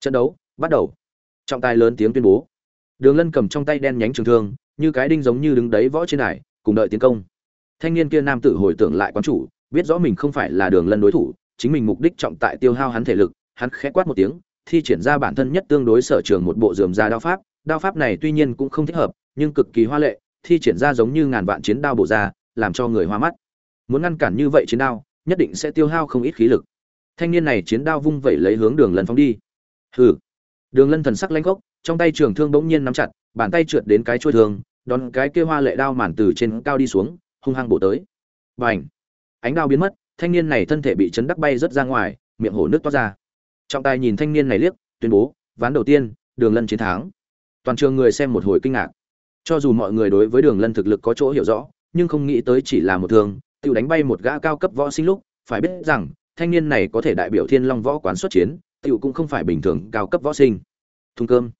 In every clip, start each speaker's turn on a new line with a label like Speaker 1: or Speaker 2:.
Speaker 1: trận đấu bắt đầu. Trọng tài lớn tiếng tuyên bố. Đường lân cầm trong tay đen nhánh trường thương, như cái đinh giống như đứng đấy võ trên đài, cùng đợi tiến công. Thanh niên kia nam tử hồi tưởng lại quán chủ, biết rõ mình không phải là đường lân đối thủ, chính mình mục đích trọng tại tiêu hao hắn thể lực, hắn khẽ quát một tiếng, thi triển ra bản thân nhất tương đối sở trường một bộ dườm ra đao pháp. Đao pháp này tuy nhiên cũng không thích hợp, nhưng cực kỳ hoa lệ, thi triển ra giống như ngàn vạn chiến đao bổ ra, làm cho người hoa mắt. Muốn ngăn cản như vậy chiến đao, nhất định sẽ tiêu hao không ít khí lực. Thanh niên này chiến đao vung vẩy lấy hướng đường lân phóng đi hừ. Đường lân thần sắc lanh gốc, trong tay trường thương bỗng nhiên nắm chặt, bàn tay trượt đến cái chuôi thương, đón cái kia hoa lệ đao màn từ trên cao đi xuống, hung hăng bổ tới. B à n h ánh đao biến mất, thanh niên này thân thể bị chấn đắc bay rớt ra ngoài, miệng hổ nước toát ra. Trọng tài nhìn thanh niên này liếc, tuyên bố, ván đầu tiên, đường lân chiến thắng. Toàn trường người xem một hồi kinh ngạc. Cho dù mọi người đối với đường lân thực lực có chỗ hiểu rõ, nhưng không nghĩ tới chỉ là một thường tự đánh bay một gã cao cấp võ sinh lúc, phải biết rằng, thanh niên này có thể đại biểu thiên long võ quán xuất chiến Tiểu cũng không phải bình thường cao cấp võ sinh. Thùng cơm.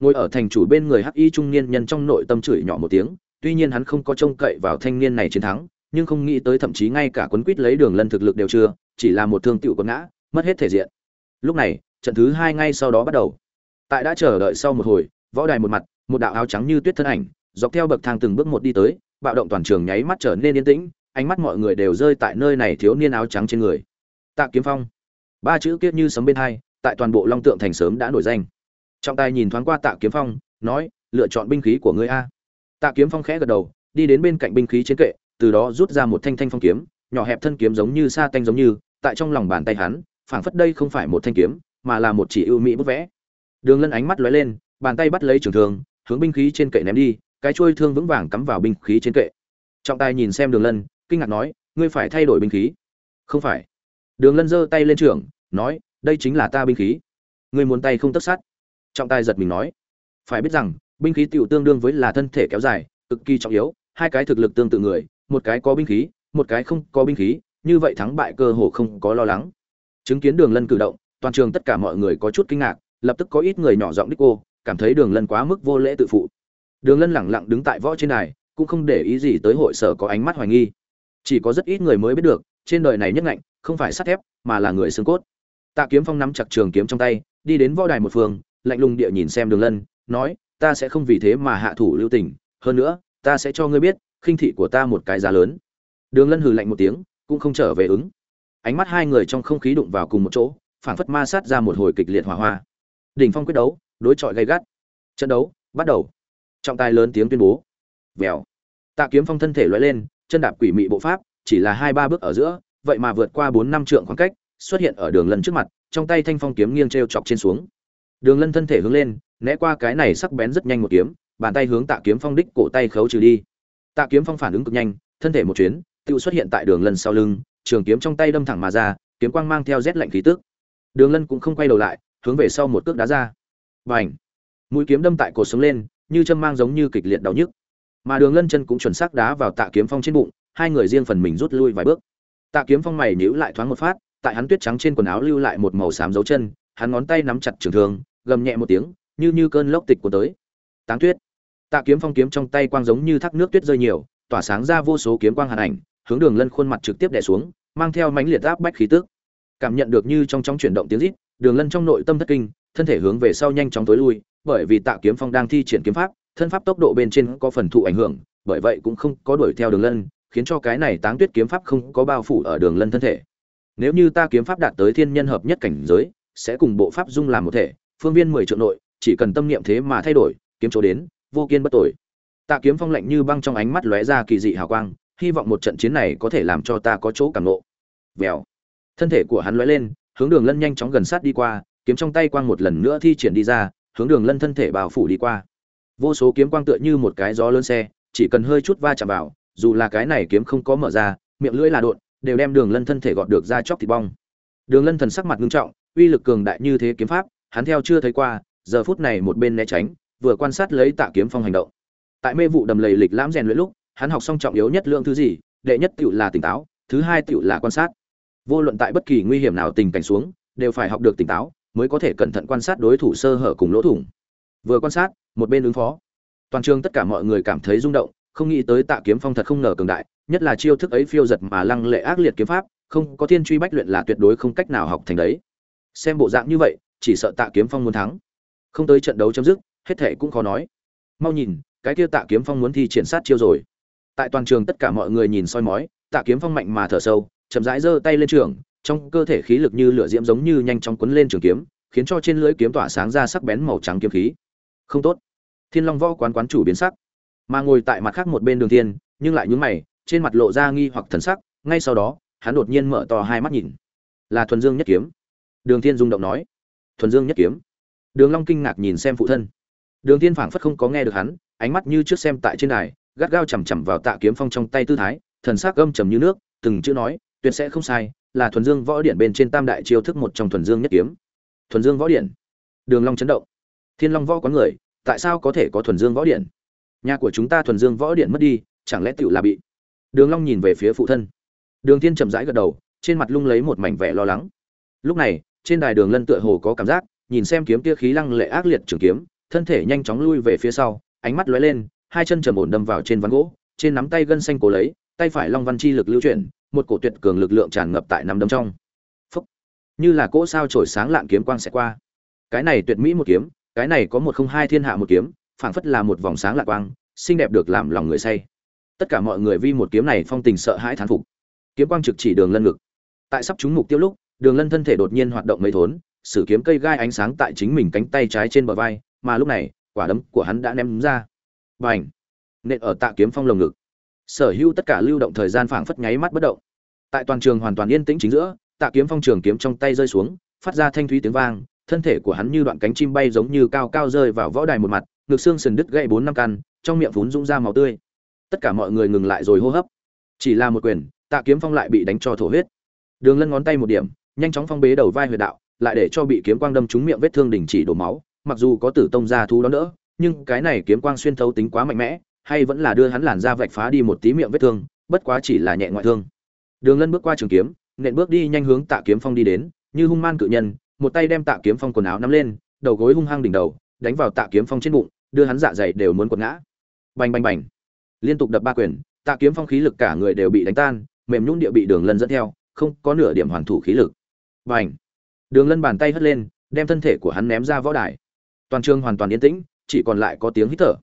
Speaker 1: Ngồi ở thành chủ bên người hắc y trung niên nhân trong nội tâm chửi nhỏ một tiếng, tuy nhiên hắn không có trông cậy vào thanh niên này chiến thắng, nhưng không nghĩ tới thậm chí ngay cả quấn quýt lấy đường lân thực lực đều chưa, chỉ là một thương tiểu quấn ngã, mất hết thể diện. Lúc này, trận thứ hai ngay sau đó bắt đầu. Tại đã chờ đợi sau một hồi, võ đài một mặt, một đạo áo trắng như tuyết thân ảnh, dọc theo bậc thang từng bước một đi tới, bạo động toàn trường nháy mắt trở nên yên tĩnh, ánh mắt mọi người đều rơi tại nơi này thiếu niên áo trắng trên người. Tạ kiếm phong ba chữ kiết như sấm bên hai, tại toàn bộ long tượng thành sớm đã nổi danh. Trọng tài nhìn thoáng qua tạ kiếm phong, nói, lựa chọn binh khí của ngươi a. Tạ kiếm phong khẽ gật đầu, đi đến bên cạnh binh khí trên kệ, từ đó rút ra một thanh thanh phong kiếm, nhỏ hẹp thân kiếm giống như sa tanh giống như, tại trong lòng bàn tay hắn, phảng phất đây không phải một thanh kiếm, mà là một chỉ ưu mỹ bút vẽ. Đường lân ánh mắt lóe lên, bàn tay bắt lấy trường thương, hướng binh khí trên kệ ném đi, cái chuôi thương vững vàng cắm vào binh khí trên kệ. Trọng tài nhìn xem đường lân, kinh ngạc nói, ngươi phải thay đổi binh khí? Không phải. Đường lân giơ tay lên trường nói, đây chính là ta binh khí. Ngươi muốn tay không tất sát? Trọng tài giật mình nói. Phải biết rằng, binh khí tựu tương đương với là thân thể kéo dài, cực kỳ trọng yếu, hai cái thực lực tương tự người, một cái có binh khí, một cái không có binh khí, như vậy thắng bại cơ hồ không có lo lắng. Chứng kiến đường lân cử động, toàn trường tất cả mọi người có chút kinh ngạc, lập tức có ít người nhỏ giọng đích cô cảm thấy đường lân quá mức vô lễ tự phụ. Đường lân lẳng lặng đứng tại võ trên đài, cũng không để ý gì tới hội sở có ánh mắt hoài nghi. Chỉ có rất ít người mới biết được, trên đời này nhất ngạnh, không phải sắt thép, mà là người xương cốt tạ kiếm phong nắm chặt trường kiếm trong tay, đi đến võ đài một phương, lạnh lùng địa nhìn xem đường lân, nói, ta sẽ không vì thế mà hạ thủ lưu tình, hơn nữa, ta sẽ cho ngươi biết, khinh thị của ta một cái giá lớn. Đường lân hừ lạnh một tiếng, cũng không trở về ứng. Ánh mắt hai người trong không khí đụng vào cùng một chỗ, phảng phất ma sát ra một hồi kịch liệt hỏa hoa. Đỉnh phong quyết đấu, đối chọi gay gắt. Trận đấu, bắt đầu. Trọng tài lớn tiếng tuyên bố. Vèo. Tạ kiếm phong thân thể lóe lên, chân đạp quỷ mị bộ pháp, chỉ là hai ba bước ở giữa, vậy mà vượt qua bốn năm trượng khoảng cách xuất hiện ở đường lân trước mặt, trong tay thanh phong kiếm nghiêng t r e o chọc trên xuống. Đường lân thân thể hướng lên, né qua cái này sắc bén rất nhanh một kiếm, bàn tay hướng tạ kiếm phong đích cổ tay khấu trừ đi. Tạ kiếm phong phản ứng cực nhanh, thân thể một chuyến tự xuất hiện tại đường lân sau lưng, trường kiếm trong tay đâm thẳng mà ra, kiếm quang mang theo rét lạnh khí tức. Đường lân cũng không quay đầu lại, hướng về sau một cước đá ra. Và ảnh mũi kiếm đâm tại cổ sống lên, như châm mang giống như kịch liệt đau nhức. Mà đường lân chân cũng chuẩn xác đá vào tạ kiếm phong trên bụng, hai người riêng phần mình rút lui vài bước. Tạ kiếm phong mày nhíu lại thoáng một phát tại hắn tuyết trắng trên quần áo lưu lại một màu xám dấu chân, hắn ngón tay nắm chặt trường thương, gầm nhẹ một tiếng, như như cơn lốc tịch của tới. Táng tuyết. Tạ kiếm phong kiếm trong tay quang giống như thác nước tuyết rơi nhiều, tỏa sáng ra vô số kiếm quang hàn ảnh, hướng đường lân khuôn mặt trực tiếp đè xuống, mang theo mãnh liệt áp bách khí tức. Cảm nhận được như trong trong chuyển động tiếng rít, đường lân trong nội tâm thất kinh, thân thể hướng về sau nhanh chóng tối lui, bởi vì tạ kiếm phong đang thi triển kiếm pháp, thân pháp tốc độ bên trên có phần thụ ảnh hưởng, bởi vậy cũng không có đuổi theo đường lân, khiến cho cái này táng tuyết kiếm pháp không có bao phủ ở đường lân thân thể nếu như ta kiếm pháp đạt tới thiên nhân hợp nhất cảnh giới, sẽ cùng bộ pháp dung làm một thể, phương viên mười triệu nội, chỉ cần tâm niệm thế mà thay đổi, kiếm chỗ đến, vô kiên bất tội. Tạ kiếm phong lạnh như băng trong ánh mắt lóe ra kỳ dị hào quang, hy vọng một trận chiến này có thể làm cho ta có chỗ cảm nộ vèo. Thân thể của hắn lóe lên, hướng đường lân nhanh chóng gần sát đi qua, kiếm trong tay quang một lần nữa thi triển đi ra, hướng đường lân thân thể bao phủ đi qua. Vô số kiếm quang tựa như một cái gió lớn xe, chỉ cần hơi chút va chạm vào, dù là cái này kiếm không có mở ra, miệng lưỡi là đột đều đem đường lân thân thể gọt được ra chóc thịt bong. Đường lân thần sắc mặt ngưng trọng, uy lực cường đại như thế kiếm pháp, hắn theo chưa thấy qua, giờ phút này một bên né tránh, vừa quan sát lấy tạ kiếm phong hành động. Tại mê vụ đầm lầy lịch lãm rèn luyện lúc, hắn học xong trọng yếu nhất lượng thứ gì, đệ nhất tựu là tỉnh táo, thứ hai tựu là quan sát. Vô luận tại bất kỳ nguy hiểm nào tình cảnh xuống, đều phải học được tỉnh táo, mới có thể cẩn thận quan sát đối thủ sơ hở cùng lỗ thủng. Vừa quan sát, một bên ứng phó. Toàn trường tất cả mọi người cảm thấy rung động không nghĩ tới tạ kiếm phong thật không ngờ cường đại, nhất là chiêu thức ấy phiêu giật mà lăng lệ ác liệt kiếm pháp, không có thiên truy bách luyện là tuyệt đối không cách nào học thành đấy. Xem bộ dạng như vậy, chỉ sợ tạ kiếm phong muốn thắng. Không tới trận đấu chấm dứt, hết thể cũng khó nói. Mau nhìn, cái kia tạ kiếm phong muốn thi triển sát chiêu rồi. Tại toàn trường tất cả mọi người nhìn soi mói, tạ kiếm phong mạnh mà thở sâu, chậm rãi giơ tay lên trường, trong cơ thể khí lực như lửa diễm giống như nhanh chóng quấn lên trường kiếm, khiến cho trên lưỡi kiếm tỏa sáng ra sắc bén màu trắng kiếm khí. Không tốt. Thiên long võ quán quán chủ biến sắc mà ngồi tại mặt khác một bên đường thiên nhưng lại nhướng mày, trên mặt lộ ra nghi hoặc thần sắc, ngay sau đó, hắn đột nhiên mở to hai mắt nhìn. Là thuần dương nhất kiếm. Đường thiên rung động nói. Thuần dương nhất kiếm. Đường long kinh ngạc nhìn xem phụ thân. Đường thiên phảng phất không có nghe được hắn, ánh mắt như trước xem tại trên đài, gắt gao chầm chậm vào tạ kiếm phong trong tay tư thái, thần sắc gâm trầm như nước, từng chữ nói, tuyệt sẽ không sai, là thuần dương võ điển bên trên tam đại chiêu thức một trong thuần dương nhất kiếm. Thuần dương võ điển. Đường long chấn động. Thiên long võ có người, tại sao có thể có thuần dương võ điển? Nhà của chúng ta thuần dương võ điện mất đi, chẳng lẽ tựu là bị? Đường long nhìn về phía phụ thân. Đường thiên chậm rãi gật đầu, trên mặt lung lấy một mảnh vẻ lo lắng. Lúc này, trên đài đường lân tựa hồ có cảm giác, nhìn xem kiếm tia khí lăng lệ ác liệt trường kiếm, thân thể nhanh chóng lui về phía sau, ánh mắt lóe lên, hai chân trầm ổn đâm vào trên ván gỗ, trên nắm tay gân xanh cố lấy, tay phải long văn chi lực lưu chuyển, một cổ tuyệt cường lực lượng tràn ngập tại nắm đấm trong. Phúc. như là cỗ sao chổi sáng lạng kiếm quang sẽ qua. Cái này tuyệt mỹ một kiếm, cái này có một không hai thiên hạ một kiếm phảng phất là một vòng sáng lạc quang, xinh đẹp được làm lòng người say. Tất cả mọi người vi một kiếm này phong tình sợ hãi thán phục. Kiếm quang trực chỉ đường lân ngực. Tại sắp trúng mục tiêu lúc, đường lân thân thể đột nhiên hoạt động mấy thốn, sử kiếm cây gai ánh sáng tại chính mình cánh tay trái trên bờ vai, mà lúc này, quả đấm của hắn đã ném ra. Bành! nện ở tạ kiếm phong lồng ngực. Sở hữu tất cả lưu động thời gian phảng phất nháy mắt bất động. Tại toàn trường hoàn toàn yên tĩnh chính giữa, tạ kiếm phong trường kiếm trong tay rơi xuống, phát ra thanh thúy tiếng vang, thân thể của hắn như đoạn cánh chim bay giống như cao cao rơi vào võ đài một mặt ngực xương sườn đứt gãy bốn năm căn, trong miệng vốn rũng ra máu tươi. Tất cả mọi người ngừng lại rồi hô hấp. Chỉ là một quyền, tạ kiếm phong lại bị đánh cho thổ huyết. Đường lân ngón tay một điểm, nhanh chóng phong bế đầu vai huyệt đạo, lại để cho bị kiếm quang đâm trúng miệng vết thương đình chỉ đổ máu. Mặc dù có tử tông ra thu đó nữa nhưng cái này kiếm quang xuyên thấu tính quá mạnh mẽ, hay vẫn là đưa hắn làn ra vạch phá đi một tí miệng vết thương, bất quá chỉ là nhẹ ngoại thương. Đường lân bước qua trường kiếm, nện bước đi nhanh hướng tạ kiếm phong đi đến, như hung man cự nhân, một tay đem tạ kiếm phong quần áo nắm lên, đầu gối hung hăng đỉnh đầu, đánh vào tạ kiếm phong trên bụng đưa hắn dạ dày đều muốn quật ngã. Bành bành bành. Liên tục đập ba quyền, tạ kiếm phong khí lực cả người đều bị đánh tan, mềm nhũn địa bị đường lân dẫn theo, không có nửa điểm hoàn thủ khí lực. Bành. Đường lân bàn tay hất lên, đem thân thể của hắn ném ra võ đài. Toàn trường hoàn toàn yên tĩnh, chỉ còn lại có tiếng hít thở.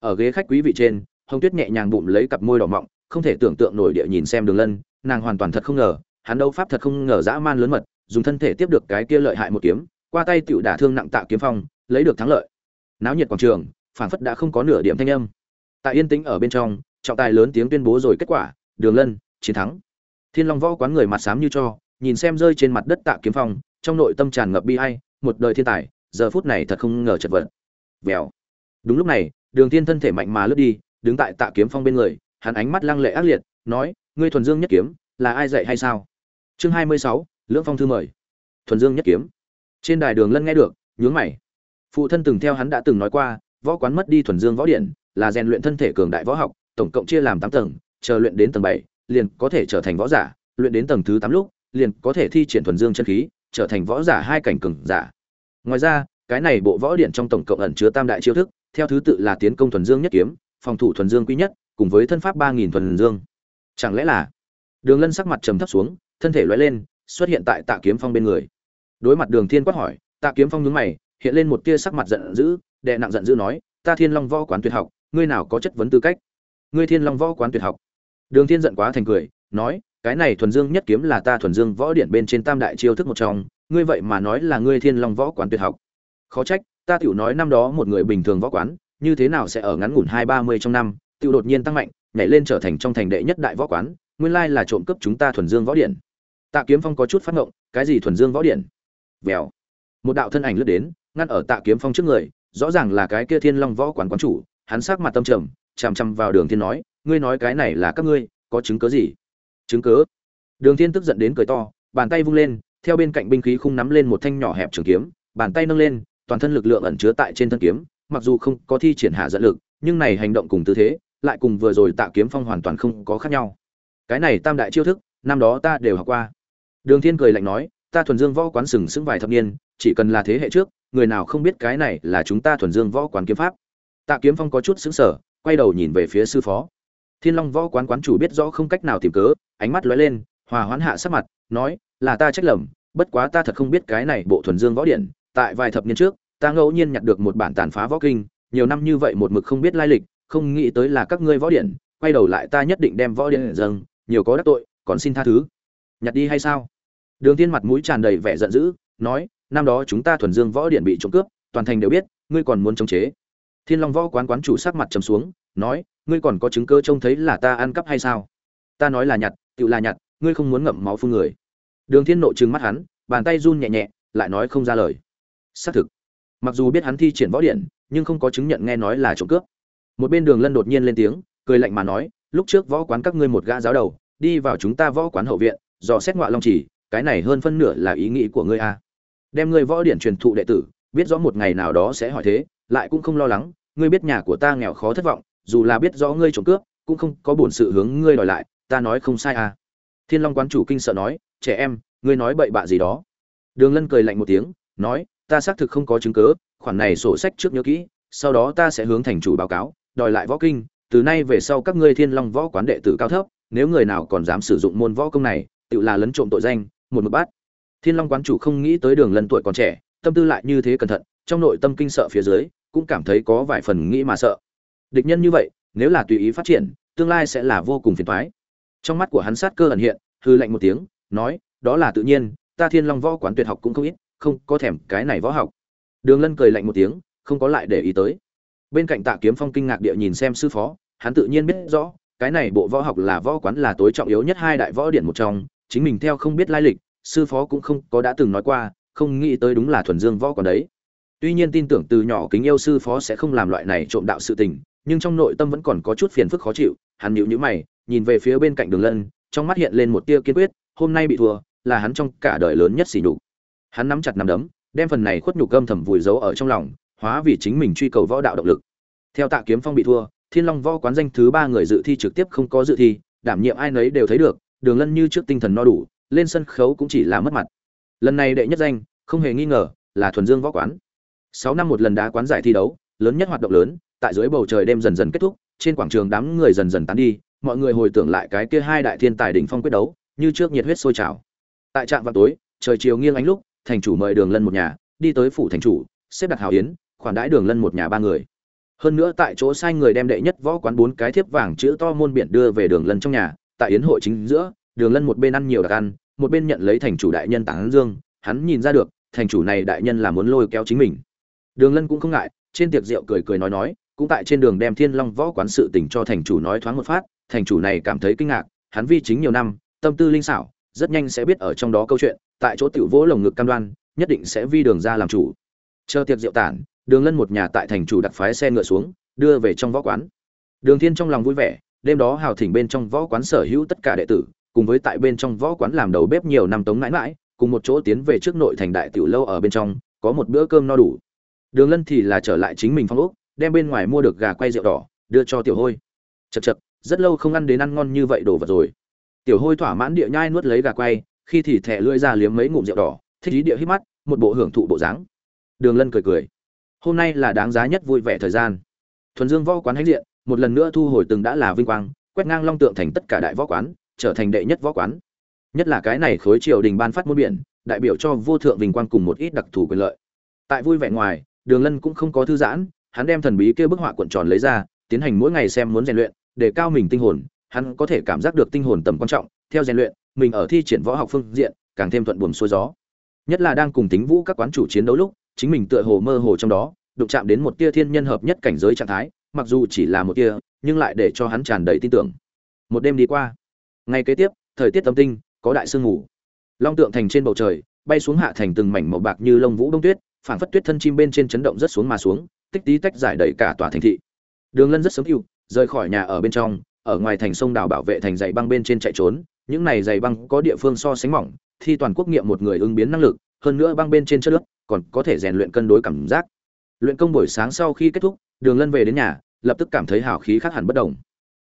Speaker 1: Ở ghế khách quý vị trên, hồng tuyết nhẹ nhàng bụng lấy cặp môi đỏ mọng, không thể tưởng tượng nổi địa nhìn xem đường lân, nàng hoàn toàn thật không ngờ, hắn đấu pháp thật không ngờ dã man lớn mật, dùng thân thể tiếp được cái kia lợi hại một kiếm, qua tay tựu đả thương nặng tạ kiếm phong, lấy được thắng lợi náo nhiệt quảng trường, phảng phất đã không có nửa điểm thanh âm. Tại yên tĩnh ở bên trong, trọng tài lớn tiếng tuyên bố rồi kết quả, đường lân, chiến thắng. Thiên long võ quán người mặt xám như cho, nhìn xem rơi trên mặt đất tạ kiếm phong, trong nội tâm tràn ngập bi ai, một đời thiên tài, giờ phút này thật không ngờ chật vật. Vèo. Đúng lúc này, đường thiên thân thể mạnh mà lướt đi, đứng tại tạ kiếm phong bên người, hắn ánh mắt lăng lệ ác liệt, nói, ngươi thuần dương nhất kiếm, là ai dạy hay sao? Chương hai mươi sáu, lưỡng phong thư mời. Thuần dương nhất kiếm. Trên đài đường lân nghe được, nhướng mày phụ thân từng theo hắn đã từng nói qua, võ quán mất đi thuần dương võ điện là rèn luyện thân thể cường đại võ học, tổng cộng chia làm tám tầng, chờ luyện đến tầng bảy, liền có thể trở thành võ giả, luyện đến tầng thứ tám lúc, liền có thể thi triển thuần dương chân khí, trở thành võ giả hai cảnh cường giả. Ngoài ra, cái này bộ võ điện trong tổng cộng ẩn chứa tam đại chiêu thức, theo thứ tự là tiến công thuần dương nhất kiếm, phòng thủ thuần dương quý nhất, cùng với thân pháp ba nghìn thuần dương. Chẳng lẽ là đường lân sắc mặt trầm thấp xuống, thân thể loay lên, xuất hiện tại tạ kiếm phong bên người. Đối mặt đường thiên quát hỏi, tạ kiếm phong nhướng mày hiện lên một tia sắc mặt giận dữ đệ nặng giận dữ nói, ta thiên long võ quán tuyệt học, ngươi nào có chất vấn tư cách? Ngươi thiên long võ quán tuyệt học. Đường thiên giận quá thành cười, nói, cái này thuần dương nhất kiếm là ta thuần dương võ điện bên trên tam đại chiêu thức một trong, ngươi vậy mà nói là ngươi thiên long võ quán tuyệt học. Khó trách, ta tiểu nói năm đó một người bình thường võ quán, như thế nào sẽ ở ngắn ngủn hai ba mươi trong năm, tiểu đột nhiên tăng mạnh, nhảy lên trở thành trong thành đệ nhất đại võ quán, nguyên lai là trộm cướp chúng ta thuần dương võ điện tạ kiếm phong có chút phát ngộng, cái gì thuần dương võ điện vèo. Một đạo thân ảnh lướt đến ngăn ở tạ kiếm phong trước người, rõ ràng là cái kia thiên long võ quán quán chủ, hắn sắc mặt tâm trầm, chằm chằm vào đường thiên nói, ngươi nói cái này là các ngươi, có chứng cứ gì? Chứng cứ? Đường thiên tức giận đến cười to, bàn tay vung lên, theo bên cạnh binh khí khung nắm lên một thanh nhỏ hẹp trường kiếm, bàn tay nâng lên, toàn thân lực lượng ẩn chứa tại trên thân kiếm, mặc dù không có thi triển hạ dẫn lực, nhưng này hành động cùng tư thế, lại cùng vừa rồi tạ kiếm phong hoàn toàn không có khác nhau. Cái này tam đại chiêu thức, năm đó ta đều học qua. Đường thiên cười lạnh nói, ta thuần dương võ quán sừng sững vài thập niên, chỉ cần là thế hệ trước người nào không biết cái này là chúng ta thuần dương võ quán kiếm pháp. Tạ kiếm phong có chút sững sờ, quay đầu nhìn về phía sư phó. Thiên long võ quán quán chủ biết rõ không cách nào tìm cớ, ánh mắt lóe lên, hòa hoãn hạ sắc mặt, nói, là ta trách lầm, bất quá ta thật không biết cái này bộ thuần dương võ điện, tại vài thập niên trước, ta ngẫu nhiên nhặt được một bản tàn phá võ kinh, nhiều năm như vậy một mực không biết lai lịch, không nghĩ tới là các ngươi võ điện, quay đầu lại ta nhất định đem võ điện dâng, nhiều có đắc tội, còn xin tha thứ. Nhặt đi hay sao? Đường tiên mặt mũi tràn đầy vẻ giận dữ, nói năm đó chúng ta thuần dương võ điện bị trộm cướp, toàn thành đều biết, ngươi còn muốn chống chế. Thiên long võ quán quán chủ sắc mặt trầm xuống, nói, ngươi còn có chứng cơ trông thấy là ta ăn cắp hay sao? Ta nói là nhặt, tự là nhặt, ngươi không muốn ngậm máu phun người. Đường thiên nộ trừng mắt hắn, bàn tay run nhẹ nhẹ, lại nói không ra lời. Xác thực, mặc dù biết hắn thi triển võ điện, nhưng không có chứng nhận nghe nói là trộm cướp. Một bên đường lân đột nhiên lên tiếng, cười lạnh mà nói, lúc trước võ quán các ngươi một gã giáo đầu, đi vào chúng ta võ quán hậu viện, dò xét ngoại long chỉ cái này hơn phân nửa là ý nghĩ của ngươi a à đem ngươi võ điển truyền thụ đệ tử, biết rõ một ngày nào đó sẽ hỏi thế, lại cũng không lo lắng, ngươi biết nhà của ta nghèo khó thất vọng, dù là biết rõ ngươi trộm cướp, cũng không có bổn sự hướng ngươi đòi lại, ta nói không sai à. Thiên long quán chủ kinh sợ nói, trẻ em, ngươi nói bậy bạ gì đó? Đường lân cười lạnh một tiếng, nói, ta xác thực không có chứng cứ, khoản này sổ sách trước nhớ kỹ, sau đó ta sẽ hướng thành chủ báo cáo, đòi lại võ kinh, từ nay về sau các ngươi thiên long võ quán đệ tử cao thấp, nếu người nào còn dám sử dụng môn võ công này tự là lấn trộm tội danh, một mực bắt thiên long quán chủ không nghĩ tới đường lân tuổi còn trẻ, tâm tư lại như thế cẩn thận, trong nội tâm kinh sợ phía dưới, cũng cảm thấy có vài phần nghĩ mà sợ. Địch nhân như vậy, nếu là tùy ý phát triển, tương lai sẽ là vô cùng phiền toái. Trong mắt của hắn sát cơ ẩn hiện hư lạnh một tiếng, nói, đó là tự nhiên, ta thiên long võ quán tuyệt học cũng không ít, không có thèm cái này võ học. Đường lân cười lạnh một tiếng, không có lại để ý tới. Bên cạnh tạ kiếm phong kinh ngạc địa nhìn xem sư phó, hắn tự nhiên biết rõ, cái này bộ võ học là võ quán là tối trọng yếu nhất hai đại võ điển một trong, chính mình theo không biết lai lịch sư phó cũng không có đã từng nói qua, không nghĩ tới đúng là thuần dương võ còn đấy. Tuy nhiên tin tưởng từ nhỏ kính yêu sư phó sẽ không làm loại này trộm đạo sự tình, nhưng trong nội tâm vẫn còn có chút phiền phức khó chịu, hắn nhịu nhíu mày, nhìn về phía bên cạnh đường lân, trong mắt hiện lên một tia kiên quyết, hôm nay bị thua, là hắn trong cả đời lớn nhất xỉ nhục. Hắn nắm chặt nắm đấm, đem phần này khuất nhục gâm thầm vùi giấu ở trong lòng, hóa vì chính mình truy cầu võ đạo động lực. Theo tạ kiếm phong bị thua, thiên long võ quán danh thứ ba người dự thi trực tiếp không có dự thi, đảm nhiệm ai nấy đều thấy được, đường lân như trước tinh thần no đủ lên sân khấu cũng chỉ là mất mặt. Lần này đệ nhất danh, không hề nghi ngờ, là thuần dương võ quán. Sáu năm một lần đá quán giải thi đấu, lớn nhất hoạt động lớn, tại dưới bầu trời đêm dần dần kết thúc, trên quảng trường đám người dần dần tán đi, mọi người hồi tưởng lại cái kia hai đại thiên tài đỉnh phong quyết đấu, như trước nhiệt huyết sôi trào. Tại trạm vào tối, trời chiều nghiêng ánh lúc, thành chủ mời đường lân một nhà, đi tới phủ thành chủ, xếp đặt hào yến, khoản đãi đường lân một nhà ba người. Hơn nữa tại chỗ sai người đem đệ nhất võ quán bốn cái thiếp vàng chữ to môn biển đưa về đường lân trong nhà, tại yến hội chính giữa, đường lân một bên ăn nhiều đặc ăn một bên nhận lấy thành chủ đại nhân tán dương, hắn nhìn ra được, thành chủ này đại nhân là muốn lôi kéo chính mình. Đường lân cũng không ngại, trên tiệc rượu cười cười nói nói, cũng tại trên đường đem thiên long võ quán sự tình cho thành chủ nói thoáng một phát, thành chủ này cảm thấy kinh ngạc, hắn vi chính nhiều năm, tâm tư linh xảo, rất nhanh sẽ biết ở trong đó câu chuyện, tại chỗ tiểu vỗ lồng ngực cam đoan, nhất định sẽ vi đường ra làm chủ. Chờ tiệc rượu tản, đường lân một nhà tại thành chủ đặt phái xe ngựa xuống, đưa về trong võ quán. Đường thiên trong lòng vui vẻ, đêm đó hào thỉnh bên trong võ quán sở hữu tất cả đệ tử cùng với tại bên trong võ quán làm đầu bếp nhiều năm tống mãi mãi, cùng một chỗ tiến về trước nội thành đại tiểu lâu ở bên trong, có một bữa cơm no đủ. Đường lân thì là trở lại chính mình phong ốc, đem bên ngoài mua được gà quay rượu đỏ, đưa cho tiểu hôi. Chật chật rất lâu không ăn đến ăn ngon như vậy đồ vật rồi. Tiểu hôi thỏa mãn địa nhai nuốt lấy gà quay, khi thì thẻ lưỡi ra liếm mấy ngụm rượu đỏ, thích ý địa hít mắt, một bộ hưởng thụ bộ dáng. Đường lân cười cười. Hôm nay là đáng giá nhất vui vẻ thời gian. Thuần dương võ quán hãnh diện, một lần nữa thu hồi từng đã là vinh quang, quét ngang long tượng thành tất cả đại võ quán trở thành đệ nhất võ quán. Nhất là cái này khối triều đình ban phát môn biển, đại biểu cho vô thượng vinh quang cùng một ít đặc thù quyền lợi. Tại vui vẻ ngoài, đường lân cũng không có thư giãn, hắn đem thần bí kia bức họa cuộn tròn lấy ra, tiến hành mỗi ngày xem muốn rèn luyện, để cao mình tinh hồn, hắn có thể cảm giác được tinh hồn tầm quan trọng, theo rèn luyện, mình ở thi triển võ học phương diện, càng thêm thuận buồm xuôi gió. Nhất là đang cùng tính vũ các quán chủ chiến đấu lúc, chính mình tựa hồ mơ hồ trong đó, đụng chạm đến một tia thiên nhân hợp nhất cảnh giới trạng thái, mặc dù chỉ là một tia, nhưng lại để cho hắn tràn đầy tin tưởng. Một đêm đi qua ngày kế tiếp thời tiết tâm tinh có đại sương ngủ long tượng thành trên bầu trời bay xuống hạ thành từng mảnh màu bạc như lông vũ đông tuyết phảng phất tuyết thân chim bên trên chấn động rất xuống mà xuống tích tí tách giải đầy cả tòa thành thị. Đường lân rất sớm ưu, rời khỏi nhà ở bên trong ở ngoài thành sông đảo bảo vệ thành dày băng bên trên chạy trốn những này dày băng có địa phương so sánh mỏng thi toàn quốc nghiệm một người ứng biến năng lực hơn nữa băng bên trên chất nước còn có thể rèn luyện cân đối cảm giác. Luyện công buổi sáng sau khi kết thúc đường lân về đến nhà lập tức cảm thấy hào khí khác hẳn bất đồng.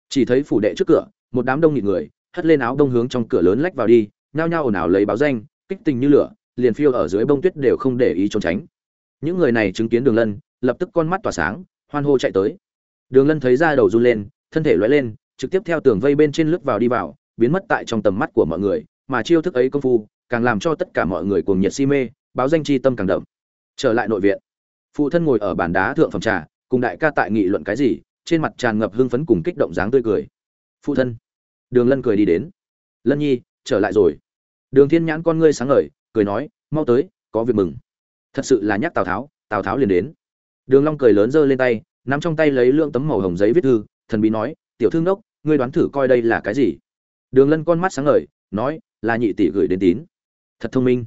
Speaker 1: Chỉ thấy phủ đệ trước cửa một đám đông nghịt người hất lên áo đông hướng trong cửa lớn lách vào đi, nhao nhao ồn ào lấy báo danh, kích tình như lửa, liền phiêu ở dưới bông tuyết đều không để ý trốn tránh. Những người này chứng kiến đường lân, lập tức con mắt tỏa sáng, hoan hô chạy tới. Đường lân thấy da đầu run lên, thân thể loay lên, trực tiếp theo tường vây bên trên lướt vào đi vào, biến mất tại trong tầm mắt của mọi người, mà chiêu thức ấy công phu, càng làm cho tất cả mọi người cuồng nhiệt si mê, báo danh chi tâm càng đậm. Trở lại nội viện, phụ thân ngồi ở bàn đá thượng phẩm trà, cùng đại ca tại nghị luận cái gì, trên mặt tràn ngập hưng phấn cùng kích động dáng tươi cười. Phụ thân đường lân cười đi đến. Lân nhi, trở lại rồi. Đường thiên nhãn con ngươi sáng ngời, cười nói, mau tới, có việc mừng. Thật sự là nhắc tào tháo tào tháo liền đến. Đường long cười lớn giơ lên tay, nắm trong tay lấy lượng tấm màu hồng giấy viết thư, thần bí nói, tiểu thương đốc ngươi đoán thử coi đây là cái gì? Đường lân con mắt sáng ngời, nói, là nhị tỷ gửi đến tín. Thật thông minh.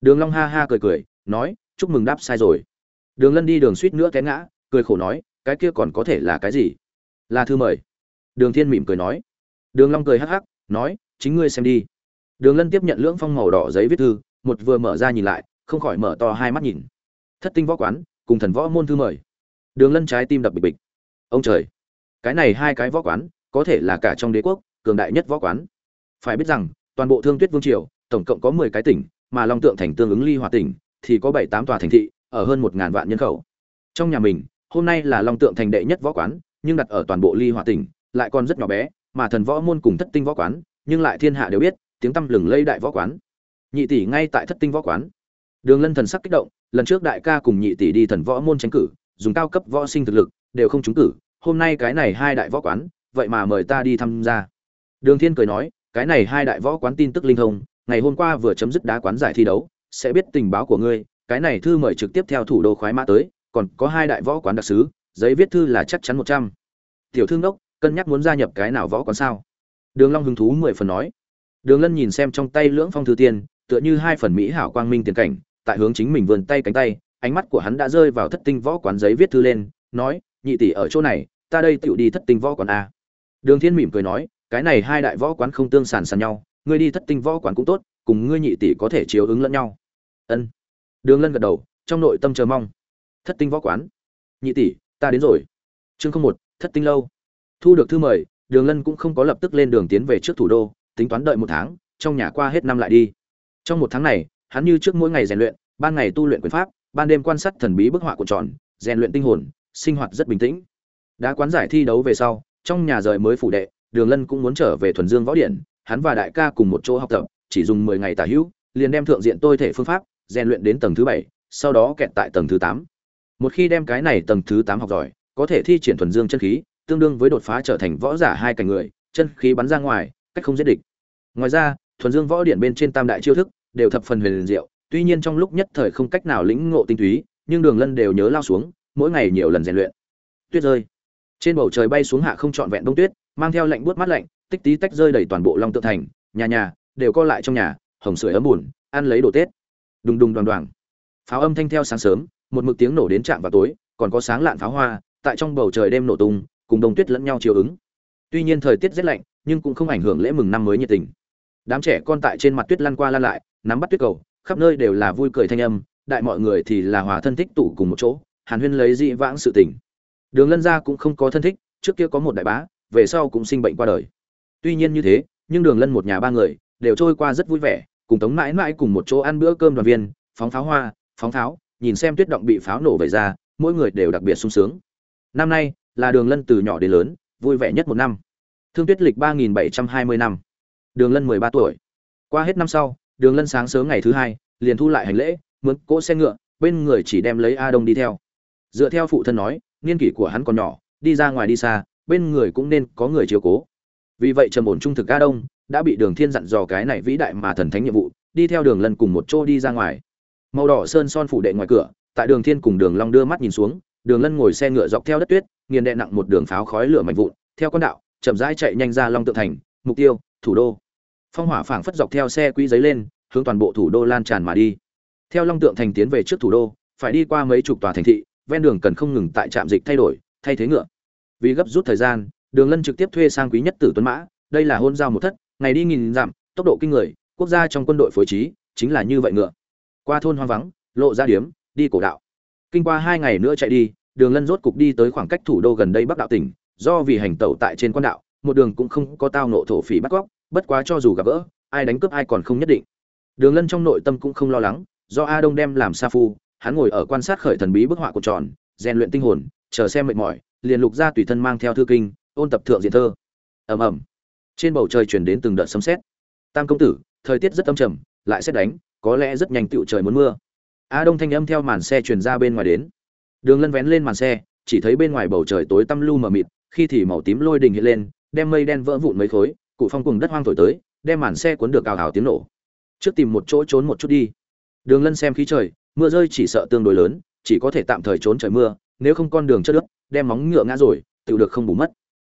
Speaker 1: Đường long ha ha cười cười, nói, chúc mừng đáp sai rồi. Đường lân đi đường suýt nữa té ngã, cười khổ nói, cái kia còn có thể là cái gì? Là thư mời. Đường thiên mỉm cười nói đường long cười hắc hắc, nói, chính ngươi xem đi. Đường lân tiếp nhận lưỡng phong màu đỏ giấy viết thư, một vừa mở ra nhìn lại, không khỏi mở to hai mắt nhìn. Thất tinh võ quán, cùng thần võ môn thư mời. Đường lân trái tim đập bịch bịch. Ông trời, cái này hai cái võ quán, có thể là cả trong đế quốc, cường đại nhất võ quán. Phải biết rằng, toàn bộ thương tuyết vương triều, tổng cộng có mười cái tỉnh, mà long tượng thành tương ứng ly hòa tỉnh, thì có bảy tám tòa thành thị, ở hơn một ngàn vạn nhân khẩu. Trong nhà mình, hôm nay là long tượng thành đệ nhất võ quán, nhưng đặt ở toàn bộ ly hòa tỉnh, lại còn rất nhỏ bé mà thần võ môn cùng thất tinh võ quán, nhưng lại thiên hạ đều biết, tiếng tăm lừng lây đại võ quán. Nhị tỷ ngay tại thất tinh võ quán. Đường lân thần sắc kích động, lần trước đại ca cùng nhị tỷ đi thần võ môn tranh cử, dùng cao cấp võ sinh thực lực, đều không trúng cử, hôm nay cái này hai đại võ quán, vậy mà mời ta đi tham gia. Đường thiên cười nói, cái này hai đại võ quán tin tức linh thông, ngày hôm qua vừa chấm dứt đá quán giải thi đấu, sẽ biết tình báo của ngươi, cái này thư mời trực tiếp theo thủ đô khoái mã tới, còn có hai đại võ quán đặc sứ, giấy viết thư là chắc chắn một trăm. Tiểu thương đốc cân nhắc muốn gia nhập cái nào võ quán sao? Đường long hứng thú mười phần nói. Đường lân nhìn xem trong tay lưỡng phong thư tiên tựa như hai phần mỹ hảo quang minh tiền cảnh, tại hướng chính mình vươn tay cánh tay, ánh mắt của hắn đã rơi vào thất tinh võ quán giấy viết thư lên, nói, nhị tỷ ở chỗ này, ta đây tựu đi thất tinh võ quán a. Đường thiên mỉm cười nói, cái này hai đại võ quán không tương sàn sàn nhau, ngươi đi thất tinh võ quán cũng tốt, cùng ngươi nhị tỷ có thể chiếu ứng lẫn nhau. Ân. Đường lân gật đầu, trong nội tâm chờ mong. Thất tinh võ quán? Nhị tỷ, ta đến rồi. Chương không một, thất tinh lâu thu được thư mời, đường lân cũng không có lập tức lên đường tiến về trước thủ đô, tính toán đợi một tháng, trong nhà qua hết năm lại đi. Trong một tháng này, hắn như trước mỗi ngày rèn luyện, ban ngày tu luyện quyền pháp, ban đêm quan sát thần bí bức họa của tròn, rèn luyện tinh hồn, sinh hoạt rất bình tĩnh. Đã quán giải thi đấu về sau, trong nhà rời mới phủ đệ, đường lân cũng muốn trở về thuần dương võ điện hắn và đại ca cùng một chỗ học tập, chỉ dùng mười ngày tả hữu, liền đem thượng diện tôi thể phương pháp, rèn luyện đến tầng thứ bảy, sau đó kẹt tại tầng thứ tám. Một khi đem cái này tầng thứ tám học giỏi, có thể thi triển thuần dương chân khí tương đương với đột phá trở thành võ giả hai cảnh người, chân khí bắn ra ngoài, cách không giết địch. Ngoài ra, thuần dương võ điện bên trên tam đại chiêu thức đều thập phần huyền diệu, tuy nhiên trong lúc nhất thời không cách nào lĩnh ngộ tinh túy, nhưng đường lân đều nhớ lao xuống, mỗi ngày nhiều lần rèn luyện. Tuyết rơi. Trên bầu trời bay xuống hạ không trọn vẹn đông tuyết, mang theo lạnh buốt mát lạnh, tích tí tách rơi đầy toàn bộ long tự thành, nhà nhà, đều co lại trong nhà, hồng sưởi ấm buồn ăn lấy đồ tết. Đùng đùng đoàn đoàn pháo âm thanh theo sáng sớm, một mực tiếng nổ đến trạm vào tối, còn có sáng lạn pháo hoa, tại trong bầu trời đêm nổ tung cùng đông tuyết lẫn nhau chiều ứng. Tuy nhiên thời tiết rất lạnh, nhưng cũng không ảnh hưởng lễ mừng năm mới nhiệt tình. Đám trẻ con tại trên mặt tuyết lăn qua lăn lại, nắm bắt tuyết cầu, khắp nơi đều là vui cười thanh âm, đại mọi người thì là hòa thân thích tụ cùng một chỗ, hàn huyên lấy dị vãng sự tình. Đường lân gia cũng không có thân thích, trước kia có một đại bá, về sau cũng sinh bệnh qua đời. Tuy nhiên như thế, nhưng đường lân một nhà ba người, đều trôi qua rất vui vẻ, cùng tống mãi mãi cùng một chỗ ăn bữa cơm đoàn viên, phóng pháo hoa, phóng pháo, nhìn xem tuyết động bị pháo nổ về ra, mỗi người đều đặc biệt sung sướng. Năm nay là đường lân từ nhỏ đến lớn, vui vẻ nhất một năm. Thương tuyết lịch ba nghìn bảy trăm hai mươi năm. Đường lân mười ba tuổi. Qua hết năm sau, đường lân sáng sớm ngày thứ hai, liền thu lại hành lễ mướn cỗ xe ngựa, bên người chỉ đem lấy a đông đi theo. Dựa theo phụ thân nói, niên kỷ của hắn còn nhỏ, đi ra ngoài đi xa, bên người cũng nên có người chiếu cố. Vì vậy trầm ổn trung thực a đông đã bị đường thiên dặn dò cái này vĩ đại mà thần thánh nhiệm vụ, đi theo đường lân cùng một chỗ đi ra ngoài. Màu đỏ sơn son phủ đệ ngoài cửa, tại đường thiên cùng đường long đưa mắt nhìn xuống, đường lân ngồi xe ngựa dọc theo đất tuyết nghiền đè nặng một đường pháo khói lửa mạnh vụn, theo con đạo, chậm rãi chạy nhanh ra long tượng thành, mục tiêu, thủ đô. Phong hỏa phảng phất dọc theo xe quỹ giấy lên, hướng toàn bộ thủ đô lan tràn mà đi. Theo long tượng thành tiến về trước thủ đô, phải đi qua mấy chục tòa thành thị, ven đường cần không ngừng tại trạm dịch thay đổi, thay thế ngựa. Vì gấp rút thời gian, đường lân trực tiếp thuê sang quý nhất tử tuấn mã, đây là hôn giao một thất, ngày đi nghìn dặm, tốc độ kinh người, quốc gia trong quân đội phối trí, chính là như vậy ngựa. Qua thôn hoang vắng, lộ ra điếm, đi cổ đạo. Kinh qua hai ngày nữa chạy đi đường lân rốt cục đi tới khoảng cách thủ đô gần đây bắc đạo tỉnh, do vì hành tẩu tại trên quan đạo, một đường cũng không có tao nộ thổ phỉ bắt cóc bất quá cho dù gặp gỡ, ai đánh cướp ai còn không nhất định. Đường lân trong nội tâm cũng không lo lắng, do a đông đem làm sa phu, hắn ngồi ở quan sát khởi thần bí bức họa của tròn, rèn luyện tinh hồn, chờ xem mệt mỏi, liền lục ra tùy thân mang theo thư kinh, ôn tập thượng diện thơ. Ầm ầm. Trên bầu trời chuyển đến từng đợt sấm sét. Tam công tử, thời tiết rất âm trầm, lại xét đánh, có lẽ rất nhanh tựu trời muốn mưa. A đông thanh âm theo màn xe truyền ra bên ngoài đến đường lân vén lên màn xe, chỉ thấy bên ngoài bầu trời tối tăm lu mờ mịt, khi thì màu tím lôi đình hiện lên, đem mây đen vỡ vụn mấy khối, cụ phong cùng đất hoang thổi tới, đem màn xe cuốn được cao hào tiếng nổ. Trước tìm một chỗ trốn một chút đi. Đường lân xem khí trời, mưa rơi chỉ sợ tương đối lớn, chỉ có thể tạm thời trốn trời mưa, nếu không con đường chất nước đem móng ngựa ngã rồi, tự được không bù mất.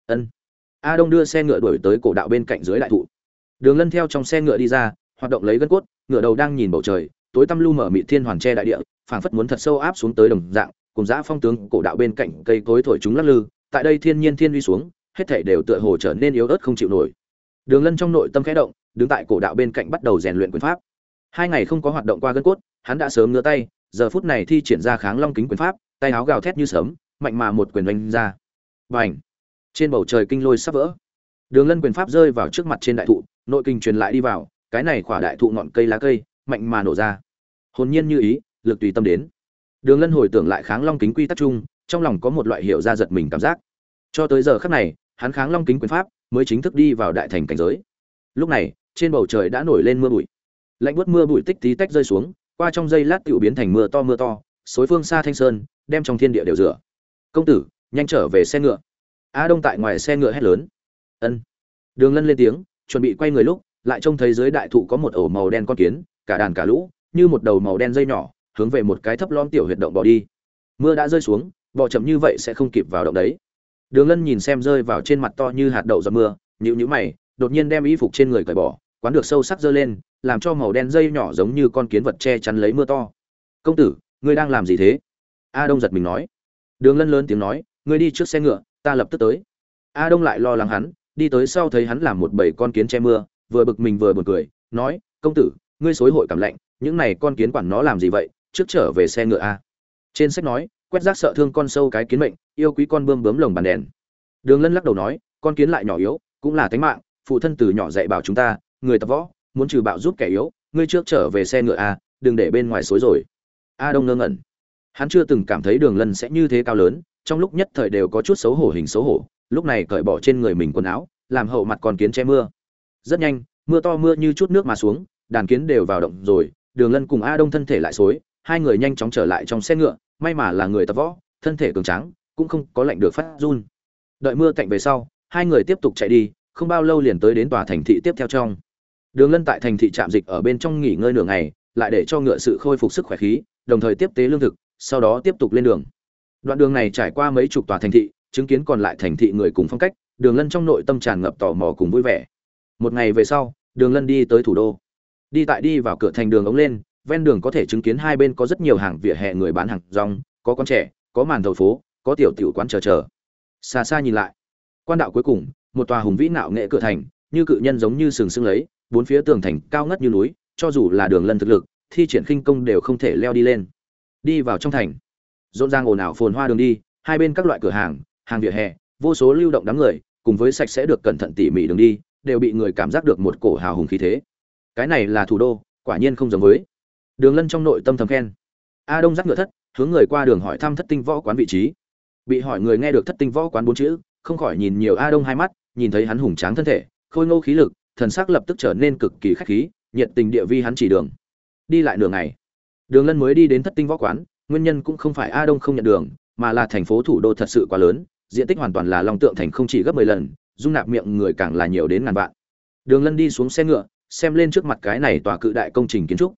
Speaker 1: Ân. A đông đưa xe ngựa đuổi tới cổ đạo bên cạnh dưới đại thụ. Đường lân theo trong xe ngựa đi ra, hoạt động lấy gân cốt, ngựa đầu đang nhìn bầu trời, tối tăm lu mở mịt thiên hoàn che đại địa, phảng phất muốn thật sâu áp xuống tới đồng dạng cùng dã phong tướng cổ đạo bên cạnh cây cối thổi chúng lắc lư, tại đây thiên nhiên thiên uy xuống, hết thể đều tựa hồ trở nên yếu ớt không chịu nổi. Đường lân trong nội tâm khẽ động, đứng tại cổ đạo bên cạnh bắt đầu rèn luyện quyền pháp. Hai ngày không có hoạt động qua gân cốt, hắn đã sớm ngửa tay, giờ phút này thi triển ra kháng long kính quyền pháp, tay áo gào thét như sớm mạnh mà một quyền đánh ra. Bành! Trên bầu trời kinh lôi sắp vỡ. Đường lân quyền pháp rơi vào trước mặt trên đại thụ, nội kinh truyền lại đi vào, cái này khỏa đại thụ ngọn cây lá cây, mạnh mà nổ ra. Hồn nhiên như ý, lực tùy tâm đến đường lân hồi tưởng lại kháng long kính quy tắc chung, trong lòng có một loại hiểu ra giật mình cảm giác. Cho tới giờ khắc này, hắn kháng long kính quyền pháp mới chính thức đi vào đại thành cảnh giới. Lúc này, trên bầu trời đã nổi lên mưa bụi. Lạnh buốt mưa bụi tích tí tách rơi xuống, qua trong giây lát tựu biến thành mưa to mưa to, xối phương xa thanh sơn, đem trong thiên địa đều rửa. Công tử, nhanh trở về xe ngựa. A đông tại ngoài xe ngựa hét lớn. Ân. Đường lân lên tiếng, chuẩn bị quay người lúc, lại trông thấy dưới đại thụ có một ổ màu đen con kiến, cả đàn cả lũ, như một đầu màu đen dây nhỏ hướng về một cái thấp lom tiểu huyệt động bỏ đi. Mưa đã rơi xuống, bò chậm như vậy sẽ không kịp vào động đấy. Đường lân nhìn xem rơi vào trên mặt to như hạt đậu giọt mưa nhữ nhữ mày, đột nhiên đem y phục trên người cởi bỏ, quán được sâu sắc dơ lên, làm cho màu đen dây nhỏ giống như con kiến vật che chắn lấy mưa to. Công tử, ngươi đang làm gì thế? A đông giật mình nói. Đường lân lớn tiếng nói, ngươi đi trước xe ngựa, ta lập tức tới. A đông lại lo lắng hắn, đi tới sau thấy hắn làm một bầy con kiến che mưa, vừa bực mình vừa buồn cười, nói, công tử, ngươi xối hội cảm lạnh, những này con kiến quản nó làm gì vậy? Trước trở về xe ngựa a. Trên sách nói, quét rác sợ thương con sâu cái kiến mệnh, yêu quý con bươm bướm lồng bàn đèn. Đường lân lắc đầu nói, con kiến lại nhỏ yếu, cũng là tánh mạng, phụ thân từ nhỏ dạy bảo chúng ta, người tập võ, muốn trừ bạo giúp kẻ yếu, ngươi trước trở về xe ngựa a, đừng để bên ngoài xối rồi. A đông ngơ ngẩn. Hắn chưa từng cảm thấy đường lân sẽ như thế cao lớn, trong lúc nhất thời đều có chút xấu hổ hình xấu hổ, lúc này cởi bỏ trên người mình quần áo, làm hậu mặt con kiến che mưa. Rất nhanh, mưa to mưa như chút nước mà xuống, đàn kiến đều vào động rồi, đường lân cùng a đông thân thể lại xối hai người nhanh chóng trở lại trong xe ngựa, may mà là người tập võ, thân thể cường tráng, cũng không có lạnh được phát run. Đợi mưa cạnh về sau, hai người tiếp tục chạy đi, không bao lâu liền tới đến tòa thành thị tiếp theo trong. Đường lân tại thành thị trạm dịch ở bên trong nghỉ ngơi nửa ngày, lại để cho ngựa sự khôi phục sức khỏe khí, đồng thời tiếp tế lương thực, sau đó tiếp tục lên đường. Đoạn đường này trải qua mấy chục tòa thành thị, chứng kiến còn lại thành thị người cùng phong cách, đường lân trong nội tâm tràn ngập tò mò cùng vui vẻ. Một ngày về sau, đường lân đi tới thủ đô. Đi tại đi vào cửa thành đường ống lên ven đường có thể chứng kiến hai bên có rất nhiều hàng vỉa hè người bán hàng rong, có con trẻ, có màn thầu phố, có tiểu tiểu quán chờ chờ. Xa xa nhìn lại, quan đạo cuối cùng, một tòa hùng vĩ nạo nghệ cửa thành, như cự nhân giống như sừng sững lấy, bốn phía tường thành cao ngất như núi, cho dù là đường lân thực lực, thi triển khinh công đều không thể leo đi lên. Đi vào trong thành, rộn ràng ồn ào phồn hoa đường đi, hai bên các loại cửa hàng hàng vỉa hè, vô số lưu động đám người, cùng với sạch sẽ được cẩn thận tỉ mỉ đường đi, đều bị người cảm giác được một cổ hào hùng khí thế. Cái này là thủ đô, quả nhiên không giống với đường lân trong nội tâm thầm khen. A đông dắt ngựa thất, hướng người qua đường hỏi thăm thất tinh võ quán vị trí. Bị hỏi người nghe được thất tinh võ quán bốn chữ, không khỏi nhìn nhiều a đông hai mắt, nhìn thấy hắn hùng tráng thân thể, khôi ngô khí lực, thần sắc lập tức trở nên cực kỳ khách khí, nhiệt tình địa vi hắn chỉ đường. Đi lại nửa ngày, đường lân mới đi đến thất tinh võ quán, nguyên nhân cũng không phải a đông không nhận đường, mà là thành phố thủ đô thật sự quá lớn, diện tích hoàn toàn là long tượng thành không chỉ gấp mười lần, dung nạp miệng người càng là nhiều đến ngàn vạn. Đường lân đi xuống xe ngựa, xem lên trước mặt cái này tòa cự đại công trình kiến trúc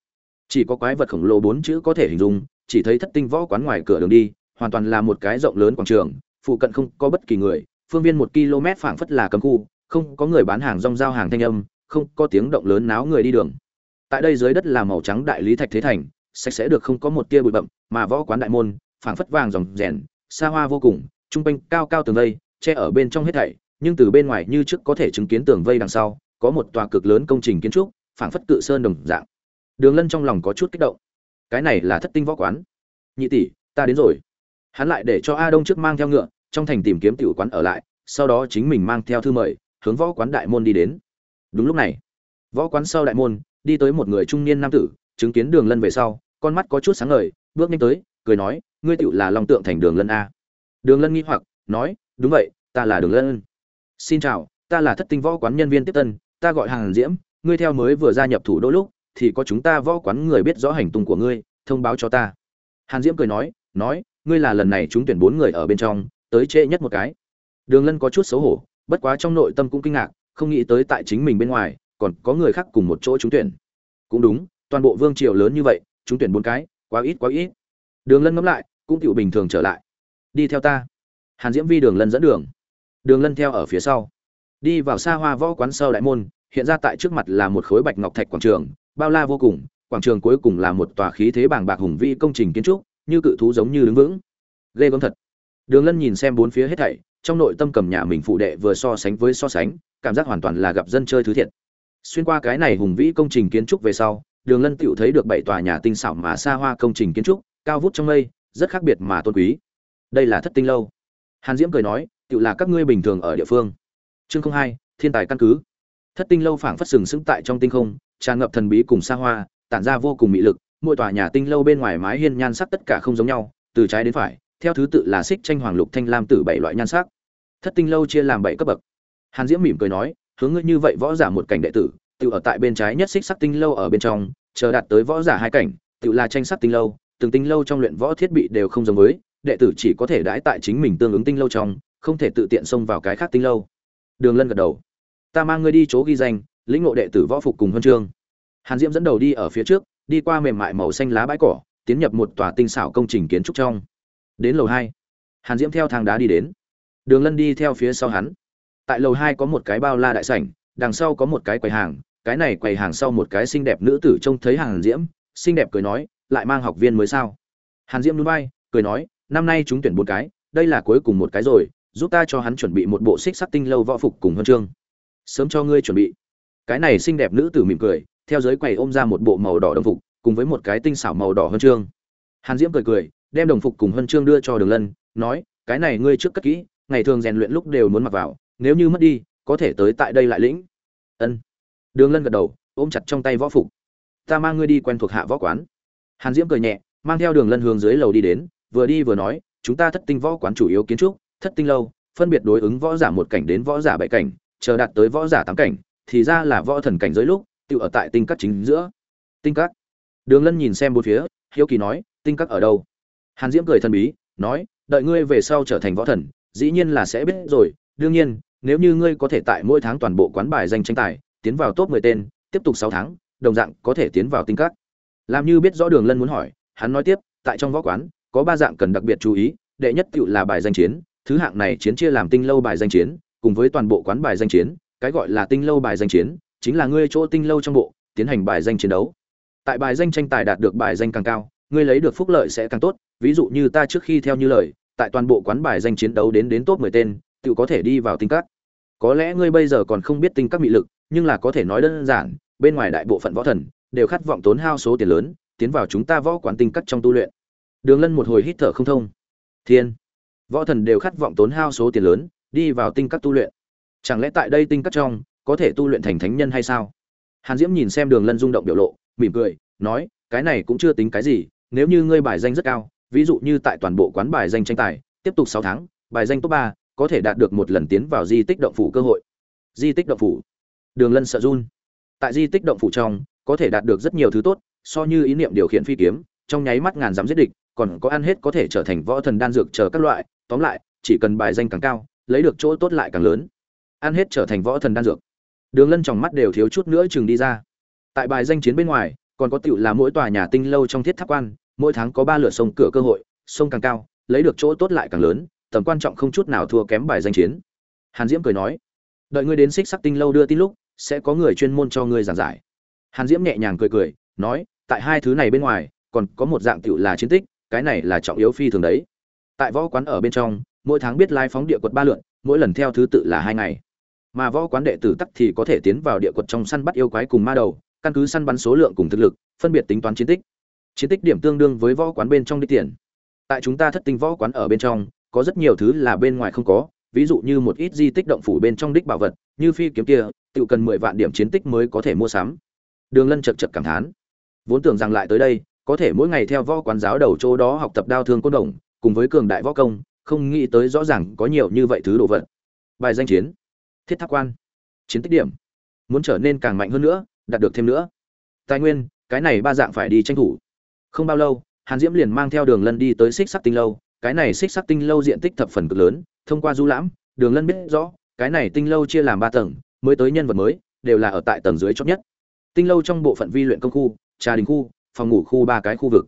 Speaker 1: chỉ có quái vật khổng lồ bốn chữ có thể hình dung, chỉ thấy thất tinh võ quán ngoài cửa đường đi, hoàn toàn là một cái rộng lớn quảng trường, phụ cận không có bất kỳ người, phương viên một km phảng phất là cấm khu, không có người bán hàng rong giao hàng thanh âm, không có tiếng động lớn náo người đi đường. Tại đây dưới đất là màu trắng đại lý thạch thế thành, sạch sẽ được không có một tia bụi bậm mà võ quán đại môn, phảng phất vàng dòng rèn, xa hoa vô cùng, trung quanh cao cao tường vây, che ở bên trong hết thảy, nhưng từ bên ngoài như trước có thể chứng kiến tường vây đằng sau, có một tòa cực lớn công trình kiến trúc, phảng phất cự sơn đồng dạng đường lân trong lòng có chút kích động. Cái này là thất tinh võ quán. Nhị tỷ, ta đến rồi. Hắn lại để cho a đông trước mang theo ngựa, trong thành tìm kiếm tiểu quán ở lại, sau đó chính mình mang theo thư mời, hướng võ quán đại môn đi đến. Đúng lúc này, võ quán sau đại môn, đi tới một người trung niên nam tử, chứng kiến đường lân về sau, con mắt có chút sáng ngời, bước nhanh tới, cười nói, ngươi tiểu là long tượng thành đường lân a. Đường lân nghi hoặc, nói, đúng vậy, ta là đường lân. Xin chào, ta là thất tinh võ quán nhân viên tiếp tân, ta gọi hàng diễm, ngươi theo mới vừa gia nhập thủ đô lúc thì có chúng ta võ quán người biết rõ hành tung của ngươi, thông báo cho ta. Hàn diễm cười nói nói, ngươi là lần này chúng tuyển bốn người ở bên trong, tới trễ nhất một cái. Đường lân có chút xấu hổ, bất quá trong nội tâm cũng kinh ngạc, không nghĩ tới tại chính mình bên ngoài, còn có người khác cùng một chỗ trúng tuyển. Cũng đúng, toàn bộ vương triều lớn như vậy, trúng tuyển bốn cái, quá ít quá ít. Đường lân ngẫm lại, cũng tựu bình thường trở lại. Đi theo ta. Hàn diễm vi đường lân dẫn đường. Đường lân theo ở phía sau. Đi vào xa hoa võ quán sơ đại môn, hiện ra tại trước mặt là một khối bạch ngọc thạch quảng trường bao la vô cùng, quảng trường cuối cùng là một tòa khí thế bàng bạc hùng vĩ công trình kiến trúc, như cự thú giống như đứng vững. Ghê gớm thật. Đường lân nhìn xem bốn phía hết thảy, trong nội tâm cầm nhà mình phụ đệ vừa so sánh với so sánh, cảm giác hoàn toàn là gặp dân chơi thứ thiệt. Xuyên qua cái này hùng vĩ công trình kiến trúc về sau, đường lân tựu thấy được bảy tòa nhà tinh xảo mà xa hoa công trình kiến trúc, cao vút trong mây, rất khác biệt mà tôn quý. Đây là thất tinh lâu. Hàn diễm cười nói, tựu là các ngươi bình thường ở địa phương. Chương không hai, thiên tài căn cứ. Thất tinh lâu phảng phất sừng sững tại trong tinh không tràn ngập thần bí cùng xa hoa, tản ra vô cùng mị lực, mỗi tòa nhà tinh lâu bên ngoài mái hiên nhan sắc tất cả không giống nhau, từ trái đến phải, theo thứ tự là xích tranh hoàng lục thanh lam tử bảy loại nhan sắc. Thất tinh lâu chia làm bảy cấp bậc. Hàn diễm mỉm cười nói, hướng ngươi như vậy võ giả một cảnh đệ tử, tự ở tại bên trái nhất xích sắc tinh lâu ở bên trong, chờ đạt tới võ giả hai cảnh, tự là tranh sắc tinh lâu, từng tinh lâu trong luyện võ thiết bị đều không giống với, đệ tử chỉ có thể đãi tại chính mình tương ứng tinh lâu trong, không thể tự tiện xông vào cái khác tinh lâu. Đường lân gật đầu. Ta mang ngươi đi chỗ ghi danh lĩnh ngộ đệ tử võ phục cùng huân chương. Hàn diễm dẫn đầu đi ở phía trước, đi qua mềm mại màu xanh lá bãi cỏ, tiến nhập một tòa tinh xảo công trình kiến trúc trong. Đến lầu hai, hàn diễm theo thang đá đi đến. Đường lân đi theo phía sau hắn. Tại lầu hai có một cái bao la đại sảnh, đằng sau có một cái quầy hàng, cái này quầy hàng sau một cái xinh đẹp nữ tử trông thấy hàn diễm, xinh đẹp cười nói, lại mang học viên mới sao? Hàn diễm núi bay cười nói, năm nay chúng tuyển bốn cái, đây là cuối cùng một cái rồi, giúp ta cho hắn chuẩn bị một bộ xích sắc tinh lâu võ phục cùng huân chương. Sớm cho ngươi chuẩn bị cái này xinh đẹp nữ tử mỉm cười, theo giới quầy ôm ra một bộ màu đỏ đồng phục, cùng với một cái tinh xảo màu đỏ huân chương. Hàn diễm cười cười, đem đồng phục cùng huân chương đưa cho đường lân, nói, cái này ngươi trước cất kỹ, ngày thường rèn luyện lúc đều muốn mặc vào, nếu như mất đi, có thể tới tại đây lại lĩnh. Ân. Đường lân gật đầu, ôm chặt trong tay võ phục. Ta mang ngươi đi quen thuộc hạ võ quán. Hàn diễm cười nhẹ, mang theo đường lân hướng dưới lầu đi đến, vừa đi vừa nói, chúng ta thất tinh võ quán chủ yếu kiến trúc, thất tinh lâu, phân biệt đối ứng võ giả một cảnh đến võ giả bảy cảnh, chờ đạt tới võ giả tám cảnh thì ra là võ thần cảnh giới lúc tự ở tại tinh các chính giữa. Tinh các. Đường lân nhìn xem bốn phía, hiếu kỳ nói, tinh các ở đâu? Hàn diễm cười thần bí, nói, đợi ngươi về sau trở thành võ thần, dĩ nhiên là sẽ biết rồi. Đương nhiên, nếu như ngươi có thể tại mỗi tháng toàn bộ quán bài danh tranh tài, tiến vào top mười tên, tiếp tục sáu tháng, đồng dạng có thể tiến vào tinh các. Làm như biết rõ đường lân muốn hỏi, hắn nói tiếp, tại trong võ quán, có ba dạng cần đặc biệt chú ý, đệ nhất cựu là bài danh chiến, thứ hạng này chiến chia làm tinh lâu bài danh chiến, cùng với toàn bộ quán bài danh chiến cái gọi là tinh lâu bài danh chiến, chính là ngươi chỗ tinh lâu trong bộ, tiến hành bài danh chiến đấu. Tại bài danh tranh tài đạt được bài danh càng cao, ngươi lấy được phúc lợi sẽ càng tốt. Ví dụ như ta trước khi theo như lời, tại toàn bộ quán bài danh chiến đấu đến đến top 10 tên tự có thể đi vào tinh các. Có lẽ ngươi bây giờ còn không biết tinh các mị lực, nhưng là có thể nói đơn giản, bên ngoài đại bộ phận võ thần, đều khát vọng tốn hao số tiền lớn, tiến vào chúng ta võ quán tinh các trong tu luyện. Đường lân một hồi hít thở không thông. Thiên. Võ thần đều khát vọng tốn hao số tiền lớn, đi vào tinh các tu luyện chẳng lẽ tại đây tinh cắt trong, có thể tu luyện thành thánh nhân hay sao? Hàn diễm nhìn xem đường lân rung động biểu lộ, mỉm cười, nói, cái này cũng chưa tính cái gì, nếu như ngươi bài danh rất cao, ví dụ như tại toàn bộ quán bài danh tranh tài, tiếp tục sáu tháng, bài danh top ba, có thể đạt được một lần tiến vào di tích động phủ cơ hội. Di tích động phủ. Đường lân sợ run. Tại di tích động phủ trong, có thể đạt được rất nhiều thứ tốt, so như ý niệm điều khiển phi kiếm, trong nháy mắt ngàn dám giết địch, còn có ăn hết có thể trở thành võ thần đan dược chờ các loại. Tóm lại, chỉ cần bài danh càng cao, lấy được chỗ tốt lại càng lớn ăn hết trở thành võ thần đan dược. Đường lân trong mắt đều thiếu chút nữa chừng đi ra. Tại bài danh chiến bên ngoài, còn có tựu là mỗi tòa nhà tinh lâu trong thiết tháp quan, mỗi tháng có ba lượt sông cửa cơ hội, sông càng cao, lấy được chỗ tốt lại càng lớn, tầm quan trọng không chút nào thua kém bài danh chiến. Hàn diễm cười nói, đợi ngươi đến xích sắc tinh lâu đưa tin lúc, sẽ có người chuyên môn cho ngươi giảng giải. Hàn diễm nhẹ nhàng cười cười, nói, tại hai thứ này bên ngoài, còn có một dạng tựu là chiến tích, cái này là trọng yếu phi thường đấy. Tại võ quán ở bên trong, mỗi tháng biết lai phóng địa quật ba lượn, mỗi lần theo thứ tự là hai ngày mà võ quán đệ tử tắc thì có thể tiến vào địa quật trong săn bắt yêu quái cùng ma đầu, căn cứ săn bắn số lượng cùng thực lực, phân biệt tính toán chiến tích. Chiến tích điểm tương đương với võ quán bên trong đi tiền. Tại chúng ta thất tinh võ quán ở bên trong, có rất nhiều thứ là bên ngoài không có, ví dụ như một ít di tích động phủ bên trong đích bảo vật, như phi kiếm kia, tự cần mười vạn điểm chiến tích mới có thể mua sắm. Đường lân chật chật cảm thán. Vốn tưởng rằng lại tới đây, có thể mỗi ngày theo võ quán giáo đầu chỗ đó học tập đao thương côn đồng, cùng với cường đại võ công, không nghĩ tới rõ ràng có nhiều như vậy thứ đồ vật. Bài danh chiến thiết tháp quan. Chiến tích điểm. Muốn trở nên càng mạnh hơn nữa, đạt được thêm nữa. Tài nguyên, cái này ba dạng phải đi tranh thủ. Không bao lâu, hàn diễm liền mang theo đường lân đi tới xích sắc tinh lâu. Cái này xích sắc tinh lâu diện tích thập phần cực lớn, thông qua du lãm, đường lân biết rõ, cái này tinh lâu chia làm ba tầng, mới tới nhân vật mới, đều là ở tại tầng dưới chót nhất. Tinh lâu trong bộ phận vi luyện công khu, trà đình khu, phòng ngủ khu ba cái khu vực.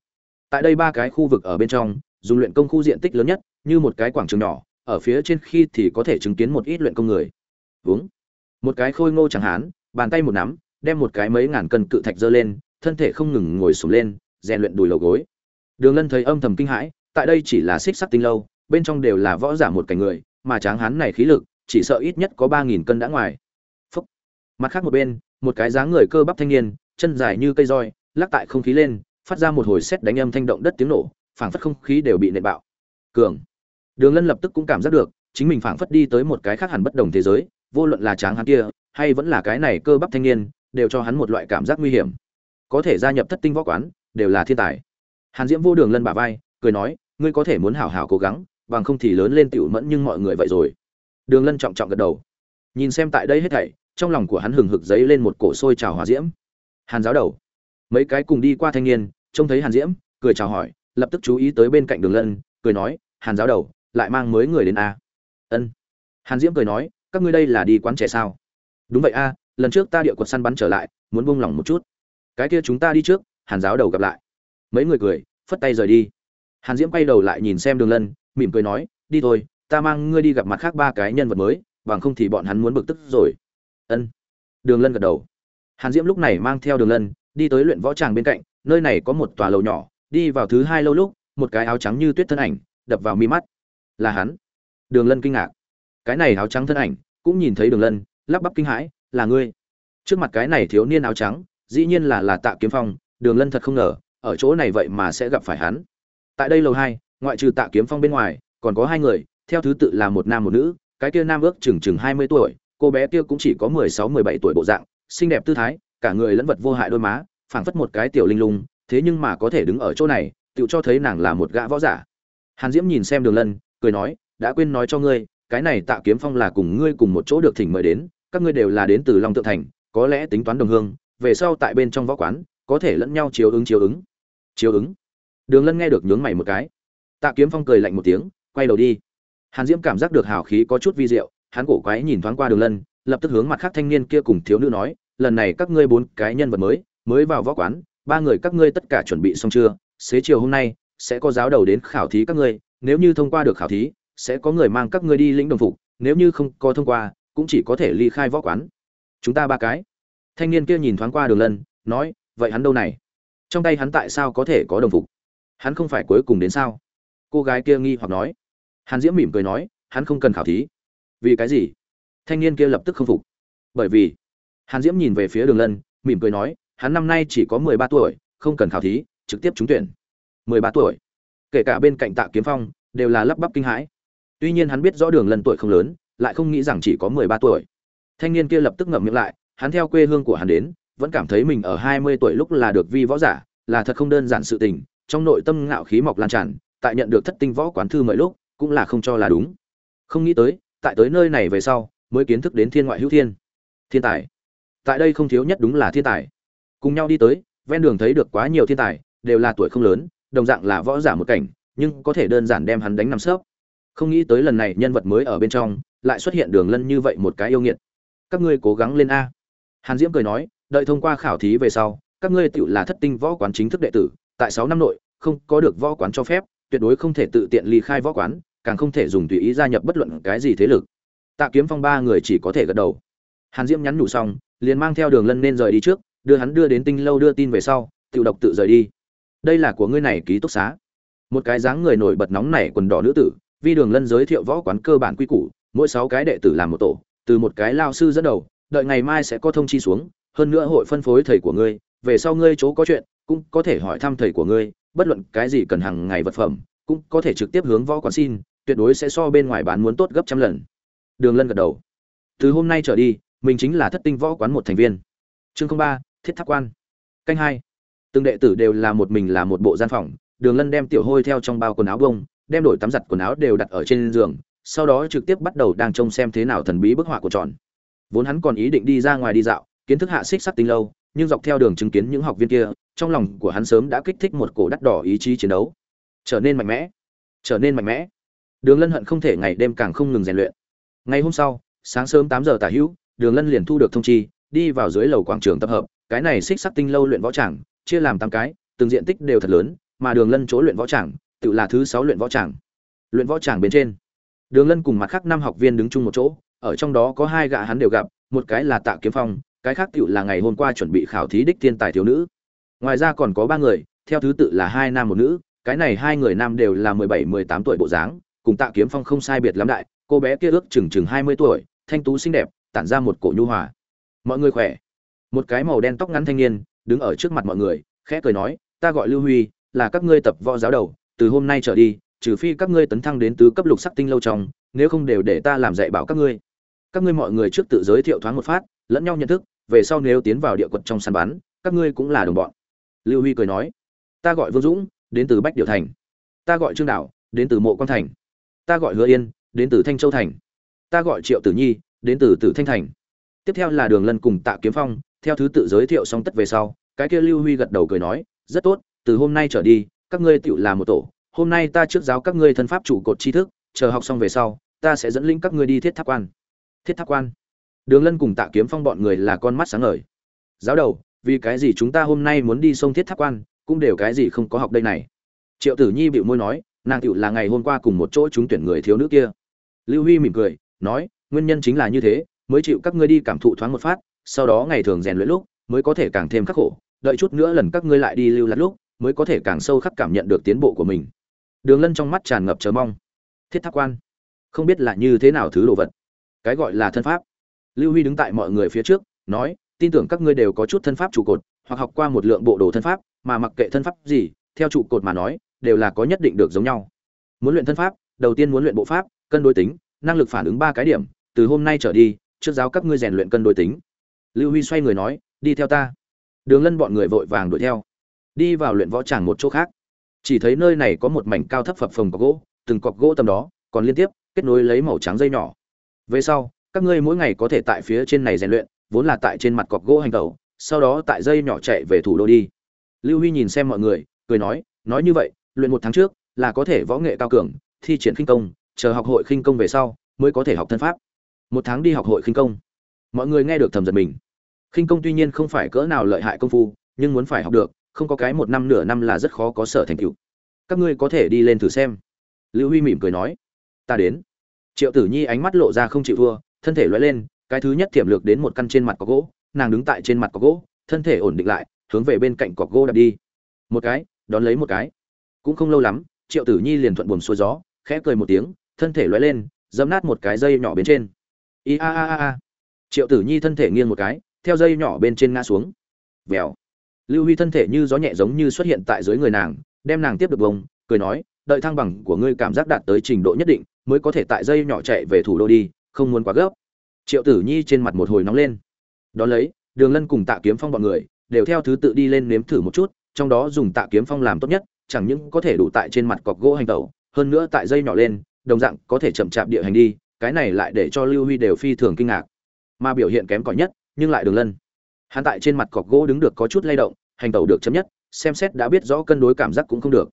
Speaker 1: Tại đây ba cái khu vực ở bên trong, dùng luyện công khu diện tích lớn nhất, như một cái quảng trường nhỏ, ở phía trên khi thì có thể chứng kiến một ít luyện công người uống. Một cái khôi ngô chẳng hán, bàn tay một nắm, đem một cái mấy ngàn cân cự thạch dơ lên, thân thể không ngừng ngồi sụp lên, rèn luyện đùi lầu gối. Đường lân thấy âm thầm kinh hãi, tại đây chỉ là xích sắc tinh lâu, bên trong đều là võ giả một cảnh người, mà tráng hán này khí lực, chỉ sợ ít nhất có ba nghìn cân đã ngoài. Phúc. mặt khác một bên, một cái dáng người cơ bắp thanh niên, chân dài như cây roi, lắc tại không khí lên, phát ra một hồi sét đánh âm thanh động đất tiếng nổ, phảng phất không khí đều bị nện bạo. Cường. Đường lân lập tức cũng cảm giác được, chính mình phảng phất đi tới một cái khác hẳn bất đồng thế giới vô luận là tráng hắn kia, hay vẫn là cái này cơ bắp thanh niên, đều cho hắn một loại cảm giác nguy hiểm. Có thể gia nhập thất tinh võ quán, đều là thiên tài. Hàn diễm vô đường lân bà vai, cười nói, ngươi có thể muốn hảo hảo cố gắng, bằng không thì lớn lên tiểu mẫn nhưng mọi người vậy rồi. Đường lân trọng trọng gật đầu. Nhìn xem tại đây hết thảy, trong lòng của hắn hừng hực giấy lên một cổ sôi trào hòa diễm. Hàn giáo đầu. Mấy cái cùng đi qua thanh niên, trông thấy hàn diễm, cười chào hỏi, lập tức chú ý tới bên cạnh đường lân, cười nói, hàn giáo đầu, lại mang mới người đến a. Ân. Hàn diễm cười nói các ngươi đây là đi quán trẻ sao? Đúng vậy a, lần trước ta địa quật săn bắn trở lại, muốn buông lỏng một chút. Cái kia chúng ta đi trước, hàn giáo đầu gặp lại. Mấy người cười, phất tay rời đi. Hàn diễm quay đầu lại nhìn xem đường lân, mỉm cười nói, đi thôi, ta mang ngươi đi gặp mặt khác ba cái nhân vật mới, bằng không thì bọn hắn muốn bực tức rồi. Ân. Đường lân gật đầu. Hàn diễm lúc này mang theo đường lân, đi tới luyện võ tràng bên cạnh, nơi này có một tòa lầu nhỏ, đi vào thứ hai lâu lúc, một cái áo trắng như tuyết thân ảnh, đập vào mi mắt. Là hắn. Đường lân kinh ngạc cái này áo trắng thân ảnh, cũng nhìn thấy đường lân, lắp bắp kinh hãi, là ngươi? Trước mặt cái này thiếu niên áo trắng, dĩ nhiên là là tạ kiếm phong, đường lân thật không ngờ, ở chỗ này vậy mà sẽ gặp phải hắn. Tại đây lầu hai, ngoại trừ tạ kiếm phong bên ngoài, còn có hai người, theo thứ tự là một nam một nữ, cái kia nam ước chừng chừng hai mươi tuổi, cô bé kia cũng chỉ có mười sáu, mười bảy tuổi bộ dạng, xinh đẹp tư thái, cả người lẫn vật vô hại đôi má, phảng phất một cái tiểu linh lung, thế nhưng mà có thể đứng ở chỗ này tự cho thấy nàng là một gã võ giả. Hàn diễm nhìn xem đường lân, cười nói, đã quên nói cho ngươi cái này tạ kiếm phong là cùng ngươi cùng một chỗ được thỉnh mời đến, các ngươi đều là đến từ long tự thành, có lẽ tính toán đồng hương, về sau tại bên trong võ quán, có thể lẫn nhau chiếu ứng chiếu ứng. Chiếu ứng? Đường lân nghe được nhướng mày một cái. Tạ kiếm phong cười lạnh một tiếng, quay đầu đi. Hàn diễm cảm giác được hào khí có chút vi diệu, hắn cổ quái nhìn thoáng qua đường lân, lập tức hướng mặt khác thanh niên kia cùng thiếu nữ nói, lần này các ngươi bốn cái nhân vật mới mới vào võ quán, ba người các ngươi tất cả chuẩn bị xong chưa? Xế chiều hôm nay, sẽ có giáo đầu đến khảo thí các ngươi, nếu như thông qua được khảo thí sẽ có người mang các ngươi đi lĩnh đồng phục, nếu như không có thông qua, cũng chỉ có thể ly khai võ quán. Chúng ta ba cái. Thanh niên kia nhìn thoáng qua đường lân, nói, vậy hắn đâu này? Trong tay hắn tại sao có thể có đồng phục? Hắn không phải cuối cùng đến sao? Cô gái kia nghi hoặc nói. Hàn diễm mỉm cười nói, hắn không cần khảo thí. Vì cái gì? Thanh niên kia lập tức không phục. Bởi vì hàn diễm nhìn về phía đường lân, mỉm cười nói, hắn năm nay chỉ có mười ba tuổi, không cần khảo thí, trực tiếp trúng tuyển. Mười ba tuổi? Kể cả bên cạnh tạ kiếm phong, đều là lắp bắp kinh hãi tuy nhiên hắn biết rõ đường lân tuổi không lớn, lại không nghĩ rằng chỉ có mười ba tuổi. Thanh niên kia lập tức ngậm miệng lại, hắn theo quê hương của hắn đến, vẫn cảm thấy mình ở hai mươi tuổi lúc là được vi võ giả, là thật không đơn giản sự tình, trong nội tâm ngạo khí mọc lan tràn, tại nhận được thất tinh võ quán thư mời lúc, cũng là không cho là đúng. Không nghĩ tới, tại tới nơi này về sau, mới kiến thức đến thiên ngoại hữu thiên. Thiên tài. Tại đây không thiếu nhất đúng là thiên tài. Cùng nhau đi tới, ven đường thấy được quá nhiều thiên tài, đều là tuổi không lớn, đồng dạng là võ giả một cảnh, nhưng có thể đơn giản đem hắn đánh nằm sấp không nghĩ tới lần này nhân vật mới ở bên trong, lại xuất hiện đường lân như vậy một cái yêu nghiệt. Các ngươi cố gắng lên a. Hàn diễm cười nói, đợi thông qua khảo thí về sau, các ngươi tự là thất tinh võ quán chính thức đệ tử, tại sáu năm nội, không có được võ quán cho phép, tuyệt đối không thể tự tiện ly khai võ quán, càng không thể dùng tùy ý gia nhập bất luận cái gì thế lực. Tạ kiếm phong ba người chỉ có thể gật đầu. Hàn diễm nhắn nhủ xong, liền mang theo đường lân nên rời đi trước, đưa hắn đưa đến tinh lâu đưa tin về sau tự độc tự rời đi. Đây là của ngươi này ký túc xá. Một cái dáng người nổi bật nóng này quần đỏ nữ tử vi đường lân giới thiệu võ quán cơ bản quy củ, mỗi sáu cái đệ tử làm một tổ, từ một cái lao sư dẫn đầu, đợi ngày mai sẽ có thông chi xuống, hơn nữa hội phân phối thầy của ngươi, về sau ngươi chỗ có chuyện, cũng có thể hỏi thăm thầy của ngươi, bất luận cái gì cần hàng ngày vật phẩm, cũng có thể trực tiếp hướng võ quán xin, tuyệt đối sẽ so bên ngoài bán muốn tốt gấp trăm lần. Đường lân gật đầu. Từ hôm nay trở đi, mình chính là thất tinh võ quán một thành viên. Chương ba, thiết tháp quan. Canh hai. Từng đệ tử đều là một mình là một bộ gian phòng, đường lân đem tiểu hôi theo trong bao quần áo bông đem đổi tắm giặt quần áo đều đặt ở trên giường, sau đó trực tiếp bắt đầu đang trông xem thế nào thần bí bức họa của tròn. Vốn hắn còn ý định đi ra ngoài đi dạo, kiến thức hạ xích sắc tinh lâu, nhưng dọc theo đường chứng kiến những học viên kia, trong lòng của hắn sớm đã kích thích một cổ đắt đỏ ý chí chiến đấu. Trở nên mạnh mẽ. Trở nên mạnh mẽ. Đường lân hận không thể ngày đêm càng không ngừng rèn luyện. Ngày hôm sau, sáng sớm tám giờ tả hữu, đường lân liền thu được thông chi, đi vào dưới lầu quảng trường tập hợp, cái này xích sắc tinh lâu luyện võ tràng, chia làm tám cái, từng diện tích đều thật lớn, mà đường lân chỗ luyện võ tràng tự là thứ sáu luyện võ tràng. Luyện võ tràng bên trên, đường lân cùng mặt khác năm học viên đứng chung một chỗ, ở trong đó có hai gã hắn đều gặp, một cái là tạ kiếm phong, cái khác tự là ngày hôm qua chuẩn bị khảo thí đích thiên tài thiếu nữ. Ngoài ra còn có ba người, theo thứ tự là hai nam một nữ, cái này hai người nam đều là mười bảy, mười tám tuổi bộ dáng, cùng tạ kiếm phong không sai biệt lắm đại, cô bé kia ước chừng chừng hai mươi tuổi, thanh tú xinh đẹp, tản ra một cổ nhu hòa. Mọi người khỏe? Một cái màu đen tóc ngắn thanh niên, đứng ở trước mặt mọi người, khẽ cười nói, ta gọi lưu huy, là các ngươi tập võ giáo đầu từ hôm nay trở đi, trừ phi các ngươi tấn thăng đến tứ cấp lục sắc tinh lâu trong, nếu không đều để ta làm dạy bảo các ngươi. Các ngươi mọi người trước tự giới thiệu thoáng một phát, lẫn nhau nhận thức, về sau nếu tiến vào địa quật trong săn bắn, các ngươi cũng là đồng bọn. Lưu huy cười nói, ta gọi vương dũng, đến từ bách điệu thành. Ta gọi trương đạo đến từ mộ quan thành. Ta gọi hứa yên, đến từ thanh châu thành. Ta gọi triệu tử nhi, đến từ tử thanh thành. Tiếp theo là đường lân cùng tạ kiếm phong, theo thứ tự giới thiệu xong tất về sau, cái kia lưu huy gật đầu cười nói, rất tốt, từ hôm nay trở đi các ngươi tựu là một tổ, hôm nay ta trước giáo các ngươi thân pháp chủ cột tri thức, chờ học xong về sau, ta sẽ dẫn linh các ngươi đi thiết tháp quan. Thiết tháp quan. Đường lân cùng tạ kiếm phong bọn người là con mắt sáng ngời. Giáo đầu, vì cái gì chúng ta hôm nay muốn đi sông thiết tháp quan, cũng đều cái gì không có học đây này? Triệu tử nhi bịu môi nói, nàng tựu là ngày hôm qua cùng một chỗ chúng tuyển người thiếu nữ kia. Lưu huy mỉm cười, nói, nguyên nhân chính là như thế, mới chịu các ngươi đi cảm thụ thoáng một phát, sau đó ngày thường rèn luyện lúc, mới có thể càng thêm khắc khổ, đợi chút nữa lần các ngươi lại đi lưu lát lúc mới có thể càng sâu khắc cảm nhận được tiến bộ của mình. Đường lân trong mắt tràn ngập chờ mong. Thiết tháp quan, không biết là như thế nào thứ đồ vật. Cái gọi là thân pháp. Lưu huy đứng tại mọi người phía trước, nói, tin tưởng các ngươi đều có chút thân pháp trụ cột, hoặc học qua một lượng bộ đồ thân pháp, mà mặc kệ thân pháp gì, theo trụ cột mà nói, đều là có nhất định được giống nhau. Muốn luyện thân pháp, đầu tiên muốn luyện bộ pháp, cân đối tính, năng lực phản ứng ba cái điểm, từ hôm nay trở đi, trước giáo các ngươi rèn luyện cân đối tính. Lưu huy xoay người nói, đi theo ta. Đường lân bọn người vội vàng đuổi theo đi vào luyện võ tràng một chỗ khác. Chỉ thấy nơi này có một mảnh cao thấp phập phồng cọc gỗ, từng cọc gỗ tầm đó, còn liên tiếp, kết nối lấy màu trắng dây nhỏ. Về sau, các ngươi mỗi ngày có thể tại phía trên này rèn luyện, vốn là tại trên mặt cọc gỗ hành tẩu, sau đó tại dây nhỏ chạy về thủ đô đi. Lưu huy nhìn xem mọi người, cười nói nói như vậy, luyện một tháng trước là có thể võ nghệ cao cường, thi triển khinh công, chờ học hội khinh công về sau mới có thể học thân pháp. Một tháng đi học hội khinh công. Mọi người nghe được thầm giật mình. Khinh công tuy nhiên không phải cỡ nào lợi hại công phu, nhưng muốn phải học được không có cái một năm nửa năm là rất khó có sở thành tựu. Các ngươi có thể đi lên thử xem. Lưu huy mỉm cười nói. Ta đến. Triệu tử nhi ánh mắt lộ ra không chịu thua, thân thể loay lên, cái thứ nhất tiềm lược đến một căn trên mặt có gỗ, nàng đứng tại trên mặt có gỗ, thân thể ổn định lại, hướng về bên cạnh cọc gỗ đạp đi. Một cái, đón lấy một cái. Cũng không lâu lắm, triệu tử nhi liền thuận buồm xuôi gió, khẽ cười một tiếng, thân thể loay lên dẫm nát một cái dây nhỏ bên trên. I a a a a. Triệu tử nhi thân thể nghiêng một cái, theo dây nhỏ bên trên ngã xuống. Vèo lưu huy thân thể như gió nhẹ giống như xuất hiện tại dưới người nàng, đem nàng tiếp được bông cười nói, đợi thăng bằng của ngươi cảm giác đạt tới trình độ nhất định, mới có thể tại dây nhỏ chạy về thủ đô đi, không muốn quá gấp. Triệu tử nhi trên mặt một hồi nóng lên. Đón lấy, đường lân cùng tạ kiếm phong bọn người đều theo thứ tự đi lên nếm thử một chút, trong đó dùng tạ kiếm phong làm tốt nhất, chẳng những có thể đủ tại trên mặt cọc gỗ hành tẩu, hơn nữa tại dây nhỏ lên, đồng dạng có thể chậm chạp địa hành đi, cái này lại để cho lưu huy đều phi thường kinh ngạc. Mà biểu hiện kém cỏi nhất, nhưng lại đường lân hắn tại trên mặt cọc gỗ đứng được có chút lay động, hành tẩu được chấm nhất, xem xét đã biết rõ cân đối cảm giác cũng không được.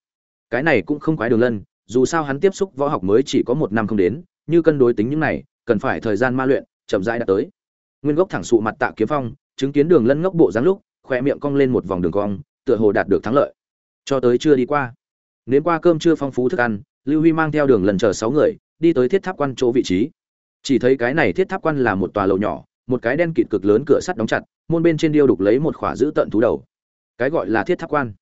Speaker 1: Cái này cũng không quái đường lân, dù sao hắn tiếp xúc võ học mới chỉ có một năm không đến, như cân đối tính những này, cần phải thời gian ma luyện, chậm rãi đã tới. Nguyên gốc thẳng sụ mặt tạ kiếm phong, chứng kiến đường lân ngốc bộ dáng lúc khỏe miệng cong lên một vòng đường cong, tựa hồ đạt được thắng lợi. Cho tới chưa đi qua nếu qua cơm chưa phong phú thức ăn, lưu huy mang theo đường lần chờ sáu người, đi tới thiết tháp quan chỗ vị trí. Chỉ thấy cái này thiết tháp quan là một tòa lầu nhỏ một cái đen kịt cực lớn cửa sắt đóng chặt, môn bên trên điêu đục lấy một khỏa giữ tận thú đầu. Cái gọi là thiết tháp quan.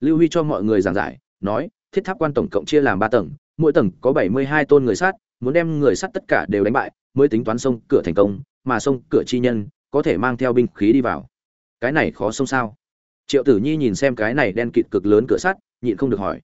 Speaker 1: Lưu huy cho mọi người giảng giải, nói, thiết tháp quan tổng cộng chia làm ba tầng, mỗi tầng có bảy mươi hai tôn người sát, muốn đem người sắt tất cả đều đánh bại, mới tính toán sông cửa thành công, mà sông cửa chi nhân, có thể mang theo binh khí đi vào. Cái này khó sông sao? Triệu tử nhi nhìn xem cái này đen kịt cực lớn cửa sắt, nhịn không được hỏi.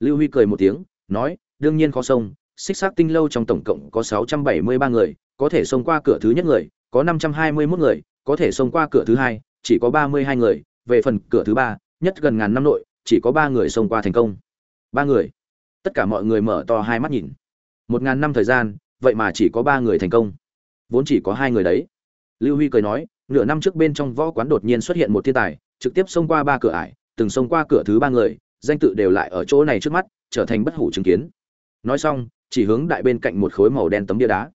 Speaker 1: Lưu huy cười một tiếng, nói, đương nhiên khó sông xích xác tinh lâu trong tổng cộng có sáu trăm bảy mươi ba người, có thể xông qua cửa thứ nhất người có năm trăm hai mươi 521 người, có thể xông qua cửa thứ hai, chỉ có ba mươi hai người, về phần cửa thứ ba, nhất gần ngàn năm nội, chỉ có ba người xông qua thành công. Ba người. Tất cả mọi người mở to hai mắt nhìn. Một ngàn năm thời gian, vậy mà chỉ có ba người thành công. Vốn chỉ có hai người đấy. Lưu huy cười nói, nửa năm trước bên trong võ quán đột nhiên xuất hiện một thiên tài, trực tiếp xông qua ba cửa ải, từng xông qua cửa thứ ba người, danh tự đều lại ở chỗ này trước mắt, trở thành bất hủ chứng kiến. Nói xong, chỉ hướng đại bên cạnh một khối màu đen tấm bia đá.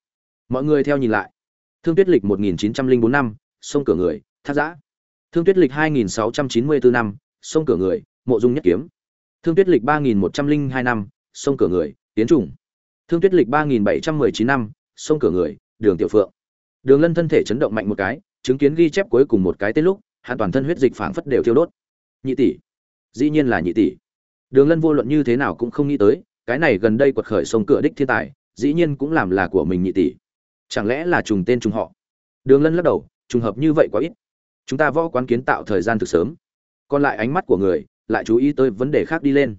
Speaker 1: Mọi người theo nhìn lại thương tuyết lịch 1904 năm, sông cửa người, thác giã. Thương tuyết lịch 2694 năm, sông cửa người, mộ dung nhất kiếm. Thương tuyết lịch 3102 năm, sông cửa người, tiến trùng. Thương tuyết lịch 3719 năm, sông cửa người, đường tiểu phượng. Đường lân thân thể chấn động mạnh một cái, chứng kiến ghi chép cuối cùng một cái tên lúc, hắn toàn thân huyết dịch phảng phất đều thiêu đốt. Nhị tỷ. Dĩ nhiên là nhị tỷ. Đường lân vô luận như thế nào cũng không nghĩ tới, cái này gần đây quật khởi sông cửa đích thiên tài, dĩ nhiên cũng làm là của mình nhị tỷ chẳng lẽ là trùng tên trùng họ? Đường lân lắc đầu, trùng hợp như vậy quá ít. Chúng ta võ quán kiến tạo thời gian thực sớm. Còn lại ánh mắt của người, lại chú ý tới vấn đề khác đi lên.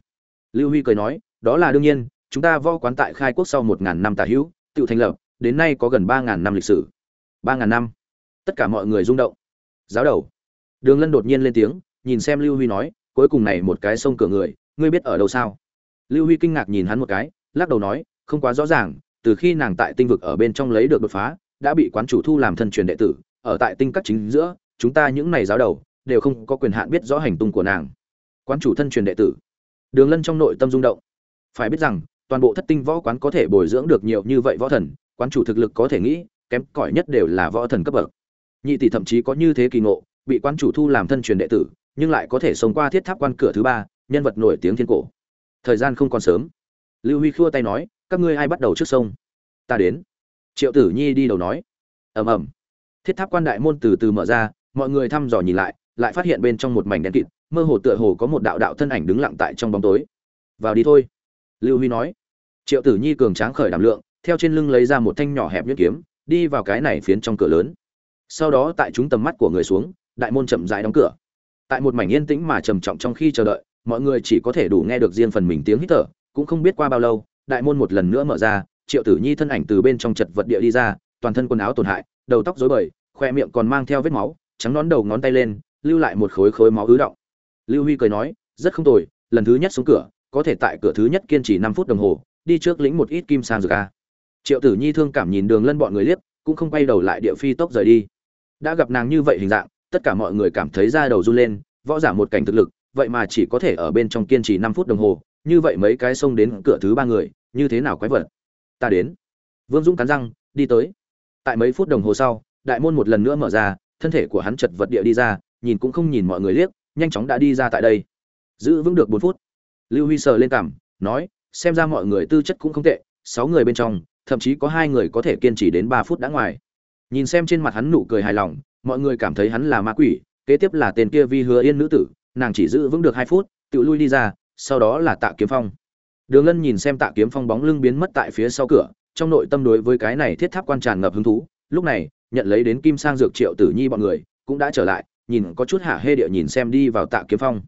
Speaker 1: Lưu huy cười nói, đó là đương nhiên, chúng ta võ quán tại khai quốc sau một ngàn năm tả hữu, tự thành lập, đến nay có gần ba ngàn năm lịch sử. Ba ngàn năm. Tất cả mọi người rung động. Giáo đầu. Đường lân đột nhiên lên tiếng, nhìn xem lưu huy nói, cuối cùng này một cái sông cửa người, ngươi biết ở đâu sao? Lưu huy kinh ngạc nhìn hắn một cái, lắc đầu nói, không quá rõ ràng từ khi nàng tại tinh vực ở bên trong lấy được đột phá, đã bị quán chủ thu làm thân truyền đệ tử, ở tại tinh các chính giữa, chúng ta những này giáo đầu, đều không có quyền hạn biết rõ hành tung của nàng. Quán chủ thân truyền đệ tử. Đường lân trong nội tâm rung động. Phải biết rằng, toàn bộ thất tinh võ quán có thể bồi dưỡng được nhiều như vậy võ thần, quán chủ thực lực có thể nghĩ, kém cỏi nhất đều là võ thần cấp bậc. Nhị tỷ thậm chí có như thế kỳ ngộ, bị quán chủ thu làm thân truyền đệ tử, nhưng lại có thể sống qua thiết tháp quan cửa thứ ba, nhân vật nổi tiếng thiên cổ. Thời gian không còn sớm. Lưu huy khua tay nói các ngươi ai bắt đầu trước sông? Ta đến. Triệu tử nhi đi đầu nói. Ầm ầm. Thiết tháp quan đại môn từ từ mở ra, mọi người thăm dò nhìn lại lại phát hiện bên trong một mảnh đen kịt, mơ hồ tựa hồ có một đạo đạo thân ảnh đứng lặng tại trong bóng tối. Vào đi thôi. Lưu huy nói. Triệu tử nhi cường tráng khởi đảm lượng, theo trên lưng lấy ra một thanh nhỏ hẹp nhuyễn kiếm, đi vào cái này phiến trong cửa lớn. Sau đó tại chúng tầm mắt của người xuống, đại môn chậm rãi đóng cửa. Tại một mảnh yên tĩnh mà trầm trọng trong khi chờ đợi, mọi người chỉ có thể đủ nghe được riêng phần mình tiếng hít thở, cũng không biết qua bao lâu đại môn một lần nữa mở ra, triệu tử nhi thân ảnh từ bên trong chật vật địa đi ra, toàn thân quần áo tổn hại, đầu tóc rối bời, khoe miệng còn mang theo vết máu, trắng nón đầu ngón tay lên, lưu lại một khối khối máu ứ động. Lưu huy cười nói, rất không tồi, lần thứ nhất xuống cửa, có thể tại cửa thứ nhất kiên trì năm phút đồng hồ, đi trước lĩnh một ít kim sang dược a. Triệu tử nhi thương cảm nhìn đường lân bọn người liếc, cũng không quay đầu lại địa phi tốc rời đi. Đã gặp nàng như vậy hình dạng, tất cả mọi người cảm thấy da đầu run lên, võ giả một cảnh thực lực, vậy mà chỉ có thể ở bên trong kiên trì năm phút đồng hồ như vậy mấy cái xông đến cửa thứ ba người, như thế nào quái vật? Ta đến. Vương dũng cắn răng, đi tới. Tại mấy phút đồng hồ sau, đại môn một lần nữa mở ra, thân thể của hắn chật vật địa đi ra, nhìn cũng không nhìn mọi người liếc, nhanh chóng đã đi ra tại đây. Giữ vững được bốn phút. Lưu huy sờ lên cảm, nói, xem ra mọi người tư chất cũng không tệ, sáu người bên trong, thậm chí có hai người có thể kiên trì đến ba phút đã ngoài. Nhìn xem trên mặt hắn nụ cười hài lòng, mọi người cảm thấy hắn là ma quỷ, kế tiếp là tên kia vi hứa yên nữ tử, nàng chỉ giữ vững được hai phút, tự lui đi ra sau đó là tạ kiếm phong. Đường lân nhìn xem tạ kiếm phong bóng lưng biến mất tại phía sau cửa, trong nội tâm đối với cái này thiết tháp quan tràn ngập hứng thú. Lúc này, nhận lấy đến kim sang dược triệu tử nhi bọn người, cũng đã trở lại, nhìn có chút hạ hê địa nhìn xem đi vào tạ kiếm phong.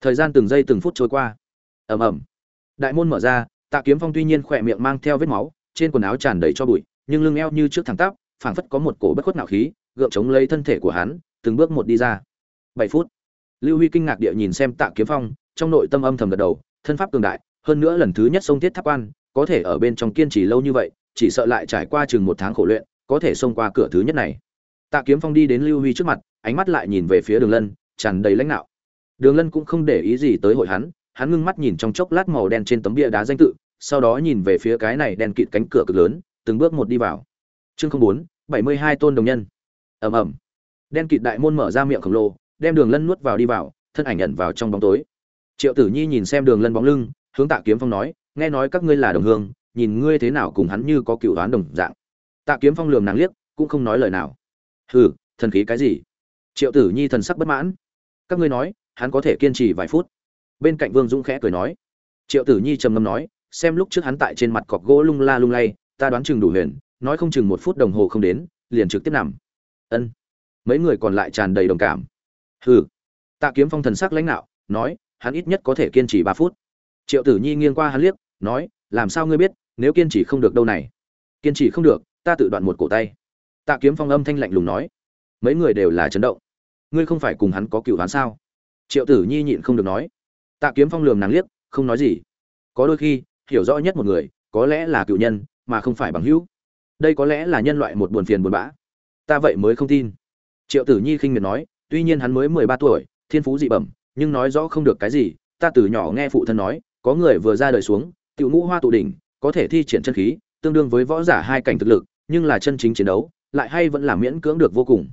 Speaker 1: Thời gian từng giây từng phút trôi qua. Ầm ầm. Đại môn mở ra, tạ kiếm phong tuy nhiên khỏe miệng mang theo vết máu, trên quần áo tràn đầy cho bụi, nhưng lưng eo như trước thẳng tắp, phảng phất có một cổ bất khuất nạo khí, gượng chống lấy thân thể của hắn, từng bước một đi ra. Bảy phút. Lưu huy kinh ngạc địa nhìn xem tạ kiếm phong trong nội tâm âm thầm gật đầu, thân pháp cường đại, hơn nữa lần thứ nhất sông thiết tháp quan, có thể ở bên trong kiên trì lâu như vậy, chỉ sợ lại trải qua chừng một tháng khổ luyện, có thể xông qua cửa thứ nhất này. Tạ kiếm phong đi đến lưu huy trước mặt, ánh mắt lại nhìn về phía đường lân, tràn đầy lãnh đạo. Đường lân cũng không để ý gì tới hội hắn hắn ngưng mắt nhìn trong chốc lát màu đen trên tấm bia đá danh tự, sau đó nhìn về phía cái này đen kịt cánh cửa cực lớn, từng bước một đi vào. Chương không bốn, bảy mươi hai tôn đồng nhân. Ầm ầm. Đen kịt đại môn mở ra miệng khổng lồ, đem đường lân nuốt vào đi vào, thân ảnh ẩn vào trong bóng tối triệu tử nhi nhìn xem đường lân bóng lưng, hướng tạ kiếm phong nói, nghe nói các ngươi là đồng hương, nhìn ngươi thế nào cùng hắn như có cựu đoán đồng dạng. Tạ kiếm phong lườm nàng liếc, cũng không nói lời nào. Hừ, thần khí cái gì? Triệu tử nhi thần sắc bất mãn. Các ngươi nói, hắn có thể kiên trì vài phút. Bên cạnh vương dũng khẽ cười nói. Triệu tử nhi trầm ngâm nói, xem lúc trước hắn tại trên mặt cọc gỗ lung la lung lay, ta đoán chừng đủ huyền, nói không chừng một phút đồng hồ không đến, liền trực tiếp nằm. Ân. Mấy người còn lại tràn đầy đồng cảm. Hừ. Tạ kiếm phong thần sắc lãnh đạo, nói hắn ít nhất có thể kiên trì ba phút. Triệu tử nhi nghiêng qua hắn liếc, nói, làm sao ngươi biết, nếu kiên trì không được đâu này? Kiên trì không được, ta tự đoạn một cổ tay. Tạ kiếm phong âm thanh lạnh lùng nói, mấy người đều là chấn động. Ngươi không phải cùng hắn có cựu hắn sao? Triệu tử nhi nhịn không được nói. Tạ kiếm phong lườm nàng liếc, không nói gì. Có đôi khi, hiểu rõ nhất một người, có lẽ là cựu nhân, mà không phải bằng hữu. Đây có lẽ là nhân loại một buồn phiền buồn bã. Ta vậy mới không tin. Triệu tử nhi khinh miệt nói, tuy nhiên hắn mới mười ba tuổi, thiên phú dị bẩm nhưng nói rõ không được cái gì, ta từ nhỏ nghe phụ thân nói, có người vừa ra đời xuống, tiểu ngũ hoa tụ đỉnh, có thể thi triển chân khí, tương đương với võ giả hai cảnh thực lực, nhưng là chân chính chiến đấu, lại hay vẫn là miễn cưỡng được vô cùng.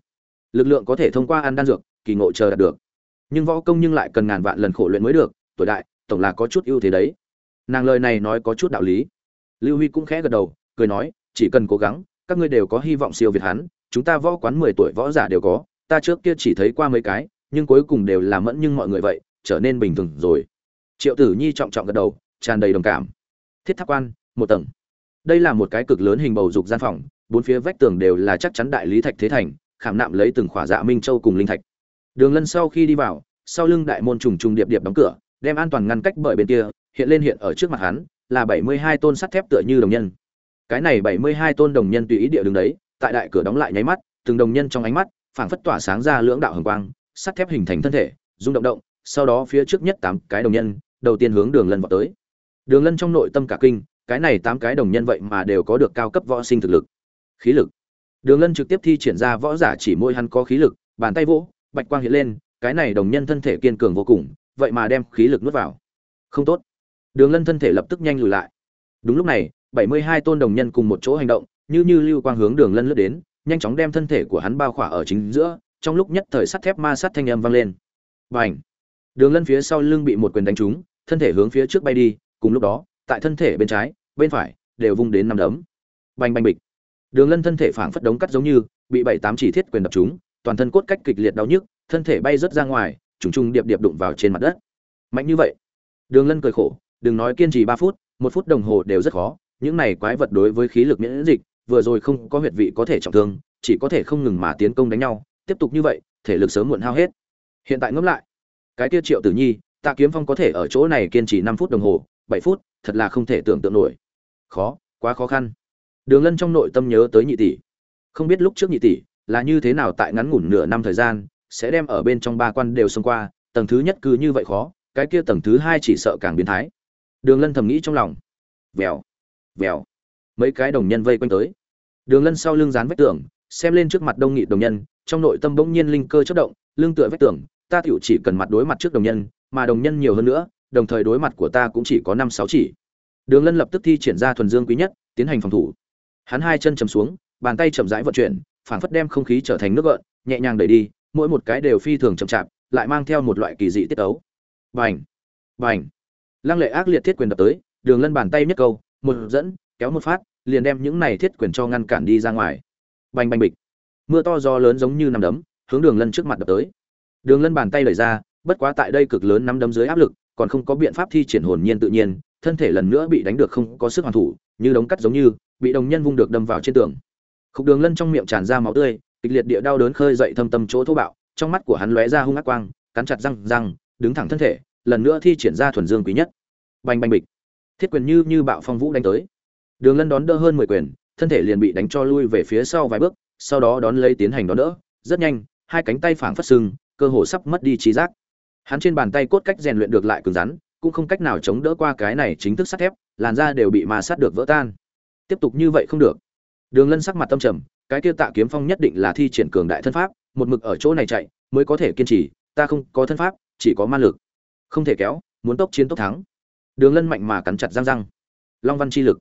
Speaker 1: Lực lượng có thể thông qua ăn đan dược, kỳ ngộ chờ đạt được. Nhưng võ công nhưng lại cần ngàn vạn lần khổ luyện mới được, tuổi đại, tổng là có chút ưu thế đấy. Nàng lời này nói có chút đạo lý. Lưu huy cũng khẽ gật đầu, cười nói, chỉ cần cố gắng, các ngươi đều có hy vọng siêu việt hắn, chúng ta võ quán mười tuổi võ giả đều có, ta trước kia chỉ thấy qua mấy cái nhưng cuối cùng đều là mẫn nhưng mọi người vậy, trở nên bình thường rồi. Triệu tử nhi trọng trọng gật đầu, tràn đầy đồng cảm. Thiết tháp quan, một tầng. Đây là một cái cực lớn hình bầu dục gian phòng, bốn phía vách tường đều là chắc chắn đại lý thạch thế thành, khảm nạm lấy từng khỏa dạ minh châu cùng linh thạch. Đường lân sau khi đi vào, sau lưng đại môn trùng trùng điệp điệp đóng cửa, đem an toàn ngăn cách bởi bên kia, hiện lên hiện ở trước mặt hắn, là bảy mươi hai tôn sắt thép tựa như đồng nhân. Cái này bảy mươi hai tôn đồng nhân tùy ý địa đường đấy, tại đại cửa đóng lại nháy mắt, từng đồng nhân trong ánh mắt, phảng phất tỏa sáng ra lưỡng đạo hồng quang sắt thép hình thành thân thể, rung động động, sau đó phía trước nhất tám cái đồng nhân, đầu tiên hướng đường lân vào tới. Đường lân trong nội tâm cả kinh, cái này tám cái đồng nhân vậy mà đều có được cao cấp võ sinh thực lực. Khí lực. Đường lân trực tiếp thi triển ra võ giả chỉ môi hắn có khí lực, bàn tay vỗ, bạch quang hiện lên, cái này đồng nhân thân thể kiên cường vô cùng, vậy mà đem khí lực nuốt vào. Không tốt. Đường lân thân thể lập tức nhanh lùi lại. Đúng lúc này, bảy mươi hai tôn đồng nhân cùng một chỗ hành động, như như lưu quang hướng đường lân lướt đến, nhanh chóng đem thân thể của hắn bao khỏa ở chính giữa trong lúc nhất thời sắt thép ma sắt thanh âm vang lên. Bành, đường lân phía sau lưng bị một quyền đánh trúng thân thể hướng phía trước bay đi cùng lúc đó tại thân thể bên trái bên phải đều vung đến năm đấm. Bành bành bịch! Đường lân thân thể phảng phất đống cắt giống như bị bảy tám chỉ thiết quyền đập trúng toàn thân cốt cách kịch liệt đau nhức thân thể bay rất ra ngoài trùng trùng điệp điệp đụng vào trên mặt đất. Mạnh như vậy! Đường lân cười khổ đừng nói kiên trì ba phút một phút đồng hồ đều rất khó những này quái vật đối với khí lực miễn dịch vừa rồi không có huyệt vị có thể trọng thương chỉ có thể không ngừng mà tiến công đánh nhau tiếp tục như vậy, thể lực sớm muộn hao hết. Hiện tại ngẫm lại, cái kia triệu tử nhi, tạ kiếm phong có thể ở chỗ này kiên trì năm phút đồng hồ, bảy phút, thật là không thể tưởng tượng nổi. Khó, quá khó khăn. Đường lân trong nội tâm nhớ tới nhị tỷ. Không biết lúc trước nhị tỷ là như thế nào tại ngắn ngủn nửa năm thời gian, sẽ đem ở bên trong ba quan đều xông qua, tầng thứ nhất cứ như vậy khó, cái kia tầng thứ hai chỉ sợ càng biến thái. Đường lân thầm nghĩ trong lòng. Vèo vèo, mấy cái đồng nhân vây quanh tới. Đường lân sau lưng dán vách tường, xem lên trước mặt đông nghị đồng nhân trong nội tâm bỗng nhiên linh cơ chớp động, lưng tựa vách tường, ta tiểu chỉ cần mặt đối mặt trước đồng nhân, mà đồng nhân nhiều hơn nữa, đồng thời đối mặt của ta cũng chỉ có năm sáu chỉ. Đường lân lập tức thi triển ra thuần dương quý nhất, tiến hành phòng thủ. Hắn hai chân chầm xuống, bàn tay chậm rãi vận chuyển, phảng phất đem không khí trở thành nước gợn, nhẹ nhàng đẩy đi, mỗi một cái đều phi thường chậm chạp, lại mang theo một loại kỳ dị tiết ấu bành! Bành! Lăng lệ ác liệt thiết quyền đập tới, đường lân bàn tay nhất câu, một dẫn, kéo một phát, liền đem những này thiết quyền cho ngăn cản đi ra ngoài. Bành bành bịch! Mưa to gió lớn giống như nằm đấm, hướng đường lân trước mặt đập tới. Đường lân bàn tay lợi ra, bất quá tại đây cực lớn nắm đấm dưới áp lực, còn không có biện pháp thi triển hồn nhiên tự nhiên, thân thể lần nữa bị đánh được không có sức hoàn thủ, như đống cắt giống như, bị đồng nhân vung được đâm vào trên tường. Khúc đường lân trong miệng tràn ra máu tươi, kịch liệt địa đau đớn khơi dậy thâm tâm chỗ thô bạo, trong mắt của hắn lóe ra hung ác quang, cắn chặt răng răng, đứng thẳng thân thể, lần nữa thi triển ra thuần dương quý nhất. Bành bành bịch. Thiết quyền như như bạo phong vũ đánh tới. Đường lân đón đỡ hơn mười quyền, thân thể liền bị đánh cho lui về phía sau vài bước sau đó đón lấy tiến hành đón đỡ. Rất nhanh, hai cánh tay phảng phất sưng cơ hồ sắp mất đi trí giác. Hắn trên bàn tay cốt cách rèn luyện được lại cứng rắn, cũng không cách nào chống đỡ qua cái này chính thức sắt thép, làn da đều bị mà sát được vỡ tan. Tiếp tục như vậy không được. Đường lân sắc mặt tâm trầm, cái kia tạ kiếm phong nhất định là thi triển cường đại thân pháp, một mực ở chỗ này chạy, mới có thể kiên trì, ta không có thân pháp, chỉ có ma lực. Không thể kéo, muốn tốc chiến tốc thắng. Đường lân mạnh mà cắn chặt răng răng. Long văn chi lực.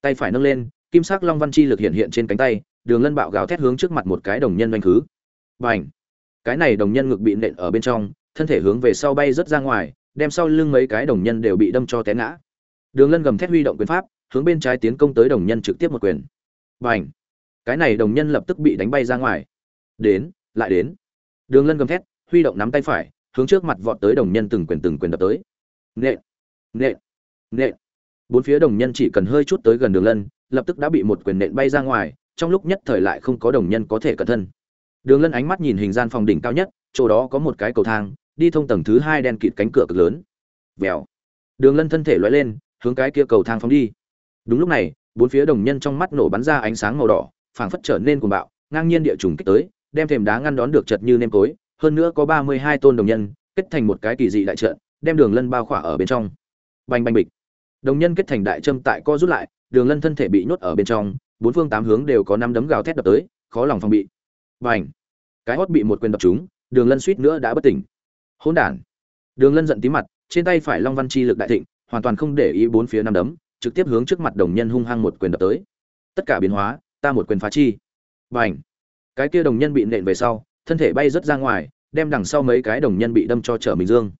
Speaker 1: Tay phải nâng lên, kim sắc long văn chi lực hiện hiện trên cánh tay đường lân bạo gào thét hướng trước mặt một cái đồng nhân doanh khứ. Và ảnh cái này đồng nhân ngực bị nện ở bên trong, thân thể hướng về sau bay rớt ra ngoài, đem sau lưng mấy cái đồng nhân đều bị đâm cho té ngã. Đường lân gầm thét huy động quyền pháp, hướng bên trái tiến công tới đồng nhân trực tiếp một quyền. Và ảnh cái này đồng nhân lập tức bị đánh bay ra ngoài. Đến, lại đến. Đường lân gầm thét, huy động nắm tay phải, hướng trước mặt vọt tới đồng nhân từng quyền từng quyền đập tới. Nện! Nện! Nện! Bốn phía đồng nhân chỉ cần hơi chút tới gần đường lân, lập tức đã bị một quyền nện bay ra ngoài trong lúc nhất thời lại không có đồng nhân có thể cẩn thân. Đường lân ánh mắt nhìn hình gian phòng đỉnh cao nhất, chỗ đó có một cái cầu thang, đi thông tầng thứ hai đen kịt cánh cửa cực lớn. Vèo. Đường lân thân thể loay lên, hướng cái kia cầu thang phóng đi. Đúng lúc này, bốn phía đồng nhân trong mắt nổ bắn ra ánh sáng màu đỏ, phảng phất trở nên cuồng bạo, ngang nhiên địa trùng kích tới, đem thềm đá ngăn đón được chật như nêm tối, hơn nữa có ba mươi hai tôn đồng nhân, kết thành một cái kỳ dị đại trận, đem đường lân bao khỏa ở bên trong. Bành bành bịch. Đồng nhân kết thành đại châm tại co rút lại, đường lân thân thể bị nhốt ở bên trong bốn phương tám hướng đều có năm đấm gào thét đập tới, khó lòng phòng bị. Bành! Cái hốt bị một quyền đập trúng, đường lân suýt nữa đã bất tỉnh. Hỗn đản! Đường lân giận tí mặt, trên tay phải long văn chi lực đại thịnh, hoàn toàn không để ý bốn phía năm đấm, trực tiếp hướng trước mặt đồng nhân hung hăng một quyền đập tới. Tất cả biến hóa, ta một quyền phá chi. Bành! cái kia đồng nhân bị nện về sau, thân thể bay rất ra ngoài, đem đằng sau mấy cái đồng nhân bị đâm cho trở mình dương.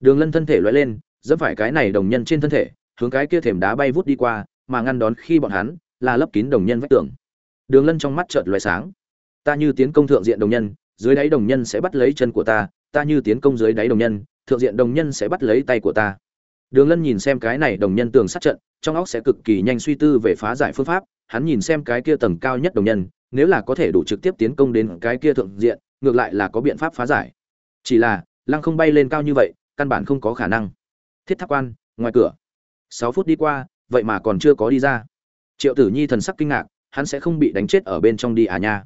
Speaker 1: Đường lân thân thể lóe lên, dẫm phải cái này đồng nhân trên thân thể, hướng cái kia thềm đá bay vút đi qua, mà ngăn đón khi bọn hắn là lấp kín đồng nhân vách tường. Đường lân trong mắt chợt loài sáng. Ta như tiến công thượng diện đồng nhân, dưới đáy đồng nhân sẽ bắt lấy chân của ta ta như tiến công dưới đáy đồng nhân, thượng diện đồng nhân sẽ bắt lấy tay của ta. Đường lân nhìn xem cái này đồng nhân tường sát trận, trong óc sẽ cực kỳ nhanh suy tư về phá giải phương pháp, hắn nhìn xem cái kia tầng cao nhất đồng nhân, nếu là có thể đủ trực tiếp tiến công đến cái kia thượng diện, ngược lại là có biện pháp phá giải. Chỉ là, lăng không bay lên cao như vậy, căn bản không có khả năng. Thiết tháp quan, ngoài cửa. Sáu phút đi qua, vậy mà còn chưa có đi ra triệu tử nhi thần sắc kinh ngạc, hắn sẽ không bị đánh chết ở bên trong đi à nha.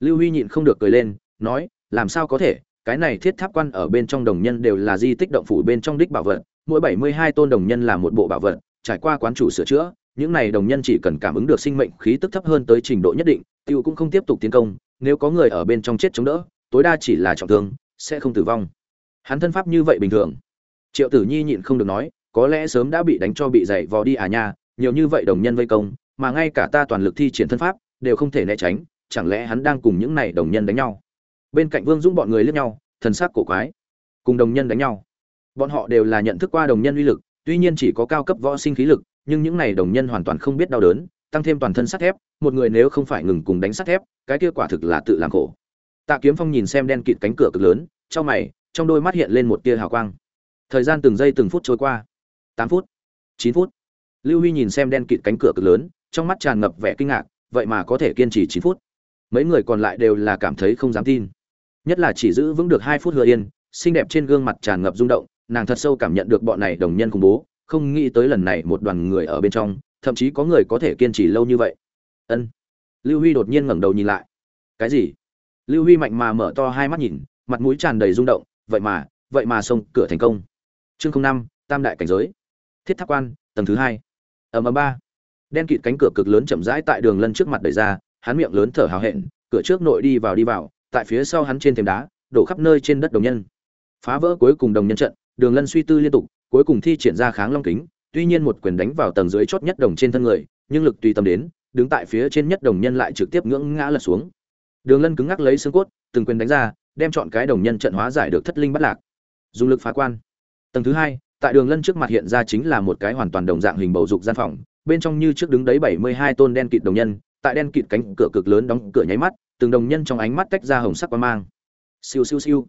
Speaker 1: Lưu huy nhịn không được cười lên, nói, làm sao có thể, cái này thiết tháp quan ở bên trong đồng nhân đều là di tích động phủ bên trong đích bảo vật, mỗi bảy mươi hai tôn đồng nhân là một bộ bảo vật, trải qua quán chủ sửa chữa, những này đồng nhân chỉ cần cảm ứng được sinh mệnh khí tức thấp hơn tới trình độ nhất định, tiêu cũng không tiếp tục tiến công, nếu có người ở bên trong chết chống đỡ, tối đa chỉ là trọng thương, sẽ không tử vong. Hắn thân pháp như vậy bình thường. Triệu tử nhi nhịn không được nói, có lẽ sớm đã bị đánh cho bị dày vò đi à nha, nhiều như vậy đồng nhân vây công mà ngay cả ta toàn lực thi triển thân pháp, đều không thể né tránh, chẳng lẽ hắn đang cùng những này đồng nhân đánh nhau? Bên cạnh vương dũng bọn người liếc nhau, thần sắc cổ quái. Cùng đồng nhân đánh nhau. Bọn họ đều là nhận thức qua đồng nhân uy lực, tuy nhiên chỉ có cao cấp võ sinh khí lực, nhưng những này đồng nhân hoàn toàn không biết đau đớn, tăng thêm toàn thân sắt thép, một người nếu không phải ngừng cùng đánh sắt thép, cái kia quả thực là tự làm khổ. Tạ kiếm phong nhìn xem đen kịt cánh cửa cực lớn, trong mày, trong đôi mắt hiện lên một tia hào quang. Thời gian từng giây từng phút trôi qua. Tám phút, chín phút. Lưu huy nhìn xem đen kịt cánh cửa cực lớn trong mắt tràn ngập vẻ kinh ngạc, vậy mà có thể kiên trì chín phút. Mấy người còn lại đều là cảm thấy không dám tin. Nhất là chỉ giữ vững được hai phút hừa yên, xinh đẹp trên gương mặt tràn ngập rung động, nàng thật sâu cảm nhận được bọn này đồng nhân khủng bố, không nghĩ tới lần này một đoàn người ở bên trong, thậm chí có người có thể kiên trì lâu như vậy. Ân. Lưu huy đột nhiên ngẩng đầu nhìn lại. Cái gì? Lưu huy mạnh mà mở to hai mắt nhìn, mặt mũi tràn đầy rung động, vậy mà vậy mà xông cửa thành công. Chương năm, tam đại cảnh giới. Thiết tháp quan, tầng thứ hai. Ầm ầm ba đen kịt cánh cửa cực lớn chậm rãi tại đường lân trước mặt đẩy ra, hắn miệng lớn thở hào hẹn, cửa trước nội đi vào đi vào, tại phía sau hắn trên thềm đá, đổ khắp nơi trên đất đồng nhân. Phá vỡ cuối cùng đồng nhân trận, đường lân suy tư liên tục, cuối cùng thi triển ra kháng long kính, tuy nhiên một quyền đánh vào tầng dưới chót nhất đồng trên thân người, nhưng lực tùy tâm đến, đứng tại phía trên nhất đồng nhân lại trực tiếp ngưỡng ngã lật xuống. Đường lân cứng ngắc lấy xương cốt, từng quyền đánh ra, đem chọn cái đồng nhân trận hóa giải được thất linh bắt lạc. Dùng lực phá quan. Tầng thứ hai, tại đường lân trước mặt hiện ra chính là một cái hoàn toàn đồng dạng hình bầu dục gian phòng bên trong như trước đứng đấy bảy mươi hai tôn đen kịt đồng nhân, tại đen kịt cánh cửa cực lớn đóng cửa nháy mắt, từng đồng nhân trong ánh mắt tách ra hồng sắc quang mang. Siêu siêu siêu.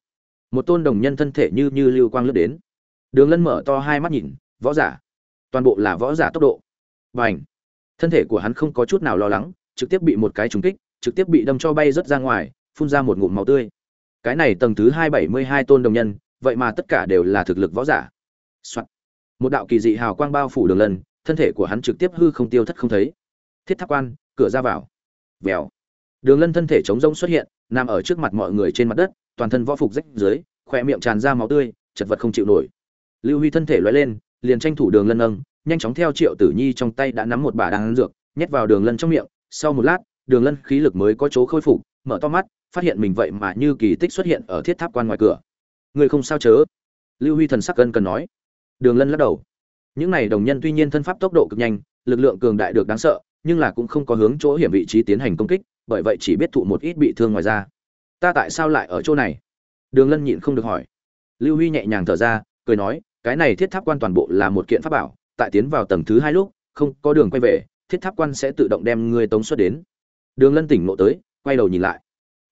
Speaker 1: Một tôn đồng nhân thân thể như như lưu quang lướt đến. Đường lân mở to hai mắt nhìn, võ giả. Toàn bộ là võ giả tốc độ. Bành. thân thể của hắn không có chút nào lo lắng, trực tiếp bị một cái trúng kích, trực tiếp bị đâm cho bay rất ra ngoài, phun ra một ngụm máu tươi. Cái này tầng thứ hai bảy mươi hai tôn đồng nhân, vậy mà tất cả đều là thực lực võ giả、Soạn. một đạo kỳ dị hào quang bao phủ đường lân thân thể của hắn trực tiếp hư không tiêu thất không thấy. Thiết tháp quan, cửa ra vào. Vèo. Đường lân thân thể chống rông xuất hiện, nằm ở trước mặt mọi người trên mặt đất, toàn thân võ phục rách dưới khỏe miệng tràn ra máu tươi, chật vật không chịu nổi. Lưu huy thân thể loay lên, liền tranh thủ đường lân nâng, nhanh chóng theo triệu tử nhi trong tay đã nắm một bà đan dược, nhét vào đường lân trong miệng. Sau một lát, đường lân khí lực mới có chỗ khôi phục, mở to mắt, phát hiện mình vậy mà như kỳ tích xuất hiện ở thiết tháp quan ngoài cửa. Người không sao chớ? Lưu huy thần sắc cân cần nói. Đường lân lắc đầu những này đồng nhân tuy nhiên thân pháp tốc độ cực nhanh, lực lượng cường đại được đáng sợ, nhưng là cũng không có hướng chỗ hiểm vị trí tiến hành công kích, bởi vậy chỉ biết thụ một ít bị thương ngoài ra ta tại sao lại ở chỗ này? Đường lân nhịn không được hỏi. Lưu huy nhẹ nhàng thở ra, cười nói, cái này thiết tháp quan toàn bộ là một kiện pháp bảo, tại tiến vào tầng thứ hai lúc, không có đường quay về, thiết tháp quan sẽ tự động đem ngươi tống xuất đến. Đường lân tỉnh ngộ tới, quay đầu nhìn lại.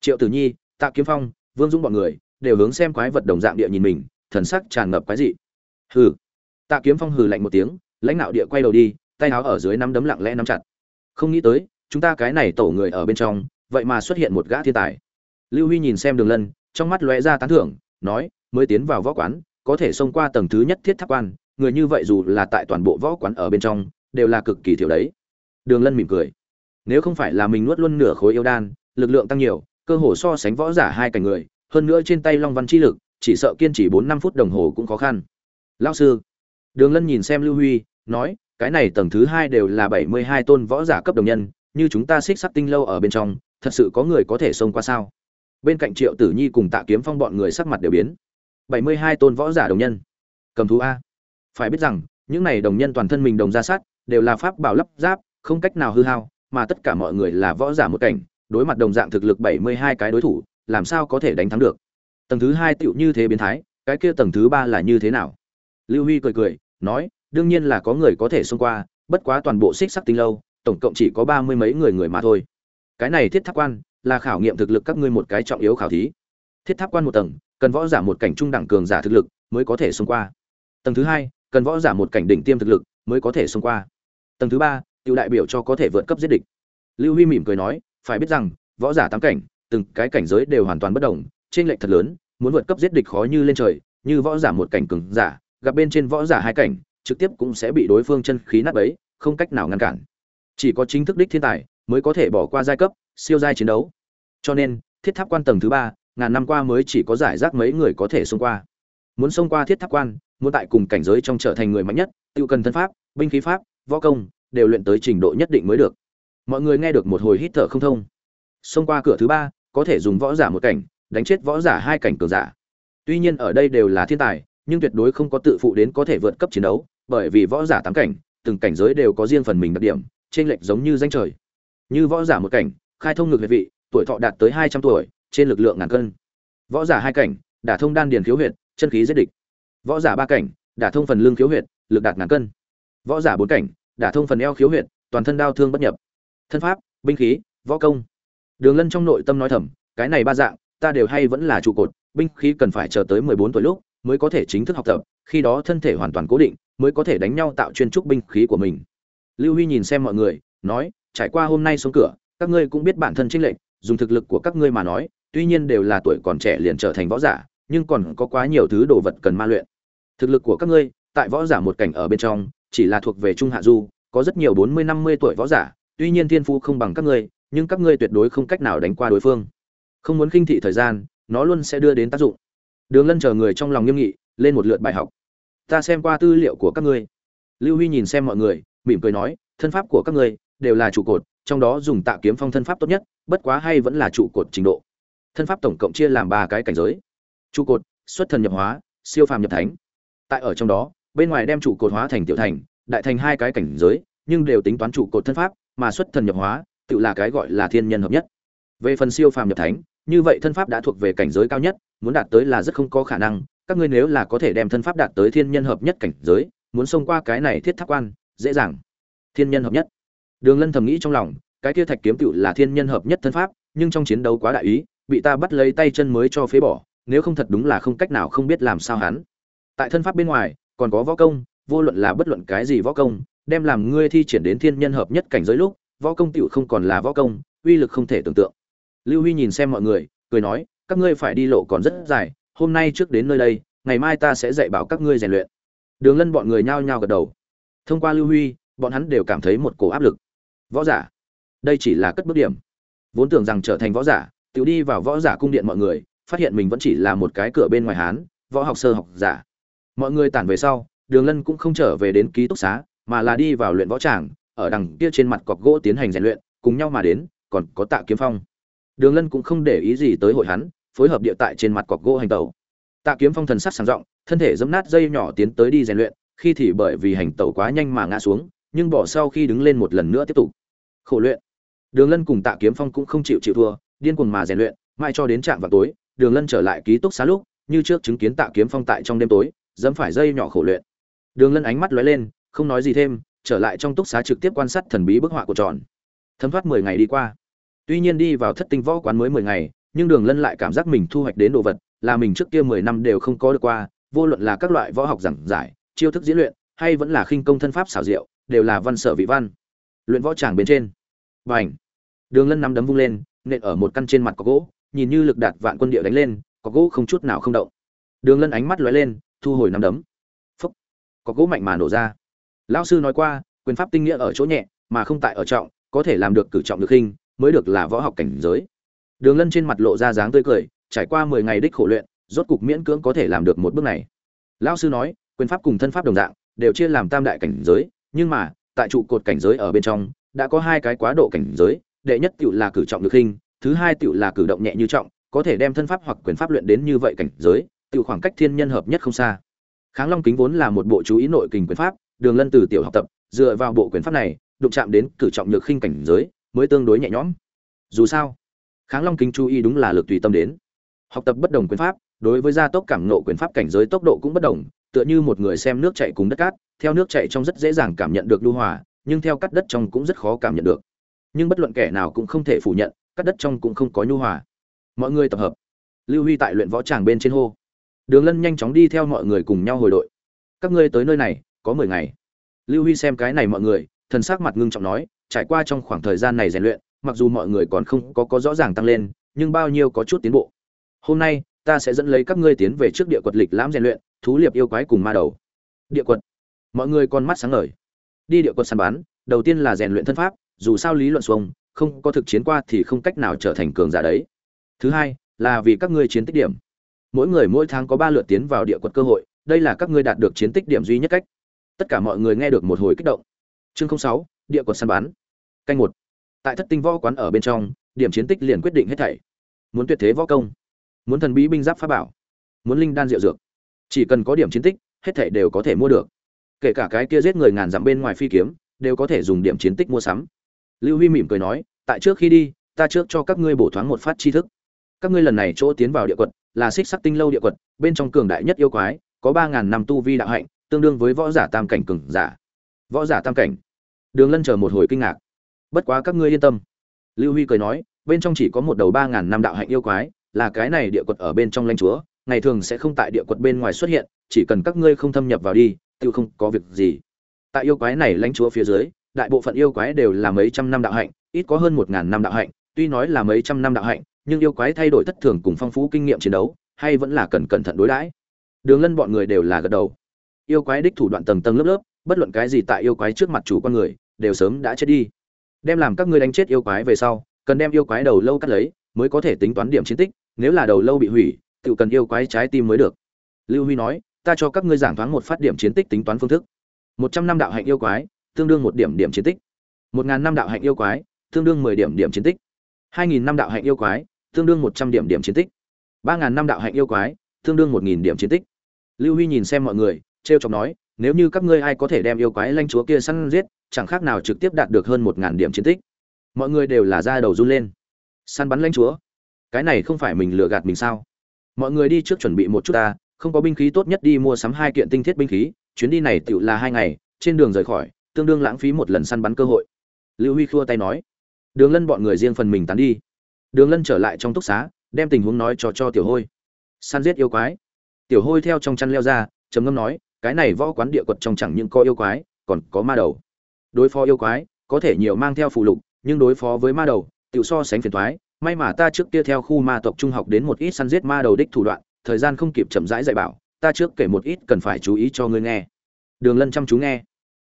Speaker 1: Triệu tử nhi, tạ kiếm phong, vương dũng bọn người, đều hướng xem quái vật đồng dạng địa nhìn mình, thần sắc tràn ngập quái dị. Hừ tạ kiếm phong hừ lạnh một tiếng, lãnh đạo địa quay đầu đi, tay áo ở dưới nắm đấm lặng lẽ nắm chặt. Không nghĩ tới, chúng ta cái này tổ người ở bên trong, vậy mà xuất hiện một gã thiên tài. Lưu huy nhìn xem đường lân, trong mắt lóe ra tán thưởng, nói, mới tiến vào võ quán, có thể xông qua tầng thứ nhất thiết tháp quan, người như vậy dù là tại toàn bộ võ quán ở bên trong, đều là cực kỳ thiểu đấy. Đường lân mỉm cười. Nếu không phải là mình nuốt luôn nửa khối yêu đan, lực lượng tăng nhiều, cơ hồ so sánh võ giả hai cảnh người, hơn nữa trên tay long văn chi lực, chỉ sợ kiên trì bốn năm phút đồng hồ cũng khó khăn. Lao sư đường lân nhìn xem lưu huy, nói, cái này tầng thứ hai đều là bảy mươi hai tôn võ giả cấp đồng nhân, như chúng ta xích sắc tinh lâu ở bên trong, thật sự có người có thể xông qua sao? Bên cạnh triệu tử nhi cùng tạ kiếm phong bọn người sắc mặt đều biến. bảy mươi hai tôn võ giả đồng nhân? Cầm thú a. Phải biết rằng, những này đồng nhân toàn thân mình đồng ra sát, đều là pháp bảo lắp giáp không cách nào hư hao, mà tất cả mọi người là võ giả một cảnh, đối mặt đồng dạng thực lực bảy mươi hai cái đối thủ, làm sao có thể đánh thắng được? Tầng thứ hai tựu như thế biến thái, cái kia tầng thứ ba là như thế nào? Lưu huy cười cười, nói, đương nhiên là có người có thể xông qua, bất quá toàn bộ xích sắc tinh lâu, tổng cộng chỉ có ba mươi mấy người người mà thôi. Cái này thiết tháp quan là khảo nghiệm thực lực các ngươi một cái trọng yếu khảo thí. Thiết tháp quan một tầng, cần võ giả một cảnh trung đẳng cường giả thực lực mới có thể xông qua. Tầng thứ hai, cần võ giả một cảnh đỉnh tiêm thực lực mới có thể xông qua. Tầng thứ ba tiêu đại biểu cho có thể vượt cấp giết địch. Lưu huy mỉm cười nói, phải biết rằng, võ giả tám cảnh, từng cái cảnh giới đều hoàn toàn bất đồng trên lệch thật lớn, muốn vượt cấp giết địch khó như lên trời, như võ giả một cảnh cường giả gặp bên trên võ giả hai cảnh, trực tiếp cũng sẽ bị đối phương chân khí nát bấy, không cách nào ngăn cản. Chỉ có chính thức đích thiên tài mới có thể bỏ qua giai cấp, siêu giai chiến đấu. Cho nên, thiết tháp quan tầng thứ ba, ngàn năm qua mới chỉ có giải rác mấy người có thể xông qua. Muốn xông qua thiết tháp quan, muốn tại cùng cảnh giới trong trở thành người mạnh nhất, tự cần thân pháp, binh khí pháp, võ công, đều luyện tới trình độ nhất định mới được. Mọi người nghe được một hồi hít thở không thông. Xông qua cửa thứ ba, có thể dùng võ giả một cảnh, đánh chết võ giả hai cảnh cường giả. Tuy nhiên ở đây đều là thiên tài nhưng tuyệt đối không có tự phụ đến có thể vượt cấp chiến đấu, bởi vì võ giả tám cảnh, từng cảnh giới đều có riêng phần mình đặc điểm trên lệch giống như danh trời. Như võ giả một cảnh, khai thông ngược huyệt vị, tuổi thọ đạt tới hai trăm tuổi, trên lực lượng ngàn cân. Võ giả hai cảnh, đả thông đan điền khiếu huyệt, chân khí giết địch. Võ giả ba cảnh, đả thông phần lưng khiếu huyệt, lực đạt ngàn cân. Võ giả bốn cảnh, đả thông phần eo khiếu huyệt, toàn thân đau thương bất nhập. Thân pháp, binh khí, võ công. Đường lân trong nội tâm nói thầm, cái này ba dạng, ta đều hay vẫn là trụ cột, binh khí cần phải chờ tới mười bốn tuổi lúc mới có thể chính thức học tập, khi đó thân thể hoàn toàn cố định, mới có thể đánh nhau tạo chuyên trúc binh khí của mình. Lưu huy nhìn xem mọi người, nói, trải qua hôm nay xuống cửa, các ngươi cũng biết bản thân trinh lệnh dùng thực lực của các ngươi mà nói, tuy nhiên đều là tuổi còn trẻ liền trở thành võ giả, nhưng còn có quá nhiều thứ đồ vật cần ma luyện. Thực lực của các ngươi, tại võ giả một cảnh ở bên trong, chỉ là thuộc về trung hạ du, có rất nhiều bốn mươi năm mươi tuổi võ giả, tuy nhiên thiên phú không bằng các ngươi, nhưng các ngươi tuyệt đối không cách nào đánh qua đối phương. Không muốn khinh thị thời gian, nó luôn sẽ đưa đến tác dụng đường lân chờ người trong lòng nghiêm nghị, lên một lượt bài học. Ta xem qua tư liệu của các ngươi. Lưu huy nhìn xem mọi người, mỉm cười nói, thân pháp của các ngươi đều là trụ cột, trong đó dùng tạ kiếm phong thân pháp tốt nhất, bất quá hay vẫn là trụ cột trình độ. Thân pháp tổng cộng chia làm ba cái cảnh giới. Trụ cột, xuất thần nhập hóa, siêu phàm nhập thánh. Tại ở trong đó, bên ngoài đem trụ cột hóa thành tiểu thành, đại thành hai cái cảnh giới, nhưng đều tính toán trụ cột thân pháp, mà xuất thần nhập hóa, tự là cái gọi là thiên nhân hợp nhất. Về phần siêu phàm nhập thánh, như vậy thân pháp đã thuộc về cảnh giới cao nhất muốn đạt tới là rất không có khả năng, các ngươi nếu là có thể đem thân pháp đạt tới thiên nhân hợp nhất cảnh giới, muốn xông qua cái này thiết tháp quan, dễ dàng. Thiên nhân hợp nhất. Đường lân thầm nghĩ trong lòng, cái kia thạch kiếm cựu là thiên nhân hợp nhất thân pháp, nhưng trong chiến đấu quá đại ý, bị ta bắt lấy tay chân mới cho phế bỏ, nếu không thật đúng là không cách nào không biết làm sao hắn. Tại thân pháp bên ngoài, còn có võ công, vô luận là bất luận cái gì võ công, đem làm ngươi thi triển đến thiên nhân hợp nhất cảnh giới lúc, võ công tựu không còn là võ công, uy lực không thể tưởng tượng. Lưu huy nhìn xem mọi người, cười nói các ngươi phải đi lộ còn rất dài, hôm nay trước đến nơi đây, ngày mai ta sẽ dạy bảo các ngươi rèn luyện. Đường lân bọn người nhao nhao gật đầu. Thông qua lưu huy, bọn hắn đều cảm thấy một cổ áp lực. Võ giả. Đây chỉ là cất bước điểm. Vốn tưởng rằng trở thành võ giả, tự đi vào võ giả cung điện mọi người, phát hiện mình vẫn chỉ là một cái cửa bên ngoài hán, võ học sơ học giả. Mọi người tản về sau, đường lân cũng không trở về đến ký túc xá, mà là đi vào luyện võ tràng, ở đằng kia trên mặt cọc gỗ tiến hành rèn luyện, cùng nhau mà đến, còn có tạ kiếm phong. Đường lân cũng không để ý gì tới hội hắn phối hợp địa tại trên mặt cọc gỗ hành tẩu. Tạ kiếm phong thần sắc sáng rộng thân thể giẫm nát dây nhỏ tiến tới đi rèn luyện, khi thì bởi vì hành tẩu quá nhanh mà ngã xuống, nhưng bỏ sau khi đứng lên một lần nữa tiếp tục. Khổ luyện. Đường lân cùng tạ kiếm phong cũng không chịu chịu thua, điên cuồng mà rèn luyện, mãi cho đến trạm vào tối, đường lân trở lại ký túc xá lúc, như trước chứng kiến tạ kiếm phong tại trong đêm tối dẫm phải dây nhỏ khổ luyện. Đường lân ánh mắt lóe lên, không nói gì thêm, trở lại trong túc xá trực tiếp quan sát thần bí bức họa của tròn. Thấm thoát mười ngày đi qua. Tuy nhiên đi vào thất tinh võ quán mới mười ngày nhưng đường lân lại cảm giác mình thu hoạch đến đồ vật là mình trước kia mười năm đều không có được qua, vô luận là các loại võ học giảng giải, chiêu thức diễn luyện, hay vẫn là khinh công thân pháp xảo diệu, đều là văn sở vị văn. Luyện võ tràng bên trên. Và ảnh đường lân nắm đấm vung lên, nện ở một căn trên mặt có gỗ, nhìn như lực đạt vạn quân địa đánh lên, có gỗ không chút nào không động. Đường lân ánh mắt lóe lên, thu hồi nắm đấm. Phúc! Có gỗ mạnh mà nổ ra. Lão sư nói qua, quyền pháp tinh nghĩa ở chỗ nhẹ, mà không tại ở trọng, có thể làm được cử trọng được hình, mới được là võ học cảnh giới đường lân trên mặt lộ ra dáng tươi cười, trải qua mười ngày đích khổ luyện, rốt cục miễn cưỡng có thể làm được một bước này. Lão sư nói, quyền pháp cùng thân pháp đồng dạng, đều chia làm tam đại cảnh giới, nhưng mà, tại trụ cột cảnh giới ở bên trong, đã có hai cái quá độ cảnh giới, đệ nhất tiểu là cử trọng lực hình, thứ hai tiểu là cử động nhẹ như trọng, có thể đem thân pháp hoặc quyền pháp luyện đến như vậy cảnh giới, tiểu khoảng cách thiên nhân hợp nhất không xa. Kháng long kính vốn là một bộ chú ý nội kình quyền pháp, đường lân từ tiểu học tập, dựa vào bộ quyền pháp này, đụng chạm đến cử trọng nhược khinh cảnh giới, mới tương đối nhẹ nhõm. Dù sao kháng long kính chú ý đúng là lực tùy tâm đến. Học tập bất đồng quyền pháp, đối với gia tốc cảm nộ quyền pháp cảnh giới tốc độ cũng bất đồng, tựa như một người xem nước chảy cùng đất cát, theo nước chảy trong rất dễ dàng cảm nhận được lưu hòa, nhưng theo cắt đất trong cũng rất khó cảm nhận được. Nhưng bất luận kẻ nào cũng không thể phủ nhận, cắt đất trong cũng không có nhu hòa. Mọi người tập hợp. Lưu huy tại luyện võ tràng bên trên hô. Đường lân nhanh chóng đi theo mọi người cùng nhau hồi đội. Các ngươi tới nơi này, có mười ngày. Lưu huy xem cái này mọi người, thần sắc mặt ngưng trọng nói, trải qua trong khoảng thời gian này rèn luyện mặc dù mọi người còn không có có rõ ràng tăng lên nhưng bao nhiêu có chút tiến bộ. Hôm nay ta sẽ dẫn lấy các ngươi tiến về trước địa quật lịch lãm rèn luyện thú liệp yêu quái cùng ma đầu. Địa quật. Mọi người con mắt sáng ngời. Đi địa quật săn bắn đầu tiên là rèn luyện thân pháp dù sao lý luận xuống, không có thực chiến qua thì không cách nào trở thành cường giả đấy. Thứ hai là vì các ngươi chiến tích điểm. Mỗi người mỗi tháng có ba lượt tiến vào địa quật cơ hội đây là các ngươi đạt được chiến tích điểm duy nhất cách. Tất cả mọi người nghe được một hồi kích động. Chương 06 địa quật săn bắn. Canh một tại thất tinh võ quán ở bên trong, điểm chiến tích liền quyết định hết thảy. Muốn tuyệt thế võ công, muốn thần bí binh giáp pháp bảo, muốn linh đan rượu dược. Chỉ cần có điểm chiến tích, hết thảy đều có thể mua được. Kể cả cái kia giết người ngàn dặm bên ngoài phi kiếm, đều có thể dùng điểm chiến tích mua sắm. Lưu huy mỉm cười nói, tại trước khi đi, ta trước cho các ngươi bổ thoáng một phát tri thức. Các ngươi lần này chỗ tiến vào địa quật, là xích sắc tinh lâu địa quật, bên trong cường đại nhất yêu quái, có ba ngàn năm tu vi đạo hạnh, tương đương với võ giả tam cảnh cường giả. Võ giả tam cảnh. Đường lân chờ một hồi kinh ngạc bất quá các ngươi yên tâm. Lưu huy cười nói, bên trong chỉ có một đầu ba ngàn năm đạo hạnh yêu quái, là cái này địa quật ở bên trong lãnh chúa, ngày thường sẽ không tại địa quật bên ngoài xuất hiện, chỉ cần các ngươi không thâm nhập vào đi, tự không có việc gì. Tại yêu quái này lãnh chúa phía dưới, đại bộ phận yêu quái đều là mấy trăm năm đạo hạnh, ít có hơn một ngàn năm đạo hạnh, tuy nói là mấy trăm năm đạo hạnh, nhưng yêu quái thay đổi thất thường cùng phong phú kinh nghiệm chiến đấu, hay vẫn là cần cẩn thận đối đãi. Đường lân bọn người đều là gật đầu. Yêu quái đích thủ đoạn tầng tầng lớp lớp, bất luận cái gì tại yêu quái trước mặt chủ con người, đều sớm đã chết đi đem làm các ngươi đánh chết yêu quái về sau, cần đem yêu quái đầu lâu cắt lấy, mới có thể tính toán điểm chiến tích, nếu là đầu lâu bị hủy, tự cần yêu quái trái tim mới được. Lưu huy nói, ta cho các ngươi giảng thoáng một phát điểm chiến tích tính toán phương thức. Một trăm năm đạo hạnh yêu quái, tương đương một điểm điểm chiến tích. Một ngàn năm đạo hạnh yêu quái, tương đương mười điểm điểm chiến tích. Hai nghìn năm đạo hạnh yêu quái, tương đương một trăm điểm điểm chiến tích. Ba ngàn năm đạo hạnh yêu quái, tương đương một nghìn điểm chiến tích. Lưu huy nhìn xem mọi người t r e o chọc nói nếu như các ngươi ai có thể đem yêu quái lanh chúa kia săn giết, chẳng khác nào trực tiếp đạt được hơn một ngàn điểm chiến tích. Mọi người đều là da đầu run lên. Săn bắn lanh chúa? Cái này không phải mình lừa gạt mình sao? Mọi người đi trước chuẩn bị một chút ta, không có binh khí tốt nhất đi mua sắm hai kiện tinh thiết binh khí, chuyến đi này tựu là hai ngày, trên đường rời khỏi, tương đương lãng phí một lần săn bắn cơ hội. Lưu huy khua tay nói. Đường lân bọn người riêng phần mình tán đi. Đường lân trở lại trong túc xá, đem tình huống nói cho cho tiểu hôi. Săn giết yêu quái. Tiểu hôi theo trong chăn leo ra, trầm ngâm nói cái này võ quán địa quật trong chẳng những có yêu quái, còn có ma đầu. Đối phó yêu quái, có thể nhiều mang theo phụ lục, nhưng đối phó với ma đầu tự so sánh phiền thoái may mà ta trước kia theo khu ma tộc trung học đến một ít săn giết ma đầu đích thủ đoạn, thời gian không kịp chậm rãi dạy bảo, ta trước kể một ít cần phải chú ý cho ngươi nghe. Đường lân chăm chú nghe.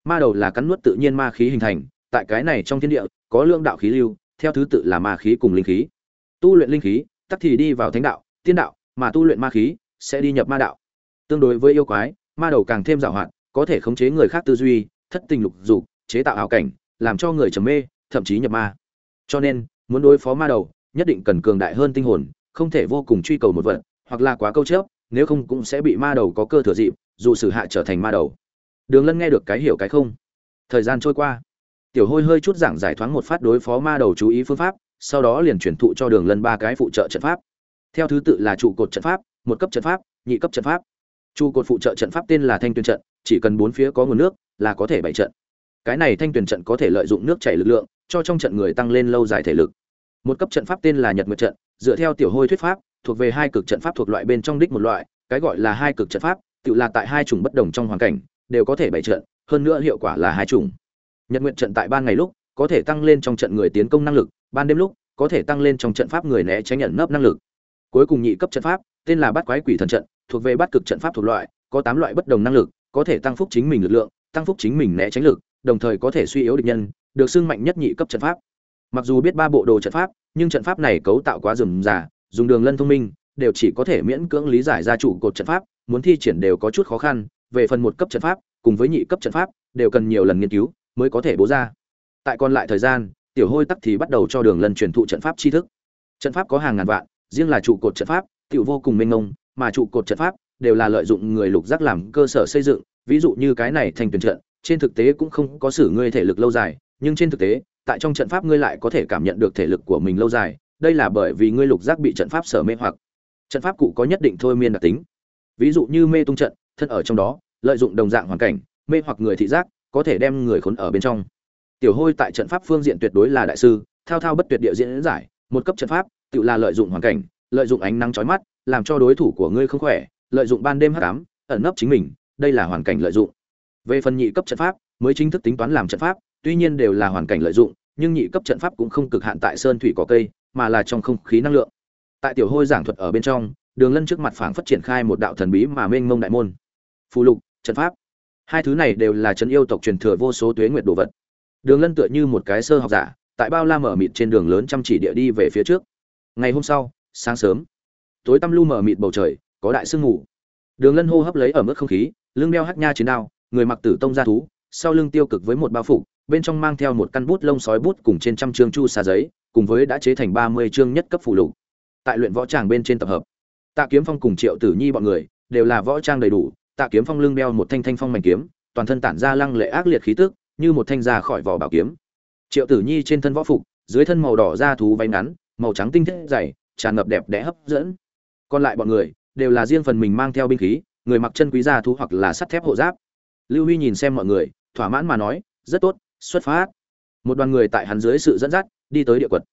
Speaker 1: Ma đầu là cắn nuốt tự nhiên ma khí hình thành, tại cái này trong thiên địa, có lượng đạo khí lưu, theo thứ tự là ma khí cùng linh khí. Tu luyện linh khí, tắc thì đi vào thánh đạo, tiên đạo, mà tu luyện ma khí, sẽ đi nhập ma đạo. Tương đối với yêu quái ma đầu càng thêm giàu hoạt có thể khống chế người khác tư duy thất tình lục dục chế tạo ảo cảnh làm cho người trầm mê thậm chí nhập ma. Cho nên muốn đối phó ma đầu nhất định cần cường đại hơn tinh hồn không thể vô cùng truy cầu một vật hoặc là quá câu chấp, nếu không cũng sẽ bị ma đầu có cơ thừa dịp dù sử hạ trở thành ma đầu. Đường lân nghe được cái hiểu cái không. Thời gian trôi qua. Tiểu hôi hơi chút giảng giải thoáng một phát đối phó ma đầu chú ý phương pháp sau đó liền chuyển thụ cho đường lân ba cái phụ trợ trận pháp. Theo thứ tự là trụ cột trận pháp một cấp trận pháp nhị cấp trận pháp trụ cột phụ trợ trận pháp tên là thanh tuyền trận, chỉ cần bốn phía có nguồn nước là có thể bày trận. Cái này thanh tuyền trận có thể lợi dụng nước chảy lực lượng, cho trong trận người tăng lên lâu dài thể lực. Một cấp trận pháp tên là nhật nguyệt trận, dựa theo tiểu hôi thuyết pháp, thuộc về hai cực trận pháp thuộc loại bên trong đích một loại, cái gọi là hai cực trận pháp, tự là tại hai chủng bất đồng trong hoàn cảnh, đều có thể bày trận, hơn nữa hiệu quả là hai chủng. Nhật nguyện trận tại ban ngày lúc, có thể tăng lên trong trận người tiến công năng lực, ban đêm lúc, có thể tăng lên trong trận pháp người né tránh nhận nấp năng lực. Cuối cùng nhị cấp trận pháp, tên là bát quái quỷ thần trận thuộc về bát cực trận pháp thuộc loại, có tám loại bất đồng năng lực, có thể tăng phúc chính mình lực lượng, tăng phúc chính mình né tránh lực, đồng thời có thể suy yếu địch nhân, được xưng mạnh nhất nhị cấp trận pháp. Mặc dù biết ba bộ đồ trận pháp, nhưng trận pháp này cấu tạo quá rườm rà, dùng đường lân thông minh, đều chỉ có thể miễn cưỡng lý giải ra chủ cột trận pháp, muốn thi triển đều có chút khó khăn, về phần một cấp trận pháp, cùng với nhị cấp trận pháp, đều cần nhiều lần nghiên cứu mới có thể bố ra. Tại còn lại thời gian, tiểu hôi tắc thì bắt đầu cho đường lân truyền thụ trận pháp tri thức. Trận pháp có hàng ngàn vạn, riêng là trụ cột trận pháp, tiểu vô cùng mênh mông mà trụ cột trận pháp đều là lợi dụng người lục giác làm cơ sở xây dựng, ví dụ như cái này thành tuyển trận, trên thực tế cũng không có sử ngươi thể lực lâu dài, nhưng trên thực tế, tại trong trận pháp ngươi lại có thể cảm nhận được thể lực của mình lâu dài, đây là bởi vì ngươi lục giác bị trận pháp sở mê hoặc. Trận pháp cụ có nhất định thôi miên đặc tính. Ví dụ như mê tung trận, thân ở trong đó, lợi dụng đồng dạng hoàn cảnh, mê hoặc người thị giác, có thể đem người khốn ở bên trong. Tiểu hôi tại trận pháp phương diện tuyệt đối là đại sư, thao thao bất tuyệt địa diễn giải, một cấp trận pháp, tự là lợi dụng hoàn cảnh, lợi dụng ánh nắng chói mắt làm cho đối thủ của ngươi không khỏe, lợi dụng ban đêm hắc ám, ẩn nấp chính mình, đây là hoàn cảnh lợi dụng. Về phần nhị cấp trận pháp, mới chính thức tính toán làm trận pháp, tuy nhiên đều là hoàn cảnh lợi dụng, nhưng nhị cấp trận pháp cũng không cực hạn tại sơn thủy cỏ cây, mà là trong không khí năng lượng. Tại tiểu hôi giảng thuật ở bên trong, đường lân trước mặt phảng phất triển khai một đạo thần bí mà mênh mông đại môn. Phù lục, trận pháp. Hai thứ này đều là trấn yêu tộc truyền thừa vô số tuế nguyệt đồ vật. Đường lân tựa như một cái sơ học giả, tại bao la mở mịt trên đường lớn chăm chỉ địa đi về phía trước. Ngày hôm sau, sáng sớm tối tăm lu mờ mịt bầu trời, có đại sương ngủ đường lân hô hấp lấy ở mức không khí, lưng đeo hắc nha chiến đao, người mặc tử tông gia thú, sau lưng tiêu cực với một bao phục, bên trong mang theo một căn bút lông sói bút cùng trên trăm chương chu xà giấy, cùng với đã chế thành ba mươi chương nhất cấp phụ lục. Tại luyện võ tràng bên trên tập hợp, tạ kiếm phong cùng triệu tử nhi bọn người, đều là võ trang đầy đủ. Tạ kiếm phong lưng đeo một thanh thanh phong mảnh kiếm, toàn thân tản ra lăng lệ ác liệt khí tức, như một thanh ra khỏi vỏ bảo kiếm. Triệu tử nhi trên thân võ phục, dưới thân màu đỏ da thú váy ngắn, màu trắng tinh thiết dày, tràn ngập đẹp đẽ hấp dẫn còn lại bọn người, đều là riêng phần mình mang theo binh khí, người mặc chân quý gia thú hoặc là sắt thép hộ giáp. Lưu huy nhìn xem mọi người, thỏa mãn mà nói, rất tốt, xuất phát. Một đoàn người tại hắn dưới sự dẫn dắt, đi tới địa quật.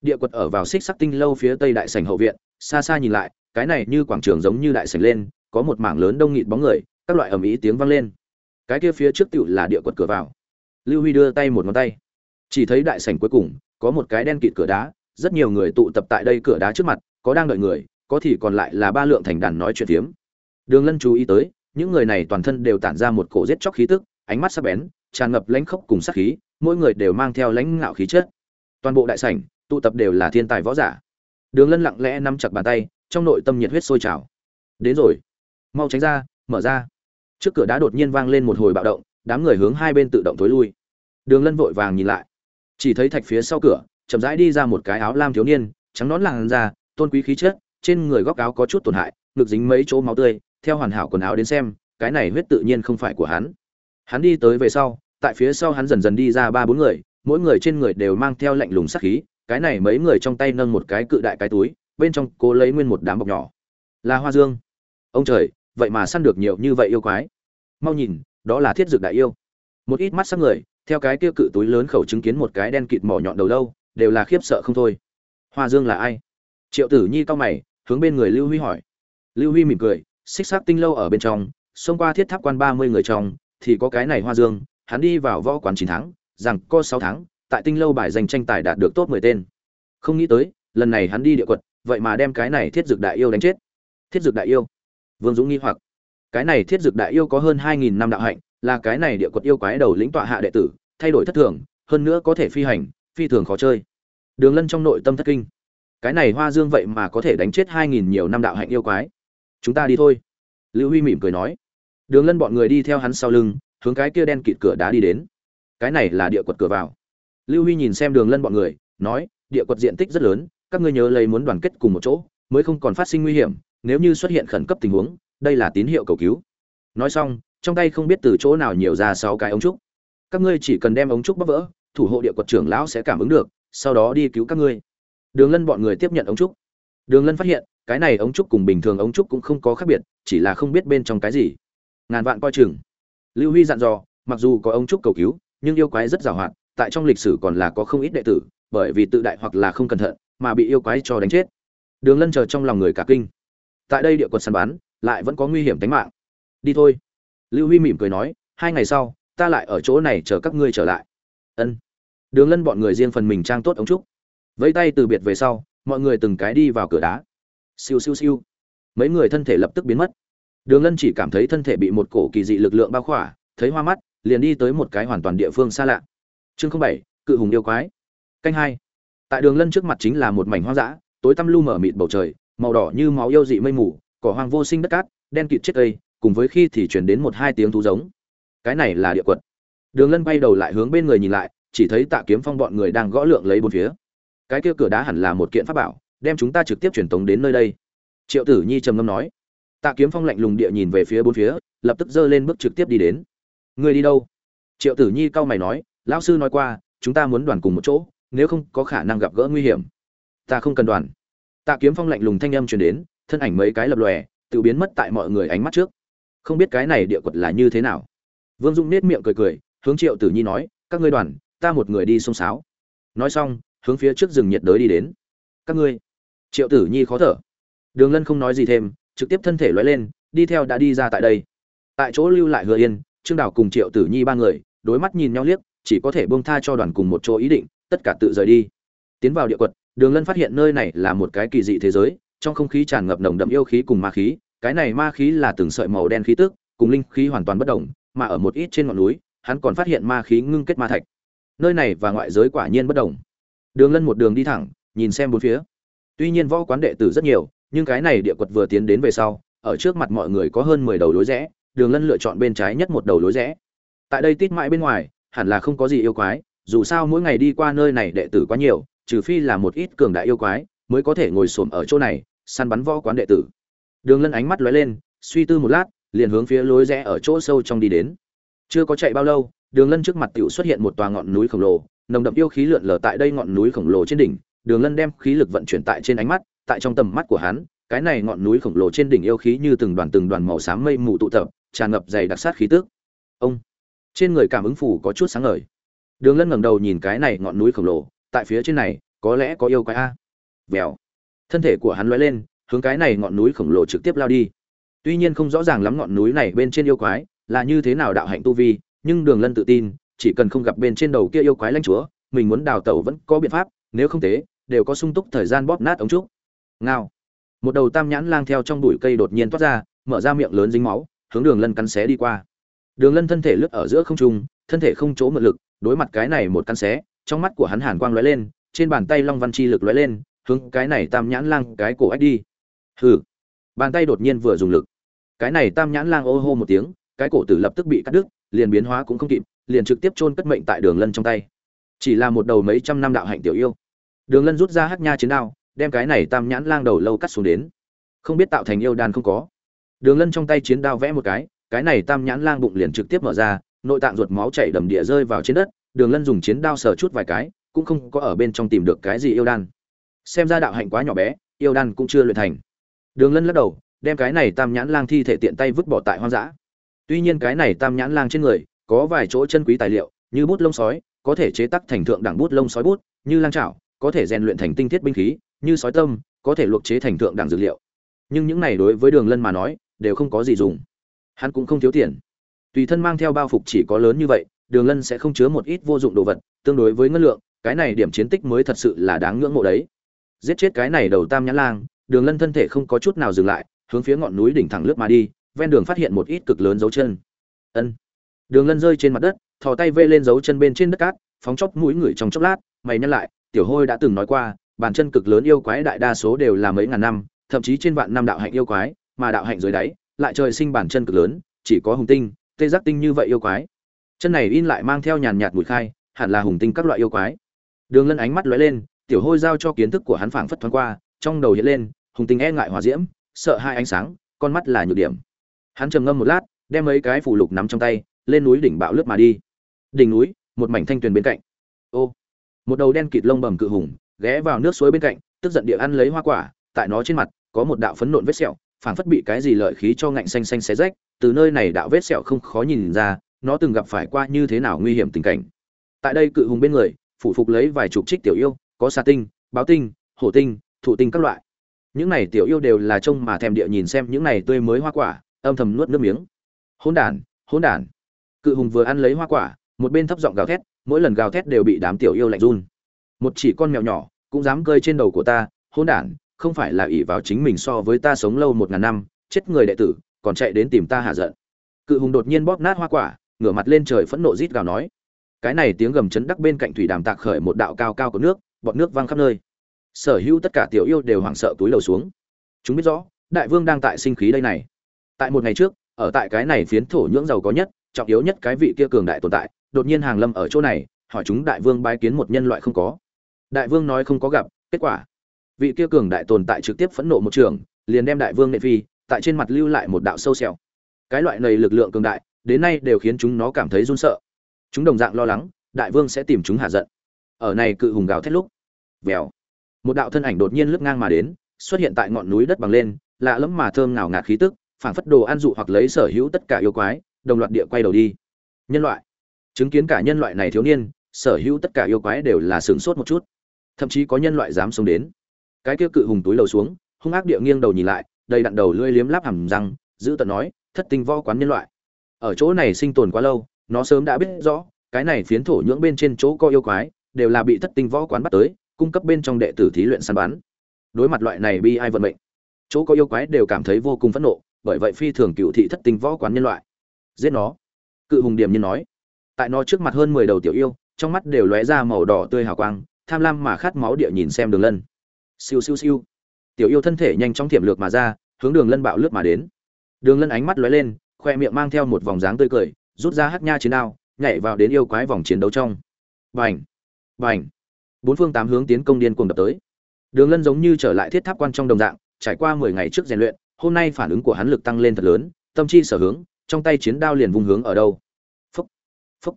Speaker 1: Địa quật ở vào xích sắc tinh lâu phía tây đại sảnh hậu viện, xa xa nhìn lại, cái này như quảng trường giống như đại sảnh lên, có một mảng lớn đông nghịt bóng người, các loại ầm ĩ tiếng vang lên. Cái kia phía trước tựu là địa quật cửa vào. Lưu huy đưa tay một ngón tay. Chỉ thấy đại sảnh cuối cùng, có một cái đen kịt cửa đá, rất nhiều người tụ tập tại đây cửa đá trước mặt, có đang đợi người có thì còn lại là ba lượng thành đàn nói chuyện phiếm. Đường lân chú ý tới, những người này toàn thân đều tản ra một cổ giết chóc khí tức, ánh mắt sắc bén, tràn ngập lãnh khốc cùng sát khí, mỗi người đều mang theo lãnh ngạo khí chất. Toàn bộ đại sảnh, tụ tập đều là thiên tài võ giả. Đường lân lặng lẽ nắm chặt bàn tay, trong nội tâm nhiệt huyết sôi trào. Đến rồi, mau tránh ra, mở ra. Trước cửa đá đột nhiên vang lên một hồi bạo động, đám người hướng hai bên tự động tối lui. Đường lân vội vàng nhìn lại. Chỉ thấy thạch phía sau cửa, chậm rãi đi ra một cái áo lam thiếu niên, trắng nõn làn da, tôn quý khí chất trên người góc áo có chút tổn hại, ngực dính mấy chỗ máu tươi, theo hoàn hảo quần áo đến xem, cái này huyết tự nhiên không phải của hắn. Hắn đi tới về sau, tại phía sau hắn dần dần đi ra ba bốn người, mỗi người trên người đều mang theo lạnh lùng sắc khí, cái này mấy người trong tay nâng một cái cự đại cái túi, bên trong cố lấy nguyên một đám bọc nhỏ. Là hoa dương, ông trời, vậy mà săn được nhiều như vậy yêu quái. Mau nhìn, đó là thiết dược đại yêu. Một ít mắt sắc người, theo cái kia cự túi lớn khẩu chứng kiến một cái đen kịt mỏ nhọn đầu lâu đều là khiếp sợ không thôi. Hoa dương là ai? Triệu tử nhi cao mày hướng bên người lưu huy hỏi. Lưu huy mỉm cười, xích xác tinh lâu ở bên trong, xông qua thiết tháp quan ba mươi người trong, thì có cái này hoa dương, hắn đi vào võ quán chín tháng, rằng có sáu tháng, tại tinh lâu bài giành tranh tài đạt được top mười tên. Không nghĩ tới, lần này hắn đi địa quật, vậy mà đem cái này thiết dược đại yêu đánh chết. Thiết dược đại yêu? Vương dũng nghi hoặc. Cái này thiết dược đại yêu có hơn hai nghìn năm đạo hạnh, là cái này địa quật yêu quái đầu lĩnh tọa hạ đệ tử, thay đổi thất thường, hơn nữa có thể phi hành, phi thường khó chơi. Đường lân trong nội tâm thất kinh cái này hoa dương vậy mà có thể đánh chết hai nghìn nhiều năm đạo hạnh yêu quái. Chúng ta đi thôi. Lưu huy mỉm cười nói. Đường lân bọn người đi theo hắn sau lưng, hướng cái kia đen kịt cửa đá đi đến. Cái này là địa quật cửa vào. Lưu huy nhìn xem đường lân bọn người, nói, địa quật diện tích rất lớn, các ngươi nhớ lấy muốn đoàn kết cùng một chỗ, mới không còn phát sinh nguy hiểm, nếu như xuất hiện khẩn cấp tình huống, đây là tín hiệu cầu cứu. Nói xong, trong tay không biết từ chỗ nào nhiều ra sáu cái ống trúc. Các ngươi chỉ cần đem ống trúc bóc vỡ, thủ hộ địa quật trưởng lão sẽ cảm ứng được, sau đó đi cứu các ngươi đường lân bọn người tiếp nhận ống trúc. Đường lân phát hiện, cái này ống trúc cùng bình thường ống trúc cũng không có khác biệt, chỉ là không biết bên trong cái gì. Ngàn vạn coi chừng. Lưu huy dặn dò, mặc dù có ống trúc cầu cứu, nhưng yêu quái rất giàu hạn, tại trong lịch sử còn là có không ít đệ tử, bởi vì tự đại hoặc là không cẩn thận, mà bị yêu quái cho đánh chết. Đường lân chờ trong lòng người cả kinh. Tại đây địa quật săn bắn, lại vẫn có nguy hiểm tính mạng. Đi thôi. Lưu huy mỉm cười nói, hai ngày sau, ta lại ở chỗ này chờ các ngươi trở lại. Ân. Đường lân bọn người riêng phần mình trang tốt ống trúc vẫy tay từ biệt về sau, mọi người từng cái đi vào cửa đá. Siêu siêu siêu. Mấy người thân thể lập tức biến mất. Đường lân chỉ cảm thấy thân thể bị một cổ kỳ dị lực lượng bao khỏa, thấy hoa mắt, liền đi tới một cái hoàn toàn địa phương xa lạ. Chương bảy, cự hùng yêu quái. Canh hai. Tại đường lân trước mặt chính là một mảnh hoang dã, tối tăm lu mở mịt bầu trời, màu đỏ như máu yêu dị mây mù, cỏ hoang vô sinh đất cát, đen kịt chết cây, cùng với khi thì chuyển đến một hai tiếng thú giống. Cái này là địa quật. Đường lân bay đầu lại hướng bên người nhìn lại, chỉ thấy tạ kiếm phong bọn người đang gõ lượng lấy bốn phía cái kia cửa đá hẳn là một kiện pháp bảo, đem chúng ta trực tiếp truyền tống đến nơi đây. Triệu tử nhi trầm ngâm nói. Tạ kiếm phong lạnh lùng địa nhìn về phía bốn phía, lập tức giơ lên bước trực tiếp đi đến. Người đi đâu? Triệu tử nhi cau mày nói. Lão sư nói qua, chúng ta muốn đoàn cùng một chỗ, nếu không có khả năng gặp gỡ nguy hiểm. Ta không cần đoàn. Tạ kiếm phong lạnh lùng thanh âm truyền đến, thân ảnh mấy cái lập lòe, tự biến mất tại mọi người ánh mắt trước. Không biết cái này địa quật là như thế nào. Vương dung nết miệng cười cười, hướng triệu tử nhi nói, các ngươi đoàn, ta một người đi xông sáo nói xong hướng phía trước rừng nhiệt đới đi đến. Các ngươi, triệu tử nhi khó thở. Đường lân không nói gì thêm, trực tiếp thân thể loay lên, đi theo đã đi ra tại đây. Tại chỗ lưu lại hứa yên, trương đảo cùng triệu tử nhi ba người, đối mắt nhìn nhau liếc, chỉ có thể bông tha cho đoàn cùng một chỗ ý định, tất cả tự rời đi. Tiến vào địa quật, đường lân phát hiện nơi này là một cái kỳ dị thế giới, trong không khí tràn ngập nồng đậm yêu khí cùng ma khí, cái này ma khí là từng sợi màu đen khí tức, cùng linh khí hoàn toàn bất động mà ở một ít trên ngọn núi, hắn còn phát hiện ma khí ngưng kết ma thạch. Nơi này và ngoại giới quả nhiên bất đồng đường lân một đường đi thẳng, nhìn xem bốn phía. Tuy nhiên võ quán đệ tử rất nhiều, nhưng cái này địa quật vừa tiến đến về sau, ở trước mặt mọi người có hơn mười đầu lối rẽ, đường lân lựa chọn bên trái nhất một đầu lối rẽ. Tại đây tít mãi bên ngoài, hẳn là không có gì yêu quái, dù sao mỗi ngày đi qua nơi này đệ tử quá nhiều, trừ phi là một ít cường đại yêu quái, mới có thể ngồi xổm ở chỗ này, săn bắn võ quán đệ tử. Đường lân ánh mắt lóe lên, suy tư một lát, liền hướng phía lối rẽ ở chỗ sâu trong đi đến. Chưa có chạy bao lâu, đường lân trước mặt tiểu xuất hiện một tòa ngọn núi khổng lồ nồng đậm yêu khí lượn lờ tại đây ngọn núi khổng lồ trên đỉnh, đường lân đem khí lực vận chuyển tại trên ánh mắt, tại trong tầm mắt của hắn, cái này ngọn núi khổng lồ trên đỉnh yêu khí như từng đoàn từng đoàn màu xám mây mù tụ tập, tràn ngập dày đặc sát khí tức. Ông! Trên người cảm ứng phủ có chút sáng ngời. Đường lân ngẩng đầu nhìn cái này ngọn núi khổng lồ, tại phía trên này, có lẽ có yêu quái a. Vèo! Thân thể của hắn lóe lên, hướng cái này ngọn núi khổng lồ trực tiếp lao đi. Tuy nhiên không rõ ràng lắm ngọn núi này bên trên yêu quái là như thế nào đạo hạnh tu vi, nhưng đường lân tự tin chỉ cần không gặp bên trên đầu kia yêu quái lãnh chúa, mình muốn đào tẩu vẫn có biện pháp, nếu không thế, đều có sung túc thời gian bóp nát ống trúc. Ngao. Một đầu tam nhãn lang theo trong bụi cây đột nhiên toát ra, mở ra miệng lớn dính máu, hướng đường lân cắn xé đi qua. Đường lân thân thể lướt ở giữa không trung, thân thể không chỗ mượn lực, đối mặt cái này một cắn xé, trong mắt của hắn hàn quang lóe lên, trên bàn tay long văn chi lực lóe lên, hướng cái này tam nhãn lang cái cổ ách đi. Hừ. Bàn tay đột nhiên vừa dùng lực. Cái này tam nhãn lang ô hô một tiếng, cái cổ tử lập tức bị cắt đứt, liền biến hóa cũng không kịp liền trực tiếp chôn cất mệnh tại đường lân trong tay. Chỉ là một đầu mấy trăm năm đạo hạnh tiểu yêu. Đường lân rút ra hắc nha chiến đao, đem cái này tam nhãn lang đầu lâu cắt xuống đến. Không biết tạo thành yêu đan không có. Đường lân trong tay chiến đao vẽ một cái cái này tam nhãn lang bụng liền trực tiếp mở ra, nội tạng ruột máu chảy đầm địa rơi vào trên đất, đường lân dùng chiến đao sờ chút vài cái, cũng không có ở bên trong tìm được cái gì yêu đan. Xem ra đạo hạnh quá nhỏ bé, yêu đan cũng chưa luyện thành. Đường lân lắc đầu, đem cái này tam nhãn lang thi thể tiện tay vứt bỏ tại hoang dã. Tuy nhiên cái này tam nhãn lang trên người có vài chỗ chân quý tài liệu, như bút lông sói, có thể chế tác thành thượng đẳng bút lông sói bút, như lang trảo có thể rèn luyện thành tinh thiết binh khí, như sói tâm, có thể luộc chế thành thượng đẳng dược liệu. Nhưng những này đối với đường lân mà nói, đều không có gì dùng. Hắn cũng không thiếu tiền. Tùy thân mang theo bao phục chỉ có lớn như vậy, đường lân sẽ không chứa một ít vô dụng đồ vật, tương đối với ngân lượng, cái này điểm chiến tích mới thật sự là đáng ngưỡng mộ đấy. Giết chết cái này đầu tam nhãn lang, đường lân thân thể không có chút nào dừng lại, hướng phía ngọn núi đỉnh thẳng lướt mà đi, ven đường phát hiện một ít cực lớn dấu chân. Ân đường lân rơi trên mặt đất, thò tay vê lên dấu chân bên trên đất cát, phóng chốc mũi người trong chốc lát, mày nhắc lại, tiểu hôi đã từng nói qua, bàn chân cực lớn yêu quái đại đa số đều là mấy ngàn năm, thậm chí trên vạn năm đạo hạnh yêu quái, mà đạo hạnh dưới đáy, lại trời sinh bản chân cực lớn, chỉ có hùng tinh, tê giác tinh như vậy yêu quái. Chân này in lại mang theo nhàn nhạt mùi khai, hẳn là hùng tinh các loại yêu quái. Đường lân ánh mắt lóe lên, tiểu hôi giao cho kiến thức của hắn phảng phất thoáng qua, trong đầu hiện lên, hùng tinh e ngại hòa diễm, sợ hai ánh sáng, con mắt là nhược điểm. Hắn trầm ngâm một lát, đem mấy cái phủ lục nắm trong tay lên núi đỉnh bạo lướt mà đi. Đỉnh núi, một mảnh thanh tuyền bên cạnh. Ô, một đầu đen kịt lông bầm cự hùng, ghé vào nước suối bên cạnh, tức giận địa ăn lấy hoa quả, tại nó trên mặt, có một đạo phấn nộn vết sẹo, phảng phất bị cái gì lợi khí cho ngạnh xanh xanh xé rách, từ nơi này đạo vết sẹo không khó nhìn ra, nó từng gặp phải qua như thế nào nguy hiểm tình cảnh. Tại đây cự hùng bên người, phủ phục lấy vài chục trích tiểu yêu, có xà tinh, báo tinh, hổ tinh, thụ tinh các loại. Những này tiểu yêu đều là trông mà thèm địa nhìn xem những này tươi mới hoa quả, âm thầm nuốt nước miếng. Hỗn đản hỗn đản cự hùng vừa ăn lấy hoa quả, một bên thấp giọng gào thét, mỗi lần gào thét đều bị đám tiểu yêu lạnh run. Một chỉ con mèo nhỏ, cũng dám cơi trên đầu của ta, hỗn đản, không phải là ỷ vào chính mình so với ta sống lâu một ngàn năm, chết người đệ tử, còn chạy đến tìm ta hạ giận. Cự hùng đột nhiên bóp nát hoa quả, ngửa mặt lên trời phẫn nộ rít gào nói. Cái này tiếng gầm chấn đắc bên cạnh thủy đàm tạc khởi một đạo cao cao của nước, bọt nước văng khắp nơi. Sở hữu tất cả tiểu yêu đều hoảng sợ túi lầu xuống. Chúng biết rõ, đại vương đang tại sinh khí đây này. Tại một ngày trước, ở tại cái này phiến thổ nhưỡng giàu có nhất trọng yếu nhất cái vị kia cường đại tồn tại, đột nhiên hàng lâm ở chỗ này, hỏi chúng đại vương bái kiến một nhân loại không có. Đại vương nói không có gặp, kết quả. Vị kia cường đại tồn tại trực tiếp phẫn nộ một trường, liền đem đại vương nệ phi, tại trên mặt lưu lại một đạo sâu sẹo. Cái loại này lực lượng cường đại, đến nay đều khiến chúng nó cảm thấy run sợ. Chúng đồng dạng lo lắng, đại vương sẽ tìm chúng hạ giận. Ở này cự hùng gào thét lúc, vèo. Một đạo thân ảnh đột nhiên lướt ngang mà đến, xuất hiện tại ngọn núi đất bằng lên, lạ lẫm mà thơm ngào ngạt khí tức, phảng phất đồ ăn dụ hoặc lấy sở hữu tất cả yêu quái đồng loạt địa quay đầu đi. Nhân loại. Chứng kiến cả nhân loại này thiếu niên, sở hữu tất cả yêu quái đều là sửng sốt một chút. Thậm chí có nhân loại dám sống đến. Cái kia cự hùng túi lầu xuống, hung ác địa nghiêng đầu nhìn lại, đầy đặn đầu lưỡi liếm láp hầm răng, giữ tận nói, thất tinh võ quán nhân loại. Ở chỗ này sinh tồn quá lâu, nó sớm đã biết rõ, cái này phiến thổ nhưỡng bên trên chỗ có yêu quái, đều là bị thất tinh võ quán bắt tới, cung cấp bên trong đệ tử thí luyện săn bắn. Đối mặt loại này bi ai vận mệnh, chỗ có yêu quái đều cảm thấy vô cùng phẫn nộ, bởi vậy phi thường cựu thị thất tinh võ quán nhân loại giết nó. Cự hùng điểm như nói. Tại nó trước mặt hơn mười đầu tiểu yêu, trong mắt đều lóe ra màu đỏ tươi hào quang, tham lam mà khát máu địa nhìn xem đường lân. Siêu siêu siêu. Tiểu yêu thân thể nhanh chóng tiềm lược mà ra, hướng đường lân bạo lướt mà đến. Đường lân ánh mắt lóe lên, khoe miệng mang theo một vòng dáng tươi cười, rút ra hát nha chiến đao, nhảy vào đến yêu quái vòng chiến đấu trong. Vành vành bốn phương tám hướng tiến công điên cuồng đập tới. Đường lân giống như trở lại thiết tháp quan trong đồng dạng, trải qua mười ngày trước rèn luyện, hôm nay phản ứng của hắn lực tăng lên thật lớn, tâm chi sở hướng trong tay chiến đao liền vung hướng ở đâu. Phúc phúc.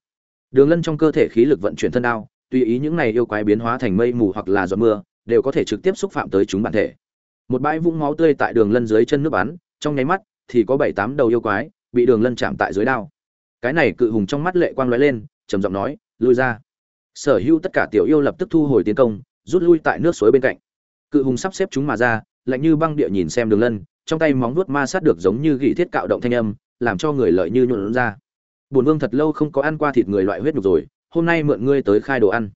Speaker 1: Đường lân trong cơ thể khí lực vận chuyển thân đao, tùy ý những này yêu quái biến hóa thành mây mù hoặc là giọt mưa, đều có thể trực tiếp xúc phạm tới chúng bản thể. Một bãi vũng máu tươi tại đường lân dưới chân nước bắn, trong nháy mắt thì có bảy tám đầu yêu quái bị đường lân chạm tại dưới đao. Cái này cự hùng trong mắt lệ quang lóe lên, trầm giọng nói, lui ra. Sở hữu tất cả tiểu yêu lập tức thu hồi tiến công, rút lui tại nước suối bên cạnh. Cự hùng sắp xếp chúng mà ra, lạnh như băng địa nhìn xem đường lân, trong tay móng vuốt ma sát được giống như gỉ thiết cạo động thanh âm làm cho người lợi như nhuộn ra. Bổn vương thật lâu không có ăn qua thịt người loại huyết nhục rồi, hôm nay mượn ngươi tới khai đồ ăn.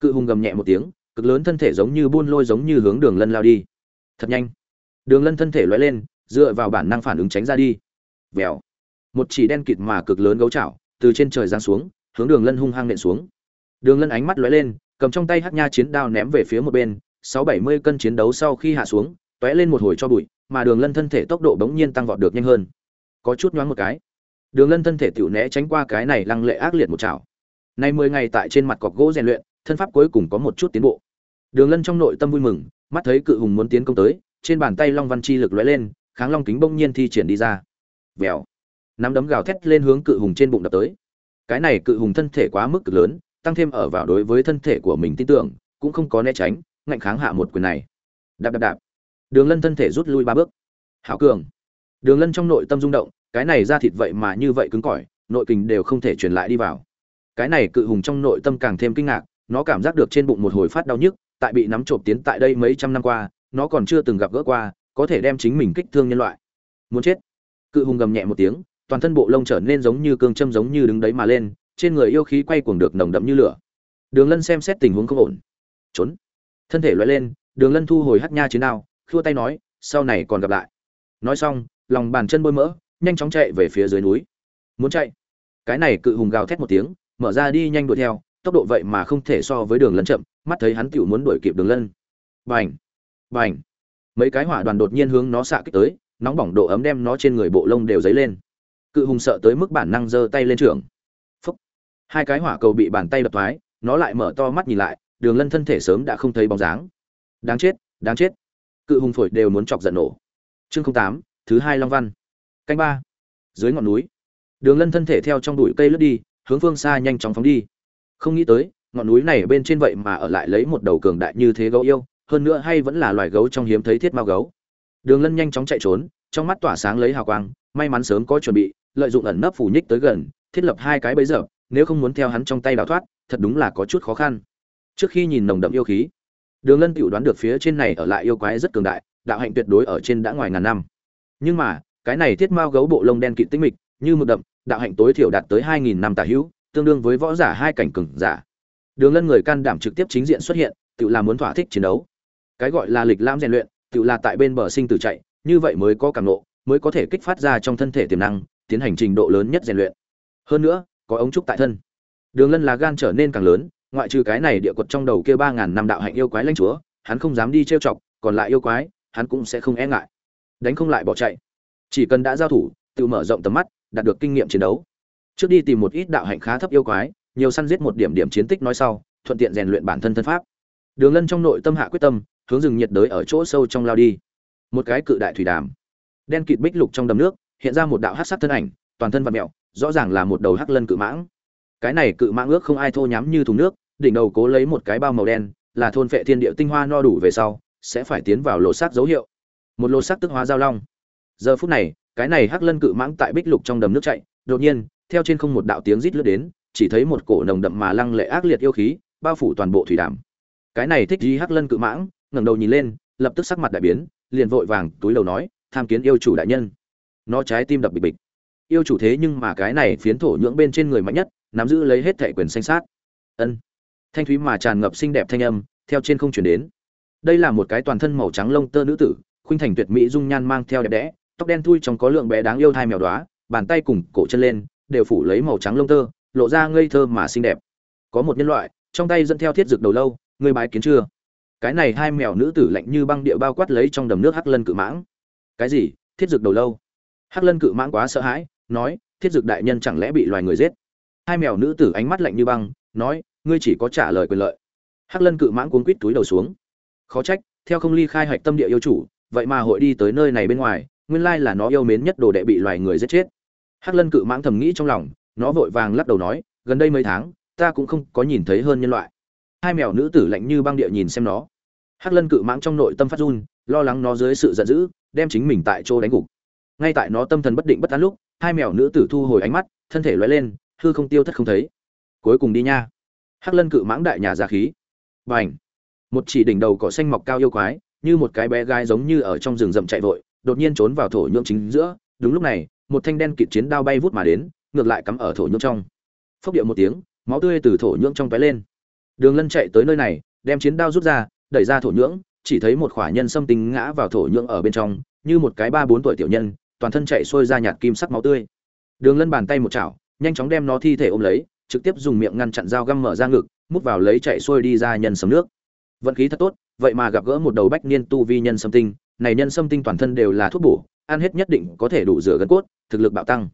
Speaker 1: Cự hùng gầm nhẹ một tiếng, cực lớn thân thể giống như buôn lôi giống như hướng đường lân lao đi. Thật nhanh. Đường lân thân thể loay lên, dựa vào bản năng phản ứng tránh ra đi. Vèo. Một chỉ đen kịt mà cực lớn gấu chảo từ trên trời giáng xuống, hướng đường lân hung hăng nện xuống. Đường lân ánh mắt lóe lên, cầm trong tay hắc nha chiến đao ném về phía một bên, sáu bảy mươi cân chiến đấu sau khi hạ xuống t lên một hồi cho bụi, mà đường lân thân thể tốc độ bỗng nhiên tăng vọt được nhanh hơn có chút nhoáng một cái. Đường lân thân thể tựu né tránh qua cái này lăng lệ ác liệt một chảo. Nay mười ngày tại trên mặt cọc gỗ rèn luyện, thân pháp cuối cùng có một chút tiến bộ. Đường lân trong nội tâm vui mừng, mắt thấy cự hùng muốn tiến công tới, trên bàn tay long văn chi lực lóe lên, kháng long kính bỗng nhiên thi triển đi ra. Vèo. Nắm đấm gào thét lên hướng cự hùng trên bụng đập tới. Cái này cự hùng thân thể quá mức cực lớn, tăng thêm ở vào đối với thân thể của mình tin tưởng, cũng không có né tránh, ngạnh kháng hạ một quyền này. Đạp đạp đạp. Đường lân thân thể rút lui ba bước. Hảo cường đường lân trong nội tâm rung động, cái này ra thịt vậy mà như vậy cứng cỏi, nội kình đều không thể truyền lại đi vào. Cái này cự hùng trong nội tâm càng thêm kinh ngạc, nó cảm giác được trên bụng một hồi phát đau nhức, tại bị nắm trộm tiến tại đây mấy trăm năm qua, nó còn chưa từng gặp gỡ qua, có thể đem chính mình kích thương nhân loại. Muốn chết. Cự hùng gầm nhẹ một tiếng, toàn thân bộ lông trở nên giống như cương châm giống như đứng đấy mà lên, trên người yêu khí quay cuồng được nồng đậm như lửa. Đường lân xem xét tình huống không ổn. Trốn. Thân thể loại lên, đường lân thu hồi hắt nha chiến đao, khua tay nói, sau này còn gặp lại. Nói xong lòng bàn chân bôi mỡ, nhanh chóng chạy về phía dưới núi. Muốn chạy? Cái này cự hùng gào thét một tiếng, mở ra đi nhanh đuổi theo, tốc độ vậy mà không thể so với đường lân chậm, mắt thấy hắn tựu muốn đuổi kịp đường lân. Bành! Bành! Mấy cái hỏa đoàn đột nhiên hướng nó xạ kích tới, nóng bỏng độ ấm đem nó trên người bộ lông đều dấy lên. Cự hùng sợ tới mức bản năng giơ tay lên trường phúc! Hai cái hỏa cầu bị bàn tay đập thoái, nó lại mở to mắt nhìn lại, đường lân thân thể sớm đã không thấy bóng dáng. Đáng chết! Đáng chết! Cự hùng phổi đều muốn chọc giận nổ. Chương tám thứ hai long văn. Canh ba. Dưới ngọn núi. Đường lân thân thể theo trong đùi cây lướt đi, hướng phương xa nhanh chóng phóng đi. Không nghĩ tới, ngọn núi này bên trên vậy mà ở lại lấy một đầu cường đại như thế gấu yêu, hơn nữa hay vẫn là loài gấu trong hiếm thấy thiết mao gấu. Đường lân nhanh chóng chạy trốn, trong mắt tỏa sáng lấy hào quang, may mắn sớm có chuẩn bị, lợi dụng ẩn nấp phủ nhích tới gần, thiết lập hai cái bẫy giờ nếu không muốn theo hắn trong tay đào thoát, thật đúng là có chút khó khăn. Trước khi nhìn nồng đậm yêu khí, đường lân tự đoán được phía trên này ở lại yêu quái rất cường đại, đạo hạnh tuyệt đối ở trên đã ngoài ngàn năm nhưng mà, cái này thiết mao gấu bộ lông đen kịt tinh mịch, như mực đậm, đạo hạnh tối thiểu đạt tới hai nghìn năm tả hữu, tương đương với võ giả hai cảnh cường giả. Đường lân người can đảm trực tiếp chính diện xuất hiện, tự là muốn thỏa thích chiến đấu. Cái gọi là lịch lãm rèn luyện, tự là tại bên bờ sinh tử chạy, như vậy mới có cảm nộ, mới có thể kích phát ra trong thân thể tiềm năng, tiến hành trình độ lớn nhất rèn luyện. Hơn nữa, có ống trúc tại thân. Đường lân là gan trở nên càng lớn, ngoại trừ cái này địa quật trong đầu kia ba ngàn năm đạo hạnh yêu quái lãnh chúa, hắn không dám đi trêu chọc, còn lại yêu quái, hắn cũng sẽ không e ngại đánh không lại bỏ chạy. Chỉ cần đã giao thủ, tự mở rộng tầm mắt, đạt được kinh nghiệm chiến đấu. Trước đi tìm một ít đạo hạnh khá thấp yêu quái, nhiều săn giết một điểm điểm chiến tích nói sau, thuận tiện rèn luyện bản thân thân pháp. Đường lân trong nội tâm hạ quyết tâm, hướng rừng nhiệt đới ở chỗ sâu trong lao đi. Một cái cự đại thủy đàm. Đen kịt bích lục trong đầm nước, hiện ra một đạo hắc sát thân ảnh, toàn thân vặn mẹo rõ ràng là một đầu hắc lân cự mãng. Cái này cự mãng ước không ai thô nhắm như thùng nước, đỉnh đầu cố lấy một cái bao màu đen, là thôn phệ thiên địa tinh hoa no đủ về sau, sẽ phải tiến vào lỗ xác dấu hiệu một lô sắc tức hóa giao long. Giờ phút này, cái này hắc lân cự mãng tại bích lục trong đầm nước chạy, đột nhiên, theo trên không một đạo tiếng rít lướt đến, chỉ thấy một cổ nồng đậm mà lăng lệ ác liệt yêu khí, bao phủ toàn bộ thủy đàm. Cái này thích gì hắc lân cự mãng, ngẩng đầu nhìn lên, lập tức sắc mặt đại biến, liền vội vàng túi đầu nói, tham kiến yêu chủ đại nhân. Nó trái tim đập bịch bịch. Yêu chủ thế nhưng mà cái này phiến thổ nhưỡng bên trên người mạnh nhất, nắm giữ lấy hết thệ quyền xanh sát. Ân. Thanh thúy mà tràn ngập xinh đẹp thanh âm, theo trên không chuyển đến. Đây là một cái toàn thân màu trắng lông tơ nữ tử khuynh thành tuyệt mỹ dung nhan mang theo đẹp đẽ, tóc đen thui trong có lượng bé đáng yêu thai mèo đoá bàn tay cùng cổ chân lên, đều phủ lấy màu trắng lông tơ, lộ ra ngây thơ mà xinh đẹp. Có một nhân loại, trong tay dẫn theo thiết dược đầu lâu người bái kiến chưa? Cái này hai mèo nữ tử lạnh như băng địa bao quát lấy trong đầm nước hắc lân cự mãng. Cái gì? Thiết dược đầu lâu? Hắc lân cự mãng quá sợ hãi, nói, thiết dược đại nhân chẳng lẽ bị loài người giết? Hai mèo nữ tử ánh mắt lạnh như băng, nói, ngươi chỉ có trả lời quyền lợi. Hắc lân cự mãng cuốn quít túi đầu xuống. Khó trách, theo không ly khai hạch tâm địa yêu chủ vậy mà hội đi tới nơi này bên ngoài, nguyên lai là nó yêu mến nhất đồ đệ bị loài người giết chết. Hắc lân cự mãng thầm nghĩ trong lòng, nó vội vàng lắc đầu nói, gần đây mấy tháng, ta cũng không có nhìn thấy hơn nhân loại. Hai mèo nữ tử lạnh như băng địa nhìn xem nó. Hắc lân cự mãng trong nội tâm phát run, lo lắng nó dưới sự giận dữ, đem chính mình tại chỗ đánh gục. Ngay tại nó tâm thần bất định bất an lúc, hai mèo nữ tử thu hồi ánh mắt, thân thể loay lên, hư không tiêu thất không thấy. Cuối cùng đi nha. Hắc lân cự mãng đại nhà giả khí. B à n h một chỉ đỉnh đầu cỏ xanh mọc cao yêu quái như một cái bé gái giống như ở trong rừng rậm chạy vội, đột nhiên trốn vào thổ nhưỡng chính giữa. Đúng lúc này, một thanh đen kịt chiến đao bay vút mà đến, ngược lại cắm ở thổ nhưỡng trong. Phốc điệu một tiếng, máu tươi từ thổ nhưỡng trong tóe lên. Đường lân chạy tới nơi này, đem chiến đao rút ra, đẩy ra thổ nhưỡng, chỉ thấy một khỏa nhân xâm tính ngã vào thổ nhưỡng ở bên trong, như một cái ba bốn tuổi tiểu nhân, toàn thân chạy xuôi ra nhạt kim sắc máu tươi. Đường lân bàn tay một chảo, nhanh chóng đem nó thi thể ôm lấy, trực tiếp dùng miệng ngăn chặn dao găm mở ra ngực, mút vào lấy chạy xuôi đi ra nhân sấm nước. Vận khí thật tốt vậy mà gặp gỡ một đầu bách niên tu vi nhân sâm tinh, này nhân sâm tinh toàn thân đều là thuốc bổ, ăn hết nhất định có thể đủ rửa gân cốt, thực lực bạo tăng.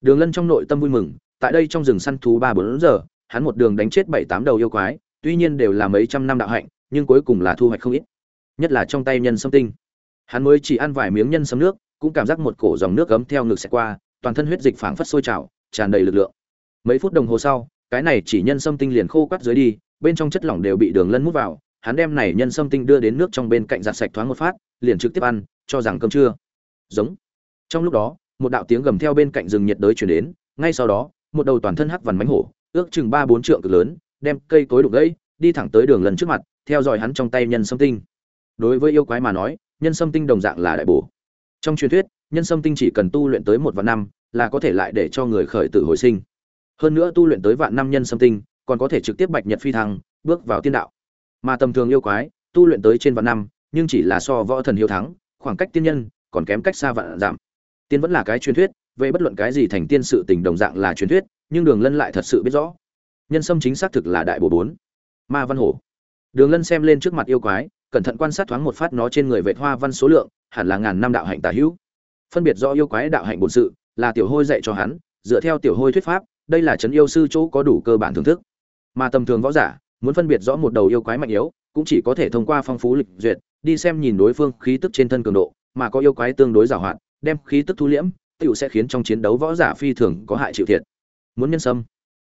Speaker 1: Đường lân trong nội tâm vui mừng, tại đây trong rừng săn thú ba bốn giờ, hắn một đường đánh chết bảy tám đầu yêu quái, tuy nhiên đều là mấy trăm năm đạo hạnh, nhưng cuối cùng là thu hoạch không ít, nhất là trong tay nhân sâm tinh. Hắn mới chỉ ăn vài miếng nhân sâm nước, cũng cảm giác một cổ dòng nước cấm theo ngực xẹt qua, toàn thân huyết dịch phảng phất sôi trào, tràn đầy lực lượng. Mấy phút đồng hồ sau, cái này chỉ nhân sâm tinh liền khô quắt dưới đi, bên trong chất lỏng đều bị đường lân mút vào hắn đem này nhân sâm tinh đưa đến nước trong bên cạnh giặt sạch thoáng một phát, liền trực tiếp ăn, cho rằng cơm trưa. Giống. Trong lúc đó, một đạo tiếng gầm theo bên cạnh rừng nhiệt đới chuyển đến, ngay sau đó, một đầu toàn thân hắc vằn mánh hổ, ước chừng ba bốn trượng cực lớn, đem cây cối đục gãy, đi thẳng tới đường lần trước mặt, theo dõi hắn trong tay nhân sâm tinh. Đối với yêu quái mà nói, nhân sâm tinh đồng dạng là đại bổ. Trong truyền thuyết, nhân sâm tinh chỉ cần tu luyện tới một vạn năm, là có thể lại để cho người khởi tử hồi sinh. Hơn nữa tu luyện tới vạn năm nhân sâm tinh, còn có thể trực tiếp bạch nhật phi thăng, bước vào tiên đạo mà tầm thường yêu quái, tu luyện tới trên vạn năm, nhưng chỉ là so võ thần hiếu thắng, khoảng cách tiên nhân còn kém cách xa vạn giảm. Tiên vẫn là cái truyền thuyết, về bất luận cái gì thành tiên sự tình đồng dạng là truyền thuyết, nhưng đường lân lại thật sự biết rõ. Nhân sâm chính xác thực là đại bổ bốn. Ma văn hổ. Đường lân xem lên trước mặt yêu quái, cẩn thận quan sát thoáng một phát nó trên người vệ hoa văn số lượng, hẳn là ngàn năm đạo hạnh tà hữu. Phân biệt do yêu quái đạo hạnh bổn sự, là tiểu hôi dạy cho hắn, dựa theo tiểu hôi thuyết pháp, đây là trấn yêu sư chỗ có đủ cơ bản thưởng thức. Mà tầm thường võ giả muốn phân biệt rõ một đầu yêu quái mạnh yếu, cũng chỉ có thể thông qua phong phú lịch duyệt, đi xem nhìn đối phương khí tức trên thân cường độ, mà có yêu quái tương đối giàu hoạt đem khí tức thu liễm, tựu sẽ khiến trong chiến đấu võ giả phi thường có hại chịu thiệt. Muốn nhân sâm.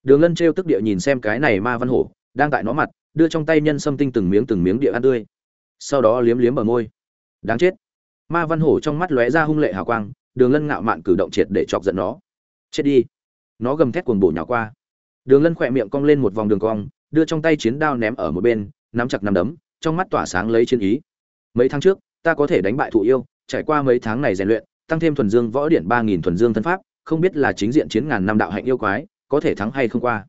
Speaker 1: Đường lân trêu tức địa nhìn xem cái này ma văn hổ, đang tại nó mặt, đưa trong tay nhân sâm tinh từng miếng từng miếng địa ăn tươi. Sau đó liếm liếm ở môi. Đáng chết. Ma văn hổ trong mắt lóe ra hung lệ hào quang, đường lân ngạo mạn cử động triệt để chọc giận nó. Chết đi. Nó gầm thét cuồng bổ nhào qua. Đường lân khỏe miệng cong lên một vòng đường cong đưa trong tay chiến đao ném ở một bên, nắm chặt nắm đấm, trong mắt tỏa sáng lấy chiến ý. Mấy tháng trước, ta có thể đánh bại thụ yêu, trải qua mấy tháng này rèn luyện, tăng thêm thuần dương võ điện ba nghìn thuần dương thân pháp, không biết là chính diện chiến ngàn năm đạo hạnh yêu quái, có thể thắng hay không qua.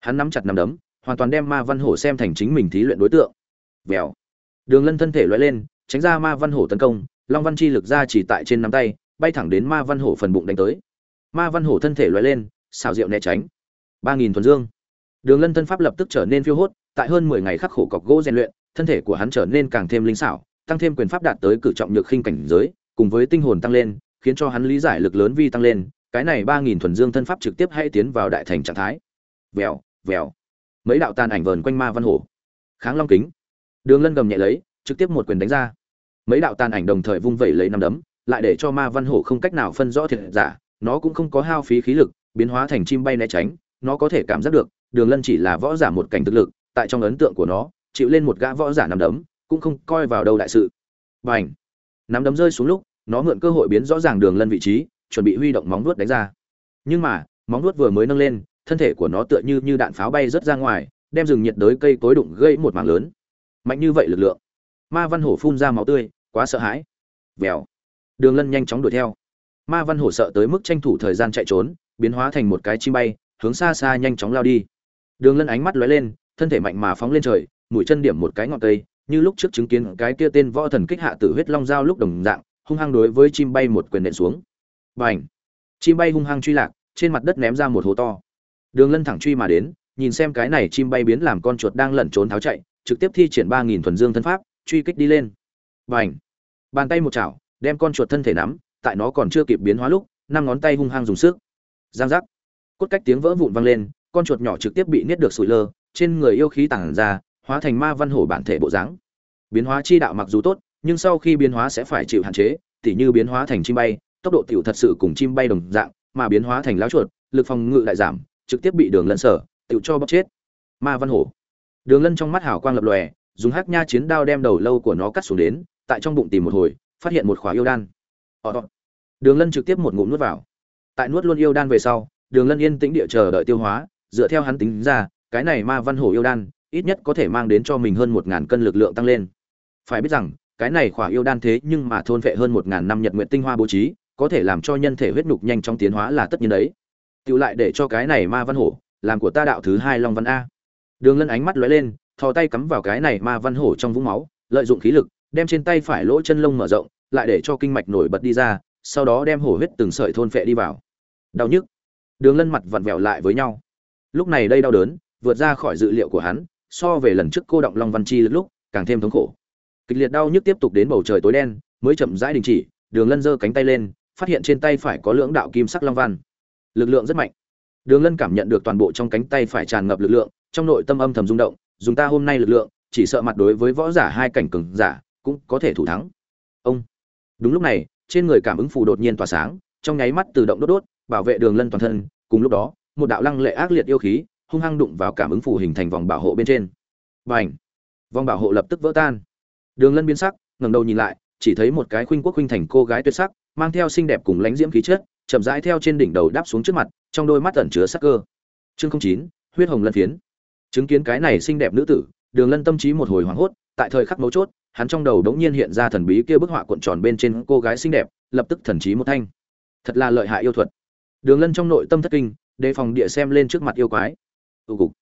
Speaker 1: Hắn nắm chặt nắm đấm, hoàn toàn đem ma văn hổ xem thành chính mình thí luyện đối tượng. Vèo. Đường lân thân thể loại lên, tránh ra ma văn hổ tấn công, long văn chi lực ra chỉ tại trên nắm tay, bay thẳng đến ma văn hổ phần bụng đánh tới. Ma văn hổ thân thể loại lên, xào rượu né tránh. ba nghìn thuần dương đường lân thân pháp lập tức trở nên phiêu hốt, tại hơn mười ngày khắc khổ cọc gỗ rèn luyện, thân thể của hắn trở nên càng thêm linh xảo, tăng thêm quyền pháp đạt tới cử trọng nhược khinh cảnh giới, cùng với tinh hồn tăng lên, khiến cho hắn lý giải lực lớn vi tăng lên, cái này ba nghìn thuần dương thân pháp trực tiếp hay tiến vào đại thành trạng thái. Vèo vèo. Mấy đạo tàn ảnh vờn quanh ma văn hổ kháng long kính. Đường lân gầm nhẹ lấy, trực tiếp một quyền đánh ra. Mấy đạo tàn ảnh đồng thời vung vẩy lấy năm đấm, lại để cho ma văn hổ không cách nào phân rõ thiệt giả, nó cũng không có hao phí khí lực, biến hóa thành chim bay né tránh, nó có thể cảm giác được đường lân chỉ là võ giả một cảnh thực lực, tại trong ấn tượng của nó, chịu lên một gã võ giả nằm đấm, cũng không coi vào đâu đại sự. B à n h nắm đấm rơi xuống lúc, nó mượn cơ hội biến rõ ràng đường lân vị trí, chuẩn bị huy động móng vuốt đánh ra. Nhưng mà, móng vuốt vừa mới nâng lên, thân thể của nó tựa như như đạn pháo bay rớt ra ngoài, đem rừng nhiệt đới cây cối đụng gây một mảng lớn. Mạnh như vậy lực lượng. Ma văn hổ phun ra máu tươi, quá sợ hãi. Vèo! Đường lân nhanh chóng đuổi theo. Ma văn hổ sợ tới mức tranh thủ thời gian chạy trốn, biến hóa thành một cái chim bay, hướng xa xa nhanh chóng lao đi đường lân ánh mắt lóe lên thân thể mạnh mà phóng lên trời mũi chân điểm một cái ngọn cây như lúc trước chứng kiến cái kia tên võ thần kích hạ tử huyết long dao lúc đồng dạng hung hăng đối với chim bay một quyền nện xuống. Bành, chim bay hung hăng truy lạc trên mặt đất ném ra một hố to. Đường lân thẳng truy mà đến nhìn xem cái này chim bay biến làm con chuột đang lẩn trốn tháo chạy trực tiếp thi triển ba nghìn thuần dương thân pháp truy kích đi lên. Bành, bàn tay một chảo đem con chuột thân thể nắm tại nó còn chưa kịp biến hóa lúc năm ngón tay hung hăng dùng sức. Giang giác! Cốt cách tiếng vỡ vụn vang lên con chuột nhỏ trực tiếp bị niết được sủi lơ trên người yêu khí tản ra hóa thành ma văn hổ bản thể bộ dáng. Biến hóa chi đạo mặc dù tốt nhưng sau khi biến hóa sẽ phải chịu hạn chế tỉ như biến hóa thành chim bay tốc độ tiểu thật sự cùng chim bay đồng dạng mà biến hóa thành lão chuột lực phòng ngự lại giảm trực tiếp bị đường lân sở tiểu cho bóp chết. Ma văn hổ. Đường lân trong mắt hào quang lập lòe dùng hắc nha chiến đao đem đầu lâu của nó cắt xuống đến tại trong bụng tìm một hồi phát hiện một khóa yêu đan. Ờ, đường lân trực tiếp một ngụm nuốt vào. Tại nuốt luôn yêu đan về sau đường lân yên tĩnh địa chờ đợi tiêu hóa dựa theo hắn tính ra, cái này ma văn hổ yêu đan, ít nhất có thể mang đến cho mình hơn một ngàn cân lực lượng tăng lên. Phải biết rằng, cái này khỏa yêu đan thế nhưng mà thôn vệ hơn một ngàn năm nhật nguyện tinh hoa bố trí, có thể làm cho nhân thể huyết nục nhanh trong tiến hóa là tất nhiên đấy. Tiểu lại để cho cái này ma văn hổ, làm của ta đạo thứ hai long văn a. Đường lân ánh mắt lóe lên, thò tay cắm vào cái này ma văn hổ trong vũng máu, lợi dụng khí lực, đem trên tay phải lỗ chân lông mở rộng, lại để cho kinh mạch nổi bật đi ra, sau đó đem hổ huyết từng sợi thôn phệ đi vào. Đau nhức. Đường lân mặt vặn vẹo lại với nhau lúc này đây đau đớn, vượt ra khỏi dự liệu của hắn, so về lần trước cô động long văn chi lúc, càng thêm thống khổ. Kịch liệt đau nhức tiếp tục đến bầu trời tối đen, mới chậm rãi đình chỉ, đường lân giơ cánh tay lên, phát hiện trên tay phải có lưỡng đạo kim sắc long văn. Lực lượng rất mạnh. Đường lân cảm nhận được toàn bộ trong cánh tay phải tràn ngập lực lượng, trong nội tâm âm thầm rung động, dùng ta hôm nay lực lượng, chỉ sợ mặt đối với võ giả hai cảnh cường giả, cũng có thể thủ thắng. Ông. Đúng lúc này, trên người cảm ứng phù đột nhiên tỏa sáng, trong nháy mắt tự động đốt đốt, bảo vệ đường lân toàn thân, cùng lúc đó một đạo lăng lệ ác liệt yêu khí, hung hăng đụng vào cảm ứng phù hình thành vòng bảo hộ bên trên. Và ảnh vòng bảo hộ lập tức vỡ tan. Đường lân biến sắc, ngẩng đầu nhìn lại, chỉ thấy một cái khuynh quốc khuynh thành cô gái tuyệt sắc, mang theo xinh đẹp cùng lãnh diễm khí chất, chậm rãi theo trên đỉnh đầu đáp xuống trước mặt, trong đôi mắt ẩn chứa sắc cơ. Chương chín, huyết hồng lân phiến. Chứng kiến cái này xinh đẹp nữ tử, đường lân tâm trí một hồi hoảng hốt, tại thời khắc mấu chốt, hắn trong đầu đống nhiên hiện ra thần bí kia bức họa cuộn tròn bên trên cô gái xinh đẹp, lập tức thần trí một thanh. Thật là lợi hại yêu thuật. Đường lân trong nội tâm thất kinh đề phòng địa xem lên trước mặt yêu quái. Ưu cục.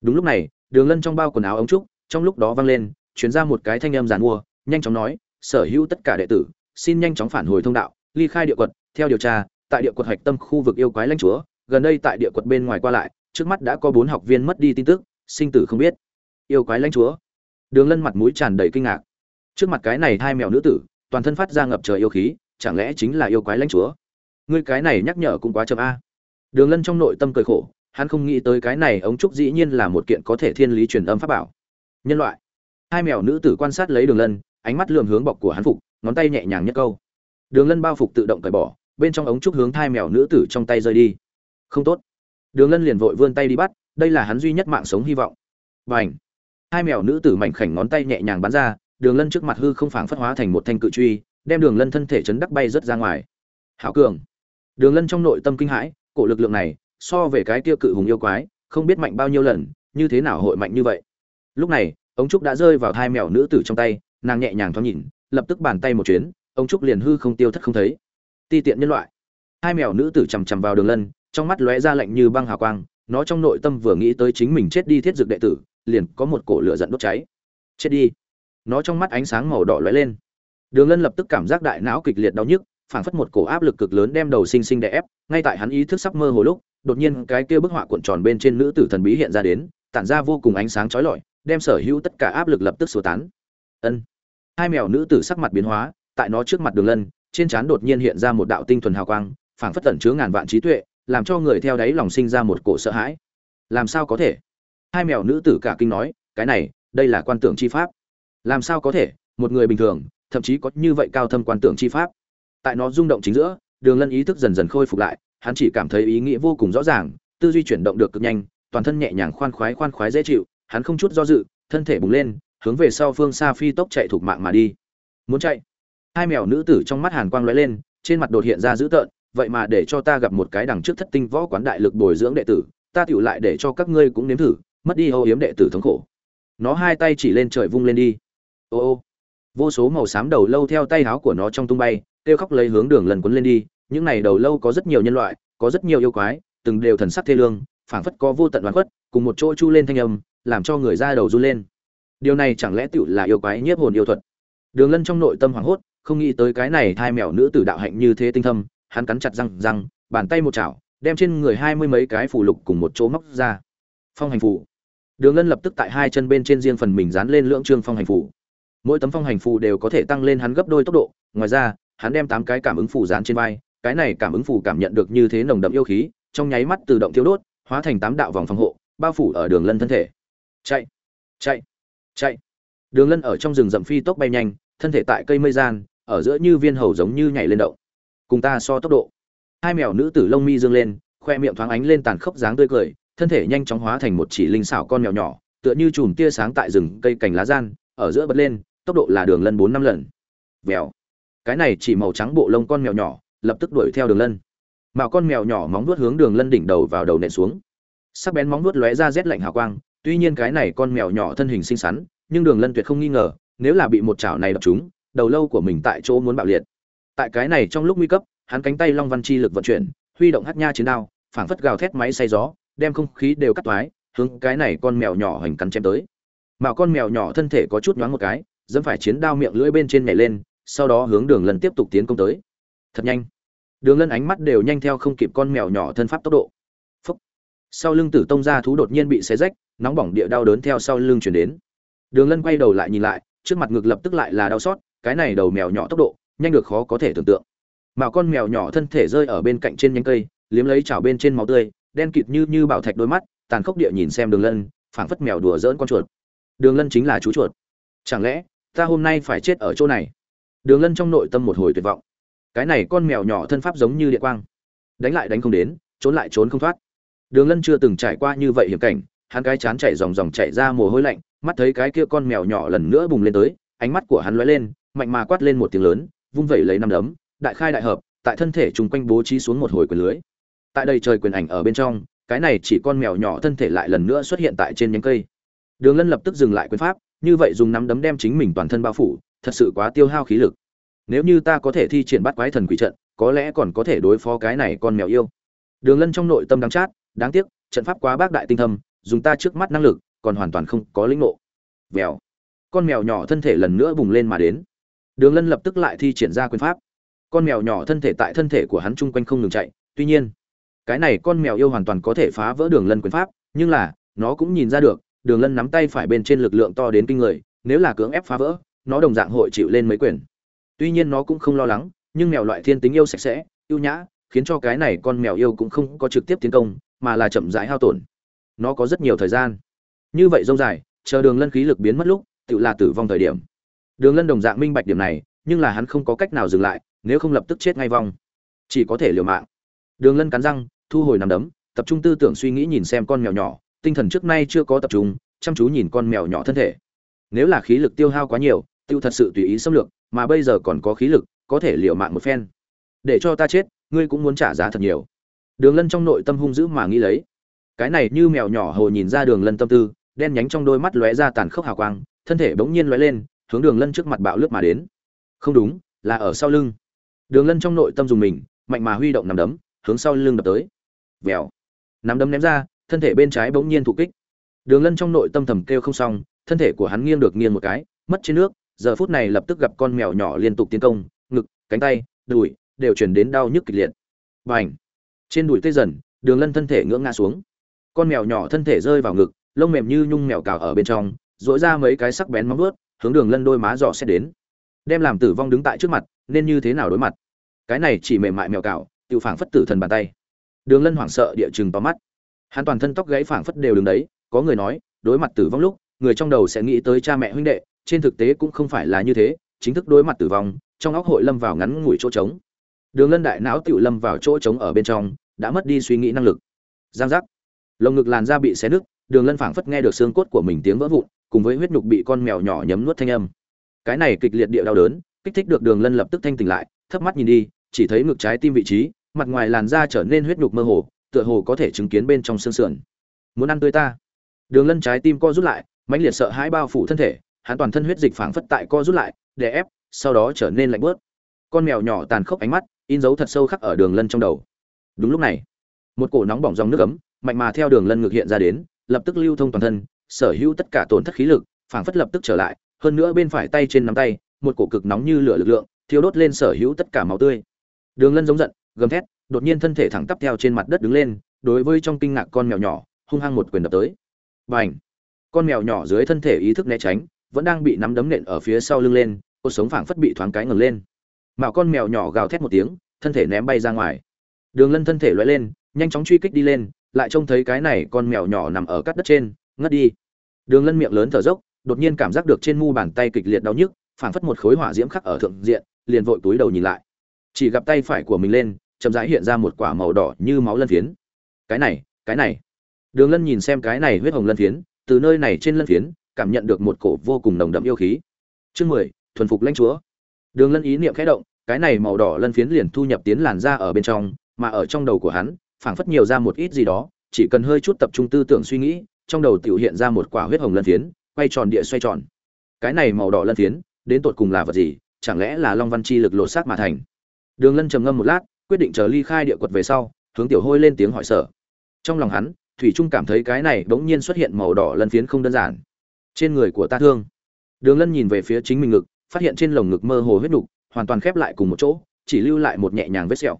Speaker 1: Đúng lúc này, đường lân trong bao quần áo ống trúc, trong lúc đó vang lên chuyển ra một cái thanh âm giàn mua, nhanh chóng nói, sở hữu tất cả đệ tử, xin nhanh chóng phản hồi thông đạo, ly khai địa quật, theo điều tra, tại địa quật hạch tâm khu vực yêu quái lãnh chúa, gần đây tại địa quật bên ngoài qua lại, trước mắt đã có bốn học viên mất đi tin tức, sinh tử không biết. Yêu quái lãnh chúa. Đường lân mặt mũi tràn đầy kinh ngạc. Trước mặt cái này hai mèo nữ tử, toàn thân phát ra ngập trời yêu khí, chẳng lẽ chính là yêu quái lãnh chúa? Ngươi cái này nhắc nhở cũng quá chậm a đường lân trong nội tâm cười khổ, hắn không nghĩ tới cái này ống trúc dĩ nhiên là một kiện có thể thiên lý truyền âm pháp bảo. Nhân loại. Hai mèo nữ tử quan sát lấy đường lân, ánh mắt lườm hướng bọc của hắn phục, ngón tay nhẹ nhàng nhất câu. Đường lân bao phục tự động cởi bỏ, bên trong ống trúc hướng thai mèo nữ tử trong tay rơi đi. Không tốt. Đường lân liền vội vươn tay đi bắt, đây là hắn duy nhất mạng sống hy vọng. Bành. hai mèo nữ tử mảnh khảnh ngón tay nhẹ nhàng bắn ra, đường lân trước mặt hư không phảng phất hóa thành một thanh cự truy, đem đường lân thân thể chấn đắc bay rất ra ngoài. Hảo cường. Đường lân trong nội tâm kinh hãi cổ lực lượng này, so về cái kia cự hùng yêu quái, không biết mạnh bao nhiêu lần, như thế nào hội mạnh như vậy. Lúc này, ống trúc đã rơi vào thai mèo nữ tử trong tay, nàng nhẹ nhàng thoáng nhìn, lập tức bàn tay một chuyến, ống trúc liền hư không tiêu thất không thấy. Ti tiện nhân loại. Hai mèo nữ tử chằm chằm vào đường lân, trong mắt lóe ra lạnh như băng hào quang, nó trong nội tâm vừa nghĩ tới chính mình chết đi thiết dược đệ tử, liền có một cổ lửa giận đốt cháy. Chết đi. Nó trong mắt ánh sáng màu đỏ lóe lên. Đường lân lập tức cảm giác đại não kịch liệt đau nhức phảng phất một cổ áp lực cực lớn đem đầu sinh sinh đè ép, ngay tại hắn ý thức sắp mơ hồ lúc, đột nhiên cái kia bức họa cuộn tròn bên trên nữ tử thần bí hiện ra đến, tản ra vô cùng ánh sáng chói lọi, đem sở hữu tất cả áp lực lập tức xua tán. Ân. Hai mèo nữ tử sắc mặt biến hóa, tại nó trước mặt đường lân, trên trán đột nhiên hiện ra một đạo tinh thuần hào quang, phảng phất tẩn chứa ngàn vạn trí tuệ, làm cho người theo đáy lòng sinh ra một cổ sợ hãi. Làm sao có thể? Hai mèo nữ tử cả kinh nói, cái này, đây là quan tưởng chi pháp. Làm sao có thể? Một người bình thường, thậm chí có như vậy cao thâm quan tưởng chi pháp tại nó rung động chính giữa, đường lân ý thức dần dần khôi phục lại, hắn chỉ cảm thấy ý nghĩa vô cùng rõ ràng, tư duy chuyển động được cực nhanh, toàn thân nhẹ nhàng khoan khoái khoan khoái dễ chịu, hắn không chút do dự, thân thể bùng lên, hướng về sau phương xa phi tốc chạy thuộc mạng mà đi. Muốn chạy? Hai mèo nữ tử trong mắt hàn quang lóe lên, trên mặt đột hiện ra dữ tợn, vậy mà để cho ta gặp một cái đằng trước thất tinh võ quán đại lực bồi dưỡng đệ tử, ta tựu lại để cho các ngươi cũng nếm thử, mất đi âu yếm đệ tử thống khổ. Nó hai tay chỉ lên trời vung lên đi. Ô ô. Vô số màu xám đầu lâu theo tay áo của nó trong tung bay kêu khóc lấy hướng đường lần quấn lên đi, những này đầu lâu có rất nhiều nhân loại, có rất nhiều yêu quái, từng đều thần sắc thê lương, phảng phất có vô tận đoán khuất, cùng một chỗ chu lên thanh âm, làm cho người ra đầu run lên. Điều này chẳng lẽ tựu là yêu quái nhiếp hồn yêu thuật? Đường lân trong nội tâm hoảng hốt, không nghĩ tới cái này thai mèo nữ tử đạo hạnh như thế tinh thâm, hắn cắn chặt răng răng, bàn tay một chảo, đem trên người hai mươi mấy cái phủ lục cùng một chỗ móc ra. Phong hành phủ đường lân lập tức tại hai chân bên trên riêng phần mình dán lên lưỡng trương phong hành phủ mỗi tấm phong hành phủ đều có thể tăng lên hắn gấp đôi tốc độ, ngoài ra hắn đem tám cái cảm ứng phù dán trên vai, cái này cảm ứng phù cảm nhận được như thế nồng đậm yêu khí, trong nháy mắt tự động thiêu đốt, hóa thành tám đạo vòng phòng hộ, bao phủ ở đường lân thân thể. Chạy chạy chạy. Đường lân ở trong rừng rậm phi tốc bay nhanh, thân thể tại cây mây gian, ở giữa như viên hầu giống như nhảy lên động. Cùng ta so tốc độ. Hai mèo nữ tử lông mi dương lên, khoe miệng thoáng ánh lên tàn khốc dáng tươi cười, thân thể nhanh chóng hóa thành một chỉ linh xảo con mèo nhỏ, tựa như chùm tia sáng tại rừng cây cành lá gian, ở giữa bật lên, tốc độ là đường lân bốn năm lần. Vèo cái này chỉ màu trắng bộ lông con mèo nhỏ, lập tức đuổi theo đường lân. Mạo con mèo nhỏ móng vuốt hướng đường lân đỉnh đầu vào đầu nện xuống. Sắc bén móng vuốt lóe ra rét lạnh hào quang, tuy nhiên cái này con mèo nhỏ thân hình xinh xắn, nhưng đường lân tuyệt không nghi ngờ, nếu là bị một chảo này đập chúng đầu lâu của mình tại chỗ muốn bạo liệt. Tại cái này trong lúc nguy cấp, hắn cánh tay long văn chi lực vận chuyển, huy động hát nha chiến đao, phảng phất gào thét máy xay gió, đem không khí đều cắt toái, hướng cái này con mèo nhỏ hành cắn chém tới. Mạo con mèo nhỏ thân thể có chút nhoáng một cái, dẫm phải chiến đao miệng lưỡi bên trên nhảy lên sau đó hướng đường lân tiếp tục tiến công tới. Thật nhanh. Đường lân ánh mắt đều nhanh theo không kịp con mèo nhỏ thân pháp tốc độ. Phúc. sau lưng tử tông ra thú đột nhiên bị xé rách, nóng bỏng địa đau đớn theo sau lưng chuyển đến. Đường lân quay đầu lại nhìn lại, trước mặt ngực lập tức lại là đau xót, cái này đầu mèo nhỏ tốc độ, nhanh được khó có thể tưởng tượng. Mà con mèo nhỏ thân thể rơi ở bên cạnh trên nhánh cây, liếm lấy chảo bên trên máu tươi, đen kịt như như bảo thạch đôi mắt, tàn khốc địa nhìn xem đường lân, phảng phất mèo đùa dỡn con chuột. Đường lân chính là chú chuột. Chẳng lẽ ta hôm nay phải chết ở chỗ này? Đường lân trong nội tâm một hồi tuyệt vọng. Cái này con mèo nhỏ thân pháp giống như địa quang. Đánh lại đánh không đến, trốn lại trốn không thoát. Đường lân chưa từng trải qua như vậy hiểm cảnh, hắn cái chán chạy dòng dòng chạy ra mồ hôi lạnh, mắt thấy cái kia con mèo nhỏ lần nữa bùng lên tới, ánh mắt của hắn lóe lên, mạnh mà quát lên một tiếng lớn, vung vẩy lấy năm đấm, đại khai đại hợp, tại thân thể chung quanh bố trí xuống một hồi quyền lưới. Tại đây trời quyền ảnh ở bên trong, cái này chỉ con mèo nhỏ thân thể lại lần nữa xuất hiện tại trên nhánh cây. Đường lân lập tức dừng lại quyền pháp, như vậy dùng nắm đấm đem chính mình toàn thân bao phủ thật sự quá tiêu hao khí lực. Nếu như ta có thể thi triển bắt quái thần quỷ trận, có lẽ còn có thể đối phó cái này con mèo yêu. Đường lân trong nội tâm đáng chát, đáng tiếc, trận pháp quá bác đại tinh thâm, dùng ta trước mắt năng lực, còn hoàn toàn không có lĩnh ngộ. Vèo. Con mèo nhỏ thân thể lần nữa bùng lên mà đến. Đường lân lập tức lại thi triển ra quyền pháp. Con mèo nhỏ thân thể tại thân thể của hắn chung quanh không ngừng chạy, tuy nhiên, cái này con mèo yêu hoàn toàn có thể phá vỡ đường lân quyền pháp, nhưng là, nó cũng nhìn ra được, đường lân nắm tay phải bên trên lực lượng to đến kinh người, nếu là cưỡng ép phá vỡ nó đồng dạng hội chịu lên mấy quyền. Tuy nhiên nó cũng không lo lắng, nhưng mèo loại thiên tính yêu sạch sẽ, yêu nhã, khiến cho cái này con mèo yêu cũng không có trực tiếp tiến công, mà là chậm rãi hao tổn. Nó có rất nhiều thời gian. Như vậy dông dài, chờ đường lân khí lực biến mất lúc, tự là tử vong thời điểm. Đường lân đồng dạng minh bạch điểm này, nhưng là hắn không có cách nào dừng lại, nếu không lập tức chết ngay vong. Chỉ có thể liều mạng. Đường lân cắn răng, thu hồi nằm đấm, tập trung tư tưởng suy nghĩ nhìn xem con mèo nhỏ, tinh thần trước nay chưa có tập trung, chăm chú nhìn con mèo nhỏ thân thể. Nếu là khí lực tiêu hao quá nhiều tiêu thật sự tùy ý xâm lược, mà bây giờ còn có khí lực, có thể liều mạng một phen. Để cho ta chết, ngươi cũng muốn trả giá thật nhiều. Đường lân trong nội tâm hung dữ mà nghĩ lấy. Cái này như mèo nhỏ hồ nhìn ra đường lân tâm tư, đen nhánh trong đôi mắt lóe ra tàn khốc hào quang, thân thể bỗng nhiên lóe lên, hướng đường lân trước mặt bạo lướt mà đến. Không đúng, là ở sau lưng. Đường lân trong nội tâm dùng mình, mạnh mà huy động nằm đấm, hướng sau lưng đập tới. Vèo. Nắm đấm ném ra, thân thể bên trái bỗng nhiên thụ kích. Đường lân trong nội tâm thầm kêu không xong, thân thể của hắn nghiêng được nghiêng một cái, mất trên nước giờ phút này lập tức gặp con mèo nhỏ liên tục tiến công, ngực, cánh tay, đùi đều chuyển đến đau nhức kịch liệt. B à n h trên đùi tê dần, đường lân thân thể ngưỡng ngã xuống. Con mèo nhỏ thân thể rơi vào ngực, lông mềm như nhung mèo cào ở bên trong dỗi ra mấy cái sắc bén móng ướt hướng đường lân đôi má dò xét đến. Đem làm tử vong đứng tại trước mặt, nên như thế nào đối mặt? Cái này chỉ mềm mại mèo cào, tự phảng phất tử thần bàn tay. Đường lân hoảng sợ địa chừng to mắt. Hắn toàn thân tóc gãy phảng phất đều đứng đấy, có người nói, đối mặt tử vong lúc, người trong đầu sẽ nghĩ tới cha mẹ huynh đệ trên thực tế cũng không phải là như thế, chính thức đối mặt tử vong, trong óc hội lâm vào ngắn ngủi chỗ trống. Đường lân đại não tự lâm vào chỗ trống ở bên trong, đã mất đi suy nghĩ năng lực. Giang giác. Lồng ngực làn da bị xé nứt, đường lân phảng phất nghe được xương cốt của mình tiếng vỡ vụn, cùng với huyết nhục bị con mèo nhỏ nhấm nuốt thanh âm. Cái này kịch liệt địa đau đớn, kích thích được đường lân lập tức thanh tỉnh lại, thấp mắt nhìn đi, chỉ thấy ngực trái tim vị trí, mặt ngoài làn da trở nên huyết nhục mơ hồ, tựa hồ có thể chứng kiến bên trong xương sườn. Muốn ăn tươi ta? Đường lân trái tim co rút lại, mãnh liệt sợ hãi bao phủ thân thể hắn toàn thân huyết dịch phảng phất tại co rút lại để ép, sau đó trở nên lạnh bớt. Con mèo nhỏ tàn khốc ánh mắt, in dấu thật sâu khắc ở đường lân trong đầu. Đúng lúc này, một cổ nóng bỏng dòng nước ấm, mạnh mà theo đường lân ngược hiện ra đến, lập tức lưu thông toàn thân, sở hữu tất cả tổn thất khí lực, phảng phất lập tức trở lại, hơn nữa bên phải tay trên nắm tay, một cổ cực nóng như lửa lực lượng, thiêu đốt lên sở hữu tất cả máu tươi. Đường lân giống giận, gầm thét, đột nhiên thân thể thẳng tắp theo trên mặt đất đứng lên, đối với trong kinh ngạc con mèo nhỏ, hung hăng một quyền đập tới. Bành! Con mèo nhỏ dưới thân thể ý thức né tránh vẫn đang bị nắm đấm nện ở phía sau lưng lên, cuộc sống phảng phất bị thoáng cái ngẩng lên. Mạo con mèo nhỏ gào thét một tiếng, thân thể ném bay ra ngoài. Đường lân thân thể loay lên, nhanh chóng truy kích đi lên, lại trông thấy cái này con mèo nhỏ nằm ở cắt đất trên, ngất đi. Đường lân miệng lớn thở dốc, đột nhiên cảm giác được trên mu bàn tay kịch liệt đau nhức, phảng phất một khối hỏa diễm khắc ở thượng diện, liền vội túi đầu nhìn lại. Chỉ gặp tay phải của mình lên, chậm rãi hiện ra một quả màu đỏ như máu lân phiến. Cái này cái này. Đường lân nhìn xem cái này huyết hồng lân phiến, từ nơi này trên lân phiến cảm nhận được một cổ vô cùng nồng đậm yêu khí. Chương mười, thuần phục lãnh chúa. Đường lân ý niệm khẽ động, cái này màu đỏ lân phiến liền thu nhập tiến làn ra ở bên trong, mà ở trong đầu của hắn, phảng phất nhiều ra một ít gì đó, chỉ cần hơi chút tập trung tư tưởng suy nghĩ, trong đầu tiểu hiện ra một quả huyết hồng lân phiến, quay tròn địa xoay tròn. Cái này màu đỏ lân phiến, đến tột cùng là vật gì, chẳng lẽ là long văn chi lực lột xác mà thành? Đường lân trầm ngâm một lát, quyết định chờ ly khai địa quật về sau, hướng tiểu hôi lên tiếng hỏi sở. Trong lòng hắn, thủy trung cảm thấy cái này bỗng nhiên xuất hiện màu đỏ lân phiến không đơn giản trên người của ta thương. Đường lân nhìn về phía chính mình ngực, phát hiện trên lồng ngực mơ hồ huyết đục hoàn toàn khép lại cùng một chỗ, chỉ lưu lại một nhẹ nhàng vết sẹo.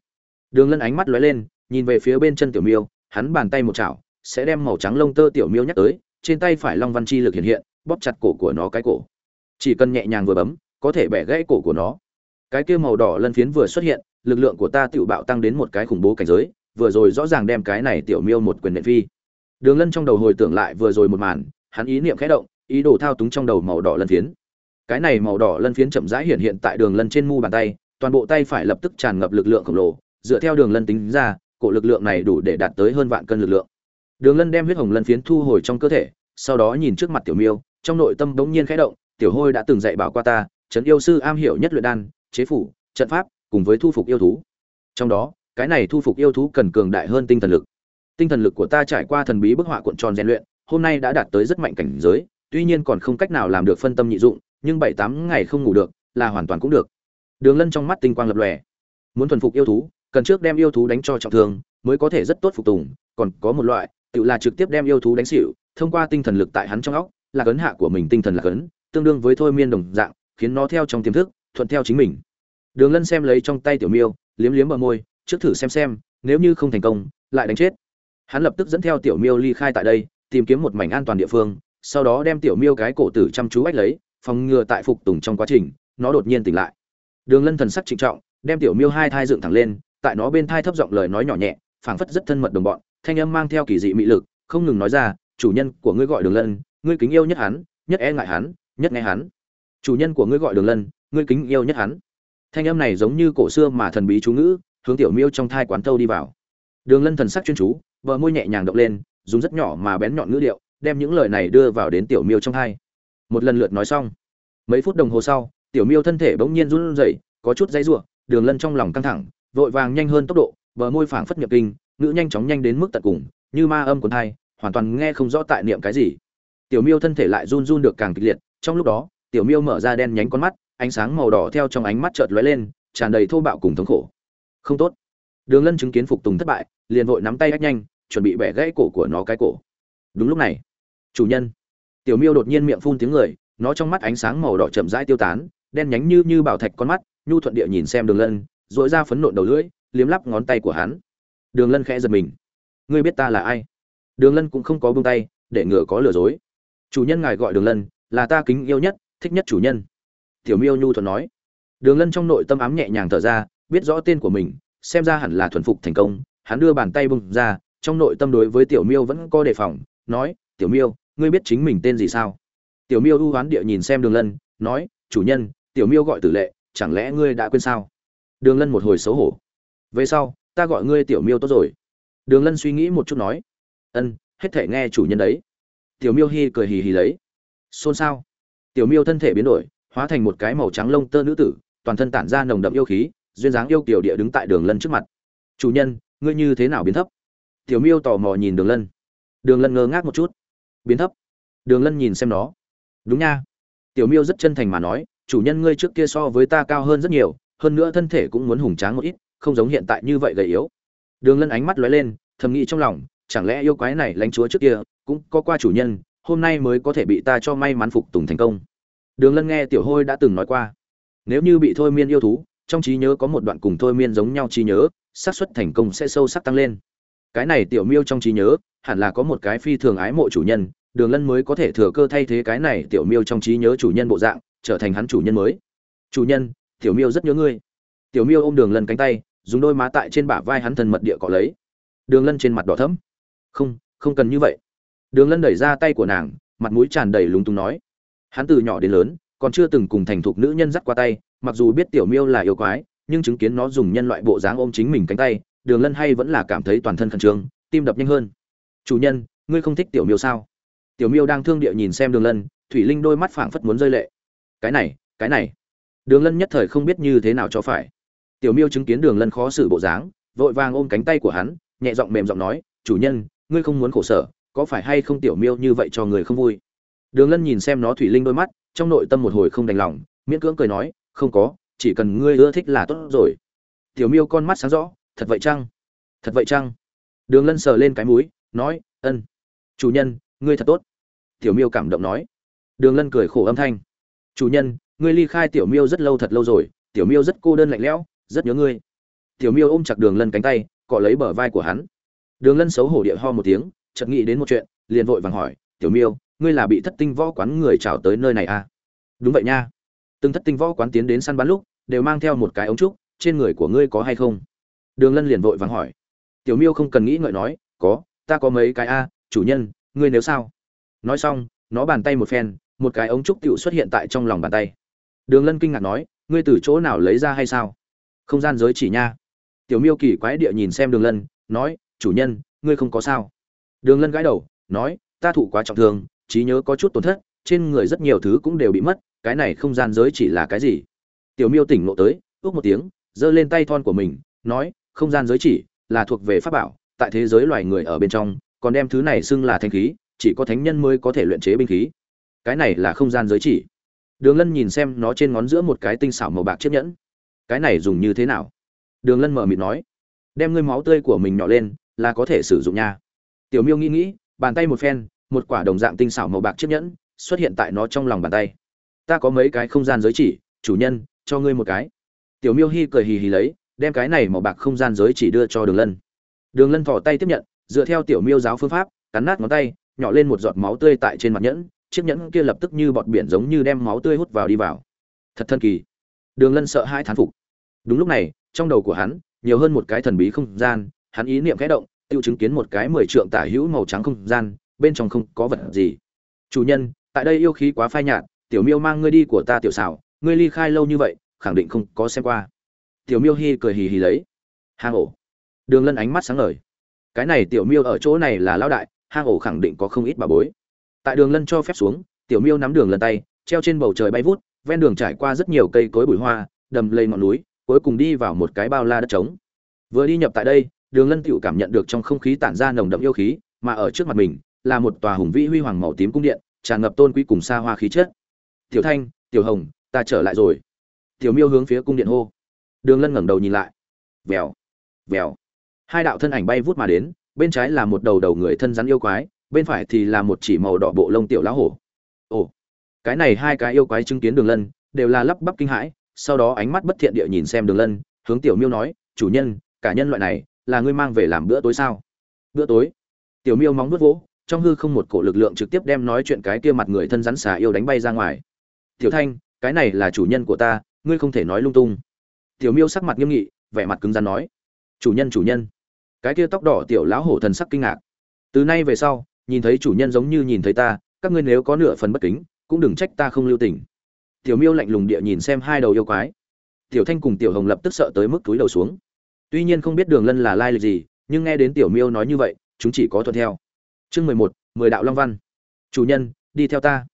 Speaker 1: Đường lân ánh mắt lóe lên, nhìn về phía bên chân tiểu miêu, hắn bàn tay một chảo, sẽ đem màu trắng lông tơ tiểu miêu nhắc tới, trên tay phải long văn chi lực hiện hiện, bóp chặt cổ của nó cái cổ. Chỉ cần nhẹ nhàng vừa bấm, có thể bẻ gãy cổ của nó. Cái kia màu đỏ lân phiến vừa xuất hiện, lực lượng của ta tự bạo tăng đến một cái khủng bố cảnh giới, vừa rồi rõ ràng đem cái này tiểu miêu một quyền nệ phi. Đường lân trong đầu hồi tưởng lại vừa rồi một màn, hắn ý niệm khẽ động ý đồ thao túng trong đầu màu đỏ lân phiến. Cái này màu đỏ lân phiến chậm rãi hiện hiện tại đường lân trên mu bàn tay, toàn bộ tay phải lập tức tràn ngập lực lượng khổng lồ, dựa theo đường lân tính ra, cổ lực lượng này đủ để đạt tới hơn vạn cân lực lượng. Đường lân đem huyết hồng lân phiến thu hồi trong cơ thể, sau đó nhìn trước mặt tiểu miêu, trong nội tâm đống nhiên khẽ động, tiểu hôi đã từng dạy bảo qua ta, trấn yêu sư am hiểu nhất luyện đan, chế phủ, trận pháp, cùng với thu phục yêu thú. Trong đó, cái này thu phục yêu thú cần cường đại hơn tinh thần lực. Tinh thần lực của ta trải qua thần bí bức họa cuộn tròn rèn luyện, hôm nay đã đạt tới rất mạnh cảnh giới tuy nhiên còn không cách nào làm được phân tâm nhị dụng, nhưng bảy tám ngày không ngủ được, là hoàn toàn cũng được. Đường lân trong mắt tinh quang lập lòe. Muốn thuần phục yêu thú, cần trước đem yêu thú đánh cho trọng thương, mới có thể rất tốt phục tùng. Còn có một loại, tự là trực tiếp đem yêu thú đánh xỉu, thông qua tinh thần lực tại hắn trong óc, là cấn hạ của mình tinh thần là cấn, tương đương với thôi miên đồng dạng, khiến nó theo trong tiềm thức, thuận theo chính mình. Đường lân xem lấy trong tay tiểu miêu, liếm liếm bờ môi, trước thử xem xem, nếu như không thành công, lại đánh chết. Hắn lập tức dẫn theo tiểu miêu ly khai tại đây, tìm kiếm một mảnh an toàn địa phương sau đó đem tiểu miêu cái cổ tử chăm chú ách lấy, phòng ngừa tại phục tùng trong quá trình, nó đột nhiên tỉnh lại. Đường lân thần sắc trịnh trọng, đem tiểu miêu hai thai dựng thẳng lên, tại nó bên thai thấp giọng lời nói nhỏ nhẹ, phảng phất rất thân mật đồng bọn, thanh âm mang theo kỳ dị mị lực, không ngừng nói ra, chủ nhân của ngươi gọi đường lân, ngươi kính yêu nhất hắn, nhất e ngại hắn, nhất nghe hắn. Chủ nhân của ngươi gọi đường lân, ngươi kính yêu nhất hắn. Thanh âm này giống như cổ xưa mà thần bí chú ngữ, hướng tiểu miêu trong thai quán thâu đi vào. Đường lân thần sắc chuyên chú, bờ môi nhẹ nhàng động lên, dùng rất nhỏ mà bén nhọn ngữ điệu đem những lời này đưa vào đến tiểu miêu trong thai một lần lượt nói xong, mấy phút đồng hồ sau, tiểu miêu thân thể bỗng nhiên run rẩy, có chút dãy ruộng đường lân trong lòng căng thẳng, vội vàng nhanh hơn tốc độ, bờ môi phảng phất nhập kinh, ngữ nhanh chóng nhanh đến mức tận cùng, như ma âm cuốn thai, hoàn toàn nghe không rõ tại niệm cái gì. Tiểu miêu thân thể lại run run được càng kịch liệt, trong lúc đó, tiểu miêu mở ra đen nhánh con mắt, ánh sáng màu đỏ theo trong ánh mắt chợt lóe lên, tràn đầy thô bạo cùng thống khổ. Không tốt. Đường lân chứng kiến phục tùng thất bại, liền vội nắm tay ách nhanh, chuẩn bị bẻ gãy cổ của nó cái cổ. Đúng lúc này chủ nhân. Tiểu miêu đột nhiên miệng phun tiếng người, nó trong mắt ánh sáng màu đỏ chậm rãi tiêu tán, đen nhánh như như bảo thạch con mắt, nhu thuận địa nhìn xem đường lân dội ra phấn nộn đầu lưỡi, liếm lắp ngón tay của hắn. Đường lân khẽ giật mình. Ngươi biết ta là ai? Đường lân cũng không có buông tay, để ngừa có lừa dối. Chủ nhân ngài gọi đường lân, là ta kính yêu nhất, thích nhất chủ nhân. Tiểu miêu nhu thuận nói. Đường lân trong nội tâm ám nhẹ nhàng thở ra, biết rõ tên của mình, xem ra hẳn là thuần phục thành công, hắn đưa bàn tay bung ra, trong nội tâm đối với tiểu miêu vẫn có đề phòng, nói tiểu miêu, ngươi biết chính mình tên gì sao? Tiểu miêu ưu hoán địa nhìn xem đường lân, nói, chủ nhân, tiểu miêu gọi tử lệ, chẳng lẽ ngươi đã quên sao? Đường lân một hồi xấu hổ, về sau, ta gọi ngươi tiểu miêu tốt rồi. Đường lân suy nghĩ một chút nói, ân, hết thể nghe chủ nhân đấy. Tiểu miêu hi cười hì hì lấy, xôn xao. Tiểu miêu thân thể biến đổi, hóa thành một cái màu trắng lông tơ nữ tử, toàn thân tản ra nồng đậm yêu khí, duyên dáng yêu kiểu địa đứng tại đường lân trước mặt. Chủ nhân, ngươi như thế nào biến thấp? Tiểu miêu tò mò nhìn đường lân. Đường lân ngơ ngác một chút biến thấp. Đường lân nhìn xem nó. Đúng nha. Tiểu miêu rất chân thành mà nói, chủ nhân ngươi trước kia so với ta cao hơn rất nhiều, hơn nữa thân thể cũng muốn hùng tráng một ít, không giống hiện tại như vậy gầy yếu. Đường lân ánh mắt lóe lên, thầm nghĩ trong lòng, chẳng lẽ yêu quái này lãnh chúa trước kia, cũng có qua chủ nhân, hôm nay mới có thể bị ta cho may mắn phục tùng thành công. Đường lân nghe tiểu hôi đã từng nói qua. Nếu như bị thôi miên yêu thú, trong trí nhớ có một đoạn cùng thôi miên giống nhau trí nhớ, xác suất thành công sẽ sâu sắc tăng lên. Cái này tiểu miêu trong trí nhớ, hẳn là có một cái phi thường ái mộ chủ nhân đường lân mới có thể thừa cơ thay thế cái này tiểu miêu trong trí nhớ chủ nhân bộ dạng, trở thành hắn chủ nhân mới. Chủ nhân, tiểu miêu rất nhớ ngươi. Tiểu miêu ôm đường lân cánh tay, dùng đôi má tại trên bả vai hắn thần mật địa cọ lấy. Đường lân trên mặt đỏ thẫm. Không không cần như vậy. Đường lân đẩy ra tay của nàng, mặt mũi tràn đầy lúng túng nói. Hắn từ nhỏ đến lớn, còn chưa từng cùng thành thục nữ nhân dắt qua tay, mặc dù biết tiểu miêu là yêu quái, nhưng chứng kiến nó dùng nhân loại bộ dáng ôm chính mình cánh tay, đường lân hay vẫn là cảm thấy toàn thân khẩn trương, tim đập nhanh hơn. Chủ nhân, ngươi không thích tiểu miêu sao? Tiểu miêu đang thương địa nhìn xem đường lân, thủy linh đôi mắt phảng phất muốn rơi lệ. Cái này cái này. Đường lân nhất thời không biết như thế nào cho phải. Tiểu miêu chứng kiến đường lân khó xử bộ dáng, vội vàng ôm cánh tay của hắn, nhẹ giọng mềm giọng nói, chủ nhân, ngươi không muốn khổ sở, có phải hay không tiểu miêu như vậy cho người không vui? Đường lân nhìn xem nó thủy linh đôi mắt, trong nội tâm một hồi không đành lòng, miễn cưỡng cười nói, không có, chỉ cần ngươi ưa thích là tốt rồi. Tiểu miêu con mắt sáng rõ, thật vậy chăng? Thật vậy chăng? Đường lân sờ lên cái mũi, nói, ân. Chủ nhân, ngươi thật tốt tiểu miêu cảm động nói. Đường lân cười khổ âm thanh. Chủ nhân, ngươi ly khai tiểu miêu rất lâu thật lâu rồi, tiểu miêu rất cô đơn lạnh lẽo, rất nhớ ngươi. Tiểu miêu ôm chặt đường lân cánh tay, cọ lấy bờ vai của hắn. Đường lân xấu hổ địa ho một tiếng, chợt nghĩ đến một chuyện, liền vội vàng hỏi, tiểu miêu, ngươi là bị thất tinh võ quán người chào tới nơi này à? Đúng vậy nha. Từng thất tinh võ quán tiến đến săn bắn lúc, đều mang theo một cái ống trúc, trên người của ngươi có hay không? Đường lân liền vội vàng hỏi. Tiểu miêu không cần nghĩ ngợi nói, có, ta có mấy cái a, chủ nhân, ngươi nếu sao? Nói xong, nó bàn tay một phen, một cái ống trúc tựu xuất hiện tại trong lòng bàn tay. Đường lân kinh ngạc nói, ngươi từ chỗ nào lấy ra hay sao? Không gian giới chỉ nha. Tiểu miêu kỳ quái địa nhìn xem đường lân, nói, chủ nhân, ngươi không có sao. Đường lân gãi đầu, nói, ta thụ quá trọng thương, trí nhớ có chút tổn thất, trên người rất nhiều thứ cũng đều bị mất, cái này không gian giới chỉ là cái gì? Tiểu miêu tỉnh ngộ tới, ước một tiếng, giơ lên tay thon của mình, nói, không gian giới chỉ là thuộc về pháp bảo, tại thế giới loài người ở bên trong, còn đem thứ này xưng là thanh khí chỉ có thánh nhân mới có thể luyện chế binh khí. Cái này là không gian giới chỉ. Đường lân nhìn xem nó trên ngón giữa một cái tinh xảo màu bạc chiếc nhẫn. Cái này dùng như thế nào? Đường lân mở mịt nói. Đem ngươi máu tươi của mình nhỏ lên, là có thể sử dụng nha. Tiểu miêu nghĩ nghĩ, bàn tay một phen, một quả đồng dạng tinh xảo màu bạc chiếc nhẫn xuất hiện tại nó trong lòng bàn tay. Ta có mấy cái không gian giới chỉ, chủ nhân, cho ngươi một cái. Tiểu miêu hi cười hì hì lấy, đem cái này màu bạc không gian giới chỉ đưa cho đường lân. Đường lân thỏ tay tiếp nhận, dựa theo tiểu miêu giáo phương pháp, cắn nát ngón tay nhỏ lên một giọt máu tươi tại trên mặt nhẫn, chiếc nhẫn kia lập tức như bọt biển giống như đem máu tươi hút vào đi vào. Thật thần kỳ. Đường lân sợ hai thán phục. Đúng lúc này, trong đầu của hắn, nhiều hơn một cái thần bí không gian, hắn ý niệm khẽ động tự chứng kiến một cái mười trượng tả hữu màu trắng không gian, bên trong không có vật gì. Chủ nhân, tại đây yêu khí quá phai nhạt, tiểu miêu mang ngươi đi của ta tiểu xảo, ngươi ly khai lâu như vậy, khẳng định không có xem qua. Tiểu miêu hi cười hì hì lấy. Hang ổ. Đường lân ánh mắt sáng ngời. Cái này tiểu miêu ở chỗ này là lão đại hang ổ khẳng định có không ít bà bối. Tại đường lân cho phép xuống, tiểu miêu nắm đường lần tay, treo trên bầu trời bay vút, ven đường trải qua rất nhiều cây cối bụi hoa, đầm lầy ngọn núi, cuối cùng đi vào một cái bao la đất trống. Vừa đi nhập tại đây, đường lân tựu cảm nhận được trong không khí tản ra nồng đậm yêu khí, mà ở trước mặt mình là một tòa hùng vĩ huy hoàng màu tím cung điện, tràn ngập tôn quý cùng xa hoa khí chất. Tiểu thanh, tiểu hồng, ta trở lại rồi. Tiểu miêu hướng phía cung điện hô. Đường lân ngẩng đầu nhìn lại. Vèo vèo. Hai đạo thân ảnh bay vút mà đến bên trái là một đầu đầu người thân rắn yêu quái, bên phải thì là một chỉ màu đỏ bộ lông tiểu lá hổ. Ồ, cái này hai cái yêu quái chứng kiến đường lân, đều là lắp bắp kinh hãi, sau đó ánh mắt bất thiện địa nhìn xem đường lân, hướng tiểu miêu nói, chủ nhân, cả nhân loại này, là ngươi mang về làm bữa tối sao? Bữa tối? Tiểu miêu móng vuốt vỗ, trong hư không một cổ lực lượng trực tiếp đem nói chuyện cái kia mặt người thân rắn xà yêu đánh bay ra ngoài. Tiểu thanh, cái này là chủ nhân của ta, ngươi không thể nói lung tung. Tiểu miêu sắc mặt nghiêm nghị, vẻ mặt cứng rắn nói, chủ nhân chủ nhân cái kia tóc đỏ tiểu lão hổ thần sắc kinh ngạc. Từ nay về sau, nhìn thấy chủ nhân giống như nhìn thấy ta, các ngươi nếu có nửa phần bất kính, cũng đừng trách ta không lưu tình. Tiểu miêu lạnh lùng địa nhìn xem hai đầu yêu quái. Tiểu thanh cùng tiểu hồng lập tức sợ tới mức túi đầu xuống. Tuy nhiên không biết đường lân là lai lịch gì, nhưng nghe đến tiểu miêu nói như vậy, chúng chỉ có thuận theo. Chương mười một, mười đạo long văn. Chủ nhân, đi theo ta.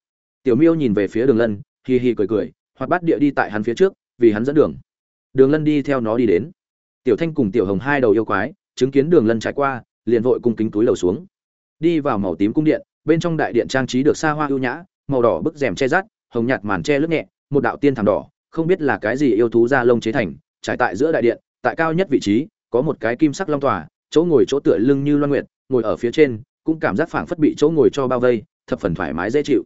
Speaker 1: Tiểu miêu nhìn về phía đường lân, hì hì cười cười hoặc bắt địa đi tại hắn phía trước, vì hắn dẫn đường. Đường lân đi theo nó đi đến. Tiểu thanh cùng tiểu hồng hai đầu yêu quái chứng kiến đường lân trải qua, liền vội cung kính túi lầu xuống. Đi vào màu tím cung điện, bên trong đại điện trang trí được xa hoa ưu nhã, màu đỏ bức rèm che rát hồng nhạt màn che lướt nhẹ, một đạo tiên thảm đỏ, không biết là cái gì yêu thú da lông chế thành, trải tại giữa đại điện, tại cao nhất vị trí, có một cái kim sắc long tòa, chỗ ngồi chỗ tựa lưng như loan nguyệt, ngồi ở phía trên, cũng cảm giác phảng phất bị chỗ ngồi cho bao vây, thập phần thoải mái dễ chịu.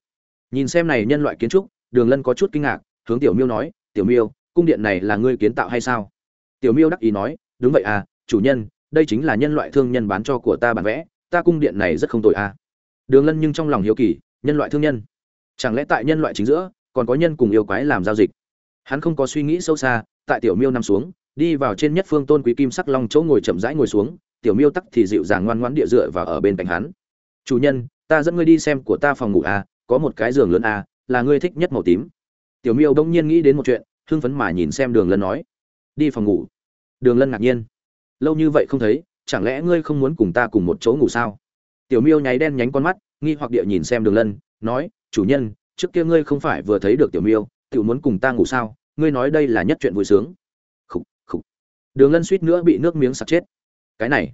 Speaker 1: Nhìn xem này nhân loại kiến trúc, đường lân có chút kinh ngạc, hướng tiểu miêu nói, tiểu miêu, cung điện này là ngươi kiến tạo hay sao? Tiểu miêu đắc ý nói, đúng vậy à chủ nhân đây chính là nhân loại thương nhân bán cho của ta bản vẽ, ta cung điện này rất không tồi à đường lân nhưng trong lòng hiếu kỳ, nhân loại thương nhân? Chẳng lẽ tại nhân loại chính giữa, còn có nhân cùng yêu quái làm giao dịch? Hắn không có suy nghĩ sâu xa, tại tiểu miêu nằm xuống, đi vào trên nhất phương tôn quý kim sắc long chỗ ngồi chậm rãi ngồi xuống, tiểu miêu tắc thì dịu dàng ngoan ngoãn địa dựa vào ở bên cạnh hắn. Chủ nhân, ta dẫn ngươi đi xem của ta phòng ngủ à có một cái giường lớn à là ngươi thích nhất màu tím. Tiểu miêu đông nhiên nghĩ đến một chuyện, hưng phấn mà nhìn xem đường lân nói. Đi phòng ngủ. Đường lân ngạc nhiên lâu như vậy không thấy, chẳng lẽ ngươi không muốn cùng ta cùng một chỗ ngủ sao? Tiểu miêu nháy đen nhánh con mắt, nghi hoặc địa nhìn xem đường lân, nói, chủ nhân, trước kia ngươi không phải vừa thấy được tiểu miêu tự muốn cùng ta ngủ sao? Ngươi nói đây là nhất chuyện vui sướng. Khúc khúc đường lân suýt nữa bị nước miếng sặc chết. Cái này.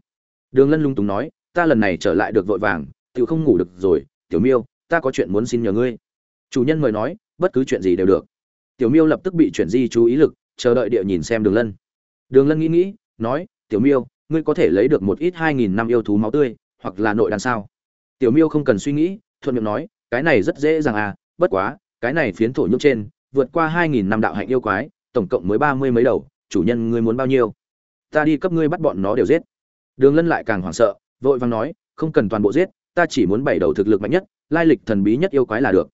Speaker 1: Đường lân lung túng nói, ta lần này trở lại được vội vàng tự không ngủ được rồi, tiểu miêu, ta có chuyện muốn xin nhờ ngươi. Chủ nhân mời nói, bất cứ chuyện gì đều được. Tiểu miêu lập tức bị chuyển di chú ý lực, chờ đợi địa nhìn xem đường lân. Đường lân nghĩ nghĩ, nói tiểu miêu, ngươi có thể lấy được một ít hai nghìn năm yêu thú máu tươi, hoặc là nội đàn sao? Tiểu miêu không cần suy nghĩ, thuận miệng nói, cái này rất dễ dàng à bất quá, cái này phiến thổ nhúc trên, vượt qua hai nghìn năm đạo hạnh yêu quái, tổng cộng mới ba mươi mấy đầu, chủ nhân ngươi muốn bao nhiêu? Ta đi cấp ngươi bắt bọn nó đều giết. Đường lân lại càng hoảng sợ, vội vàng nói, không cần toàn bộ giết, ta chỉ muốn bảy đầu thực lực mạnh nhất, lai lịch thần bí nhất yêu quái là được.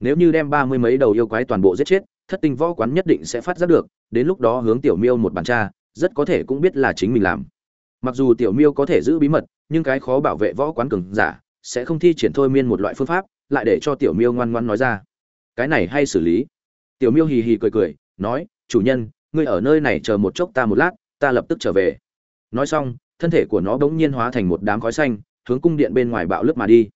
Speaker 1: Nếu như đem ba mươi mấy đầu yêu quái toàn bộ giết chết, thất tinh võ quán nhất định sẽ phát giác được, đến lúc đó hướng tiểu miêu một bàn tra rất có thể cũng biết là chính mình làm. Mặc dù tiểu miêu có thể giữ bí mật, nhưng cái khó bảo vệ võ quán cường giả sẽ không thi triển thôi miên một loại phương pháp, lại để cho tiểu miêu ngoan ngoan nói ra. Cái này hay xử lý. Tiểu miêu hì hì cười cười, nói, chủ nhân, ngươi ở nơi này chờ một chốc ta một lát, ta lập tức trở về. Nói xong, thân thể của nó bỗng nhiên hóa thành một đám khói xanh, hướng cung điện bên ngoài bạo lướt mà đi.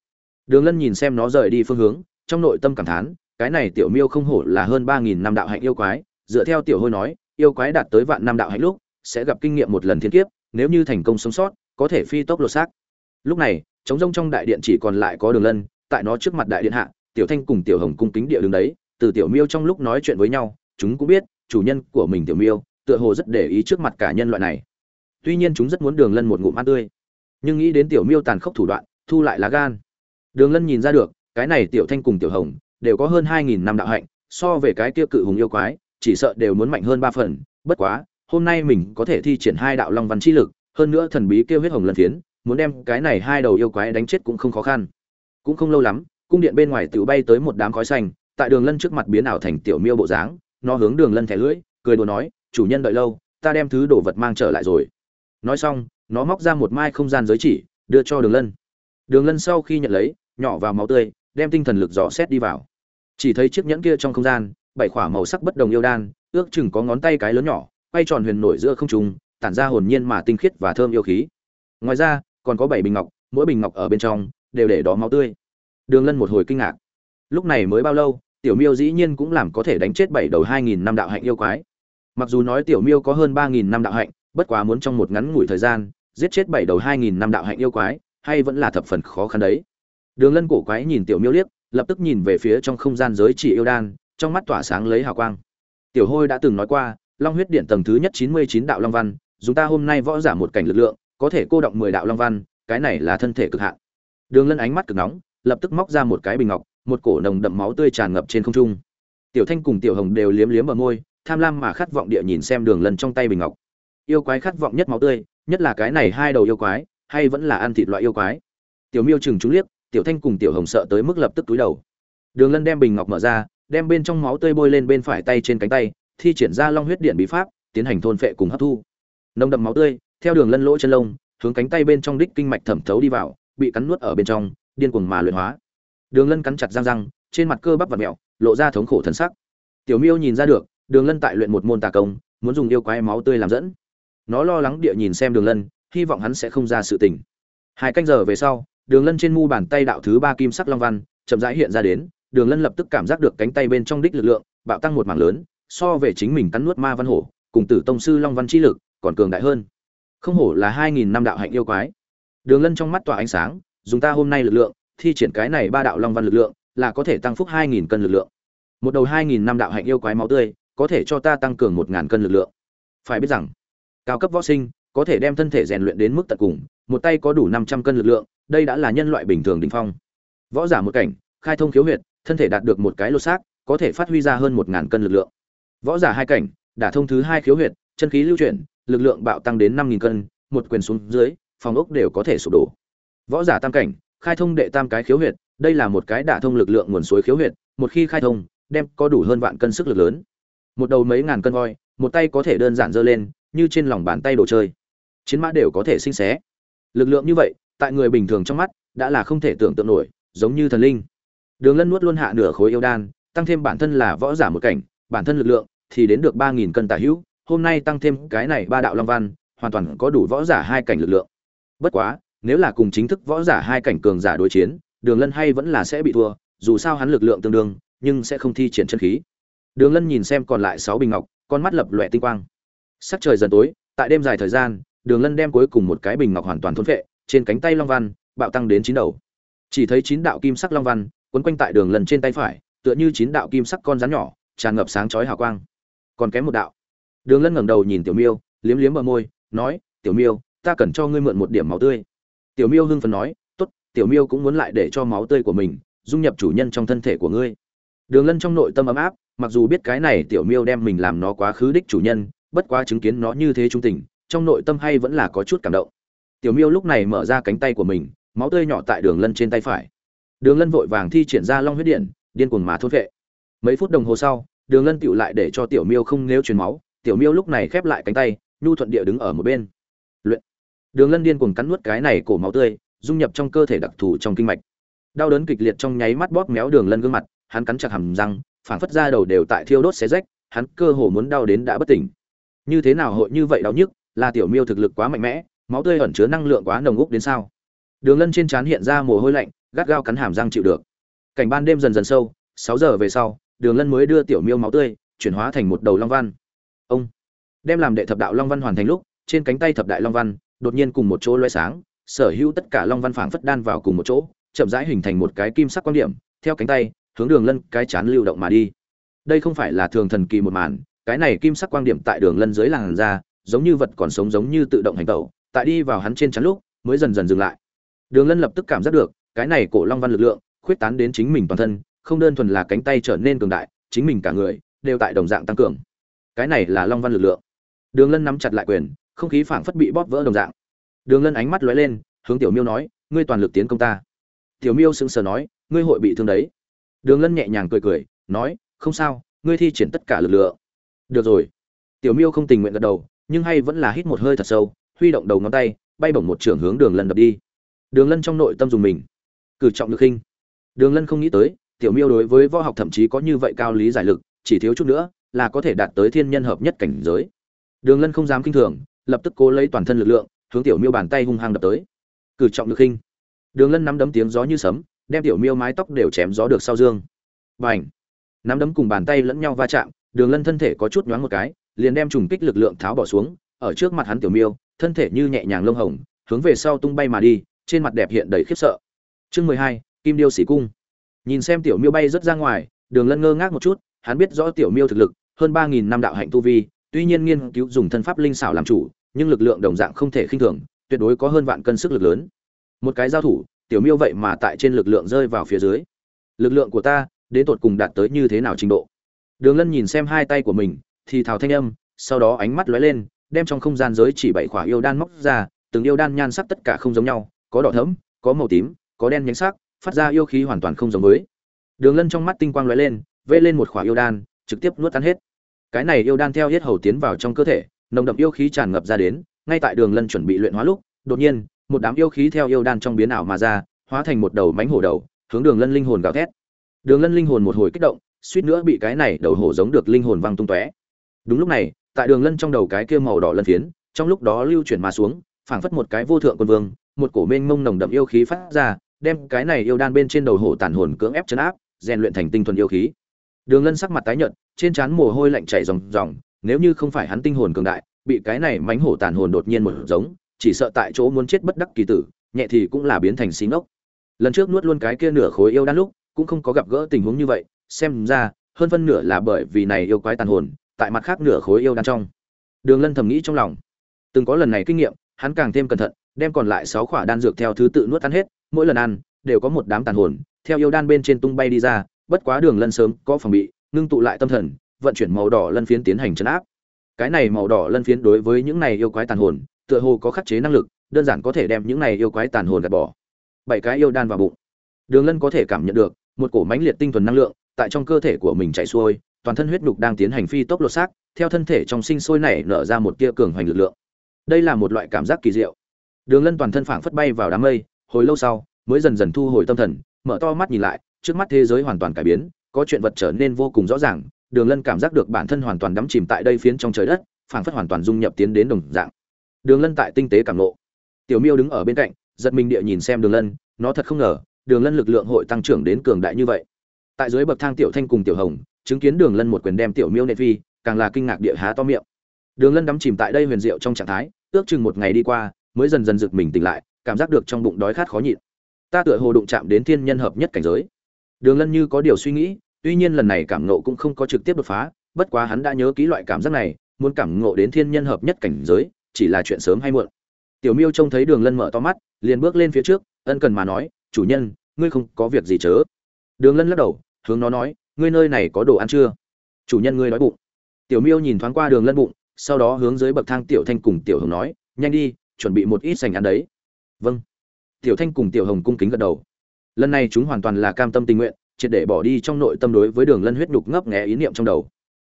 Speaker 1: Đường lân nhìn xem nó rời đi phương hướng, trong nội tâm cảm thán, cái này tiểu miêu không hổ là hơn ba nghìn năm đạo hạnh yêu quái. Dựa theo tiểu hôi nói, yêu quái đạt tới vạn năm đạo hạnh lúc sẽ gặp kinh nghiệm một lần thiên kiếp, nếu như thành công sống sót, có thể phi tốc lột xác. Lúc này, trống rông trong đại điện chỉ còn lại có đường lân, tại nó trước mặt đại điện hạ, tiểu thanh cùng tiểu hồng cung kính địa đứng đấy, từ tiểu miêu trong lúc nói chuyện với nhau, chúng cũng biết, chủ nhân của mình tiểu miêu, tựa hồ rất để ý trước mặt cả nhân loại này. Tuy nhiên chúng rất muốn đường lân một ngụm ăn tươi, nhưng nghĩ đến tiểu miêu tàn khốc thủ đoạn, thu lại lá gan. Đường lân nhìn ra được, cái này tiểu thanh cùng tiểu hồng đều có hơn hai nghìn năm đạo hạnh, so về cái kia cự hùng yêu quái, chỉ sợ đều muốn mạnh hơn ba phần, bất quá hôm nay mình có thể thi triển hai đạo long văn chi lực hơn nữa thần bí kêu huyết hồng lần thiến, muốn đem cái này hai đầu yêu quái đánh chết cũng không khó khăn. Cũng không lâu lắm cung điện bên ngoài tự bay tới một đám khói xanh tại đường lân trước mặt biến ảo thành tiểu miêu bộ dáng nó hướng đường lân thẻ lưỡi cười đùa nói chủ nhân đợi lâu ta đem thứ đồ vật mang trở lại rồi. Nói xong nó móc ra một mai không gian giới chỉ đưa cho đường lân. Đường lân sau khi nhận lấy nhỏ vào máu tươi đem tinh thần lực dò xét đi vào. Chỉ thấy chiếc nhẫn kia trong không gian bảy khỏa màu sắc bất đồng yêu đan ước chừng có ngón tay cái lớn nhỏ quay tròn huyền nổi giữa không trung, tản ra hồn nhiên mà tinh khiết và thơm yêu khí. Ngoài ra, còn có bảy bình ngọc, mỗi bình ngọc ở bên trong đều để đó máu tươi. Đường lân một hồi kinh ngạc. Lúc này mới bao lâu, tiểu miêu dĩ nhiên cũng làm có thể đánh chết bảy đầu hai nghìn năm đạo hạnh yêu quái. Mặc dù nói tiểu miêu có hơn ba nghìn năm đạo hạnh, bất quá muốn trong một ngắn ngủi thời gian, giết chết bảy đầu hai nghìn năm đạo hạnh yêu quái, hay vẫn là thập phần khó khăn đấy. Đường lân cổ quái nhìn tiểu miêu liếc, lập tức nhìn về phía trong không gian giới chỉ yêu đan, trong mắt tỏa sáng lấy hào quang. Tiểu hôi đã từng nói qua long huyết điện tầng thứ nhất chín mươi chín đạo long văn, dùng ta hôm nay võ giả một cảnh lực lượng, có thể cô động mười đạo long văn, cái này là thân thể cực hạn. Đường lân ánh mắt cực nóng, lập tức móc ra một cái bình ngọc, một cổ nồng đậm máu tươi tràn ngập trên không trung. Tiểu thanh cùng tiểu hồng đều liếm liếm ở môi, tham lam mà khát vọng địa nhìn xem đường lân trong tay bình ngọc. Yêu quái khát vọng nhất máu tươi, nhất là cái này hai đầu yêu quái, hay vẫn là ăn thịt loại yêu quái. Tiểu miêu chừng chú liếc, tiểu thanh cùng tiểu hồng sợ tới mức lập tức túi đầu. Đường lân đem bình ngọc mở ra, đem bên trong máu tươi bôi lên bên phải tay trên cánh tay thi triển ra long huyết điện bí pháp, tiến hành thôn phệ cùng hấp thu. Nồng đậm máu tươi, theo đường lân lỗ chân lông, hướng cánh tay bên trong đích kinh mạch thẩm thấu đi vào, bị cắn nuốt ở bên trong, điên cuồng mà luyện hóa. Đường lân cắn chặt răng răng, trên mặt cơ bắp và mẹo lộ ra thống khổ thân sắc. Tiểu miêu nhìn ra được, đường lân tại luyện một môn tà công, muốn dùng yêu quái máu tươi làm dẫn. Nó lo lắng địa nhìn xem đường lân, hy vọng hắn sẽ không ra sự tình. Hai canh giờ về sau, đường lân trên mu bàn tay đạo thứ ba kim sắc long văn, chậm rãi hiện ra đến, đường lân lập tức cảm giác được cánh tay bên trong đích lực lượng, bạo tăng một mảng lớn so về chính mình cắn nuốt ma văn hổ, cùng tử tông sư long văn chi lực, còn cường đại hơn. Không hổ là hai nghìn năm đạo hạnh yêu quái. Đường lân trong mắt tỏa ánh sáng, dùng ta hôm nay lực lượng, thi triển cái này ba đạo long văn lực lượng, là có thể tăng phúc hai nghìn cân lực lượng. Một đầu hai nghìn năm đạo hạnh yêu quái máu tươi, có thể cho ta tăng cường một ngàn cân lực lượng. Phải biết rằng, cao cấp võ sinh, có thể đem thân thể rèn luyện đến mức tận cùng, một tay có đủ năm trăm cân lực lượng, đây đã là nhân loại bình thường đỉnh phong. Võ giả một cảnh, khai thông khiếu huyệt, thân thể đạt được một cái lô xác, có thể phát huy ra hơn một ngàn cân lực lượng võ giả hai cảnh, đả thông thứ hai khiếu huyệt, chân khí lưu chuyển, lực lượng bạo tăng đến năm nghìn cân, một quyền xuống dưới, phòng ốc đều có thể sụp đổ. Võ giả tam cảnh, khai thông đệ tam cái khiếu huyệt, đây là một cái đả thông lực lượng nguồn suối khiếu huyệt, một khi khai thông, đem có đủ hơn vạn cân sức lực lớn. Một đầu mấy ngàn cân voi, một tay có thể đơn giản giơ lên, như trên lòng bàn tay đồ chơi. Chiến mã đều có thể sinh xé. Lực lượng như vậy, tại người bình thường trong mắt, đã là không thể tưởng tượng nổi, giống như thần linh. Đường lân nuốt luôn hạ nửa khối yêu đan, tăng thêm bản thân là võ giả một cảnh bản thân lực lượng thì đến được ba nghìn cân tả hữu hôm nay tăng thêm cái này ba đạo long văn hoàn toàn có đủ võ giả hai cảnh lực lượng. Bất quá nếu là cùng chính thức võ giả hai cảnh cường giả đối chiến đường lân hay vẫn là sẽ bị thua dù sao hắn lực lượng tương đương nhưng sẽ không thi triển chân khí. Đường lân nhìn xem còn lại sáu bình ngọc con mắt lập lòe tinh quang. Sắc trời dần tối tại đêm dài thời gian đường lân đem cuối cùng một cái bình ngọc hoàn toàn thôn phệ, trên cánh tay long văn bạo tăng đến chín đầu. Chỉ thấy chín đạo kim sắc long văn quấn quanh tại đường lân trên tay phải tựa như chín đạo kim sắc con rắn nhỏ tràn ngập sáng chói hào quang. Còn kém một đạo. Đường lân ngẩng đầu nhìn tiểu miêu, liếm liếm bờ môi, nói, tiểu miêu, ta cần cho ngươi mượn một điểm máu tươi. Tiểu miêu hưng phấn nói, tốt, tiểu miêu cũng muốn lại để cho máu tươi của mình dung nhập chủ nhân trong thân thể của ngươi. Đường lân trong nội tâm ấm áp, mặc dù biết cái này tiểu miêu đem mình làm nó quá khứ đích chủ nhân, bất quá chứng kiến nó như thế trung tình, trong nội tâm hay vẫn là có chút cảm động. Tiểu miêu lúc này mở ra cánh tay của mình, máu tươi nhỏ tại đường lân trên tay phải. Đường lân vội vàng thi triển ra long huyết điện, điên cuồng mà thốt vệ mấy phút đồng hồ sau, đường lân tựu lại để cho tiểu miêu không nếu truyền máu, tiểu miêu lúc này khép lại cánh tay, nhu thuận địa đứng ở một bên. Luyện. Đường lân điên cuồng cắn nuốt cái này cổ máu tươi, dung nhập trong cơ thể đặc thù trong kinh mạch. Đau đớn kịch liệt trong nháy mắt bóp méo đường lân gương mặt, hắn cắn chặt hầm răng, phảng phất ra đầu đều tại thiêu đốt xé rách, hắn cơ hồ muốn đau đến đã bất tỉnh. Như thế nào hội như vậy đau nhức, là tiểu miêu thực lực quá mạnh mẽ, máu tươi ẩn chứa năng lượng quá nồng úc đến sao? Đường lân trên trán hiện ra mồ hôi lạnh, gắt gao cắn hàm răng chịu được. Cảnh ban đêm dần dần sâu, sáu giờ về sau đường lân mới đưa tiểu miêu máu tươi, chuyển hóa thành một đầu long văn. Ông đem làm đệ thập đạo long văn hoàn thành lúc, trên cánh tay thập đại long văn đột nhiên cùng một chỗ loe sáng, sở hữu tất cả long văn phảng phất đan vào cùng một chỗ, chậm rãi hình thành một cái kim sắc quan điểm, theo cánh tay, hướng đường lân cái chán lưu động mà đi. Đây không phải là thường thần kỳ một màn, cái này kim sắc quang điểm tại đường lân dưới làn da, giống như vật còn sống giống như tự động hành tẩu, tại đi vào hắn trên chắn lúc, mới dần dần dừng lại. Đường lân lập tức cảm giác được, cái này cổ long văn lực lượng, khuyết tán đến chính mình toàn thân không đơn thuần là cánh tay trở nên cường đại, chính mình cả người đều tại đồng dạng tăng cường. Cái này là long văn lực lượng. Đường lân nắm chặt lại quyền, không khí phảng phất bị bóp vỡ đồng dạng. Đường lân ánh mắt lóe lên, hướng tiểu miêu nói, ngươi toàn lực tiến công ta. Tiểu miêu sững sờ nói, ngươi hội bị thương đấy. Đường lân nhẹ nhàng cười cười, nói, không sao, ngươi thi triển tất cả lực lượng. Được rồi. Tiểu miêu không tình nguyện gật đầu, nhưng hay vẫn là hít một hơi thật sâu, huy động đầu ngón tay, bay bổng một trường hướng đường lân đập đi. Đường lân trong nội tâm dùng mình. Cử trọng được khinh đường lân không nghĩ tới tiểu miêu đối với võ học thậm chí có như vậy cao lý giải lực, chỉ thiếu chút nữa là có thể đạt tới thiên nhân hợp nhất cảnh giới. Đường lân không dám kinh thường, lập tức cố lấy toàn thân lực lượng, hướng tiểu miêu bàn tay hung hăng đập tới. Cử trọng được khinh đường lân nắm đấm tiếng gió như sấm, đem tiểu miêu mái tóc đều chém gió được sau dương. Và ảnh nắm đấm cùng bàn tay lẫn nhau va chạm, đường lân thân thể có chút nhoáng một cái, liền đem trùng kích lực lượng tháo bỏ xuống, ở trước mặt hắn tiểu miêu, thân thể như nhẹ nhàng lông hồng, hướng về sau tung bay mà đi, trên mặt đẹp hiện đầy khiếp sợ. Chương mười hai, kim điêu sĩ cung nhìn xem tiểu miêu bay rất ra ngoài, đường lân ngơ ngác một chút, hắn biết rõ tiểu miêu thực lực, hơn ba nghìn năm đạo hạnh tu vi, tuy nhiên nghiên cứu dùng thân pháp linh xảo làm chủ, nhưng lực lượng đồng dạng không thể khinh thường, tuyệt đối có hơn vạn cân sức lực lớn. Một cái giao thủ, tiểu miêu vậy mà tại trên lực lượng rơi vào phía dưới. Lực lượng của ta, đến tột cùng đạt tới như thế nào trình độ? Đường lân nhìn xem hai tay của mình, thì thào thanh âm, sau đó ánh mắt lóe lên, đem trong không gian giới chỉ bảy khỏa yêu đan móc ra, từng yêu đan nhan sắc tất cả không giống nhau, có đỏ thẫm, có màu tím, có đen nhánh sắc phát ra yêu khí hoàn toàn không giống với. Đường lân trong mắt tinh quang lóe lên, vê lên một khỏa yêu đan, trực tiếp nuốt tan hết. Cái này yêu đan theo hết hầu tiến vào trong cơ thể, nồng đậm yêu khí tràn ngập ra đến, ngay tại đường lân chuẩn bị luyện hóa lúc, đột nhiên, một đám yêu khí theo yêu đan trong biến ảo mà ra, hóa thành một đầu mánh hổ đầu, hướng đường lân linh hồn gào thét. Đường lân linh hồn một hồi kích động, suýt nữa bị cái này đầu hổ giống được linh hồn văng tung tóe. Đúng lúc này, tại đường lân trong đầu cái kia màu đỏ lân phiến, trong lúc đó lưu chuyển mà xuống, phảng phất một cái vô thượng quân vương, một cổ mênh mông nồng đậm yêu khí phát ra đem cái này yêu đan bên trên đầu hổ tàn hồn cưỡng ép chấn áp, rèn luyện thành tinh thuần yêu khí. Đường lân sắc mặt tái nhợt, trên trán mồ hôi lạnh chảy ròng ròng, nếu như không phải hắn tinh hồn cường đại, bị cái này mánh hổ tàn hồn đột nhiên một giống, chỉ sợ tại chỗ muốn chết bất đắc kỳ tử, nhẹ thì cũng là biến thành xí ngốc. Lần trước nuốt luôn cái kia nửa khối yêu đan lúc, cũng không có gặp gỡ tình huống như vậy, xem ra, hơn phân nửa là bởi vì này yêu quái tàn hồn, tại mặt khác nửa khối yêu đan trong. Đường lân thầm nghĩ trong lòng. Từng có lần này kinh nghiệm, hắn càng thêm cẩn thận đem còn lại sáu khỏa đan dược theo thứ tự nuốt ăn hết, mỗi lần ăn, đều có một đám tàn hồn, theo yêu đan bên trên tung bay đi ra, bất quá đường lân sớm có phòng bị, ngưng tụ lại tâm thần, vận chuyển màu đỏ lân phiến tiến hành chấn áp. Cái này màu đỏ lân phiến đối với những này yêu quái tàn hồn, tựa hồ có khắc chế năng lực, đơn giản có thể đem những này yêu quái tàn hồn gạt bỏ. Bảy cái yêu đan vào bụng. Đường lân có thể cảm nhận được, một cổ mãnh liệt tinh thuần năng lượng tại trong cơ thể của mình chạy xuôi, toàn thân huyết nhục đang tiến hành phi tốc lột xác, theo thân thể trong sinh sôi nảy nở ra một tia cường hoành lực lượng. Đây là một loại cảm giác kỳ diệu đường lân toàn thân phảng phất bay vào đám mây, hồi lâu sau, mới dần dần thu hồi tâm thần, mở to mắt nhìn lại, trước mắt thế giới hoàn toàn cải biến, có chuyện vật trở nên vô cùng rõ ràng, đường lân cảm giác được bản thân hoàn toàn đắm chìm tại đây phiến trong trời đất, phảng phất hoàn toàn dung nhập tiến đến đồng dạng. Đường lân tại tinh tế cảm ngộ. tiểu miêu đứng ở bên cạnh, giật mình địa nhìn xem đường lân, nó thật không ngờ, đường lân lực lượng hội tăng trưởng đến cường đại như vậy. Tại dưới bậc thang tiểu thanh cùng tiểu hồng, chứng kiến đường lân một quyền đem tiểu miêu nện phi, càng là kinh ngạc địa há to miệng. Đường lân đắm chìm tại đây huyền diệu trong trạng thái, ước chừng một ngày đi qua mới dần dần rực mình tỉnh lại, cảm giác được trong bụng đói khát khó nhịn. Ta tựa hồ đụng chạm đến thiên nhân hợp nhất cảnh giới. Đường lân như có điều suy nghĩ, tuy nhiên lần này cảm nộ cũng không có trực tiếp đột phá, bất quá hắn đã nhớ kỹ loại cảm giác này, muốn cảm ngộ đến thiên nhân hợp nhất cảnh giới, chỉ là chuyện sớm hay muộn. Tiểu miêu trông thấy đường lân mở to mắt, liền bước lên phía trước, ân cần mà nói, chủ nhân, ngươi không có việc gì chớ. Đường lân lắc đầu, hướng nó nói, ngươi nơi này có đồ ăn chưa? Chủ nhân ngươi nói bụng. Tiểu miêu nhìn thoáng qua đường lân bụng, sau đó hướng dưới bậc thang tiểu thanh cùng tiểu hồng nói, nhanh đi chuẩn bị một ít sành ăn đấy. Vâng. Tiểu thanh cùng tiểu hồng cung kính gật đầu. Lần này chúng hoàn toàn là cam tâm tình nguyện, triệt để bỏ đi trong nội tâm đối với đường lân huyết nhục ngấp nghé ý niệm trong đầu.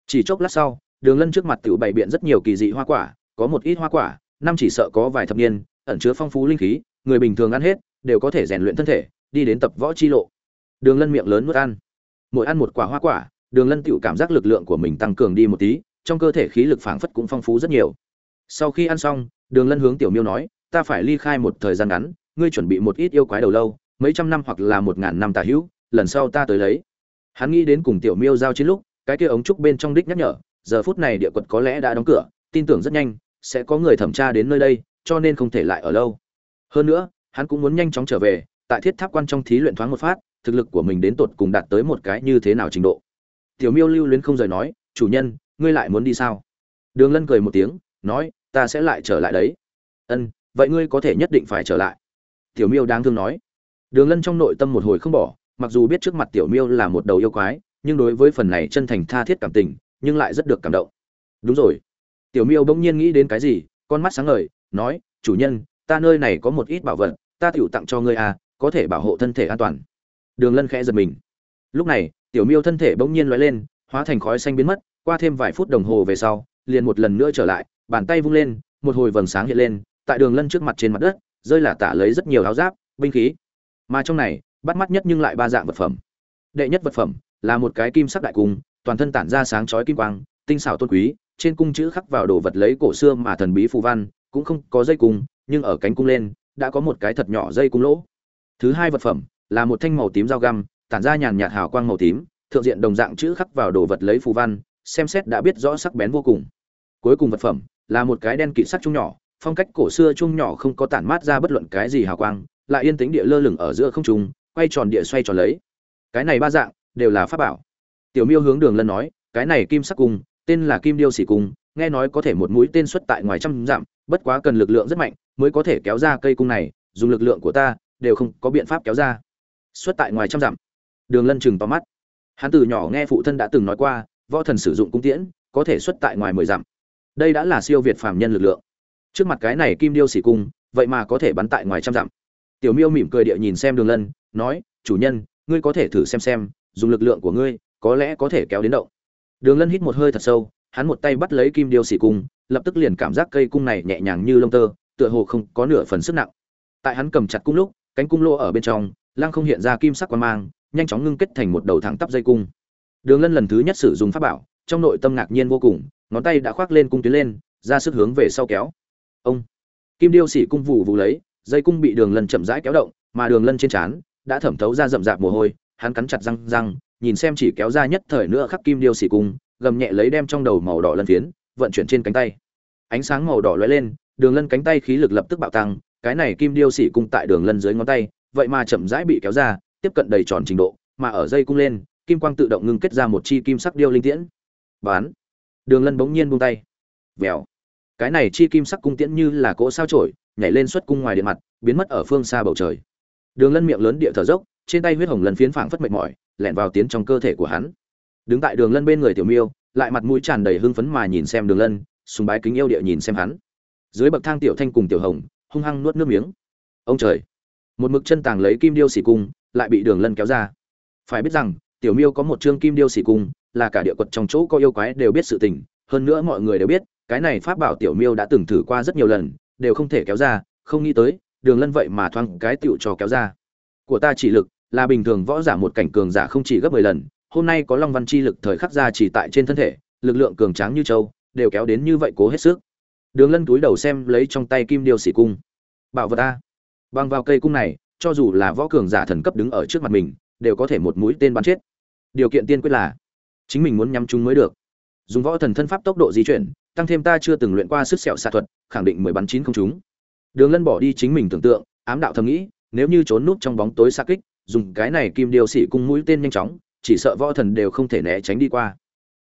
Speaker 1: Chỉ chốc lát sau, đường lân trước mặt tiểu bày biện rất nhiều kỳ dị hoa quả, có một ít hoa quả, năm chỉ sợ có vài thập niên, ẩn chứa phong phú linh khí, người bình thường ăn hết, đều có thể rèn luyện thân thể, đi đến tập võ chi lộ. Đường lân miệng lớn nuốt ăn. Mỗi ăn một quả hoa quả, đường lân tiểu cảm giác lực lượng của mình tăng cường đi một tí, trong cơ thể khí lực phảng phất cũng phong phú rất nhiều sau khi ăn xong, đường lân hướng tiểu miêu nói, ta phải ly khai một thời gian ngắn, ngươi chuẩn bị một ít yêu quái đầu lâu, mấy trăm năm hoặc là một ngàn năm tà hữu, lần sau ta tới lấy. Hắn nghĩ đến cùng tiểu miêu giao chiến lúc, cái kia ống trúc bên trong đích nhắc nhở, giờ phút này địa quật có lẽ đã đóng cửa, tin tưởng rất nhanh, sẽ có người thẩm tra đến nơi đây, cho nên không thể lại ở lâu. Hơn nữa, hắn cũng muốn nhanh chóng trở về, tại thiết tháp quan trong thí luyện thoáng một phát, thực lực của mình đến tột cùng đạt tới một cái như thế nào trình độ. Tiểu miêu lưu luyến không rời nói, chủ nhân, ngươi lại muốn đi sao? Đường lân cười một tiếng, nói ta sẽ lại trở lại đấy. Ân, vậy ngươi có thể nhất định phải trở lại. Tiểu miêu đáng thương nói. Đường lân trong nội tâm một hồi không bỏ, mặc dù biết trước mặt tiểu miêu là một đầu yêu quái, nhưng đối với phần này chân thành tha thiết cảm tình, nhưng lại rất được cảm động. Đúng rồi. Tiểu miêu bỗng nhiên nghĩ đến cái gì, con mắt sáng ngời, nói, chủ nhân, ta nơi này có một ít bảo vật, ta tựu tặng cho ngươi à có thể bảo hộ thân thể an toàn. Đường lân khẽ giật mình. Lúc này, tiểu miêu thân thể bỗng nhiên loại lên, hóa thành khói xanh biến mất, qua thêm vài phút đồng hồ về sau, liền một lần nữa trở lại bàn tay vung lên, một hồi vầng sáng hiện lên, tại đường lân trước mặt trên mặt đất, rơi là tả lấy rất nhiều áo giáp, binh khí. Mà trong này, bắt mắt nhất nhưng lại ba dạng vật phẩm. Đệ nhất vật phẩm là một cái kim sắc đại cung, toàn thân tản ra sáng chói kim quang, tinh xảo tôn quý, trên cung chữ khắc vào đồ vật lấy cổ xưa mà thần bí phù văn, cũng không có dây cung, nhưng ở cánh cung lên, đã có một cái thật nhỏ dây cung lỗ. Thứ hai vật phẩm là một thanh màu tím dao găm, tản ra nhàn nhạt hào quang màu tím, thượng diện đồng dạng chữ khắc vào đồ vật lấy phù văn, xem xét đã biết rõ sắc bén vô cùng. Cuối cùng vật phẩm là một cái đen kịt sắc chung nhỏ, phong cách cổ xưa chung nhỏ không có tản mát ra bất luận cái gì hào quang, lại yên tĩnh địa lơ lửng ở giữa không trung, quay tròn địa xoay tròn lấy. Cái này ba dạng đều là pháp bảo. Tiểu miêu hướng đường lân nói, cái này kim sắc cung, tên là kim điêu xỉ cung, nghe nói có thể một mũi tên xuất tại ngoài trăm dặm, bất quá cần lực lượng rất mạnh mới có thể kéo ra cây cung này, dùng lực lượng của ta đều không có biện pháp kéo ra. Xuất tại ngoài trăm dặm. Đường lân chừng to mắt. Hắn từ nhỏ nghe phụ thân đã từng nói qua, võ thần sử dụng cung tiễn có thể xuất tại ngoài mười dặm đây đã là siêu việt phàm nhân lực lượng. Trước mặt cái này kim điêu xỉ cung, vậy mà có thể bắn tại ngoài trăm dặm. Tiểu miêu mỉm cười địa nhìn xem đường lân, nói, chủ nhân, ngươi có thể thử xem xem, dùng lực lượng của ngươi, có lẽ có thể kéo đến động. Đường lân hít một hơi thật sâu, hắn một tay bắt lấy kim điêu xỉ cung, lập tức liền cảm giác cây cung này nhẹ nhàng như lông tơ, tựa hồ không có nửa phần sức nặng. Tại hắn cầm chặt cung lúc, cánh cung lô ở bên trong, lăng không hiện ra kim sắc quan mang, nhanh chóng ngưng kết thành một đầu thẳng tắp dây cung. Đường lân lần thứ nhất sử dụng pháp bảo, trong nội tâm ngạc nhiên vô cùng ngón tay đã khoác lên cung tuyến lên, ra sức hướng về sau kéo. Ông. Kim điêu xỉ cung vụ vụ lấy, dây cung bị đường lân chậm rãi kéo động, mà đường lân trên trán đã thẩm thấu ra rậm rạp mồ hôi, hắn cắn chặt răng răng, nhìn xem chỉ kéo ra nhất thời nữa khắc kim điêu xỉ cung, gầm nhẹ lấy đem trong đầu màu đỏ lân phiến, vận chuyển trên cánh tay. Ánh sáng màu đỏ lóe lên, đường lân cánh tay khí lực lập tức bạo tăng, cái này kim điêu xỉ cung tại đường lân dưới ngón tay, vậy mà chậm rãi bị kéo ra, tiếp cận đầy tròn trình độ, mà ở dây cung lên, kim quang tự động ngưng kết ra một chi kim sắc điêu linh tiễn. Bán đường lân bỗng nhiên buông tay. Vèo. Cái này chi kim sắc cung tiễn như là cỗ sao trổi nhảy lên xuất cung ngoài điện mặt, biến mất ở phương xa bầu trời. Đường lân miệng lớn địa thở dốc, trên tay huyết hồng lần phiến phảng phất mệt mỏi, lẻn vào tiến trong cơ thể của hắn. Đứng tại đường lân bên người tiểu miêu, lại mặt mũi tràn đầy hưng phấn mà nhìn xem đường lân, sùng bái kính yêu địa nhìn xem hắn. Dưới bậc thang tiểu thanh cùng tiểu hồng, hung hăng nuốt nước miếng. Ông trời. Một mực chân tàng lấy kim điêu xỉ cung, lại bị đường lân kéo ra. Phải biết rằng, tiểu miêu có một chương kim điêu xỉ cung là cả địa quật trong chỗ có yêu quái đều biết sự tình, hơn nữa mọi người đều biết, cái này pháp bảo tiểu miêu đã từng thử qua rất nhiều lần, đều không thể kéo ra, không nghĩ tới, đường lân vậy mà thoang cái tiểu trò kéo ra. Của ta chỉ lực, là bình thường võ giả một cảnh cường giả không chỉ gấp mười lần, hôm nay có long văn chi lực thời khắc ra chỉ tại trên thân thể, lực lượng cường tráng như châu, đều kéo đến như vậy cố hết sức. Đường lân túi đầu xem lấy trong tay kim điêu xỉ cung. Bảo vật ta. Bằng vào cây cung này, cho dù là võ cường giả thần cấp đứng ở trước mặt mình, đều có thể một mũi tên bắn chết. Điều kiện tiên quyết là chính mình muốn nhắm chúng mới được. Dùng võ thần thân pháp tốc độ di chuyển, tăng thêm ta chưa từng luyện qua sức sẹo xạ thuật, khẳng định mười bắn chín không trúng. Đường lân bỏ đi chính mình tưởng tượng, ám đạo thầm nghĩ, nếu như trốn núp trong bóng tối xa kích, dùng cái này kim điêu xỉ cung mũi tên nhanh chóng, chỉ sợ võ thần đều không thể né tránh đi qua.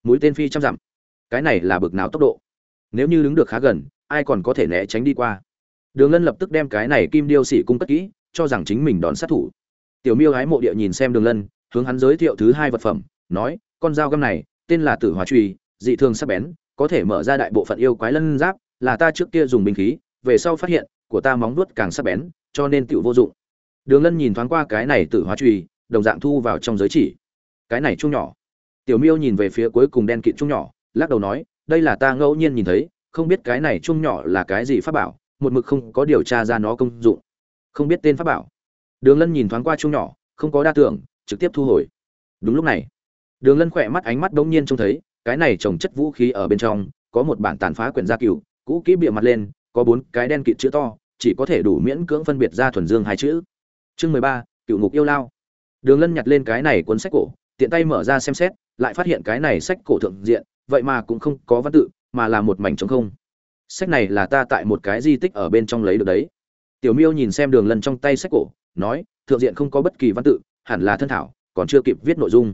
Speaker 1: Mũi tên phi trăm dặm. Cái này là bực nào tốc độ? Nếu như đứng được khá gần, ai còn có thể né tránh đi qua? Đường lân lập tức đem cái này kim điêu xỉ cung cất kỹ, cho rằng chính mình đón sát thủ. Tiểu miêu hái mộ địa nhìn xem đường lân, hướng hắn giới thiệu thứ hai vật phẩm, nói con dao găm này, tên là tử hòa truy dị thường sắc bén, có thể mở ra đại bộ phận yêu quái lân giáp, là ta trước kia dùng binh khí, về sau phát hiện, của ta móng vuốt càng sắc bén, cho nên tựu vô dụng. Đường lân nhìn thoáng qua cái này tử hóa truy đồng dạng thu vào trong giới chỉ. Cái này chung nhỏ. Tiểu miêu nhìn về phía cuối cùng đen kịt chung nhỏ, lắc đầu nói, đây là ta ngẫu nhiên nhìn thấy, không biết cái này chung nhỏ là cái gì pháp bảo, một mực không có điều tra ra nó công dụng. Không biết tên pháp bảo. Đường lân nhìn thoáng qua chung nhỏ, không có đa tưởng, trực tiếp thu hồi. Đúng lúc này đường lân khỏe mắt ánh mắt đống nhiên trông thấy, cái này trồng chất vũ khí ở bên trong, có một bản tàn phá quyển gia cửu, cũ kỹ bìa mặt lên, có bốn cái đen kịt chữ to, chỉ có thể đủ miễn cưỡng phân biệt ra thuần dương hai chữ. Chương mười ba, cựu ngục yêu lao. Đường lân nhặt lên cái này cuốn sách cổ, tiện tay mở ra xem xét, lại phát hiện cái này sách cổ thượng diện, vậy mà cũng không có văn tự, mà là một mảnh trống không. Sách này là ta tại một cái di tích ở bên trong lấy được đấy. Tiểu miêu nhìn xem đường lân trong tay sách cổ, nói, thượng diện không có bất kỳ văn tự, hẳn là thân thảo, còn chưa kịp viết nội dung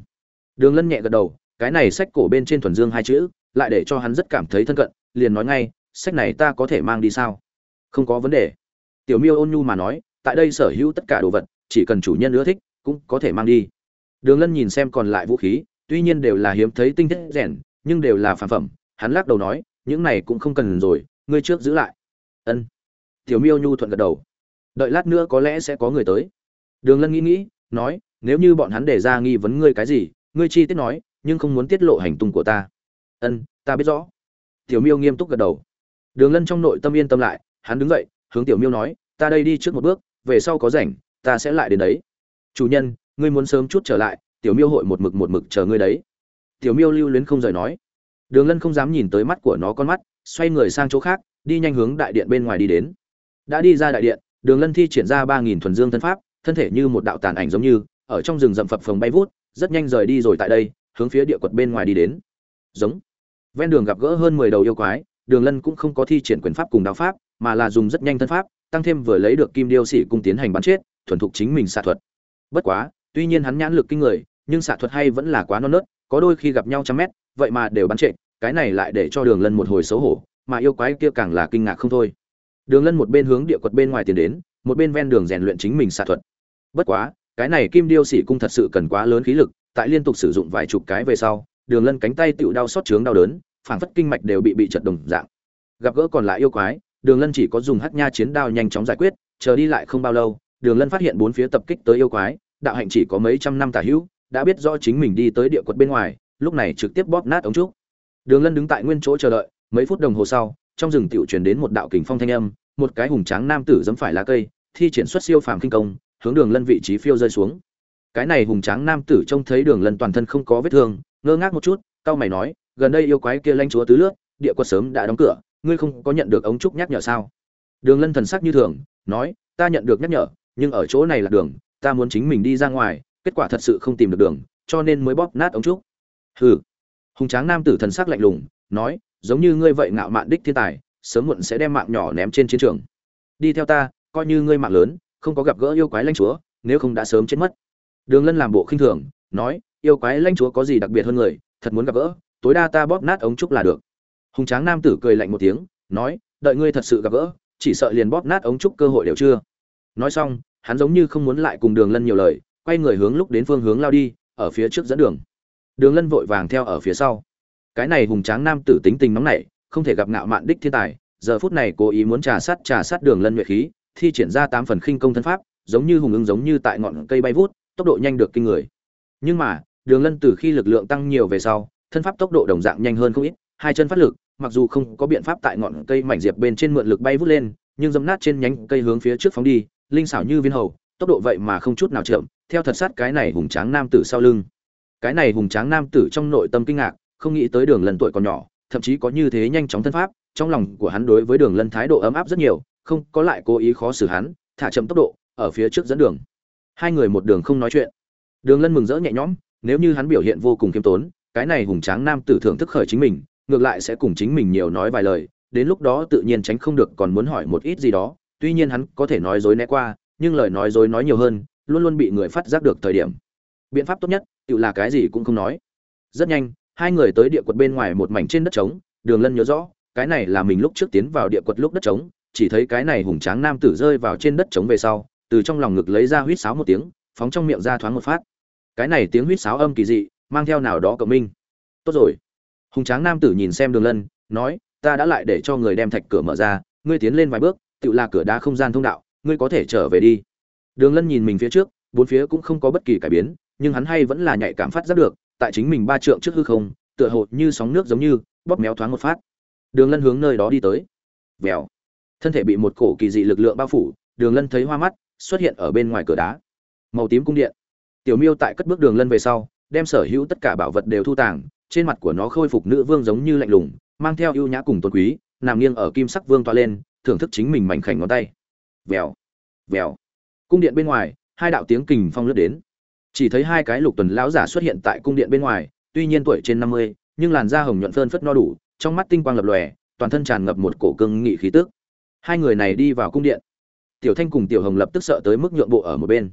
Speaker 1: đường lân nhẹ gật đầu, cái này sách cổ bên trên thuần dương hai chữ, lại để cho hắn rất cảm thấy thân cận, liền nói ngay, sách này ta có thể mang đi sao? Không có vấn đề. Tiểu miêu ôn nhu mà nói, tại đây sở hữu tất cả đồ vật, chỉ cần chủ nhân ưa thích, cũng có thể mang đi. Đường lân nhìn xem còn lại vũ khí, tuy nhiên đều là hiếm thấy tinh thiết rèn, nhưng đều là phản phẩm, hắn lắc đầu nói, những này cũng không cần rồi, ngươi trước giữ lại. Ân. Tiểu miêu nhu thuận gật đầu. Đợi lát nữa có lẽ sẽ có người tới. Đường lân nghĩ nghĩ, nói, nếu như bọn hắn để ra nghi vấn ngươi cái gì ngươi chi tiết nói, nhưng không muốn tiết lộ hành tung của ta. Ân, ta biết rõ. Tiểu miêu nghiêm túc gật đầu. Đường lân trong nội tâm yên tâm lại, hắn đứng dậy, hướng tiểu miêu nói, ta đây đi trước một bước, về sau có rảnh, ta sẽ lại đến đấy. Chủ nhân, ngươi muốn sớm chút trở lại, tiểu miêu hội một mực một mực chờ ngươi đấy. Tiểu miêu lưu luyến không rời nói. Đường lân không dám nhìn tới mắt của nó con mắt, xoay người sang chỗ khác, đi nhanh hướng đại điện bên ngoài đi đến. Đã đi ra đại điện, đường lân thi triển ra ba nghìn thuần dương thân pháp, thân thể như một đạo tàn ảnh giống như, ở trong rừng rậm phập phồng bay vút rất nhanh rời đi rồi tại đây, hướng phía địa quật bên ngoài đi đến. Giống. Ven đường gặp gỡ hơn mười đầu yêu quái, đường lân cũng không có thi triển quyền pháp cùng đạo pháp, mà là dùng rất nhanh thân pháp, tăng thêm vừa lấy được kim điêu sĩ cung tiến hành bắn chết, thuần thục chính mình xạ thuật. Bất quá, tuy nhiên hắn nhãn lực kinh người, nhưng xạ thuật hay vẫn là quá non nớt, có đôi khi gặp nhau trăm mét, vậy mà đều bắn trệ, cái này lại để cho đường lân một hồi xấu hổ, mà yêu quái kia càng là kinh ngạc không thôi. Đường lân một bên hướng địa quật bên ngoài tiến đến, một bên ven đường rèn luyện chính mình xạ thuật. Bất quá cái này kim điêu sĩ cung thật sự cần quá lớn khí lực, tại liên tục sử dụng vài chục cái về sau, đường lân cánh tay tựu đau xót trướng đau đớn, phảng phất kinh mạch đều bị bị chật đồng dạng. Gặp gỡ còn lại yêu quái, đường lân chỉ có dùng hắc nha chiến đao nhanh chóng giải quyết, chờ đi lại không bao lâu, đường lân phát hiện bốn phía tập kích tới yêu quái, đạo hạnh chỉ có mấy trăm năm tả hữu, đã biết rõ chính mình đi tới địa quật bên ngoài, lúc này trực tiếp bóp nát ống trúc. Đường lân đứng tại nguyên chỗ chờ đợi, mấy phút đồng hồ sau, trong rừng tiểu truyền đến một đạo kình phong thanh âm, một cái hùng tráng nam tử dẫm phải lá cây, thi triển xuất siêu phàm kinh công hướng đường lân vị trí phiêu rơi xuống. Cái này hùng tráng nam tử trông thấy đường lân toàn thân không có vết thương, ngơ ngác một chút tao mày nói, gần đây yêu quái kia lanh chúa tứ lướt, địa quật sớm đã đóng cửa, ngươi không có nhận được ống trúc nhắc nhở sao? Đường lân thần sắc như thường, nói, ta nhận được nhắc nhở, nhưng ở chỗ này là đường, ta muốn chính mình đi ra ngoài, kết quả thật sự không tìm được đường, cho nên mới bóp nát ống trúc. Hừ. Hùng tráng nam tử thần sắc lạnh lùng, nói, giống như ngươi vậy ngạo mạn đích thiên tài, sớm muộn sẽ đem mạng nhỏ ném trên chiến trường. Đi theo ta, coi như ngươi mạng lớn không có gặp gỡ yêu quái lãnh chúa, nếu không đã sớm chết mất. Đường lân làm bộ khinh thường, nói, yêu quái lãnh chúa có gì đặc biệt hơn người, thật muốn gặp gỡ, tối đa ta bóp nát ống trúc là được. Hùng tráng nam tử cười lạnh một tiếng, nói, đợi ngươi thật sự gặp gỡ, chỉ sợ liền bóp nát ống trúc cơ hội đều chưa. Nói xong, hắn giống như không muốn lại cùng đường lân nhiều lời, quay người hướng lúc đến phương hướng lao đi, ở phía trước dẫn đường. Đường lân vội vàng theo ở phía sau. Cái này hùng tráng nam tử tính tình nóng nảy, không thể gặp ngạo mạn đích thiên tài, giờ phút này cố ý muốn trà sát trà sát đường lân nhuệ khí thi triển ra tám phần khinh công thân pháp, giống như hùng ứng giống như tại ngọn cây bay vút, tốc độ nhanh được kinh người. Nhưng mà, đường lân từ khi lực lượng tăng nhiều về sau, thân pháp tốc độ đồng dạng nhanh hơn không ít, hai chân phát lực, mặc dù không có biện pháp tại ngọn cây mảnh diệp bên trên mượn lực bay vút lên, nhưng dấm nát trên nhánh cây hướng phía trước phóng đi, linh xảo như viên hầu, tốc độ vậy mà không chút nào chậm, theo thật sát cái này hùng tráng nam tử sau lưng. Cái này hùng tráng nam tử trong nội tâm kinh ngạc, không nghĩ tới đường lân tuổi còn nhỏ, thậm chí có như thế nhanh chóng thân pháp, trong lòng của hắn đối với đường lân thái độ ấm áp rất nhiều không có lại cố ý khó xử hắn, thả chậm tốc độ, ở phía trước dẫn đường. Hai người một đường không nói chuyện. Đường lân mừng rỡ nhẹ nhõm, nếu như hắn biểu hiện vô cùng khiêm tốn, cái này hùng tráng nam tử thưởng thức khởi chính mình, ngược lại sẽ cùng chính mình nhiều nói vài lời, đến lúc đó tự nhiên tránh không được còn muốn hỏi một ít gì đó, tuy nhiên hắn có thể nói dối né qua, nhưng lời nói dối nói nhiều hơn, luôn luôn bị người phát giác được thời điểm. Biện pháp tốt nhất, tự là cái gì cũng không nói. Rất nhanh, hai người tới địa quật bên ngoài một mảnh trên đất trống, đường lân nhớ rõ, cái này là mình lúc trước tiến vào địa quật lúc đất trống chỉ thấy cái này hùng tráng nam tử rơi vào trên đất trống về sau, từ trong lòng ngực lấy ra huýt sáo một tiếng, phóng trong miệng ra thoáng một phát. Cái này tiếng huýt sáo âm kỳ dị, mang theo nào đó cộng minh. Tốt rồi. Hùng tráng nam tử nhìn xem đường lân, nói, ta đã lại để cho người đem thạch cửa mở ra, ngươi tiến lên vài bước, tự là cửa đá không gian thông đạo, ngươi có thể trở về đi. Đường lân nhìn mình phía trước, bốn phía cũng không có bất kỳ cải biến, nhưng hắn hay vẫn là nhạy cảm phát giác được, tại chính mình ba trượng trước hư không, tựa hồ như sóng nước giống như, bóp méo thoáng một phát. Đường lân hướng nơi đó đi tới. Vèo thân thể bị một cổ kỳ dị lực lượng bao phủ, đường lân thấy hoa mắt, xuất hiện ở bên ngoài cửa đá. Màu tím cung điện. Tiểu miêu tại cất bước đường lân về sau, đem sở hữu tất cả bảo vật đều thu tàng, trên mặt của nó khôi phục nữ vương giống như lạnh lùng, mang theo ưu nhã cùng tôn quý, nằm nghiêng ở kim sắc vương toa lên, thưởng thức chính mình mảnh khảnh ngón tay. Vèo vèo. Cung điện bên ngoài, hai đạo tiếng kình phong lướt đến. Chỉ thấy hai cái lục tuần lão giả xuất hiện tại cung điện bên ngoài, tuy nhiên tuổi trên năm mươi, nhưng làn da hồng nhuận phơn phất no đủ, trong mắt tinh quang lập lòe, toàn thân tràn ngập một cổ cương nghị khí tức hai người này đi vào cung điện. Tiểu thanh cùng tiểu hồng lập tức sợ tới mức nhượng bộ ở một bên.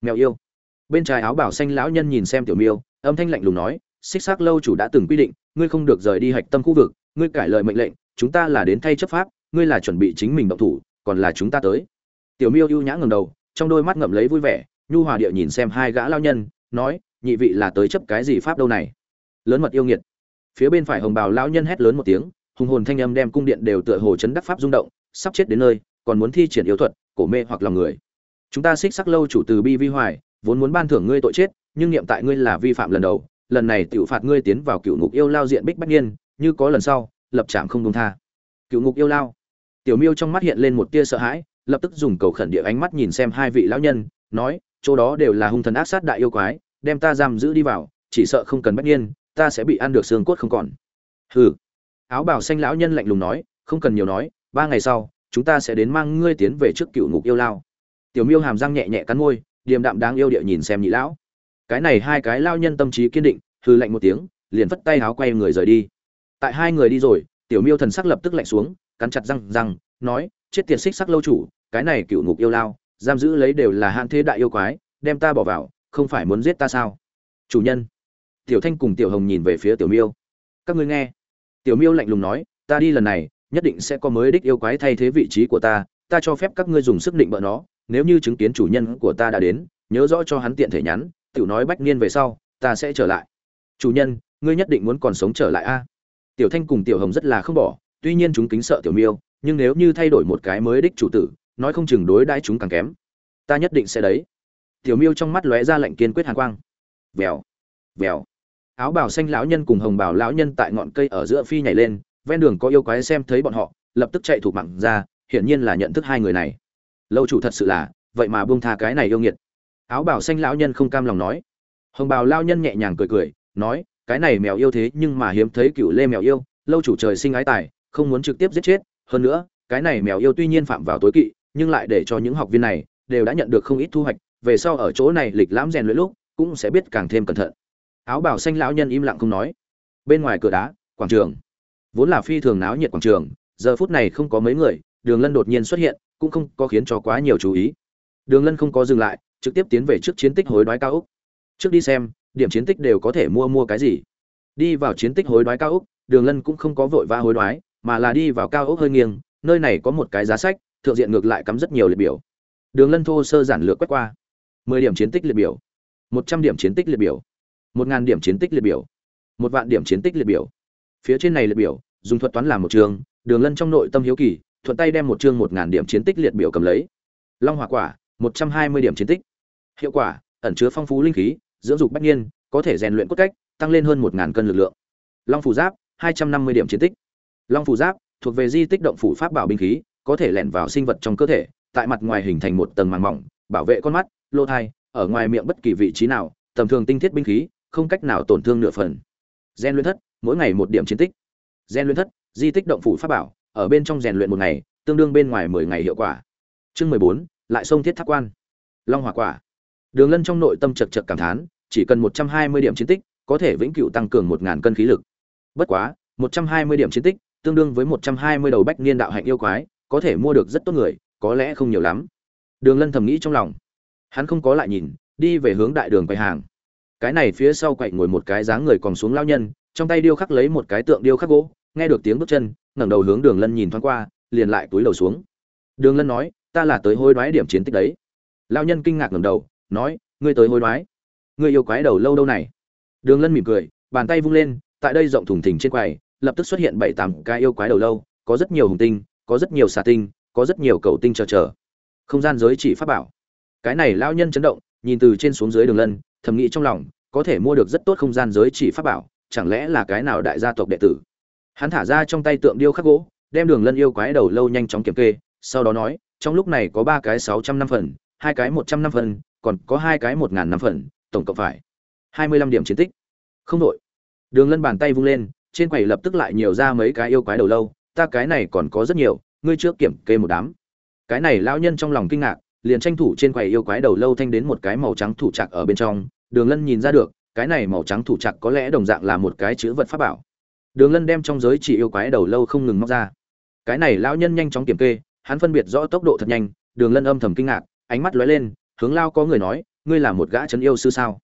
Speaker 1: Mèo yêu. Bên trái áo bảo xanh lão nhân nhìn xem tiểu miêu, âm thanh lạnh lùng nói, xích xác lâu chủ đã từng quy định, ngươi không được rời đi hạch tâm khu vực, ngươi cải lời mệnh lệnh, chúng ta là đến thay chấp pháp, ngươi là chuẩn bị chính mình động thủ, còn là chúng ta tới. Tiểu miêu ưu nhã ngầm đầu, trong đôi mắt ngậm lấy vui vẻ, nhu hòa địa nhìn xem hai gã lao nhân, nói, nhị vị là tới chấp cái gì pháp đâu này? Lớn mật yêu nghiệt. Phía bên phải hồng bào lao nhân hét lớn một tiếng, hùng hồn thanh âm đem cung điện đều tựa hồ chấn đắc pháp rung động sắp chết đến nơi, còn muốn thi triển yêu thuật, cổ mê hoặc lòng người. Chúng ta xích sắc lâu chủ từ bi vi hoài, vốn muốn ban thưởng ngươi tội chết, nhưng niệm tại ngươi là vi phạm lần đầu, lần này tiểu phạt ngươi tiến vào cựu ngục yêu lao diện bích bách niên, như có lần sau, lập trạm không công tha. Cựu ngục yêu lao. Tiểu miêu trong mắt hiện lên một tia sợ hãi, lập tức dùng cầu khẩn địa ánh mắt nhìn xem hai vị lão nhân, nói, chỗ đó đều là hung thần ác sát đại yêu quái, đem ta giam giữ đi vào, chỉ sợ không cần bất niên, ta sẽ bị ăn được xương cốt không còn. Hừ. Áo bào xanh lão nhân lạnh lùng nói, không cần nhiều nói ba ngày sau, chúng ta sẽ đến mang ngươi tiến về trước cựu ngục yêu lao. Tiểu miêu hàm răng nhẹ nhẹ cắn môi, điềm đạm đáng yêu địa nhìn xem nhị lão. Cái này hai cái lao nhân tâm trí kiên định hư lạnh một tiếng, liền vất tay áo quay người rời đi. Tại hai người đi rồi, tiểu miêu thần sắc lập tức lạnh xuống, cắn chặt răng răng, nói, chết tiệt xích sắc lâu chủ, cái này cựu ngục yêu lao, giam giữ lấy đều là hạn thế đại yêu quái, đem ta bỏ vào, không phải muốn giết ta sao? Chủ nhân. Tiểu thanh cùng tiểu hồng nhìn về phía tiểu miêu. Các ngươi nghe. Tiểu miêu lạnh lùng nói, ta đi lần này nhất định sẽ có mới đích yêu quái thay thế vị trí của ta ta cho phép các ngươi dùng sức định bợ nó, nếu như chứng kiến chủ nhân của ta đã đến, nhớ rõ cho hắn tiện thể nhắn, tiểu nói bách niên về sau, ta sẽ trở lại. Chủ nhân, ngươi nhất định muốn còn sống trở lại a? Tiểu thanh cùng tiểu hồng rất là không bỏ, tuy nhiên chúng kính sợ tiểu miêu, nhưng nếu như thay đổi một cái mới đích chủ tử, nói không chừng đối đãi chúng càng kém. Ta nhất định sẽ đấy. Tiểu miêu trong mắt lóe ra lệnh kiên quyết hàn quang. Vèo vèo. Áo bào xanh lão nhân cùng hồng bào lão nhân tại ngọn cây ở giữa phi nhảy lên ven đường có yêu quái xem thấy bọn họ, lập tức chạy thủ mạng ra, hiển nhiên là nhận thức hai người này. Lâu chủ thật sự là, vậy mà buông tha cái này yêu nghiệt. Áo bảo xanh lão nhân không cam lòng nói. Hồng bào lao nhân nhẹ nhàng cười cười, nói, cái này mèo yêu thế nhưng mà hiếm thấy cựu lê mèo yêu, lâu chủ trời sinh ái tài, không muốn trực tiếp giết chết. Hơn nữa, cái này mèo yêu tuy nhiên phạm vào tối kỵ, nhưng lại để cho những học viên này đều đã nhận được không ít thu hoạch, về sau ở chỗ này lịch lãm rèn luyện lúc cũng sẽ biết càng thêm cẩn thận. Áo bảo xanh lão nhân im lặng không nói. Bên ngoài cửa đá, quảng trường vốn là phi thường náo nhiệt quảng trường, giờ phút này không có mấy người, đường lân đột nhiên xuất hiện, cũng không có khiến cho quá nhiều chú ý. Đường lân không có dừng lại, trực tiếp tiến về trước chiến tích hối đoái cao úc. Trước đi xem, điểm chiến tích đều có thể mua mua cái gì. Đi vào chiến tích hối đoái cao úc, đường lân cũng không có vội va hối đoái, mà là đi vào cao úc hơi nghiêng, nơi này có một cái giá sách, thượng diện ngược lại cắm rất nhiều liệt biểu. Đường lân thô sơ giản lược quét qua. Mười điểm chiến tích liệt biểu. Một trăm điểm chiến tích liệt biểu. Một ngàn điểm chiến tích liệt biểu. Một vạn điểm chiến tích liệt biểu phía trên này liệt biểu, dùng thuật toán làm một trường, đường lân trong nội tâm hiếu kỳ, thuận tay đem một chương một ngàn điểm chiến tích liệt biểu cầm lấy. Long hỏa quả, một trăm hai mươi điểm chiến tích. Hiệu quả, ẩn chứa phong phú linh khí, dưỡng dục bách nhiên có thể rèn luyện cốt cách, tăng lên hơn một ngàn cân lực lượng. Long phủ giáp, hai trăm năm mươi điểm chiến tích. Long phủ giáp, thuộc về di tích động phủ pháp bảo binh khí, có thể lẻn vào sinh vật trong cơ thể, tại mặt ngoài hình thành một tầng màng mỏng, bảo vệ con mắt lô thai, ở ngoài miệng bất kỳ vị trí nào, tầm thường tinh thiết binh khí, không cách nào tổn thương nửa phần. Gen luyện thất mỗi ngày một điểm chiến tích. Rèn luyện thất, di tích động phủ pháp bảo, ở bên trong rèn luyện một ngày, tương đương bên ngoài mười ngày hiệu quả. Chương mười bốn, lại sông thiết tháp quan. Long hỏa quả. Đường lân trong nội tâm chật chật cảm thán, chỉ cần một trăm hai mươi điểm chiến tích, có thể vĩnh cửu tăng cường một ngàn cân khí lực. Bất quá, một trăm hai mươi điểm chiến tích, tương đương với một trăm hai mươi đầu bách niên đạo hạnh yêu quái, có thể mua được rất tốt người, có lẽ không nhiều lắm. Đường lân thầm nghĩ trong lòng. Hắn không có lại nhìn, đi về hướng đại đường quầy hàng. Cái này phía sau quậy ngồi một cái dáng người còn xuống lao nhân trong tay điêu khắc lấy một cái tượng điêu khắc gỗ, nghe được tiếng bước chân, ngẩng đầu hướng đường lân nhìn thoáng qua, liền lại túi đầu xuống. Đường lân nói, ta là tới hối đoái điểm chiến tích đấy. Lao nhân kinh ngạc ngẩng đầu, nói, ngươi tới hối đoái? Ngươi yêu quái đầu lâu đâu này? Đường lân mỉm cười, bàn tay vung lên, tại đây rộng thùng thình trên quầy, lập tức xuất hiện bảy tám cái yêu quái đầu lâu, có rất nhiều hùng tinh, có rất nhiều xà tinh, có rất nhiều cầu tinh chờ chờ. Không gian giới chỉ pháp bảo. Cái này lao nhân chấn động, nhìn từ trên xuống dưới đường lân, thầm nghĩ trong lòng, có thể mua được rất tốt không gian giới chỉ pháp bảo chẳng lẽ là cái nào đại gia tộc đệ tử? Hắn thả ra trong tay tượng điêu khắc gỗ, đem đường lân yêu quái đầu lâu nhanh chóng kiểm kê, sau đó nói, trong lúc này có ba cái sáu trăm năm phần, hai cái một trăm năm phần, còn có hai cái một ngàn năm phần, tổng cộng phải hai mươi lăm điểm chiến tích. Không đội đường lân bàn tay vung lên, trên quầy lập tức lại nhiều ra mấy cái yêu quái đầu lâu, ta cái này còn có rất nhiều, ngươi trước kiểm kê một đám. Cái này lão nhân trong lòng kinh ngạc, liền tranh thủ trên quầy yêu quái đầu lâu thanh đến một cái màu trắng thủ trạc ở bên trong, đường lân nhìn ra được cái này màu trắng thủ chặt có lẽ đồng dạng là một cái chữ vật pháp bảo. Đường lân đem trong giới chỉ yêu quái đầu lâu không ngừng móc ra. Cái này lão nhân nhanh chóng kiểm kê, hắn phân biệt rõ tốc độ thật nhanh, đường lân âm thầm kinh ngạc, ánh mắt lóe lên, hướng lao có người nói, ngươi là một gã trấn yêu sư sao?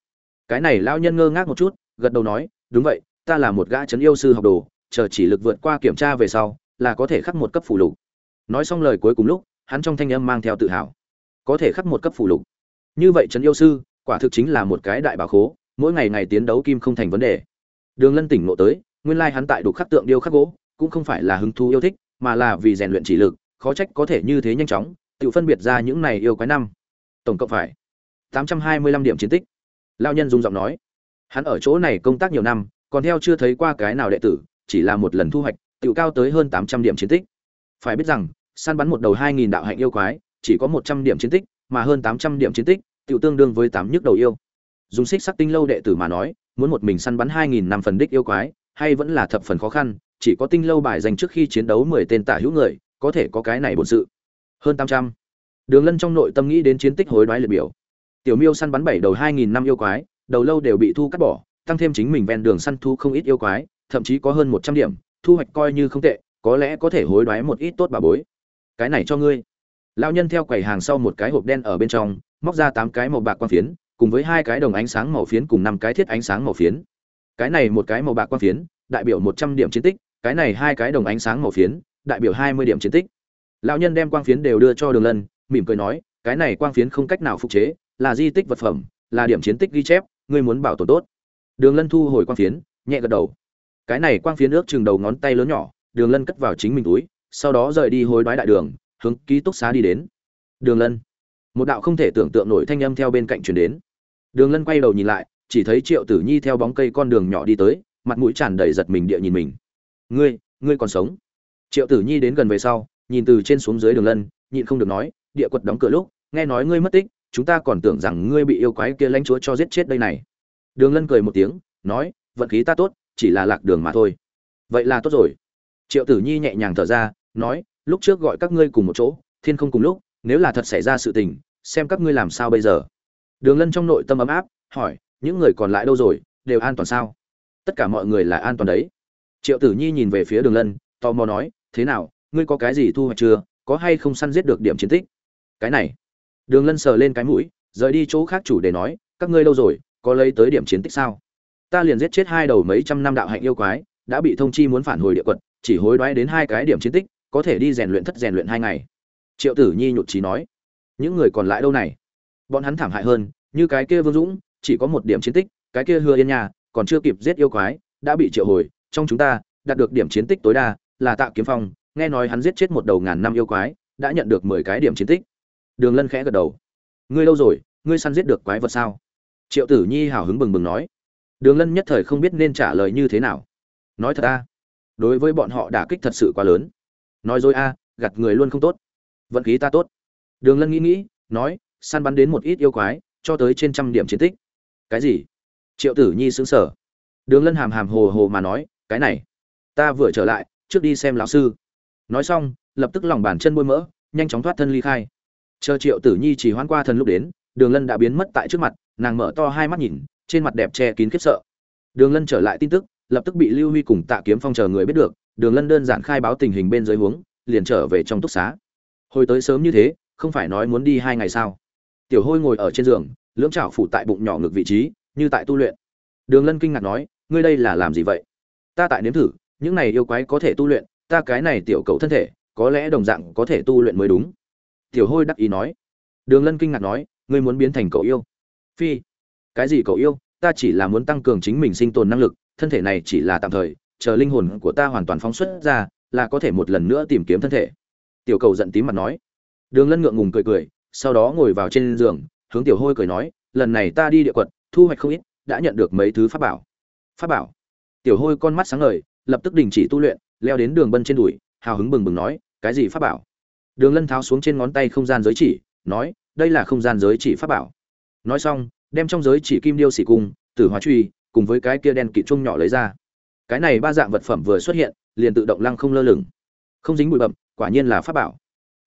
Speaker 1: Cái này lão nhân ngơ ngác một chút, gật đầu nói, đúng vậy, ta là một gã trấn yêu sư học đồ, chờ chỉ lực vượt qua kiểm tra về sau, là có thể khắc một cấp phủ lục. Nói xong lời cuối cùng lúc, hắn trong thanh âm mang theo tự hào, có thể khắc một cấp phủ lục. Như vậy trấn yêu sư, quả thực chính là một cái đại bà khố mỗi ngày ngày tiến đấu kim không thành vấn đề. Đường lân tỉnh ngộ tới, nguyên lai hắn tại đục khắc tượng điêu khắc gỗ, cũng không phải là hứng thú yêu thích, mà là vì rèn luyện chỉ lực, khó trách có thể như thế nhanh chóng, tự phân biệt ra những này yêu quái năm. Tổng cộng phải tám trăm hai mươi lăm điểm chiến tích. Lao nhân dùng giọng nói, hắn ở chỗ này công tác nhiều năm, còn theo chưa thấy qua cái nào đệ tử, chỉ là một lần thu hoạch, tự cao tới hơn tám trăm điểm chiến tích. Phải biết rằng, săn bắn một đầu hai nghìn đạo hạnh yêu quái, chỉ có một trăm điểm chiến tích, mà hơn tám trăm điểm chiến tích, tự tương đương với tám nhức đầu yêu dùng xích sắc tinh lâu đệ tử mà nói, muốn một mình săn bắn hai nghìn năm phần đích yêu quái, hay vẫn là thập phần khó khăn, chỉ có tinh lâu bài dành trước khi chiến đấu mười tên tả hữu người, có thể có cái này bổn sự. Hơn tám trăm. Đường lân trong nội tâm nghĩ đến chiến tích hối đoái liệt biểu. Tiểu miêu săn bắn bảy đầu hai nghìn năm yêu quái, đầu lâu đều bị thu cắt bỏ, tăng thêm chính mình ven đường săn thu không ít yêu quái, thậm chí có hơn một trăm điểm, thu hoạch coi như không tệ, có lẽ có thể hối đoái một ít tốt bà bối. Cái này cho ngươi. Lão nhân theo quầy hàng sau một cái hộp đen ở bên trong, móc ra tám cái màu bạc quang phiến cùng với hai cái đồng ánh sáng màu phiến cùng năm cái thiết ánh sáng màu phiến. Cái này một cái màu bạc quang phiến, đại biểu một trăm điểm chiến tích, cái này hai cái đồng ánh sáng màu phiến, đại biểu hai mươi điểm chiến tích. Lão nhân đem quang phiến đều đưa cho đường lân, mỉm cười nói, cái này quang phiến không cách nào phục chế, là di tích vật phẩm, là điểm chiến tích ghi chép, ngươi muốn bảo tồn tốt. Đường lân thu hồi quang phiến, nhẹ gật đầu. Cái này quang phiến ước chừng đầu ngón tay lớn nhỏ, đường lân cất vào chính mình túi, sau đó rời đi hối đoái đại đường, hướng ký túc xá đi đến. Đường lân một đạo không thể tưởng tượng nổi thanh âm theo bên cạnh truyền đến. Đường lân quay đầu nhìn lại, chỉ thấy triệu tử nhi theo bóng cây con đường nhỏ đi tới, mặt mũi tràn đầy giật mình địa nhìn mình. Ngươi ngươi còn sống? Triệu tử nhi đến gần về sau, nhìn từ trên xuống dưới đường lân, nhịn không được nói, địa quật đóng cửa lúc, nghe nói ngươi mất tích, chúng ta còn tưởng rằng ngươi bị yêu quái kia lãnh chúa cho giết chết đây này. Đường lân cười một tiếng, nói, vận khí ta tốt, chỉ là lạc đường mà thôi. Vậy là tốt rồi. Triệu tử nhi nhẹ nhàng thở ra, nói, lúc trước gọi các ngươi cùng một chỗ, thiên không cùng lúc nếu là thật xảy ra sự tình, xem các ngươi làm sao bây giờ. Đường lân trong nội tâm ấm áp, hỏi, những người còn lại đâu rồi, đều an toàn sao? Tất cả mọi người là an toàn đấy. Triệu tử nhi nhìn về phía đường lân, tò mò nói, thế nào, ngươi có cái gì thu hoạch chưa, có hay không săn giết được điểm chiến tích? Cái này. Đường lân sờ lên cái mũi, rời đi chỗ khác chủ để nói, các ngươi đâu rồi, có lấy tới điểm chiến tích sao? Ta liền giết chết hai đầu mấy trăm năm đạo hạnh yêu quái, đã bị thông chi muốn phản hồi địa quật, chỉ hối đoái đến hai cái điểm chiến tích, có thể đi rèn luyện thất rèn luyện hai ngày triệu tử nhi nhụt trí nói, những người còn lại đâu này? Bọn hắn thảm hại hơn, như cái kia vương dũng, chỉ có một điểm chiến tích, cái kia hứa yên nhà còn chưa kịp giết yêu quái, đã bị triệu hồi, trong chúng ta, đạt được điểm chiến tích tối đa là tạ kiếm phong, nghe nói hắn giết chết một đầu ngàn năm yêu quái, đã nhận được mười cái điểm chiến tích. Đường lân khẽ gật đầu, ngươi lâu rồi? Ngươi săn giết được quái vật sao? Triệu tử nhi hào hứng bừng bừng nói, đường lân nhất thời không biết nên trả lời như thế nào. Nói thật a, đối với bọn họ đả kích thật sự quá lớn. Nói dối a gặt người luôn không tốt vận khí ta tốt. Đường lân nghĩ nghĩ, nói, săn bắn đến một ít yêu quái, cho tới trên trăm điểm chiến tích. Cái gì? Triệu tử nhi xứng sở đường lân hàm hàm hồ hồ mà nói, cái này, ta vừa trở lại, trước đi xem lão sư. Nói xong, lập tức lòng bàn chân bôi mỡ, nhanh chóng thoát thân ly khai. Chờ triệu tử nhi chỉ hoan qua thần lúc đến, đường lân đã biến mất tại trước mặt, nàng mở to hai mắt nhìn, trên mặt đẹp che kín khiếp sợ. Đường lân trở lại tin tức, lập tức bị lưu huy cùng tạ kiếm phong chờ người biết được, đường lân đơn giản khai báo tình hình bên dưới huống, liền trở về trong túc xá hồi tới sớm như thế, không phải nói muốn đi hai ngày sao? Tiểu hôi ngồi ở trên giường, lưỡng chảo phủ tại bụng nhỏ ngực vị trí, như tại tu luyện. Đường lân kinh ngạc nói, ngươi đây là làm gì vậy? Ta tại nếm thử, những này yêu quái có thể tu luyện, ta cái này tiểu cầu thân thể, có lẽ đồng dạng có thể tu luyện mới đúng. Tiểu hôi đắc ý nói. Đường lân kinh ngạc nói, ngươi muốn biến thành cậu yêu? Phi, cái gì cậu yêu? Ta chỉ là muốn tăng cường chính mình sinh tồn năng lực, thân thể này chỉ là tạm thời, chờ linh hồn của ta hoàn toàn phóng xuất ra, là có thể một lần nữa tìm kiếm thân thể tiểu cầu giận tím mặt nói. Đường lân ngượng ngùng cười cười, sau đó ngồi vào trên giường, hướng tiểu hôi cười nói, lần này ta đi địa quật thu hoạch không ít, đã nhận được mấy thứ pháp bảo. Pháp bảo? Tiểu hôi con mắt sáng ngời, lập tức đình chỉ tu luyện, leo đến đường bân trên đùi, hào hứng bừng bừng nói, cái gì pháp bảo? Đường lân tháo xuống trên ngón tay không gian giới chỉ, nói, đây là không gian giới chỉ pháp bảo. Nói xong, đem trong giới chỉ kim điêu xỉ cung tử hóa truy, cùng với cái kia đen kịt chung nhỏ lấy ra. Cái này ba dạng vật phẩm vừa xuất hiện, liền tự động lăng không lơ lửng. Không dính bụi bậm quả nhiên là pháp bảo.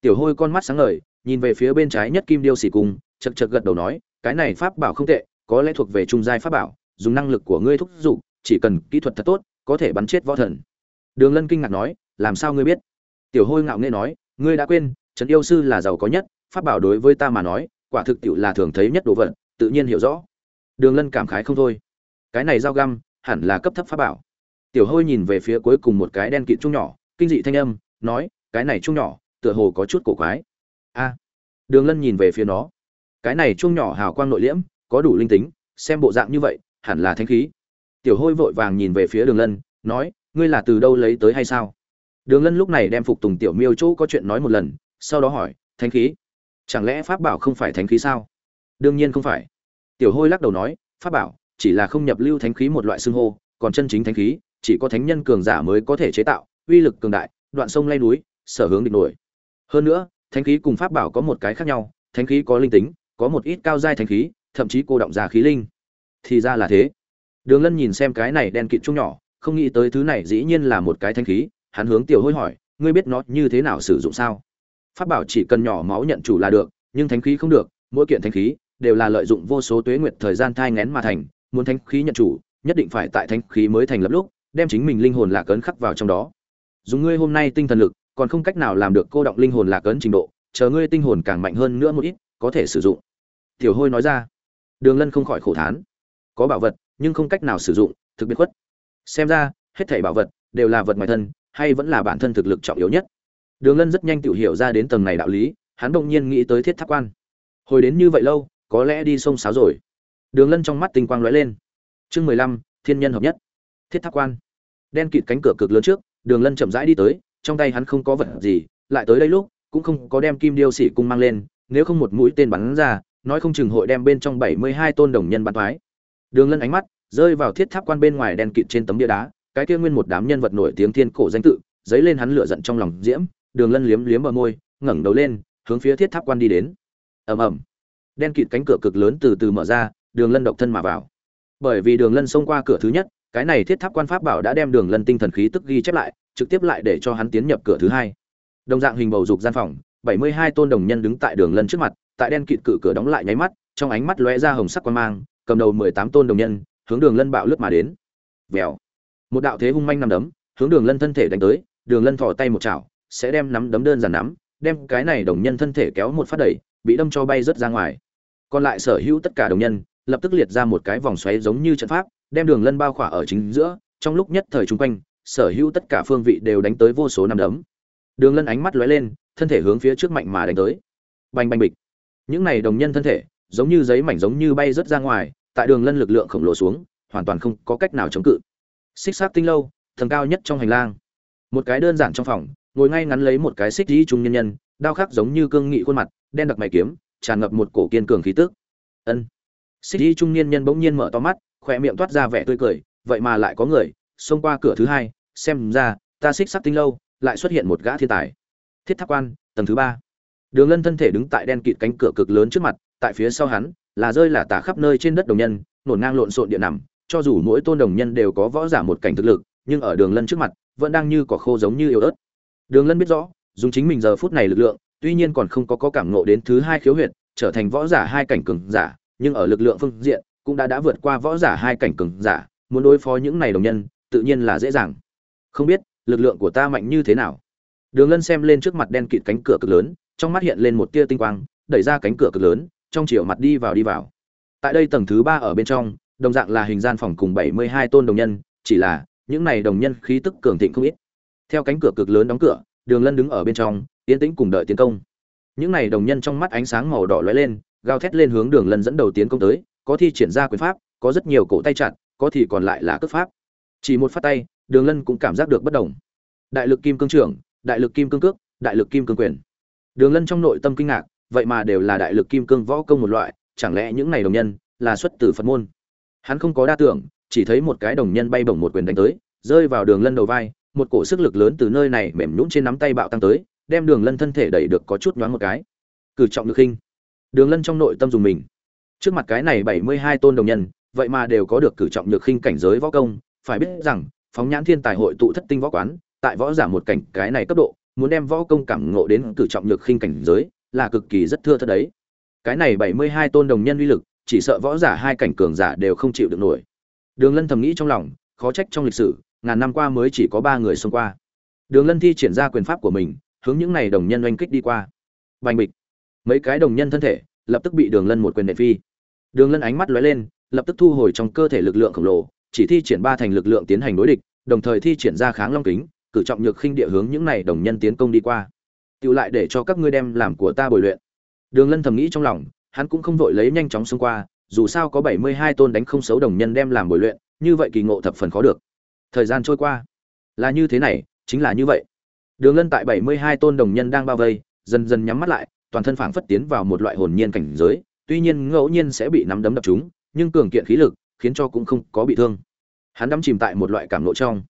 Speaker 1: Tiểu hôi con mắt sáng ngời, nhìn về phía bên trái nhất kim điêu xỉ cung, chật chật gật đầu nói, cái này pháp bảo không tệ, có lẽ thuộc về trung giai pháp bảo, dùng năng lực của ngươi thúc giục, chỉ cần kỹ thuật thật tốt, có thể bắn chết võ thần. Đường lân kinh ngạc nói, làm sao ngươi biết? Tiểu hôi ngạo nghễ nói, ngươi đã quên, trấn yêu sư là giàu có nhất, pháp bảo đối với ta mà nói, quả thực tiệu là thường thấy nhất đồ vật, tự nhiên hiểu rõ. Đường lân cảm khái không thôi, cái này dao găm, hẳn là cấp thấp pháp bảo. Tiểu hôi nhìn về phía cuối cùng một cái đen kịt chung nhỏ, kinh dị thanh âm, nói cái này chung nhỏ, tựa hồ có chút cổ quái. A, đường lân nhìn về phía nó. Cái này chung nhỏ hào quang nội liễm, có đủ linh tính, xem bộ dạng như vậy, hẳn là thanh khí. Tiểu hôi vội vàng nhìn về phía đường lân, nói, ngươi là từ đâu lấy tới hay sao? Đường lân lúc này đem phục tùng tiểu miêu chỗ có chuyện nói một lần, sau đó hỏi thanh khí? Chẳng lẽ pháp bảo không phải thánh khí sao? Đương nhiên không phải. Tiểu hôi lắc đầu nói, pháp bảo, chỉ là không nhập lưu thánh khí một loại xưng hô, còn chân chính thánh khí, chỉ có thánh nhân cường giả mới có thể chế tạo, uy lực cường đại, đoạn sông lay núi sở hướng địch nổi. Hơn nữa, thánh khí cùng pháp bảo có một cái khác nhau, thánh khí có linh tính, có một ít cao giai thánh khí, thậm chí cô động ra khí linh. Thì ra là thế. Đường lân nhìn xem cái này đen kịt chung nhỏ, không nghĩ tới thứ này dĩ nhiên là một cái thánh khí, hắn hướng tiểu hôi hỏi, ngươi biết nó như thế nào sử dụng sao? Pháp bảo chỉ cần nhỏ máu nhận chủ là được, nhưng thánh khí không được, mỗi kiện thánh khí đều là lợi dụng vô số tuế nguyệt thời gian thai ngén mà thành, muốn thánh khí nhận chủ, nhất định phải tại thánh khí mới thành lập lúc, đem chính mình linh hồn lạc ấn khắc vào trong đó. Dùng ngươi hôm nay tinh thần lực còn không cách nào làm được cô động linh hồn lạc ấn trình độ, chờ ngươi tinh hồn càng mạnh hơn nữa một ít, có thể sử dụng. Tiểu hôi nói ra. Đường lân không khỏi khổ thán. Có bảo vật, nhưng không cách nào sử dụng, thực biệt khuất. Xem ra, hết thảy bảo vật đều là vật ngoài thân, hay vẫn là bản thân thực lực trọng yếu nhất. Đường lân rất nhanh tự hiểu ra đến tầng này đạo lý, hắn bỗng nhiên nghĩ tới thiết tháp quan. Hồi đến như vậy lâu, có lẽ đi sông sáo rồi. Đường lân trong mắt tinh quang lóe lên. Chương mười lăm, thiên nhân hợp nhất. Thiết tháp quan. Đen kịt cánh cửa cực lớn trước, đường lân chậm rãi đi tới trong tay hắn không có vật gì, lại tới đây lúc, cũng không có đem kim điêu sĩ cung mang lên, nếu không một mũi tên bắn ra, nói không chừng hội đem bên trong bảy mươi hai tôn đồng nhân bắn thoái đường lân ánh mắt rơi vào thiết tháp quan bên ngoài đen kịt trên tấm bia đá, cái kia nguyên một đám nhân vật nổi tiếng thiên cổ danh tự, dấy lên hắn lửa giận trong lòng diễm. Đường lân liếm liếm bờ môi, ngẩng đầu lên, hướng phía thiết tháp quan đi đến. Ầm ầm. Đen kịt cánh cửa cực lớn từ từ mở ra, đường lân độc thân mà vào. Bởi vì đường lân xông qua cửa thứ nhất, cái này thiết tháp quan pháp bảo đã đem đường lân tinh thần khí tức ghi chép lại trực tiếp lại để cho hắn tiến nhập cửa thứ hai. Đồng dạng hình bầu dục gian phòng, bảy mươi hai tôn đồng nhân đứng tại đường lân trước mặt, tại đen kịt cự cửa đóng lại nháy mắt, trong ánh mắt lóe ra hồng sắc quan mang, cầm đầu mười tám tôn đồng nhân, hướng đường lân bạo lướt mà đến. Vèo. Một đạo thế hung manh nằm đấm, hướng đường lân thân thể đánh tới, đường lân thò tay một chảo, sẽ đem nắm đấm đơn giản nắm, đem cái này đồng nhân thân thể kéo một phát đẩy, bị đâm cho bay rớt ra ngoài. Còn lại sở hữu tất cả đồng nhân, lập tức liệt ra một cái vòng xoáy giống như trận pháp, đem đường lân bao khỏa ở chính giữa, trong lúc nhất thời chung quanh sở hữu tất cả phương vị đều đánh tới vô số năm đấm. Đường lân ánh mắt lóe lên, thân thể hướng phía trước mạnh mà đánh tới. Bành bành bịch. Những này đồng nhân thân thể, giống như giấy mảnh giống như bay rớt ra ngoài, tại đường lân lực lượng khổng lồ xuống, hoàn toàn không có cách nào chống cự. Xích xác tinh lâu, tầng cao nhất trong hành lang. Một cái đơn giản trong phòng, ngồi ngay ngắn lấy một cái xích dĩ trung nhân nhân, đao khắc giống như cương nghị khuôn mặt, đen đặc mày kiếm, tràn ngập một cổ kiên cường khí tức. Ân. Xích dĩ trung niên nhân bỗng nhiên mở to mắt, khỏe miệng toát ra vẻ tươi cười, vậy mà lại có người, xông qua cửa thứ hai xem ra ta xích sắc tinh lâu lại xuất hiện một gã thiên tài. Thiết tháp quan tầng thứ ba. Đường lân thân thể đứng tại đen kịt cánh cửa cực lớn trước mặt tại phía sau hắn là rơi là tả khắp nơi trên đất đồng nhân nổn ngang lộn xộn địa nằm. Cho dù mỗi tôn đồng nhân đều có võ giả một cảnh thực lực nhưng ở đường lân trước mặt vẫn đang như cỏ khô giống như yếu ớt. Đường lân biết rõ dùng chính mình giờ phút này lực lượng tuy nhiên còn không có, có cảm ngộ đến thứ hai khiếu huyệt trở thành võ giả hai cảnh cường giả nhưng ở lực lượng phương diện cũng đã đã vượt qua võ giả hai cảnh cường giả muốn đối phó những này đồng nhân tự nhiên là dễ dàng không biết, lực lượng của ta mạnh như thế nào. Đường lân xem lên trước mặt đen kịt cánh cửa cực lớn, trong mắt hiện lên một tia tinh quang, đẩy ra cánh cửa cực lớn, trong chiều mặt đi vào đi vào. Tại đây tầng thứ ba ở bên trong, đồng dạng là hình gian phòng cùng bảy mươi hai tôn đồng nhân, chỉ là, những này đồng nhân khí tức cường thịnh không ít. Theo cánh cửa cực lớn đóng cửa, đường lân đứng ở bên trong, yên tĩnh cùng đợi tiến công. Những này đồng nhân trong mắt ánh sáng màu đỏ lóe lên, gào thét lên hướng đường lân dẫn đầu tiến công tới, có thi triển ra quyền pháp, có rất nhiều cổ tay chặt, có thì còn lại là cước pháp. Chỉ một phát tay đường lân cũng cảm giác được bất đồng. Đại lực kim cương trưởng, đại lực kim cương cước, đại lực kim cương quyền. Đường lân trong nội tâm kinh ngạc, vậy mà đều là đại lực kim cương võ công một loại, chẳng lẽ những này đồng nhân là xuất từ phật môn? Hắn không có đa tưởng, chỉ thấy một cái đồng nhân bay bổng một quyền đánh tới, rơi vào đường lân đầu vai, một cổ sức lực lớn từ nơi này mềm nhũn trên nắm tay bạo tăng tới, đem đường lân thân thể đẩy được có chút nhoáng một cái. Cử trọng được khinh đường lân trong nội tâm dùng mình. Trước mặt cái này bảy mươi hai tôn đồng nhân, vậy mà đều có được cử trọng nhược khinh cảnh giới võ công, phải biết rằng phóng nhãn thiên tài hội tụ thất tinh võ quán, tại võ giả một cảnh cái này cấp độ, muốn đem võ công cảm ngộ đến cử trọng nhược khinh cảnh giới, là cực kỳ rất thưa thất đấy. Cái này bảy mươi hai tôn đồng nhân uy lực, chỉ sợ võ giả hai cảnh cường giả đều không chịu được nổi. Đường lân thầm nghĩ trong lòng, khó trách trong lịch sử, ngàn năm qua mới chỉ có ba người xông qua. Đường lân thi triển ra quyền pháp của mình, hướng những này đồng nhân oanh kích đi qua. Bành bịch. Mấy cái đồng nhân thân thể, lập tức bị đường lân một quyền nệ phi. Đường lân ánh mắt lóe lên, lập tức thu hồi trong cơ thể lực lượng khổng lồ chỉ thi triển ba thành lực lượng tiến hành đối địch, đồng thời thi triển ra kháng long kính, cử trọng nhược khinh địa hướng những này đồng nhân tiến công đi qua. Tiêu lại để cho các ngươi đem làm của ta bồi luyện. Đường lân thầm nghĩ trong lòng, hắn cũng không vội lấy nhanh chóng xông qua, dù sao có bảy mươi hai tôn đánh không xấu đồng nhân đem làm bồi luyện, như vậy kỳ ngộ thập phần khó được. Thời gian trôi qua. Là như thế này, chính là như vậy. Đường lân tại bảy mươi hai tôn đồng nhân đang bao vây, dần dần nhắm mắt lại, toàn thân phảng phất tiến vào một loại hồn nhiên cảnh giới, tuy nhiên ngẫu nhiên sẽ bị nắm đấm đập chúng nhưng cường kiện khí lực khiến cho cũng không có bị thương. Hắn đắm chìm tại một loại cảm lộ trong.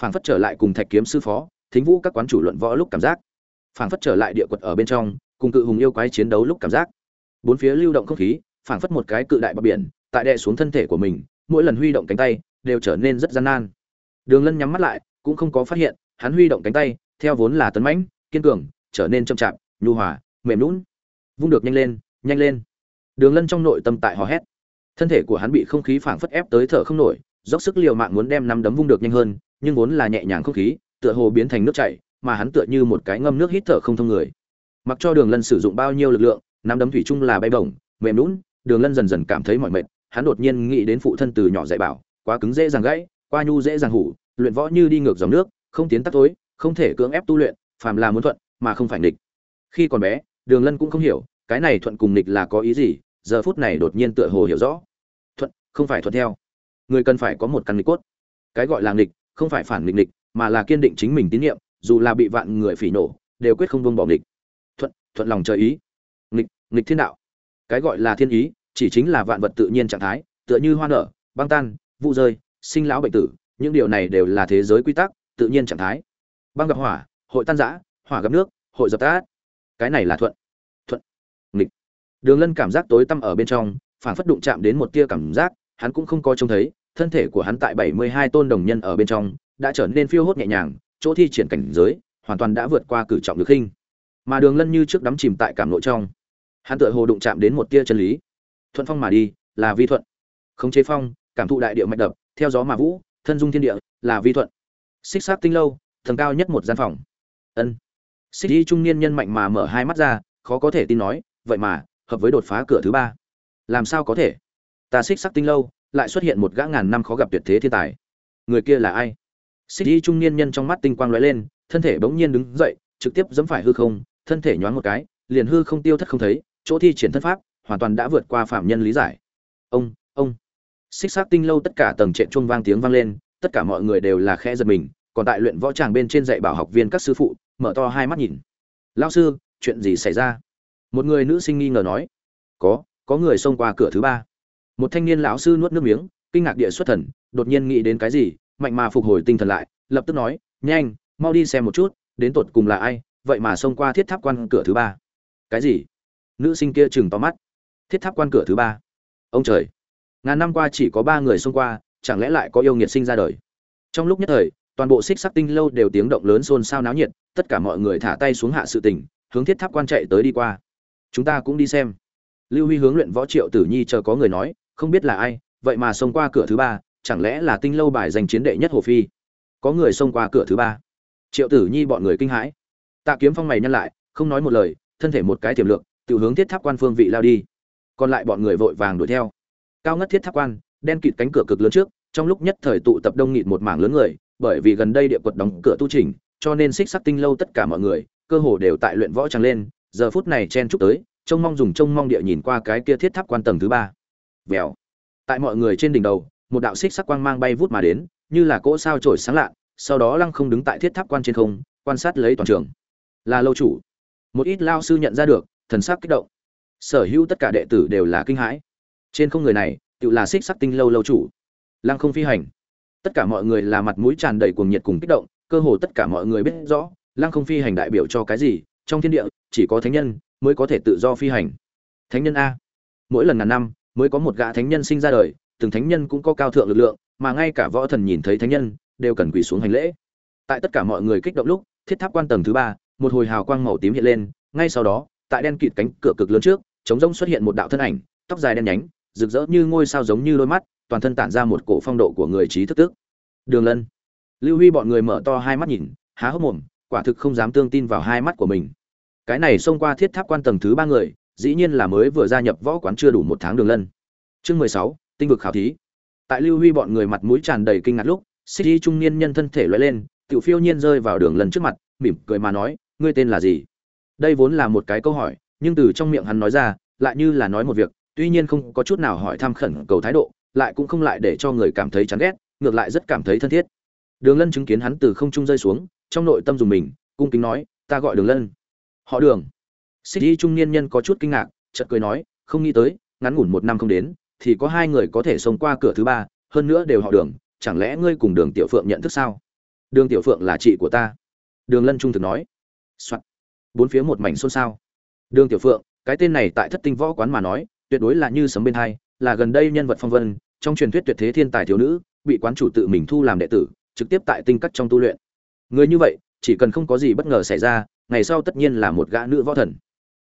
Speaker 1: Phảng phất trở lại cùng thạch kiếm sư phó, thính vũ các quán chủ luận võ lúc cảm giác. Phảng phất trở lại địa quật ở bên trong, cùng cự hùng yêu quái chiến đấu lúc cảm giác. Bốn phía lưu động không khí, phảng phất một cái cự đại bờ biển, tại đè xuống thân thể của mình, mỗi lần huy động cánh tay, đều trở nên rất gian nan. Đường lân nhắm mắt lại, cũng không có phát hiện, hắn huy động cánh tay, theo vốn là tấn mãnh, kiên cường, trở nên chậm chạp, nhu hòa, mềm lún vung được nhanh lên nhanh lên. Đường lân trong nội tâm tại hò hét thân thể của hắn bị không khí phảng phất ép tới thở không nổi, dốc sức liều mạng muốn đem nắm đấm vung được nhanh hơn, nhưng vốn là nhẹ nhàng không khí, tựa hồ biến thành nước chảy, mà hắn tựa như một cái ngâm nước hít thở không thông người. Mặc cho đường lân sử dụng bao nhiêu lực lượng nắm đấm thủy chung là bay bổng, mềm lún đường lân dần dần cảm thấy mỏi mệt, hắn đột nhiên nghĩ đến phụ thân từ nhỏ dạy bảo, quá cứng dễ dàng gãy, qua nhu dễ dàng hủ, luyện võ như đi ngược dòng nước, không tiến tắc tối không thể cưỡng ép tu luyện, phàm là muốn thuận, mà không phải nghịch. Khi còn bé, đường lân cũng không hiểu, cái này thuận cùng nghịch là có ý gì giờ phút này đột nhiên tựa hồ hiểu rõ. Thuận, không phải thuận theo. Người cần phải có một căn nghịch cốt. Cái gọi là nghịch, không phải phản nghịch nghịch, mà là kiên định chính mình tín nhiệm, dù là bị vạn người phỉ nổ đều quyết không buông bỏ nghịch. Thuận thuận lòng trời ý. Nghịch nghịch thiên đạo. Cái gọi là thiên ý, chỉ chính là vạn vật tự nhiên trạng thái, tựa như hoa nở, băng tan, vụ rơi, sinh lão bệnh tử, những điều này đều là thế giới quy tắc, tự nhiên trạng thái. Băng gặp hỏa, hội tan giã hỏa gặp nước, hội dập tát cái này là thuận đường lân cảm giác tối tăm ở bên trong phản phất đụng chạm đến một tia cảm giác, hắn cũng không có trông thấy, thân thể của hắn tại bảy mươi hai tôn đồng nhân ở bên trong, đã trở nên phiêu hốt nhẹ nhàng, chỗ thi triển cảnh giới, hoàn toàn đã vượt qua cử trọng được khinh mà đường lân như trước đắm chìm tại cảm nội trong. Hắn tựa hồ đụng chạm đến một tia chân lý. Thuận phong mà đi, là vi thuận. Khống chế phong, cảm thụ đại địa mạch đập, theo gió mà vũ, thân dung thiên địa, là vi thuận. Xích sát tinh lâu, tầng cao nhất một gian phòng. Ân. Xích y trung niên nhân mạnh mà mở hai mắt ra, khó có thể tin nói, vậy mà hợp với đột phá cửa thứ ba. Làm sao có thể? Ta xích sắc tinh lâu, lại xuất hiện một gã ngàn năm khó gặp tuyệt thế thiên tài. Người kia là ai? Xích y trung niên nhân trong mắt tinh quang lóe lên, thân thể bỗng nhiên đứng dậy, trực tiếp dẫm phải hư không, thân thể nhoáng một cái, liền hư không tiêu thất không thấy, chỗ thi triển thân pháp, hoàn toàn đã vượt qua phạm nhân lý giải. Ông ông. Xích sắc tinh lâu tất cả tầng trệ chuông vang tiếng vang lên, tất cả mọi người đều là khẽ giật mình, còn tại luyện võ tràng bên trên dạy bảo học viên các sư phụ, mở to hai mắt nhìn. Lao sư, chuyện gì xảy ra? Một người nữ sinh nghi ngờ nói, có có người xông qua cửa thứ ba. Một thanh niên lão sư nuốt nước miếng, kinh ngạc địa xuất thần, đột nhiên nghĩ đến cái gì, mạnh mà phục hồi tinh thần lại, lập tức nói, nhanh, mau đi xem một chút, đến tột cùng là ai, vậy mà xông qua thiết tháp quan cửa thứ ba. Cái gì? Nữ sinh kia chừng to mắt, thiết tháp quan cửa thứ ba? Ông trời, ngàn năm qua chỉ có ba người xông qua, chẳng lẽ lại có yêu nghiệt sinh ra đời? Trong lúc nhất thời, toàn bộ xích sắc tinh lâu đều tiếng động lớn xôn xao náo nhiệt, tất cả mọi người thả tay xuống hạ sự tình, hướng thiết tháp quan chạy tới đi qua chúng ta cũng đi xem. Lưu huy hướng luyện võ triệu tử nhi chờ có người nói, không biết là ai, vậy mà xông qua cửa thứ ba, chẳng lẽ là tinh lâu bài giành chiến đệ nhất hồ phi? Có người xông qua cửa thứ ba. Triệu tử nhi bọn người kinh hãi. Tạ kiếm phong mày nhăn lại, không nói một lời, thân thể một cái tiềm lượng tự hướng thiết tháp quan phương vị lao đi. Còn lại bọn người vội vàng đuổi theo. Cao ngất thiết tháp quan, đen kịt cánh cửa cực lớn trước, trong lúc nhất thời tụ tập đông nghịt một mảng lớn người, bởi vì gần đây địa quật đóng cửa tu trình cho nên xích sắc tinh lâu tất cả mọi người, cơ hồ đều tại luyện võ tràng lên giờ phút này chen chúc tới, trông mong dùng trông mong địa nhìn qua cái kia thiết tháp quan tầng thứ ba. Vèo. Tại mọi người trên đỉnh đầu, một đạo xích sắc quang mang bay vút mà đến, như là cỗ sao trổi sáng lạ, sau đó lăng không đứng tại thiết tháp quan trên không, quan sát lấy toàn trường. Là lâu chủ. Một ít lao sư nhận ra được, thần sắc kích động. Sở hữu tất cả đệ tử đều là kinh hãi. Trên không người này, tự là xích sắc tinh lâu lâu chủ. Lăng không phi hành. Tất cả mọi người là mặt mũi tràn đầy cuồng nhiệt cùng kích động, cơ hồ tất cả mọi người biết rõ, lăng không phi hành đại biểu cho cái gì trong thiên địa, chỉ có thánh nhân mới có thể tự do phi hành. Thánh nhân a. Mỗi lần ngàn năm mới có một gã thánh nhân sinh ra đời, từng thánh nhân cũng có cao thượng lực lượng, mà ngay cả võ thần nhìn thấy thánh nhân đều cần quỳ xuống hành lễ. Tại tất cả mọi người kích động lúc, thiết tháp quan tầng thứ ba, một hồi hào quang màu tím hiện lên, ngay sau đó, tại đen kịt cánh cửa cực lớn trước chống rông xuất hiện một đạo thân ảnh, tóc dài đen nhánh, rực rỡ như ngôi sao giống như đôi mắt, toàn thân tản ra một cổ phong độ của người trí thức tức. Đường lân. Lưu huy bọn người mở to hai mắt nhìn, há hốc mồm quả thực không dám tương tin vào hai mắt của mình. Cái này xông qua thiết tháp quan tầng thứ ba người, dĩ nhiên là mới vừa gia nhập võ quán chưa đủ một tháng đường lân. Chương mười sáu, tinh vực khảo thí. Tại lưu huy bọn người mặt mũi tràn đầy kinh ngạc lúc xích y trung niên nhân thân thể loại lên tự phiêu nhiên rơi vào đường lần trước mặt, mỉm cười mà nói, ngươi tên là gì? Đây vốn là một cái câu hỏi, nhưng từ trong miệng hắn nói ra, lại như là nói một việc, tuy nhiên không có chút nào hỏi thăm khẩn cầu thái độ, lại cũng không lại để cho người cảm thấy chán ghét, ngược lại rất cảm thấy thân thiết. Đường lân chứng kiến hắn từ không trung rơi xuống trong nội tâm dùng mình, cung kính nói, ta gọi đường lân. Họ đường? Xích y trung niên nhân có chút kinh ngạc, chợt cười nói, không nghĩ tới, ngắn ngủn một năm không đến, thì có hai người có thể sống qua cửa thứ ba, hơn nữa đều họ đường, chẳng lẽ ngươi cùng đường tiểu phượng nhận thức sao? Đường tiểu phượng là chị của ta. Đường lân trung thực nói、Soạn. bốn phía một mảnh xôn xao. Đường tiểu phượng, cái tên này tại thất tinh võ quán mà nói, tuyệt đối là như sấm bên hai, là gần đây nhân vật phong vân, trong truyền thuyết tuyệt thế thiên tài thiếu nữ, bị quán chủ tự mình thu làm đệ tử, trực tiếp tại tinh cắt trong tu luyện người như vậy, chỉ cần không có gì bất ngờ xảy ra, ngày sau tất nhiên là một gã nữ võ thần.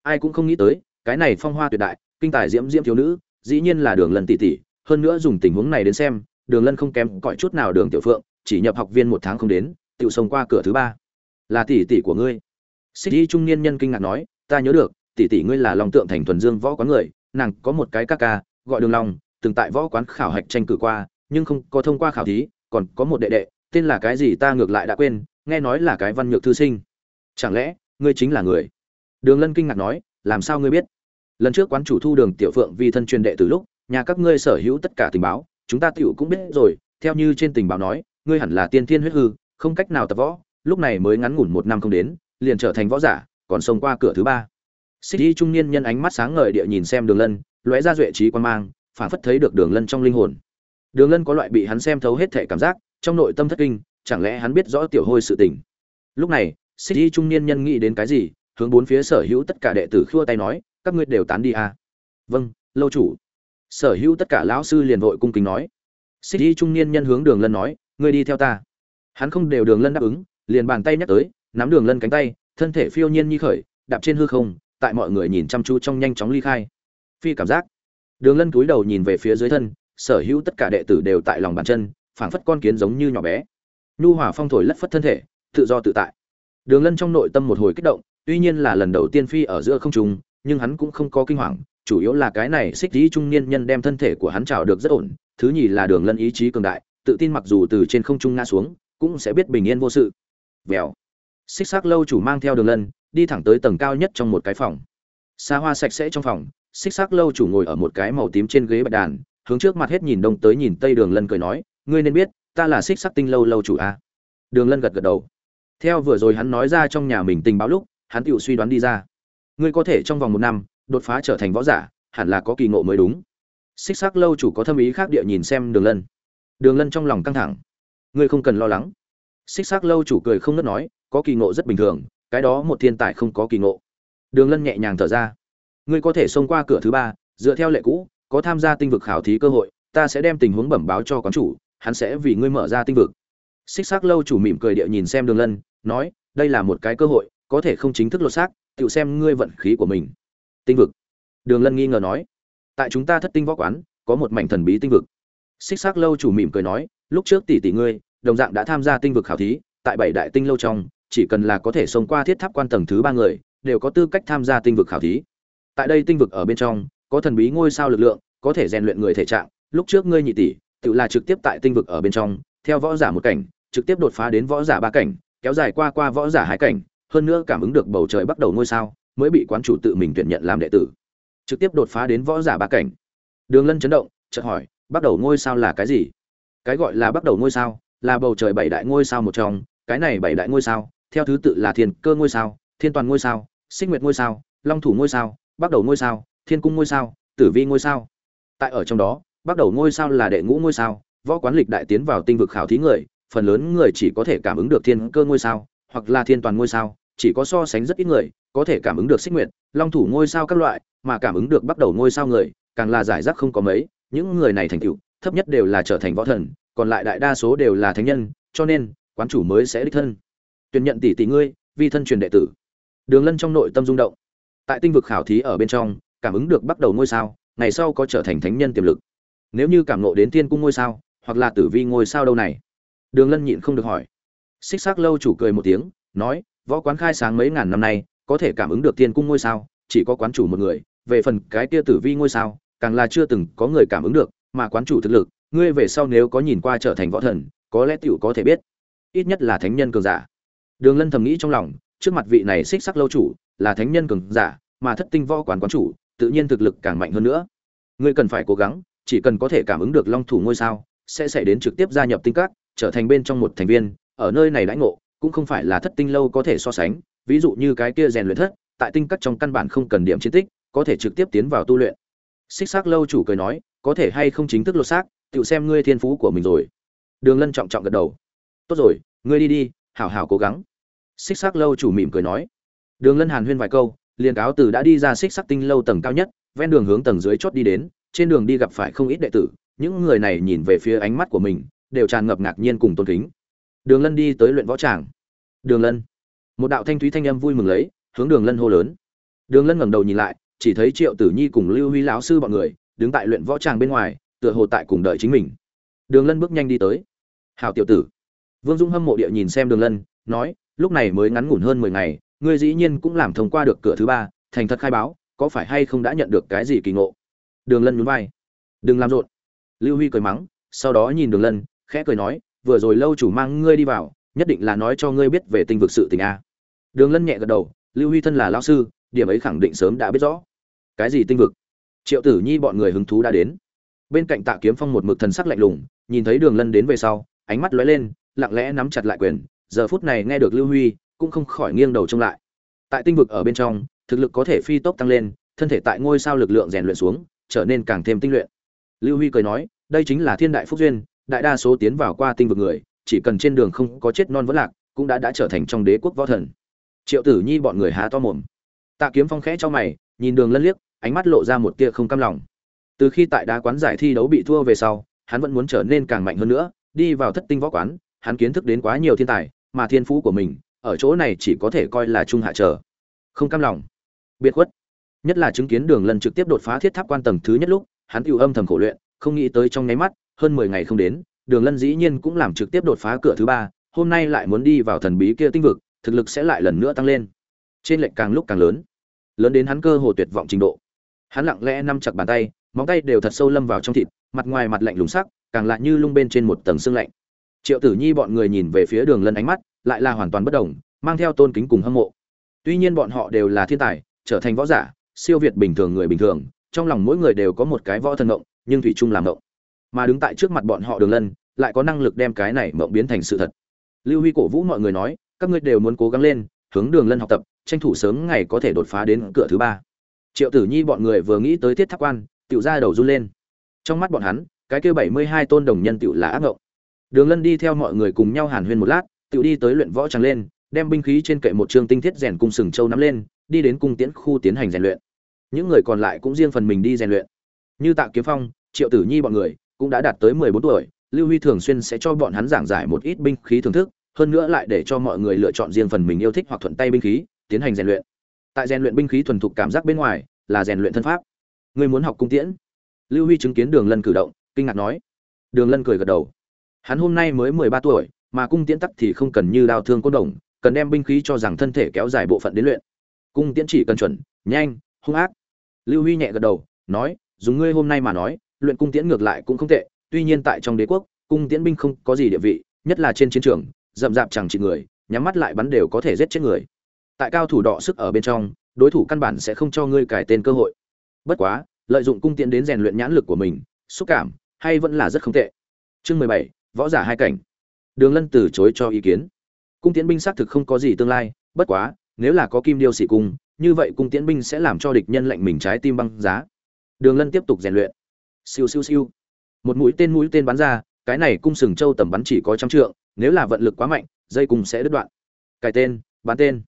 Speaker 1: Ai cũng không nghĩ tới, cái này phong hoa tuyệt đại, kinh tài diễm diễm thiếu nữ, dĩ nhiên là đường lân tỷ tỷ. Hơn nữa dùng tình huống này đến xem, đường lân không kém cõi chút nào đường tiểu phượng, chỉ nhập học viên một tháng không đến tự xông qua cửa thứ ba. Là tỷ tỷ của ngươi. Xích y trung niên nhân kinh ngạc nói, ta nhớ được, tỷ tỷ ngươi là long tượng thành thuần dương võ quán người, nàng có một cái ca ca, gọi đường long, từng tại võ quán khảo hạch tranh cử qua, nhưng không có thông qua khảo thí, còn có một đệ đệ tên là cái gì ta ngược lại đã quên, nghe nói là cái văn nhược thư sinh. Chẳng lẽ, ngươi chính là người? Đường lân kinh ngạc nói, làm sao ngươi biết? Lần trước quán chủ thu đường tiểu phượng vì thân truyền đệ từ lúc, nhà các ngươi sở hữu tất cả tình báo, chúng ta tiểu cũng biết rồi, theo như trên tình báo nói, ngươi hẳn là tiên thiên huyết hư, không cách nào tập võ, lúc này mới ngắn ngủn một năm không đến, liền trở thành võ giả, còn xông qua cửa thứ ba. Xích y trung niên nhân ánh mắt sáng ngời địa nhìn xem đường lân, lóe ra duệ trí quan mang phản phất thấy được đường lân trong linh hồn. Đường lân có loại bị hắn xem thấu hết thể cảm giác trong nội tâm thất kinh, chẳng lẽ hắn biết rõ tiểu hôi sự tình? Lúc này xích y trung niên nhân nghĩ đến cái gì, hướng bốn phía sở hữu tất cả đệ tử khua tay nói, các ngươi đều tán đi à. vâng lâu chủ. Sở hữu tất cả lão sư liền vội cung kính nói. Xích y trung niên nhân hướng đường lân nói, ngươi đi theo ta. Hắn không đều đường lân đáp ứng, liền bàn tay nhắc tới, nắm đường lân cánh tay, thân thể phiêu nhiên như khởi, đạp trên hư không, tại mọi người nhìn chăm chú trong nhanh chóng ly khai. Phi cảm giác. Đường lân cúi đầu nhìn về phía dưới thân, sở hữu tất cả đệ tử đều tại lòng bàn chân phảng phất con kiến giống như nhỏ bé. Nhu hòa phong thổi lất phất thân thể, tự do tự tại. Đường lân trong nội tâm một hồi kích động, tuy nhiên là lần đầu tiên phi ở giữa không trung, nhưng hắn cũng không có kinh hoàng, chủ yếu là cái này xích dĩ trung niên nhân đem thân thể của hắn trào được rất ổn, thứ nhì là đường lân ý chí cường đại, tự tin mặc dù từ trên không trung ngã xuống, cũng sẽ biết bình yên vô sự. Vèo. Xích xác lâu chủ mang theo đường lân, đi thẳng tới tầng cao nhất trong một cái phòng. Xa hoa sạch sẽ trong phòng, xích xác lâu chủ ngồi ở một cái màu tím trên ghế bạch đàn, hướng trước mặt hết nhìn đông tới nhìn tây đường lân cười nói ngươi nên biết, ta là xích sắc tinh lâu lâu chủ a. À? đường lân gật gật đầu. Theo vừa rồi hắn nói ra trong nhà mình tình báo lúc, hắn tự suy đoán đi ra. Ngươi có thể trong vòng một năm, đột phá trở thành võ giả, hẳn là có kỳ ngộ mới đúng. Xích sắc lâu chủ có thâm ý khác địa nhìn xem đường lân. Đường lân trong lòng căng thẳng. Ngươi không cần lo lắng. Xích sắc lâu chủ cười không ngớt nói, có kỳ ngộ rất bình thường, cái đó một thiên tài không có kỳ ngộ. Đường lân nhẹ nhàng thở ra. Ngươi có thể xông qua cửa thứ ba, dựa theo lệ cũ, có tham gia tinh vực khảo thí cơ hội, ta sẽ đem tình huống bẩm báo cho quán chủ hắn sẽ vì ngươi mở ra tinh vực. Xích xác lâu chủ mỉm cười địa nhìn xem đường lân, nói, đây là một cái cơ hội, có thể không chính thức lột xác, tự xem ngươi vận khí của mình. Tinh vực. Đường lân nghi ngờ nói, tại chúng ta thất tinh võ quán, có một mảnh thần bí tinh vực. Xích xác lâu chủ mỉm cười nói, lúc trước tỷ tỷ ngươi, đồng dạng đã tham gia tinh vực khảo thí, tại bảy đại tinh lâu trong, chỉ cần là có thể xông qua thiết tháp quan tầng thứ ba người, đều có tư cách tham gia tinh vực khảo thí. Tại đây tinh vực ở bên trong, có thần bí ngôi sao lực lượng, có thể rèn luyện người thể trạng, lúc trước ngươi nhị tỷ tự là trực tiếp tại tinh vực ở bên trong, theo võ giả một cảnh, trực tiếp đột phá đến võ giả ba cảnh, kéo dài qua qua võ giả hai cảnh, hơn nữa cảm ứng được bầu trời bắt đầu ngôi sao, mới bị quán chủ tự mình tuyển nhận làm đệ tử. Trực tiếp đột phá đến võ giả ba cảnh. Đường lân chấn động, chợt hỏi, bắt đầu ngôi sao là cái gì? Cái gọi là bắt đầu ngôi sao, là bầu trời bảy đại ngôi sao một trong, cái này bảy đại ngôi sao, theo thứ tự là thiên cơ ngôi sao, thiên toàn ngôi sao, xích nguyệt ngôi sao, long thủ ngôi sao bắt đầu ngôi sao, thiên cung ngôi sao, tử vi ngôi sao. Tại ở trong đó bắt đầu ngôi sao là đệ ngũ ngôi sao, võ quán lịch đại tiến vào tinh vực khảo thí người, phần lớn người chỉ có thể cảm ứng được thiên cơ ngôi sao, hoặc là thiên toàn ngôi sao, chỉ có so sánh rất ít người, có thể cảm ứng được xích nguyệt, long thủ ngôi sao các loại, mà cảm ứng được bắt đầu ngôi sao người, càng là giải rác không có mấy, những người này thành tựu, thấp nhất đều là trở thành võ thần, còn lại đại đa số đều là thánh nhân, cho nên, quán chủ mới sẽ đích thân. Tuyển nhận tỷ tỷ ngươi, vi thân truyền đệ tử. Đường lân trong nội tâm rung động. Tại tinh vực khảo thí ở bên trong, cảm ứng được bắt đầu ngôi sao, ngày sau có trở thành thánh nhân tiềm lực nếu như cảm nộ đến thiên cung ngôi sao, hoặc là tử vi ngôi sao đâu này? Đường lân nhịn không được hỏi. Xích xác lâu chủ cười một tiếng, nói, võ quán khai sáng mấy ngàn năm nay, có thể cảm ứng được thiên cung ngôi sao, chỉ có quán chủ một người, về phần cái kia tử vi ngôi sao, càng là chưa từng có người cảm ứng được, mà quán chủ thực lực, ngươi về sau nếu có nhìn qua trở thành võ thần, có lẽ tiểu có thể biết. Ít nhất là thánh nhân cường giả. Đường lân thầm nghĩ trong lòng, trước mặt vị này xích sắc lâu chủ là thánh nhân cường giả, mà thất tinh võ quán quán chủ, tự nhiên thực lực càng mạnh hơn nữa. Ngươi cần phải cố gắng chỉ cần có thể cảm ứng được long thủ ngôi sao, sẽ xảy đến trực tiếp gia nhập tinh các, trở thành bên trong một thành viên, ở nơi này lãnh ngộ, cũng không phải là thất tinh lâu có thể so sánh, ví dụ như cái kia rèn luyện thất, tại tinh các trong căn bản không cần điểm chiến tích, có thể trực tiếp tiến vào tu luyện. Xích xác lâu chủ cười nói, có thể hay không chính thức lột xác, tự xem ngươi thiên phú của mình rồi. Đường lân trọng trọng gật đầu. Tốt rồi, ngươi đi đi, hảo hảo cố gắng. Xích xác lâu chủ mỉm cười nói. Đường lân hàn huyên vài câu, liền cáo từ đã đi ra xích sắc tinh lâu tầng cao nhất, ven đường hướng tầng dưới chót đi đến trên đường đi gặp phải không ít đệ tử, những người này nhìn về phía ánh mắt của mình, đều tràn ngập ngạc nhiên cùng tôn kính. Đường lân đi tới luyện võ tràng. Đường lân. Một đạo thanh thúy thanh âm vui mừng lấy, hướng đường lân hô lớn. Đường lân ngẩng đầu nhìn lại, chỉ thấy triệu tử nhi cùng lưu huy lão sư bọn người, đứng tại luyện võ tràng bên ngoài, tựa hồ tại cùng đợi chính mình. Đường lân bước nhanh đi tới. Hào tiểu tử. Vương dung hâm mộ địa nhìn xem đường lân, nói, lúc này mới ngắn ngủn hơn mười ngày, ngươi dĩ nhiên cũng làm thông qua được cửa thứ ba, thành thật khai báo, có phải hay không đã nhận được cái gì kỳ ngộ? Đường lân nhún vai. Đừng làm rộn. Lưu huy cười mắng, sau đó nhìn đường lân, khẽ cười nói, vừa rồi lâu chủ mang ngươi đi vào, nhất định là nói cho ngươi biết về tinh vực sự tình a. Đường lân nhẹ gật đầu, lưu huy thân là lão sư, điểm ấy khẳng định sớm đã biết rõ. Cái gì tinh vực? Triệu tử nhi bọn người hứng thú đã đến. Bên cạnh tạ kiếm phong một mực thần sắc lạnh lùng, nhìn thấy đường lân đến về sau, ánh mắt lóe lên, lặng lẽ nắm chặt lại quyền. Giờ phút này nghe được lưu huy, cũng không khỏi nghiêng đầu trông lại. Tại tinh vực ở bên trong, thực lực có thể phi tốc tăng lên, thân thể tại ngôi sao lực lượng rèn luyện xuống trở nên càng thêm tinh luyện. Lưu huy cười nói, đây chính là thiên đại phúc duyên, đại đa số tiến vào qua tinh vực người, chỉ cần trên đường không có chết non vẫn lạc, cũng đã đã trở thành trong đế quốc võ thần. Triệu tử nhi bọn người há to mồm. Tạ kiếm phong khẽ cho mày, nhìn đường lân liếc, ánh mắt lộ ra một tia không cam lòng. Từ khi tại đá quán giải thi đấu bị thua về sau, hắn vẫn muốn trở nên càng mạnh hơn nữa, đi vào thất tinh võ quán, hắn kiến thức đến quá nhiều thiên tài, mà thiên phú của mình, ở chỗ này chỉ có thể coi là trung hạ trở. Không cam lòng. Biệt khuất nhất là chứng kiến đường lần trực tiếp đột phá thiết tháp quan tầng thứ nhất lúc, hắn tiêu âm thầm khổ luyện, không nghĩ tới trong nháy mắt, hơn mười ngày không đến, đường lân dĩ nhiên cũng làm trực tiếp đột phá cửa thứ ba, hôm nay lại muốn đi vào thần bí kia tinh vực, thực lực sẽ lại lần nữa tăng lên. Trên lệnh càng lúc càng lớn lớn đến hắn cơ hồ tuyệt vọng trình độ. Hắn lặng lẽ nắm chặt bàn tay, móng tay đều thật sâu lâm vào trong thịt, mặt ngoài mặt lạnh lùng sắc, càng lại như lung bên trên một tầng xương lạnh. Triệu tử nhi bọn người nhìn về phía đường lân ánh mắt, lại là hoàn toàn bất đồng, mang theo tôn kính cùng hâm mộ. Tuy nhiên bọn họ đều là thiên tài, trở thành võ giả siêu việt bình thường người bình thường, trong lòng mỗi người đều có một cái võ thần ngộng, nhưng thủy chung làm ngộng. Mà đứng tại trước mặt bọn họ đường lân, lại có năng lực đem cái này mộng biến thành sự thật. Lưu huy cổ vũ mọi người nói, các ngươi đều muốn cố gắng lên, hướng đường lân học tập, tranh thủ sớm ngày có thể đột phá đến cửa thứ ba. Triệu tử nhi bọn người vừa nghĩ tới thiết tháp quan tựu ra đầu run lên. Trong mắt bọn hắn, cái kêu bảy mươi hai tôn đồng nhân tựu là ác ngộng. Đường lân đi theo mọi người cùng nhau hàn huyên một lát tựu đi tới luyện võ trang lên, đem binh khí trên kệ một trường tinh thiết rèn cung sừng châu nắm lên, đi đến cung tiễn khu tiến hành rèn luyện những người còn lại cũng riêng phần mình đi rèn luyện. Như tạ kiếm phong, triệu tử nhi bọn người, cũng đã đạt tới mười bốn tuổi, lưu huy thường xuyên sẽ cho bọn hắn giảng giải một ít binh khí thưởng thức, hơn nữa lại để cho mọi người lựa chọn riêng phần mình yêu thích hoặc thuận tay binh khí, tiến hành rèn luyện. Tại rèn luyện binh khí thuần thục cảm giác bên ngoài, là rèn luyện thân pháp. Người muốn học cung tiễn. Lưu huy chứng kiến đường lân cử động, kinh ngạc nói. Đường lân cười gật đầu. Hắn hôm nay mới mười ba tuổi, mà cung tiễn tắc thì không cần như đào thương côn đồng, cần đem binh khí cho rằng thân thể kéo dài bộ phận đến luyện. Cung tiễn chỉ cần chuẩn, nhanh hung ác. Lưu huy nhẹ gật đầu, nói, dùng ngươi hôm nay mà nói, luyện cung tiễn ngược lại cũng không tệ, tuy nhiên tại trong đế quốc, cung tiễn binh không có gì địa vị, nhất là trên chiến trường, rậm rạp chẳng chỉ người, nhắm mắt lại bắn đều có thể giết chết người. Tại cao thủ đọ sức ở bên trong, đối thủ căn bản sẽ không cho ngươi cải tên cơ hội. Bất quá, lợi dụng cung tiễn đến rèn luyện nhãn lực của mình, xúc cảm, hay vẫn là rất không tệ. Chương mười bảy, võ giả hai cảnh. Đường lân từ chối cho ý kiến. Cung tiễn binh xác thực không có gì tương lai, bất quá nếu là có kim điêu sĩ cung, như vậy cung tiễn binh sẽ làm cho địch nhân lệnh mình trái tim băng giá. Đường lân tiếp tục rèn luyện. Siêu siêu siêu. Một mũi tên mũi tên bắn ra, cái này cung sừng châu tầm bắn chỉ có trăm trượng, nếu là vận lực quá mạnh, dây cung sẽ đứt đoạn. Cài tên, bắn tên.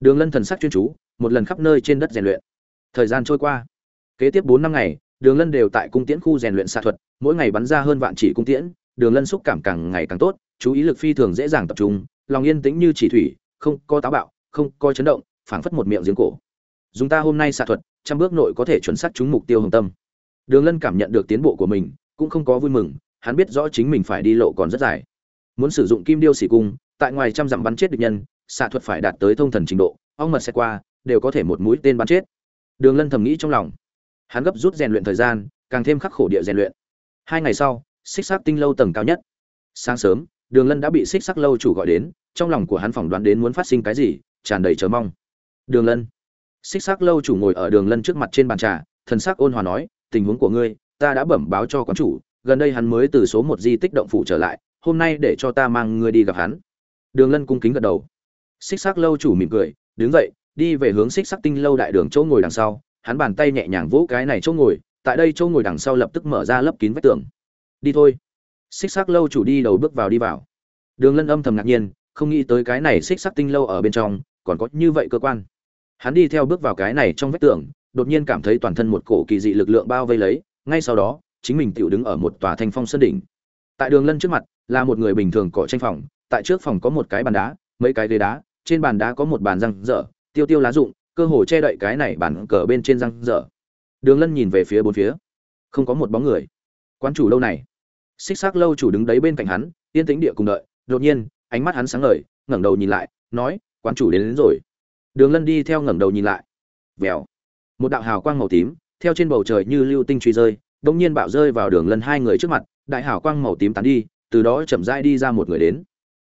Speaker 1: Đường lân thần sắc chuyên chú, một lần khắp nơi trên đất rèn luyện. Thời gian trôi qua. Kế tiếp bốn năm ngày, đường lân đều tại cung tiễn khu rèn luyện xạ thuật, mỗi ngày bắn ra hơn vạn chỉ cung tiễn, đường lân xúc cảm càng ngày càng tốt, chú ý lực phi thường dễ dàng tập trung, lòng yên tĩnh như chỉ thủy, không có táo bạo không có chấn động, phảng phất một miệng giếng cổ. Dùng ta hôm nay xạ thuật, trăm bước nội có thể chuẩn xác trúng mục tiêu hồng tâm. Đường lân cảm nhận được tiến bộ của mình, cũng không có vui mừng, hắn biết rõ chính mình phải đi lộ còn rất dài. Muốn sử dụng kim điêu xỉ cung, tại ngoài trăm dặm bắn chết địch nhân, xạ thuật phải đạt tới thông thần trình độ, ong mật xe qua, đều có thể một mũi tên bắn chết. Đường lân thầm nghĩ trong lòng. Hắn gấp rút rèn luyện thời gian, càng thêm khắc khổ địa rèn luyện. Hai ngày sau xích xác tinh lâu tầng cao nhất. Sáng sớm, đường lân đã bị xích sắc lâu chủ gọi đến, trong lòng của hắn phỏng đoán đến muốn phát sinh cái gì tràn đầy chờ mong. Đường lân. Xích sắc lâu chủ ngồi ở đường lân trước mặt trên bàn trà, thần sắc ôn hòa nói, tình huống của ngươi, ta đã bẩm báo cho quán chủ, gần đây hắn mới từ số một di tích động phủ trở lại, hôm nay để cho ta mang ngươi đi gặp hắn. Đường lân cung kính gật đầu. Xích sắc lâu chủ mỉm cười, đứng dậy, đi về hướng xích sắc tinh lâu đại đường chỗ ngồi đằng sau. Hắn bàn tay nhẹ nhàng vỗ cái này chỗ ngồi, tại đây chỗ ngồi đằng sau lập tức mở ra lấp kín vách tường. Đi thôi. Xích sắc lâu chủ đi đầu bước vào đi vào. Đường lân âm thầm ngạc nhiên, không nghĩ tới cái này xích sắc tinh lâu ở bên trong còn có như vậy cơ quan. Hắn đi theo bước vào cái này trong vách tường, đột nhiên cảm thấy toàn thân một cổ kỳ dị lực lượng bao vây lấy, ngay sau đó, chính mình tự đứng ở một tòa thanh phong sơn đỉnh. Tại đường lân trước mặt, là một người bình thường cỏ tranh phòng, tại trước phòng có một cái bàn đá, mấy cái ghế đá, trên bàn đá có một bàn răng dở, tiêu tiêu lá rụng, cơ hồ che đậy cái này bàn cờ bên trên răng dở. Đường lân nhìn về phía bốn phía. Không có một bóng người. Quán chủ lâu này. Xích xác lâu chủ đứng đấy bên cạnh hắn, yên tĩnh địa cùng đợi. Đột nhiên, ánh mắt hắn sáng ngời, ngẩng đầu nhìn lại, nói Quan chủ đến, đến rồi. Đường lân đi theo ngẩng đầu nhìn lại. Vèo. Một đạo hào quang màu tím theo trên bầu trời như lưu tinh truy rơi đông nhiên bạo rơi vào đường lân hai người trước mặt đại hào quang màu tím tán đi từ đó chậm rãi đi ra một người đến.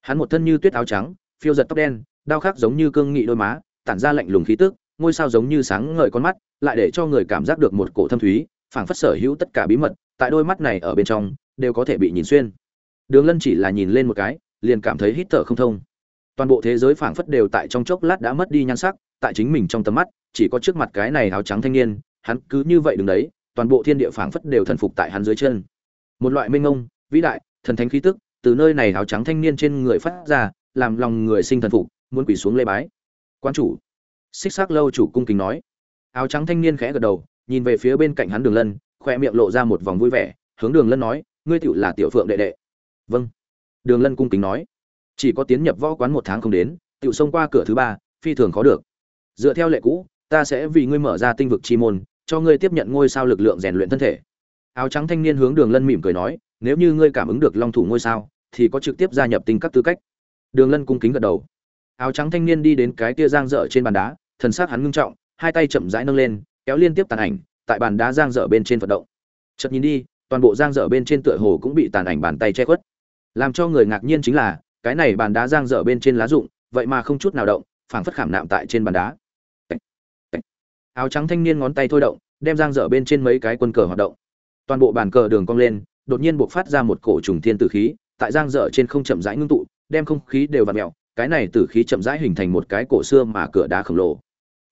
Speaker 1: Hắn một thân như tuyết áo trắng phiêu giật tóc đen đao khắc giống như cương nghị đôi má tản ra lạnh lùng khí tức ngôi sao giống như sáng ngời con mắt lại để cho người cảm giác được một cổ thâm thúy phảng phất sở hữu tất cả bí mật tại đôi mắt này ở bên trong đều có thể bị nhìn xuyên. Đường lân chỉ là nhìn lên một cái liền cảm thấy hít thở không thông toàn bộ thế giới phảng phất đều tại trong chốc lát đã mất đi nhan sắc, tại chính mình trong tầm mắt, chỉ có trước mặt cái này áo trắng thanh niên, hắn cứ như vậy đứng đấy, toàn bộ thiên địa phảng phất đều thần phục tại hắn dưới chân. Một loại minh ngông vĩ đại, thần thánh khí tức, từ nơi này áo trắng thanh niên trên người phát ra, làm lòng người sinh thần phục, muốn quỳ xuống lê bái. Quan chủ, xích xác lâu chủ cung kính nói. Áo trắng thanh niên khẽ gật đầu, nhìn về phía bên cạnh hắn đường lân khoe miệng lộ ra một vòng vui vẻ, hướng đường lân nói, ngươi tựu là tiểu phượng đệ đệ. Vâng. Đường lân cung kính nói chỉ có tiến nhập võ quán một tháng không đến tự xông qua cửa thứ ba, phi thường khó được. Dựa theo lệ cũ, ta sẽ vì ngươi mở ra tinh vực chi môn, cho ngươi tiếp nhận ngôi sao lực lượng rèn luyện thân thể. Áo trắng thanh niên hướng đường lân mỉm cười nói, nếu như ngươi cảm ứng được long thủ ngôi sao, thì có trực tiếp gia nhập tinh các tư cách. Đường lân cung kính gật đầu. Áo trắng thanh niên đi đến cái tia giang dở trên bàn đá, thần sắc hắn ngưng trọng, hai tay chậm rãi nâng lên, kéo liên tiếp tàn ảnh, tại bàn đá giang dở bên trên vận động. Chật nhìn đi, toàn bộ giang dở bên trên tựa hồ cũng bị tàn ảnh bàn tay che khuất. Làm cho người ngạc nhiên chính là cái này bàn đá giang dở bên trên lá rụng, vậy mà không chút nào động, phảng phất khảm nạm tại trên bàn đá. Áo trắng thanh niên ngón tay thôi động, đem giang dở bên trên mấy cái quân cờ hoạt động. Toàn bộ bàn cờ đường cong lên, đột nhiên buộc phát ra một cổ trùng thiên tử khí, tại giang dở trên không chậm rãi ngưng tụ, đem không khí đều vặn mèo, cái này tử khí chậm rãi hình thành một cái cổ xưa mà cửa đá khổng lồ.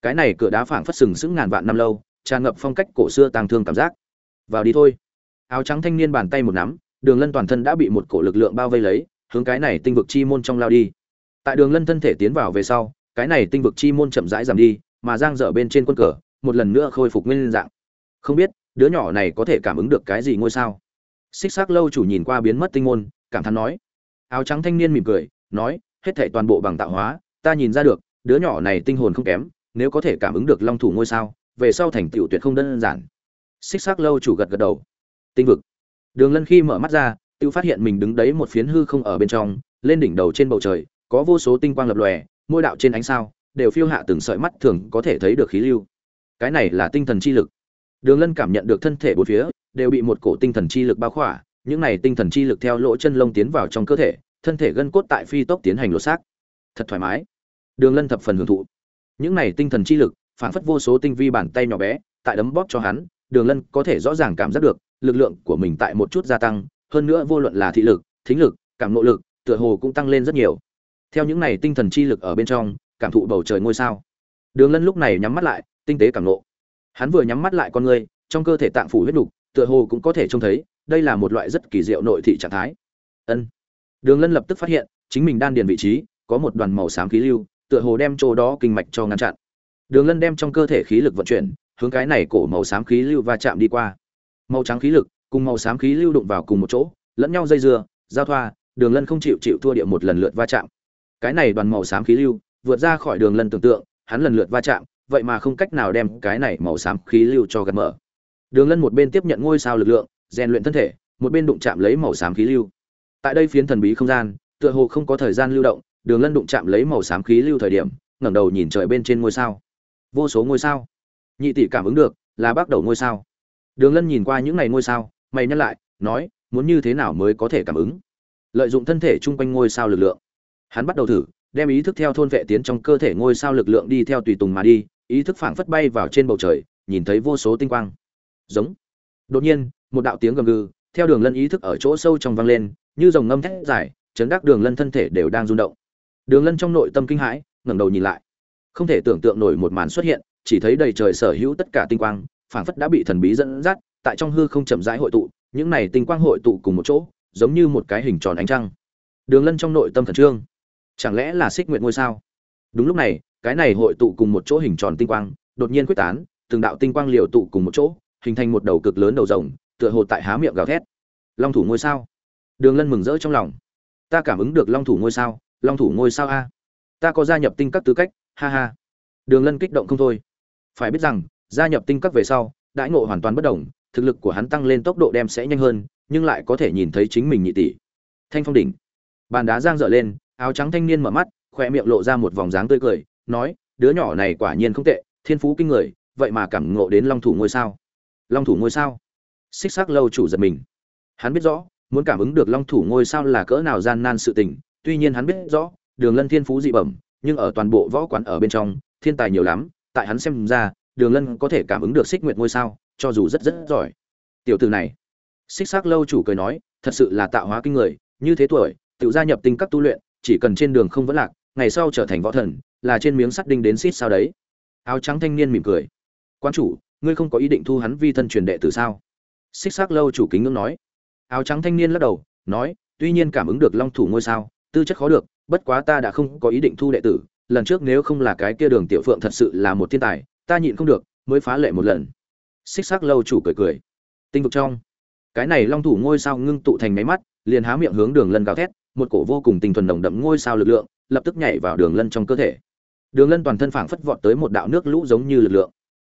Speaker 1: Cái này cửa đá phảng phất sừng sững ngàn vạn năm lâu, tràn ngập phong cách cổ xưa tàng thương cảm giác. Vào đi thôi. Áo trắng thanh niên bàn tay một nắm, đường lân toàn thân đã bị một cổ lực lượng bao vây lấy hướng cái này tinh vực chi môn trong lao đi. Tại đường lân thân thể tiến vào về sau, cái này tinh vực chi môn chậm rãi giảm đi, mà giang dở bên trên quân cờ, một lần nữa khôi phục nguyên dạng. Không biết, đứa nhỏ này có thể cảm ứng được cái gì ngôi sao? Xích xác lâu chủ nhìn qua biến mất tinh môn, cảm thán nói. Áo trắng thanh niên mỉm cười, nói, hết thảy toàn bộ bằng tạo hóa, ta nhìn ra được, đứa nhỏ này tinh hồn không kém, nếu có thể cảm ứng được long thủ ngôi sao, về sau thành tựu tuyệt không đơn giản. Xích xác lâu chủ gật gật đầu. Tinh vực. Đường lân khi mở mắt ra tự phát hiện mình đứng đấy một phiến hư không ở bên trong, lên đỉnh đầu trên bầu trời, có vô số tinh quang lập lòe môi đạo trên ánh sao, đều phiêu hạ từng sợi mắt thường có thể thấy được khí lưu. Cái này là tinh thần chi lực. Đường lân cảm nhận được thân thể bốn phía, đều bị một cổ tinh thần chi lực bao khỏa, những này tinh thần chi lực theo lỗ chân lông tiến vào trong cơ thể, thân thể gân cốt tại phi tốc tiến hành lột xác. Thật thoải mái. Đường lân thập phần hưởng thụ. Những này tinh thần chi lực, phản phất vô số tinh vi bàn tay nhỏ bé, tại đấm bóp cho hắn, đường lân có thể rõ ràng cảm giác được, lực lượng của mình tại một chút gia tăng hơn nữa vô luận là thị lực, thính lực, cảm nộ lực, tựa hồ cũng tăng lên rất nhiều. Theo những này tinh thần chi lực ở bên trong, cảm thụ bầu trời ngôi sao. Đường lân lúc này nhắm mắt lại, tinh tế cảm nộ hắn vừa nhắm mắt lại con người, trong cơ thể tạng phủ huyết đục tựa hồ cũng có thể trông thấy, đây là một loại rất kỳ diệu nội thị trạng thái. Ân. Đường lân lập tức phát hiện, chính mình đan điền vị trí, có một đoàn màu xám khí lưu, tựa hồ đem chỗ đó kinh mạch cho ngăn chặn. Đường lân đem trong cơ thể khí lực vận chuyển, hướng cái này cổ màu xám khí lưu va chạm đi qua. Màu trắng khí lực cùng màu xám khí lưu đụng vào cùng một chỗ, lẫn nhau dây dưa, giao thoa, đường lân không chịu chịu thua địa một lần lượt va chạm. Cái này đoàn màu xám khí lưu, vượt ra khỏi đường lân tưởng tượng, hắn lần lượt va chạm, vậy mà không cách nào đem cái này màu xám khí lưu cho gạt mở. Đường lân một bên tiếp nhận ngôi sao lực lượng, rèn luyện thân thể, một bên đụng chạm lấy màu xám khí lưu. Tại đây phiến thần bí không gian, tựa hồ không có thời gian lưu động, đường lân đụng chạm lấy màu xám khí lưu thời điểm, ngẩng đầu nhìn trời bên trên ngôi sao. Vô số ngôi sao. Nhị tỷ cảm ứng được, là bắt đầu ngôi sao. Đường lân nhìn qua những ngày ngôi sao mày nhắc lại, nói, muốn như thế nào mới có thể cảm ứng? Lợi dụng thân thể chung quanh ngôi sao lực lượng. Hắn bắt đầu thử, đem ý thức theo thôn vệ tiến trong cơ thể ngôi sao lực lượng đi theo tùy tùng mà đi, ý thức phảng phất bay vào trên bầu trời, nhìn thấy vô số tinh quang. Giống. Đột nhiên, một đạo tiếng gầm gừ, theo đường lân ý thức ở chỗ sâu trong vang lên, như dòng ngâm thét dài, chấn đắc đường lân thân thể đều đang rung động. Đường lân trong nội tâm kinh hãi, ngẩng đầu nhìn lại. Không thể tưởng tượng nổi một màn xuất hiện, chỉ thấy đầy trời sở hữu tất cả tinh quang, phảng phất đã bị thần bí dẫn dắt tại trong hư không chậm rãi hội tụ, những này tinh quang hội tụ cùng một chỗ, giống như một cái hình tròn ánh trăng. Đường lân trong nội tâm khẩn trương. Chẳng lẽ là xích nguyện ngôi sao? Đúng lúc này, cái này hội tụ cùng một chỗ hình tròn tinh quang, đột nhiên quyết tán, từng đạo tinh quang liều tụ cùng một chỗ, hình thành một đầu cực lớn đầu rồng, tựa hồ tại há miệng gào thét. Long thủ ngôi sao? Đường lân mừng rỡ trong lòng. Ta cảm ứng được long thủ ngôi sao, long thủ ngôi sao a. Ta có gia nhập tinh các tư cách, ha ha. Đường lân kích động không thôi. Phải biết rằng, gia nhập tinh các về sau, đãi ngộ hoàn toàn bất đồng thực lực của hắn tăng lên tốc độ đem sẽ nhanh hơn, nhưng lại có thể nhìn thấy chính mình nhị tỷ. Thanh phong đỉnh. Bàn đá giang dở lên, áo trắng thanh niên mở mắt khoe miệng lộ ra một vòng dáng tươi cười, nói, đứa nhỏ này quả nhiên không tệ, thiên phú kinh người, vậy mà cảm ngộ đến long thủ ngôi sao. Long thủ ngôi sao? Xích sắc lâu chủ giật mình. Hắn biết rõ, muốn cảm ứng được long thủ ngôi sao là cỡ nào gian nan sự tình, tuy nhiên hắn biết rõ, đường lân thiên phú dị bẩm, nhưng ở toàn bộ võ quán ở bên trong, thiên tài nhiều lắm, tại hắn xem ra, đường lân có thể cảm ứng được xích nguyệt ngôi sao cho dù rất rất giỏi. Tiểu từ này, xích xác lâu chủ cười nói, thật sự là tạo hóa kinh người, như thế tuổi, tự gia nhập tinh các tu luyện, chỉ cần trên đường không vẫn lạc, ngày sau trở thành võ thần, là trên miếng sắt đinh đến xít sao đấy. Áo trắng thanh niên mỉm cười. Quan chủ, ngươi không có ý định thu hắn vi thân truyền đệ từ sao? Xích xác lâu chủ kính ngưỡng nói. Áo trắng thanh niên lắc đầu, nói, tuy nhiên cảm ứng được long thủ ngôi sao, tư chất khó được, bất quá ta đã không có ý định thu đệ tử, lần trước nếu không là cái kia đường tiểu phượng thật sự là một thiên tài, ta nhịn không được, mới phá lệ một lần xích xác lâu chủ cười cười. Tinh vực trong. Cái này long thủ ngôi sao ngưng tụ thành máy mắt, liền há miệng hướng đường lân gào thét, một cổ vô cùng tinh thuần đồng đậm ngôi sao lực lượng, lập tức nhảy vào đường lân trong cơ thể. Đường lân toàn thân phảng phất vọt tới một đạo nước lũ giống như lực lượng.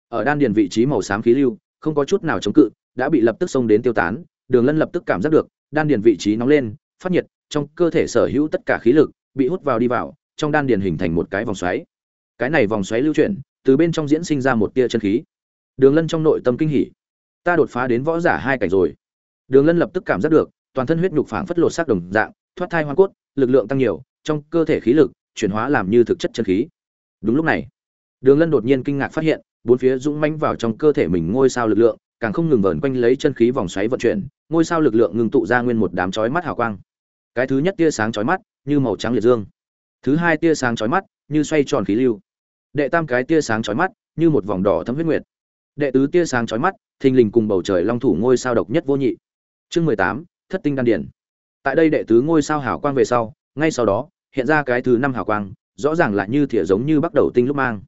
Speaker 1: Ở đan điền vị trí màu xám khí lưu, không có chút nào chống cự, đã bị lập tức xông đến tiêu tán, đường lân lập tức cảm giác được, đan điền vị trí nóng lên, phát nhiệt, trong cơ thể sở hữu tất cả khí lực, bị hút vào đi vào, trong đan điền hình thành một cái vòng xoáy. Cái này vòng xoáy lưu chuyển, từ bên trong diễn sinh ra một tia chân khí đường lân trong nội tâm kinh hỉ. Ta đột phá đến võ giả hai cảnh rồi. Đường lân lập tức cảm giác được, toàn thân huyết nhục phảng phất lột xác đồng dạng, thoát thai hoa cốt, lực lượng tăng nhiều, trong cơ thể khí lực chuyển hóa làm như thực chất chân khí. Đúng lúc này, đường lân đột nhiên kinh ngạc phát hiện, bốn phía dũng mãnh vào trong cơ thể mình ngôi sao lực lượng, càng không ngừng vờn quanh lấy chân khí vòng xoáy vận chuyển, ngôi sao lực lượng ngừng tụ ra nguyên một đám chói mắt hào quang. Cái thứ nhất tia sáng chói mắt, như màu trắng liệt dương. Thứ hai tia sáng chói mắt, như xoay tròn khí lưu. Đệ tam cái tia sáng chói mắt, như một vòng đỏ thấm huyết nguyệt đệ tứ tia sáng chói mắt, thình lình cùng bầu trời long thủ ngôi sao độc nhất vô nhị. Chương mười tám, thất tinh đan điển tại đây đệ tứ ngôi sao hào quang về sau, ngay sau đó, hiện ra cái thứ năm hào quang, rõ ràng là như thỉa giống như bắt đầu tinh lúc mang.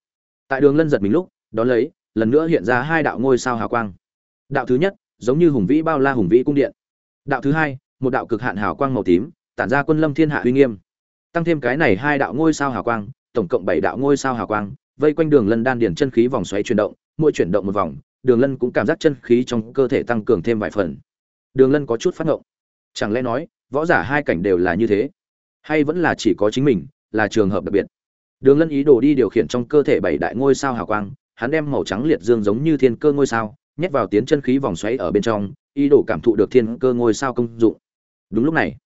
Speaker 1: Tại đường lân giật mình lúc, đón lấy, lần nữa hiện ra hai đạo ngôi sao hào quang. Đạo thứ nhất, giống như hùng vĩ bao la hùng vĩ cung điện. Đạo thứ hai, một đạo cực hạn hào quang màu tím, tản ra quân lâm thiên hạ uy nghiêm. Tăng thêm cái này hai đạo ngôi sao hào quang, tổng cộng bảy đạo ngôi sao hào quang, vây quanh đường lân đan điển chân khí vòng xoáy chuyển động mỗi chuyển động một vòng, đường lân cũng cảm giác chân khí trong cơ thể tăng cường thêm vài phần. Đường lân có chút phát ngộng. Chẳng lẽ nói, võ giả hai cảnh đều là như thế? Hay vẫn là chỉ có chính mình, là trường hợp đặc biệt? Đường lân ý đồ đi điều khiển trong cơ thể bảy đại ngôi sao hào quang, hắn đem màu trắng liệt dương giống như thiên cơ ngôi sao, nhét vào tiến chân khí vòng xoáy ở bên trong, ý đồ cảm thụ được thiên cơ ngôi sao công dụng. Đúng lúc này,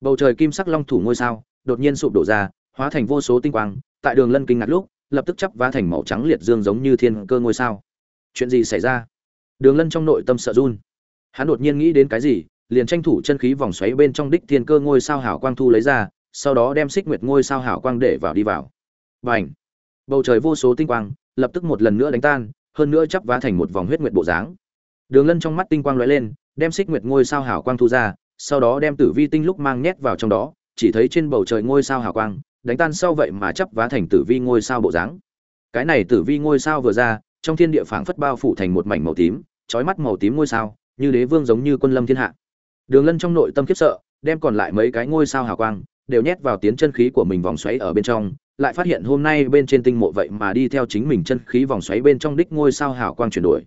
Speaker 1: bầu trời kim sắc long thủ ngôi sao đột nhiên sụp đổ ra, hóa thành vô số tinh quang, tại đường lân kinh ngạc lúc lập tức chắp vá thành màu trắng liệt dương giống như thiên cơ ngôi sao. Chuyện gì xảy ra? Đường lân trong nội tâm sợ run. Hắn đột nhiên nghĩ đến cái gì, liền tranh thủ chân khí vòng xoáy bên trong đích thiên cơ ngôi sao hảo quang thu lấy ra, sau đó đem xích nguyệt ngôi sao hảo quang để vào đi vào. Và bầu trời vô số tinh quang, lập tức một lần nữa đánh tan, hơn nữa chắp vá thành một vòng huyết nguyệt bộ dáng. Đường lân trong mắt tinh quang lóe lên, đem xích nguyệt ngôi sao hảo quang thu ra, sau đó đem tử vi tinh lúc mang nhét vào trong đó, chỉ thấy trên bầu trời ngôi sao hảo quang đánh tan sau vậy mà chắp vá thành tử vi ngôi sao bộ dáng. Cái này tử vi ngôi sao vừa ra, trong thiên địa phảng phất bao phủ thành một mảnh màu tím trói mắt màu tím ngôi sao, như đế vương giống như quân lâm thiên hạ. Đường lân trong nội tâm khiếp sợ, đem còn lại mấy cái ngôi sao hào quang, đều nhét vào tiến chân khí của mình vòng xoáy ở bên trong, lại phát hiện hôm nay bên trên tinh mộ vậy mà đi theo chính mình chân khí vòng xoáy bên trong đích ngôi sao hào quang chuyển đổi.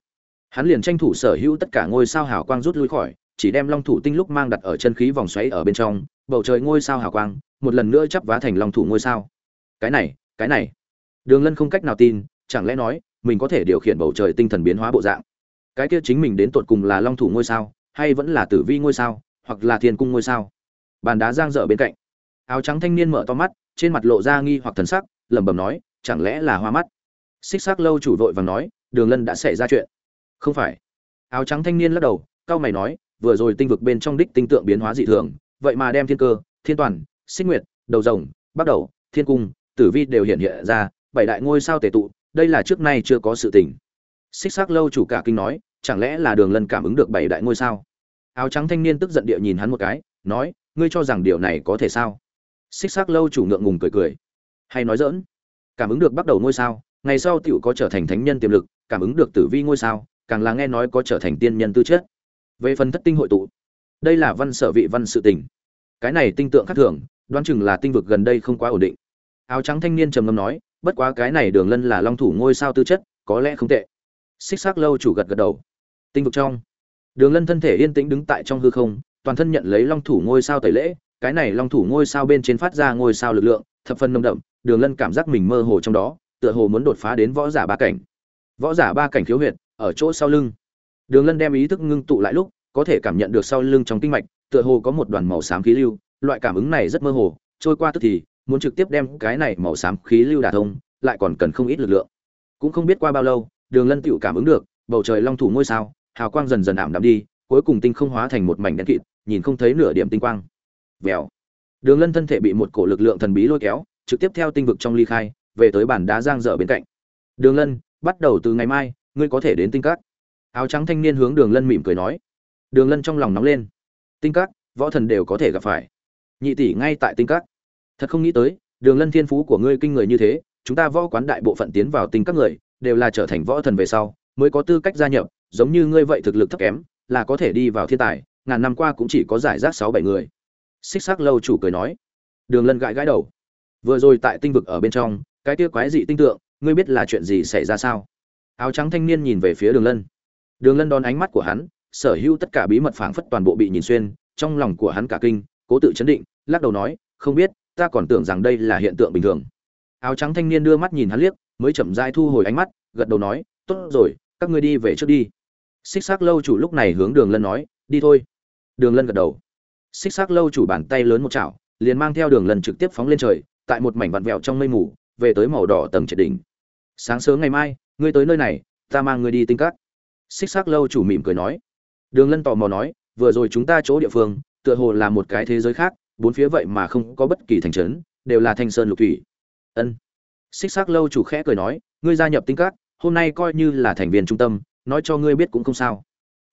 Speaker 1: Hắn liền tranh thủ sở hữu tất cả ngôi sao hào quang rút lui khỏi, chỉ đem long thủ tinh lúc mang đặt ở chân khí vòng xoáy ở bên trong bầu trời ngôi sao hào quang, một lần nữa chắp vá thành long thủ ngôi sao. Cái này cái này. Đường lân không cách nào tin, chẳng lẽ nói, mình có thể điều khiển bầu trời tinh thần biến hóa bộ dạng? Cái kia chính mình đến tột cùng là long thủ ngôi sao, hay vẫn là tử vi ngôi sao, hoặc là thiên cung ngôi sao? Bàn đá giang dở bên cạnh. Áo trắng thanh niên mở to mắt, trên mặt lộ ra nghi hoặc thần sắc, lẩm bẩm nói, chẳng lẽ là hoa mắt? Xích xác lâu chủ vội vàng nói, đường lân đã xảy ra chuyện. Không phải. Áo trắng thanh niên lắc đầu cao mày nói, vừa rồi tinh vực bên trong đích tinh tượng biến hóa dị thường vậy mà đem thiên cơ, thiên toàn, xích nguyệt, đầu rồng, bắt đầu, thiên cung, tử vi đều hiện hiện ra, bảy đại ngôi sao tề tụ, đây là trước nay chưa có sự tình. Xích xác lâu chủ cả kinh nói, chẳng lẽ là đường lân cảm ứng được bảy đại ngôi sao? Áo trắng thanh niên tức giận địa nhìn hắn một cái, nói, ngươi cho rằng điều này có thể sao? Xích xác lâu chủ ngượng ngùng cười cười. Hay nói dỡn cảm ứng được bắt đầu ngôi sao, ngày sau tựu có trở thành thánh nhân tiềm lực, cảm ứng được tử vi ngôi sao, càng là nghe nói có trở thành tiên nhân tư chất. Về phần thất tinh hội tụ đây là văn sở vị văn sự tình. Cái này tinh tượng khác thường, đoán chừng là tinh vực gần đây không quá ổn định. Áo trắng thanh niên trầm ngâm nói, bất quá cái này đường lân là long thủ ngôi sao tư chất, có lẽ không tệ. Xích xác lâu chủ gật gật đầu. Tinh vực trong. Đường lân thân thể yên tĩnh đứng tại trong hư không, toàn thân nhận lấy long thủ ngôi sao tẩy lễ, cái này long thủ ngôi sao bên trên phát ra ngôi sao lực lượng, thập phân nồng đậm, đường lân cảm giác mình mơ hồ trong đó, tựa hồ muốn đột phá đến võ giả ba cảnh. Võ giả ba cảnh khiếu huyệt, ở chỗ sau lưng. Đường lân đem ý thức ngưng tụ lại lúc có thể cảm nhận được sau lưng trong kinh mạch, tựa hồ có một đoàn màu xám khí lưu, loại cảm ứng này rất mơ hồ, trôi qua tức thì, muốn trực tiếp đem cái này màu xám khí lưu đả thông, lại còn cần không ít lực lượng. Cũng không biết qua bao lâu, đường lân tựu cảm ứng được, bầu trời long thủ ngôi sao, hào quang dần dần ảm đạm đi, cuối cùng tinh không hóa thành một mảnh đen kịt, nhìn không thấy nửa điểm tinh quang. Vèo. Đường lân thân thể bị một cổ lực lượng thần bí lôi kéo, trực tiếp theo tinh vực trong ly khai, về tới bản đá giang dở bên cạnh. Đường lân, bắt đầu từ ngày mai, ngươi có thể đến tinh cát áo trắng thanh niên hướng đường lân mỉm cười nói đường lân trong lòng nóng lên. Tinh cát võ thần đều có thể gặp phải. Nhị tỷ ngay tại tinh cát thật không nghĩ tới, đường lân thiên phú của ngươi kinh người như thế, chúng ta võ quán đại bộ phận tiến vào tinh các người, đều là trở thành võ thần về sau, mới có tư cách gia nhập, giống như ngươi vậy thực lực thấp kém, là có thể đi vào thiên tài, ngàn năm qua cũng chỉ có giải rác sáu bảy người. Xích xác lâu chủ cười nói. Đường lân gãi gãi đầu. Vừa rồi tại tinh vực ở bên trong, cái kia quái dị tinh tượng, ngươi biết là chuyện gì xảy ra sao? Áo trắng thanh niên nhìn về phía đường lân. Đường lân đón ánh mắt của hắn sở hữu tất cả bí mật phảng phất toàn bộ bị nhìn xuyên, trong lòng của hắn cả kinh, cố tự chấn định, lắc đầu nói, không biết, ta còn tưởng rằng đây là hiện tượng bình thường. Áo trắng thanh niên đưa mắt nhìn hắn liếc, mới chậm rãi thu hồi ánh mắt, gật đầu nói, tốt rồi, các ngươi đi về trước đi. Xích xác lâu chủ lúc này hướng đường lân nói, đi thôi. Đường lân gật đầu. Xích xác lâu chủ bàn tay lớn một chảo, liền mang theo đường lân trực tiếp phóng lên trời, tại một mảnh vặn vẹo trong mây mù, về tới màu đỏ tầng triệt đỉnh. Sáng sớm ngày mai, ngươi tới nơi này, ta mang ngươi đi tinh cát xích xác lâu chủ mỉm cười nói đường lân tò mò nói vừa rồi chúng ta chỗ địa phương tựa hồ là một cái thế giới khác bốn phía vậy mà không có bất kỳ thành trấn đều là thanh sơn lục thủy. Ân. Xích xác lâu chủ khẽ cười nói ngươi gia nhập tinh các, hôm nay coi như là thành viên trung tâm nói cho ngươi biết cũng không sao.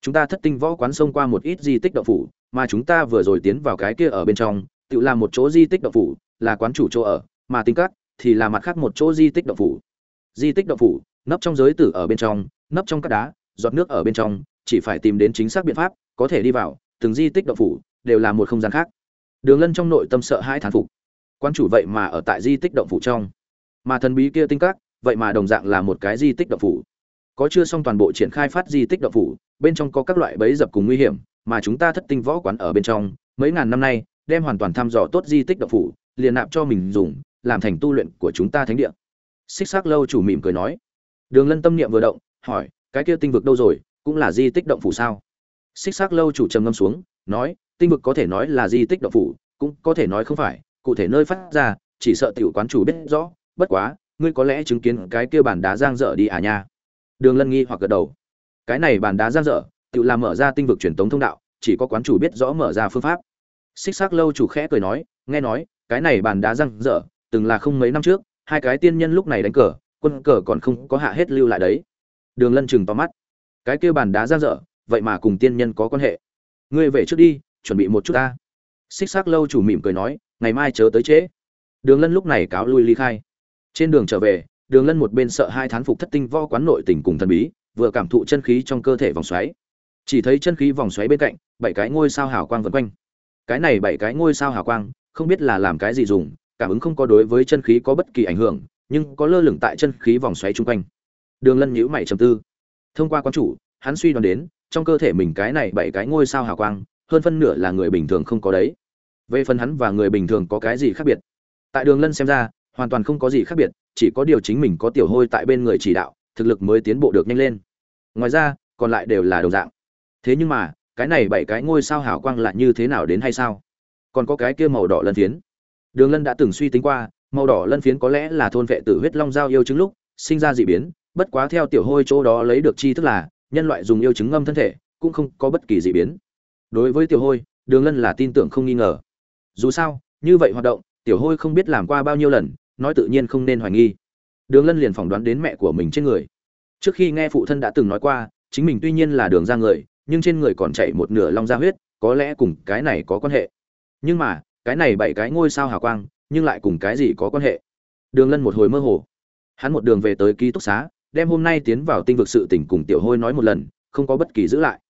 Speaker 1: Chúng ta thất tinh võ quán xông qua một ít di tích động phủ mà chúng ta vừa rồi tiến vào cái kia ở bên trong tự làm một chỗ di tích động phủ là quán chủ chỗ ở mà tinh các thì là mặt khác một chỗ di tích động phủ. Di tích động phủ nấp trong giới tử ở bên trong nấp trong các đá giọt nước ở bên trong chỉ phải tìm đến chính xác biện pháp, có thể đi vào, từng di tích động phủ, đều là một không gian khác. Đường lân trong nội tâm sợ hai thán phục. Quan chủ vậy mà ở tại di tích động phủ trong. Mà thần bí kia tinh các, vậy mà đồng dạng là một cái di tích động phủ. Có chưa xong toàn bộ triển khai phát di tích động phủ, bên trong có các loại bẫy dập cùng nguy hiểm, mà chúng ta thất tinh võ quán ở bên trong, mấy ngàn năm nay, đem hoàn toàn thăm dò tốt di tích động phủ, liền nạp cho mình dùng, làm thành tu luyện của chúng ta thánh địa. Xích xác lâu chủ mỉm cười nói. Đường lân tâm niệm vừa động, hỏi, cái kia tinh vực đâu rồi? Cũng là di tích động phủ sao? Xích xác lâu chủ trầm ngâm xuống, nói, tinh vực có thể nói là di tích động phủ, cũng có thể nói không phải, cụ thể nơi phát ra, chỉ sợ tiểu quán chủ biết rõ, bất quá, ngươi có lẽ chứng kiến cái kia bàn đá giang dở đi à nha. Đường lân nghi hoặc gật đầu. Cái này bàn đá giang dở, tự làm mở ra tinh vực truyền tống thông đạo, chỉ có quán chủ biết rõ mở ra phương pháp. Xích xác lâu chủ khẽ cười nói, nghe nói, cái này bàn đá giang dở, từng là không mấy năm trước, hai cái tiên nhân lúc này đánh cờ, quân cờ còn không có hạ hết lưu lại đấy. Đường lân chừng to mắt cái kia bàn đá ra dở, vậy mà cùng tiên nhân có quan hệ. Ngươi về trước đi, chuẩn bị một chút ta. Xích xác lâu chủ mỉm cười nói, ngày mai chớ tới trễ. Đường lân lúc này cáo lui ly khai. Trên đường trở về, đường lân một bên sợ hai thán phục thất tinh vo quán nội tình cùng thần bí, vừa cảm thụ chân khí trong cơ thể vòng xoáy. Chỉ thấy chân khí vòng xoáy bên cạnh, bảy cái ngôi sao hào quang vân quanh. Cái này bảy cái ngôi sao hào quang, không biết là làm cái gì dùng, cảm ứng không có đối với chân khí có bất kỳ ảnh hưởng, nhưng có lơ lửng tại chân khí vòng xoáy chung quanh. Đường lân nhíu mày trầm tư thông qua quan chủ, hắn suy đoán đến, trong cơ thể mình cái này bảy cái ngôi sao hào quang, hơn phân nửa là người bình thường không có đấy. Về phần hắn và người bình thường có cái gì khác biệt? Tại đường lân xem ra, hoàn toàn không có gì khác biệt, chỉ có điều chính mình có tiểu hôi tại bên người chỉ đạo, thực lực mới tiến bộ được nhanh lên. Ngoài ra, còn lại đều là đồng dạng. Thế nhưng mà, cái này bảy cái ngôi sao hào quang lại như thế nào đến hay sao? Còn có cái kia màu đỏ lân phiến. Đường lân đã từng suy tính qua, màu đỏ lân phiến có lẽ là thôn vệ tử huyết long giao yêu chứng lúc, sinh ra dị biến bất quá theo tiểu hôi chỗ đó lấy được chi thức là, nhân loại dùng yêu chứng ngâm thân thể, cũng không có bất kỳ dị biến. Đối với tiểu hôi, đường lân là tin tưởng không nghi ngờ. Dù sao, như vậy hoạt động, tiểu hôi không biết làm qua bao nhiêu lần, nói tự nhiên không nên hoài nghi. Đường lân liền phỏng đoán đến mẹ của mình trên người. Trước khi nghe phụ thân đã từng nói qua, chính mình tuy nhiên là đường ra người, nhưng trên người còn chạy một nửa long da huyết, có lẽ cùng cái này có quan hệ. Nhưng mà, cái này bảy cái ngôi sao hào quang, nhưng lại cùng cái gì có quan hệ? Đường lân một hồi mơ hồ. Hắn một đường về tới ký túc xá đem hôm nay tiến vào tinh vực sự tỉnh cùng tiểu hôi nói một lần, không có bất kỳ giữ lại.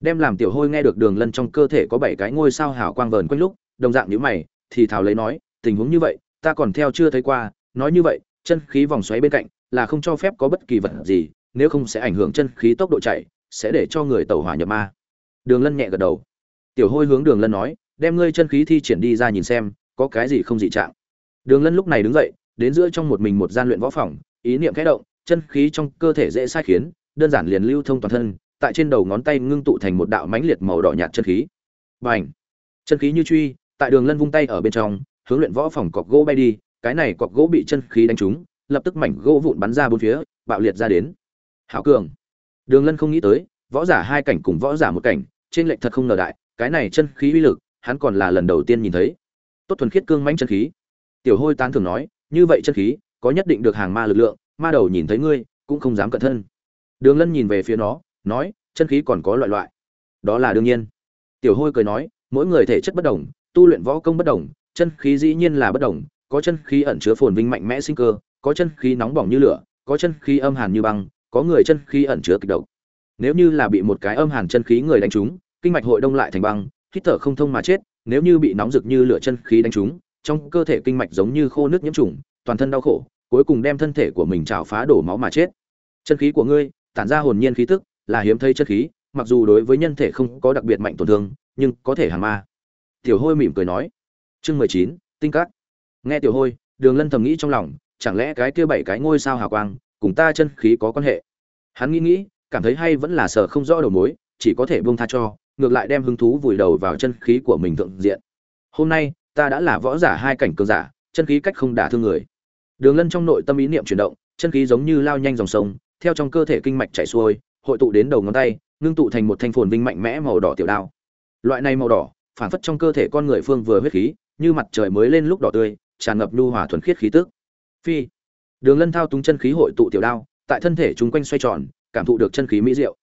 Speaker 1: Đem làm tiểu hôi nghe được đường lân trong cơ thể có bảy cái ngôi sao hào quang vờn quanh lúc, đồng dạng nhữ mày, thì thào lấy nói, tình huống như vậy, ta còn theo chưa thấy qua, nói như vậy, chân khí vòng xoáy bên cạnh là không cho phép có bất kỳ vật gì, nếu không sẽ ảnh hưởng chân khí tốc độ chạy, sẽ để cho người tẩu hỏa nhập ma. Đường lân nhẹ gật đầu. Tiểu hôi hướng đường lân nói, đem ngươi chân khí thi triển đi ra nhìn xem, có cái gì không dị trạng. Đường lân lúc này đứng dậy, đến giữa trong một mình một gian luyện võ phòng, ý niệm khẽ động chân khí trong cơ thể dễ sai khiến, đơn giản liền lưu thông toàn thân, tại trên đầu ngón tay ngưng tụ thành một đạo mãnh liệt màu đỏ nhạt chân khí. Bành! Chân khí như truy, tại đường lân vung tay ở bên trong, hướng luyện võ phòng cọc gỗ bay đi, cái này cọc gỗ bị chân khí đánh trúng, lập tức mảnh gỗ vụn bắn ra bốn phía, bạo liệt ra đến. Hảo cường! Đường lân không nghĩ tới, võ giả hai cảnh cùng võ giả một cảnh, trên lệnh thật không ngờ đại, cái này chân khí uy lực, hắn còn là lần đầu tiên nhìn thấy. Tốt thuần khiết cương mãnh chân khí. Tiểu hôi tán thường nói, như vậy chân khí, có nhất định được hàng ma lực lượng ma đầu nhìn thấy ngươi, cũng không dám cận thân. Đường lân nhìn về phía nó, nói, chân khí còn có loại loại. Đó là đương nhiên. Tiểu hôi cười nói, mỗi người thể chất bất đồng, tu luyện võ công bất đồng, chân khí dĩ nhiên là bất đồng, có chân khí ẩn chứa phồn vinh mạnh mẽ sinh cơ, có chân khí nóng bỏng như lửa, có chân khí âm hàn như băng, có người chân khí ẩn chứa kịch độc. Nếu như là bị một cái âm hàn chân khí người đánh trúng, kinh mạch hội đông lại thành băng, hít thở không thông mà chết, nếu như bị nóng rực như lửa chân khí đánh trúng, trong cơ thể kinh mạch giống như khô nước nhiễm trùng, toàn thân đau khổ cuối cùng đem thân thể của mình trào phá đổ máu mà chết. Chân khí của ngươi, tản ra hồn nhiên khí tức, là hiếm thấy chân khí, mặc dù đối với nhân thể không có đặc biệt mạnh tổn thương, nhưng có thể hàng ma. Tiểu hôi mỉm cười nói. Chương mười chín, tinh cát nghe tiểu hôi, đường lân thầm nghĩ trong lòng, chẳng lẽ cái kia bảy cái ngôi sao hào quang, cùng ta chân khí có quan hệ? Hắn nghĩ nghĩ, cảm thấy hay vẫn là sợ không rõ đầu mối, chỉ có thể buông tha cho, ngược lại đem hứng thú vùi đầu vào chân khí của mình thượng diện. Hôm nay, ta đã là võ giả hai cảnh cường giả, chân khí cách không đả thương người đường lân trong nội tâm ý niệm chuyển động, chân khí giống như lao nhanh dòng sông, theo trong cơ thể kinh mạch chảy xuôi, hội tụ đến đầu ngón tay, ngưng tụ thành một thanh phồn vinh mạnh mẽ màu đỏ tiểu đao. Loại này màu đỏ, phản phất trong cơ thể con người phương vừa huyết khí, như mặt trời mới lên lúc đỏ tươi, tràn ngập nhu hòa thuần khiết khí tức. Phi. Đường lân thao túng chân khí hội tụ tiểu đao, tại thân thể chúng quanh xoay tròn, cảm thụ được chân khí mỹ diệu.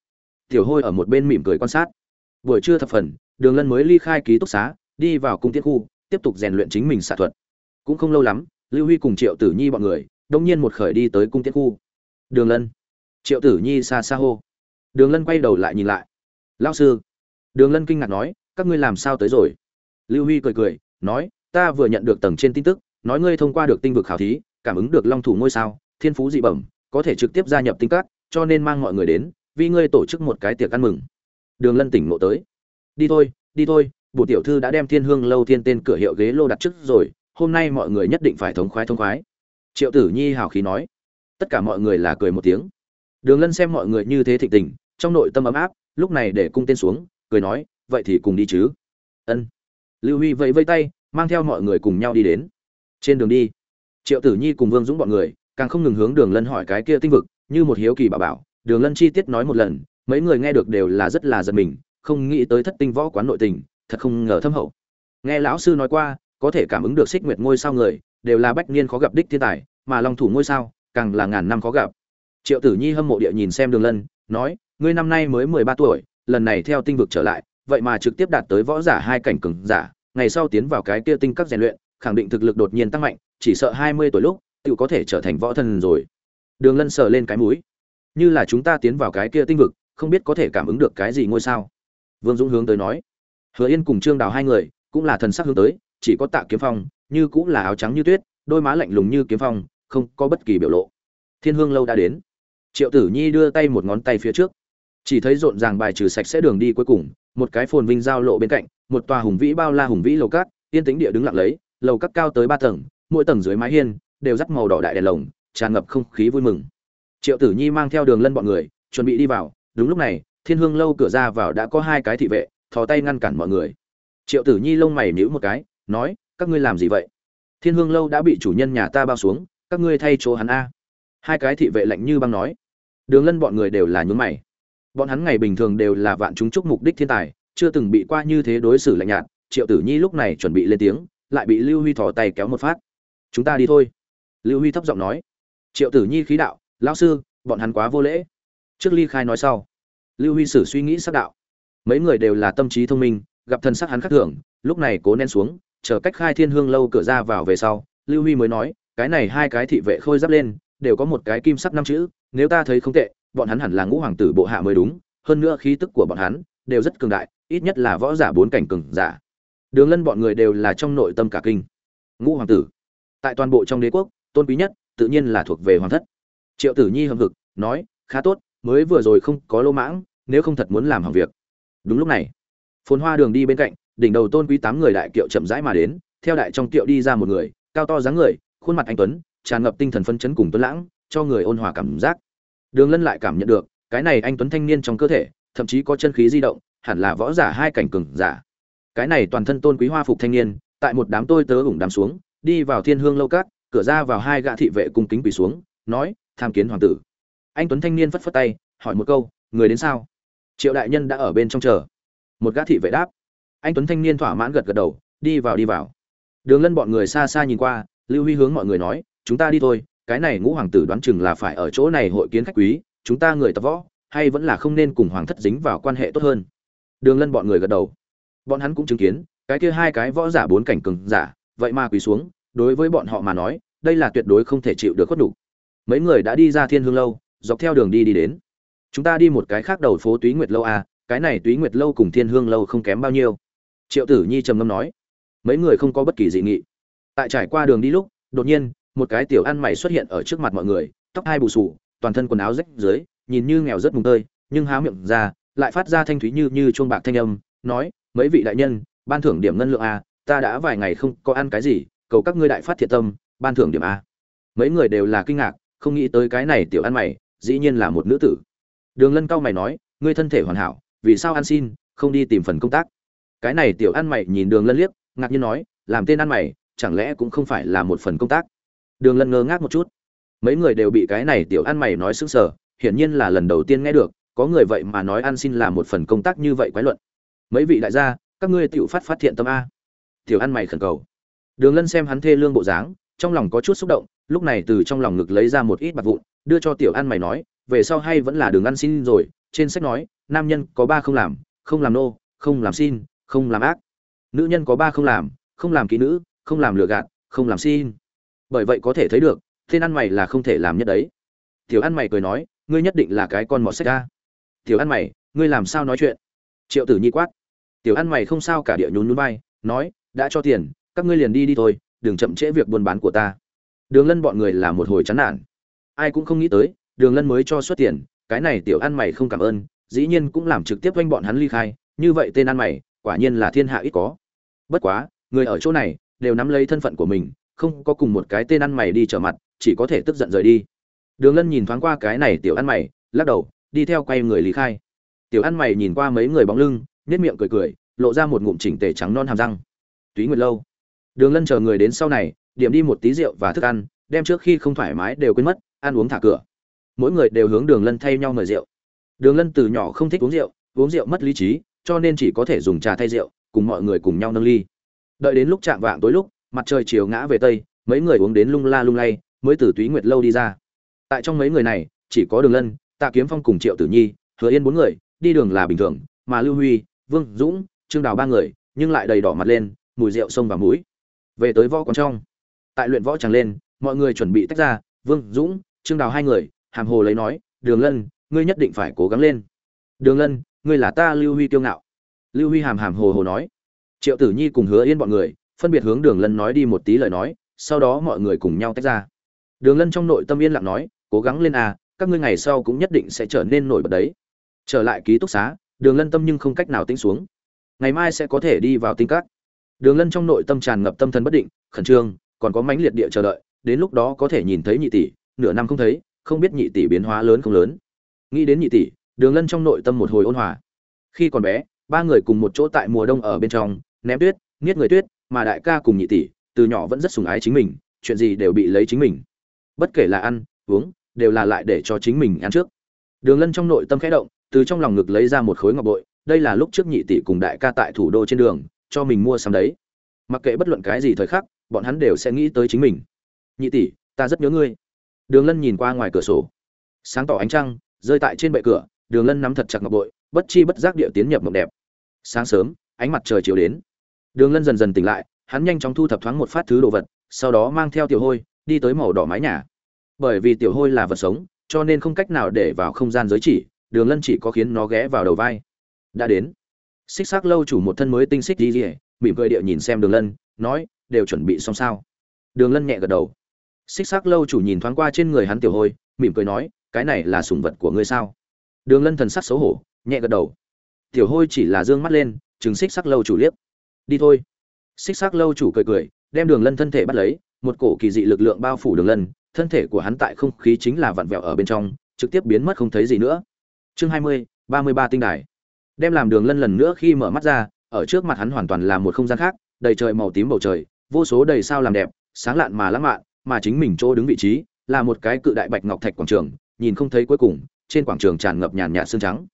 Speaker 1: Tiểu hôi ở một bên mỉm cười quan sát. Buổi trưa thập phần, đường lân mới ly khai ký túc xá, đi vào cung tiễn khu, tiếp tục rèn luyện chính mình xạ thuật. Cũng không lâu lắm lưu huy cùng triệu tử nhi bọn người, đông nhiên một khởi đi tới cung tiễn khu. Đường lân. Triệu tử nhi xa xa hô. Đường lân quay đầu lại nhìn lại. Lao sư. Đường lân kinh ngạc nói, các ngươi làm sao tới rồi? Lưu huy cười cười, nói, ta vừa nhận được tầng trên tin tức, nói ngươi thông qua được tinh vực khảo thí, cảm ứng được long thủ ngôi sao, thiên phú dị bẩm, có thể trực tiếp gia nhập tinh cát cho nên mang mọi người đến, vì ngươi tổ chức một cái tiệc ăn mừng. Đường lân tỉnh ngộ tới. Đi thôi đi thôi, bổ tiểu thư đã đem thiên hương lâu thiên tên cửa hiệu ghế lô đặt trước rồi hôm nay mọi người nhất định phải thống khoái thống khoái. Triệu tử nhi hào khí nói. Tất cả mọi người là cười một tiếng. Đường lân xem mọi người như thế thịnh tình, trong nội tâm ấm áp, lúc này để cung tên xuống, cười nói, vậy thì cùng đi chứ. Ân. Lưu huy vẫy vây tay, mang theo mọi người cùng nhau đi đến. Trên đường đi, triệu tử nhi cùng vương dũng bọn người, càng không ngừng hướng đường lân hỏi cái kia tinh vực, như một hiếu kỳ bà bảo. Đường lân chi tiết nói một lần, mấy người nghe được đều là rất là giật mình, không nghĩ tới thất tinh võ quán nội tình, thật không ngờ thâm hậu. Nghe lão sư nói qua có thể cảm ứng được xích nguyệt ngôi sao người, đều là bách niên khó gặp đích thiên tài, mà long thủ ngôi sao, càng là ngàn năm khó gặp. Triệu tử nhi hâm mộ địa nhìn xem đường lân, nói, ngươi năm nay mới mười ba tuổi, lần này theo tinh vực trở lại, vậy mà trực tiếp đạt tới võ giả hai cảnh cường giả, ngày sau tiến vào cái kia tinh các rèn luyện, khẳng định thực lực đột nhiên tăng mạnh, chỉ sợ hai mươi tuổi lúc tự có thể trở thành võ thần rồi. Đường lân sờ lên cái mũi, như là chúng ta tiến vào cái kia tinh vực, không biết có thể cảm ứng được cái gì ngôi sao? Vương dũng hướng tới nói, hứa yên cùng trương đào hai người, cũng là thần sắc hướng tới chỉ có tạ kiếm phong, như cũng là áo trắng như tuyết, đôi má lạnh lùng như kiếm phong, không có bất kỳ biểu lộ. Thiên hương lâu đã đến. Triệu tử nhi đưa tay một ngón tay phía trước. Chỉ thấy rộn ràng bài trừ sạch sẽ đường đi cuối cùng, một cái phồn vinh giao lộ bên cạnh, một tòa hùng vĩ bao la hùng vĩ lầu cát, yên tĩnh địa đứng lặng lấy, lầu cát cao tới ba tầng, mỗi tầng dưới mái hiên đều rắc màu đỏ đại đèn lồng, tràn ngập không khí vui mừng. Triệu tử nhi mang theo đường lân bọn người, chuẩn bị đi vào, đúng lúc này, thiên hương lâu cửa ra vào đã có hai cái thị vệ, thò tay ngăn cản mọi người. Triệu tử nhi lông mày nhíu một cái nói, các ngươi làm gì vậy? Thiên hương lâu đã bị chủ nhân nhà ta bao xuống, các ngươi thay chỗ hắn a. Hai cái thị vệ lạnh như băng nói. Đường lân bọn người đều là nhún mày. Bọn hắn ngày bình thường đều là vạn chúng chúc mục đích thiên tài, chưa từng bị qua như thế đối xử lạnh nhạt, triệu tử nhi lúc này chuẩn bị lên tiếng, lại bị lưu huy thò tay kéo một phát. Chúng ta đi thôi. Lưu huy thấp giọng nói. Triệu tử nhi khí đạo, lão sư, bọn hắn quá vô lễ. Trước ly khai nói sau, lưu huy sử suy nghĩ sắc đạo. Mấy người đều là tâm trí thông minh, gặp thần sắc hắn khắc thường, lúc này cố nén xuống chờ cách khai thiên hương lâu cửa ra vào về sau, lưu huy mới nói, cái này hai cái thị vệ khôi giáp lên, đều có một cái kim sắc năm chữ, nếu ta thấy không tệ, bọn hắn hẳn là ngũ hoàng tử bộ hạ mới đúng, hơn nữa khí tức của bọn hắn đều rất cường đại, ít nhất là võ giả bốn cảnh cường giả. Đường lân bọn người đều là trong nội tâm cả kinh. Ngũ hoàng tử, tại toàn bộ trong đế quốc, tôn quý nhất, tự nhiên là thuộc về hoàng thất. Triệu tử nhi hâm hực, nói, khá tốt, mới vừa rồi không có lô mãng, nếu không thật muốn làm hỏng việc. Đúng lúc này, phồn hoa đường đi bên cạnh đỉnh đầu tôn quý tám người đại kiệu chậm rãi mà đến, theo đại trong kiệu đi ra một người, cao to dáng người, khuôn mặt anh tuấn, tràn ngập tinh thần phấn chấn cùng tuấn lãng, cho người ôn hòa cảm giác. Đường lân lại cảm nhận được, cái này anh tuấn thanh niên trong cơ thể, thậm chí có chân khí di động, hẳn là võ giả hai cảnh cường giả. Cái này toàn thân tôn quý hoa phục thanh niên, tại một đám tôi tớ ủng đám xuống, đi vào thiên hương lâu cát cửa ra vào hai gã thị vệ cung kính quỳ xuống, nói, tham kiến hoàng tử. Anh tuấn thanh niên phất phất tay, hỏi một câu, người đến sao? Triệu đại nhân đã ở bên trong chờ. Một gã thị vệ đáp anh tuấn thanh niên thỏa mãn gật gật đầu, đi vào đi vào. Đường lân bọn người xa xa nhìn qua, lưu huy hướng mọi người nói, chúng ta đi thôi, cái này ngũ hoàng tử đoán chừng là phải ở chỗ này hội kiến khách quý, chúng ta người tập võ, hay vẫn là không nên cùng hoàng thất dính vào quan hệ tốt hơn? Đường lân bọn người gật đầu. Bọn hắn cũng chứng kiến, cái kia hai cái võ giả bốn cảnh cường giả, vậy mà quỳ xuống, đối với bọn họ mà nói, đây là tuyệt đối không thể chịu được khuất đủ. mấy người đã đi ra thiên hương lâu, dọc theo đường đi đi đến. Chúng ta đi một cái khác đầu phố túy nguyệt lâu à cái này túy nguyệt lâu cùng thiên hương lâu không kém bao nhiêu triệu tử nhi trầm ngâm nói, mấy người không có bất kỳ dị nghị. Tại trải qua đường đi lúc, đột nhiên, một cái tiểu ăn mày xuất hiện ở trước mặt mọi người, tóc hai bù sù toàn thân quần áo rách dưới, nhìn như nghèo rất mùng tơi, nhưng há miệng ra, lại phát ra thanh thúy như như chuông bạc thanh âm, nói, mấy vị đại nhân, ban thưởng điểm ngân lượng a, ta đã vài ngày không có ăn cái gì, cầu các ngươi đại phát thiện tâm, ban thưởng điểm a. Mấy người đều là kinh ngạc, không nghĩ tới cái này tiểu ăn mày, dĩ nhiên là một nữ tử. Đường lân cao mày nói, ngươi thân thể hoàn hảo, vì sao ăn xin, không đi tìm phần công tác? Cái này tiểu ăn mày nhìn đường lân liếc, ngạc nhiên nói, làm tên ăn mày, chẳng lẽ cũng không phải là một phần công tác? Đường lân ngơ ngác một chút. Mấy người đều bị cái này tiểu ăn mày nói sững sờ, hiển nhiên là lần đầu tiên nghe được, có người vậy mà nói ăn xin là một phần công tác như vậy quái luận. Mấy vị đại gia, các ngươi tiểu phát phát thiện tâm a. Tiểu ăn mày khẩn cầu. Đường lân xem hắn thê lương bộ dáng, trong lòng có chút xúc động, lúc này từ trong lòng ngực lấy ra một ít bạc vụn, đưa cho tiểu ăn mày nói, về sau hay vẫn là đường ăn xin rồi. Trên sách nói, nam nhân có ba không làm không làm nô, không làm xin không làm ác. Nữ nhân có ba không làm không làm kỹ nữ, không làm lừa gạt, không làm xin. Bởi vậy có thể thấy được, tên ăn mày là không thể làm nhất đấy. Tiểu ăn mày cười nói, ngươi nhất định là cái con mọt sách ra tiểu ăn mày, ngươi làm sao nói chuyện? Triệu tử nhi quát. Tiểu ăn mày không sao cả địa nhún nhún vai, nói, đã cho tiền, các ngươi liền đi đi thôi, đừng chậm trễ việc buôn bán của ta. Đường lân bọn người là một hồi chán nản. Ai cũng không nghĩ tới, đường lân mới cho xuất tiền, cái này tiểu ăn mày không cảm ơn, dĩ nhiên cũng làm trực tiếp quanh bọn hắn ly khai, như vậy tên ăn mày quả nhiên là thiên hạ ít có. Bất quá, người ở chỗ này, đều nắm lấy thân phận của mình, không có cùng một cái tên ăn mày đi trở mặt, chỉ có thể tức giận rời đi. Đường lân nhìn thoáng qua cái này tiểu ăn mày, lắc đầu, đi theo quay người lý khai. Tiểu ăn mày nhìn qua mấy người bóng lưng, nhếch miệng cười cười, lộ ra một ngụm chỉnh tề trắng non hàm răng. Túy nguyệt lâu. Đường lân chờ người đến sau này, điểm đi một tí rượu và thức ăn, đem trước khi không thoải mái đều quên mất, ăn uống thả cửa. Mỗi người đều hướng đường lân thay nhau mời rượu. Đường lân từ nhỏ không thích uống rượu uống rượu mất lý trí cho nên chỉ có thể dùng trà thay rượu, cùng mọi người cùng nhau nâng ly. Đợi đến lúc chạm vạng tối lúc, mặt trời chiều ngã về tây, mấy người uống đến lung la lung lay, mới từ túy nguyệt lâu đi ra. Tại trong mấy người này, chỉ có đường lân, tạ kiếm phong cùng triệu tử nhi, hứa yên bốn người, đi đường là bình thường, mà lưu huy, vương dũng, trương đào ba người, nhưng lại đầy đỏ mặt lên, mùi rượu sông vào mũi về tới võ quán trong, tại luyện võ tràng lên, mọi người chuẩn bị tách ra, vương dũng, trương đào hai người, hàm hồ lấy nói, đường lân, ngươi nhất định phải cố gắng lên. Đường lân ngươi là ta lưu huy kiêu ngạo. Lưu huy hàm hàm hồ hồ nói. Triệu tử nhi cùng hứa yên bọn người, phân biệt hướng đường lân nói đi một tí lời nói, sau đó mọi người cùng nhau tách ra. Đường lân trong nội tâm yên lặng nói, cố gắng lên à các ngươi ngày sau cũng nhất định sẽ trở nên nổi bật đấy. Trở lại ký túc xá, đường lân tâm nhưng không cách nào tính xuống. Ngày mai sẽ có thể đi vào tinh các. Đường lân trong nội tâm tràn ngập tâm thần bất định, khẩn trương, còn có mãnh liệt địa chờ đợi, đến lúc đó có thể nhìn thấy nhị tỷ, nửa năm không thấy, không biết nhị tỷ biến hóa lớn không lớn. Nghĩ đến nhị tỷ đường lân trong nội tâm một hồi ôn hòa. Khi còn bé, ba người cùng một chỗ tại mùa đông ở bên trong, ném tuyết, nghiết người tuyết, mà đại ca cùng nhị tỷ, từ nhỏ vẫn rất sùng ái chính mình, chuyện gì đều bị lấy chính mình. Bất kể là ăn, uống, đều là lại để cho chính mình ăn trước. Đường lân trong nội tâm khẽ động, từ trong lòng ngực lấy ra một khối ngọc bội, đây là lúc trước nhị tỷ cùng đại ca tại thủ đô trên đường, cho mình mua sắm đấy. Mặc kệ bất luận cái gì thời khắc, bọn hắn đều sẽ nghĩ tới chính mình. Nhị tỷ, ta rất nhớ ngươi. Đường lân nhìn qua ngoài cửa sổ. Sáng tỏ ánh trăng, rơi tại trên bệ cửa đường lân nắm thật chặt ngọc bội, bất chi bất giác địa tiến nhập mộng đẹp. Sáng sớm, ánh mặt trời chiều đến. Đường lân dần dần tỉnh lại, hắn nhanh chóng thu thập thoáng một phát thứ đồ vật, sau đó mang theo tiểu hôi, đi tới màu đỏ mái nhà. Bởi vì tiểu hôi là vật sống, cho nên không cách nào để vào không gian giới chỉ, đường lân chỉ có khiến nó ghé vào đầu vai. Đã đến. Xích xác lâu chủ một thân mới tinh xích đi rỉa mỉm cười địa nhìn xem đường lân, nói, đều chuẩn bị xong sao? Đường lân nhẹ gật đầu. Xích xác lâu chủ nhìn thoáng qua trên người hắn tiểu hôi, mỉm cười nói, cái này là sùng vật của ngươi sao? Đường lân thần sắc xấu hổ, nhẹ gật đầu. Tiểu hôi chỉ là d ư ơ n g mắt lên chừng xích sắc lâu chủ liếc. Đi thôi. Xích sắc lâu chủ cười cười, đem đường lân thân thể bắt lấy, một cổ kỳ dị lực lượng bao phủ đường lân, thân thể của hắn tại không khí chính là vặn vẹo ở bên trong, trực tiếp biến mất không thấy gì nữa. Chương hai mươi, ba mươi ba tinh đài. Đem làm đường lân lần nữa khi mở mắt ra, ở trước mặt hắn hoàn toàn là một không gian khác, đầy trời màu tím bầu trời, vô số đầy sao làm đẹp, sáng lạn mà lãng mạn, mà chính mình chỗ đứng vị trí là một cái cự đại bạch ngọc thạch quảng trường, nhìn không thấy cuối cùng trên quảng trường tràn ngập nhàn nhạt xương trắng.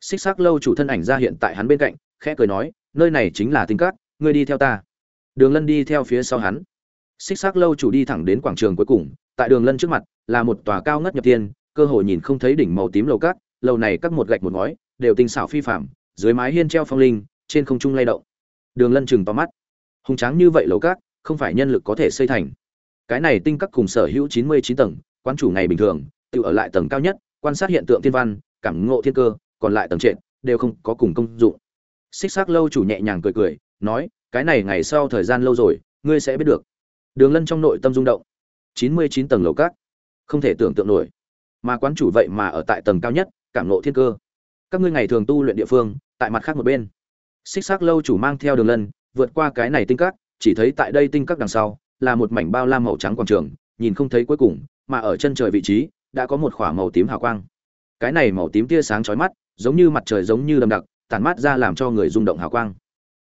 Speaker 1: Xích xác lâu chủ thân ảnh ra hiện tại hắn bên cạnh, khẽ cười nói, nơi này chính là tinh cát, ngươi đi theo ta. Đường lân đi theo phía sau hắn. Xích xác lâu chủ đi thẳng đến quảng trường cuối cùng, tại đường lân trước mặt, là một tòa cao ngất nhập thiên cơ hội nhìn không thấy đỉnh màu tím lầu cát, lầu này các một gạch một ngói, đều tinh xảo phi phạm dưới mái hiên treo phong linh, trên không trung lay động. Đường lân chừng to mắt. Hùng tráng như vậy lầu cát, không phải nhân lực có thể xây thành. Cái này tinh các cùng sở hữu chín mươi chín tầng quan chủ ngày bình thường, tự ở lại tầng cao nhất quan sát hiện tượng thiên văn, cảm ngộ thiên cơ, còn lại tầng trệt, đều không có cùng công dụng. Xích sắc lâu chủ nhẹ nhàng cười cười, nói, cái này ngày sau thời gian lâu rồi, ngươi sẽ biết được. Đường lân trong nội tâm rung động. Chín mươi chín tầng lầu các, không thể tưởng tượng nổi. Mà quán chủ vậy mà ở tại tầng cao nhất, cảm ngộ thiên cơ. Các ngươi ngày thường tu luyện địa phương, tại mặt khác một bên. Xích sắc lâu chủ mang theo đường lân, vượt qua cái này tinh các, chỉ thấy tại đây tinh các đằng sau, là một mảnh bao la màu trắng quảng trường, nhìn không thấy cuối cùng, mà ở chân trời vị trí đã có một khỏa màu tím hào quang. Cái này màu tím tia sáng chói mắt, giống như mặt trời giống như đầm đặc, tản mát ra làm cho người rung động hào quang.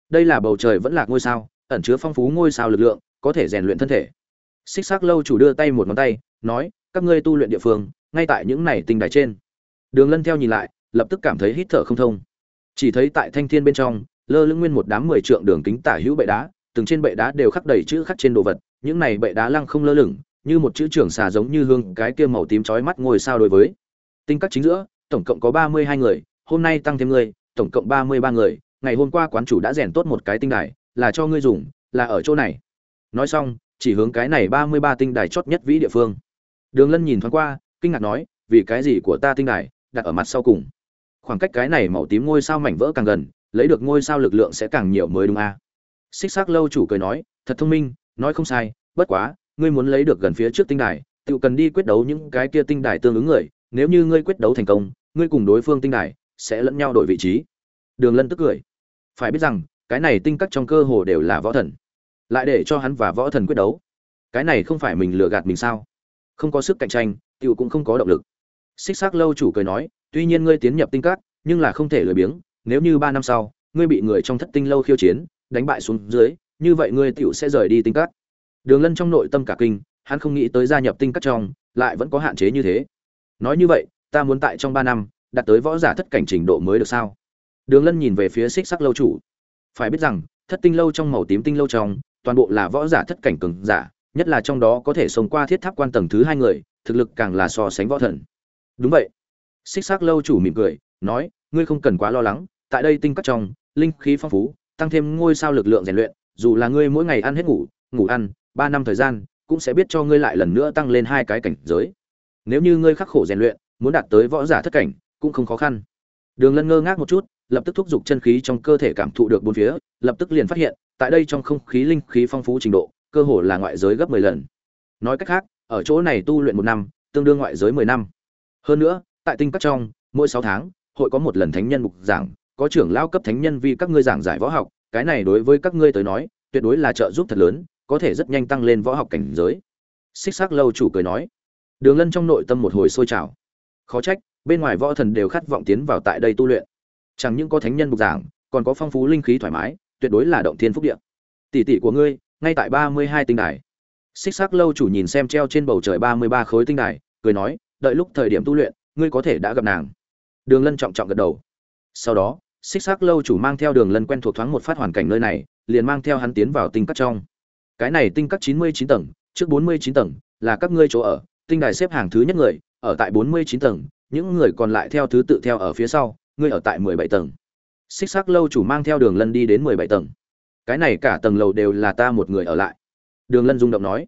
Speaker 1: Đây là bầu trời vẫn là ngôi sao, ẩn chứa phong phú ngôi sao lực lượng, có thể rèn luyện thân thể. Xích xác lâu chủ đưa tay một ngón tay, nói, các ngươi tu luyện địa phương, ngay tại những này tinh đài trên. Đường lân theo nhìn lại, lập tức cảm thấy hít thở không thông. Chỉ thấy tại thanh thiên bên trong, lơ lưng nguyên một đám mười trượng đường kính tả hữu bệ đá, từng trên bệ đá đều khắc đầy chữ khắc trên đồ vật, những này bệ đá lăng không lơ lửng như một chữ trưởng xà giống như hương, cái kia màu tím chói mắt ngồi sao đối với. Tinh các chính giữa, tổng cộng có ba mươi hai người, hôm nay tăng thêm người, tổng cộng ba mươi ba người, ngày hôm qua quán chủ đã rèn tốt một cái tinh đài, là cho ngươi dùng, là ở chỗ này. Nói xong, chỉ hướng cái này ba mươi ba tinh đài chót nhất vĩ địa phương. Đường lân nhìn thoáng qua, kinh ngạc nói, vì cái gì của ta tinh đài, đặt ở mặt sau cùng? Khoảng cách cái này màu tím ngôi sao mảnh vỡ càng gần, lấy được ngôi sao lực lượng sẽ càng nhiều mới đúng a. À? xích xác lâu chủ cười nói, thật thông minh, nói không sai, bất quá ngươi muốn lấy được gần phía trước tinh đài tự cần đi quyết đấu những cái kia tinh đài tương ứng người, nếu như ngươi quyết đấu thành công, ngươi cùng đối phương tinh đài sẽ lẫn nhau đổi vị trí. Đường lân tức cười. Phải biết rằng, cái này tinh các trong cơ hồ đều là võ thần. Lại để cho hắn và võ thần quyết đấu, cái này không phải mình lừa gạt mình sao? Không có sức cạnh tranh, tiểu cũng không có động lực. Xích Sắc lâu chủ cười nói, tuy nhiên ngươi tiến nhập tinh các, nhưng là không thể lười biếng, nếu như ba năm sau, ngươi bị người trong thất tinh lâu khiêu chiến, đánh bại xuống dưới, như vậy ngươi tiểu sẽ rời đi tinh các đường lân trong nội tâm cả kinh, hắn không nghĩ tới gia nhập tinh các trong, lại vẫn có hạn chế như thế. Nói như vậy, ta muốn tại trong ba năm, đạt tới võ giả thất cảnh trình độ mới được sao? Đường lân nhìn về phía xích sắc lâu chủ. Phải biết rằng, thất tinh lâu trong màu tím tinh lâu trong, toàn bộ là võ giả thất cảnh cường giả, nhất là trong đó có thể sống qua thiết tháp quan tầng thứ hai người, thực lực càng là so sánh võ thần. Đúng vậy. Xích sắc lâu chủ mỉm cười, nói, ngươi không cần quá lo lắng, tại đây tinh các trong, linh khí phong phú, tăng thêm ngôi sao lực lượng rèn luyện, dù là ngươi mỗi ngày ăn hết ngủ ngủ ăn ba năm thời gian, cũng sẽ biết cho ngươi lại lần nữa tăng lên hai cái cảnh giới. Nếu như ngươi khắc khổ rèn luyện, muốn đạt tới võ giả thất cảnh, cũng không khó khăn. Đường lân ngơ ngác một chút, lập tức thúc giục chân khí trong cơ thể cảm thụ được bốn phía, lập tức liền phát hiện, tại đây trong không khí linh khí phong phú trình độ, cơ hồ là ngoại giới gấp mười lần. Nói cách khác, ở chỗ này tu luyện một năm, tương đương ngoại giới mười năm. Hơn nữa, tại tinh các trong, mỗi sáu tháng, hội có một lần thánh nhân mục giảng, có trưởng lao cấp thánh nhân vì các ngươi giảng giải võ học, cái này đối với các ngươi tới nói, tuyệt đối là trợ giúp thật lớn có thể rất nhanh tăng lên võ học cảnh giới. Xích xác lâu chủ cười nói. Đường lân trong nội tâm một hồi sôi trào. Khó trách, bên ngoài võ thần đều khát vọng tiến vào tại đây tu luyện. Chẳng những có thánh nhân bục giảng, còn có phong phú linh khí thoải mái, tuyệt đối là động thiên phúc địa. Tỷ tỷ của ngươi, ngay tại ba mươi hai tinh đài. Xích xác lâu chủ nhìn xem treo trên bầu trời ba mươi ba khối tinh đài, cười nói, đợi lúc thời điểm tu luyện, ngươi có thể đã gặp nàng. Đường lân trọng trọng gật đầu. Sau đó, xích xác lâu chủ mang theo đường lân quen thuộc thoáng một phát hoàn cảnh nơi này, liền mang theo hắn tiến vào tinh cắt trong cái này tinh các chín mươi chín tầng, trước bốn mươi chín tầng, là các ngươi chỗ ở, tinh đài xếp hàng thứ nhất người, ở tại bốn mươi chín tầng, những người còn lại theo thứ tự theo ở phía sau, ngươi ở tại mười bảy tầng. Xích xác lâu chủ mang theo đường lân đi đến mười bảy tầng. Cái này cả tầng lầu đều là ta một người ở lại. Đường lân rung động nói.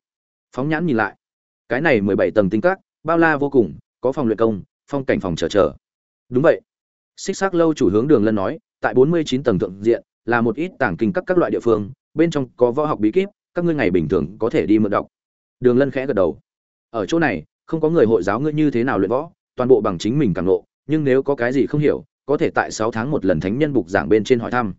Speaker 1: Phóng nhãn nhìn lại. Cái này mười bảy tầng tinh các, bao la vô cùng, có phòng luyện công, phong cảnh phòng chờ chờ. Đúng vậy. Xích xác lâu chủ hướng đường lân nói, tại bốn mươi chín tầng thượng diện, là một ít tảng kinh các các loại địa phương, bên trong có võ học bí kíp các ngươi ngày bình thường có thể đi mượn đọc. Đường lân khẽ gật đầu. Ở chỗ này, không có người hội giáo ngươi như thế nào luyện võ, toàn bộ bằng chính mình càng lộ. nhưng nếu có cái gì không hiểu, có thể tại sáu tháng một lần thánh nhân bục giảng bên trên hỏi thăm.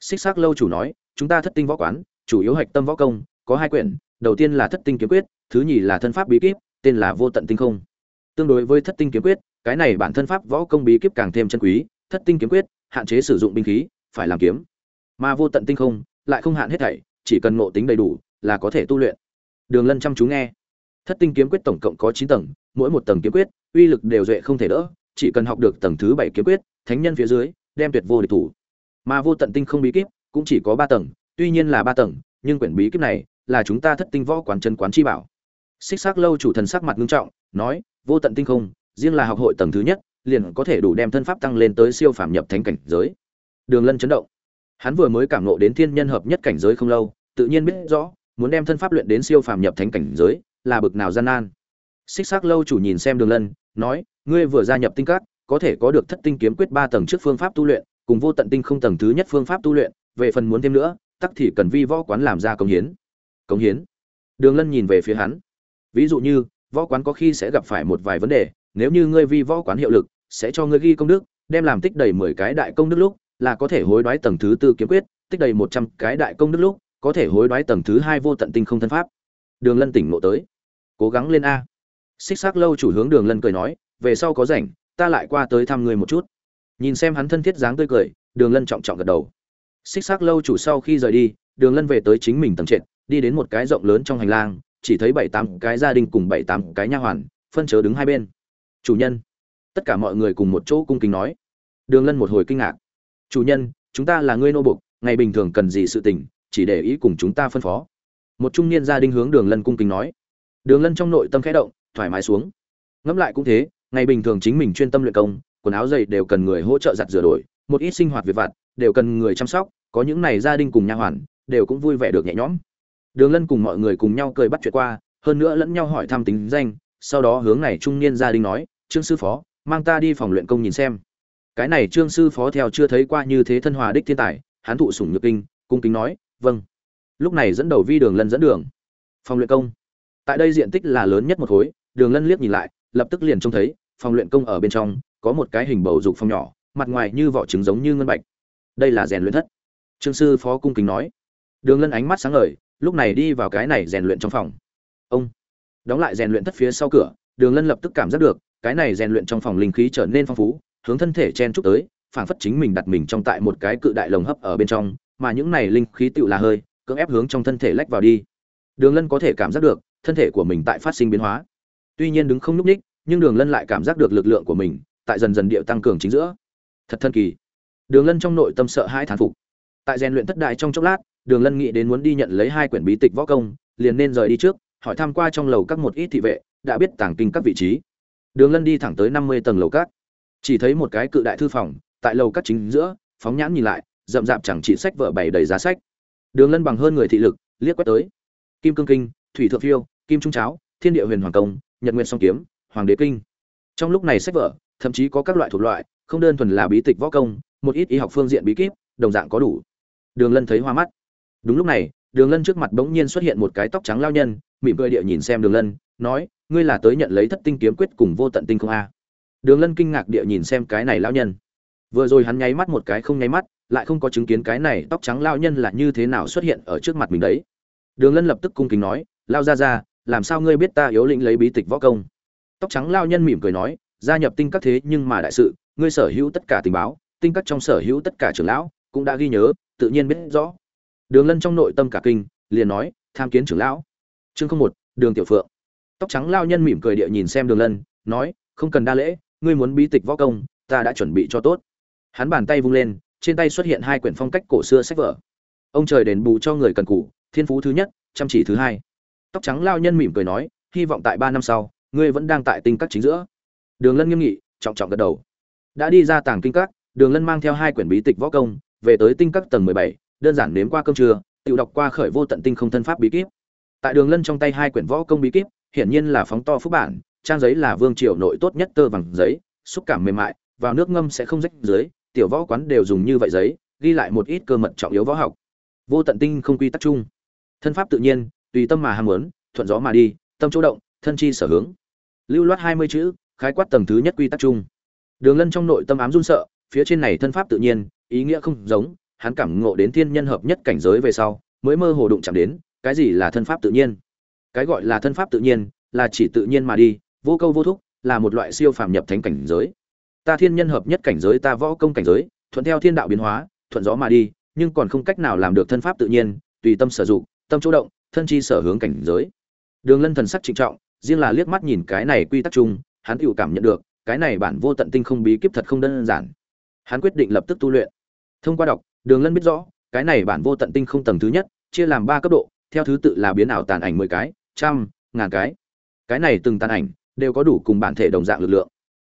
Speaker 1: Xích xác lâu chủ nói, chúng ta thất tinh võ quán, chủ yếu hạch tâm võ công, có hai quyển, đầu tiên là thất tinh kiếm quyết, thứ nhì là thân pháp bí kíp, tên là vô tận tinh không. Tương đối với thất tinh kiếm quyết, cái này bản thân pháp võ công bí kíp càng thêm chân quý, thất tinh kiếm quyết, hạn chế sử dụng binh khí, phải làm kiếm. Mà vô tận tinh không, lại không hạn hết thảy chỉ cần ngộ tính đầy đủ là có thể tu luyện. Đường lân chăm chú nghe. Thất tinh kiếm quyết tổng cộng có chín tầng, mỗi một tầng kiếm quyết, uy lực đều duệ không thể đỡ, chỉ cần học được tầng thứ bảy kiếm quyết, thánh nhân phía dưới, đem tuyệt vô địch thủ. Mà vô tận tinh không bí kíp cũng chỉ có ba tầng, tuy nhiên là ba tầng, nhưng quyển bí kíp này là chúng ta thất tinh võ quán chân quán chi bảo. Xích xác lâu chủ thần sắc mặt ngưng trọng, nói, vô tận tinh không, riêng là học hội tầng thứ nhất, liền có thể đủ đem thân pháp tăng lên tới siêu phàm nhập thánh cảnh giới. Đường lân chấn động hắn vừa mới cảm nộ đến thiên nhân hợp nhất cảnh giới không lâu, tự nhiên biết rõ, muốn đem thân pháp luyện đến siêu phàm nhập thánh cảnh giới, là bực nào gian nan. Xích xác lâu chủ nhìn xem đường lân, nói, ngươi vừa gia nhập tinh các, có thể có được thất tinh kiếm quyết ba tầng trước phương pháp tu luyện, cùng vô tận tinh không tầng thứ nhất phương pháp tu luyện, về phần muốn thêm nữa, tắc thì cần vi võ quán làm ra công hiến. Công hiến? Đường lân nhìn về phía hắn. Ví dụ như, võ quán có khi sẽ gặp phải một vài vấn đề, nếu như ngươi vi võ quán hiệu lực, sẽ cho ngươi ghi công đức, đem làm tích đầy mười cái đại công đức lúc là có thể hối đoái tầng thứ tư kiếm quyết, tích đầy một trăm cái đại công đức lúc, có thể hối đoái tầng thứ hai vô tận tinh không thân pháp. Đường lân tỉnh ngộ tới. Cố gắng lên a. Xích xác lâu chủ hướng đường lân cười nói, về sau có rảnh, ta lại qua tới thăm người một chút. Nhìn xem hắn thân thiết dáng tươi cười, đường lân trọng trọng gật đầu. Xích xác lâu chủ sau khi rời đi, đường lân về tới chính mình tầng trệt, đi đến một cái rộng lớn trong hành lang, chỉ thấy bảy tám cái gia đình cùng bảy tám cái nha hoàn, phân chớ đứng hai bên. Chủ nhân. Tất cả mọi người cùng một chỗ cung kính nói. Đường lân một hồi kinh ngạc chủ nhân, chúng ta là ngươi nô bục ngày bình thường cần gì sự tình, chỉ để ý cùng chúng ta phân phó. Một trung niên gia đình hướng đường lân cung kính nói. Đường lân trong nội tâm khẽ động, thoải mái xuống. Ngẫm lại cũng thế, ngày bình thường chính mình chuyên tâm luyện công, quần áo dày đều cần người hỗ trợ giặt rửa đổi, một ít sinh hoạt việc vặt đều cần người chăm sóc, có những này gia đình cùng nha hoàn đều cũng vui vẻ được nhẹ nhõm. Đường lân cùng mọi người cùng nhau cười bắt chuyện qua, hơn nữa lẫn nhau hỏi thăm tính danh, sau đó hướng này trung niên gia đình nói, trương sư phó, mang ta đi phòng luyện công nhìn xem cái này trương sư phó theo chưa thấy qua như thế thân hòa đích thiên tài hán thụ sủng nhược kinh, cung kính nói vâng. Lúc này dẫn đầu vi đường lân dẫn đường. Phòng luyện công. Tại đây diện tích là lớn nhất một khối, đường lân liếc nhìn lại, lập tức liền trông thấy, phòng luyện công ở bên trong, có một cái hình bầu dục phòng nhỏ, mặt ngoài như vỏ trứng giống như ngân bạch. Đây là rèn luyện thất. Trương sư phó cung kính nói. Đường lân ánh mắt sáng ngời, lúc này đi vào cái này rèn luyện trong phòng. Ông. Đóng lại rèn luyện thất phía sau cửa, đường lân lập tức cảm giác được, cái này rèn luyện trong phòng linh khí trở nên phong phú hướng thân thể chen chúc tới, phảng phất chính mình đặt mình trong tại một cái cự đại lồng hấp ở bên trong, mà những này linh khí tựu là hơi, cưỡng ép hướng trong thân thể lách vào đi. Đường lân có thể cảm giác được, thân thể của mình tại phát sinh biến hóa. Tuy nhiên đứng không lúc ních nhưng đường lân lại cảm giác được lực lượng của mình tại dần dần điệu tăng cường chính giữa. Thật thân kỳ. Đường lân trong nội tâm sợ hãi thán phục. Tại rèn luyện thất đại trong chốc lát, đường lân nghĩ đến muốn đi nhận lấy hai quyển bí tịch võ công, liền nên rời đi trước, hỏi tham qua trong lầu các một ít thị vệ, đã biết tàng kinh các vị trí. Đường lân đi thẳng tới năm mươi tầng lầu các chỉ thấy một cái cự đại thư phòng, tại lầu các chính giữa, phóng nhãn nhìn lại, rậm rạp chẳng chỉ sách vở bày đầy giá sách. Đường lân bằng hơn người thị lực, liếc quét tới. Kim cương kinh, thủy thượng phiêu, kim trung cháo, thiên địa huyền hoàng công, nhật nguyện song kiếm, hoàng đế kinh. Trong lúc này sách vở, thậm chí có các loại thuộc loại, không đơn thuần là bí tịch võ công, một ít y học phương diện bí kíp, đồng dạng có đủ. Đường lân thấy hoa mắt. Đúng lúc này, đường lân trước mặt bỗng nhiên xuất hiện một cái tóc trắng lao nhân, mỉm cười địa nhìn xem đường lân, nói, ngươi là tới nhận lấy thất tinh kiếm quyết cùng vô tận tinh không a đường lân kinh ngạc địa nhìn xem cái này lão nhân. Vừa rồi hắn nháy mắt một cái không nháy mắt, lại không có chứng kiến cái này tóc trắng lao nhân là như thế nào xuất hiện ở trước mặt mình đấy. Đường lân lập tức cung kính nói lao ra ra làm sao ngươi biết ta yếu lĩnh lấy bí tịch võ công? Tóc trắng lao nhân mỉm cười nói, gia nhập tinh các thế nhưng mà đại sự, ngươi sở hữu tất cả tình báo, tinh các trong sở hữu tất cả trưởng lão cũng đã ghi nhớ, tự nhiên biết rõ. Đường lân trong nội tâm cả kinh, liền nói, tham kiến trưởng lão. Chương không một, đường tiểu phượng. Tóc trắng lao nhân mỉm cười địa nhìn xem đường lân, nói, không cần đa lễ ngươi muốn bí tịch võ công ta đã chuẩn bị cho tốt. Hắn bàn tay vung lên trên tay xuất hiện hai quyển phong cách cổ xưa sách vở. Ông trời đền bù cho người cần cù, thiên phú thứ nhất chăm chỉ thứ hai. Tóc trắng lao nhân mỉm cười nói hy vọng tại ba năm sau ngươi vẫn đang tại tinh các chính giữa. Đường lân nghiêm nghị trọng trọng gật đầu. Đã đi ra tàng kinh các đường lân mang theo hai quyển bí tịch võ công về tới tinh các tầng mười bảy đơn giản nếm qua cơm trưa tự đọc qua khởi vô tận tinh không thân pháp bí kíp. Tại đường lân trong tay hai quyển võ công bí kíp hiển nhiên là phóng to phúc bản trang giấy là vương triều nội tốt nhất tơ vàng giấy, xúc cảm mềm mại, vào nước ngâm sẽ không rách dưới, tiểu võ quán đều dùng như vậy giấy, ghi lại một ít cơ mật trọng yếu võ học. Vô tận tinh không quy tắc chung. Thân pháp tự nhiên, tùy tâm mà ham muốn, thuận gió mà đi, tâm chỗ động, thân chi sở hướng. Lưu loát hai mươi chữ, khái quát tầng thứ nhất quy tắc chung. Đường lân trong nội tâm ám run sợ, phía trên này thân pháp tự nhiên, ý nghĩa không giống, hắn cảm ngộ đến thiên nhân hợp nhất cảnh giới về sau, mới mơ hồ đụng chạm đến, cái gì là thân pháp tự nhiên? Cái gọi là thân pháp tự nhiên, là chỉ tự nhiên mà đi vô câu vô thúc, là một loại siêu phàm nhập thánh cảnh giới. Ta thiên nhân hợp nhất cảnh giới, ta võ công cảnh giới, thuận theo thiên đạo biến hóa, thuận gió mà đi, nhưng còn không cách nào làm được thân pháp tự nhiên, tùy tâm sử dụng, tâm chỗ động, thân chi sở hướng cảnh giới. Đường lân thần sắc trịnh trọng, riêng là liếc mắt nhìn cái này quy tắc chung, hắn tự cảm nhận được, cái này bản vô tận tinh không bí kíp thật không đơn giản. Hắn quyết định lập tức tu luyện. Thông qua đọc, đường lân biết rõ, cái này bản vô tận tinh không tầng thứ nhất, chia làm ba cấp độ, theo thứ tự là biến ảo tàn ảnh mười cái, trăm, ngàn cái. Cái này từng tàn ảnh đều có đủ cùng bản thể đồng dạng lực lượng.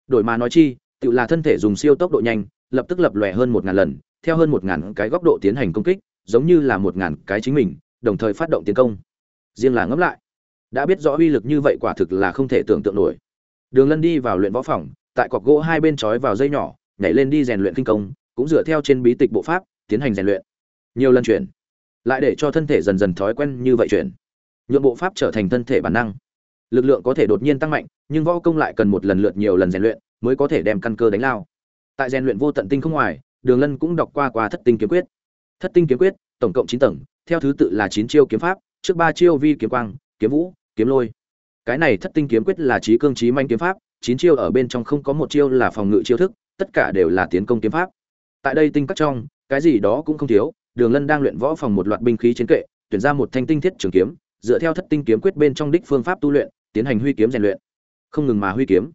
Speaker 1: Đổi mà nói chi tự là thân thể dùng siêu tốc độ nhanh, lập tức lập lòe hơn một ngàn lần, theo hơn một ngàn cái góc độ tiến hành công kích, giống như là một ngàn cái chính mình, đồng thời phát động tiến công. Riêng là ngẫm lại, đã biết rõ uy lực như vậy quả thực là không thể tưởng tượng nổi. Đường lân đi vào luyện võ phòng, tại cọc gỗ hai bên trói vào dây nhỏ, nhảy lên đi rèn luyện kinh công, cũng dựa theo trên bí tịch bộ pháp, tiến hành rèn luyện. Nhiều lần chuyển, lại để cho thân thể dần dần thói quen như vậy chuyển. Nhượng bộ pháp trở thành thân thể bản năng lực lượng có thể đột nhiên tăng mạnh, nhưng võ công lại cần một lần lượt nhiều lần rèn luyện mới có thể đem căn cơ đánh lao. Tại rèn luyện vô tận tinh không ngoài, đường lân cũng đọc qua qua thất tinh kiếm quyết. Thất tinh kiếm quyết, tổng cộng chín tầng, theo thứ tự là chín chiêu kiếm pháp, trước ba chiêu vi kiếm quang, kiếm vũ, kiếm lôi. Cái này thất tinh kiếm quyết là trí cương trí manh kiếm pháp, chín chiêu ở bên trong không có một chiêu là phòng ngự chiêu thức, tất cả đều là tiến công kiếm pháp. Tại đây tinh cắt trong, cái gì đó cũng không thiếu, đường lân đang luyện võ phòng một loạt binh khí chiến kệ, tuyển ra một thanh tinh thiết trường kiếm, dựa theo thất tinh kiếm quyết bên trong đích phương pháp tu luyện tiến hành huy kiếm rèn luyện. Không ngừng mà huy kiếm.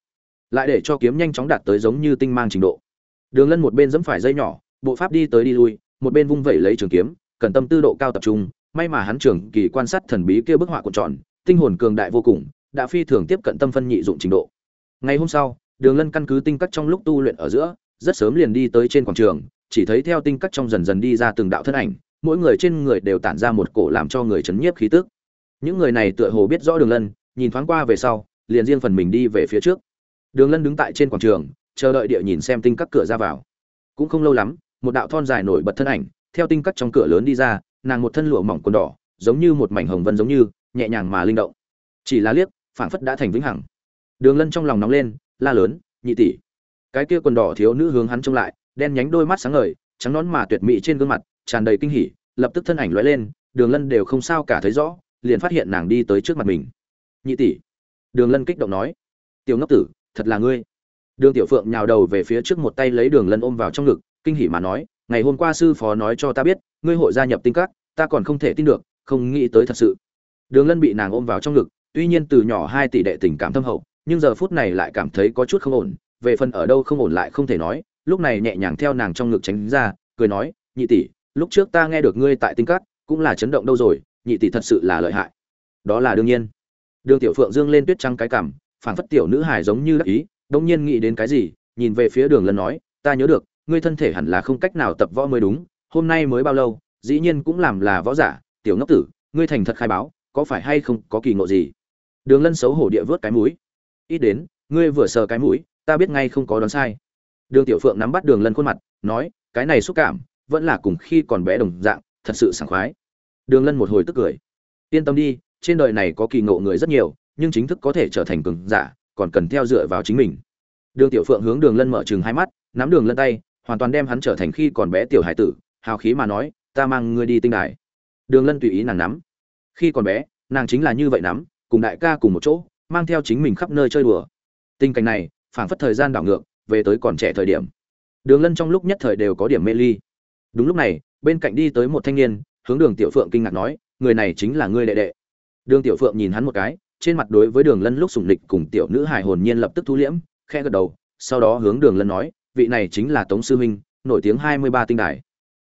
Speaker 1: Lại để cho kiếm nhanh chóng đạt tới giống như tinh mang trình độ. Đường lân một bên dẫm phải dây nhỏ, bộ pháp đi tới đi lui, một bên vung vẩy lấy trường kiếm, cần tâm tư độ cao tập trung, may mà hắn trường kỳ quan sát thần bí kia bức họa cuộn tròn, tinh hồn cường đại vô cùng, đã phi thường tiếp cận tâm phân nhị dụng trình độ. Ngày hôm sau, đường lân căn cứ tinh cắt trong lúc tu luyện ở giữa, rất sớm liền đi tới trên quảng trường, chỉ thấy theo tinh cắt trong dần dần đi ra từng đạo thân ảnh, mỗi người trên người đều tản ra một cổ làm cho người chấn nhiếp khí tức. Những người này tựa hồ biết rõ đường lân nhìn thoáng qua về sau, liền riêng phần mình đi về phía trước. Đường lân đứng tại trên quảng trường, chờ đợi địa nhìn xem tinh các cửa ra vào. Cũng không lâu lắm, một đạo thon dài nổi bật thân ảnh, theo tinh cắt trong cửa lớn đi ra, nàng một thân lụa mỏng quần đỏ, giống như một mảnh hồng vân giống như, nhẹ nhàng mà linh động. Chỉ là liếc, phảng phất đã thành vĩnh hằng. Đường lân trong lòng nóng lên, la lớn, nhị tỷ. Cái kia quần đỏ thiếu nữ hướng hắn trông lại, đen nhánh đôi mắt sáng ngời, trắng nón mà tuyệt mỹ trên gương mặt, tràn đầy kinh hỉ, lập tức thân ảnh lóe lên, đường lân đều không sao cả thấy rõ, liền phát hiện nàng đi tới trước mặt mình nhị tỷ. Đường lân kích động nói. Tiểu ngốc tử, thật là ngươi. Đường tiểu phượng nhào đầu về phía trước một tay lấy đường lân ôm vào trong ngực, kinh hỉ mà nói, ngày hôm qua sư phó nói cho ta biết, ngươi hội gia nhập tinh các, ta còn không thể tin được, không nghĩ tới thật sự. Đường lân bị nàng ôm vào trong ngực, tuy nhiên từ nhỏ hai tỷ đệ tình cảm thâm hậu, nhưng giờ phút này lại cảm thấy có chút không ổn, về phần ở đâu không ổn lại không thể nói, lúc này nhẹ nhàng theo nàng trong ngực tránh ra, cười nói, nhị tỷ, lúc trước ta nghe được ngươi tại tinh các, cũng là chấn động đâu rồi, nhị tỷ thật sự là lợi hại. Đó là đương nhiên đường tiểu phượng dương lên tuyết trăng cái cảm, phảng phất tiểu nữ hài giống như đắc ý đông nhiên nghĩ đến cái gì, nhìn về phía đường lân nói, ta nhớ được, ngươi thân thể hẳn là không cách nào tập võ mới đúng, hôm nay mới bao lâu, dĩ nhiên cũng làm là võ giả, tiểu ngốc tử, ngươi thành thật khai báo, có phải hay không có kỳ ngộ gì? Đường lân xấu hổ địa vớt cái mũi, ít đến, ngươi vừa sờ cái mũi, ta biết ngay không có đoán sai. Đường tiểu phượng nắm bắt đường lân khuôn mặt, nói, cái này xúc cảm, vẫn là cùng khi còn bé đồng dạng, thật sự sảng khoái. Đường lân một hồi tức cười, yên tâm đi trên đời này có kỳ ngộ người rất nhiều, nhưng chính thức có thể trở thành cường giả, còn cần theo dựa vào chính mình. Đường tiểu phượng hướng đường lân mở chừng hai mắt, nắm đường lân tay, hoàn toàn đem hắn trở thành khi còn bé tiểu hải tử, hào khí mà nói, ta mang ngươi đi tinh đài. Đường lân tùy ý nàng nắm. Khi còn bé, nàng chính là như vậy nắm, cùng đại ca cùng một chỗ, mang theo chính mình khắp nơi chơi đùa. Tình cảnh này, phảng phất thời gian đảo ngược, về tới còn trẻ thời điểm. Đường lân trong lúc nhất thời đều có điểm mê ly. Đúng lúc này, bên cạnh đi tới một thanh niên, hướng đường tiểu phượng kinh ngạc nói, người này chính là ngươi đệ đệ đường tiểu phượng nhìn hắn một cái, trên mặt đối với đường lân lúc sủng lịch cùng tiểu nữ hài hồn nhiên lập tức thu liễm, khẽ gật đầu, sau đó hướng đường lân nói, vị này chính là tống sư huynh nổi tiếng hai mươi ba tinh đài.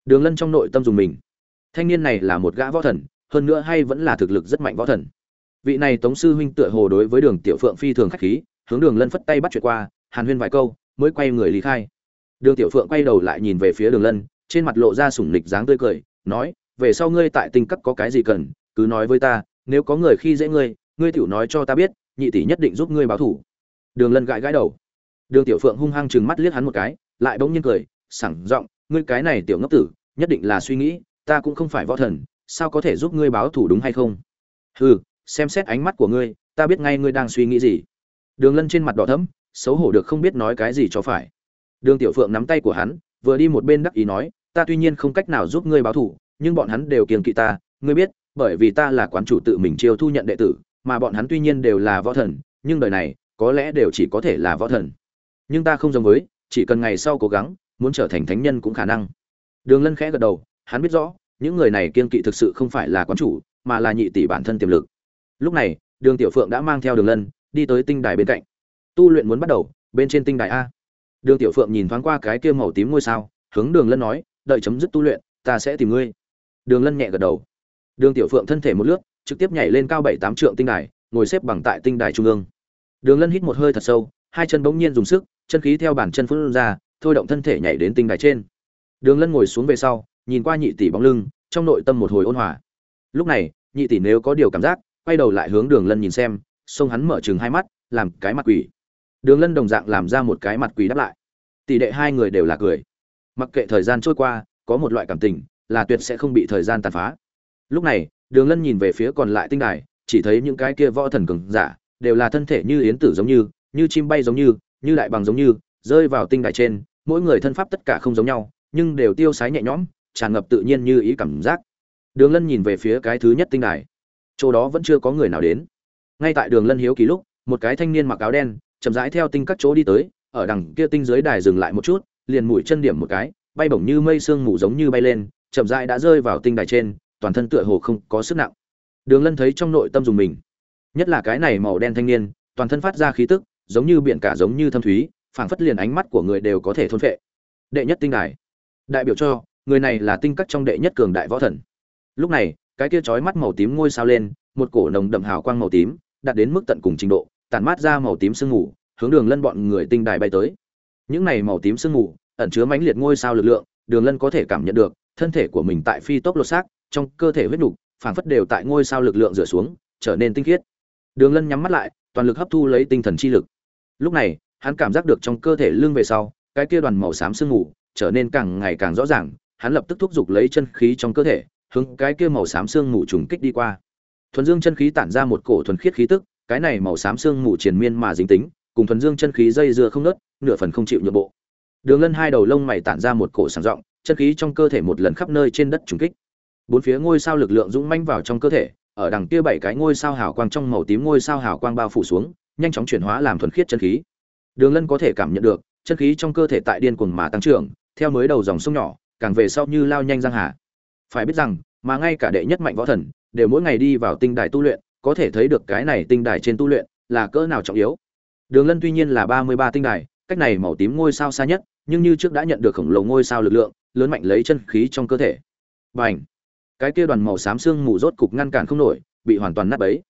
Speaker 1: Đường lân trong nội tâm dùng mình. Thanh niên này là một gã võ thần, hơn nữa hay vẫn là thực lực rất mạnh võ thần. Vị này tống sư huynh tựa hồ đối với đường tiểu phượng phi thường khách khí, hướng đường lân phất tay bắt chuyện qua, hàn huyên vài câu, mới quay người ly khai. Đường tiểu phượng quay đầu lại nhìn về phía đường lân, trên mặt lộ ra sủng nịch dáng tươi cười, nói, về sau ngươi tại tinh cấp có cái gì cần, cứ nói với ta nếu có người khi dễ ngươi ngươi tiểu nói cho ta biết, nhị tỷ nhất định giúp ngươi báo thủ. Đường lân gãi gãi đầu. Đường tiểu phượng hung hăng chừng mắt liếc hắn một cái, lại bỗng nhiên cười, sảng giọng, ngươi cái này tiểu ngốc tử, nhất định là suy nghĩ, ta cũng không phải võ thần, sao có thể giúp ngươi báo thủ đúng hay không? Hừ, xem xét ánh mắt của ngươi, ta biết ngay ngươi đang suy nghĩ gì. Đường lân trên mặt đỏ thẫm, xấu hổ được không biết nói cái gì cho phải. Đường tiểu phượng nắm tay của hắn, vừa đi một bên đắc ý nói, ta tuy nhiên không cách nào giúp ngươi báo thủ, nhưng bọn hắn đều kiêng kỵ ta ngươi biết, bởi vì ta là quán chủ tự mình chiêu thu nhận đệ tử, mà bọn hắn tuy nhiên đều là võ thần, nhưng đời này, có lẽ đều chỉ có thể là võ thần. Nhưng ta không giống với, chỉ cần ngày sau cố gắng, muốn trở thành thánh nhân cũng khả năng. Đường lân khẽ gật đầu, hắn biết rõ, những người này kiên kỵ thực sự không phải là quán chủ, mà là nhị tỷ bản thân tiềm lực. Lúc này, đường tiểu phượng đã mang theo đường lân, đi tới tinh đài bên cạnh. Tu luyện muốn bắt đầu, bên trên tinh đài a. Đường tiểu phượng nhìn thoáng qua cái kia màu tím ngôi sao, hướng đường lân nói, đợi chấm dứt tu luyện, ta sẽ tìm ngươi. Đường lân nhẹ gật đầu đường tiểu phượng thân thể một lướt, trực tiếp nhảy lên cao bảy tám trượng tinh đài, ngồi xếp bằng tại tinh đài trung ương. Đường lân hít một hơi thật sâu, hai chân bỗng nhiên dùng sức, chân khí theo bản chân phun ra, thôi động thân thể nhảy đến tinh đài trên. Đường lân ngồi xuống về sau, nhìn qua nhị tỷ bóng lưng, trong nội tâm một hồi ôn hòa. Lúc này, nhị tỷ nếu có điều cảm giác, quay đầu lại hướng đường lân nhìn xem xông hắn mở trừng hai mắt, làm cái mặt quỷ. Đường lân đồng dạng làm ra một cái mặt quỷ đáp lại. Tỷ đệ hai người đều là cười. Mặc kệ thời gian trôi qua, có một loại cảm tình, là tuyệt sẽ không bị thời gian tàn phá lúc này, đường lân nhìn về phía còn lại tinh đài, chỉ thấy những cái kia võ thần cường giả, đều là thân thể như yến tử giống như như chim bay giống như như đại bằng giống như, rơi vào tinh đài trên, mỗi người thân pháp tất cả không giống nhau, nhưng đều tiêu sái nhẹ nhõm, tràn ngập tự nhiên như ý cảm giác. Đường lân nhìn về phía cái thứ nhất tinh đài. Chỗ đó vẫn chưa có người nào đến. Ngay tại đường lân hiếu kỳ lúc, một cái thanh niên mặc áo đen, chậm rãi theo tinh các chỗ đi tới, ở đằng kia tinh dưới đài dừng lại một chút, liền mũi chân điểm một cái, bay bổng như mây sương mù giống như bay lên, chậm rãi đã rơi vào tinh đài trên toàn thân tựa hồ không có sức nặng. Đường lân thấy trong nội tâm dùng mình. Nhất là cái này màu đen thanh niên, toàn thân phát ra khí tức, giống như biển cả giống như thâm thúy, phảng phất liền ánh mắt của người đều có thể thôn phệ. Đệ nhất tinh đài. Đại biểu cho, người này là tinh các trong đệ nhất cường đại võ thần. Lúc này, cái kia chói mắt màu tím ngôi sao lên, một cổ nồng đậm hào quang màu tím, đạt đến mức tận cùng trình độ, tản mát ra màu tím sương mù, hướng đường lân bọn người tinh đài bay tới. Những này màu tím sương mù, ẩn chứa mãnh liệt ngôi sao lực lượng, đường lân có thể cảm nhận được, thân thể của mình tại phi tốc lột xác trong cơ thể huyết nục, phảng phất đều tại ngôi sao lực lượng rửa xuống, trở nên tinh khiết. Đường lân nhắm mắt lại, toàn lực hấp thu lấy tinh thần chi lực. Lúc này, hắn cảm giác được trong cơ thể lưng về sau, cái kia đoàn màu xám sương mù trở nên càng ngày càng rõ ràng, hắn lập tức thúc giục lấy chân khí trong cơ thể, hướng cái kia màu xám sương mù trùng kích đi qua. Thuần dương chân khí tản ra một cổ thuần khiết khí tức, cái này màu xám sương mù triền miên mà dính tính, cùng thuần dương chân khí dây dưa không nớt nửa phần không chịu nhượng bộ. Đường lân hai đầu lông mày tản ra một cổ sảng rộng, chân khí trong cơ thể một lần khắp nơi trên đất trùng kích bốn phía ngôi sao lực lượng dũng manh vào trong cơ thể, ở đằng kia bảy cái ngôi sao hào quang trong màu tím ngôi sao hào quang bao phủ xuống, nhanh chóng chuyển hóa làm thuần khiết chân khí. Đường lân có thể cảm nhận được, chân khí trong cơ thể tại điên cuồng mà tăng trưởng, theo mới đầu dòng sông nhỏ, càng về sau như lao nhanh giang hà. Phải biết rằng, mà ngay cả đệ nhất mạnh võ thần, đều mỗi ngày đi vào tinh đài tu luyện, có thể thấy được cái này tinh đài trên tu luyện là cỡ nào trọng yếu. Đường lân tuy nhiên là ba mươi ba tinh đài, cách này màu tím ngôi sao xa nhất, nhưng như trước đã nhận được khổng lồ ngôi sao lực lượng, lớn mạnh lấy chân khí trong cơ thể. Bành! Cái kia đoàn màu xám xương mù rốt cục ngăn cản không nổi, bị hoàn toàn nát bấy.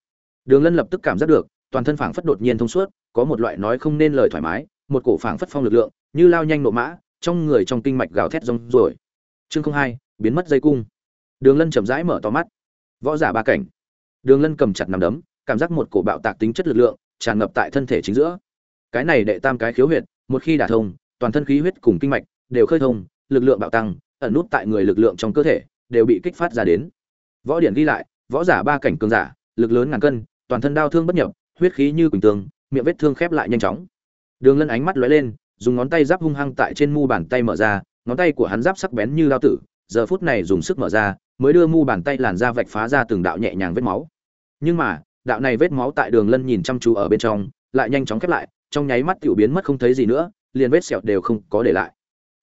Speaker 1: Đường lân lập tức cảm giác được, toàn thân phảng phất đột nhiên thông suốt, có một loại nói không nên lời thoải mái, một cổ phảng phất phong lực lượng, như lao nhanh nộ mã, trong người trong kinh mạch gào thét rống rồi. Chương không hai, biến mất dây cung. Đường lân chậm rãi mở to mắt. Võ giả ba cảnh. Đường lân cầm chặt nằm đấm, cảm giác một cổ bạo tạc tính chất lực lượng, tràn ngập tại thân thể chính giữa. Cái này đệ tam cái khiếu huyệt, một khi đả thông, toàn thân khí huyết cùng kinh mạch đều khơi thông, lực lượng bạo tăng, ẩn nút tại người lực lượng trong cơ thể đều bị kích phát ra đến. Võ điển ghi lại, võ giả ba cảnh cường giả, lực lớn ngàn cân, toàn thân đau thương bất nhập, huyết khí như quỳnh tường, miệng vết thương khép lại nhanh chóng. Đường lân ánh mắt lóe lên, dùng ngón tay giáp hung hăng tại trên mu bàn tay mở ra, ngón tay của hắn giáp sắc bén như lao tử, giờ phút này dùng sức mở ra, mới đưa mu bàn tay làn ra vạch phá ra từng đạo nhẹ nhàng vết máu. Nhưng mà, đạo này vết máu tại đường lân nhìn chăm chú ở bên trong, lại nhanh chóng khép lại, trong nháy mắt tiểu biến mất không thấy gì nữa, liền vết sẹo đều không có để lại.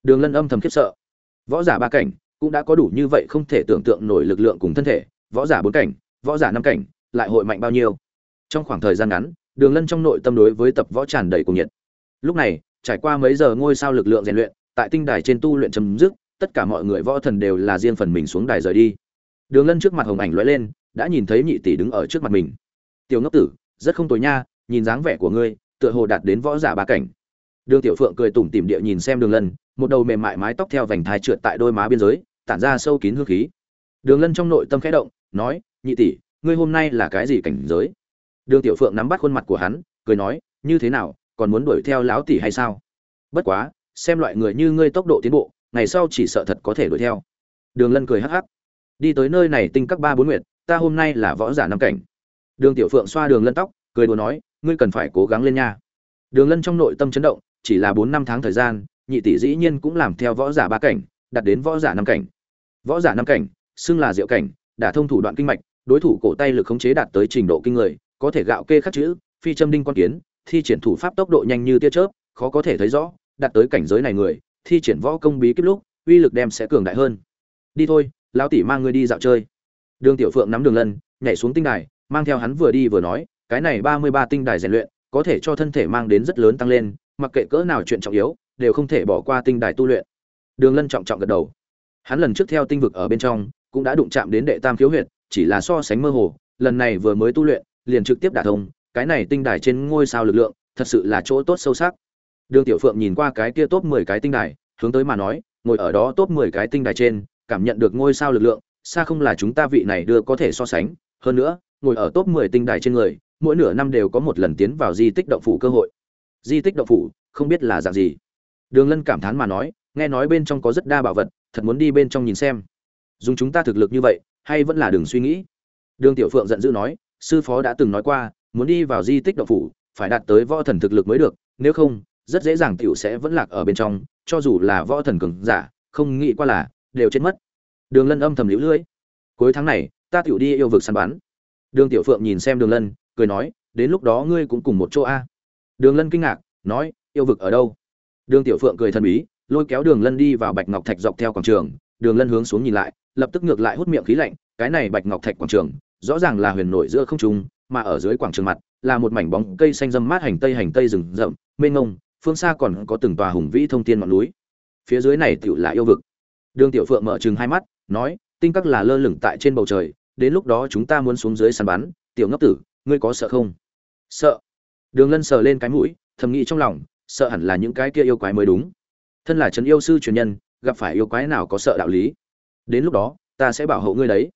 Speaker 1: Đường lân âm thầm khiếp sợ. Võ giả ba cảnh cũng đã có đủ như vậy không thể tưởng tượng nổi lực lượng cùng thân thể, võ giả bốn cảnh, võ giả năm cảnh, lại hội mạnh bao nhiêu. Trong khoảng thời gian ngắn, đường lân trong nội tâm đối với tập võ tràn đầy cuồng nhiệt. Lúc này, trải qua mấy giờ ngôi sao lực lượng rèn luyện, tại tinh đài trên tu luyện chấm dứt, tất cả mọi người võ thần đều là riêng phần mình xuống đài rời đi. Đường lân trước mặt hồng ảnh lóe lên, đã nhìn thấy nhị tỷ đứng ở trước mặt mình. Tiểu ngốc tử, rất không tối nha, nhìn dáng vẻ của ngươi, tựa hồ đạt đến võ giả ba cảnh. Đường tiểu phượng cười tủm tỉm địa nhìn xem đường lân, một đầu mềm mại mái tóc theo vành thai trượt tại đôi má biên giới tản ra sâu kín hương khí. Đường lân trong nội tâm khẽ động, nói, nhị tỷ, ngươi hôm nay là cái gì cảnh giới? Đường tiểu phượng nắm bắt khuôn mặt của hắn, cười nói, như thế nào, còn muốn đuổi theo lão tỷ hay sao? Bất quá, xem loại người như ngươi tốc độ tiến bộ, ngày sau chỉ sợ thật có thể đuổi theo. Đường lân cười hắc hắc, đi tới nơi này tinh các ba bốn nguyệt, ta hôm nay là võ giả năm cảnh. Đường tiểu phượng xoa đường lân tóc, cười đùa nói, ngươi cần phải cố gắng lên nha. Đường lân trong nội tâm chấn động, chỉ là bốn năm tháng thời gian, nhị tỷ dĩ nhiên cũng làm theo võ giả ba cảnh đặt đến võ giả năm cảnh võ giả năm cảnh, xưng là diệu cảnh, đả thông thủ đoạn kinh mạch, đối thủ cổ tay lực khống chế đạt tới trình độ kinh người, có thể gạo kê khắc chữ, phi châm đinh quan kiến, thi triển thủ pháp tốc độ nhanh như tia chớp, khó có thể thấy rõ, đạt tới cảnh giới này người, thi triển võ công bí kíp lúc, uy lực đem sẽ cường đại hơn. Đi thôi, lão tỷ mang ngươi đi dạo chơi. Đường tiểu phượng nắm đường lân, nhảy xuống tinh đài, mang theo hắn vừa đi vừa nói, cái này ba mươi ba tinh đài rèn luyện, có thể cho thân thể mang đến rất lớn tăng lên, mặc kệ cỡ nào chuyện trọng yếu, đều không thể bỏ qua tinh đài tu luyện. Đường lân trọng trọng gật đầu hắn lần trước theo tinh vực ở bên trong, cũng đã đụng chạm đến đệ tam khiếu huyệt, chỉ là so sánh mơ hồ, lần này vừa mới tu luyện, liền trực tiếp đả thông, cái này tinh đài trên ngôi sao lực lượng, thật sự là chỗ tốt sâu sắc. Đường tiểu phượng nhìn qua cái kia top mười cái tinh đài, hướng tới mà nói, ngồi ở đó top mười cái tinh đài trên, cảm nhận được ngôi sao lực lượng, xa không là chúng ta vị này đưa có thể so sánh. Hơn nữa, ngồi ở top mười tinh đài trên người, mỗi nửa năm đều có một lần tiến vào di tích động phủ cơ hội. Di tích động phủ, không biết là dạng gì. Đường lân cảm thán mà nói, nghe nói bên trong có rất đa bảo vật thật muốn đi bên trong nhìn xem. Dùng chúng ta thực lực như vậy, hay vẫn là đường suy nghĩ. Đường tiểu phượng giận dữ nói, sư phó đã từng nói qua, muốn đi vào di tích động phủ, phải đạt tới võ thần thực lực mới được, nếu không, rất dễ dàng tiểu sẽ vẫn lạc ở bên trong, cho dù là võ thần cường giả, không nghĩ qua là, đều chết mất. Đường lân âm thầm liễu lưỡi cuối tháng này, ta tiểu đi yêu vực săn bắn. Đường tiểu phượng nhìn xem đường lân, cười nói, đến lúc đó ngươi cũng cùng một chỗ a. Đường lân kinh ngạc, nói, yêu vực ở đâu? Đường tiểu phượng cười thần bí lôi kéo đường lân đi vào bạch ngọc thạch dọc theo quảng trường. Đường lân hướng xuống nhìn lại, lập tức ngược lại hút miệng khí lạnh, cái này bạch ngọc thạch quảng trường, rõ ràng là huyền nổi giữa không trung, mà ở dưới quảng trường mặt, là một mảnh bóng cây xanh râm mát hành tây hành tây rừng rậm, mênh ngông phương xa còn có từng tòa hùng vĩ thông thiên ngọn núi. Phía dưới này tựu là yêu vực. Đường tiểu phượng mở chừng hai mắt, nói, tinh các là lơ lửng tại trên bầu trời, đến lúc đó chúng ta muốn xuống dưới săn bắn. Tiểu ngốc tử, ngươi có sợ không? Sợ. Đường lân sờ lên cái mũi, thầm nghĩ trong lòng, sợ hẳn là những cái kia yêu quái mới đúng thân là trấn yêu sư truyền nhân, gặp phải yêu quái nào có sợ đạo lý? Đến lúc đó, ta sẽ bảo hộ ngươi đấy.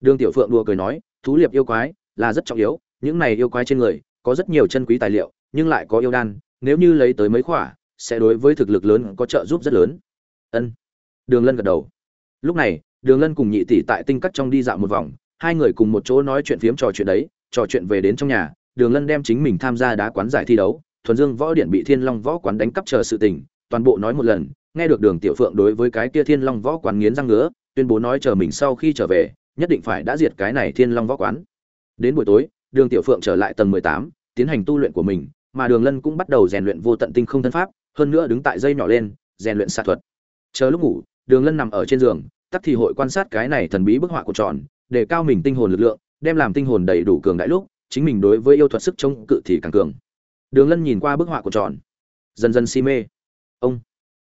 Speaker 1: Đường tiểu phượng đùa cười nói, thú liệp yêu quái là rất trọng yếu, những này yêu quái trên người có rất nhiều chân quý tài liệu, nhưng lại có yêu đan, nếu như lấy tới mấy khỏa, sẽ đối với thực lực lớn có trợ giúp rất lớn. Ân. Đường lân gật đầu. Lúc này, đường lân cùng nhị tỷ tại tinh cắt trong đi dạo một vòng, hai người cùng một chỗ nói chuyện phiếm trò chuyện đấy, trò chuyện về đến trong nhà, đường lân đem chính mình tham gia đá quán giải thi đấu, thuần dương võ điện bị thiên long võ quán đánh cắp chờ sự tình toàn bộ nói một lần, nghe được đường tiểu phượng đối với cái kia thiên long võ quán nghiến răng ngứa, tuyên bố nói chờ mình sau khi trở về, nhất định phải đã diệt cái này thiên long võ quán. Đến buổi tối, đường tiểu phượng trở lại tầng mười tám, tiến hành tu luyện của mình, mà đường lân cũng bắt đầu rèn luyện vô tận tinh không thân pháp, hơn nữa đứng tại dây nhỏ lên, rèn luyện xạ thuật. Chờ lúc ngủ, đường lân nằm ở trên giường, tắc thì hội quan sát cái này thần bí bức họa của tròn, để cao mình tinh hồn lực lượng, đem làm tinh hồn đầy đủ cường đại lúc, chính mình đối với yêu thuật sức chống cự thì càng cường. Đường lân nhìn qua bức họa của tròn, dần dần si mê ông.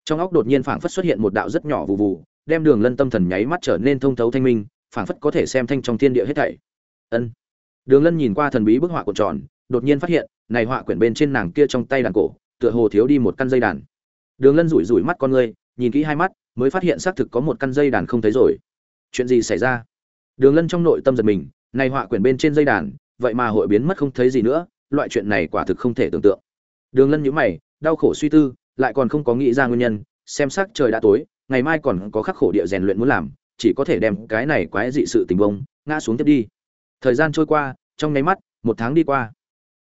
Speaker 1: Trong óc đột nhiên phảng phất xuất hiện một đạo rất nhỏ vụ vụ đem đường lân tâm thần nháy mắt trở nên thông thấu thanh minh, phảng phất có thể xem thanh trong thiên địa hết thảy. Ân. Đường lân nhìn qua thần bí bức họa cuộn tròn, đột nhiên phát hiện, này họa quyển bên trên nàng kia trong tay đàn cổ, tựa hồ thiếu đi một căn dây đàn. Đường lân rủi rủi mắt con ngươi nhìn kỹ hai mắt, mới phát hiện xác thực có một căn dây đàn không thấy rồi. Chuyện gì xảy ra? Đường lân trong nội tâm giật mình, này họa quyển bên trên dây đàn, vậy mà hội biến mất không thấy gì nữa, loại chuyện này quả thực không thể tưởng tượng. Đường lân nhíu mày, đau khổ suy tư lại còn không có nghĩ ra nguyên nhân, xem sắc trời đã tối, ngày mai còn có khắc khổ địa rèn luyện muốn làm, chỉ có thể đem cái này quái dị sự tình bông, ngã xuống tiếp đi. Thời gian trôi qua, trong nháy mắt, một tháng đi qua.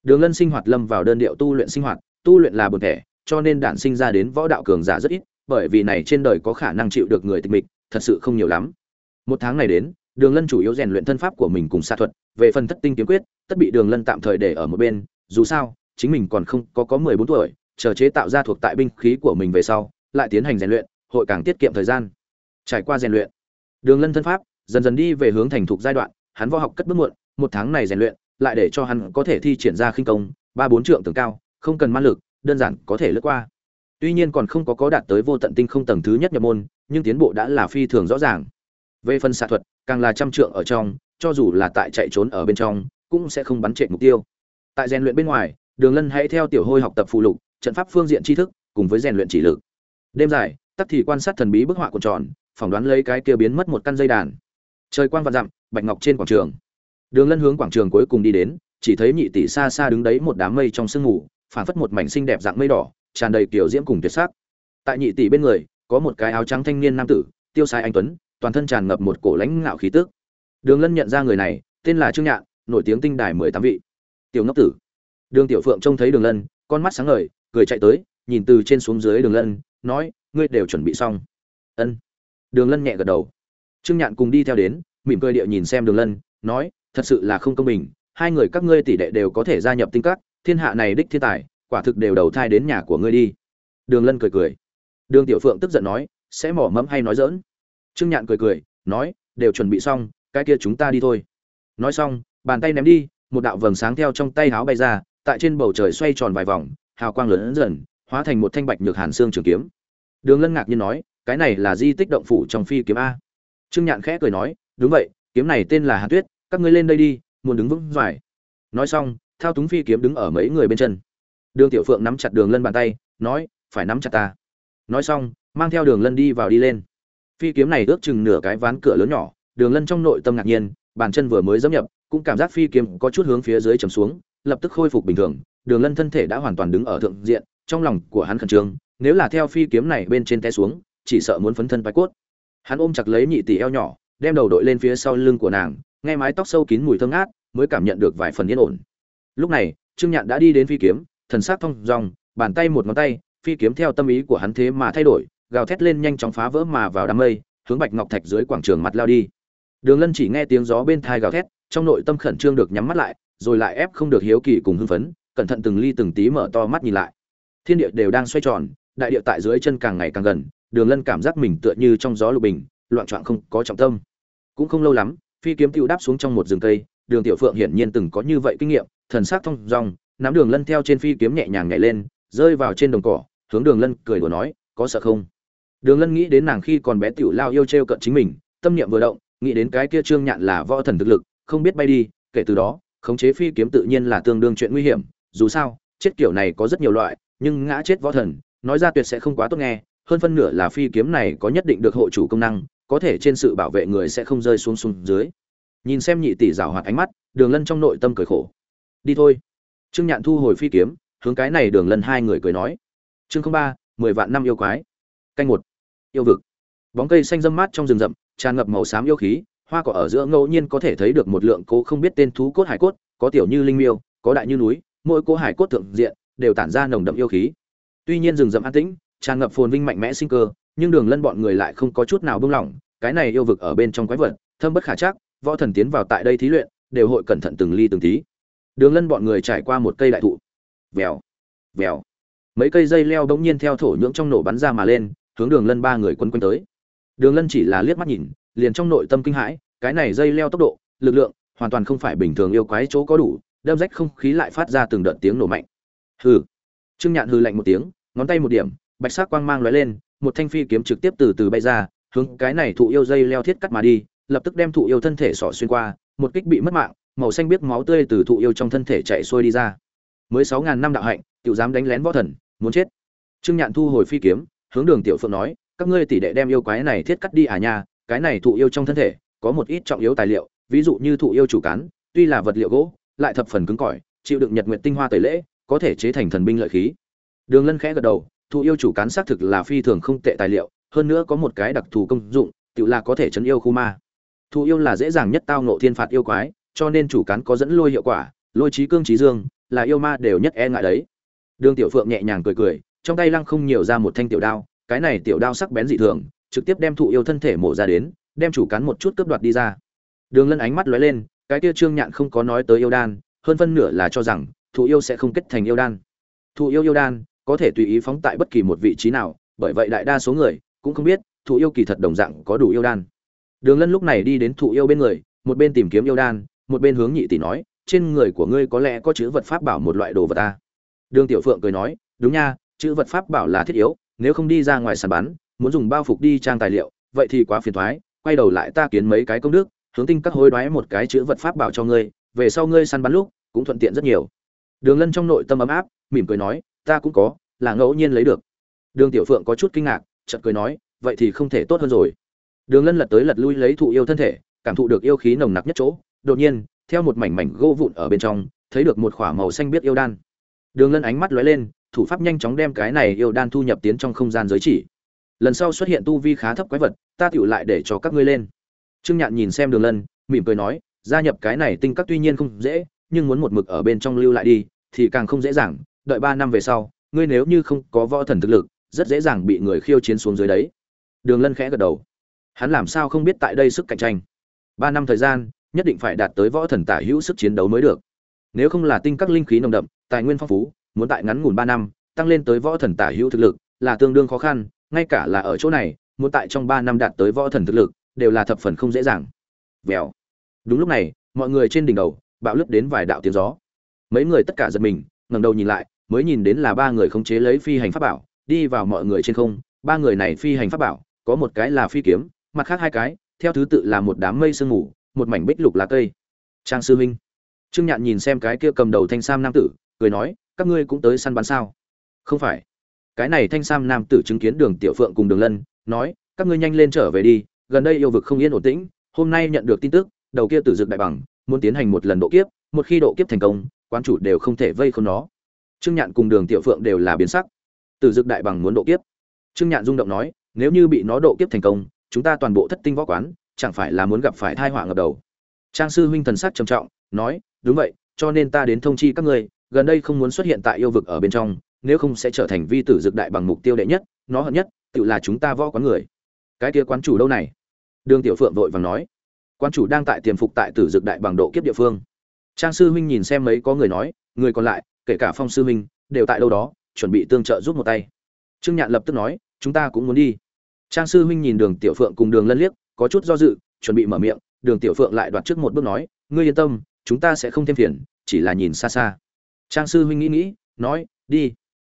Speaker 1: Đường lân sinh hoạt lâm vào đơn điệu tu luyện sinh hoạt, tu luyện là bồn thể cho nên đản sinh ra đến võ đạo cường giả rất ít, bởi vì này trên đời có khả năng chịu được người tịch mịch, thật sự không nhiều lắm. Một tháng này đến, đường lân chủ yếu rèn luyện thân pháp của mình cùng xạ thuật, về phần thất tinh kiếm quyết, tất bị đường lân tạm thời để ở một bên, dù sao, chính mình còn không có có mười bốn tuổi chờ chế tạo ra thuộc tại binh khí của mình về sau, lại tiến hành rèn luyện, hội càng tiết kiệm thời gian. Trải qua rèn luyện, đường lân thân pháp dần dần đi về hướng thành thục giai đoạn, hắn võ học cất bước muộn, một tháng này rèn luyện, lại để cho hắn có thể thi triển ra khinh công, ba bốn trượng tường cao, không cần man lực, đơn giản có thể lướt qua. Tuy nhiên còn không có có đạt tới vô tận tinh không tầng thứ nhất nhập môn, nhưng tiến bộ đã là phi thường rõ ràng. Về phần xạ thuật, càng là trăm trượng ở trong, cho dù là tại chạy trốn ở bên trong, cũng sẽ không bắn trệ mục tiêu. Tại rèn luyện bên ngoài, đường lân hãy theo tiểu hôi học tập phụ lục trận pháp phương diện tri thức, cùng với rèn luyện chỉ lực. Đêm dài, tắc thì quan sát thần bí bức họa cuộn tròn, phỏng đoán lấy cái kia biến mất một căn dây đàn. Trời quang vạn dặm, bạch ngọc trên quảng trường. Đường lân hướng quảng trường cuối cùng đi đến, chỉ thấy nhị tỷ xa xa đứng đấy một đám mây trong sương mù, phảng phất một mảnh xinh đẹp dạng mây đỏ, tràn đầy kiểu diễm cùng tuyệt sắc. Tại nhị tỷ bên người, có một cái áo trắng thanh niên nam tử, tiêu sai anh tuấn, toàn thân tràn ngập một cổ lãnh ngạo khí tức. Đường lân nhận ra người này, tên là trương nhạn, nổi tiếng tinh đài mười tám vị. Tiểu ngốc tử. Đường tiểu phượng trông thấy đường lân, con mắt sáng ngời cười chạy tới, nhìn từ trên xuống dưới đường lân, nói, ngươi đều chuẩn bị xong. Ân. Đường lân nhẹ gật đầu. Trương nhạn cùng đi theo đến, mỉm cười địa nhìn xem đường lân, nói, thật sự là không công bình, hai người các ngươi tỷ đệ đều có thể gia nhập tinh các, thiên hạ này đích thiên tài, quả thực đều đầu thai đến nhà của ngươi đi. Đường lân cười cười. Đường tiểu phượng tức giận nói, sẽ mỏ mẫm hay nói dỡn trương nhạn cười cười, nói, đều chuẩn bị xong, cái kia chúng ta đi thôi. Nói xong, bàn tay ném đi, một đạo vầng sáng theo trong tay háo bay ra, tại trên bầu trời xoay tròn vài vòng hào quang lớn dần, hóa thành một thanh bạch nhược hàn xương trường kiếm. Đường lân ngạc nhiên nói, cái này là di tích động phủ trong phi kiếm a. Trương nhạn khẽ cười nói, đúng vậy, kiếm này tên là hàn tuyết, các ngươi lên đây đi, muốn đứng vững vải. Nói xong, thao túng phi kiếm đứng ở mấy người bên chân. Đường tiểu phượng nắm chặt đường lân bàn tay, nói, phải nắm chặt ta. Nói xong, mang theo đường lân đi vào đi lên. Phi kiếm này ước chừng nửa cái ván cửa lớn nhỏ, đường lân trong nội tâm ngạc nhiên, bàn chân vừa mới dẫm nhập, cũng cảm giác phi kiếm có chút hướng phía dưới trầm xuống, lập tức khôi phục bình thường đường lân thân thể đã hoàn toàn đứng ở thượng diện trong lòng của hắn khẩn trương nếu là theo phi kiếm này bên trên té xuống chỉ sợ muốn phấn thân bay cốt. Hắn ôm chặt lấy nhị tỷ eo nhỏ đem đầu đội lên phía sau lưng của nàng nghe mái tóc sâu kín mùi thơm ngát mới cảm nhận được vài phần yên ổn. Lúc này trương nhạn đã đi đến phi kiếm thần sắc thong dòng, bàn tay một ngón tay phi kiếm theo tâm ý của hắn thế mà thay đổi gào thét lên nhanh chóng phá vỡ mà vào đám mây hướng bạch ngọc thạch dưới quảng trường mặt lao đi. Đường lân chỉ nghe tiếng gió bên thai gào thét trong nội tâm khẩn trương được nhắm mắt lại rồi lại ép không được hiếu kỳ cùng hưng phấn cẩn thận từng ly từng tí mở to mắt nhìn lại. Thiên địa đều đang xoay tròn, đại địa tại dưới chân càng ngày càng gần, đường lân cảm giác mình tựa như trong gió lục bình, loạn trọn không có trọng tâm. Cũng không lâu lắm, phi kiếm tiêu đáp xuống trong một rừng cây, đường tiểu phượng hiển nhiên từng có như vậy kinh nghiệm, thần sắc thông dong, nắm đường lân theo trên phi kiếm nhẹ nhàng nhảy lên, rơi vào trên đồng cỏ, hướng đường lân cười đùa nói, có sợ không? Đường lân nghĩ đến nàng khi còn bé tiểu lao yêu t cận chính mình, tâm niệm vừa động, nghĩ đến cái kia trương nhạn là võ thần thực lực, không biết bay đi, kể từ đó, khống chế phi kiếm tự nhiên là tương đương chuyện nguy hiểm dù sao, chết kiểu này có rất nhiều loại, nhưng ngã chết võ thần, nói ra tuyệt sẽ không quá tốt nghe, hơn phân nửa là phi kiếm này có nhất định được hộ chủ công năng, có thể trên sự bảo vệ người sẽ không rơi xuống xuống dưới. Nhìn xem nhị tỷ rào hoạt ánh mắt, đường lân trong nội tâm cười khổ. Đi thôi. Trương nhạn thu hồi phi kiếm, hướng cái này đường lân hai người cười nói. Chương không ba, mười vạn năm yêu quái. Canh một. Yêu vực. Bóng cây xanh râm mát trong rừng rậm, tràn ngập màu xám yêu khí, hoa cỏ ở giữa ngẫu nhiên có thể thấy được một lượng cố không biết tên thú cốt hải cốt, có tiểu như linh miêu, có đại như núi mỗi cô hải cốt thượng diện đều tản ra nồng đậm yêu khí. Tuy nhiên rừng rậm an tĩnh, tràn ngập phồn vinh mạnh mẽ sinh cơ, nhưng đường lân bọn người lại không có chút nào buông lỏng cái này yêu vực ở bên trong quái vật, thâm bất khả chắc, võ thần tiến vào tại đây thí luyện, đều hội cẩn thận từng ly từng tí. Đường lân bọn người trải qua một cây đại thụ. Vèo vèo. Mấy cây dây leo bỗng nhiên theo thổ nhưỡng trong nổ bắn ra mà lên, hướng đường lân ba người quân quân tới. Đường lân chỉ là liếc mắt nhìn, liền trong nội tâm kinh hãi, cái này dây leo tốc độ, lực lượng, hoàn toàn không phải bình thường yêu quái chỗ có đủ đâm rách không khí lại phát ra từng đợt tiếng nổ mạnh. Hừ. Trương nhạn hừ lạnh một tiếng, ngón tay một điểm, bạch sắc quang mang lóe lên, một thanh phi kiếm trực tiếp từ từ bay ra, hướng cái này thụ yêu dây leo thiết cắt mà đi, lập tức đem thụ yêu thân thể sỏ xuyên qua, một kích bị mất mạng, màu xanh biếc máu tươi từ thụ yêu trong thân thể chạy xuôi đi ra. Mới sáu ngàn năm đạo hạnh, tiểu dám đánh lén võ thần, muốn chết. Trương nhạn thu hồi phi kiếm, hướng đường tiểu phượng nói, các ngươi tỷ đệ đem yêu quái này thiết cắt đi à nha, cái này thụ yêu trong thân thể, có một ít trọng yếu tài liệu, ví dụ như thụ yêu chủ cán, tuy là vật liệu gỗ lại thập phần cứng cỏi, chịu đựng nhật nguyện tinh hoa tẩy lễ, có thể chế thành thần binh lợi khí. Đường lân khẽ gật đầu, thụ yêu chủ cán xác thực là phi thường không tệ tài liệu, hơn nữa có một cái đặc thù công dụng tự là có thể chấn yêu khu ma. Thụ yêu là dễ dàng nhất tao nộ thiên phạt yêu quái, cho nên chủ cán có dẫn lôi hiệu quả, lôi trí cương trí dương, là yêu ma đều nhất e ngại đấy. Đường tiểu phượng nhẹ nhàng cười cười, trong tay lăng không nhiều ra một thanh tiểu đao, cái này tiểu đao sắc bén dị thường, trực tiếp đem thụ yêu thân thể mổ ra đến, đem chủ cán một chút cướp đoạt đi ra. Đường lân ánh mắt lóe lên cái kia trương nhạn không có nói tới yêu đan hơn phân nửa là cho rằng thụ yêu sẽ không kết thành yêu đan. Thụ yêu yêu đan có thể tùy ý phóng tại bất kỳ một vị trí nào bởi vậy đại đa số người cũng không biết thụ yêu kỳ thật đồng dạng có đủ yêu đan. Đường lân lúc này đi đến thụ yêu bên người một bên tìm kiếm yêu đan một bên hướng nhị tỷ nói trên người của ngươi có lẽ có chữ vật pháp bảo một loại đồ vật ta. Đường tiểu phượng cười nói đúng nha chữ vật pháp bảo là thiết yếu nếu không đi ra ngoài sàn bán, muốn dùng bao phục đi trang tài liệu vậy thì quá phiền thoái quay đầu lại ta kiến mấy cái công đức hướng tinh các hối đoái một cái chữ vật pháp bảo cho ngươi, về sau ngươi săn bắn lúc cũng thuận tiện rất nhiều. Đường lân trong nội tâm ấm áp, mỉm cười nói, ta cũng có, là ngẫu nhiên lấy được. Đường tiểu phượng có chút kinh ngạc, chợt cười nói, vậy thì không thể tốt hơn rồi. Đường lân lật tới lật lui lấy thụ yêu thân thể, cảm thụ được yêu khí nồng nặc nhất chỗ, đột nhiên, theo một mảnh mảnh gỗ vụn ở bên trong, thấy được một khỏa màu xanh biết yêu đan. Đường lân ánh mắt lóe lên, thủ pháp nhanh chóng đem cái này yêu đan thu nhập tiến trong không gian giới chỉ. Lần sau xuất hiện tu vi khá thấp quái vật, ta tựu lại để cho các ngươi lên trương nhạn nhìn xem đường lân, mỉm cười nói, gia nhập cái này tinh các tuy nhiên không dễ, nhưng muốn một mực ở bên trong lưu lại đi, thì càng không dễ dàng, đợi ba năm về sau, ngươi nếu như không có võ thần thực lực, rất dễ dàng bị người khiêu chiến xuống dưới đấy. Đường lân khẽ gật đầu. Hắn làm sao không biết tại đây sức cạnh tranh? Ba năm thời gian, nhất định phải đạt tới võ thần tả hữu sức chiến đấu mới được. Nếu không là tinh các linh khí nồng đậm, tài nguyên phong phú, muốn tại ngắn ngủn ba năm, tăng lên tới võ thần tả hữu thực lực là tương đương khó khăn, ngay cả là ở chỗ này, muốn tại trong ba năm đạt tới võ thần thực lực đều là thập phần không dễ dàng. Vèo. Đúng lúc này, mọi người trên đỉnh đầu, bạo lướt đến vài đạo tiếng gió. Mấy người tất cả giật mình, ngẩng đầu nhìn lại, mới nhìn đến là ba người khống chế lấy phi hành pháp bảo, đi vào mọi người trên không. Ba người này phi hành pháp bảo, có một cái là phi kiếm, mặt khác hai cái, theo thứ tự là một đám mây sương mù, một mảnh bích lục lá cây. Trang sư huynh trương nhạn nhìn xem cái kia cầm đầu thanh sam nam tử, cười nói, các ngươi cũng tới săn bắn sao? Không phải. Cái này thanh sam nam tử chứng kiến đường tiểu phượng cùng đường lân, nói, các ngươi nhanh lên trở về đi gần đây yêu vực không yên ổn tĩnh, hôm nay nhận được tin tức, đầu kia tử dực đại bằng, muốn tiến hành một lần độ kiếp, một khi độ kiếp thành công quan chủ đều không thể vây khốn nó. Trương nhạn cùng đường tiểu phượng đều là biến sắc. Tử dực đại bằng muốn độ kiếp. Trương nhạn rung động nói, nếu như bị nó độ kiếp thành công, chúng ta toàn bộ thất tinh võ quán, chẳng phải là muốn gặp phải tai họa ngập đầu. Trang sư huynh thần sắc trầm trọng, nói, đúng vậy, cho nên ta đến thông chi các ngươi, gần đây không muốn xuất hiện tại yêu vực ở bên trong, nếu không sẽ trở thành vi tử dực đại bằng mục tiêu đệ nhất, nó hận nhất, tự là chúng ta võ quán người cái kia quán chủ đâu này. Đường tiểu phượng vội vàng nói, quán chủ đang tại tiềm phục tại tử dực đại bằng độ kiếp địa phương. Trang sư huynh nhìn xem mấy có người nói, người còn lại, kể cả phong sư huynh, đều tại đâu đó, chuẩn bị tương trợ giúp một tay. Trương nhạn lập tức nói, chúng ta cũng muốn đi. Trang sư huynh nhìn đường tiểu phượng cùng đường lân liếc, có chút do dự, chuẩn bị mở miệng, đường tiểu phượng lại đoạt trước một bước nói, ngươi yên tâm, chúng ta sẽ không thêm phiền, chỉ là nhìn xa xa. Trang sư huynh nghĩ nghĩ, nói, đi.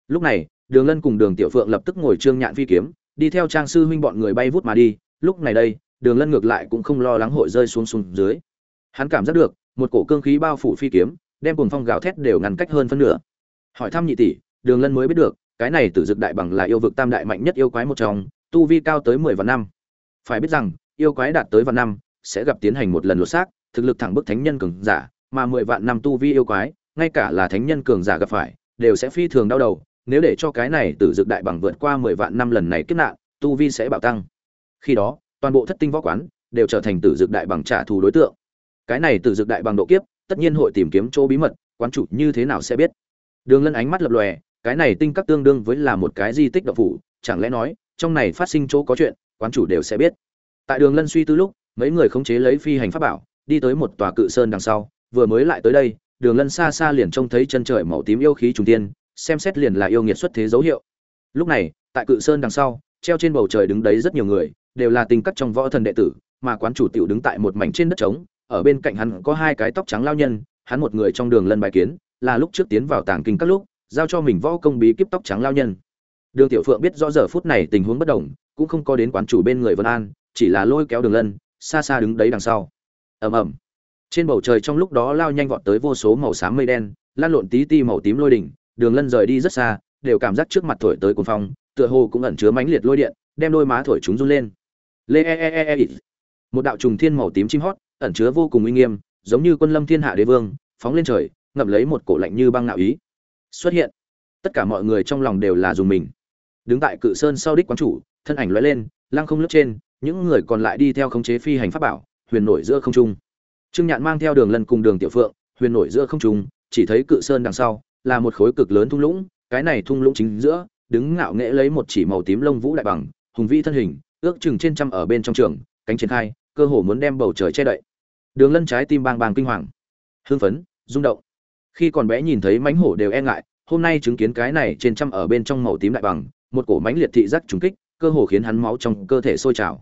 Speaker 1: Lúc này, đường lân cùng đường tiểu phượng lập tức ngồi trương nhạn phi kiếm đi theo trang sư huynh bọn người bay vút mà đi, lúc này đây, đường lân ngược lại cũng không lo lắng hội rơi xuống xuống dưới. Hắn cảm giác được, một cổ cương khí bao phủ phi kiếm, đem cùng phong gào thét đều ngăn cách hơn phân nửa. Hỏi thăm nhị tỷ, đường lân mới biết được, cái này tử dực đại bằng là yêu vực tam đại mạnh nhất yêu quái một trong, tu vi cao tới mười vạn năm. Phải biết rằng, yêu quái đạt tới vạn năm, sẽ gặp tiến hành một lần lột xác, thực lực thẳng bức thánh nhân cường giả, mà mười vạn năm tu vi yêu quái, ngay cả là thánh nhân cường giả gặp phải, đều sẽ phi thường đau đầu nếu để cho cái này tử dực đại bằng vượt qua mười vạn năm lần này kiếp nạn, tu vi sẽ bạo tăng. Khi đó, toàn bộ thất tinh võ quán đều trở thành tử dực đại bằng trả thù đối tượng. Cái này tử dực đại bằng độ kiếp, tất nhiên hội tìm kiếm chỗ bí mật, quán chủ như thế nào sẽ biết? Đường lân ánh mắt lập lòe, cái này tinh các tương đương với là một cái di tích độc phủ, chẳng lẽ nói, trong này phát sinh chỗ có chuyện, quán chủ đều sẽ biết. Tại đường lân suy tư lúc, mấy người khống chế lấy phi hành pháp bảo, đi tới một tòa cự sơn đằng sau, vừa mới lại tới đây, đường lân xa xa liền trông thấy chân trời màu tím yêu khí trùng tiên xem xét liền là yêu nghiệt xuất thế dấu hiệu. Lúc này, tại cự sơn đằng sau, treo trên bầu trời đứng đấy rất nhiều người, đều là tinh cắt trong võ thần đệ tử, mà quán chủ tiểu đứng tại một mảnh trên đất trống, ở bên cạnh hắn có hai cái tóc trắng lao nhân, hắn một người trong đường lân bài kiến, là lúc trước tiến vào tàng kinh các lúc, giao cho mình võ công bí kíp tóc trắng lao nhân. Đường tiểu phượng biết rõ giờ phút này tình huống bất đồng, cũng không có đến quán chủ bên người vân an, chỉ là lôi kéo đường lân, xa xa đứng đấy đằng sau. Ầm ầm. Trên bầu trời trong lúc đó lao nhanh vọt tới vô số màu xám mây đen, lan lộn tí ti màu tím lôi đỉnh đường lân rời đi rất xa, đều cảm giác trước mặt thổi tới cuồng phong, tựa hồ cũng ẩn chứa mãnh liệt lôi điện, đem đôi má thổi chúng run lên. Lê e e e e, e. một đạo trùng thiên màu tím chim hót, ẩn chứa vô cùng uy nghiêm, giống như quân lâm thiên hạ đế vương, phóng lên trời ngậm lấy một cổ lạnh như băng ngạo ý. Xuất hiện. Tất cả mọi người trong lòng đều là dùng mình. Đứng tại cự sơn sau đích quán chủ, thân ảnh lóe lên, lăng không lướt trên, những người còn lại đi theo khống chế phi hành pháp bảo, huyền nổi giữa không trung. Trương nhạn mang theo đường lân cùng đường tiểu phượng, huyền nổi giữa không trung, chỉ thấy cự sơn đằng sau là một khối cực lớn thung lũng, cái này thung lũng chính giữa, đứng ngạo nghễ lấy một chỉ màu tím lông vũ đại bằng, hùng vĩ thân hình, ước chừng trên trăm ở bên trong trường, cánh triển khai, cơ hồ muốn đem bầu trời che đậy. Đường lân trái tim bang bang kinh hoàng. Hưng phấn, rung động. Khi còn bé nhìn thấy mãnh hổ đều e ngại, hôm nay chứng kiến cái này trên trăm ở bên trong màu tím đại bằng, một cổ mãnh liệt thị giác trùng kích, cơ hồ khiến hắn máu trong cơ thể sôi trào.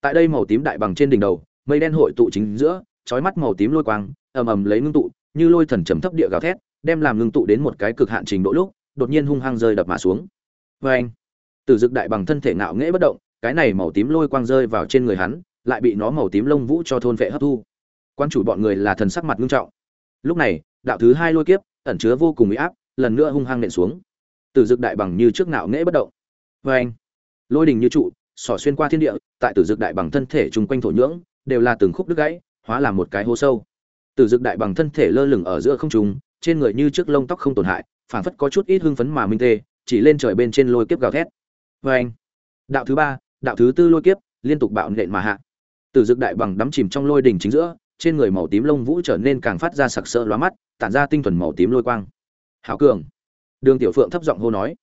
Speaker 1: Tại đây màu tím đại bằng trên đỉnh đầu, mây đen hội tụ chính giữa, chói mắt màu tím lôi quang, ầm ầm lấy ngưng tụ, như lôi thần trầm thấp địa gào thét đem làm ngưng tụ đến một cái cực hạn trình độ lúc, đột nhiên hung hăng rơi đập mà xuống. Vê anh, tử dực đại bằng thân thể ngạo nghễ bất động, cái này màu tím lôi quang rơi vào trên người hắn, lại bị nó màu tím lông vũ cho thôn vệ hấp thu. Quan chủ bọn người là thần sắc mặt nghiêm trọng. Lúc này, đạo thứ hai lôi kiếp, ẩn chứa vô cùng uy áp, lần nữa hung hăng nện xuống. Tử dực đại bằng như trước ngạo nghễ bất động. Vê anh, lôi đình như trụ, xỏ xuyên qua thiên địa, tại tử dực đại bằng thân thể chung quanh thổ nhưỡng, đều là từng khúc đứt gãy, hóa làm một cái hố sâu. Tử dực đại bằng thân thể lơ lửng ở giữa không trung trên người như trước lông tóc không tổn hại phản phất có chút ít hưng phấn mà minh tê, chỉ lên trời bên trên lôi kiếp gào thét. Vê anh, đạo thứ ba, đạo thứ tư lôi kiếp, liên tục bạo nện mà hạ. Tử dực đại bằng đắm chìm trong lôi đỉnh chính giữa, trên người màu tím lông vũ trở nên càng phát ra sặc sỡ lóa mắt, tản ra tinh thuần màu tím lôi quang. Hảo cường. Đường tiểu phượng thấp giọng hô nói.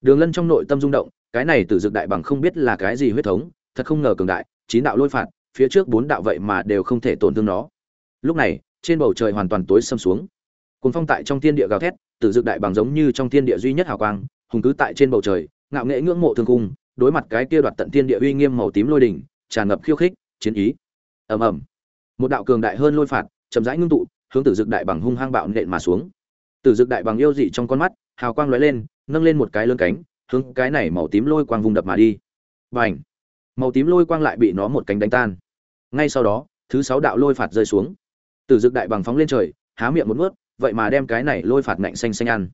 Speaker 1: Đường lân trong nội tâm rung động, cái này tử dực đại bằng không biết là cái gì huyết thống, thật không ngờ cường đại, chín đạo lôi phạt, phía trước bốn đạo vậy mà đều không thể tổn thương nó. Lúc này, trên bầu trời hoàn toàn tối xâm xuống. Cuồng phong tại trong thiên địa gào thét tử dực đại bằng giống như trong thiên địa duy nhất hào quang hùng cứ tại trên bầu trời ngạo nghệ ngưỡng mộ thương cung đối mặt cái kia đoạt tận thiên địa uy nghiêm màu tím lôi đỉnh tràn ngập khiêu khích chiến ý. Ầm ầm. Một đạo cường đại hơn lôi phạt chậm rãi ngưng tụ hướng tử dực đại bằng hung hăng bạo nện mà xuống. Tử dực đại bằng yêu dị trong con mắt hào quang lóe lên nâng lên một cái lớn cánh hướng cái này màu tím lôi quang vùng đập mà đi. Bành, màu tím lôi quang lại bị nó một cánh đánh tan. Ngay sau đó thứ sáu đạo lôi phạt rơi xuống. Tử dực đại bằng phóng lên trời há miệng một nuốt vậy mà đem cái này lôi phạt ngạnh xanh xanh ăn.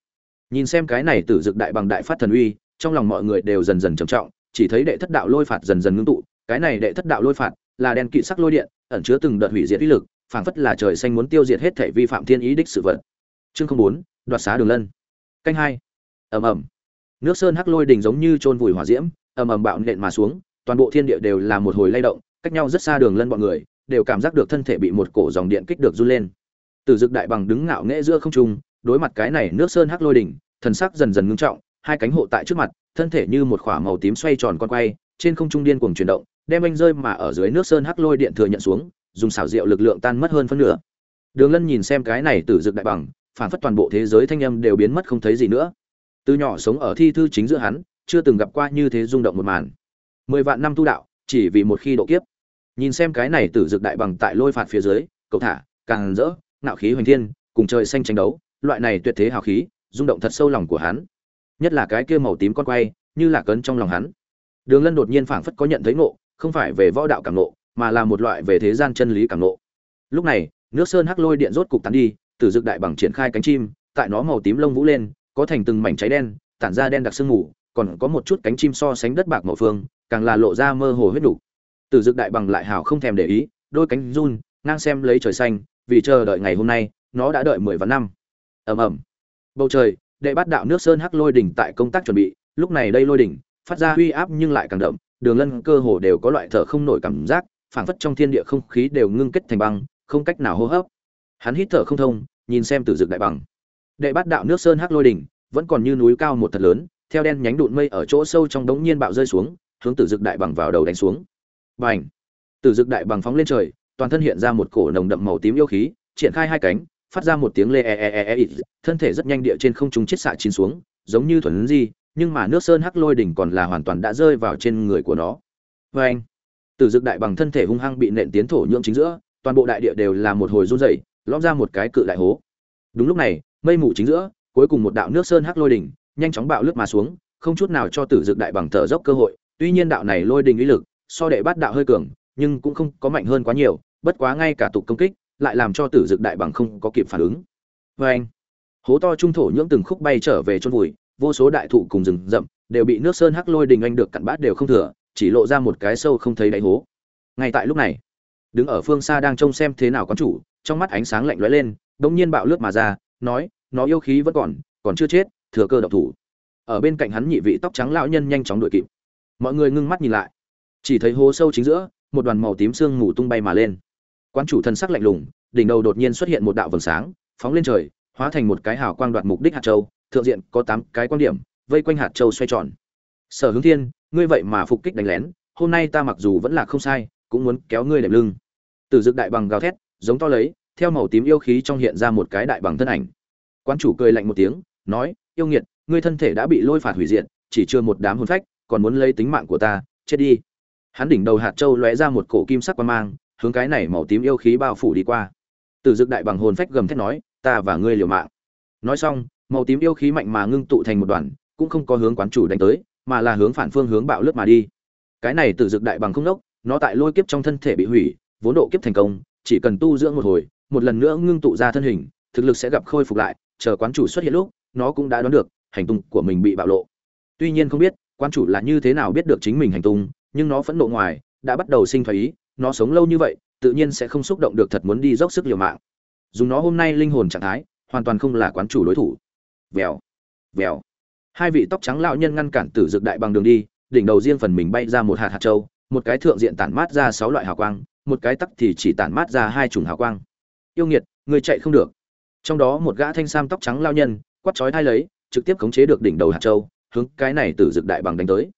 Speaker 1: Nhìn xem cái này tử dực đại bằng đại phát thần uy, trong lòng mọi người đều dần dần trầm trọng, chỉ thấy đệ thất đạo lôi phạt dần dần ngưng tụ, cái này đệ thất đạo lôi phạt là đen kỵ sắc lôi điện, ẩn chứa từng đợt hủy diệt uy lực, phảng phất là trời xanh muốn tiêu diệt hết thể vi phạm thiên ý đích sự vật. Chương không bốn, đoạt xá đường lân. Canh hai. Ầm ầm. Nước sơn hắc lôi đình giống như chôn vùi hỏa diễm, ầm ầm bạo nện mà xuống, toàn bộ thiên địa đều là một hồi lay động, cách nhau rất xa đường lân bọn người, đều cảm giác được thân thể bị một cổ dòng điện kích được run lên tử dực đại bằng đứng ngạo nghễ giữa không trung, đối mặt cái này nước sơn hắc lôi đỉnh, thần sắc dần dần ngưng trọng, hai cánh hộ tại trước mặt, thân thể như một quả màu tím xoay tròn con quay, trên không trung điên cuồng chuyển động, đem anh rơi mà ở dưới nước sơn hắc lôi điện thừa nhận xuống, dùng xảo diệu lực lượng tan mất hơn phân nửa. Đường lân nhìn xem cái này tử dực đại bằng, phản phất toàn bộ thế giới thanh âm đều biến mất không thấy gì nữa. Từ nhỏ sống ở thi thư chính giữa hắn, chưa từng gặp qua như thế rung động một màn. Mười vạn năm tu đạo, chỉ vì một khi độ kiếp. Nhìn xem cái này tử dực đại bằng tại lôi phạt phía dưới, cậu thả, càng rỡ nạo khí hoành thiên cùng trời xanh tranh đấu loại này tuyệt thế hào khí rung động thật sâu lòng của hắn. Nhất là cái kia màu tím con quay như là cấn trong lòng hắn. Đường lân đột nhiên phảng phất có nhận thấy ngộ không phải về võ đạo cảm ngộ mà là một loại về thế gian chân lý cảm ngộ. Lúc này nước sơn hắc lôi điện rốt cục tán đi tử dực đại bằng triển khai cánh chim tại nó màu tím lông vũ lên có thành từng mảnh cháy đen tản ra đen đặc sương mù còn có một chút cánh chim so sánh đất bạc màu phương càng là lộ ra mơ hồ huyết đủ. Tử Dực đại bằng lại hào không thèm để ý, đôi cánh run, ngang xem lấy trời xanh, vì chờ đợi ngày hôm nay, nó đã đợi mười vạn năm. Ầm ầm. Bầu trời, đệ bát đạo nước sơn hắc lôi đỉnh tại công tác chuẩn bị, lúc này đây lôi đỉnh phát ra huy áp nhưng lại càng đậm, Đường Lân cơ hồ đều có loại thở không nổi cảm giác, phảng phất trong thiên địa không khí đều ngưng kết thành băng, không cách nào hô hấp. Hắn hít thở không thông, nhìn xem Tử Dực đại bằng. Đệ bát đạo nước sơn hắc lôi đỉnh vẫn còn như núi cao một thật lớn, theo đen nhánh đụn mây ở chỗ sâu trong đống nhiên bạo rơi xuống, hướng Tử Dực đại bằng vào đầu đánh xuống. Bành! Tử Dực đại bằng phóng lên trời, toàn thân hiện ra một cổ nồng đậm màu tím yêu khí, triển khai hai cánh, phát ra một tiếng lê e, e e e e, thân thể rất nhanh địa trên không trung chết xạ chín xuống, giống như thuần di, nhưng mà nước sơn hắc lôi đỉnh còn là hoàn toàn đã rơi vào trên người của nó. Bành! Tử Dực đại bằng thân thể hung hăng bị nện tiến thổ nhưỡng chính giữa, toàn bộ đại địa đều là một hồi run rẩy, lõm ra một cái cự đại hố. Đúng lúc này, mây mù chính giữa, cuối cùng một đạo nước sơn hắc lôi đỉnh, nhanh chóng bạo lướt mà xuống, không chút nào cho Tử Dực đại bằng thở dốc cơ hội, tuy nhiên đạo này lôi đình uy lực so đệ bát đạo hơi cường nhưng cũng không có mạnh hơn quá nhiều, bất quá ngay cả tục công kích lại làm cho tử dực đại bằng không có kịp phản ứng. Vê anh, hố to trung thổ nhưỡng từng khúc bay trở về chôn vùi, vô số đại thụ cùng rừng rậm đều bị nước sơn hắc lôi đình anh được cặn bát đều không thừa, chỉ lộ ra một cái sâu không thấy đáy hố. Ngay tại lúc này, đứng ở phương xa đang trông xem thế nào quán chủ, trong mắt ánh sáng lạnh lóe lên, đống nhiên bạo lướt mà ra, nói, nó yêu khí vẫn còn còn chưa chết, thừa cơ độc thủ. Ở bên cạnh hắn nhị vị tóc trắng lão nhân nhanh chóng đuổi kịp. Mọi người ngưng mắt nhìn lại, chỉ thấy hố sâu chính giữa một đoàn màu tím sương mù tung bay mà lên. Quan chủ thần sắc lạnh lùng, đỉnh đầu đột nhiên xuất hiện một đạo vầng sáng, phóng lên trời, hóa thành một cái hào quang đoạt mục đích hạt châu, thượng diện có tám cái quan điểm, vây quanh hạt châu xoay tròn. Sở hướng thiên, ngươi vậy mà phục kích đánh lén, hôm nay ta mặc dù vẫn là không sai, cũng muốn kéo ngươi đệm lưng. Từ dực đại bằng gào thét, giống to lấy, theo màu tím yêu khí trong hiện ra một cái đại bằng thân ảnh. Quan chủ cười lạnh một tiếng, nói, yêu nghiệt, ngươi thân thể đã bị lôi phạt hủy diệt, chỉ chưa một đám hồn phách, còn muốn lấy tính mạng của ta, chết đi hắn đỉnh đầu hạt châu lóe ra một cổ kim sắc quang mang, hướng cái này màu tím yêu khí bao phủ đi qua. Từ dực đại bằng hồn phách gầm thét nói, ta và ngươi liều mạng. Nói xong, màu tím yêu khí mạnh mà ngưng tụ thành một đoàn, cũng không có hướng quán chủ đánh tới, mà là hướng phản phương hướng bạo lướt mà đi. Cái này từ dực đại bằng không nốc nó tại lôi kiếp trong thân thể bị hủy, vốn độ kiếp thành công, chỉ cần tu dưỡng một hồi, một lần nữa ngưng tụ ra thân hình, thực lực sẽ gặp khôi phục lại, chờ quán chủ xuất hiện lúc, nó cũng đã đoán được, hành tung của mình bị bạo lộ. Tuy nhiên không biết quan chủ là như thế nào biết được chính mình hành tung nhưng nó phẫn nộ ngoài, đã bắt đầu sinh thái ý, nó sống lâu như vậy, tự nhiên sẽ không xúc động được thật muốn đi dốc sức liều mạng. Dùng nó hôm nay linh hồn trạng thái, hoàn toàn không là quán chủ đối thủ. Vèo vèo. Hai vị tóc trắng lão nhân ngăn cản tử dược đại bằng đường đi, đỉnh đầu riêng phần mình bay ra một hạt hạt châu, một cái thượng diện tản mát ra sáu loại hào quang, một cái tắc thì chỉ tản mát ra hai chủng hào quang. Yêu nghiệt, người chạy không được. Trong đó một gã thanh sam tóc trắng lao nhân quắt chói thai lấy, trực tiếp khống chế được đỉnh đầu hạt châu, hướng cái này tử dược đại bằng đánh tới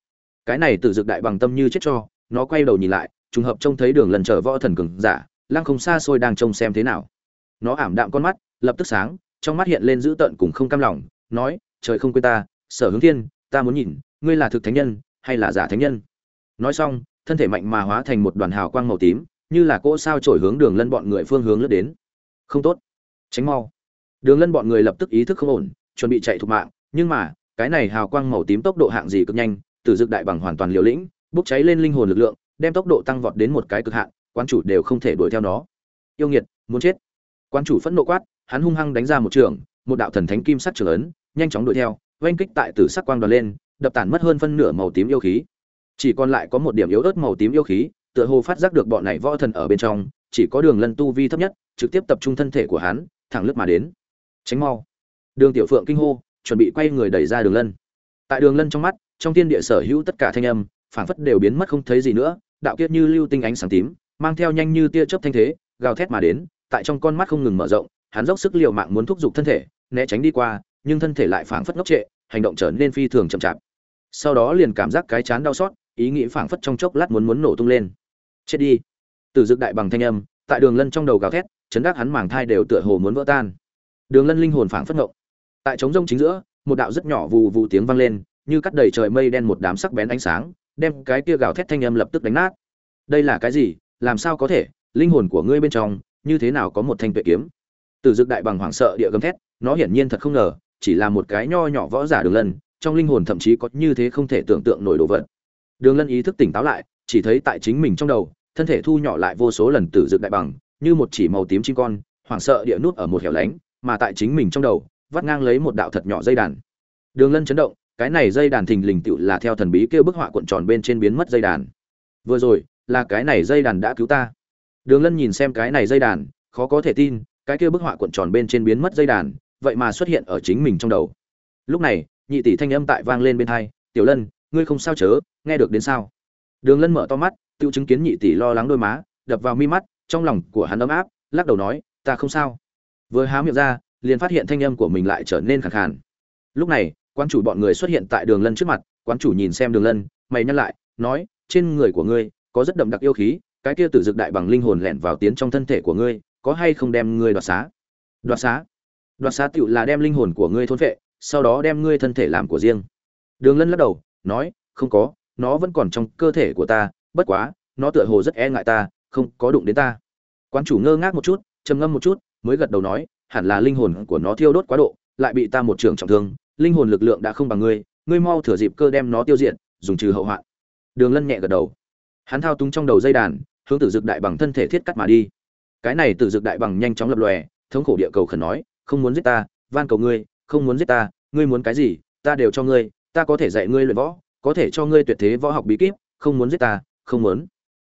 Speaker 1: cái này tử dực đại bằng tâm như chết cho nó quay đầu nhìn lại trùng hợp trông thấy đường lần chờ võ thần cường giả lăng không xa xôi đang trông xem thế nào. Nó ảm đạm con mắt lập tức sáng trong mắt hiện lên dữ tợn cùng không cam lòng nói trời không quên ta sở hướng thiên ta muốn nhìn ngươi là thực thánh nhân hay là giả thánh nhân? Nói xong thân thể mạnh mà hóa thành một đoàn hào quang màu tím như là cỗ sao trổi hướng đường lân bọn người phương hướng lướt đến. Không tốt tránh mau. Đường lân bọn người lập tức ý thức không ổn chuẩn bị chạy thục mạng nhưng mà cái này hào quang màu tím tốc độ hạng gì cực nhanh, Tử dực đại bằng hoàn toàn liều lĩnh, bốc cháy lên linh hồn lực lượng, đem tốc độ tăng vọt đến một cái cực hạn, quan chủ đều không thể đuổi theo nó. Yêu nghiệt, muốn chết. Quan chủ phẫn nộ quát, hắn hung hăng đánh ra một trường, một đạo thần thánh kim sắc trường ấn, nhanh chóng đuổi theo, oanh kích tại tử sắc quang đoàn lên, đập tản mất hơn phân nửa màu tím yêu khí. Chỉ còn lại có một điểm yếu ớt màu tím yêu khí, tựa hồ phát giác được bọn này võ thần ở bên trong, chỉ có đường lân tu vi thấp nhất, trực tiếp tập trung thân thể của hắn, thẳng lướt mà đến. Tránh mau. Đường Tiểu Phượng kinh hô, chuẩn bị quay người đẩy ra đường lân tại đường lân trong mắt trong thiên địa sở hữu tất cả thanh âm, phảng phất đều biến mất không thấy gì nữa, đạo kiết như lưu tinh ánh sáng tím, mang theo nhanh như tia chớp thanh thế, gào thét mà đến, tại trong con mắt không ngừng mở rộng, hắn dốc sức liều mạng muốn thúc giục thân thể, né tránh đi qua, nhưng thân thể lại phảng phất ngốc trệ, hành động trở nên phi thường chậm chạp. Sau đó liền cảm giác cái chán đau xót, ý nghĩ phảng phất trong chốc lát muốn muốn nổ tung lên. Chết đi. Từ dực đại bằng thanh âm, tại đường lân trong đầu gào thét, chấn đắc hắn màng thai đều tựa hồ muốn vỡ tan. Đường lân linh hồn phảng phất ngộng. Tại trống rông chính giữa, một đạo rất nhỏ vù vù tiếng vang lên như cắt đầy trời mây đen một đám sắc bén ánh sáng, đem cái kia gào thét thanh âm lập tức đánh nát. Đây là cái gì? Làm sao có thể? Linh hồn của ngươi bên trong, như thế nào có một thanh tuệ kiếm? Từ dực đại bằng hoảng sợ địa gầm thét, nó hiển nhiên thật không ngờ, chỉ là một cái nho nhỏ võ giả đường lân, trong linh hồn thậm chí có như thế không thể tưởng tượng nổi đồ vật. Đường lân ý thức tỉnh táo lại, chỉ thấy tại chính mình trong đầu, thân thể thu nhỏ lại vô số lần tử dực đại bằng, như một chỉ màu tím chim con, hoảng sợ địa nút ở một hẻo lánh, mà tại chính mình trong đầu, vắt ngang lấy một đạo thật nhỏ dây đàn. Đường lân chấn động cái này dây đàn thình lình tựu là theo thần bí kêu bức họa cuộn tròn bên trên biến mất dây đàn. Vừa rồi, là cái này dây đàn đã cứu ta. Đường lân nhìn xem cái này dây đàn, khó có thể tin, cái kia bức họa cuộn tròn bên trên biến mất dây đàn, vậy mà xuất hiện ở chính mình trong đầu. Lúc này, nhị tỷ thanh âm tại vang lên bên hai, tiểu lân, ngươi không sao chớ, nghe được đến sao? Đường lân mở to mắt tự chứng kiến nhị tỷ lo lắng đôi má, đập vào mi mắt, trong lòng của hắn ấm áp, lắc đầu nói, ta không sao. Vừa há miệng ra, liền phát hiện thanh âm của mình lại trở nên khẳng khàn. Lúc này quan chủ bọn người xuất hiện tại đường lân trước mặt quan chủ nhìn xem đường lân, mày nhắc lại, nói, trên người của ngươi có rất đậm đặc yêu khí, cái kia tử dực đại bằng linh hồn lẻn vào tiến trong thân thể của ngươi, có hay không đem ngươi đoạt xá? Đoạt xá? Đoạt xá tựu là đem linh hồn của ngươi thôn phệ, sau đó đem ngươi thân thể làm của riêng. Đường lân lắc đầu, nói, không có, nó vẫn còn trong cơ thể của ta, bất quá, nó tựa hồ rất e ngại ta, không có đụng đến ta. Quan chủ ngơ ngác một chút, trầm ngâm một chút, mới gật đầu nói, hẳn là linh hồn của nó thiêu đốt quá độ, lại bị ta một trường trọng thương linh hồn lực lượng đã không bằng ngươi ngươi mau thừa dịp cơ đem nó tiêu diệt, dùng trừ hậu hoạn. Đường lân nhẹ gật đầu. Hắn thao túng trong đầu dây đàn, hướng tử dực đại bằng thân thể thiết cắt mà đi. Cái này tử dực đại bằng nhanh chóng lập lòe, thống khổ địa cầu khẩn nói, không muốn giết ta, van cầu ngươi, không muốn giết ta, ngươi muốn cái gì, ta đều cho ngươi, ta có thể dạy ngươi luyện võ, có thể cho ngươi tuyệt thế võ học bí kíp, không muốn giết ta, không muốn.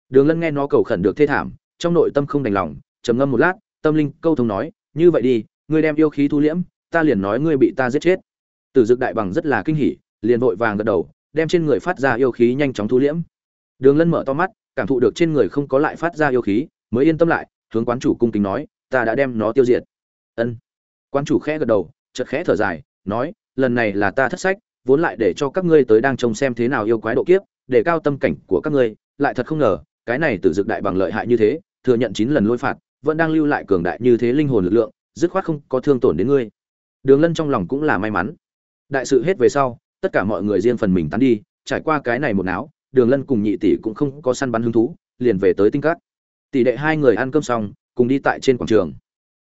Speaker 1: Đường lân nghe nó cầu khẩn được thê thảm, trong nội tâm không đành lòng, trầm ngâm một lát, tâm linh câu thông nói, như vậy đi, ngươi đem yêu khí thu liễm, ta liền nói ngươi bị ta giết chết tử dực đại bằng rất là kinh hỉ, liền vội vàng gật đầu, đem trên người phát ra yêu khí nhanh chóng thu liễm. Đường lân mở to mắt, cảm thụ được trên người không có lại phát ra yêu khí, mới yên tâm lại, hướng quán chủ cung kính nói, ta đã đem nó tiêu diệt. Ân. Quán chủ khẽ gật đầu, chợt khẽ thở dài, nói, lần này là ta thất sách, vốn lại để cho các ngươi tới đang trông xem thế nào yêu quái độ kiếp, để cao tâm cảnh của các ngươi, lại thật không ngờ, cái này tử dực đại bằng lợi hại như thế, thừa nhận chín lần lôi phạt, vẫn đang lưu lại cường đại như thế linh hồn lực lượng, dứt khoát không có thương tổn đến ngươi. Đường lân trong lòng cũng là may mắn đại sự hết về sau, tất cả mọi người riêng phần mình tán đi, trải qua cái này một náo, đường lân cùng nhị tỷ cũng không có săn bắn hứng thú, liền về tới tinh cát. Tỷ đệ hai người ăn cơm xong, cùng đi tại trên quảng trường.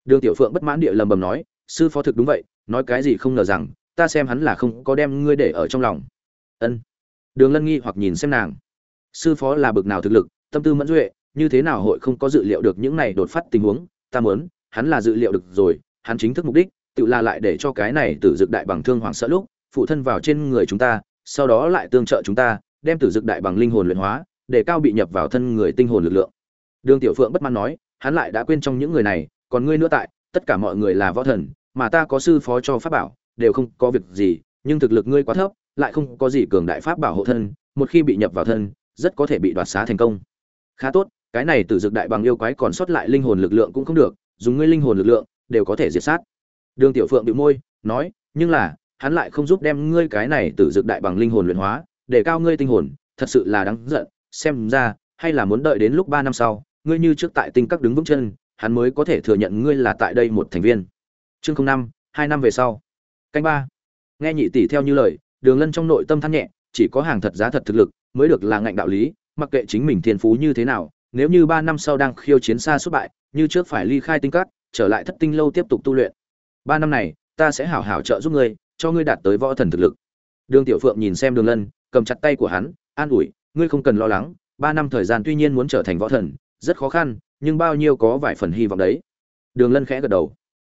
Speaker 1: Đường tiểu phượng bất mãn địa lầm bầm nói, sư phó thực đúng vậy, nói cái gì không ngờ rằng, ta xem hắn là không có đem ngươi để ở trong lòng. Ân. Đường lân nghi hoặc nhìn xem nàng. Sư phó là bực nào thực lực, tâm tư mẫn duệ, như thế nào hội không có dự liệu được những này đột phát tình huống? Ta muốn, hắn là dự liệu được rồi, hắn chính thức mục đích tự là lại để cho cái này tử dực đại bằng thương hoàng sợ lúc, phụ thân vào trên người chúng ta, sau đó lại tương trợ chúng ta, đem tử dực đại bằng linh hồn luyện hóa, để cao bị nhập vào thân người tinh hồn lực lượng. Đường tiểu phượng bất mãn nói, hắn lại đã quên trong những người này, còn ngươi nữa tại, tất cả mọi người là võ thần, mà ta có sư phó cho pháp bảo, đều không có việc gì, nhưng thực lực ngươi quá thấp, lại không có gì cường đại pháp bảo hộ thân, một khi bị nhập vào thân, rất có thể bị đoạt xá thành công. Khá tốt, cái này tử dực đại bằng yêu quái còn sót lại linh hồn lực lượng cũng không được, dùng ngươi linh hồn lực lượng, đều có thể diệt sát đường tiểu phượng bĩu môi, nói, nhưng là, hắn lại không giúp đem ngươi cái này tử Dược đại bằng linh hồn luyện hóa, để cao ngươi tinh hồn, thật sự là đáng giận. Xem ra, hay là muốn đợi đến lúc ba năm sau, ngươi như trước tại tinh các đứng vững chân, hắn mới có thể thừa nhận ngươi là tại đây một thành viên. Chương không năm, hai năm về sau. Canh ba. Nghe nhị tỷ theo như lời, đường lân trong nội tâm than nhẹ, chỉ có hàng thật giá thật thực lực mới được là ngạnh đạo lý, mặc kệ chính mình thiên phú như thế nào, nếu như ba năm sau đang khiêu chiến xa xuất bại, như trước phải ly khai tinh cát trở lại thất tinh lâu tiếp tục tu luyện ba năm này, ta sẽ hảo hảo trợ giúp ngươi, cho ngươi đạt tới võ thần thực lực. Đường tiểu phượng nhìn xem đường lân, cầm chặt tay của hắn, an ủi, ngươi không cần lo lắng, ba năm thời gian tuy nhiên muốn trở thành võ thần, rất khó khăn, nhưng bao nhiêu có vài phần hy vọng đấy. Đường lân khẽ gật đầu.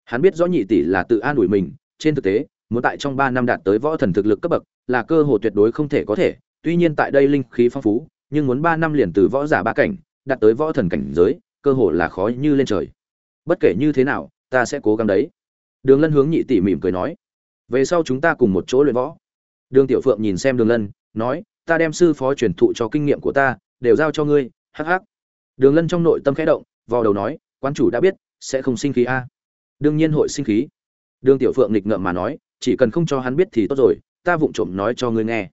Speaker 1: Hắn biết rõ nhị tỷ là tự an ủi mình, trên thực tế, muốn tại trong ba năm đạt tới võ thần thực lực cấp bậc, là cơ hội tuyệt đối không thể có thể. Tuy nhiên tại đây linh khí phong phú, nhưng muốn ba năm liền từ võ giả ba cảnh, đạt tới võ thần cảnh giới, cơ hội là khó như lên trời. Bất kể như thế nào, ta sẽ cố gắng đấy đường lân hướng nhị tỷ mỉm cười nói, về sau chúng ta cùng một chỗ luyện võ. Đường tiểu phượng nhìn xem đường lân, nói, ta đem sư phó truyền thụ cho kinh nghiệm của ta, đều giao cho ngươi, hắc hắc. Đường lân trong nội tâm khẽ động, vò đầu nói quan chủ đã biết, sẽ không sinh khí a. Đương nhiên hội sinh khí. Đường tiểu phượng nghịch ngợm mà nói, chỉ cần không cho hắn biết thì tốt rồi, ta vụng trộm nói cho ngươi nghe.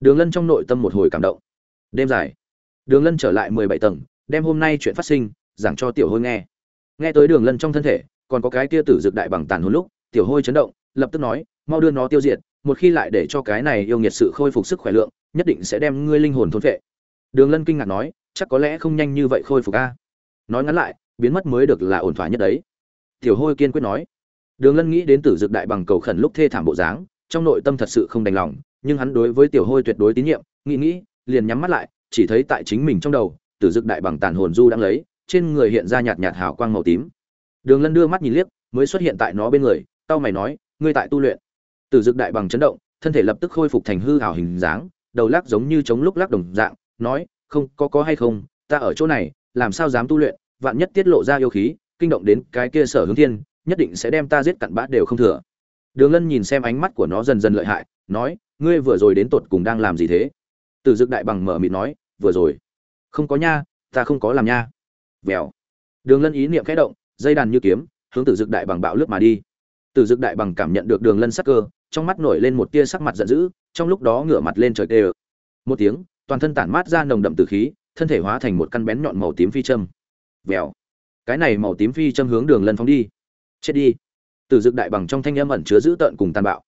Speaker 1: Đường lân trong nội tâm một hồi cảm động. Đêm dài, đường lân trở lại mười bảy tầng, đem hôm nay chuyện phát sinh, giảng cho tiểu hôi nghe. Nghe tới đường lân trong thân thể còn có cái kia tử dược đại bằng tàn hồn lúc, tiểu hôi chấn động, lập tức nói, mau đưa nó tiêu diệt, một khi lại để cho cái này yêu nghiệt sự khôi phục sức khỏe lượng, nhất định sẽ đem ngươi linh hồn thôn phệ. Đường lân kinh ngạc nói, chắc có lẽ không nhanh như vậy khôi phục a. Nói ngắn lại, biến mất mới được là ổn thỏa nhất đấy. Tiểu hôi kiên quyết nói, đường lân nghĩ đến tử dược đại bằng cầu khẩn lúc thê thảm bộ dáng, trong nội tâm thật sự không đành lòng, nhưng hắn đối với tiểu hôi tuyệt đối tín nhiệm, nghĩ nghĩ, liền nhắm mắt lại, chỉ thấy tại chính mình trong đầu, tử dược đại bằng tàn hồn du đang lấy, trên người hiện ra nhạt nhạt hào quang màu tím đường lân đưa mắt nhìn liếc, mới xuất hiện tại nó bên người tao mày nói, ngươi tại tu luyện. Tử Dực đại bằng chấn động, thân thể lập tức khôi phục thành hư ảo hình dáng, đầu lắc giống như chống lúc lắc đồng dạng, nói, không, có có hay không, ta ở chỗ này, làm sao dám tu luyện, vạn nhất tiết lộ ra yêu khí, kinh động đến cái kia sở hướng thiên, nhất định sẽ đem ta giết cặn bã đều không thừa. Đường lân nhìn xem ánh mắt của nó dần dần lợi hại, nói, ngươi vừa rồi đến tột cùng đang làm gì thế? Tử dực đại bằng mở miệng nói, vừa rồi. Không có nha, ta không có làm nha. Vèo. Đường lân ý niệm khẽ động dây đàn như kiếm, hướng tử dực đại bằng bạo lướt mà đi. Tử dực đại bằng cảm nhận được đường lân sắc cơ, trong mắt nổi lên một tia sắc mặt giận dữ, trong lúc đó ngửa mặt lên trời tê một tiếng, toàn thân tản mát ra nồng đậm từ khí, thân thể hóa thành một căn bén nhọn màu tím phi châm. Vèo. Cái này màu tím phi châm hướng đường lân phóng đi. Chết đi. Tử dực đại bằng trong thanh âm ẩn chứa dữ tợn cùng tàn bạo.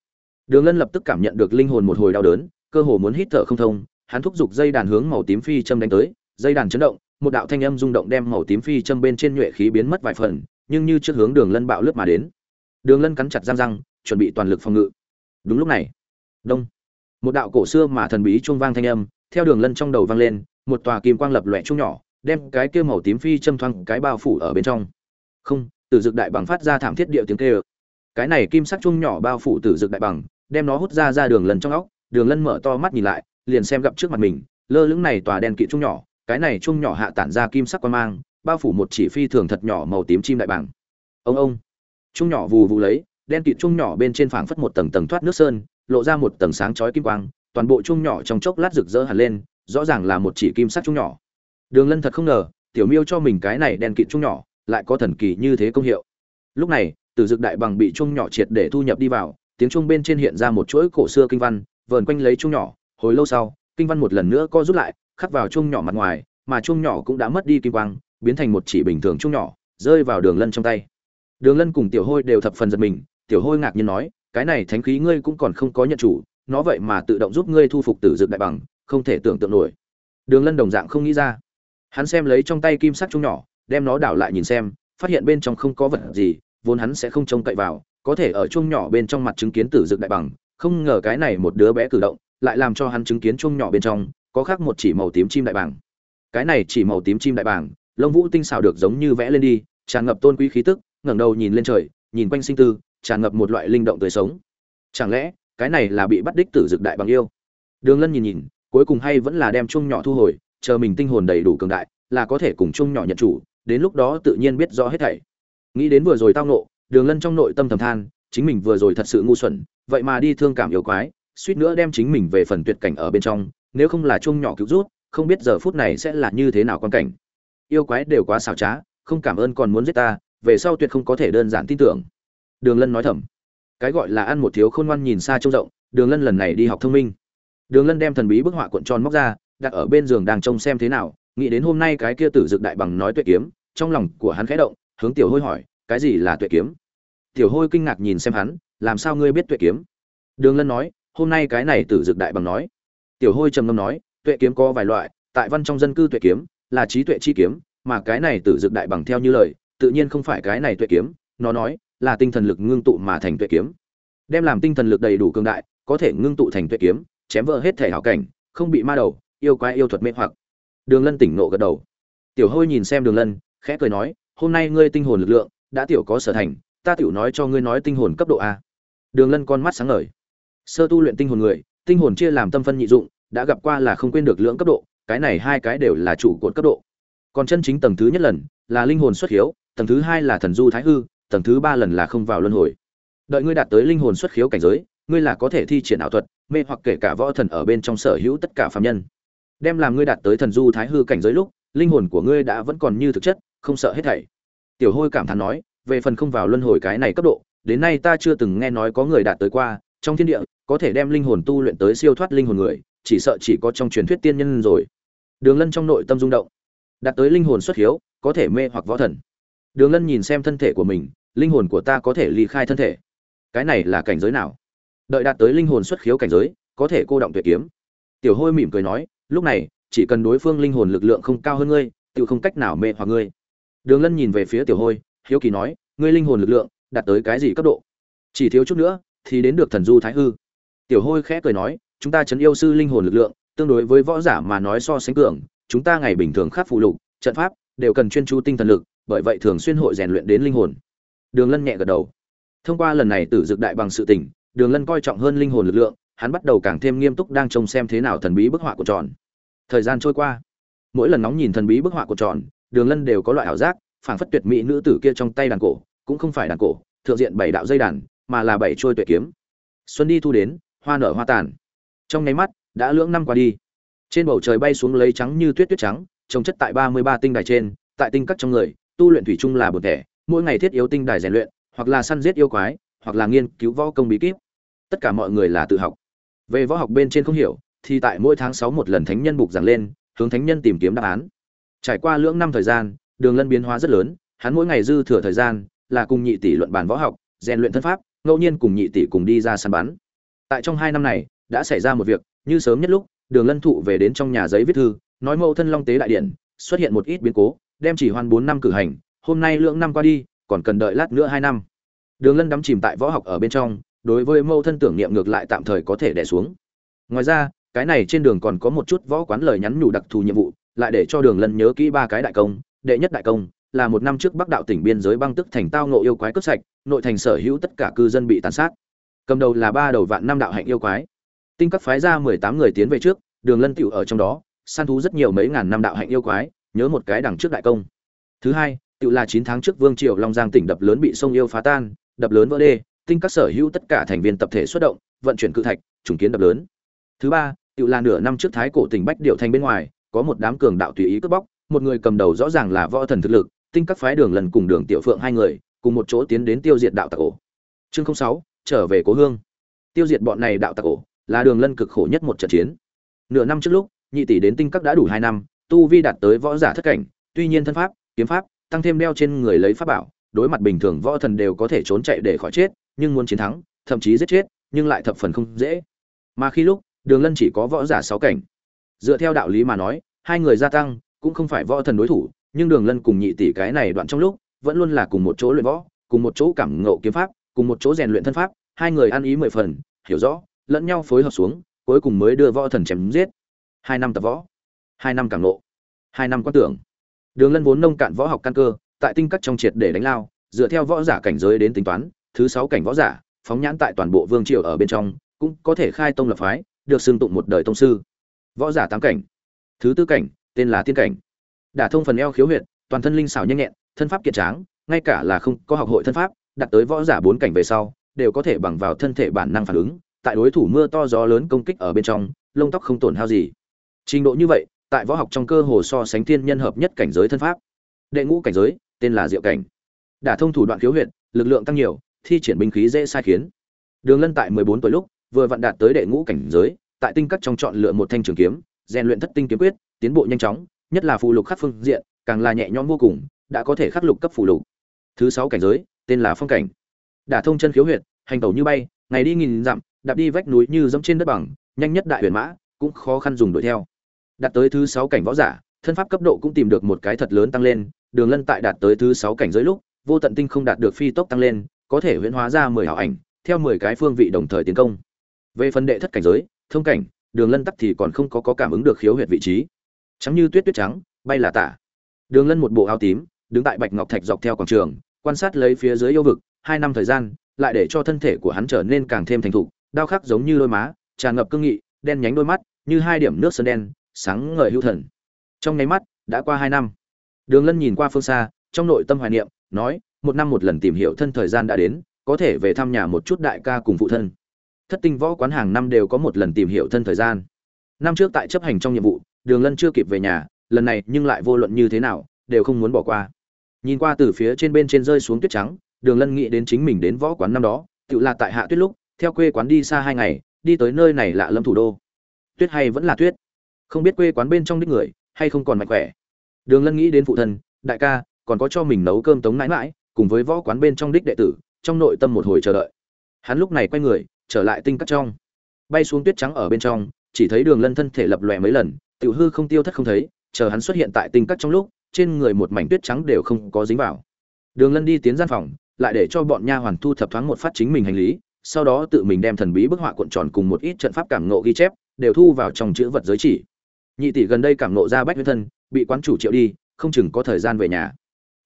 Speaker 1: Đường lân lập tức cảm nhận được linh hồn một hồi đau đớn, cơ hồ muốn hít thở không thông, hắn thúc giục dây đàn hướng màu tím phi châm đánh tới dây đàn chấn động, một đạo thanh âm rung động đem màu tím phi châm bên trên nhuệ khí biến mất vài phần, nhưng như trước hướng đường lân bạo lướt mà đến. Đường lân cắn chặt răng răng, chuẩn bị toàn lực phòng ngự. Đúng lúc này, đông, một đạo cổ xưa mà thần bí chuông vang thanh âm theo đường lân trong đầu vang lên, một tòa kim quang lập loè chung nhỏ, đem cái kia màu tím phi châm thoang cái bao phủ ở bên trong. Không, tử dực đại bằng phát ra thảm thiết điệu tiếng kêu. Cái này kim sắc chung nhỏ bao phủ tử dực đại bằng, đem nó hút ra ra đường lân trong óc. Đường lân mở to mắt nhìn lại, liền xem gặp trước mặt mình, lơ lửng này tòa đen kỵ chung nhỏ cái này chung nhỏ hạ tản ra kim sắc quan mang, bao phủ một chỉ phi thường thật nhỏ màu tím chim đại bàng. Ông ông. Chung nhỏ vù vù lấy, đen kịt chung nhỏ bên trên phảng phất một tầng tầng thoát nước sơn, lộ ra một tầng sáng chói kim quang, toàn bộ chung nhỏ trong chốc lát rực rỡ hẳn lên, rõ ràng là một chỉ kim sắc chung nhỏ. Đường lân thật không ngờ, tiểu miêu cho mình cái này đen kịt chung nhỏ, lại có thần kỳ như thế công hiệu. Lúc này từ dực đại bằng bị chung nhỏ triệt để thu nhập đi vào, tiếng chung bên trên hiện ra một chuỗi cổ xưa kinh văn, vờn quanh lấy chung nhỏ, hồi lâu sau, kinh văn một lần nữa co rút lại khắc vào chuông nhỏ mặt ngoài, mà chuông nhỏ cũng đã mất đi kim quang, biến thành một chỉ bình thường chuông nhỏ, rơi vào đường lân trong tay. Đường lân cùng tiểu hôi đều thập phần giật mình, tiểu hôi ngạc nhiên nói, cái này thánh khí ngươi cũng còn không có nhận chủ, nó vậy mà tự động giúp ngươi thu phục tử dược đại bằng, không thể tưởng tượng nổi. Đường lân đồng dạng không nghĩ ra. Hắn xem lấy trong tay kim sắc chuông nhỏ, đem nó đảo lại nhìn xem, phát hiện bên trong không có vật gì, vốn hắn sẽ không trông cậy vào, có thể ở chuông nhỏ bên trong mặt chứng kiến tử dược đại bằng, không ngờ cái này một đứa bé cử động, lại làm cho hắn chứng kiến chuông nhỏ bên trong có khác một chỉ màu tím chim đại bàng. Cái này chỉ màu tím chim đại bàng, lông vũ tinh xảo được giống như vẽ lên đi, tràn ngập tôn quý khí tức, ngẩng đầu nhìn lên trời, nhìn quanh sinh tư, tràn ngập một loại linh động tươi sống. Chẳng lẽ, cái này là bị bắt đích tử dực đại bằng yêu? Đường lân nhìn nhìn, cuối cùng hay vẫn là đem chung nhỏ thu hồi, chờ mình tinh hồn đầy đủ cường đại, là có thể cùng chung nhỏ nhận chủ, đến lúc đó tự nhiên biết rõ hết thảy. Nghĩ đến vừa rồi tao nộ đường lân trong nội tâm thầm than, chính mình vừa rồi thật sự ngu xuẩn, vậy mà đi thương cảm yêu quái, suýt nữa đem chính mình về phần tuyệt cảnh ở bên trong nếu không là chung nhỏ cứu rút, không biết giờ phút này sẽ là như thế nào quan cảnh. Yêu quái đều quá xảo trá, không cảm ơn còn muốn giết ta, về sau tuyệt không có thể đơn giản tin tưởng. Đường lân nói thầm. Cái gọi là ăn một thiếu khôn ngoan nhìn xa trông rộng, đường lân lần này đi học thông minh. Đường lân đem thần bí bức họa cuộn tròn móc ra, đặt ở bên giường đang trông xem thế nào, nghĩ đến hôm nay cái kia tử dực đại bằng nói tuệ kiếm, trong lòng của hắn khẽ động, hướng tiểu hôi hỏi, cái gì là tuệ kiếm? Tiểu hôi kinh ngạc nhìn xem hắn, làm sao ngươi biết tuệ kiếm? Đường lân nói, hôm nay cái này tử dực đại bằng nói tiểu hôi trầm ngâm nói, tuệ kiếm có vài loại, tại văn trong dân cư tuệ kiếm là trí tuệ chi kiếm, mà cái này tử Dược đại bằng theo như lời, tự nhiên không phải cái này tuệ kiếm, nó nói là tinh thần lực ngưng tụ mà thành tuệ kiếm. Đem làm tinh thần lực đầy đủ cường đại, có thể ngưng tụ thành tuệ kiếm, chém vỡ hết thể hảo cảnh, không bị ma đầu, yêu quái yêu thuật mê hoặc. Đường lân tỉnh nộ gật đầu. Tiểu hôi nhìn xem đường lân, khẽ cười nói, hôm nay ngươi tinh hồn lực lượng, đã tiểu có sở thành, ta tiểu nói cho ngươi nói tinh hồn cấp độ a. Đường lân con mắt sáng ngời. Sơ tu luyện tinh hồn người tinh hồn chia làm tâm phân nhị dụng, đã gặp qua là không quên được lượng cấp độ, cái này hai cái đều là chủ cột cấp độ. Còn chân chính tầng thứ nhất lần, là linh hồn xuất hiếu tầng thứ hai là thần du thái hư, tầng thứ ba lần là không vào luân hồi. Đợi ngươi đạt tới linh hồn xuất khiếu cảnh giới, ngươi là có thể thi triển ảo thuật, mê hoặc kể cả võ thần ở bên trong sở hữu tất cả phạm nhân. Đem làm ngươi đạt tới thần du thái hư cảnh giới lúc, linh hồn của ngươi đã vẫn còn như thực chất, không sợ hết thảy. Tiểu hôi cảm thán nói, về phần không vào luân hồi cái này cấp độ, đến nay ta chưa từng nghe nói có người đạt tới qua, trong thiên địa có thể đem linh hồn tu luyện tới siêu thoát linh hồn người, chỉ sợ chỉ có trong truyền thuyết tiên nhân rồi. Đường lân trong nội tâm rung động. Đạt tới linh hồn xuất hiếu, có thể mê hoặc võ thần. Đường lân nhìn xem thân thể của mình, linh hồn của ta có thể ly khai thân thể. Cái này là cảnh giới nào? Đợi đạt tới linh hồn xuất khiếu cảnh giới, có thể cô động tuyệt kiếm. Tiểu hôi mỉm cười nói, lúc này, chỉ cần đối phương linh hồn lực lượng không cao hơn ngươi tự không cách nào mê hoặc ngươi. Đường lân nhìn về phía tiểu hôi, hiếu kỳ nói, ngươi linh hồn lực lượng đạt tới cái gì cấp độ? Chỉ thiếu chút nữa, thì đến được thần du thái hư tiểu hôi khẽ cười nói, chúng ta chấn yêu sư linh hồn lực lượng, tương đối với võ giả mà nói so sánh cường, chúng ta ngày bình thường khắc phụ lục, trận pháp đều cần chuyên chú tinh thần lực, bởi vậy thường xuyên hội rèn luyện đến linh hồn. Đường lân nhẹ gật đầu. Thông qua lần này tử dực đại bằng sự tỉnh đường lân coi trọng hơn linh hồn lực lượng, hắn bắt đầu càng thêm nghiêm túc đang trông xem thế nào thần bí bức họa của tròn. Thời gian trôi qua, mỗi lần nóng nhìn thần bí bức họa của tròn, đường lân đều có loại ảo giác, phảng phất tuyệt mỹ nữ tử kia trong tay đàn cổ, cũng không phải đàn cổ, thượng diện bảy đạo dây đàn, mà là bảy trôi tuệ kiếm. Xuân đi thu đến hoa nở hoa tàn. Trong nháy mắt, đã lưỡng năm qua đi. Trên bầu trời bay xuống lấy trắng như tuyết tuyết trắng, trồng chất tại ba mươi ba tinh đài trên, tại tinh các trong người, tu luyện thủy chung là bột thẻ, mỗi ngày thiết yếu tinh đài rèn luyện, hoặc là săn giết yêu quái, hoặc là nghiên cứu võ công bí kíp. Tất cả mọi người là tự học. Về võ học bên trên không hiểu, thì tại mỗi tháng sáu một lần thánh nhân bục giảng lên, hướng thánh nhân tìm kiếm đáp án. Trải qua lưỡng năm thời gian, đường lân biến hóa rất lớn, hắn mỗi ngày dư thừa thời gian là cùng nhị tỷ luận bàn võ học, rèn luyện thân pháp, ngẫu nhiên cùng nhị tỷ cùng đi ra săn bắn tại trong hai năm này, đã xảy ra một việc, như sớm nhất lúc, đường lân thụ về đến trong nhà giấy viết thư, nói mẫu thân long tế đại điện, xuất hiện một ít biến cố, đem chỉ hoan bốn năm cử hành, hôm nay lưỡng năm qua đi, còn cần đợi lát nữa hai năm. Đường lân đắm chìm tại võ học ở bên trong, đối với mẫu thân tưởng niệm ngược lại tạm thời có thể đẻ xuống. Ngoài ra, cái này trên đường còn có một chút võ quán lời nhắn nhủ đặc thù nhiệm vụ, lại để cho đường lân nhớ kỹ ba cái đại công, đệ nhất đại công, là một năm trước bắc đạo tỉnh biên giới băng tức thành tao ngộ yêu quái cướp sạch, nội thành sở hữu tất cả cư dân bị tàn sát cầm đầu là ba đầu vạn năm đạo hạnh yêu quái. Tinh các phái ra mười tám người tiến về trước, đường lân tựu ở trong đó, săn thú rất nhiều mấy ngàn năm đạo hạnh yêu quái, nhớ một cái đằng trước đại công. Thứ hai tựu là chín tháng trước vương triều long giang tỉnh đập lớn bị sông yêu phá tan, đập lớn vỡ đê, tinh các sở hữu tất cả thành viên tập thể xuất động, vận chuyển cự thạch, trùng kiến đập lớn. Thứ ba tựu là nửa năm trước thái cổ tỉnh bách điệu thành bên ngoài, có một đám cường đạo tùy ý cướp bóc, một người cầm đầu rõ ràng là võ thần thực lực, tinh các phái đường lần cùng đường tiểu phượng hai người, cùng một chỗ tiến đến tiêu diệt đạo tặc ổ. Chương sáu trở về cố hương. Tiêu diệt bọn này đạo tặc ổ, là đường lân cực khổ nhất một trận chiến. Nửa năm trước lúc, nhị tỷ đến tinh các đã đủ hai năm, tu vi đạt tới võ giả thất cảnh, tuy nhiên thân pháp, kiếm pháp, tăng thêm đeo trên người lấy pháp bảo, đối mặt bình thường võ thần đều có thể trốn chạy để khỏi chết, nhưng muốn chiến thắng, thậm chí giết chết, nhưng lại thập phần không dễ. Mà khi lúc, đường lân chỉ có võ giả sáu cảnh. Dựa theo đạo lý mà nói, hai người gia tăng cũng không phải võ thần đối thủ, nhưng đường lân cùng nhị tỷ cái này đoạn trong lúc, vẫn luôn là cùng một chỗ luyện võ, cùng một chỗ cảm ngộ kiếm pháp cùng một chỗ rèn luyện thân pháp, hai người ăn ý mười phần, hiểu rõ, lẫn nhau phối hợp xuống, cuối cùng mới đưa võ thần chém giết. Hai năm tập võ, hai năm cảm ngộ hai năm quan tưởng. Đường lân vốn nông cạn võ học căn cơ, tại tinh cắt trong triệt để đánh lao, dựa theo võ giả cảnh giới đến tính toán, thứ sáu cảnh võ giả, phóng nhãn tại toàn bộ vương triều ở bên trong, cũng có thể khai tông lập phái, được xưng tụng một đời tông sư. Võ giả tám cảnh, thứ tư cảnh, tên là tiên cảnh. Đả thông phần eo khiếu huyệt, toàn thân linh xảo nhanh nhẹn, thân pháp kiệt tráng, ngay cả là không có học hội thân pháp đặt tới võ giả bốn cảnh về sau, đều có thể bằng vào thân thể bản năng phản ứng, tại đối thủ mưa to gió lớn công kích ở bên trong, lông tóc không tổn hao gì. Trình độ như vậy, tại võ học trong cơ hồ so sánh thiên nhân hợp nhất cảnh giới thân pháp. Đệ ngũ cảnh giới, tên là diệu cảnh. Đả thông thủ đoạn khiếu huyệt, lực lượng tăng nhiều, thi triển binh khí dễ sai khiến. Đường lân tại mười bốn tuổi lúc, vừa vặn đạt tới đệ ngũ cảnh giới, tại tinh cắt trong chọn lựa một thanh trường kiếm, rèn luyện thất tinh kiếm quyết, tiến bộ nhanh chóng, nhất là phù lục khắc phương diện, càng là nhẹ nhõm vô cùng, đã có thể khắc lục cấp phù lục. Thứ sáu cảnh giới tên là phong cảnh. Đả thông chân khiếu huyệt hành tẩu như bay ngày đi nghìn dặm đạp đi vách núi như dẫm trên đất bằng nhanh nhất đại huyền mã cũng khó khăn dùng đuổi theo. Đạt tới thứ sáu cảnh võ giả thân pháp cấp độ cũng tìm được một cái thật lớn tăng lên đường lân tại đạt tới thứ sáu cảnh giới lúc vô tận tinh không đạt được phi tốc tăng lên có thể huyễn hóa ra mười hảo ảnh theo mười cái phương vị đồng thời tiến công. Về phần đệ thất cảnh giới thông cảnh đường lân tắc thì còn không có, có cảm ứng được khiếu huyệt vị trí. Trắng như tuyết tuyết trắng bay là tả. Đường lân một bộ áo tím đứng tại bạch ngọc thạch dọc theo quảng trường quan sát lấy phía dưới yêu vực, hai năm thời gian, lại để cho thân thể của hắn trở nên càng thêm thành thục, đao khắc giống như đôi má, tràn ngập cương nghị, đen nhánh đôi mắt, như hai điểm nước sơn đen, sáng ngời hữu thần. Trong nháy mắt, đã qua hai năm. Đường lân nhìn qua phương xa, trong nội tâm hoài niệm, nói, một năm một lần tìm hiểu thân thời gian đã đến, có thể về thăm nhà một chút đại ca cùng phụ thân. Thất tinh võ quán hàng năm đều có một lần tìm hiểu thân thời gian. Năm trước tại chấp hành trong nhiệm vụ, đường lân chưa kịp về nhà, lần này nhưng lại vô luận như thế nào, đều không muốn bỏ qua nhìn qua từ phía trên bên trên rơi xuống tuyết trắng, đường lân nghĩ đến chính mình đến võ quán năm đó, tự là tại hạ tuyết lúc, theo quê quán đi xa hai ngày, đi tới nơi này lạ lâm thủ đô. Tuyết hay vẫn là tuyết? Không biết quê quán bên trong đích người, hay không còn mạnh khỏe? Đường lân nghĩ đến phụ thân, đại ca, còn có cho mình nấu cơm tống mãi mãi cùng với võ quán bên trong đích đệ tử, trong nội tâm một hồi chờ đợi. Hắn lúc này quay người, trở lại tinh cắt trong. Bay xuống tuyết trắng ở bên trong, chỉ thấy đường lân thân thể lập lòe mấy lần, tiểu hư không tiêu thất không thấy, chờ hắn xuất hiện tại tinh cắt trong lúc trên người một mảnh tuyết trắng đều không có dính vào. Đường lân đi tiến gian phòng, lại để cho bọn nha hoàn thu thập thoáng một phát chính mình hành lý, sau đó tự mình đem thần bí bức họa cuộn tròn cùng một ít trận pháp cảm nộ ghi chép, đều thu vào trong chữ vật giới chỉ. Nhị tỷ gần đây cảm nộ ra bách huyết thân, bị quán chủ triệu đi, không chừng có thời gian về nhà.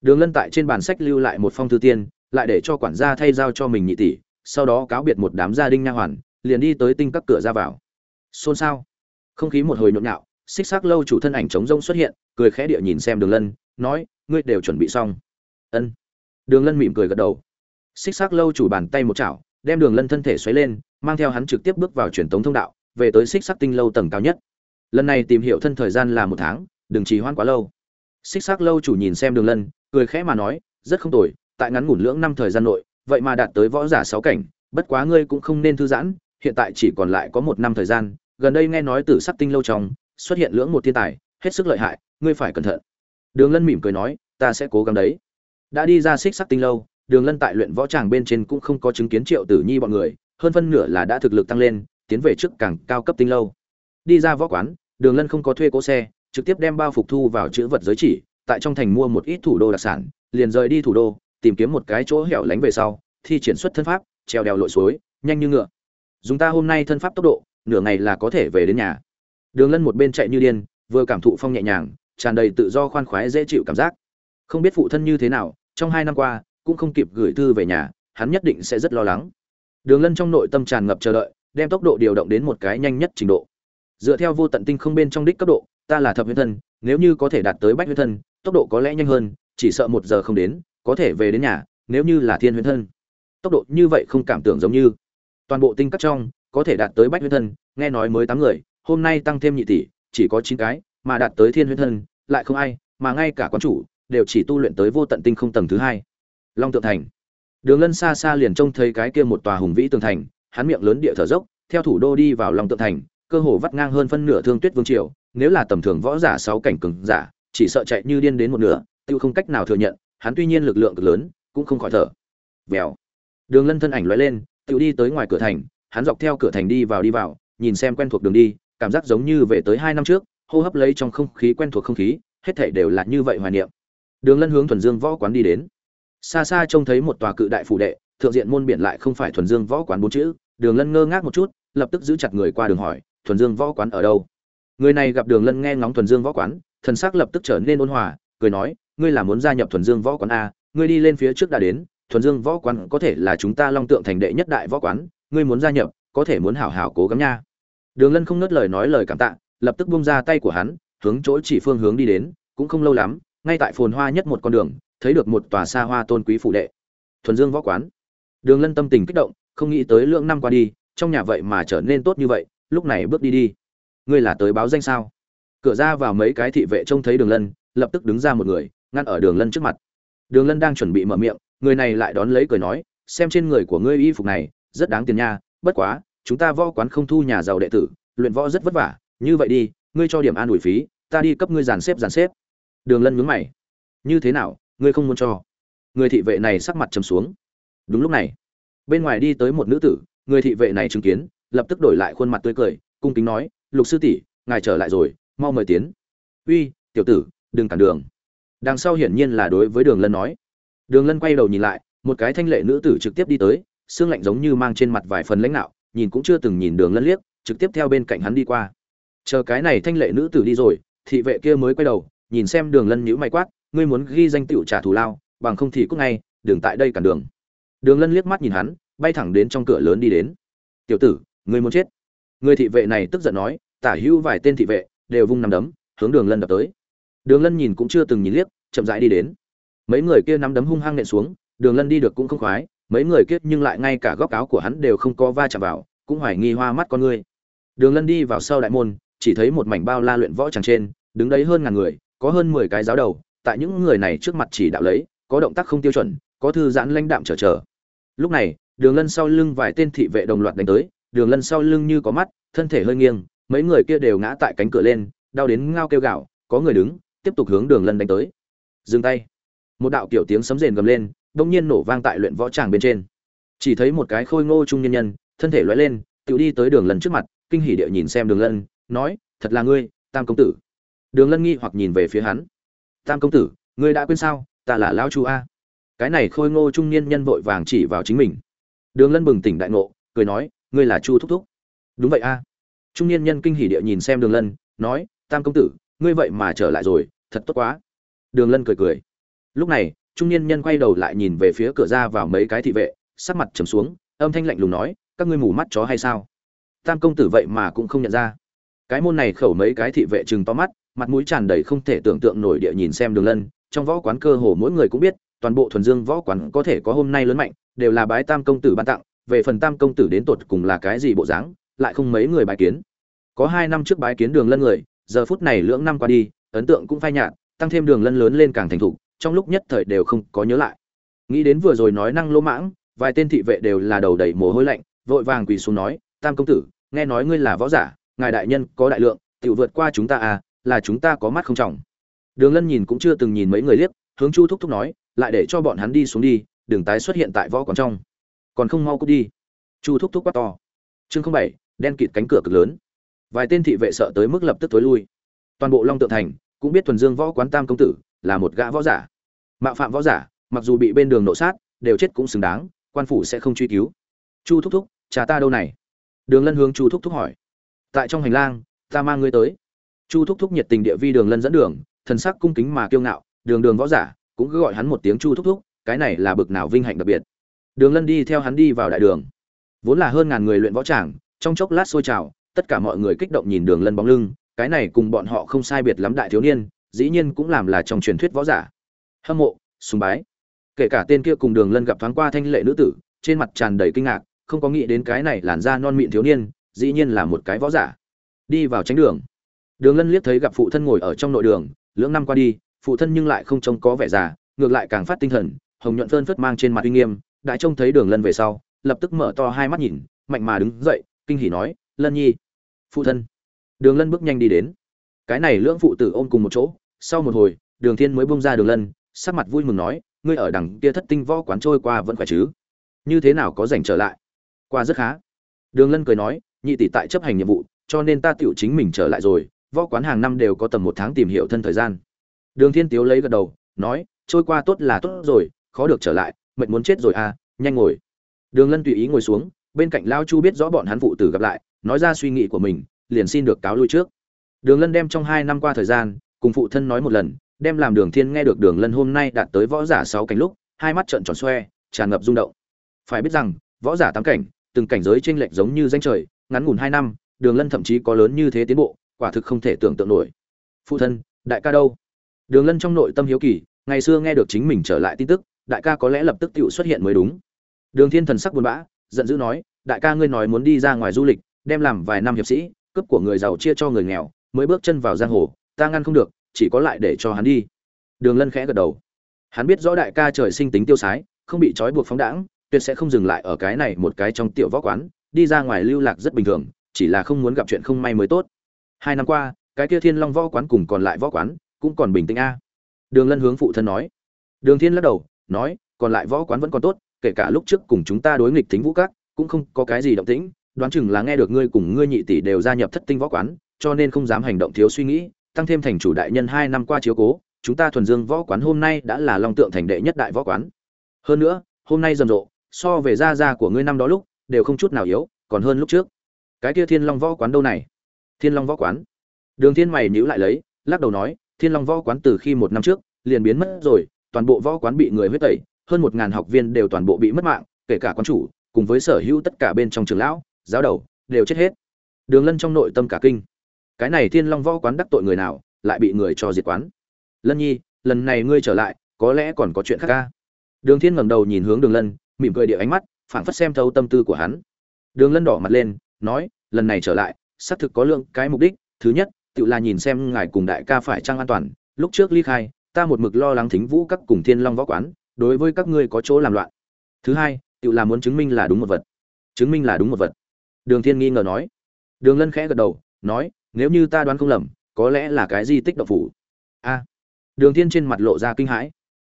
Speaker 1: Đường lân tại trên bàn sách lưu lại một phong thư tiên, lại để cho quản gia thay giao cho mình nhị tỷ, sau đó cáo biệt một đám gia đình nha hoàn, liền đi tới tinh các cửa ra vào. Xôn xao. Không khí một hồi nhộn nhạo xích xác lâu chủ thân ảnh trống rông xuất hiện, cười khẽ địa nhìn xem đường lân, nói, ngươi đều chuẩn bị xong. Ân. Đường lân mỉm cười gật đầu. Xích xác lâu chủ bàn tay một chảo, đem đường lân thân thể xoáy lên, mang theo hắn trực tiếp bước vào truyền tống thông đạo, về tới xích sắc tinh lâu tầng cao nhất. Lần này tìm hiểu thân thời gian là một tháng, đừng trì hoãn quá lâu. Xích sắc lâu chủ nhìn xem đường lân, cười khẽ mà nói, rất không tồi, tại ngắn ngủn lưỡng năm thời gian nội, vậy mà đạt tới võ giả sáu cảnh, bất quá ngươi cũng không nên thư giãn, hiện tại chỉ còn lại có một năm thời gian, gần đây nghe nói từ sắc tinh lâu trong xuất hiện lưỡng một thiên tài, hết sức lợi hại, ngươi phải cẩn thận. Đường lân mỉm cười nói, ta sẽ cố gắng đấy. Đã đi ra xích sắc tinh lâu, đường lân tại luyện võ tràng bên trên cũng không có chứng kiến triệu tử nhi bọn người, hơn phân nửa là đã thực lực tăng lên, tiến về trước càng cao cấp tinh lâu. Đi ra võ quán, đường lân không có thuê cỗ xe, trực tiếp đem bao phục thu vào chữ vật giới chỉ, tại trong thành mua một ít thủ đô đặc sản, liền rời đi thủ đô, tìm kiếm một cái chỗ hẻo lánh về sau, thi triển xuất thân pháp, treo đèo lội suối, nhanh như ngựa. Dùng ta hôm nay thân pháp tốc độ, nửa ngày là có thể về đến nhà đường lân một bên chạy như điên, vừa cảm thụ phong nhẹ nhàng, tràn đầy tự do khoan khoái dễ chịu cảm giác. Không biết phụ thân như thế nào, trong hai năm qua, cũng không kịp gửi thư về nhà, hắn nhất định sẽ rất lo lắng. Đường lân trong nội tâm tràn ngập chờ đợi, đem tốc độ điều động đến một cái nhanh nhất trình độ. Dựa theo vô tận tinh không bên trong đích cấp độ, ta là thập huyết thân, nếu như có thể đạt tới bách huyết thân, tốc độ có lẽ nhanh hơn, chỉ sợ một giờ không đến, có thể về đến nhà, nếu như là thiên huyết thân. Tốc độ như vậy không cảm tưởng giống như. Toàn bộ tinh cắt trong, có thể đạt tới bách huyết thân, nghe nói mới tám người hôm nay tăng thêm nhị tỷ, chỉ có chín cái, mà đạt tới thiên huyết thân, lại không ai, mà ngay cả quán chủ, đều chỉ tu luyện tới vô tận tinh không tầng thứ hai. Long tượng thành. Đường lân xa xa liền trông thấy cái kia một tòa hùng vĩ tường thành, hắn miệng lớn địa thở dốc, theo thủ đô đi vào long tượng thành, cơ hồ vắt ngang hơn phân nửa thương tuyết vương triều, nếu là tầm thường võ giả sáu cảnh cường giả, chỉ sợ chạy như điên đến một nửa, tiêu không cách nào thừa nhận, hắn tuy nhiên lực lượng cực lớn, cũng không khỏi thở. Vèo. Đường lân thân ảnh lóe lên, Tiêu đi tới ngoài cửa thành, hắn dọc theo cửa thành đi vào đi vào, nhìn xem quen thuộc đường đi cảm giác giống như về tới hai năm trước, hô hấp lấy trong không khí quen thuộc không khí, hết thảy đều là như vậy hoài niệm. Đường lân hướng thuần dương võ quán đi đến. Xa xa trông thấy một tòa cự đại phủ đệ, thượng diện môn biển lại không phải thuần dương võ quán bốn chữ. Đường lân ngơ ngác một chút, lập tức giữ chặt người qua đường hỏi, thuần dương võ quán ở đâu? Người này gặp đường lân nghe ngóng thuần dương võ quán, thần sắc lập tức trở nên ôn hòa, cười nói, ngươi là muốn gia nhập thuần dương võ quán a ngươi đi lên phía trước đã đến, thuần dương võ quán có thể là chúng ta long tượng thành đệ nhất đại võ quán, ngươi muốn gia nhập, có thể muốn hảo hảo cố gắng nha đường lân không nớt lời nói lời cảm tạ, lập tức buông ra tay của hắn, hướng chỗ chỉ phương hướng đi đến, cũng không lâu lắm, ngay tại phồn hoa nhất một con đường, thấy được một tòa xa hoa tôn quý phủ đệ. Thuần dương võ quán. Đường lân tâm tình kích động, không nghĩ tới lượng năm qua đi, trong nhà vậy mà trở nên tốt như vậy, lúc này bước đi đi. Ngươi là tới báo danh sao? Cửa ra vào mấy cái thị vệ trông thấy đường lân, lập tức đứng ra một người, ngăn ở đường lân trước mặt. Đường lân đang chuẩn bị mở miệng, người này lại đón lấy cười nói, xem trên người của ngươi y phục này, rất đáng tiền nha, bất quá chúng ta võ quán không thu nhà giàu đệ tử, luyện võ rất vất vả, như vậy đi, ngươi cho điểm an ủi phí, ta đi cấp ngươi dàn xếp dàn xếp. Đường lân nhướng mày. Như thế nào, ngươi không muốn cho? Người thị vệ này sắc mặt trầm xuống. Đúng lúc này, bên ngoài đi tới một nữ tử, người thị vệ này chứng kiến, lập tức đổi lại khuôn mặt tươi cười, cung kính nói, lục sư tỷ, ngài trở lại rồi, mau mời tiến. Uy, tiểu tử, đừng cản đường. Đằng sau hiển nhiên là đối với đường lân nói. Đường lân quay đầu nhìn lại, một cái thanh lệ nữ tử trực tiếp đi tới, xương lạnh giống như mang trên mặt vài phần lãnh đạo nhìn cũng chưa từng nhìn đường lân liếc, trực tiếp theo bên cạnh hắn đi qua. Chờ cái này thanh lệ nữ tử đi rồi, thị vệ kia mới quay đầu, nhìn xem đường lân nhữ may quát, ngươi muốn ghi danh tựu trả thù lao, bằng không thì cúc ngay, đường tại đây cản đường. Đường lân liếc mắt nhìn hắn, bay thẳng đến trong cửa lớn đi đến. Tiểu tử, ngươi muốn chết? Người thị vệ này tức giận nói, tả hữu vài tên thị vệ, đều vung nằm đấm, hướng đường lân đập tới. Đường lân nhìn cũng chưa từng nhìn liếc, chậm rãi đi đến. Mấy người kia nắm đấm hung hăng nện xuống, đường lân đi được cũng không khoái mấy người kiết nhưng lại ngay cả góc áo của hắn đều không có va chạm vào, cũng hoài nghi hoa mắt con ngươi đường lân đi vào sau đại môn, chỉ thấy một mảnh bao la luyện võ tràng trên, đứng đấy hơn ngàn người, có hơn mười cái giáo đầu, tại những người này trước mặt chỉ đạo lấy, có động tác không tiêu chuẩn, có thư giãn lãnh đạm trở trở. Lúc này, đường lân sau lưng vài tên thị vệ đồng loạt đánh tới, đường lân sau lưng như có mắt, thân thể hơi nghiêng, mấy người kia đều ngã tại cánh cửa lên, đau đến ngao kêu gạo có người đứng, tiếp tục hướng đường lân đánh tới. Dừng tay. Một đạo kiểu tiếng sấm rền gầm lên đông nhiên nổ vang tại luyện võ tràng bên trên. Chỉ thấy một cái khôi ngô trung nhân nhân, thân thể lóe lên, tự đi tới đường lân trước mặt, kinh hỉ địa nhìn xem đường lân, nói, thật là ngươi, tam công tử. Đường lân nghi hoặc nhìn về phía hắn. Tam công tử, ngươi đã quên sao? Ta là lão chu a. Cái này khôi ngô trung niên nhân vội vàng chỉ vào chính mình. Đường lân bừng tỉnh đại ngộ, cười nói, ngươi là chu thúc thúc. Đúng vậy a. Trung niên nhân kinh hỉ địa nhìn xem đường lân, nói, tam công tử, ngươi vậy mà trở lại rồi, thật tốt quá. Đường lân cười cười. Lúc này trung niên nhân quay đầu lại nhìn về phía cửa ra vào mấy cái thị vệ, sắc mặt trầm xuống, âm thanh lạnh lùng nói, các ngươi mù mắt chó hay sao? Tam công tử vậy mà cũng không nhận ra. Cái môn này khẩu mấy cái thị vệ chừng to mắt, mặt mũi tràn đầy không thể tưởng tượng nổi địa nhìn xem đường lân. Trong võ quán cơ hồ mỗi người cũng biết, toàn bộ thuần dương võ quán có thể có hôm nay lớn mạnh, đều là bái tam công tử ban tặng. Về phần tam công tử đến tột cùng là cái gì bộ dáng, lại không mấy người bái kiến. Có hai năm trước bái kiến đường lân người, giờ phút này lưỡng năm qua đi, ấn tượng cũng phai nhạt, tăng thêm đường lân lớn lên càng thành thục trong lúc nhất thời đều không có nhớ lại. Nghĩ đến vừa rồi nói năng lỗ mãng, vài tên thị vệ đều là đầu đầy mồ hôi lạnh, vội vàng quỳ xuống nói, tam công tử, nghe nói ngươi là võ giả, ngài đại nhân có đại lượng tự vượt qua chúng ta à là chúng ta có mắt không trọng. Đường lân nhìn cũng chưa từng nhìn mấy người liếc, hướng chu thúc thúc nói, lại để cho bọn hắn đi xuống đi đừng tái xuất hiện tại võ quán trong. Còn không mau cút đi. Chu thúc thúc quát to. Chương không bảy, đen kịt cánh cửa cực lớn. Vài tên thị vệ sợ tới mức lập tức tối lui. Toàn bộ long tượng thành cũng biết thuần dương võ quán tam công tử là một gã võ giả. Mạo phạm võ giả, mặc dù bị bên đường nộ sát, đều chết cũng xứng đáng, quan phủ sẽ không truy cứu. Chu thúc thúc, cha ta đâu này? Đường lân hướng chu thúc thúc hỏi. Tại trong hành lang, ta mang ngươi tới. Chu thúc thúc nhiệt tình địa vi đường lân dẫn đường, thần sắc cung kính mà kiêu ngạo, đường đường võ giả, cũng cứ gọi hắn một tiếng chu thúc thúc, cái này là bực nào vinh hạnh đặc biệt. Đường lân đi theo hắn đi vào đại đường. Vốn là hơn ngàn người luyện võ tràng, trong chốc lát sôi trào, tất cả mọi người kích động nhìn đường lân bóng lưng, cái này cùng bọn họ không sai biệt lắm đại thiếu niên dĩ nhiên cũng làm là trong truyền thuyết võ giả. Hâm mộ, sùng bái. Kể cả tên kia cùng đường lân gặp thoáng qua thanh lệ nữ tử, trên mặt tràn đầy kinh ngạc, không có nghĩ đến cái này làn da non mịn thiếu niên, dĩ nhiên là một cái võ giả. Đi vào tránh đường. Đường lân liếc thấy gặp phụ thân ngồi ở trong nội đường, lưỡng năm qua đi, phụ thân nhưng lại không trông có vẻ già, ngược lại càng phát tinh thần, hồng nhuận phơn phất mang trên mặt uy nghiêm đại trông thấy đường lân về sau, lập tức mở to hai mắt nhìn, mạnh mà đứng dậy, kinh hỉ nói, lân nhi. Phụ thân. Đường lân bước nhanh đi đến. Cái này lưỡng phụ tử ôm cùng một chỗ sau một hồi, đường thiên mới bung ra đường lân, sắc mặt vui mừng nói, ngươi ở đằng kia thất tinh võ quán trôi qua vẫn khỏe chứ? Như thế nào có rảnh trở lại? Qua rất khá. Đường lân cười nói, nhị tỷ tại chấp hành nhiệm vụ, cho nên ta tựu chính mình trở lại rồi, võ quán hàng năm đều có tầm một tháng tìm hiểu thân thời gian. Đường thiên tiếu lấy gật đầu, nói, trôi qua tốt là tốt rồi, khó được trở lại, mệt muốn chết rồi à nhanh ngồi. Đường lân tùy ý ngồi xuống, bên cạnh lao chu biết rõ bọn hắn phụ tử gặp lại, nói ra suy nghĩ của mình, liền xin được cáo lui trước. Đường lân đem trong hai năm qua thời gian cùng phụ thân nói một lần, đem làm đường thiên nghe được đường lân hôm nay đạt tới võ giả sáu cảnh lúc, hai mắt trợn tròn xoe, tràn ngập rung động. Phải biết rằng, võ giả tám cảnh, từng cảnh giới trên lệch giống như danh trời, ngắn ngủn hai năm, đường lân thậm chí có lớn như thế tiến bộ, quả thực không thể tưởng tượng nổi. Phụ thân, đại ca đâu? Đường lân trong nội tâm hiếu kỳ, ngày xưa nghe được chính mình trở lại tin tức, đại ca có lẽ lập tức tự xuất hiện mới đúng. Đường thiên thần sắc buồn bã, giận dữ nói, đại ca ngươi nói muốn đi ra ngoài du lịch, đem làm vài năm hiệp sĩ, cướp của người giàu chia cho người nghèo, mới bước chân vào giang hồ ta ngăn không được, chỉ có lại để cho hắn đi. Đường lân khẽ gật đầu. Hắn biết rõ đại ca trời sinh tính tiêu sái, không bị trói buộc phóng đãng, tuyệt sẽ không dừng lại ở cái này một cái trong tiểu võ quán, đi ra ngoài lưu lạc rất bình thường, chỉ là không muốn gặp chuyện không may mới tốt. Hai năm qua, cái kia thiên long võ quán cùng còn lại võ quán cũng còn bình tĩnh a. Đường lân hướng phụ thân nói. Đường thiên lắc đầu, nói, còn lại võ quán vẫn còn tốt, kể cả lúc trước cùng chúng ta đối nghịch tính vũ các, cũng không có cái gì động tĩnh, đoán chừng là nghe được ngươi cùng ngươi nhị tỷ đều gia nhập thất tinh võ quán, cho nên không dám hành động thiếu suy nghĩ tăng thêm thành chủ đại nhân hai năm qua chiếu cố, chúng ta thuần dương võ quán hôm nay đã là long tượng thành đệ nhất đại võ quán. Hơn nữa, hôm nay rầm rộ, so về gia gia của ngươi năm đó lúc, đều không chút nào yếu, còn hơn lúc trước. Cái kia thiên long võ quán đâu này? Thiên long võ quán. Đường thiên mày nhíu lại lấy, lắc đầu nói, thiên long võ quán từ khi một năm trước, liền biến mất rồi, toàn bộ võ quán bị người huyết tẩy, hơn một ngàn học viên đều toàn bộ bị mất mạng, kể cả quán chủ, cùng với sở hữu tất cả bên trong trường lão, giáo đầu, đều chết hết. Đường lân trong nội tâm cả kinh cái này thiên long võ quán đắc tội người nào, lại bị người cho diệt quán. Lân nhi, lần này ngươi trở lại, có lẽ còn có chuyện khác ca. Đường thiên ngẩng đầu nhìn hướng đường lân, mỉm cười địa ánh mắt, phảng phất xem thấu tâm tư của hắn. Đường lân đỏ mặt lên, nói, lần này trở lại, xác thực có lượng cái mục đích. Thứ nhất, tự là nhìn xem ngài cùng đại ca phải trang an toàn. Lúc trước ly khai, ta một mực lo lắng thính vũ các cùng thiên long võ quán, đối với các ngươi có chỗ làm loạn. Thứ hai, tự là muốn chứng minh là đúng một vật. Chứng minh là đúng một vật. Đường thiên nghi ngờ nói. Đường lân khẽ gật đầu, nói nếu như ta đoán không lầm, có lẽ là cái di tích động phủ. A. À, Đường thiên trên mặt lộ ra kinh hãi.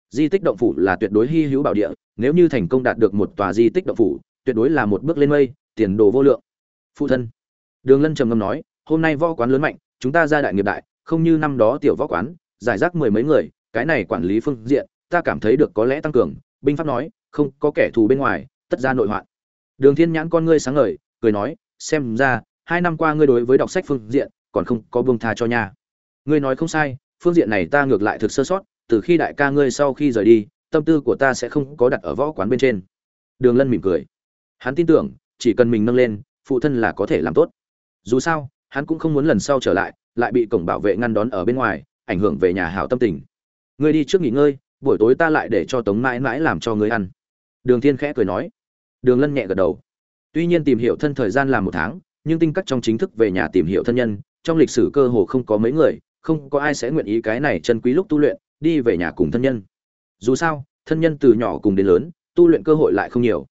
Speaker 1: Di tích động phủ là tuyệt đối hy hữu bảo địa, nếu như thành công đạt được một tòa di tích động phủ, tuyệt đối là một bước lên mây, tiền đồ vô lượng. Phụ thân. Đường lân trầm ngâm nói, hôm nay võ quán lớn mạnh, chúng ta ra đại nghiệp đại, không như năm đó tiểu võ quán, giải rác mười mấy người, cái này quản lý phương diện, ta cảm thấy được có lẽ tăng cường. Binh pháp nói, không có kẻ thù bên ngoài, tất ra nội hoạn. Đường thiên nhãn con ngươi sáng ngời, cười nói, xem ra hai năm qua ngươi đối với đọc sách phương diện, còn không có buông tha cho nha. Ngươi nói không sai, phương diện này ta ngược lại thực sơ sót, từ khi đại ca ngươi sau khi rời đi, tâm tư của ta sẽ không có đặt ở võ quán bên trên. Đường lân mỉm cười. Hắn tin tưởng, chỉ cần mình nâng lên, phụ thân là có thể làm tốt. Dù sao, hắn cũng không muốn lần sau trở lại lại bị cổng bảo vệ ngăn đón ở bên ngoài, ảnh hưởng về nhà hảo tâm tình. Ngươi đi trước nghỉ ngơi, buổi tối ta lại để cho tống mãi mãi làm cho ngươi ăn. Đường thiên khẽ cười nói. Đường lân nhẹ gật đầu. Tuy nhiên tìm hiểu thân thời gian là một tháng nhưng tinh cắt trong chính thức về nhà tìm hiểu thân nhân, trong lịch sử cơ hồ không có mấy người, không có ai sẽ nguyện ý cái này chân quý lúc tu luyện, đi về nhà cùng thân nhân. Dù sao, thân nhân từ nhỏ cùng đến lớn, tu luyện cơ hội lại không nhiều.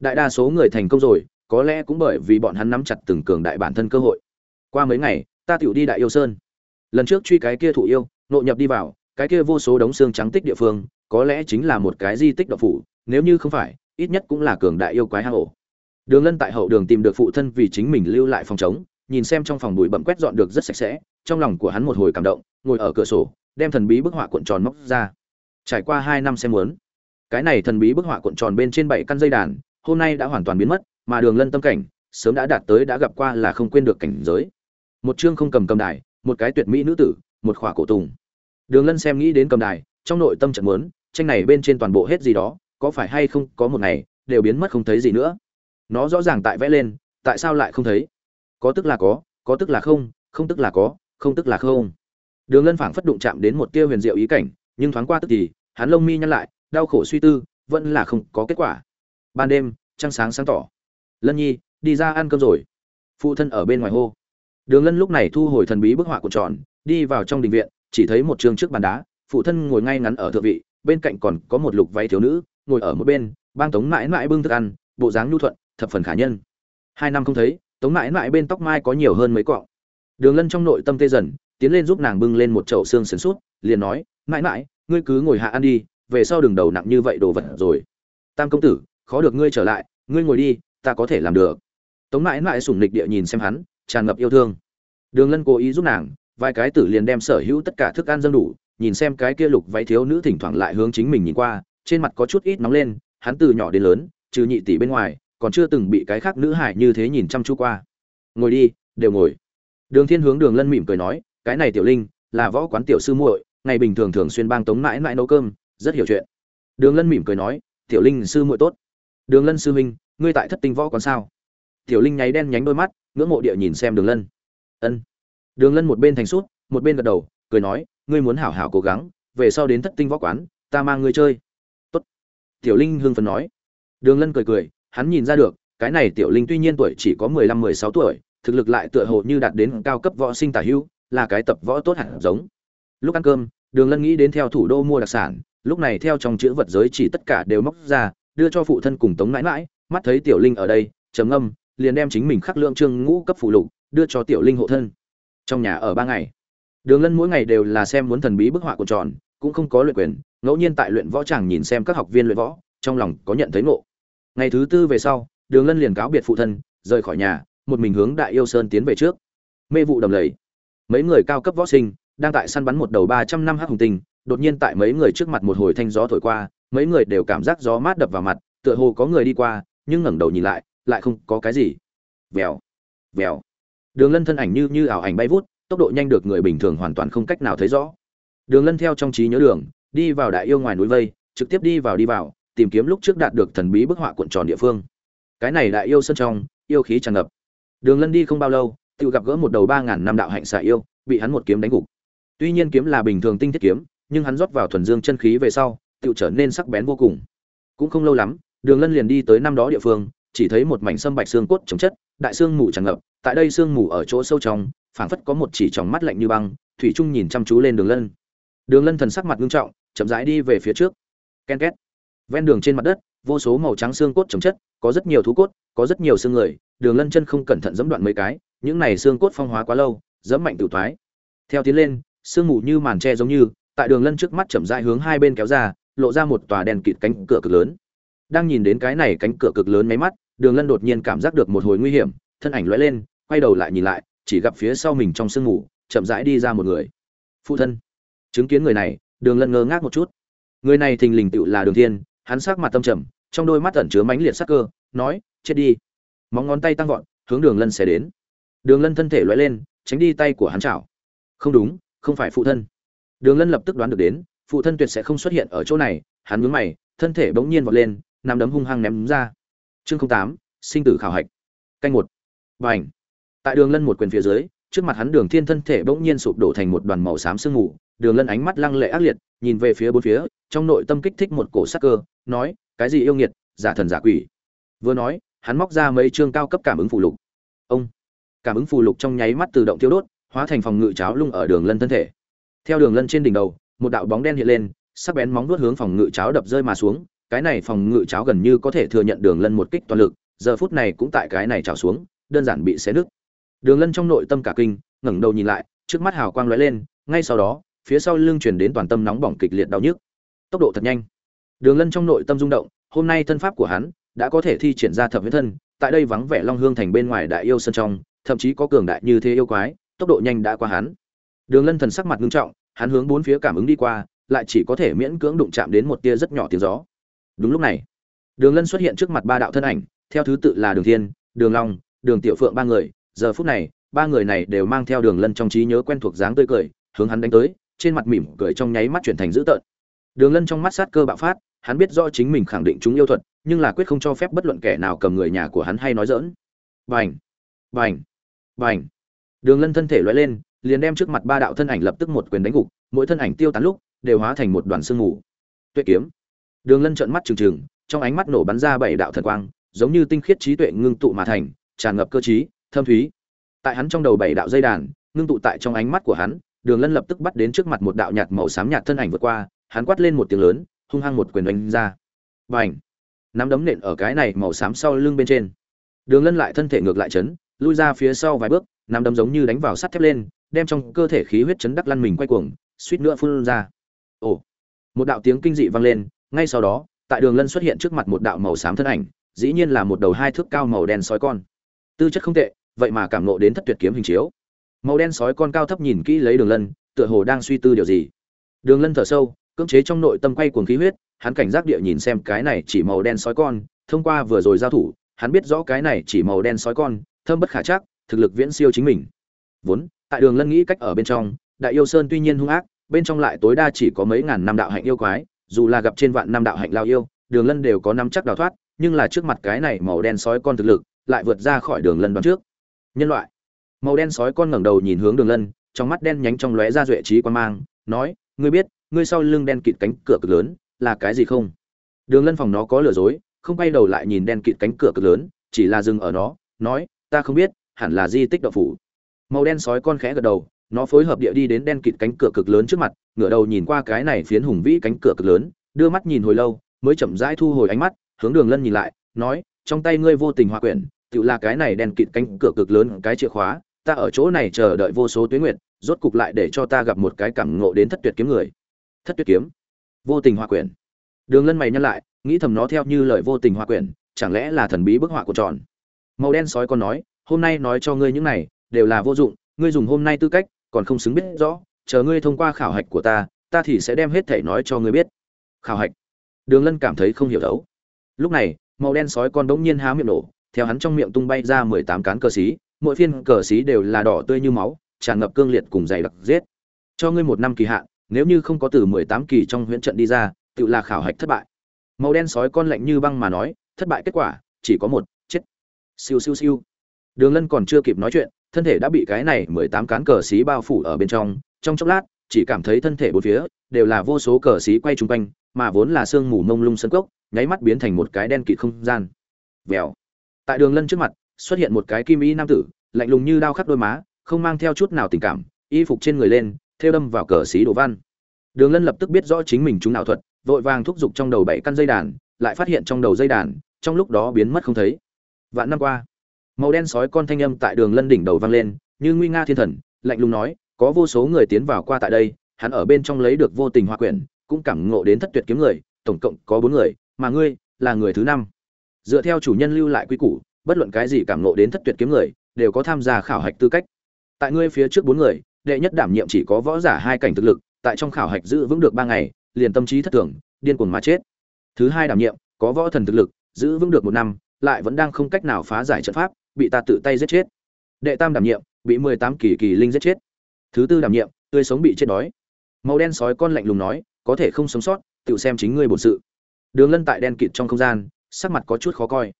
Speaker 1: Đại đa số người thành công rồi, có lẽ cũng bởi vì bọn hắn nắm chặt từng cường đại bản thân cơ hội. Qua mấy ngày, ta tựu đi đại yêu sơn. Lần trước truy cái kia thụ yêu nội nhập đi vào, cái kia vô số đống xương trắng tích địa phương, có lẽ chính là một cái di tích độc phủ, nếu như không phải, ít nhất cũng là cường đại yêu quái hang ổ đường lân tại hậu đường tìm được phụ thân vì chính mình lưu lại phòng chống nhìn xem trong phòng bụi bậm quét dọn được rất sạch sẽ, trong lòng của hắn một hồi cảm động, ngồi ở cửa sổ, đem thần bí bức họa cuộn tròn móc ra. Trải qua hai năm xem muốn, cái này thần bí bức họa cuộn tròn bên trên bảy căn dây đàn, hôm nay đã hoàn toàn biến mất, mà đường lân tâm cảnh, sớm đã đạt tới đã gặp qua là không quên được cảnh giới. Một chương không cầm cầm đài, một cái tuyệt mỹ nữ tử, một khỏa cổ tùng. Đường lân xem nghĩ đến cầm đài, trong nội tâm chợt muốn, tranh này bên trên toàn bộ hết gì đó, có phải hay không, có một ngày, đều biến mất không thấy gì nữa nó rõ ràng tại vẽ lên, tại sao lại không thấy? Có tức là có có tức là không không tức là có, không tức là không. Đường lân phảng phất đụng chạm đến một tia huyền diệu ý cảnh, nhưng thoáng qua tức thì, hắn lông mi nhăn lại, đau khổ suy tư, vẫn là không có kết quả. Ban đêm, trăng sáng sáng tỏ. Lân nhi, đi ra ăn cơm rồi. Phụ thân ở bên ngoài hô. Đường lân lúc này thu hồi thần bí bức họa của tròn, đi vào trong đình viện, chỉ thấy một trường trước bàn đá, phụ thân ngồi ngay ngắn ở thượng vị, bên cạnh còn có một lục váy thiếu nữ, ngồi ở một bên, bang tống mãi mãi bưng thức ăn, bộ dáng nhu thuận thập phần khả nhân. Hai năm không thấy, tống mãi mãi bên tóc mai có nhiều hơn mấy cọng. Đường lân trong nội tâm tê dần, tiến lên giúp nàng bưng lên một chậu xương sườn sút, liền nói, mãi mãi, ngươi cứ ngồi hạ ăn đi, về sau đường đầu nặng như vậy đồ vật rồi. Tam công tử, khó được ngươi trở lại, ngươi ngồi đi, ta có thể làm được. Tống mãi mãi sủng lịch địa nhìn xem hắn, tràn ngập yêu thương. Đường lân cố ý giúp nàng, vài cái tử liền đem sở hữu tất cả thức ăn dâng đủ, nhìn xem cái kia lục váy thiếu nữ thỉnh thoảng lại hướng chính mình nhìn qua, trên mặt có chút ít nóng lên, hắn từ nhỏ đến lớn, trừ nhị tỷ bên ngoài còn chưa từng bị cái khác nữ hải như thế nhìn chăm chú qua. Ngồi đi, đều ngồi. Đường thiên hướng đường lân mỉm cười nói, cái này tiểu linh, là võ quán tiểu sư muội, ngày bình thường thường xuyên bang tống mãi mãi nấu cơm, rất hiểu chuyện. Đường lân mỉm cười nói, tiểu linh sư muội tốt. Đường lân sư huynh, ngươi tại thất tinh võ quán sao? Tiểu linh nháy đen nhánh đôi mắt, ngưỡng mộ địa nhìn xem đường lân. Ân. Đường lân một bên thành suốt một bên gật đầu, cười nói, ngươi muốn hảo hảo cố gắng, về sau đến thất tinh võ quán, ta mang ngươi chơi. Tốt. Tiểu linh hưng phấn nói. Đường lân cười cười hắn nhìn ra được, cái này tiểu linh tuy nhiên tuổi chỉ có mười lăm, mười sáu tuổi, thực lực lại tựa hồ như đạt đến cao cấp võ sinh tả hữu, là cái tập võ tốt hẳn giống. Lúc ăn cơm, đường lân nghĩ đến theo thủ đô mua đặc sản, lúc này theo trong chữ vật giới chỉ tất cả đều móc ra, đưa cho phụ thân cùng tống mãi mãi mắt thấy tiểu linh ở đây, trầm ngâm, liền đem chính mình khắc lượng trương ngũ cấp phụ lục, đưa cho tiểu linh hộ thân. Trong nhà ở ba ngày, đường lân mỗi ngày đều là xem muốn thần bí bức họa của tròn, cũng không có luyện quyền, ngẫu nhiên tại luyện võ tràng nhìn xem các học viên luyện võ, trong lòng có nhận thấy ngộ ngày thứ tư về sau, đường lân liền cáo biệt phụ thân, rời khỏi nhà, một mình hướng đại yêu sơn tiến về trước. Mê vụ đầm lầy. Mấy người cao cấp võ sinh, đang tại săn bắn một đầu ba trăm năm hắc hùng tinh, đột nhiên tại mấy người trước mặt một hồi thanh gió thổi qua, mấy người đều cảm giác gió mát đập vào mặt, tựa hồ có người đi qua, nhưng ngẩng đầu nhìn lại lại không có cái gì. Vèo vèo. Đường lân thân ảnh như như ảo ảnh bay vút, tốc độ nhanh được người bình thường hoàn toàn không cách nào thấy rõ. Đường lân theo trong trí nhớ đường, đi vào đại yêu ngoài núi vây, trực tiếp đi vào đi vào tìm kiếm lúc trước đạt được thần bí bức họa cuộn tròn địa phương. Cái này đại yêu sân trong, yêu khí tràn ngập. Đường lân đi không bao lâu, tự gặp gỡ một đầu ba ngàn năm đạo hạnh xạ yêu, bị hắn một kiếm đánh gục. Tuy nhiên kiếm là bình thường tinh thiết kiếm, nhưng hắn rót vào thuần dương chân khí về sau, tự trở nên sắc bén vô cùng. Cũng không lâu lắm, đường lân liền đi tới năm đó địa phương, chỉ thấy một mảnh sâm bạch xương cốt chống chất, đại xương mù tràn ngập, tại đây xương mù ở chỗ sâu trong, phảng phất có một chỉ tròng mắt lạnh như băng, thủy trung nhìn chăm chú lên đường lân. Đường lân thần sắc mặt nghiêm trọng, chậm rãi đi về phía trước. Ken két ven đường trên mặt đất, vô số màu trắng xương cốt chấm chất, có rất nhiều thú cốt, có rất nhiều xương người, đường lân chân không cẩn thận dẫm đoạn mấy cái, những này xương cốt phong hóa quá lâu dẫm mạnh tự thoái. Theo tiến lên, sương mù như màn tre giống như, tại đường lân trước mắt chậm rãi hướng hai bên kéo ra, lộ ra một tòa đèn kịt cánh cửa cực lớn. Đang nhìn đến cái này cánh cửa cực lớn mấy mắt, đường lân đột nhiên cảm giác được một hồi nguy hiểm, thân ảnh lóe lên, quay đầu lại nhìn lại, chỉ gặp phía sau mình trong sương mù, chậm rãi đi ra một người. Phụ thân, chứng kiến người này, đường lân ngơ ngác một chút. Người này thình lình tựu là đường thiên hắn sắc mặt tâm trầm, trong đôi mắt ẩn chứa mãnh liệt sắc cơ, nói, chết đi. Móng ngón tay tăng vọt, hướng đường lân sẽ đến. Đường lân thân thể loại lên, tránh đi tay của hắn chảo. Không đúng, không phải phụ thân. Đường lân lập tức đoán được đến, phụ thân tuyệt sẽ không xuất hiện ở chỗ này, hắn mướn mày, thân thể bỗng nhiên vọt lên nằm đấm hung hăng ném ra. Chương tám, sinh tử khảo hạch. Canh một. Và ảnh n h tại đường lân một quyền phía dưới trước mặt hắn đường thiên thân thể bỗng nhiên sụp đổ thành một đoàn màu xám sương mù, đường lân ánh mắt lăng lệ ác liệt, nhìn về phía bốn phía, trong nội tâm kích thích một cổ sắc cơ, nói, cái gì yêu nghiệt, giả thần giả quỷ? Vừa nói, hắn móc ra mấy chương cao cấp cảm ứng phù lục. Ông! Cảm ứng phù lục trong nháy mắt tự động tiêu đốt, hóa thành phòng ngự cháo lung ở đường lân thân thể. Theo đường lân trên đỉnh đầu, một đạo bóng đen hiện lên, sắc bén móng vuốt hướng phòng ngự cháo đập rơi mà xuống, cái này phòng ngự cháo gần như có thể thừa nhận đường lân một kích toàn lực, giờ phút này cũng tại cái này trào xuống, đơn giản bị xé nứt đường lân trong nội tâm cả kinh, ngẩng đầu nhìn lại, trước mắt hào quang lóe lên, ngay sau đó, phía sau lưng truyền đến toàn tâm nóng bỏng kịch liệt đau nhức. Tốc độ thật nhanh. Đường lân trong nội tâm rung động, hôm nay thân pháp của hắn đã có thể thi triển ra thập huyết thân, tại đây vắng vẻ long hương thành bên ngoài đại yêu sân trong, thậm chí có cường đại như thế yêu quái, tốc độ nhanh đã qua hắn. Đường lân thần sắc mặt nghiêm trọng, hắn hướng bốn phía cảm ứng đi qua, lại chỉ có thể miễn cưỡng đụng chạm đến một tia rất nhỏ tiếng gió. Đúng lúc này, đường lân xuất hiện trước mặt ba đạo thân ảnh, theo thứ tự là đường thiên, đường long, đường tiểu phượng ba người giờ phút này, ba người này đều mang theo đường lân trong trí nhớ quen thuộc dáng tươi cười, hướng hắn đánh tới, trên mặt mỉm cười trong nháy mắt chuyển thành dữ tợn. Đường lân trong mắt sát cơ bạo phát, hắn biết rõ chính mình khẳng định chúng yêu thuật, nhưng là quyết không cho phép bất luận kẻ nào cầm người nhà của hắn hay nói dỡn bành! Bành! Bành! Đường lân thân thể loay lên, liền đem trước mặt ba đạo thân ảnh lập tức một quyền đánh gục, mỗi thân ảnh tiêu tán lúc, đều hóa thành một đoàn sương mù. Tuệ kiếm! Đường lân trợn mắt trừng trừng, trong ánh mắt nổ bắn ra bảy đạo thần quang, giống như tinh khiết trí tuệ ngưng tụ mà thành, tràn ngập cơ trí thâm thúy. Tại hắn trong đầu bảy đạo dây đàn, ngưng tụ tại trong ánh mắt của hắn, đường lân lập tức bắt đến trước mặt một đạo nhạt màu xám nhạt thân ảnh vượt qua, hắn quát lên một tiếng lớn, hung hăng một quyền đánh ra. B à n h nắm đấm nện ở cái này màu xám sau lưng bên trên. Đường lân lại thân thể ngược lại chấn, lui ra phía sau vài bước, nắm đấm giống như đánh vào sắt thép lên, đem trong cơ thể khí huyết chấn đắc lăn mình quay cuồng, suýt nữa phun ra. Ồ! Một đạo tiếng kinh dị vang lên, ngay sau đó, tại đường lân xuất hiện trước mặt một đạo màu xám thân ảnh, dĩ nhiên là một đầu hai thước cao màu đen sói con. Tư chất không tệ vậy mà cảm nộ đến thất tuyệt kiếm hình chiếu. Màu đen sói con cao thấp nhìn kỹ lấy đường lân, tựa hồ đang suy tư điều gì. Đường lân thở sâu, cưỡng chế trong nội tâm quay cuồng khí huyết, hắn cảnh giác địa nhìn xem cái này chỉ màu đen sói con, thông qua vừa rồi giao thủ, hắn biết rõ cái này chỉ màu đen sói con, thâm bất khả chắc, thực lực viễn siêu chính mình. Vốn, tại đường lân nghĩ cách ở bên trong, đại yêu sơn tuy nhiên hung ác, bên trong lại tối đa chỉ có mấy ngàn năm đạo hạnh yêu quái, dù là gặp trên vạn năm đạo hạnh lao yêu, đường lân đều có năm chắc đào thoát, nhưng là trước mặt cái này màu đen sói con thực lực, lại vượt ra khỏi đường lân đoán trước nhân loại. Màu đen sói con ngẩng đầu nhìn hướng đường lân, trong mắt đen nhánh trong lóe ra duệ trí quan mang, nói, ngươi biết, ngươi sau lưng đen kịt cánh cửa cực lớn, là cái gì không? Đường lân phòng nó có lừa dối, không quay đầu lại nhìn đen kịt cánh cửa cực lớn, chỉ là dừng ở nó, nói, ta không biết, hẳn là di tích đậu phủ. Màu đen sói con khẽ gật đầu, nó phối hợp địa đi đến đen kịt cánh cửa cực lớn trước mặt, ngửa đầu nhìn qua cái này phiến hùng vĩ cánh cửa cực lớn, đưa mắt nhìn hồi lâu, mới chậm rãi thu hồi ánh mắt, hướng đường lân nhìn lại, nói, trong tay ngươi vô tình hòa quyển tự là cái này đèn kịt cánh cửa cực lớn cái chìa khóa, ta ở chỗ này chờ đợi vô số tuyến nguyệt rốt cục lại để cho ta gặp một cái cảm ngộ đến thất tuyệt kiếm người. Thất tuyệt kiếm? Vô tình hòa quyển. Đường lân mày nhăn lại, nghĩ thầm nó theo như lời vô tình hòa quyển, chẳng lẽ là thần bí bức họa của tròn? Màu đen sói con nói, hôm nay nói cho ngươi những này, đều là vô dụng, ngươi dùng hôm nay tư cách, còn không xứng biết rõ, chờ ngươi thông qua khảo hạch của ta ta thì sẽ đem hết thể nói cho ngươi biết. Khảo hạch? Đường lân cảm thấy không hiểu đấu lúc này, màu đen sói con đống nhiên há miệng nổ theo hắn trong miệng tung bay ra mười tám cán cờ xí, mỗi phiên cờ xí đều là đỏ tươi như máu, tràn ngập cương liệt cùng dày đặc giết. Cho ngươi một năm kỳ hạn, nếu như không có từ mười tám kỳ trong huyễn trận đi ra, tự là khảo hạch thất bại. Màu đen sói con lạnh như băng mà nói, thất bại kết quả, chỉ có một, chết. Siêu siêu siêu. Đường lân còn chưa kịp nói chuyện, thân thể đã bị cái này mười tám cán cờ xí bao phủ ở bên trong. Trong chốc lát, chỉ cảm thấy thân thể bốn phía, đều là vô số cờ xí quay trung quanh, mà vốn là sương mù mông lung sân cốc, nháy mắt biến thành một cái đen kịt không gian. Vèo tại đường lân trước mặt, xuất hiện một cái kim y nam tử, lạnh lùng như đao khắc đôi má, không mang theo chút nào tình cảm, y phục trên người lên thêu đâm vào cờ xí đồ văn. Đường lân lập tức biết rõ chính mình chúng nào thuật, vội vàng thúc giục trong đầu bảy căn dây đàn, lại phát hiện trong đầu dây đàn, trong lúc đó biến mất không thấy. Vạn năm qua, màu đen sói con thanh âm tại đường lân đỉnh đầu vang lên, như nguy nga thiên thần, lạnh lùng nói, có vô số người tiến vào qua tại đây, hắn ở bên trong lấy được vô tình hoa quyển, cũng cảm ngộ đến thất tuyệt kiếm người, tổng cộng có bốn người, mà ngươi là người thứ năm dựa theo chủ nhân lưu lại quy củ, bất luận cái gì cảm nộ đến thất tuyệt kiếm người, đều có tham gia khảo hạch tư cách. Tại ngươi phía trước bốn người, đệ nhất đảm nhiệm chỉ có võ giả hai cảnh thực lực, tại trong khảo hạch giữ vững được ba ngày, liền tâm trí thất thường, điên cuồng mà chết. Thứ hai đảm nhiệm, có võ thần thực lực, giữ vững được một năm, lại vẫn đang không cách nào phá giải trận pháp, bị ta tự tay giết chết. Đệ tam đảm nhiệm, bị mười tám kỳ kỳ linh giết chết. Thứ tư đảm nhiệm, tươi sống bị chết đói. Màu đen sói con lạnh lùng nói, có thể không sống sót, tự xem chính ngươi bổn sự. Đường lân tại đen kịt trong không gian sắc mặt có chút khó coi.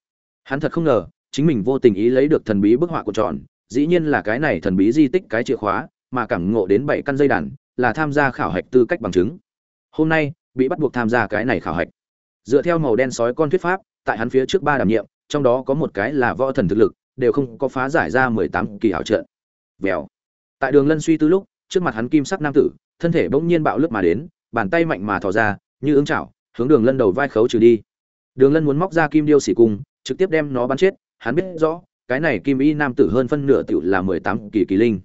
Speaker 1: Hắn thật không ngờ, chính mình vô tình ý lấy được thần bí bức họa của tròn, dĩ nhiên là cái này thần bí di tích cái chìa khóa, mà cảm ngộ đến bảy căn dây đàn, là tham gia khảo hạch tư cách bằng chứng. Hôm nay, bị bắt buộc tham gia cái này khảo hạch. Dựa theo màu đen sói con thuyết pháp, tại hắn phía trước ba đảm nhiệm, trong đó có một cái là võ thần thực lực, đều không có phá giải ra mười tám kỳ hảo trận. Vèo. Tại đường lân suy tư lúc, trước mặt hắn kim sắc nam tử, thân thể bỗng nhiên bạo lướt mà đến, bàn tay mạnh mà thò ra, như ứng chảo, hướng đường lân đầu vai khấu trừ đi đường lân muốn móc ra kim điêu xỉ cung trực tiếp đem nó bắn chết hắn biết rõ cái này kim y nam tử hơn phân nửa tiểu là mười tám kỳ kỳ linh.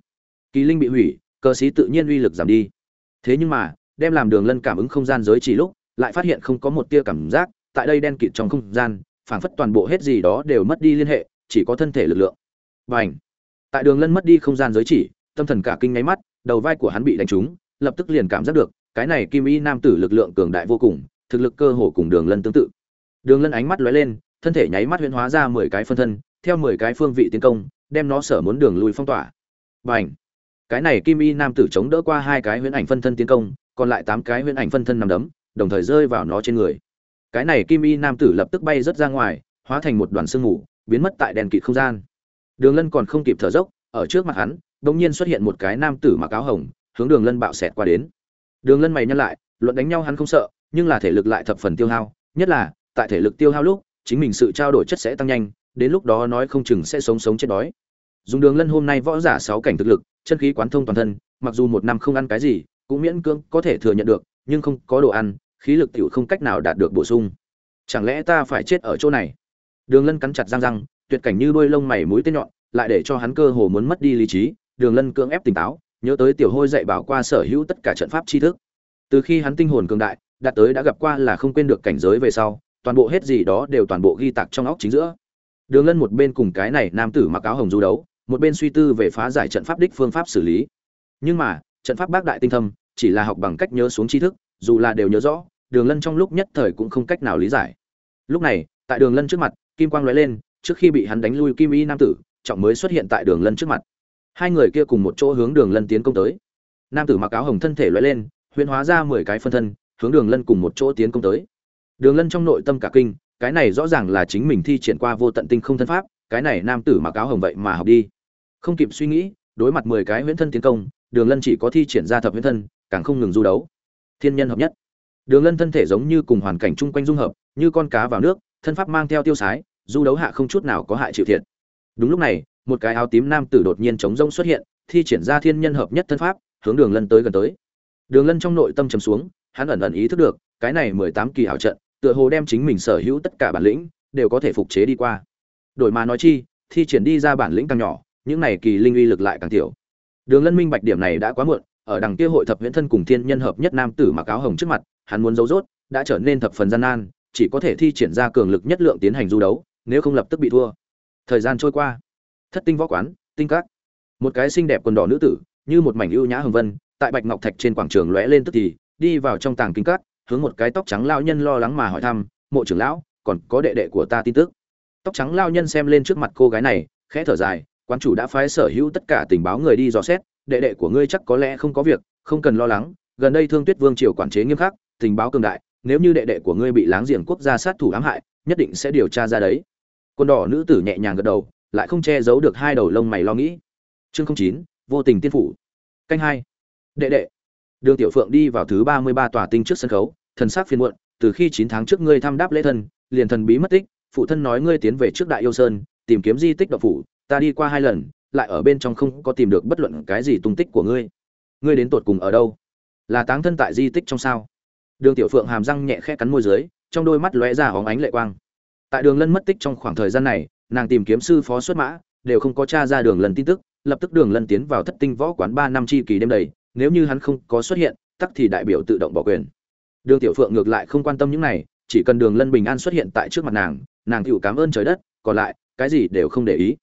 Speaker 1: Kỳ linh bị hủy cơ sĩ tự nhiên uy lực giảm đi. Thế nhưng mà đem làm đường lân cảm ứng không gian giới chỉ lúc lại phát hiện không có một tia cảm giác tại đây đen kịt trong không gian phảng phất toàn bộ hết gì đó đều mất đi liên hệ chỉ có thân thể lực lượng. Bành, tại đường lân mất đi không gian giới chỉ tâm thần cả kinh ngáy mắt đầu vai của hắn bị đánh trúng lập tức liền cảm giác được cái này kim y nam tử lực lượng cường đại vô cùng thực lực cơ hồ cùng đường lân tương tự đường lân ánh mắt lóe lên, thân thể nháy mắt huyễn hóa ra mười cái phân thân, theo mười cái phương vị tiến công, đem nó sở muốn đường lùi phong tỏa. Bành! cái này kim y nam tử chống đỡ qua hai cái huyễn ảnh phân thân tiến công, còn lại tám cái huyễn ảnh phân thân nằm đấm, đồng thời rơi vào nó trên người. Cái này kim y nam tử lập tức bay rất ra ngoài, hóa thành một đoàn sương mù, biến mất tại đèn kịt không gian. Đường lân còn không kịp thở dốc, ở trước mặt hắn đột nhiên xuất hiện một cái nam tử mặc áo hồng, hướng đường lân bạo xẹt qua đến. Đường lân mày nhăn lại, luận đánh nhau hắn không sợ, nhưng là thể lực lại thập phần tiêu hao, nhất là tại thể lực tiêu hao lúc, chính mình sự trao đổi chất sẽ tăng nhanh, đến lúc đó nói không chừng sẽ sống sống chết đói. Dùng đường lân hôm nay võ giả sáu cảnh thực lực, chân khí quán thông toàn thân, mặc dù một năm không ăn cái gì, cũng miễn cưỡng có thể thừa nhận được, nhưng không có đồ ăn, khí lực tiểu không cách nào đạt được bổ sung. Chẳng lẽ ta phải chết ở chỗ này? Đường lân cắn chặt răng răng, tuyệt cảnh như đuôi lông mày mũi tên nhọn, lại để cho hắn cơ hồ muốn mất đi lý trí, đường lân cưỡng ép tỉnh táo, nhớ tới tiểu hôi dạy bảo qua sở hữu tất cả trận pháp tri thức. Từ khi hắn tinh hồn cường đại, đạt tới đã gặp qua là không quên được cảnh giới về sau toàn bộ hết gì đó đều toàn bộ ghi tạc trong óc chính giữa. Đường lân một bên cùng cái này nam tử mặc áo hồng du đấu, một bên suy tư về phá giải trận pháp đích phương pháp xử lý. Nhưng mà, trận pháp bác đại tinh thâm, chỉ là học bằng cách nhớ xuống tri thức, dù là đều nhớ rõ, đường lân trong lúc nhất thời cũng không cách nào lý giải. Lúc này, tại đường lân trước mặt, kim quang lóe lên, trước khi bị hắn đánh lui kim y nam tử, trọng mới xuất hiện tại đường lân trước mặt. Hai người kia cùng một chỗ hướng đường lân tiến công tới. Nam tử mặc áo hồng thân thể lóe lên, huyễn hóa ra mười cái phân thân, hướng đường lân cùng một chỗ tiến công tới đường lân trong nội tâm cả kinh, cái này rõ ràng là chính mình thi triển qua vô tận tinh không thân pháp, cái này nam tử mặc áo hồng vậy mà học đi. Không kịp suy nghĩ, đối mặt mười cái huyễn thân tiến công, đường lân chỉ có thi triển ra thập huyễn thân, càng không ngừng du đấu. Thiên nhân hợp nhất. Đường lân thân thể giống như cùng hoàn cảnh chung quanh dung hợp, như con cá vào nước, thân pháp mang theo tiêu sái, du đấu hạ không chút nào có hại chịu thiệt. Đúng lúc này, một cái áo tím nam tử đột nhiên chống rông xuất hiện, thi triển ra thiên nhân hợp nhất thân pháp, hướng đường lân tới gần tới. Đường lân trong nội tâm trầm xuống, hắn ẩn ẩn ý thức được, cái này mười tám kỳ hảo trận tựa hồ đem chính mình sở hữu tất cả bản lĩnh đều có thể phục chế đi qua. Đổi mà nói chi, thi triển đi ra bản lĩnh càng nhỏ, những này kỳ linh uy lực lại càng tiểu. Đường lân minh bạch điểm này đã quá muộn, ở đằng kia hội thập viễn thân cùng thiên nhân hợp nhất nam tử mặc áo hồng trước mặt, hắn muốn giấu rốt, đã trở nên thập phần gian nan, chỉ có thể thi triển ra cường lực nhất lượng tiến hành du đấu, nếu không lập tức bị thua. Thời gian trôi qua. Thất tinh võ quán, tinh các. Một cái xinh đẹp quần đỏ nữ tử, như một mảnh ưu nhã hồng vân, tại bạch ngọc thạch trên quảng trường lóe lên tức thì, đi vào trong tàng kinh các hướng một cái tóc trắng lao nhân lo lắng mà hỏi thăm, mộ trưởng lão, còn có đệ đệ của ta tin tức? Tóc trắng lao nhân xem lên trước mặt cô gái này, khẽ thở dài quan chủ đã phái sở hữu tất cả tình báo người đi dò xét, đệ đệ của ngươi chắc có lẽ không có việc, không cần lo lắng, gần đây thương tuyết vương triều quản chế nghiêm khắc, tình báo cường đại, nếu như đệ đệ của ngươi bị láng giềng quốc gia sát thủ ám hại, nhất định sẽ điều tra ra đấy. Quân đỏ nữ tử nhẹ nhàng gật đầu, lại không che giấu được hai đầu lông mày lo nghĩ. Chương chín, vô tình tiên phủ. Canh hai. Đệ đệ đường tiểu phượng đi vào thứ ba mươi ba tòa tinh trước sân khấu, thần sắc phiền muộn, từ khi chín tháng trước ngươi thăm đáp lễ thân, liền thần bí mất tích, phụ thân nói ngươi tiến về trước đại yêu sơn, tìm kiếm di tích độc phủ, ta đi qua hai lần, lại ở bên trong không có tìm được bất luận cái gì tung tích của ngươi. Ngươi đến tột cùng ở đâu? Là táng thân tại di tích trong sao? Đường tiểu phượng hàm răng nhẹ khẽ cắn môi dưới, trong đôi mắt lóe ra hóng ánh lệ quang. Tại đường lân mất tích trong khoảng thời gian này, nàng tìm kiếm sư phó xuất mã, đều không có tra ra đường Lân tin tức, lập tức đường lân tiến vào thất tinh võ quán ba năm chi kỳ đêm đầy nếu như hắn không có xuất hiện, tắc thì đại biểu tự động bỏ quyền. Đường tiểu phượng ngược lại không quan tâm những này, chỉ cần đường lân bình an xuất hiện tại trước mặt nàng nàng tiểu cảm ơn trời đất, còn lại, cái gì đều không để ý.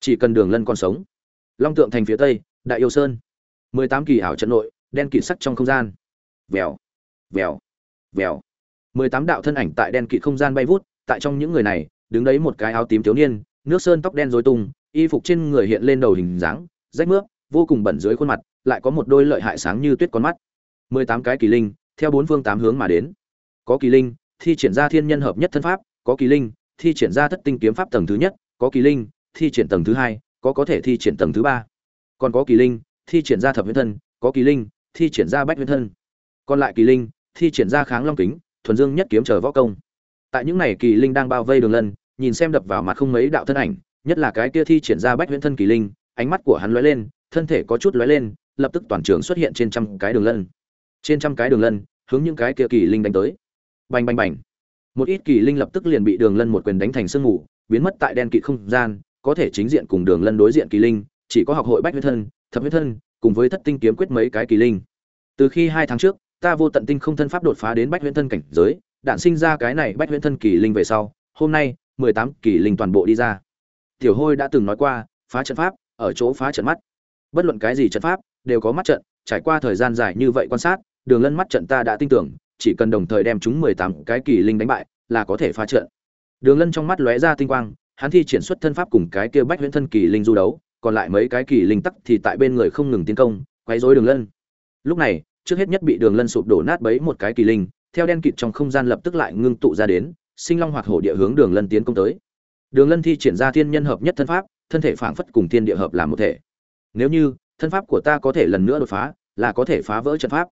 Speaker 1: Chỉ cần đường lân còn sống. Long tượng thành phía tây, đại yêu sơn. mười tám kỳ ảo trận nội, đen kịt sắc trong không gian. Vèo vèo vèo. mười tám đạo thân ảnh tại đen kịt không gian bay vút, tại trong những người này, đứng đấy một cái áo tím thiếu niên, nước sơn tóc đen rối tung, y phục trên người hiện lên đầu hình dáng, rách mướp, vô cùng bẩn dưới khuôn mặt lại có một đôi lợi hại sáng như tuyết con mắt. Mười tám cái kỳ linh, theo bốn phương tám hướng mà đến. Có kỳ linh, thi triển ra thiên nhân hợp nhất thân pháp, có kỳ linh, thi triển ra thất tinh kiếm pháp tầng thứ nhất, có kỳ linh, thi triển tầng thứ hai, có có thể thi triển tầng thứ ba. Còn có kỳ linh, thi triển ra thập huyễn thân, có kỳ linh, thi triển ra bách huyễn thân. Còn lại kỳ linh, thi triển ra kháng long kính, thuần dương nhất kiếm chờ võ công. Tại những này kỳ linh đang bao vây đường lân, nhìn xem đập vào mặt không mấy đạo thân ảnh, nhất là cái kia thi triển ra bách huyễn thân kỳ linh, ánh mắt của hắn lóe lên, thân thể có chút lóe lên lập tức toàn trường xuất hiện trên trăm cái đường lân. Trên trăm cái đường lân, hướng những cái kia kỳ linh đánh tới. Bành bành bành. Một ít kỳ linh lập tức liền bị đường lân một quyền đánh thành sương mù, biến mất tại đen kịt không gian, có thể chính diện cùng đường lân đối diện kỳ linh, chỉ có học hội bách huyết thân, thập huyết thân, cùng với thất tinh kiếm quyết mấy cái kỳ linh. Từ khi hai tháng trước, ta vô tận tinh không thân pháp đột phá đến bách huyễn thân cảnh giới, đạn sinh ra cái này bách huyễn thân kỳ linh về sau, hôm nay, mười tám kỳ linh toàn bộ đi ra. Tiểu hôi đã từng nói qua, phá trận pháp, ở chỗ phá trận mắt. Bất luận cái gì trận pháp đều có mắt trận, trải qua thời gian dài như vậy quan sát, đường lân mắt trận ta đã tin tưởng, chỉ cần đồng thời đem chúng mười tám cái kỳ linh đánh bại, là có thể phá trận. Đường lân trong mắt lóe ra tinh quang, hắn thi triển xuất thân pháp cùng cái kia bách huyễn thân kỳ linh du đấu, còn lại mấy cái kỳ linh tắc thì tại bên người không ngừng tiến công, quấy rối đường lân. Lúc này, trước hết nhất bị đường lân sụp đổ nát bấy một cái kỳ linh, theo đen kịt trong không gian lập tức lại ngưng tụ ra đến, sinh long hoạt hổ địa hướng đường lân tiến công tới. Đường lân thi triển ra thiên nhân hợp nhất thân pháp, thân thể phảng phất cùng thiên địa hợp làm một thể. Nếu như thân pháp của ta có thể lần nữa đột phá, là có thể phá vỡ trận pháp.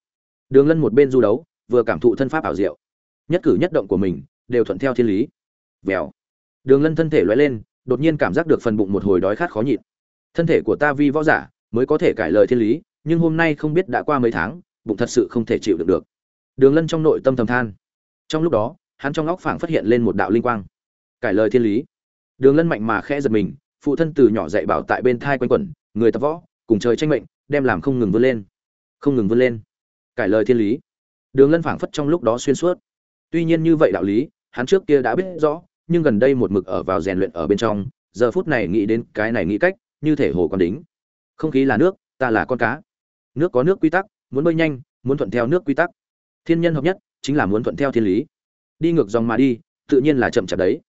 Speaker 1: Đường lân một bên du đấu, vừa cảm thụ thân pháp ảo diệu. Nhất cử nhất động của mình, đều thuận theo thiên lý. Vèo. Đường lân thân thể loay lên, đột nhiên cảm giác được phần bụng một hồi đói khát khó nhịn. Thân thể của ta vi võ giả, mới có thể cải lời thiên lý, nhưng hôm nay không biết đã qua mấy tháng, bụng thật sự không thể chịu được được. Đường lân trong nội tâm thầm than. Trong lúc đó, hắn trong óc phảng phát hiện lên một đạo linh quang. Cải lời thiên lý. Đường lân mạnh mà khẽ giật mình, phụ thân từ nhỏ dạy bảo tại bên thai quanh quẩn, người tập võ cùng trời tranh mệnh, đem làm không ngừng vươn lên. Không ngừng vươn lên. Cải lời thiên lý. Đường lân phảng phất trong lúc đó xuyên suốt. Tuy nhiên như vậy đạo lý, hắn trước kia đã biết rõ, nhưng gần đây một mực ở vào rèn luyện ở bên trong, giờ phút này nghĩ đến cái này nghĩ cách, như thể hồ con đính. Không khí là nước, ta là con cá. Nước có nước quy tắc, muốn bơi nhanh, muốn thuận theo nước quy tắc. Thiên nhân hợp nhất, chính là muốn thuận theo thiên lý. Đi ngược dòng mà đi, tự nhiên là chậm chạp đấy.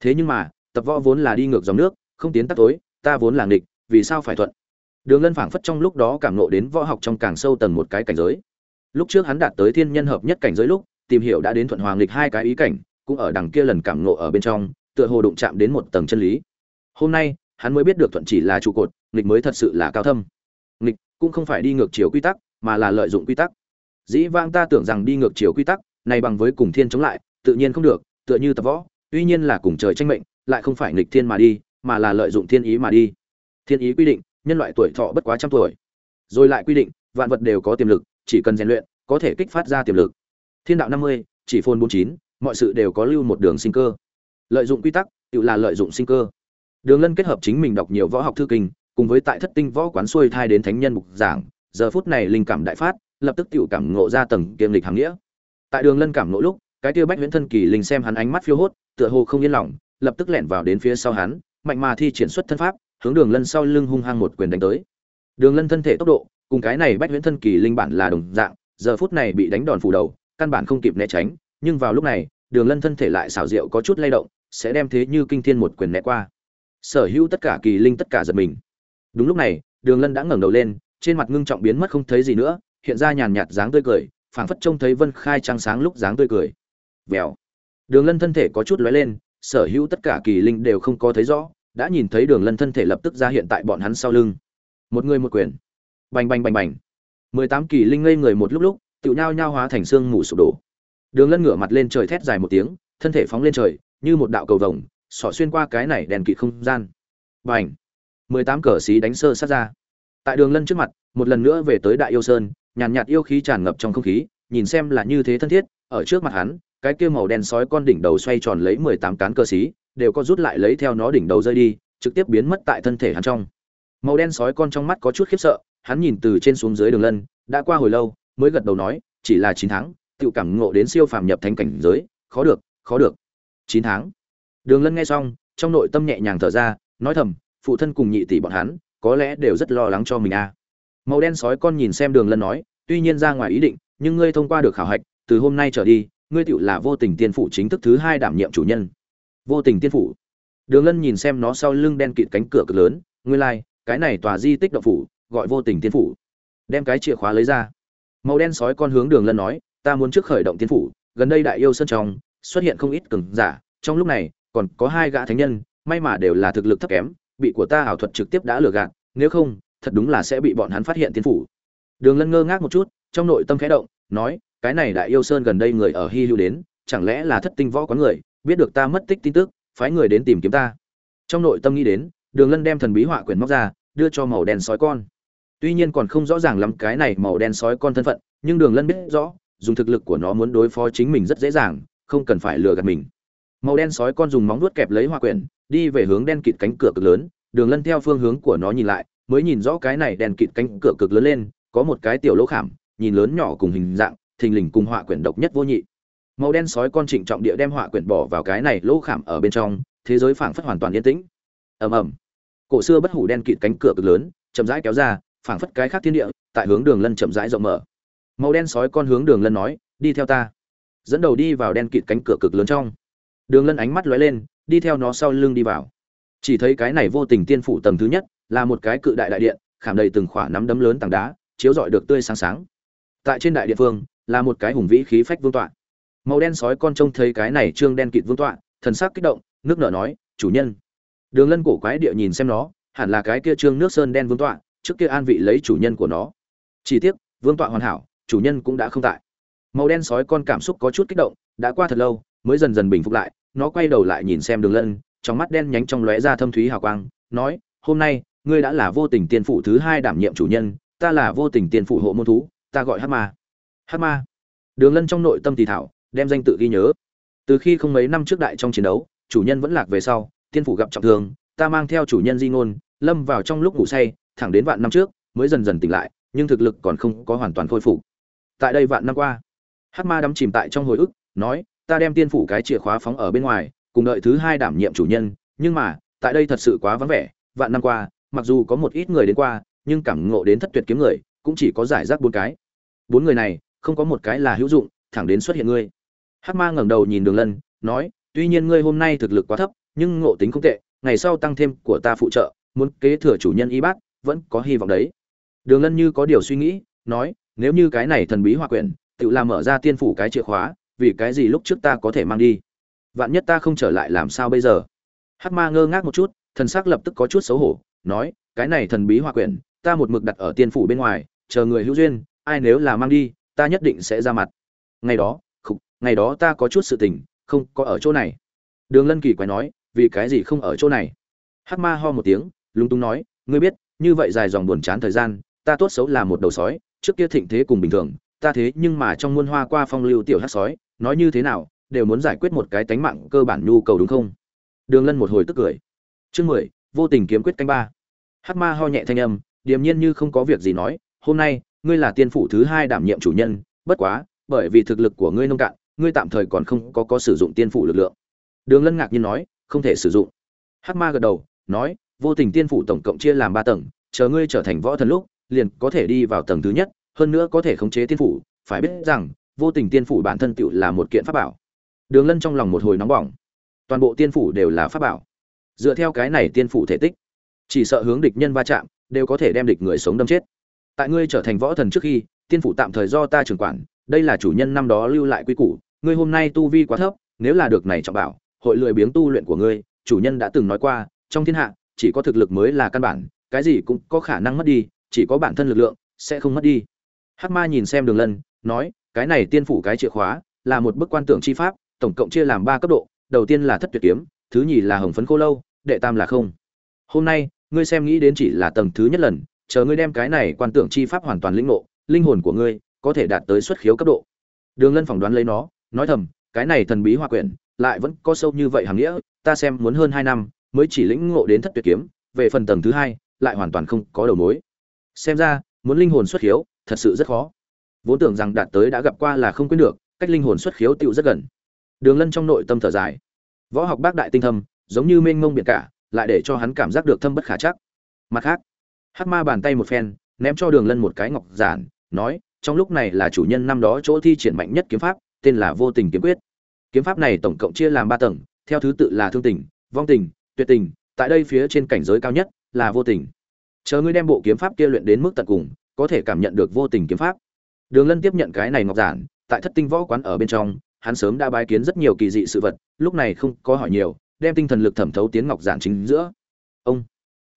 Speaker 1: Thế nhưng mà, tập võ vốn là đi ngược dòng nước, không tiến tắt tối, ta vốn là nghịch, vì sao phải thuận? Đường lân phảng phất trong lúc đó cảm ngộ đến võ học trong càng sâu tầng một cái cảnh giới. Lúc trước hắn đạt tới thiên nhân hợp nhất cảnh giới lúc, tìm hiểu đã đến thuận hoàng nghịch hai cái ý cảnh, cũng ở đằng kia lần cảm ngộ ở bên trong, tựa hồ đụng chạm đến một tầng chân lý. Hôm nay, hắn mới biết được thuận chỉ là trụ cột, nghịch mới thật sự là cao thâm. Nghịch cũng không phải đi ngược chiều quy tắc, mà là lợi dụng quy tắc. Dĩ vãng ta tưởng rằng đi ngược chiều quy tắc, này bằng với cùng thiên chống lại, tự nhiên không được, tựa như tập võ, tuy nhiên là cùng trời tranh mệnh, lại không phải nghịch thiên mà đi, mà là lợi dụng thiên ý mà đi. Thiên ý quy định nhân loại tuổi thọ bất quá trăm tuổi. Rồi lại quy định, vạn vật đều có tiềm lực, chỉ cần rèn luyện, có thể kích phát ra tiềm lực. Thiên đạo năm mươi, chỉ phôn bốn chín, mọi sự đều có lưu một đường sinh cơ. Lợi dụng quy tắc, tự là lợi dụng sinh cơ. Đường lân kết hợp chính mình đọc nhiều võ học thư kinh, cùng với tại thất tinh võ quán xuôi thai đến thánh nhân mục giảng, giờ phút này linh cảm đại phát, lập tức tự cảm ngộ ra tầng kiềm lịch hàng nghĩa. Tại đường lân cảm ngộ lúc, cái tiêu bách huyễn thân kỳ linh xem hắn ánh mắt phiêu hốt, tựa hồ không yên lòng, lập tức lẻn vào đến phía sau hắn, mạnh mà thi triển xuất thân pháp hướng đường lân sau lưng hung hăng một quyền đánh tới. Đường lân thân thể tốc độ, cùng cái này bách huyễn thân kỳ linh bản là đồng dạng, giờ phút này bị đánh đòn phủ đầu, căn bản không kịp né tránh, nhưng vào lúc này, đường lân thân thể lại xảo diệu có chút lay động, sẽ đem thế như kinh thiên một quyền né qua. Sở hữu tất cả kỳ linh tất cả giật mình. Đúng lúc này, đường lân đã ngẩng đầu lên, trên mặt ngưng trọng biến mất không thấy gì nữa, hiện ra nhàn nhạt dáng tươi cười, phảng phất trông thấy vân khai trăng sáng lúc dáng tươi cười. Vèo. Đường lân thân thể có chút lóe lên, sở hữu tất cả kỳ linh đều không có thấy rõ đã nhìn thấy đường lân thân thể lập tức ra hiện tại bọn hắn sau lưng. Một người một quyền. Bành bành bành bành. Mười tám kỳ linh ngây người một lúc lúc tự nhao nhao hóa thành xương mù sụp đổ. Đường lân ngửa mặt lên trời thét dài một tiếng, thân thể phóng lên trời, như một đạo cầu vồng, xỏ xuyên qua cái này đèn kỵ không gian. Bành. Mười tám cờ xí đánh sơ sát ra. Tại đường lân trước mặt, một lần nữa về tới đại yêu sơn, nhàn nhạt yêu khí tràn ngập trong không khí, nhìn xem là như thế thân thiết, ở trước mặt hắn, cái kia màu đen sói con đỉnh đầu xoay tròn lấy mười tám cán cờ xí đều có rút lại lấy theo nó đỉnh đầu rơi đi, trực tiếp biến mất tại thân thể hắn trong. Màu đen sói con trong mắt có chút khiếp sợ, hắn nhìn từ trên xuống dưới đường lân, đã qua hồi lâu, mới gật đầu nói, chỉ là chín tháng tự cảm ngộ đến siêu phàm nhập thánh cảnh giới, khó được khó được. Chín tháng. Đường lân nghe xong, trong nội tâm nhẹ nhàng thở ra, nói thầm, phụ thân cùng nhị tỷ bọn hắn, có lẽ đều rất lo lắng cho mình a à. màu đen sói con nhìn xem đường lân nói, tuy nhiên ra ngoài ý định, nhưng ngươi thông qua được khảo hạch, từ hôm nay trở đi, ngươi tựu là vô tình tiên phụ chính thức thứ hai đảm nhiệm chủ nhân vô tình tiên phủ. Đường lân nhìn xem nó sau lưng đen kịt cánh cửa cực lớn nguyên lai、like, cái này tòa di tích động phủ gọi vô tình tiên phủ. Đem cái chìa khóa lấy ra. Màu đen sói con hướng đường lân nói ta muốn trước khởi động tiên phủ gần đây đại yêu sơn trong xuất hiện không ít cường giả trong lúc này còn có hai gã thánh nhân may mà đều là thực lực thấp kém bị của ta ảo thuật trực tiếp đã lừa gạt nếu không thật đúng là sẽ bị bọn hắn phát hiện tiên phủ. Đường lân ngơ ngác một chút trong nội tâm khẽ động nói cái này đại yêu sơn gần đây người ở hy hữu đến chẳng lẽ là thất tinh võ có người biết được ta mất tích tin tức, phái người đến tìm kiếm ta. Trong nội tâm nghĩ đến, đường lân đem thần bí họa quyển móc ra, đưa cho màu đen sói con. Tuy nhiên còn không rõ ràng lắm cái này màu đen sói con thân phận, nhưng đường lân biết rõ, dùng thực lực của nó muốn đối phó chính mình rất dễ dàng, không cần phải lừa gạt mình. Màu đen sói con dùng móng vuốt kẹp lấy họa quyển, đi về hướng đen kịt cánh cửa cực lớn. Đường lân theo phương hướng của nó nhìn lại, mới nhìn rõ cái này đen kịt cánh cửa cực lớn lên, có một cái tiểu lỗ khảm, nhìn lớn nhỏ cùng hình dạng, thình lình cùng họa quyển độc nhất vô nhị màu đen sói con trịnh trọng địa đem họa quyển bỏ vào cái này lỗ khảm ở bên trong, thế giới phảng phất hoàn toàn yên tĩnh. Ầm ầm. Cổ xưa bất hủ đen kịt cánh cửa cực lớn, chậm rãi kéo ra, phảng phất cái khác thiên địa, tại hướng đường lân chậm rãi rộng mở. Màu đen sói con hướng đường lân nói, đi theo ta. Dẫn đầu đi vào đen kịt cánh cửa cực lớn trong. Đường lân ánh mắt lóe lên, đi theo nó sau lưng đi vào. Chỉ thấy cái này vô tình tiên phủ tầng thứ nhất, là một cái cự đại đại điện, khảm đầy từng khỏa nắm đấm lớn tảng đá, chiếu rọi được tươi sáng sáng. Tại trên đại địa phương, là một cái hùng vĩ khí phách vương tọa màu đen sói con trông thấy cái này trương đen kịt vương tọa, thần sắc kích động, nước nở nói, chủ nhân. Đường lân cổ quái địa nhìn xem nó, hẳn là cái kia trương nước sơn đen vương tọa, trước kia an vị lấy chủ nhân của nó. Chỉ tiếc, vương tọa hoàn hảo, chủ nhân cũng đã không tại. Màu đen sói con cảm xúc có chút kích động, đã qua thật lâu, mới dần dần bình phục lại, nó quay đầu lại nhìn xem đường lân, trong mắt đen nhánh trong lóe ra thâm thúy hào quang, nói, hôm nay, ngươi đã là vô tình tiên phụ thứ hai đảm nhiệm chủ nhân, ta là vô tình tiên phụ hộ môn thú, ta gọi hát ma. Hát ma. Đường lân trong nội tâm thì thảo đem danh tự ghi nhớ. Từ khi không mấy năm trước đại trong chiến đấu, chủ nhân vẫn lạc về sau, tiên phủ gặp trọng thương, ta mang theo chủ nhân di ngôn, lâm vào trong lúc ngủ say, thẳng đến vạn năm trước, mới dần dần tỉnh lại, nhưng thực lực còn không có hoàn toàn khôi phục. Tại đây vạn năm qua hát ma đắm chìm tại trong hồi ức, nói, ta đem tiên phủ cái chìa khóa phóng ở bên ngoài, cùng đợi thứ hai đảm nhiệm chủ nhân, nhưng mà, tại đây thật sự quá vắng vẻ, vạn năm qua, mặc dù có một ít người đến qua, nhưng cảm ngộ đến thất tuyệt kiếm người, cũng chỉ có giải rác bốn cái. Bốn người này, không có một cái là hữu dụng, thẳng đến xuất hiện ngươi hắc ma ngẩng đầu nhìn đường lân, nói, tuy nhiên ngươi hôm nay thực lực quá thấp, nhưng ngộ tính không tệ, ngày sau tăng thêm của ta phụ trợ, muốn kế thừa chủ nhân y bác, vẫn có hy vọng đấy. Đường lân như có điều suy nghĩ, nói, nếu như cái này thần bí hòa quyển, tự làm mở ra tiên phủ cái chìa khóa, vì cái gì lúc trước ta có thể mang đi? Vạn nhất ta không trở lại làm sao bây giờ? Hắc ma ngơ ngác một chút, thần sắc lập tức có chút xấu hổ, nói, cái này thần bí hòa quyển, ta một mực đặt ở tiên phủ bên ngoài, chờ người hữu duyên, ai nếu là mang đi, ta nhất định sẽ ra mặt. Ngày đó ngày đó ta có chút sự tình, không có ở chỗ này. Đường lân kỳ quái nói, vì cái gì không ở chỗ này? Hắc ma ho một tiếng, lúng túng nói, ngươi biết, như vậy dài dòng buồn chán thời gian, ta tốt xấu là một đầu sói, trước kia thịnh thế cùng bình thường, ta thế nhưng mà trong muôn hoa qua phong lưu tiểu hát sói, nói như thế nào, đều muốn giải quyết một cái tánh mạng cơ bản nhu cầu đúng không? Đường lân một hồi tức cười. Chương mười, vô tình kiếm quyết canh ba. Hát ma ho nhẹ thanh âm, điềm nhiên như không có việc gì nói, hôm nay, ngươi là tiên phủ thứ hai đảm nhiệm chủ nhân, bất quá, bởi vì thực lực của ngươi nông cạn ngươi tạm thời còn không có có sử dụng tiên phủ lực lượng. Đường lân ngạc nhiên nói, không thể sử dụng. Hắc ma gật đầu, nói, vô tình tiên phủ tổng cộng chia làm ba tầng, chờ ngươi trở thành võ thần lúc, liền có thể đi vào tầng thứ nhất, hơn nữa có thể khống chế tiên phủ. Phải biết rằng, vô tình tiên phủ bản thân tựu là một kiện pháp bảo. Đường lân trong lòng một hồi nóng bỏng. Toàn bộ tiên phủ đều là pháp bảo. Dựa theo cái này tiên phủ thể tích, chỉ sợ hướng địch nhân va chạm, đều có thể đem địch người sống đâm chết. Tại ngươi trở thành võ thần trước khi, tiên phủ tạm thời do ta trưởng quản, đây là chủ nhân năm đó lưu lại quy củ ngươi hôm nay tu vi quá thấp, nếu là được này trọng bảo, hội lười biếng tu luyện của ngươi, chủ nhân đã từng nói qua, trong thiên hạ, chỉ có thực lực mới là căn bản, cái gì cũng có khả năng mất đi, chỉ có bản thân lực lượng sẽ không mất đi. Hắc ma nhìn xem đường lân, nói, cái này tiên phủ cái chìa khóa, là một bức quan tưởng chi pháp, tổng cộng chia làm ba cấp độ, đầu tiên là thất tuyệt kiếm, thứ nhì là hồng phấn khô lâu, đệ tam là không. Hôm nay, ngươi xem nghĩ đến chỉ là tầng thứ nhất lần, chờ ngươi đem cái này quan tưởng chi pháp hoàn toàn lĩnh ngộ, linh hồn của ngươi có thể đạt tới xuất khiếu cấp độ. Đường lân phỏng đoán lấy nó nói thầm, cái này thần bí hòa quyển lại vẫn có sâu như vậy hàm nghĩa, ta xem muốn hơn hai năm mới chỉ lĩnh ngộ đến thất tuyệt kiếm, về phần tầng thứ hai lại hoàn toàn không có đầu mối. Xem ra, muốn linh hồn xuất khiếu thật sự rất khó. Vốn tưởng rằng đạt tới đã gặp qua là không quên được, cách linh hồn xuất khiếu tựu rất gần. Đường lân trong nội tâm thở dài. Võ học bác đại tinh thâm, giống như mênh mông biển cả, lại để cho hắn cảm giác được thâm bất khả chắc. Mặt khác, hắc ma bàn tay một phen, ném cho đường lân một cái ngọc giản, nói, trong lúc này là chủ nhân năm đó chỗ thi triển mạnh nhất kiếm pháp tên là vô tình kiếm quyết. Kiếm pháp này tổng cộng chia làm ba tầng, theo thứ tự là thương tình, vong tình, tuyệt tình, tại đây phía trên cảnh giới cao nhất là vô tình. Chờ ngươi đem bộ kiếm pháp kia luyện đến mức tận cùng, có thể cảm nhận được vô tình kiếm pháp. Đường lân tiếp nhận cái này ngọc giản, tại thất tinh võ quán ở bên trong, hắn sớm đã bái kiến rất nhiều kỳ dị sự vật, lúc này không có hỏi nhiều, đem tinh thần lực thẩm thấu tiến ngọc giản chính giữa. Ông.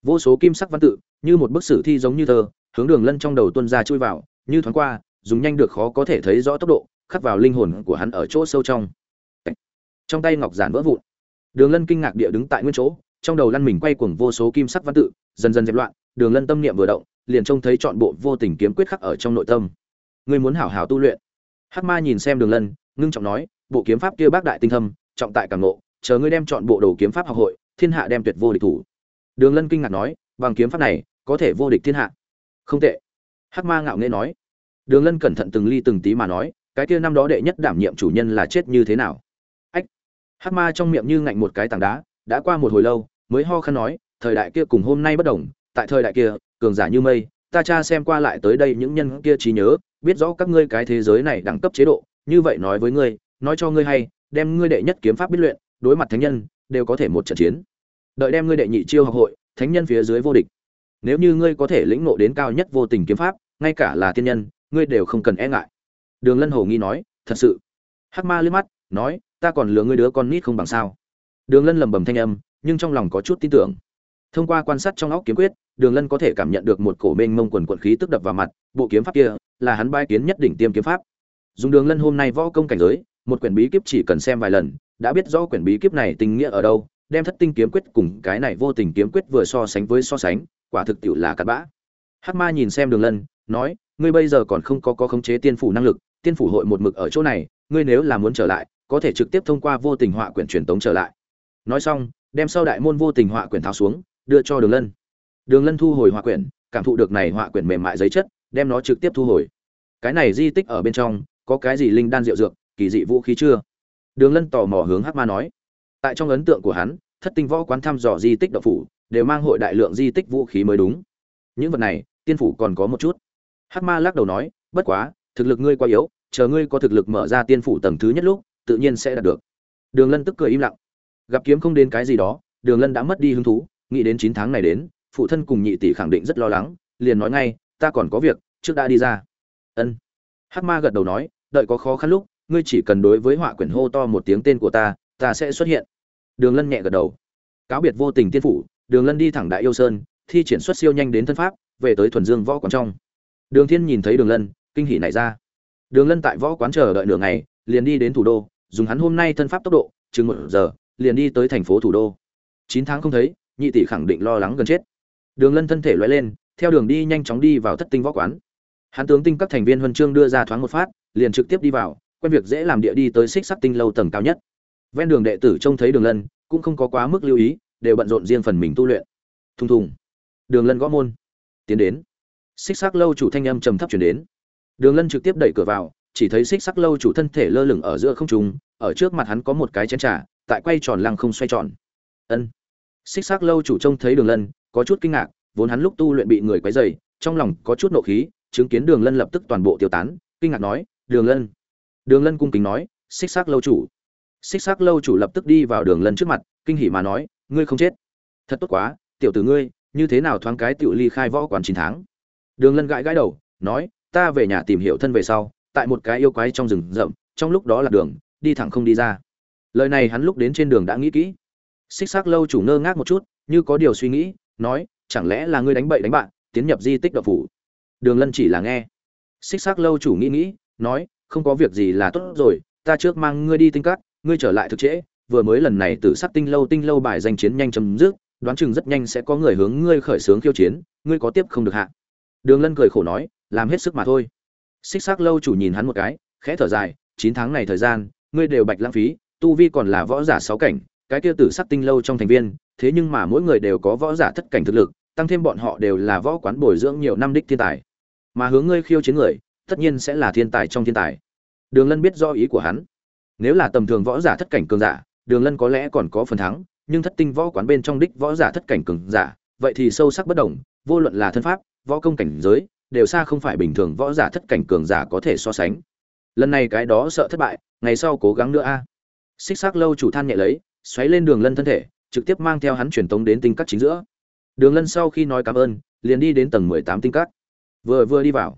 Speaker 1: Vô số kim sắc văn tự, như một bức sử thi giống như thơ, hướng đường lân trong đầu tuân ra chui vào, như thoáng qua, dùng nhanh được khó có thể thấy rõ tốc độ khắc vào linh hồn của hắn ở chỗ sâu trong. Trong tay ngọc giản vỡ vụn. Đường lân kinh ngạc địa đứng tại nguyên chỗ, trong đầu lăn mình quay cuồng vô số kim sắc văn tự, dần dần dẹp loạn, đường lân tâm niệm vừa động, liền trông thấy trọn bộ vô tình kiếm quyết khắc ở trong nội tâm. Ngươi muốn hảo hảo tu luyện. Hắc ma nhìn xem đường lân, ngưng trọng nói, bộ kiếm pháp kia bác đại tinh thâm, trọng tại càng ngộ, chờ ngươi đem chọn bộ đồ kiếm pháp học hội, thiên hạ đem tuyệt vô địch thủ. Đường lân kinh ngạc nói, bằng kiếm pháp này, có thể vô địch thiên hạ. Không tệ. Hắc ma ngạo nghễ nói. Đường lân cẩn thận từng ly từng tí mà nói cái kia năm đó đệ nhất đảm nhiệm chủ nhân là chết như thế nào? Ách! Hắc ma trong miệng như ngạnh một cái tảng đá, đã qua một hồi lâu, mới ho khăn nói, thời đại kia cùng hôm nay bất đồng, tại thời đại kia, cường giả như mây, ta cha xem qua lại tới đây những nhân kia trí nhớ, biết rõ các ngươi cái thế giới này đẳng cấp chế độ, như vậy nói với ngươi, nói cho ngươi hay, đem ngươi đệ nhất kiếm pháp biết luyện, đối mặt thánh nhân, đều có thể một trận chiến. Đợi đem ngươi đệ nhị chiêu học hội, thánh nhân phía dưới vô địch. Nếu như ngươi có thể lĩnh ngộ đến cao nhất vô tình kiếm pháp, ngay cả là tiên nhân, ngươi đều không cần e ngại đường lân hồ nghi nói, thật sự? Hắc ma liếc mắt, nói, ta còn lừa ngươi đứa con nít không bằng sao? Đường lân lầm bầm thanh âm, nhưng trong lòng có chút tin tưởng. Thông qua quan sát trong óc kiếm quyết, đường lân có thể cảm nhận được một cổ mênh mông quần quận khí tức đập vào mặt, bộ kiếm pháp kia là hắn bai kiến nhất đỉnh tiêm kiếm pháp. Dùng đường lân hôm nay võ công cảnh giới, một quyển bí kíp chỉ cần xem vài lần, đã biết rõ quyển bí kíp này tình nghĩa ở đâu, đem thất tinh kiếm quyết cùng cái này vô tình kiếm quyết vừa so sánh với so sánh, quả thực tiệu là cặn bã. Hắc ma nhìn xem đường lân, nói, ngươi bây giờ còn không có có khống chế tiên phủ năng lực tiên phủ hội một mực ở chỗ này, ngươi nếu là muốn trở lại, có thể trực tiếp thông qua vô tình họa quyển truyền tống trở lại. Nói xong, đem sau đại môn vô tình họa quyển tháo xuống, đưa cho đường lân. Đường lân thu hồi họa quyển, cảm thụ được này họa quyển mềm mại giấy chất, đem nó trực tiếp thu hồi. Cái này di tích ở bên trong, có cái gì linh đan rượu dược, kỳ dị vũ khí chưa? Đường lân tò mò hướng hát ma nói. Tại trong ấn tượng của hắn, thất tinh võ quán thăm dò di tích đậu phủ, đều mang hội đại lượng di tích vũ khí mới đúng. Những vật này, tiên phủ còn có một chút. Hát ma lắc đầu nói, bất quá, thực lực ngươi quá yếu chờ ngươi có thực lực mở ra tiên phủ tầng thứ nhất lúc, tự nhiên sẽ đạt được. Đường lân tức cười im lặng. Gặp kiếm không đến cái gì đó, đường lân đã mất đi hứng thú, nghĩ đến chín tháng này đến, phụ thân cùng nhị tỷ khẳng định rất lo lắng, liền nói ngay, ta còn có việc, trước đã đi ra. Ân. Hắc ma gật đầu nói, đợi có khó khăn lúc, ngươi chỉ cần đối với họa quyển hô to một tiếng tên của ta ta sẽ xuất hiện. Đường lân nhẹ gật đầu. Cáo biệt vô tình tiên phủ, đường lân đi thẳng đại yêu sơn, thi triển xuất siêu nhanh đến thân pháp, về tới thuần dương võ quán trong. Đường thiên nhìn thấy đường lân, kinh hỉ nảy ra đường lân tại võ quán chờ đợi nửa ngày, liền đi đến thủ đô, dùng hắn hôm nay thân pháp tốc độ, chừng một giờ, liền đi tới thành phố thủ đô. Chín tháng không thấy, nhị tỷ khẳng định lo lắng gần chết. Đường lân thân thể lóe lên, theo đường đi nhanh chóng đi vào thất tinh võ quán. Hắn tướng tinh các thành viên huân chương đưa ra thoáng một phát, liền trực tiếp đi vào, quen việc dễ làm địa đi tới xích sắc tinh lâu tầng cao nhất. Ven đường đệ tử trông thấy đường lân, cũng không có quá mức lưu ý, đều bận rộn riêng phần mình tu luyện. Thùng thùng. Đường lân gõ môn. Tiến đến. Xích sắc lâu chủ thanh âm trầm thấp truyền đến đường lân trực tiếp đẩy cửa vào chỉ thấy xích sắc lâu chủ thân thể lơ lửng ở giữa không trung ở trước mặt hắn có một cái chén trà tại quay tròn lăng không xoay tròn. Ân. Xích sắc lâu chủ trông thấy đường lân có chút kinh ngạc vốn hắn lúc tu luyện bị người quấy rầy, trong lòng có chút nộ khí chứng kiến đường lân lập tức toàn bộ tiêu tán kinh ngạc nói đường lân. Đường lân cung kính nói xích sắc lâu chủ. Xích sắc lâu chủ lập tức đi vào đường lân trước mặt kinh hỉ mà nói ngươi không chết. Thật tốt quá tiểu tử ngươi như thế nào thoáng cái tiểu ly khai võ quán chín tháng? Đường lân gãi gãi đầu nói ta về nhà tìm hiểu thân về sau, tại một cái yêu quái trong rừng rậm, trong lúc đó là đường, đi thẳng không đi ra. Lời này hắn lúc đến trên đường đã nghĩ kỹ. Xích xác lâu chủ ngơ ngác một chút, như có điều suy nghĩ, nói, chẳng lẽ là ngươi đánh bậy đánh bạn, tiến nhập di tích độc phủ? Đường lân chỉ là nghe. Xích xác lâu chủ nghĩ nghĩ, nói, không có việc gì là tốt rồi, ta trước mang ngươi đi tinh cắt ngươi trở lại thực trễ, vừa mới lần này tử sắc tinh lâu tinh lâu bài danh chiến nhanh chấm dứt, đoán chừng rất nhanh sẽ có người hướng ngươi khởi xướng khiêu chiến, ngươi có tiếp không được hạ. Đường lân cười khổ nói làm hết sức mà thôi. Xích xác lâu chủ nhìn hắn một cái, khẽ thở dài, chín tháng này thời gian, ngươi đều bạch lãng phí, tu vi còn là võ giả sáu cảnh, cái kia tử sắc tinh lâu trong thành viên, thế nhưng mà mỗi người đều có võ giả thất cảnh thực lực, tăng thêm bọn họ đều là võ quán bồi dưỡng nhiều năm đích thiên tài. Mà hướng ngươi khiêu chiến người, tất nhiên sẽ là thiên tài trong thiên tài. Đường lân biết do ý của hắn. Nếu là tầm thường võ giả thất cảnh cường giả, đường lân có lẽ còn có phần thắng, nhưng thất tinh võ quán bên trong đích võ giả thất cảnh cường giả, vậy thì sâu sắc bất đồng, vô luận là thân pháp, võ công cảnh giới đều xa không phải bình thường võ giả thất cảnh cường giả có thể so sánh. Lần này cái đó sợ thất bại, ngày sau cố gắng nữa a. Xích xác lâu chủ than nhẹ lấy, xoáy lên đường lân thân thể, trực tiếp mang theo hắn truyền tống đến tinh cắt chính giữa. Đường lân sau khi nói cảm ơn, liền đi đến tầng mười tám tinh cắt. vừa vừa đi vào,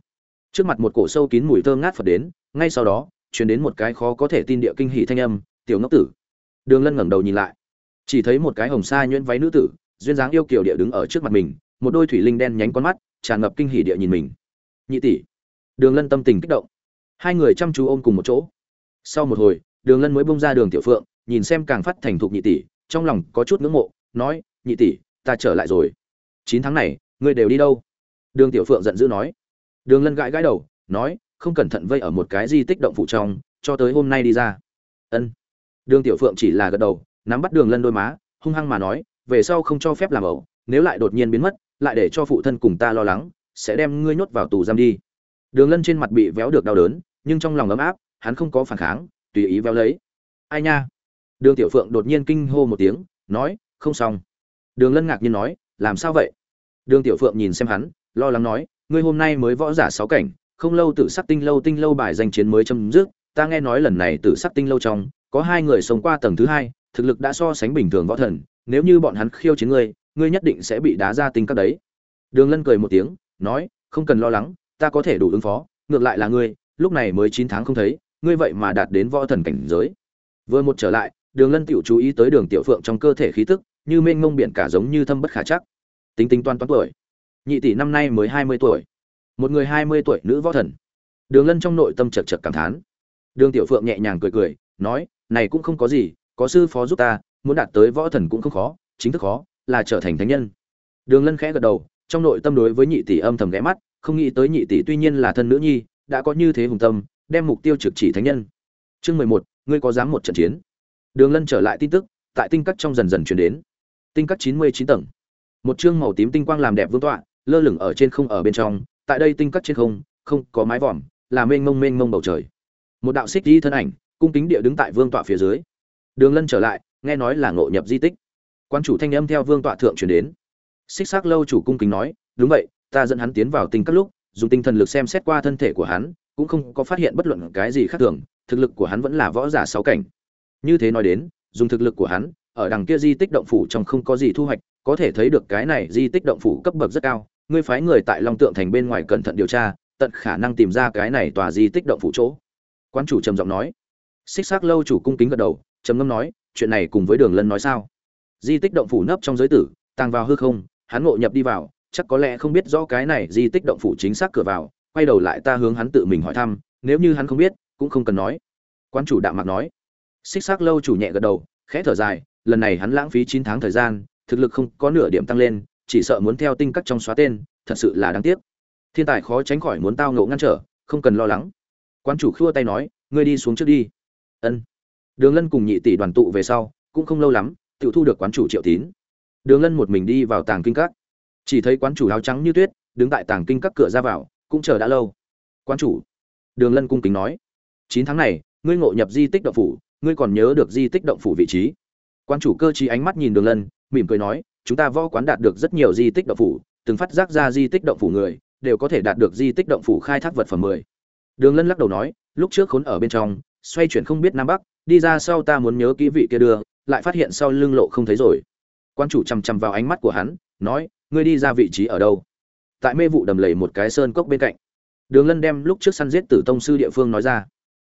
Speaker 1: trước mặt một cổ sâu kín mùi thơm ngát phật đến, ngay sau đó, truyền đến một cái khó có thể tin địa kinh hỷ thanh âm, tiểu ngốc tử. Đường lân ngẩng đầu nhìn lại, chỉ thấy một cái hồng sa nhuyễn váy nữ tử, duyên dáng yêu kiều địa đứng ở trước mặt mình, một đôi thủy linh đen nhánh con mắt tràn ngập kinh hỉ địa nhìn mình. Nhị tỷ, đường lân tâm tình kích động. Hai người chăm chú ôm cùng một chỗ. Sau một hồi, đường lân mới bông ra đường tiểu phượng, nhìn xem càng phát thành thục nhị tỷ, trong lòng có chút ngưỡng mộ, nói, nhị tỷ, ta trở lại rồi. Chín tháng này, ngươi đều đi đâu? Đường tiểu phượng giận dữ nói. Đường lân gãi gãi đầu, nói, không cẩn thận vây ở một cái di tích động phụ trong, cho tới hôm nay đi ra. Ân. Đường tiểu phượng chỉ là gật đầu, nắm bắt đường lân đôi má, hung hăng mà nói, về sau không cho phép làm ẩu, nếu lại đột nhiên biến mất lại để cho phụ thân cùng ta lo lắng, sẽ đem ngươi nhốt vào tù giam đi. Đường lân trên mặt bị véo được đau đớn, nhưng trong lòng ấm áp, hắn không có phản kháng, tùy ý véo lấy. Ai nha? Đường tiểu phượng đột nhiên kinh hô một tiếng, nói, không xong. Đường lân ngạc nhiên nói, làm sao vậy? Đường tiểu phượng nhìn xem hắn, lo lắng nói, ngươi hôm nay mới võ giả sáu cảnh, không lâu tự sắc tinh lâu tinh lâu bài danh chiến mới chấm dứt, ta nghe nói lần này tự sắc tinh lâu trong, có hai người sống qua tầng thứ hai, thực lực đã so sánh bình thường võ thần, nếu như bọn hắn khiêu chiến ngươi ngươi nhất định sẽ bị đá ra tinh các đấy. Đường lân cười một tiếng, nói, không cần lo lắng, ta có thể đủ ứng phó, ngược lại là ngươi, lúc này mới chín tháng không thấy, ngươi vậy mà đạt đến võ thần cảnh giới. Vừa một trở lại, đường lân tiểu chú ý tới đường tiểu phượng trong cơ thể khí tức, như mênh mông biển cả giống như thâm bất khả chắc. Tính tính toán toán tuổi. Nhị tỷ năm nay mới hai mươi tuổi. Một người hai mươi tuổi nữ võ thần. Đường lân trong nội tâm chật chật cảm thán. Đường tiểu phượng nhẹ nhàng cười cười, nói, này cũng không có gì, có sư phó giúp ta, muốn đạt tới võ thần cũng không khó, chính thức khó là trở thành thánh nhân. Đường lân khẽ gật đầu, trong nội tâm đối với nhị tỷ âm thầm ghé mắt, không nghĩ tới nhị tỷ tuy nhiên là thân nữ nhi, đã có như thế hùng tâm, đem mục tiêu trực chỉ thánh nhân. Chương mười một, ngươi có dám một trận chiến? Đường lân trở lại tin tức, tại tinh cắt trong dần dần chuyển đến. Tinh cắt chín mươi chín tầng. Một chương màu tím tinh quang làm đẹp vương tọa, lơ lửng ở trên không ở bên trong, tại đây tinh cắt trên không không có mái vòm, là mênh mông mênh mông bầu trời. Một đạo xích di thân ảnh, cung kính địa đứng tại vương tọa phía dưới. Đường lân trở lại, nghe nói là ngộ nhập di tích quan chủ thanh âm theo vương tọa thượng chuyển đến. Xích xác lâu chủ cung kính nói, đúng vậy, ta dẫn hắn tiến vào tinh các lúc, dùng tinh thần lực xem xét qua thân thể của hắn, cũng không có phát hiện bất luận cái gì khác thường, thực lực của hắn vẫn là võ giả sáu cảnh. Như thế nói đến, dùng thực lực của hắn, ở đằng kia di tích động phủ trong không có gì thu hoạch, có thể thấy được cái này di tích động phủ cấp bậc rất cao, ngươi phái người tại long tượng thành bên ngoài cẩn thận điều tra, tận khả năng tìm ra cái này tòa di tích động phủ chỗ. Quan chủ trầm giọng nói. Xích xác lâu chủ cung kính gật đầu, trầm ngâm nói, chuyện này cùng với đường lân nói sao? Di tích động phủ nấp trong giới tử, tàng vào hư không, hắn ngộ nhập đi vào, chắc có lẽ không biết rõ cái này di tích động phủ chính xác cửa vào, quay đầu lại ta hướng hắn tự mình hỏi thăm, nếu như hắn không biết, cũng không cần nói. Quan chủ đạm mạc nói. Xích xác lâu chủ nhẹ gật đầu, khẽ thở dài, lần này hắn lãng phí chín tháng thời gian, thực lực không có nửa điểm tăng lên, chỉ sợ muốn theo tinh cắt trong xóa tên, thật sự là đáng tiếc. Thiên tài khó tránh khỏi muốn tao ngộ ngăn trở, không cần lo lắng. Quan chủ khua tay nói, ngươi đi xuống trước đi. Ân. Đường lân cùng nhị tỷ đoàn tụ về sau, cũng không lâu lắm tự thu được quán chủ triệu tín. Đường lân một mình đi vào tàng kinh các. Chỉ thấy quán chủ áo trắng như tuyết, đứng tại tàng kinh các cửa ra vào, cũng chờ đã lâu. Quán chủ, đường lân cung kính nói, chín tháng này, ngươi ngộ nhập di tích động phủ, ngươi còn nhớ được di tích động phủ vị trí? Quan chủ cơ chí ánh mắt nhìn đường lân, mỉm cười nói, chúng ta võ quán đạt được rất nhiều di tích động phủ, từng phát giác ra di tích động phủ người, đều có thể đạt được di tích động phủ khai thác vật phẩm mười. Đường lân lắc đầu nói, lúc trước khốn ở bên trong, xoay chuyển không biết nam bắc, đi ra sau ta muốn nhớ kỹ vị kia đưa lại phát hiện sau lưng lộ không thấy rồi. Quan chủ chằm chằm vào ánh mắt của hắn, nói, ngươi đi ra vị trí ở đâu? Tại mê vụ đầm lầy một cái sơn cốc bên cạnh. Đường lân đem lúc trước săn giết tử tông sư địa phương nói ra.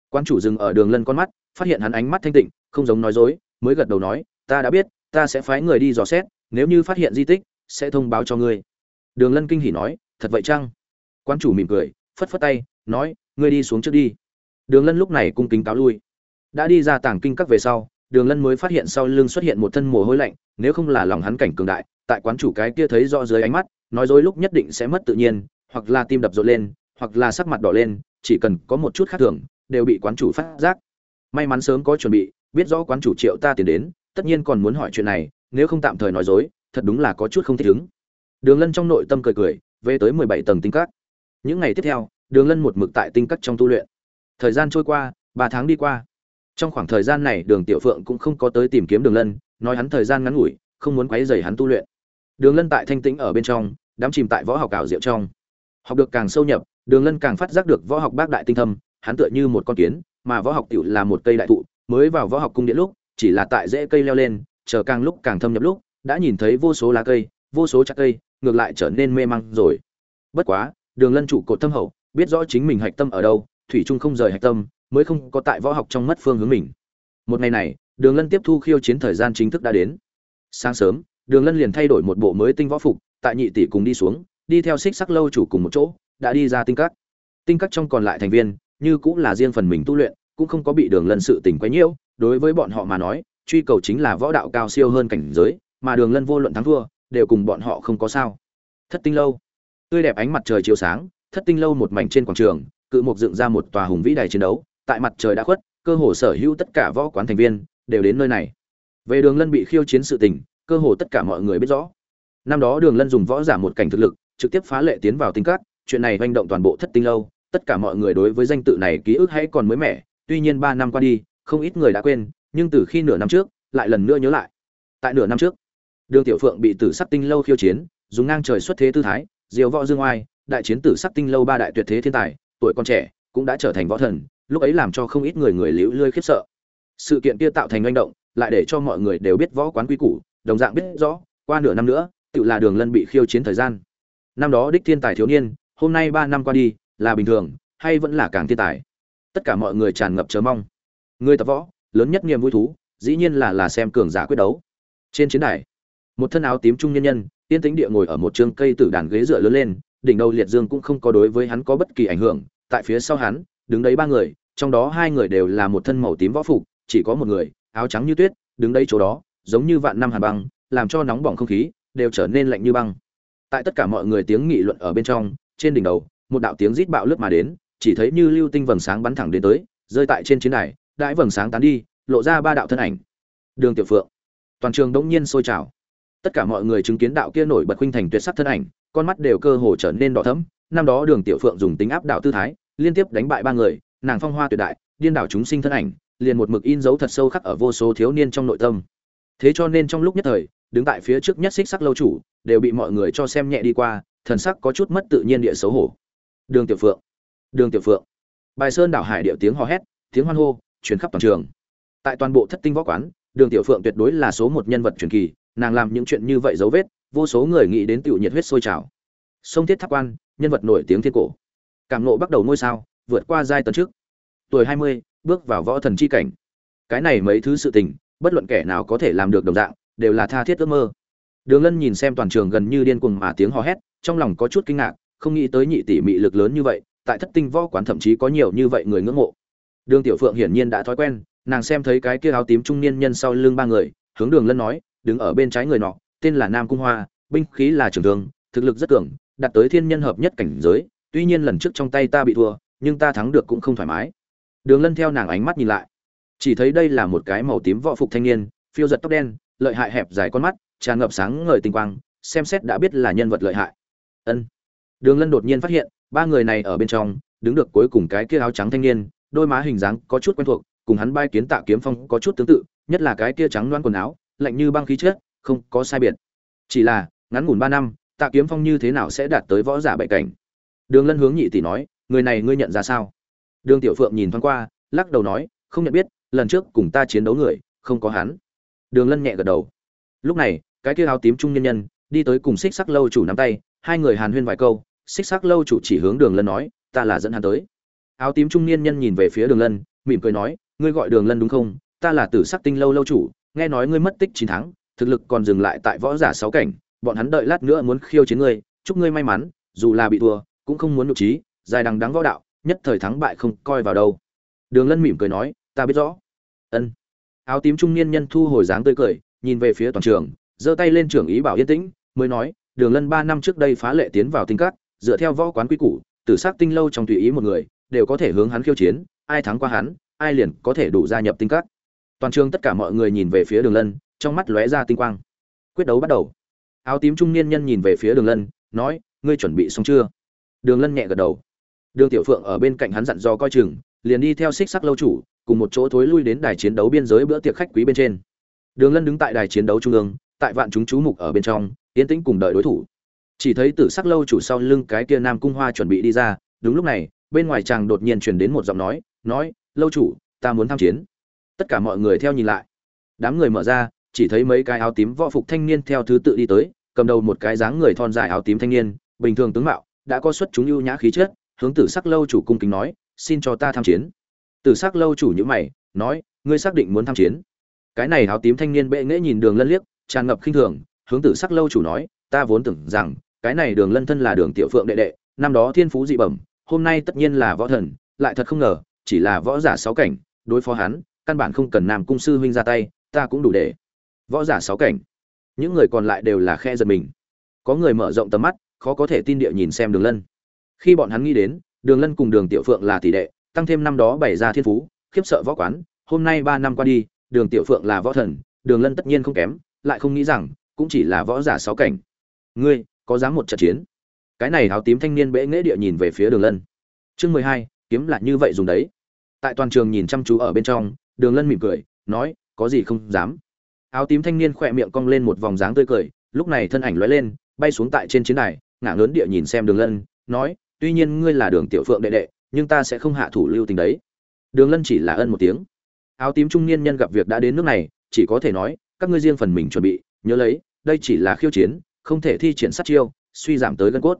Speaker 1: Quan chủ dừng ở đường lân con mắt, phát hiện hắn ánh mắt thanh tịnh, không giống nói dối, mới gật đầu nói, ta đã biết, ta sẽ phái người đi dò xét, nếu như phát hiện di tích, sẽ thông báo cho ngươi. Đường lân kinh hỉ nói, thật vậy chăng? Quan chủ mỉm cười, phất phất tay, nói, ngươi đi xuống trước đi. Đường lân lúc này cung kính cáo lui. Đã đi ra tảng kinh các về sau đường lân mới phát hiện sau lưng xuất hiện một thân mồ hôi lạnh, nếu không là lòng hắn cảnh cường đại, tại quán chủ cái kia thấy rõ dưới ánh mắt, nói dối lúc nhất định sẽ mất tự nhiên, hoặc là tim đập rộn lên, hoặc là sắc mặt đỏ lên, chỉ cần có một chút khác thường, đều bị quán chủ phát giác. May mắn sớm có chuẩn bị, biết rõ quán chủ triệu ta tiền đến, tất nhiên còn muốn hỏi chuyện này, nếu không tạm thời nói dối, thật đúng là có chút không thích ứng. Đường lân trong nội tâm cười cười, về tới mười bảy tầng tinh các. Những ngày tiếp theo, đường lân một mực tại tinh các trong tu luyện. Thời gian trôi qua, ba tháng đi qua trong khoảng thời gian này, đường tiểu phượng cũng không có tới tìm kiếm đường lân, nói hắn thời gian ngắn ngủi, không muốn quấy rầy hắn tu luyện. Đường lân tại thanh tĩnh ở bên trong, đắm chìm tại võ học ảo diệu trong. Học được càng sâu nhập, đường lân càng phát giác được võ học bác đại tinh thâm, hắn tựa như một con kiến, mà võ học tiểu là một cây đại thụ, mới vào võ học cung điện lúc, chỉ là tại rễ cây leo lên, chờ càng lúc càng thâm nhập lúc, đã nhìn thấy vô số lá cây, vô số chắc cây, ngược lại trở nên mê măng rồi. Bất quá, đường lân trụ cột thâm hậu, biết rõ chính mình hạch tâm ở đâu, thủy trung không rời hạch tâm mới không có tại võ học trong mất phương hướng mình. Một ngày này, đường lân tiếp thu khiêu chiến thời gian chính thức đã đến. Sáng sớm, đường lân liền thay đổi một bộ mới tinh võ phục, tại nhị tỷ cùng đi xuống, đi theo xích sắc lâu chủ cùng một chỗ, đã đi ra tinh các. Tinh các trong còn lại thành viên, như cũng là riêng phần mình tu luyện, cũng không có bị đường lân sự tình quấy nhiễu, đối với bọn họ mà nói, truy cầu chính là võ đạo cao siêu hơn cảnh giới, mà đường lân vô luận thắng thua, đều cùng bọn họ không có sao. Thất tinh lâu. Tươi đẹp ánh mặt trời chiếu sáng, thất tinh lâu một mảnh trên quảng trường, cự mục dựng ra một tòa hùng vĩ đài chiến đấu tại mặt trời đã khuất cơ hồ sở hữu tất cả võ quán thành viên đều đến nơi này. Về đường lân bị khiêu chiến sự tình cơ hồ tất cả mọi người biết rõ. Năm đó đường lân dùng võ giả một cảnh thực lực trực tiếp phá lệ tiến vào tinh cát, chuyện này manh động toàn bộ thất tinh lâu tất cả mọi người đối với danh tự này ký ức hay còn mới mẻ tuy nhiên ba năm qua đi không ít người đã quên nhưng từ khi nửa năm trước lại lần nữa nhớ lại. Tại nửa năm trước đường tiểu phượng bị tử sắc tinh lâu khiêu chiến dùng ngang trời xuất thế tư thái diều võ dương oai đại chiến tử sắc tinh lâu ba đại tuyệt thế thiên tài tuổi còn trẻ cũng đã trở thành võ thần lúc ấy làm cho không ít người người liễu lươi khiếp sợ. Sự kiện kia tạo thành manh động, lại để cho mọi người đều biết võ quán quy củ, đồng dạng biết rõ, qua nửa năm nữa, tự là đường lân bị khiêu chiến thời gian. Năm đó đích thiên tài thiếu niên, hôm nay ba năm qua đi, là bình thường, hay vẫn là càng thiên tài? Tất cả mọi người tràn ngập chờ mong. Người tập võ, lớn nhất niềm vui thú, dĩ nhiên là là xem cường giả quyết đấu. Trên chiến đài, một thân áo tím trung nhân nhân tiên tính địa ngồi ở một trường cây tử đàn ghế dựa lớn lên, đỉnh đầu liệt dương cũng không có đối với hắn có bất kỳ ảnh hưởng, tại phía sau hắn đứng đấy ba người, trong đó hai người đều là một thân màu tím võ phục, chỉ có một người, áo trắng như tuyết, đứng đấy chỗ đó, giống như vạn năm hàn băng, làm cho nóng bỏng không khí, đều trở nên lạnh như băng. Tại tất cả mọi người tiếng nghị luận ở bên trong, trên đỉnh đầu, một đạo tiếng rít bạo lướt mà đến, chỉ thấy như lưu tinh vầng sáng bắn thẳng đến tới, rơi tại trên chiến đài, đãi vầng sáng tán đi, lộ ra ba đạo thân ảnh. Đường tiểu phượng. Toàn trường đống nhiên sôi trào. Tất cả mọi người chứng kiến đạo kia nổi bật khuynh thành tuyệt sắc thân ảnh, con mắt đều cơ hồ trở nên đỏ thẫm, năm đó đường tiểu phượng dùng tính áp đạo tư thái liên tiếp đánh bại ba người, nàng phong hoa tuyệt đại, điên đảo chúng sinh thân ảnh, liền một mực in dấu thật sâu khắc ở vô số thiếu niên trong nội tâm. Thế cho nên trong lúc nhất thời, đứng tại phía trước nhất xích sắc lâu chủ, đều bị mọi người cho xem nhẹ đi qua, thần sắc có chút mất tự nhiên địa xấu hổ. Đường tiểu phượng, đường tiểu phượng. Bài sơn đảo hải điệu tiếng hò hét, tiếng hoan hô, truyền khắp toàn trường. Tại toàn bộ thất tinh võ quán, đường tiểu phượng tuyệt đối là số một nhân vật truyền kỳ, nàng làm những chuyện như vậy dấu vết, vô số người nghĩ đến tiểu nhiệt huyết sôi trào. Sông thiết tháp quan, nhân vật nổi tiếng thiên cổ cảm nộ bắt đầu ngôi sao, vượt qua giai tấn trước. Tuổi hai mươi, bước vào võ thần chi cảnh. Cái này mấy thứ sự tình, bất luận kẻ nào có thể làm được đồng dạng, đều là tha thiết ước mơ. Đường lân nhìn xem toàn trường gần như điên cuồng mà tiếng hò hét, trong lòng có chút kinh ngạc, không nghĩ tới nhị tỷ mị lực lớn như vậy, tại thất tinh võ quán thậm chí có nhiều như vậy người ngưỡng mộ. Đường tiểu phượng hiển nhiên đã thói quen, nàng xem thấy cái kia áo tím trung niên nhân sau lưng ba người, hướng đường lân nói, đứng ở bên trái người nọ, tên là nam cung hoa, binh khí là trường thương thực lực rất cường, đạt tới thiên nhân hợp nhất cảnh giới tuy nhiên lần trước trong tay ta bị thua, nhưng ta thắng được cũng không thoải mái. Đường lân theo nàng ánh mắt nhìn lại. Chỉ thấy đây là một cái màu tím võ phục thanh niên, phiêu giật tóc đen, lợi hại hẹp dài con mắt, tràn ngập sáng ngời tinh quang, xem xét đã biết là nhân vật lợi hại. Ân. Đường lân đột nhiên phát hiện, ba người này ở bên trong, đứng được cuối cùng cái kia áo trắng thanh niên, đôi má hình dáng có chút quen thuộc, cùng hắn bay kiến tạ kiếm phong có chút tương tự, nhất là cái kia trắng loan quần áo, lạnh như băng khí chất, không có sai biệt. Chỉ là, ngắn ngủn ba năm, tạ kiếm phong như thế nào sẽ đạt tới võ giả bệ cảnh? Đường lân hướng nhị tỷ nói, người này ngươi nhận ra sao? Đường tiểu phượng nhìn thoáng qua, lắc đầu nói, không nhận biết, lần trước cùng ta chiến đấu người, không có hắn. Đường lân nhẹ gật đầu. Lúc này, cái kia áo tím trung nhân nhân, đi tới cùng xích sắc lâu chủ nắm tay, hai người hàn huyên vài câu, xích sắc lâu chủ chỉ hướng đường lân nói, ta là dẫn hắn tới. Áo tím trung niên nhân nhìn về phía đường lân, mỉm cười nói, ngươi gọi đường lân đúng không? Ta là tử sắc tinh lâu lâu chủ, nghe nói ngươi mất tích chín tháng, thực lực còn dừng lại tại võ giả sáu cảnh, bọn hắn đợi lát nữa muốn khiêu chiến ngươi, chúc ngươi may mắn, dù là bị thua cũng không muốn nhục trí, dài đằng đắng võ đạo, nhất thời thắng bại không coi vào đâu. Đường lân mỉm cười nói, ta biết rõ. Ân. Áo tím trung niên nhân thu hồi dáng tươi cười, nhìn về phía toàn trường, giơ tay lên trưởng ý bảo yên tĩnh, mới nói, đường lân ba năm trước đây phá lệ tiến vào tinh cát dựa theo võ quán quy củ, tử sắc tinh lâu trong tùy ý một người, đều có thể hướng hắn khiêu chiến, ai thắng qua hắn, ai liền có thể đủ gia nhập tinh cát toàn trường tất cả mọi người nhìn về phía đường lân, trong mắt lóe ra tinh quang. Quyết đấu bắt đầu. Áo tím trung niên nhân nhìn về phía đường lân, nói, ngươi chuẩn bị xong chưa? Đường lân nhẹ gật đầu. Đường tiểu phượng ở bên cạnh hắn dặn dò coi chừng, liền đi theo xích sắc lâu chủ, cùng một chỗ thối lui đến đài chiến đấu biên giới bữa tiệc khách quý bên trên. Đường lân đứng tại đài chiến đấu trung ương, tại vạn chúng chú mục ở bên trong, yên tĩnh cùng đợi đối thủ. Chỉ thấy tử sắc lâu chủ sau lưng cái kia nam cung hoa chuẩn bị đi ra, đúng lúc này, bên ngoài chàng đột nhiên truyền đến một giọng nói nói, lâu chủ, ta muốn tham chiến. Tất cả mọi người theo nhìn lại. Đám người mở ra, chỉ thấy mấy cái áo tím võ phục thanh niên theo thứ tự đi tới, cầm đầu một cái dáng người thon dài áo tím thanh niên, bình thường tướng mạo đã có xuất chúng ưu nhã khí chất, hướng tử sắc lâu chủ cung kính nói, xin cho ta tham chiến. Tử sắc lâu chủ nhữ mày, nói, ngươi xác định muốn tham chiến? Cái này áo tím thanh niên bệ nghệ nhìn đường lân liếc, tràn ngập khinh thường, hướng tử sắc lâu chủ nói, ta vốn tưởng rằng, cái này đường lân thân là đường tiểu phượng đệ đệ, năm đó thiên phú dị bẩm, hôm nay tất nhiên là võ thần, lại thật không ngờ, chỉ là võ giả sáu cảnh, đối phó hắn, căn bản không cần nam cung sư huynh ra tay, ta cũng đủ để. Võ giả sáu cảnh. Những người còn lại đều là khe giật mình. Có người mở rộng tầm mắt khó có thể tin địa nhìn xem đường lân. Khi bọn hắn nghĩ đến, đường lân cùng đường tiểu phượng là tỷ đệ, tăng thêm năm đó bày ra thiên phú, khiếp sợ võ quán, hôm nay ba năm qua đi, đường tiểu phượng là võ thần, đường lân tất nhiên không kém, lại không nghĩ rằng, cũng chỉ là võ giả sáu cảnh. Ngươi, có dám một trận chiến? Cái này áo tím thanh niên bệ nghễ địa nhìn về phía đường lân. Chương mười hai, kiếm lại như vậy dùng đấy. Tại toàn trường nhìn chăm chú ở bên trong, đường lân mỉm cười, nói, có gì không dám. Áo tím thanh niên khỏe miệng cong lên một vòng dáng tươi cười, lúc này thân ảnh lóe lên, bay xuống tại trên chiến đài ngả lớn địa nhìn xem đường lân, nói, tuy nhiên ngươi là đường tiểu phượng đệ đệ, nhưng ta sẽ không hạ thủ lưu tình đấy. Đường lân chỉ là ân một tiếng. Áo tím trung niên nhân gặp việc đã đến nước này, chỉ có thể nói, các ngươi riêng phần mình chuẩn bị, nhớ lấy, đây chỉ là khiêu chiến, không thể thi triển sát chiêu, suy giảm tới gân cốt.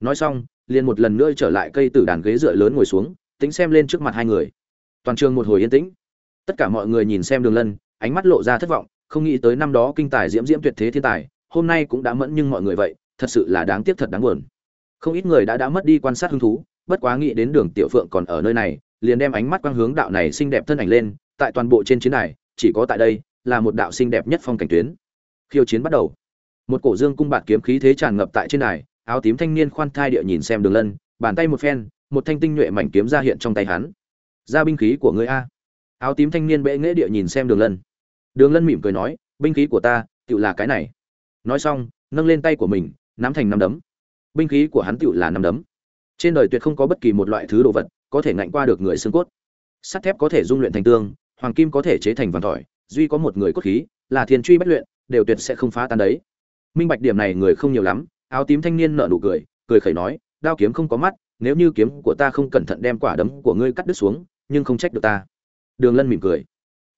Speaker 1: Nói xong, liền một lần nữa trở lại cây tử đàn ghế dựa lớn ngồi xuống, tính xem lên trước mặt hai người. Toàn trường một hồi yên tĩnh. Tất cả mọi người nhìn xem đường lân, ánh mắt lộ ra thất vọng, không nghĩ tới năm đó kinh tài diễm diễm tuyệt thế thiên tài, hôm nay cũng đã mẫn nhưng mọi người vậy thật sự là đáng tiếc thật đáng buồn. Không ít người đã đã mất đi quan sát hứng thú, bất quá nghĩ đến đường tiểu phượng còn ở nơi này, liền đem ánh mắt quang hướng đạo này xinh đẹp thân ảnh lên, tại toàn bộ trên chiến đài, chỉ có tại đây, là một đạo xinh đẹp nhất phong cảnh tuyến. Khiêu chiến bắt đầu. Một cổ dương cung bạt kiếm khí thế tràn ngập tại trên đài, áo tím thanh niên khoan thai địa nhìn xem đường lân, bàn tay một phen, một thanh tinh nhuệ mảnh kiếm ra hiện trong tay hắn. Ra binh khí của ngươi a. Áo tím thanh niên bệ nghệ địa nhìn xem đường lân. Đường lân mỉm cười nói, binh khí của ta, tựu là cái này. Nói xong, nâng lên tay của mình nắm thành năm đấm. Binh khí của hắn tựu là năm đấm. Trên đời tuyệt không có bất kỳ một loại thứ đồ vật có thể ngạnh qua được người xương cốt. Sắt thép có thể dung luyện thành tương, hoàng kim có thể chế thành vàng tỏi duy có một người cốt khí, là thiên truy bất luyện, đều tuyệt sẽ không phá tan đấy. Minh bạch điểm này người không nhiều lắm, áo tím thanh niên nở nụ cười cười khẩy nói, đao kiếm không có mắt, nếu như kiếm của ta không cẩn thận đem quả đấm của ngươi cắt đứt xuống, nhưng không trách được ta. Đường lân mỉm cười.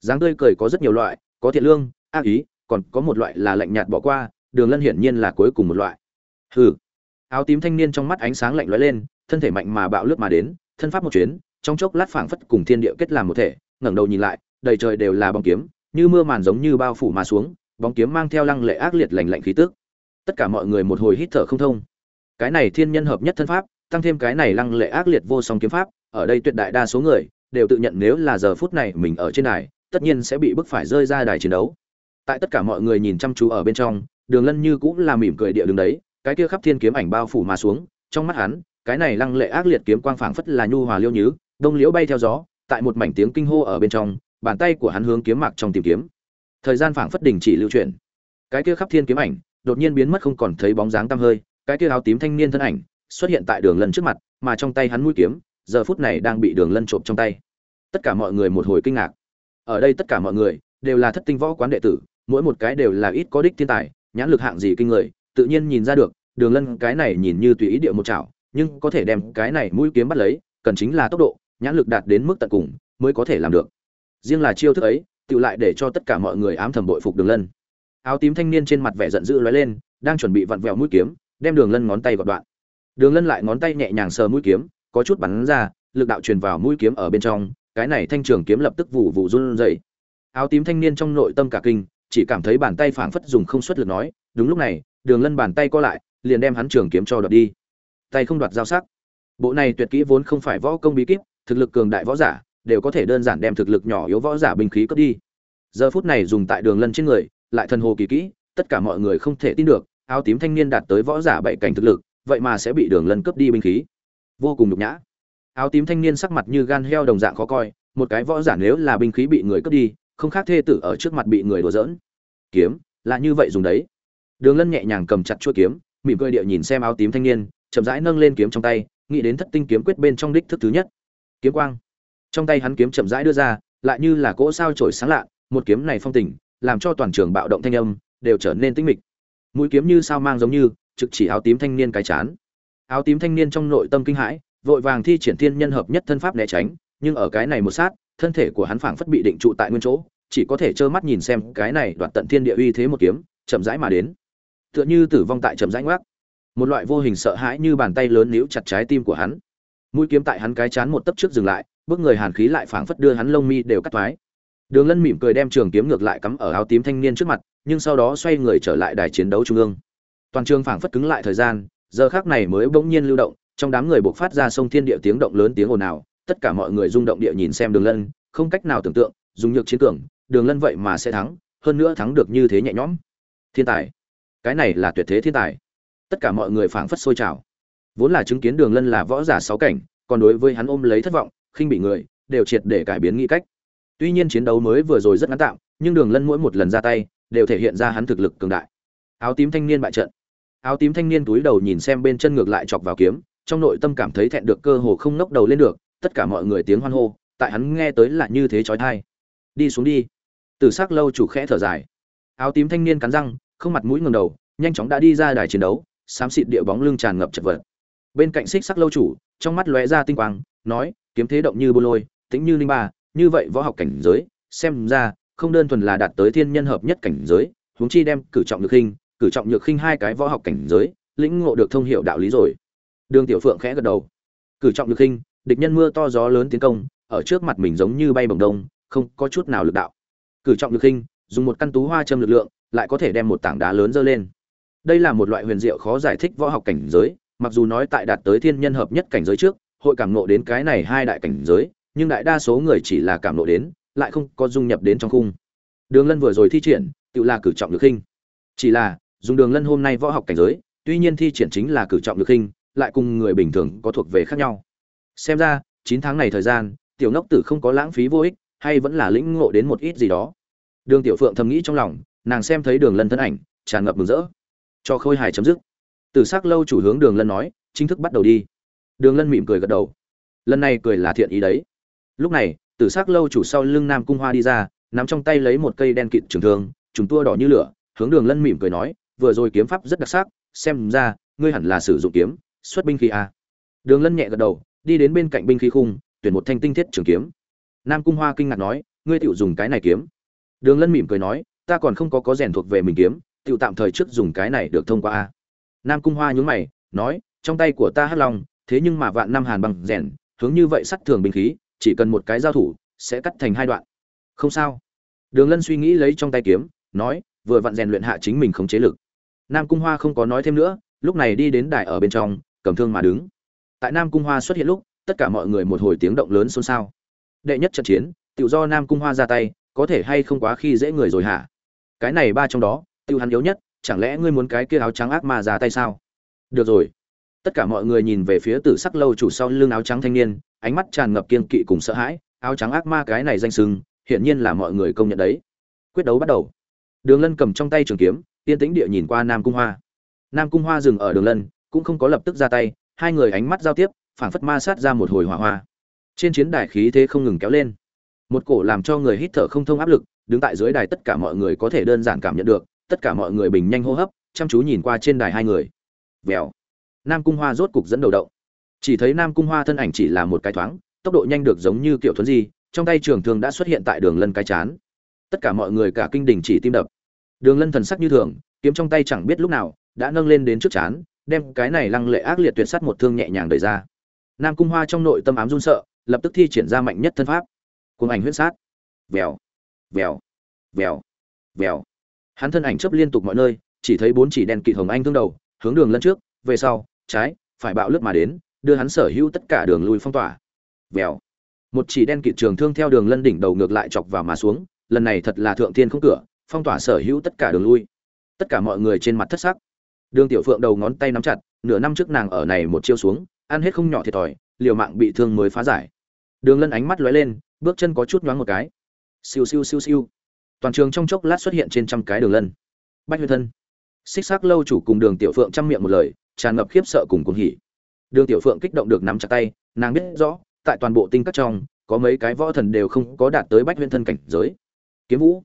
Speaker 1: Dáng tươi cười có rất nhiều loại, có thiện lương, ác ý, còn có một loại là lạnh nhạt bỏ qua, đường lân hiển nhiên là cuối cùng một loại hừ. Áo tím thanh niên trong mắt ánh sáng lạnh lóe lên, thân thể mạnh mà bạo lướt mà đến, thân pháp một chuyến, trong chốc lát phảng phất cùng thiên địa kết làm một thể, ngẩng đầu nhìn lại, đầy trời đều là bóng kiếm, như mưa màn giống như bao phủ mà xuống, bóng kiếm mang theo lăng lệ ác liệt lạnh lạnh khí tức. Tất cả mọi người một hồi hít thở không thông. Cái này thiên nhân hợp nhất thân pháp, tăng thêm cái này lăng lệ ác liệt vô song kiếm pháp, ở đây tuyệt đại đa số người, đều tự nhận nếu là giờ phút này mình ở trên đài, tất nhiên sẽ bị bức phải rơi ra đài chiến đấu. Tại tất cả mọi người nhìn chăm chú ở bên trong, đường lân như cũng là mỉm cười địa đứng đấy cái kia khắp thiên kiếm ảnh bao phủ mà xuống, trong mắt hắn, cái này lăng lệ ác liệt kiếm quang phảng phất là nhu hòa liêu nhứ, đông liễu bay theo gió, tại một mảnh tiếng kinh hô ở bên trong, bàn tay của hắn hướng kiếm mạc trong tìm kiếm. Thời gian phảng phất đình chỉ lưu chuyển. Cái kia khắp thiên kiếm ảnh, đột nhiên biến mất không còn thấy bóng dáng tăm hơi, cái kia áo tím thanh niên thân ảnh, xuất hiện tại đường lân trước mặt, mà trong tay hắn mũi kiếm, giờ phút này đang bị đường lân trộm trong tay. Tất cả mọi người một hồi kinh ngạc. Ở đây tất cả mọi người, đều là thất tinh võ quán đệ tử, mỗi một cái đều là ít có đích thiên tài, nhãn lực hạng gì kinh người tự nhiên nhìn ra được, đường lân cái này nhìn như tùy ý địa một chảo, nhưng có thể đem cái này mũi kiếm bắt lấy, cần chính là tốc độ, nhãn lực đạt đến mức tận cùng, mới có thể làm được. Riêng là chiêu thức ấy, tự lại để cho tất cả mọi người ám thầm bội phục đường lân. Áo tím thanh niên trên mặt vẻ giận dữ lóe lên, đang chuẩn bị vặn vẹo mũi kiếm, đem đường lân ngón tay gọt đoạn. Đường lân lại ngón tay nhẹ nhàng sờ mũi kiếm, có chút bắn ra, lực đạo truyền vào mũi kiếm ở bên trong, cái này thanh trường kiếm lập tức vụ vụ run rẩy. Áo tím thanh niên trong nội tâm cả kinh, chỉ cảm thấy bàn tay phảng phất dùng không xuất lực nói, đúng lúc này đường lân bàn tay co lại, liền đem hắn trường kiếm cho đoạt đi. Tay không đoạt giao sắc. Bộ này tuyệt kỹ vốn không phải võ công bí kíp, thực lực cường đại võ giả, đều có thể đơn giản đem thực lực nhỏ yếu võ giả binh khí cướp đi. Giờ phút này dùng tại đường lân trên người, lại thần hồ kỳ kỹ, tất cả mọi người không thể tin được, áo tím thanh niên đạt tới võ giả bảy cảnh thực lực, vậy mà sẽ bị đường lân cướp đi binh khí. Vô cùng nhục nhã. Áo tím thanh niên sắc mặt như gan heo đồng dạng khó coi, một cái võ giả nếu là binh khí bị người cướp đi, không khác thê tử ở trước mặt bị người đùa giỡn. Kiếm, là như vậy dùng đấy đường lân nhẹ nhàng cầm chặt chuôi kiếm, mỉm cười địa nhìn xem áo tím thanh niên, chậm rãi nâng lên kiếm trong tay, nghĩ đến thất tinh kiếm quyết bên trong đích thức thứ nhất. Kiếm quang. Trong tay hắn kiếm chậm rãi đưa ra, lại như là cỗ sao chổi sáng lạ, một kiếm này phong tình, làm cho toàn trường bạo động thanh âm, đều trở nên tĩnh mịch. Mũi kiếm như sao mang giống như, trực chỉ áo tím thanh niên cái chán. Áo tím thanh niên trong nội tâm kinh hãi, vội vàng thi triển thiên nhân hợp nhất thân pháp né tránh, nhưng ở cái này một sát, thân thể của hắn phảng phất bị định trụ tại nguyên chỗ, chỉ có thể trơ mắt nhìn xem cái này đoạt tận thiên địa uy thế một kiếm, chậm rãi mà đến tựa như tử vong tại trầm rãnh ngoác. Một loại vô hình sợ hãi như bàn tay lớn níu chặt trái tim của hắn. Mũi kiếm tại hắn cái chán một tấc trước dừng lại, bước người hàn khí lại phảng phất đưa hắn lông mi đều cắt thoái đường lân mỉm cười đem trường kiếm ngược lại cắm ở áo tím thanh niên trước mặt, nhưng sau đó xoay người trở lại đài chiến đấu trung ương. Toàn trường phảng phất cứng lại thời gian, giờ khác này mới bỗng nhiên lưu động, trong đám người buộc phát ra sông thiên địa tiếng động lớn tiếng ồn ào, tất cả mọi người rung động địa nhìn xem đường lân, không cách nào tưởng tượng, dùng nhược chiến cường, đường lân vậy mà sẽ thắng, hơn nữa thắng được như thế nhẹ nhõm. Thiên tài cái này là tuyệt thế thiên tài. Tất cả mọi người phảng phất sôi trào. Vốn là chứng kiến đường lân là võ giả sáu cảnh, còn đối với hắn ôm lấy thất vọng, khinh bị người, đều triệt để cải biến nghĩ cách. Tuy nhiên chiến đấu mới vừa rồi rất ngắn tạm, nhưng đường lân mỗi một lần ra tay, đều thể hiện ra hắn thực lực cường đại. Áo tím thanh niên bại trận. Áo tím thanh niên túi đầu nhìn xem bên chân ngược lại chọc vào kiếm, trong nội tâm cảm thấy thẹn được cơ hồ không ngóc đầu lên được, tất cả mọi người tiếng hoan hô, tại hắn nghe tới là như thế chói tai. Đi xuống đi. Từ s ắ c lâu chủ khẽ thở dài. Áo tím thanh niên cắn răng không mặt mũi ngầm đầu, nhanh chóng đã đi ra đài chiến đấu, xám xịt địa bóng lưng tràn ngập chật vật. Bên cạnh xích sắc lâu chủ, trong mắt lóe ra tinh quang, nói, kiếm thế động như bô lôi, tĩnh như linh ba, như vậy võ học cảnh giới, xem ra, không đơn thuần là đạt tới thiên nhân hợp nhất cảnh giới, huống chi đem cử trọng nhược khinh, cử trọng nhược khinh hai cái võ học cảnh giới, lĩnh ngộ được thông hiểu đạo lý rồi. Đường tiểu phượng khẽ gật đầu. Cử trọng nhược khinh, địch nhân mưa to gió lớn tiến công, ở trước mặt mình giống như bay bồng đông, không có chút nào lực đạo. Cử trọng nhược khinh, dùng một căn tú hoa châm lực lượng lại có thể đem một tảng đá lớn dơ lên. Đây là một loại huyền diệu khó giải thích võ học cảnh giới, mặc dù nói tại đạt tới thiên nhân hợp nhất cảnh giới trước, hội cảm nộ đến cái này hai đại cảnh giới, nhưng đại đa số người chỉ là cảm nộ đến, lại không có dung nhập đến trong khung. Đường lân vừa rồi thi triển, tự là cử trọng được khinh. Chỉ là, dùng đường lân hôm nay võ học cảnh giới, tuy nhiên thi triển chính là cử trọng được khinh, lại cùng người bình thường có thuộc về khác nhau. Xem ra, chín tháng này thời gian, tiểu ngốc tử không có lãng phí vô ích, hay vẫn là lĩnh ngộ đến một ít gì đó. Đường tiểu phượng thầm nghĩ trong lòng nàng xem thấy đường lân thân ảnh, tràn ngập mừng rỡ. Cho khôi hài chấm dứt. Từ s ắ c lâu chủ hướng đường lân nói, chính thức bắt đầu đi. Đường lân mỉm cười gật đầu. Lần này cười là thiện ý đấy. Lúc này, từ s ắ c lâu chủ sau lưng nam cung hoa đi ra n ắ m trong tay lấy một cây đen kịt trường thương chúng tua đỏ như lửa, hướng đường lân mỉm cười nói, vừa rồi kiếm pháp rất đặc sắc, xem ra, ngươi hẳn là sử dụng kiếm, xuất binh khí a đường lân nhẹ gật đầu, đi đến bên cạnh binh khí khung, tuyển một thanh tinh thiết trường kiếm. Nam cung hoa kinh ngạc nói, ngươi tự dùng cái này kiếm. Đường lân mỉm cười nói ta còn không có có rèn thuộc về mình kiếm tự tạm thời trước dùng cái này được thông qua a. Nam cung hoa nhún mày, nói, trong tay của ta hắc long, thế nhưng mà vạn năm hàn bằng rèn, hướng như vậy sắt thường binh khí, chỉ cần một cái giao thủ, sẽ cắt thành hai đoạn. Không sao. Đường lân suy nghĩ lấy trong tay kiếm, nói, vừa vặn rèn luyện hạ chính mình khống chế lực. Nam cung hoa không có nói thêm nữa, lúc này đi đến đài ở bên trong, cầm thương mà đứng. Tại nam cung hoa xuất hiện lúc, tất cả mọi người một hồi tiếng động lớn xôn xao. Đệ nhất trận chiến tự do nam cung hoa ra tay, có thể hay không quá khi dễ người rồi hả? Cái này ba trong đó, tiêu hắn yếu nhất, chẳng lẽ ngươi muốn cái kia áo trắng ác ma ra tay sao? Được rồi. Tất cả mọi người nhìn về phía tử sắc lâu chủ sau lưng áo trắng thanh niên, ánh mắt tràn ngập kiên kỵ cùng sợ hãi, áo trắng ác ma cái này danh sừng hiển nhiên là mọi người công nhận đấy. Quyết đấu bắt đầu. Đường lân cầm trong tay trường kiếm, yên tĩnh địa nhìn qua nam cung hoa. Nam cung hoa dừng ở đường lân, cũng không có lập tức ra tay, hai người ánh mắt giao tiếp, phảng phất ma sát ra một hồi hỏa hoa. Trên chiến đài khí thế không ngừng kéo lên một cổ làm cho người hít thở không thông áp lực, đứng tại dưới đài tất cả mọi người có thể đơn giản cảm nhận được, tất cả mọi người bình nhanh hô hấp, chăm chú nhìn qua trên đài hai người. Vèo. Nam cung hoa rốt cục dẫn đầu động. Chỉ thấy nam cung hoa thân ảnh chỉ là một cái thoáng, tốc độ nhanh được giống như kiểu thuấn di, trong tay trường thường đã xuất hiện tại đường lân cái chán. Tất cả mọi người cả kinh đình chỉ tim đập. Đường lân thần sắc như thường, kiếm trong tay chẳng biết lúc nào, đã nâng lên đến trước chán, đem cái này lăng lệ ác liệt tuyệt sắt một thương nhẹ nhàng đẩy ra. Nam cung hoa trong nội tâm ám run sợ, lập tức thi triển ra mạnh nhất thân pháp cuồng ảnh huyết sát. Vèo vèo vèo vèo. Hắn thân ảnh chấp liên tục mọi nơi, chỉ thấy bốn chỉ đen kịt hồng anh thương đầu, hướng đường lân trước, về sau, trái, phải bạo lướt mà đến, đưa hắn sở hữu tất cả đường lui phong tỏa. Vèo. Một chỉ đen kịt trường thương theo đường lân đỉnh đầu ngược lại chọc vào mà xuống, lần này thật là thượng thiên không cửa, phong tỏa sở hữu tất cả đường lui. Tất cả mọi người trên mặt thất sắc. Đường tiểu phượng đầu ngón tay nắm chặt, nửa năm trước nàng ở này một chiêu xuống, ăn hết không nhỏ thiệt thòi, liều mạng bị thương mới phá giải. Đường lân ánh mắt lóe lên bước chân có chút nhoáng một cái. Siêu siêu siêu siêu. Toàn trường trong chốc lát xuất hiện trên trăm cái đường lân. Bách huyên thân. Xích xác lâu chủ cùng đường tiểu phượng chăm miệng một lời, tràn ngập khiếp sợ cùng cuồng hỉ. Đường tiểu phượng kích động được nắm chặt tay, nàng biết rõ, tại toàn bộ tinh các trong, có mấy cái võ thần đều không có đạt tới bách huyên thân cảnh giới. Kiếm vũ.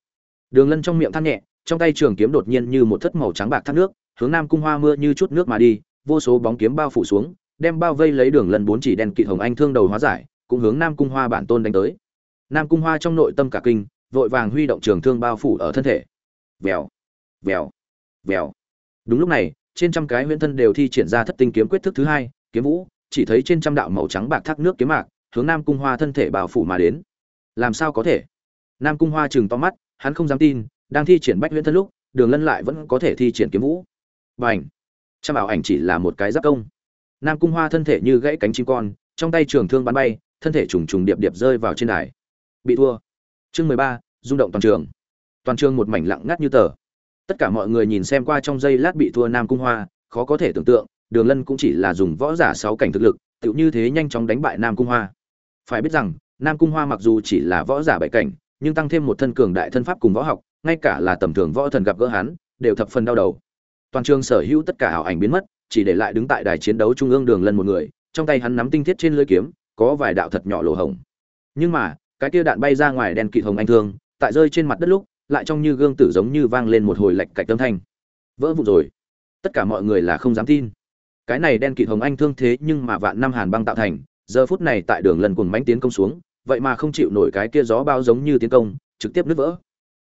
Speaker 1: Đường lân trong miệng than nhẹ, trong tay trường kiếm đột nhiên như một thất màu trắng bạc thác nước, hướng nam cung hoa mưa như chút nước mà đi, vô số bóng kiếm bao phủ xuống, đem bao vây lấy đường lân bốn chỉ đen kịt hồng anh thương đầu hóa giải, cũng hướng nam cung hoa bản tôn đánh tới nam cung hoa trong nội tâm cả kinh, vội vàng huy động trường thương bao phủ ở thân thể. Vèo vèo vèo. Đúng lúc này, trên trăm cái huyễn thân đều thi triển ra thất tinh kiếm quyết thức thứ hai, kiếm vũ, chỉ thấy trên trăm đạo màu trắng bạc thác nước kiếm mạc, hướng nam cung hoa thân thể bao phủ mà đến. Làm sao có thể? Nam cung hoa chừng to mắt, hắn không dám tin, đang thi triển bách huyễn thân lúc, đường lân lại vẫn có thể thi triển kiếm vũ. B à n h trăm ảo ảnh chỉ là một cái giáp công. Nam cung hoa thân thể như gãy cánh chim con, trong tay trường thương bắn bay, thân thể trùng trùng điệp điệp rơi vào trên đài bị thua. Chương mười ba, rung động toàn trường. Toàn trường một mảnh lặng ngắt như tờ. Tất cả mọi người nhìn xem qua trong giây lát bị thua nam cung hoa, khó có thể tưởng tượng, đường lân cũng chỉ là dùng võ giả sáu cảnh thực lực, tựu như thế nhanh chóng đánh bại nam cung hoa. Phải biết rằng, nam cung hoa mặc dù chỉ là võ giả bảy cảnh, nhưng tăng thêm một thân cường đại thân pháp cùng võ học, ngay cả là tầm thường võ thần gặp gỡ hắn, đều thập phần đau đầu. Toàn trường sở hữu tất cả ảo ảnh biến mất, chỉ để lại đứng tại đài chiến đấu trung ương đường lân một người, trong tay hắn nắm tinh thiết trên lưỡi kiếm, có vài đạo thật nhỏ lỗ hổng. Nhưng mà cái kia đạn bay ra ngoài đèn kịt hồng anh thương, tại rơi trên mặt đất lúc, lại trong như gương tử giống như vang lên một hồi lạch cạch âm thanh. Vỡ vụn rồi. Tất cả mọi người là không dám tin. Cái này đen kịt hồng anh thương thế nhưng mà vạn năm hàn băng tạo thành, giờ phút này tại đường lần cuồng mãnh tiến công xuống, vậy mà không chịu nổi cái kia gió bao giống như tiến công, trực tiếp nứt vỡ.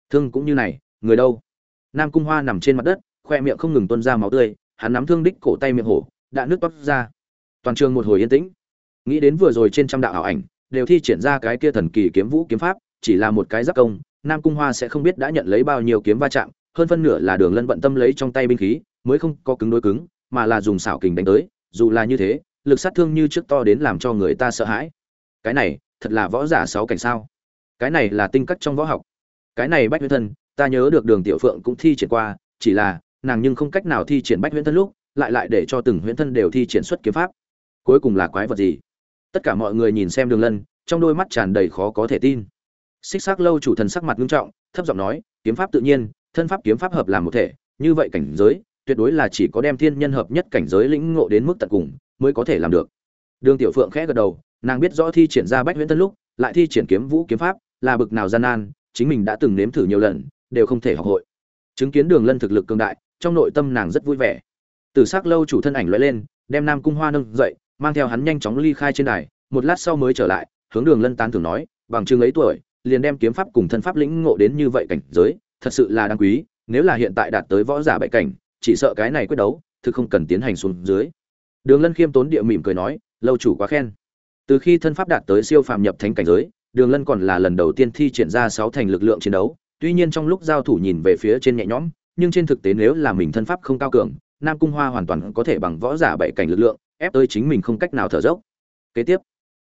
Speaker 1: Thương cũng như này, người đâu? Nam cung hoa nằm trên mặt đất, khoe miệng không ngừng tuôn ra máu tươi, hắn nắm thương đích cổ tay miệng hổ, đã nước bắp ra. Toàn trường một hồi yên tĩnh. Nghĩ đến vừa rồi trên trăm đạo ảo ảnh đều thi triển ra cái kia thần kỳ kiếm vũ kiếm pháp, chỉ là một cái giáp công, nam cung hoa sẽ không biết đã nhận lấy bao nhiêu kiếm va chạm, hơn phân nửa là đường lân bận tâm lấy trong tay binh khí, mới không có cứng đối cứng, mà là dùng xảo kình đánh tới, dù là như thế, lực sát thương như trước to đến làm cho người ta sợ hãi. Cái này, thật là võ giả sáu cảnh sao? Cái này là tinh cắt trong võ học. Cái này bách huyễn thân, ta nhớ được đường tiểu phượng cũng thi triển qua, chỉ là, nàng nhưng không cách nào thi triển bách huyễn thân lúc, lại lại để cho từng huyễn thân đều thi triển xuất kiếm pháp. Cuối cùng là quái vật gì? Tất cả mọi người nhìn xem đường lân, trong đôi mắt tràn đầy khó có thể tin. Xích xác lâu chủ thần sắc mặt nghiêm trọng, thấp giọng nói, kiếm pháp tự nhiên, thân pháp kiếm pháp hợp làm một thể, như vậy cảnh giới, tuyệt đối là chỉ có đem thiên nhân hợp nhất cảnh giới lĩnh ngộ đến mức tận cùng mới có thể làm được. Đường tiểu phượng khẽ gật đầu, nàng biết rõ thi triển ra bách huyễn tân lúc, lại thi triển kiếm vũ kiếm pháp, là bực nào gian nan, chính mình đã từng nếm thử nhiều lần, đều không thể học hội. Chứng kiến đường lân thực lực cường đại, trong nội tâm nàng rất vui vẻ. Từ s ắ c lâu chủ thân ảnh l lên, đem nam cung hoa nâng dậy mang theo hắn nhanh chóng ly khai trên đài, một lát sau mới trở lại, hướng đường lân tán thường nói, bằng chừng ấy tuổi, liền đem kiếm pháp cùng thân pháp lĩnh ngộ đến như vậy cảnh giới, thật sự là đáng quý, nếu là hiện tại đạt tới võ giả bệ cảnh, chỉ sợ cái này quyết đấu, thực không cần tiến hành xuống dưới. Đường lân khiêm tốn địa mỉm cười nói, lâu chủ quá khen. Từ khi thân pháp đạt tới siêu phàm nhập thánh cảnh giới, đường lân còn là lần đầu tiên thi triển ra sáu thành lực lượng chiến đấu, tuy nhiên trong lúc giao thủ nhìn về phía trên nhẹ nhõm, nhưng trên thực tế nếu là mình thân pháp không cao cường, nam cung hoa hoàn toàn có thể bằng võ giả bảy cảnh lực lượng ép tới chính mình không cách nào thở dốc. Kế tiếp,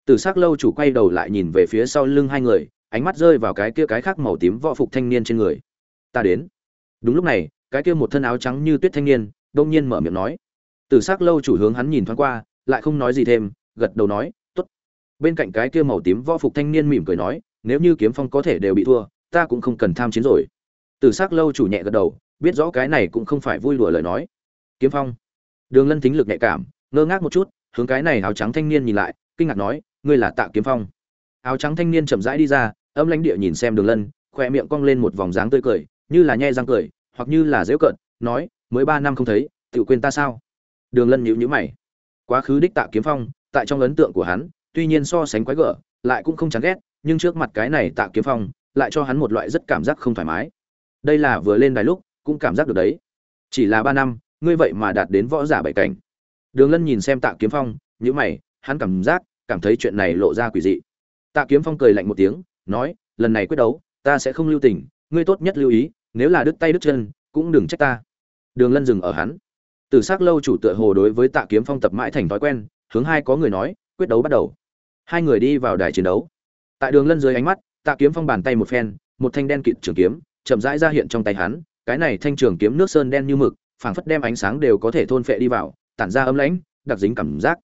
Speaker 1: từ s ắ c lâu chủ quay đầu lại nhìn về phía sau lưng hai người, ánh mắt rơi vào cái kia cái khác màu tím võ phục thanh niên trên người. Ta đến. Đúng lúc này, cái kia một thân áo trắng như tuyết thanh niên, đông nhiên mở miệng nói. Từ s ắ c lâu chủ hướng hắn nhìn thoáng qua, lại không nói gì thêm, gật đầu nói t ố t bên cạnh cái kia màu tím võ phục thanh niên mỉm cười nói, nếu như kiếm phong có thể đều bị thua, ta cũng không cần tham chiến rồi. Từ s ắ c lâu chủ nhẹ gật đầu, biết rõ cái này cũng không phải vui đùa lời nói. Kiếm phong. Đường lân thính lực nhạy cảm ngơ ngác một chút, hướng cái này áo trắng thanh niên nhìn lại, kinh ngạc nói, ngươi là tạ kiếm phong. Áo trắng thanh niên chậm rãi đi ra, âm lãnh địa nhìn xem đường lân khoe miệng cong lên một vòng dáng tươi cười, như là nhe răng cười, hoặc như là dễu cợt, nói, mới ba năm không thấy, tự quên ta sao? Đường lân nhíu nhíu mày. Quá khứ đích tạ kiếm phong, tại trong ấn tượng của hắn, tuy nhiên so sánh quái gở, lại cũng không chán ghét, nhưng trước mặt cái này tạ kiếm phong, lại cho hắn một loại rất cảm giác không thoải mái. Đây là vừa lên đài lúc, cũng cảm giác được đấy. Chỉ là ba năm, ngươi vậy mà đạt đến võ giả bảy cảnh đường lân nhìn xem tạ kiếm phong, nhíu mày, hắn cảm giác, cảm thấy chuyện này lộ ra quỷ dị. Tạ kiếm phong cười lạnh một tiếng, nói, lần này quyết đấu, ta sẽ không lưu tình, ngươi tốt nhất lưu ý, nếu là đứt tay đứt chân, cũng đừng trách ta. Đường lân dừng ở hắn. Từ sắc lâu chủ tựa hồ đối với tạ kiếm phong tập mãi thành thói quen, hướng hai có người nói, quyết đấu bắt đầu. Hai người đi vào đài chiến đấu. Tại đường lân dưới ánh mắt, tạ kiếm phong bàn tay một phen, một thanh đen kịt trường kiếm, chậm rãi ra hiện trong tay hắn, cái này thanh trường kiếm nước sơn đen như mực, phảng phất đem ánh sáng đều có thể thôn phệ đi vào tản ra ấm lãnh, đặc dính cảm giác.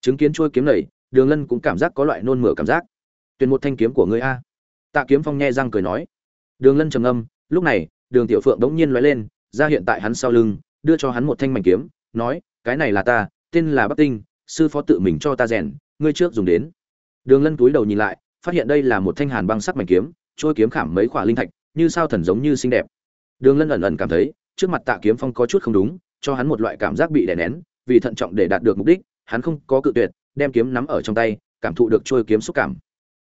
Speaker 1: Chứng kiến chuôi kiếm này, đường lân cũng cảm giác có loại nôn mửa cảm giác. Tuyển một thanh kiếm của ngươi a. Tạ kiếm phong nghe răng cười nói. Đường lân trầm âm lúc này, đường tiểu phượng đống nhiên lóe lên, ra hiện tại hắn sau lưng, đưa cho hắn một thanh mảnh kiếm, nói, cái này là ta, tên là bắc tinh, sư phó tự mình cho ta rèn, ngươi trước dùng đến. Đường lân túi đầu nhìn lại, phát hiện đây là một thanh hàn băng sắc mảnh kiếm trôi kiếm khảm mấy khỏa linh thạch, như sao thần giống như xinh đẹp. Đường lân ẩn ẩn cảm thấy, trước mặt tạ kiếm phong có chút không đúng, cho hắn một loại cảm giác bị đè nén vì thận trọng để đạt được mục đích, hắn không có cự tuyệt, đem kiếm nắm ở trong tay, cảm thụ được trôi kiếm xúc cảm.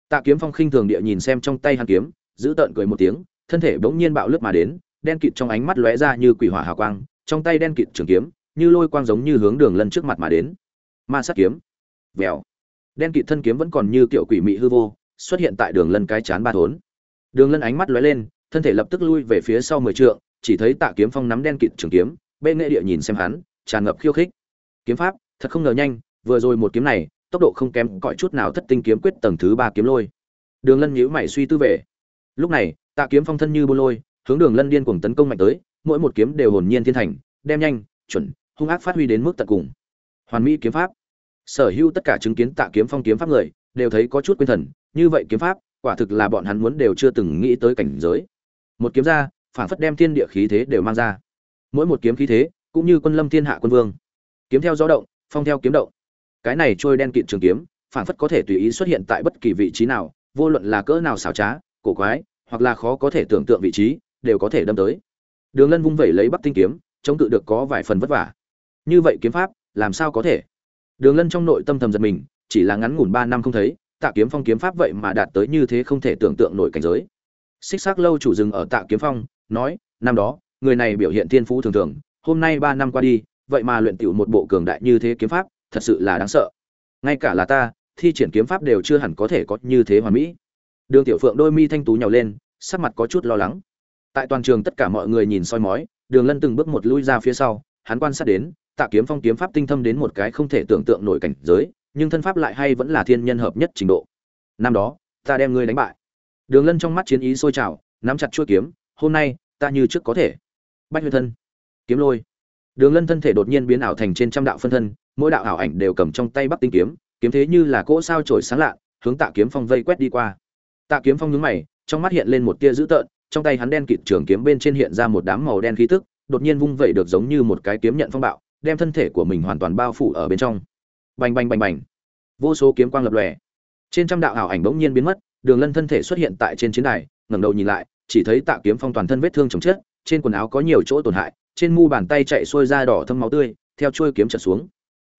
Speaker 1: Tạ kiếm phong khinh thường địa nhìn xem trong tay hắn kiếm, giữ tợn cười một tiếng, thân thể bỗng nhiên bạo lướt mà đến, đen kịt trong ánh mắt lóe ra như quỷ hỏa hào quang, trong tay đen kịt trường kiếm, như lôi quang giống như hướng đường lân trước mặt mà đến. Ma sát kiếm. Vèo. Đen kịt thân kiếm vẫn còn như kiểu quỷ mị hư vô, xuất hiện tại đường lân cái chán ba thốn. Đường lân ánh mắt lóe lên, thân thể lập tức lui về phía sau mười trượng, chỉ thấy tạ kiếm phong nắm đen kịt trường kiếm bên nghệ địa nhìn xem hắn, tràn ngập khiêu khích kiếm pháp, thật không ngờ nhanh, vừa rồi một kiếm này, tốc độ không kém cõi chút nào thất tinh kiếm quyết tầng thứ ba kiếm lôi. Đường lân nhíu mày suy tư về. Lúc này, tạ kiếm phong thân như bô lôi, hướng đường lân điên cuồng tấn công mạnh tới, mỗi một kiếm đều hồn nhiên thiên thành, đem nhanh, chuẩn, hung ác phát huy đến mức tận cùng. Hoàn mỹ kiếm pháp. Sở hữu tất cả chứng kiến tạ kiếm phong kiếm pháp người, đều thấy có chút quên thần, như vậy kiếm pháp, quả thực là bọn hắn muốn đều chưa từng nghĩ tới cảnh giới. Một kiếm ra, phản phất đem thiên địa khí thế đều mang ra. Mỗi một kiếm khí thế, cũng như quân lâm thiên hạ quân vương kiếm theo gió động, phong theo kiếm động. Cái này trôi đen kịt trường kiếm phản phất có thể tùy ý xuất hiện tại bất kỳ vị trí nào, vô luận là cỡ nào xảo trá, cổ quái, hoặc là khó có thể tưởng tượng vị trí, đều có thể đâm tới. Đường lân vung vẩy lấy bắc tinh kiếm, chống cự được có vài phần vất vả. Như vậy kiếm pháp, làm sao có thể? Đường lân trong nội tâm thầm giật mình, chỉ là ngắn ngủn ba năm không thấy, tạ kiếm phong kiếm pháp vậy mà đạt tới như thế không thể tưởng tượng nổi cảnh giới. Xích xác lâu chủ dừng ở tạ kiếm phong, nói, năm đó, người này biểu hiện thiên phú thường thường, hôm nay ba năm qua đi vậy mà luyện tiểu một bộ cường đại như thế kiếm pháp, thật sự là đáng sợ. Ngay cả là ta, thi triển kiếm pháp đều chưa hẳn có thể có như thế hoàn mỹ. Đường tiểu phượng đôi mi thanh tú nhào lên, sắc mặt có chút lo lắng. Tại toàn trường tất cả mọi người nhìn soi mói, đường lân từng bước một lui ra phía sau, hắn quan sát đến, tạ kiếm phong kiếm pháp tinh thâm đến một cái không thể tưởng tượng nổi cảnh giới, nhưng thân pháp lại hay vẫn là thiên nhân hợp nhất trình độ. Năm đó, ta đem ngươi đánh bại. Đường lân trong mắt chiến ý sôi trào, nắm chặt chuôi kiếm, hôm nay, ta như trước có thể. Bách huyết thân, kiếm lôi đường lân thân thể đột nhiên biến ảo thành trên trăm đạo phân thân, mỗi đạo ảo ảnh đều cầm trong tay bắc tinh kiếm kiếm thế như là cỗ sao trời sáng lạ, hướng tạ kiếm phong vây quét đi qua. Tạ kiếm phong nhướng mày, trong mắt hiện lên một tia dữ tợn, trong tay hắn đen kịt trường kiếm bên trên hiện ra một đám màu đen khí tức, đột nhiên vung vẩy được giống như một cái kiếm nhận phong bạo, đem thân thể của mình hoàn toàn bao phủ ở bên trong. Bành bành bành bành. Vô số kiếm quang lập lòe. Trên trăm đạo ảo ảnh bỗng nhiên biến mất, đường lân thân thể xuất hiện tại trên chiến đài, ngẩng đầu nhìn lại, chỉ thấy tạ kiếm phong toàn thân vết thương chồng chết trên quần áo có nhiều chỗ tổn hại trên mu bàn tay chạy xuôi ra đỏ thâm máu tươi, theo chuôi kiếm trở xuống.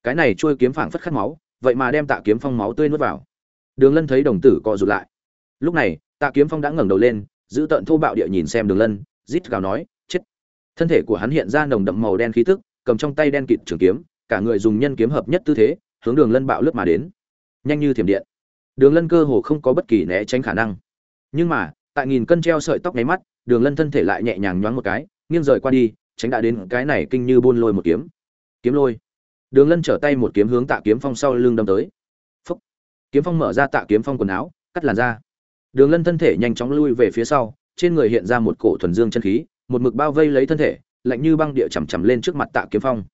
Speaker 1: Cái này chuôi kiếm phảng phất khát máu, vậy mà đem tạ kiếm phong máu tươi nuốt vào. Đường lân thấy đồng tử co rụt lại. Lúc này, tạ kiếm phong đã ngẩng đầu lên, giữ tận thô bạo địa nhìn xem đường lân, rít gào nói, chết! Thân thể của hắn hiện ra nồng đậm màu đen khí tức, cầm trong tay đen kịt trường kiếm, cả người dùng nhân kiếm hợp nhất tư thế, hướng đường lân bạo lướt mà đến. Nhanh như thiểm điện. Đường lân cơ hồ không có bất kỳ né tránh khả năng. Nhưng mà, tại nghìn cân treo sợi tóc nháy mắt, đường lân thân thể lại nhẹ nhàng nhoáng một cái, nghiêng rời qua đi tránh đã đến cái này kinh như buôn lôi một kiếm. Kiếm lôi. Đường lân trở tay một kiếm hướng tạ kiếm phong sau lưng đâm tới. Phúc. Kiếm phong mở ra tạ kiếm phong quần áo, cắt làn ra đường lân thân thể nhanh chóng lui về phía sau, trên người hiện ra một cổ thuần dương chân khí, một mực bao vây lấy thân thể, lạnh như băng địa chằm chằm lên trước mặt tạ kiếm phong.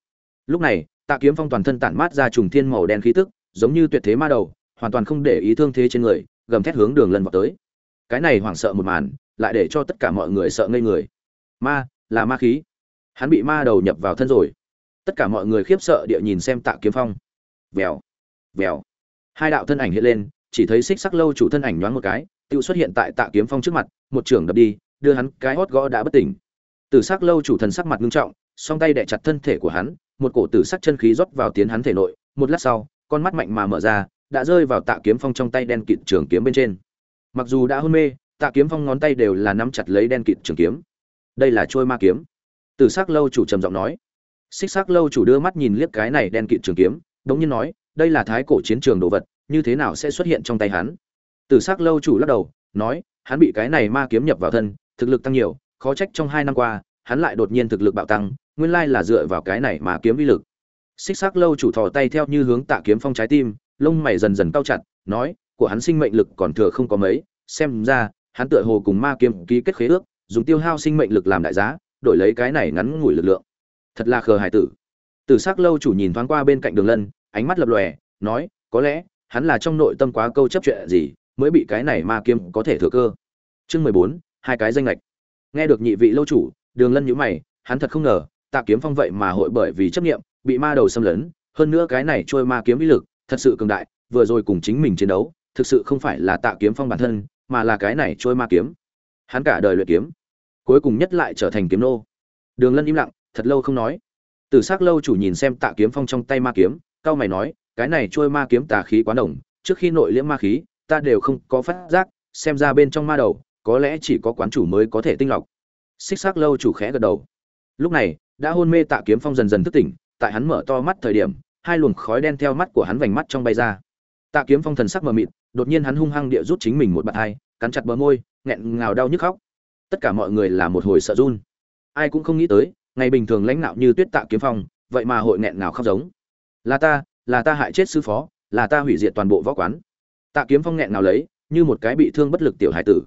Speaker 1: Lúc này, tạ kiếm phong toàn thân tản mát ra trùng thiên màu đen khí tức, giống như tuyệt thế ma đầu, hoàn toàn không để ý thương thế trên người, gầm thét hướng đường lân vào tới. Cái này hoảng sợ một màn, lại để cho tất cả mọi người sợ ngây người. Ma, là ma khí hắn bị ma đầu nhập vào thân rồi. Tất cả mọi người khiếp sợ địa nhìn xem tạ kiếm phong. Vèo vèo. Hai đạo thân ảnh hiện lên, chỉ thấy xích sắc lâu chủ thân ảnh nhoáng một cái tự xuất hiện tại tạ kiếm phong trước mặt, một trưởng đập đi, đưa hắn cái hót gõ đã bất tỉnh. Tử sắc lâu chủ thần sắc mặt ngưng trọng, song tay đẻ chặt thân thể của hắn, một cổ tử sắc chân khí rót vào tiến hắn thể nội, một lát sau, con mắt mạnh mà mở ra, đã rơi vào tạ kiếm phong trong tay đen kịt trường kiếm bên trên. Mặc dù đã hôn mê, tạ kiếm phong ngón tay đều là nắm chặt lấy đen kịt trường kiếm. Đây là trôi ma kiếm tử sắc lâu chủ trầm giọng nói. Xích sắc lâu chủ đưa mắt nhìn liếc cái này đen kịt trường kiếm, đống nhiên nói, đây là thái cổ chiến trường đồ vật, như thế nào sẽ xuất hiện trong tay hắn? Tử sắc lâu chủ lắc đầu, nói, hắn bị cái này ma kiếm nhập vào thân, thực lực tăng nhiều, khó trách trong hai năm qua, hắn lại đột nhiên thực lực bạo tăng, nguyên lai là dựa vào cái này mà kiếm vi lực. Xích sắc lâu chủ thò tay theo như hướng tạ kiếm phong trái tim, lông mày dần dần cao chặt, nói, của hắn sinh mệnh lực còn thừa không có mấy, xem ra, hắn tựa hồ cùng ma kiếm ký kết khế ước, dùng tiêu hao sinh mệnh lực làm đại giá đổi lấy cái này ngắn ngủi lực lượng. Thật là khờ hải tử. Từ s ắ c lâu chủ nhìn thoáng qua bên cạnh đường lân, ánh mắt lập lòe, nói, có lẽ, hắn là trong nội tâm quá câu chấp chuyện gì, mới bị cái này ma kiếm có thể thừa cơ. Chương mười bốn, hai cái danh lệch. Nghe được nhị vị lâu chủ, đường lân nhữ mày, hắn thật không ngờ, tạ kiếm phong vậy mà hội bởi vì chấp nghiệm bị ma đầu xâm lấn, hơn nữa cái này trôi ma kiếm ý lực, thật sự cường đại, vừa rồi cùng chính mình chiến đấu, thực sự không phải là tạ kiếm phong bản thân, mà là cái này trôi ma kiếm. Hắn cả đời luyện kiếm cuối cùng nhất lại trở thành kiếm nô. Đường lân im lặng, thật lâu không nói. Từ s ắ c lâu chủ nhìn xem tạ kiếm phong trong tay ma kiếm cao mày nói, cái này trôi ma kiếm tà khí quá đồng trước khi nội liễm ma khí, ta đều không có phát giác, xem ra bên trong ma đầu, có lẽ chỉ có quán chủ mới có thể tinh lọc. Xích sắc lâu chủ khẽ gật đầu. Lúc này, đã hôn mê tạ kiếm phong dần dần thức tỉnh, tại hắn mở to mắt thời điểm, hai luồng khói đen theo mắt của hắn vành mắt trong bay ra. Tạ kiếm phong thần sắc mờ mịt, đột nhiên hắn hung hăng địa rút chính mình một bạt hai, cắn chặt bờ môi, nghẹn ngào đau nhức khóc tất cả mọi người là một hồi sợ run. Ai cũng không nghĩ tới, ngày bình thường lãnh nạo như tuyết tạ kiếm phong, vậy mà hội nghẹn nào khóc giống. Là ta là ta hại chết sư phó, là ta hủy diệt toàn bộ võ quán. Tạ kiếm phong nghẹn nào lấy, như một cái bị thương bất lực tiểu hải tử.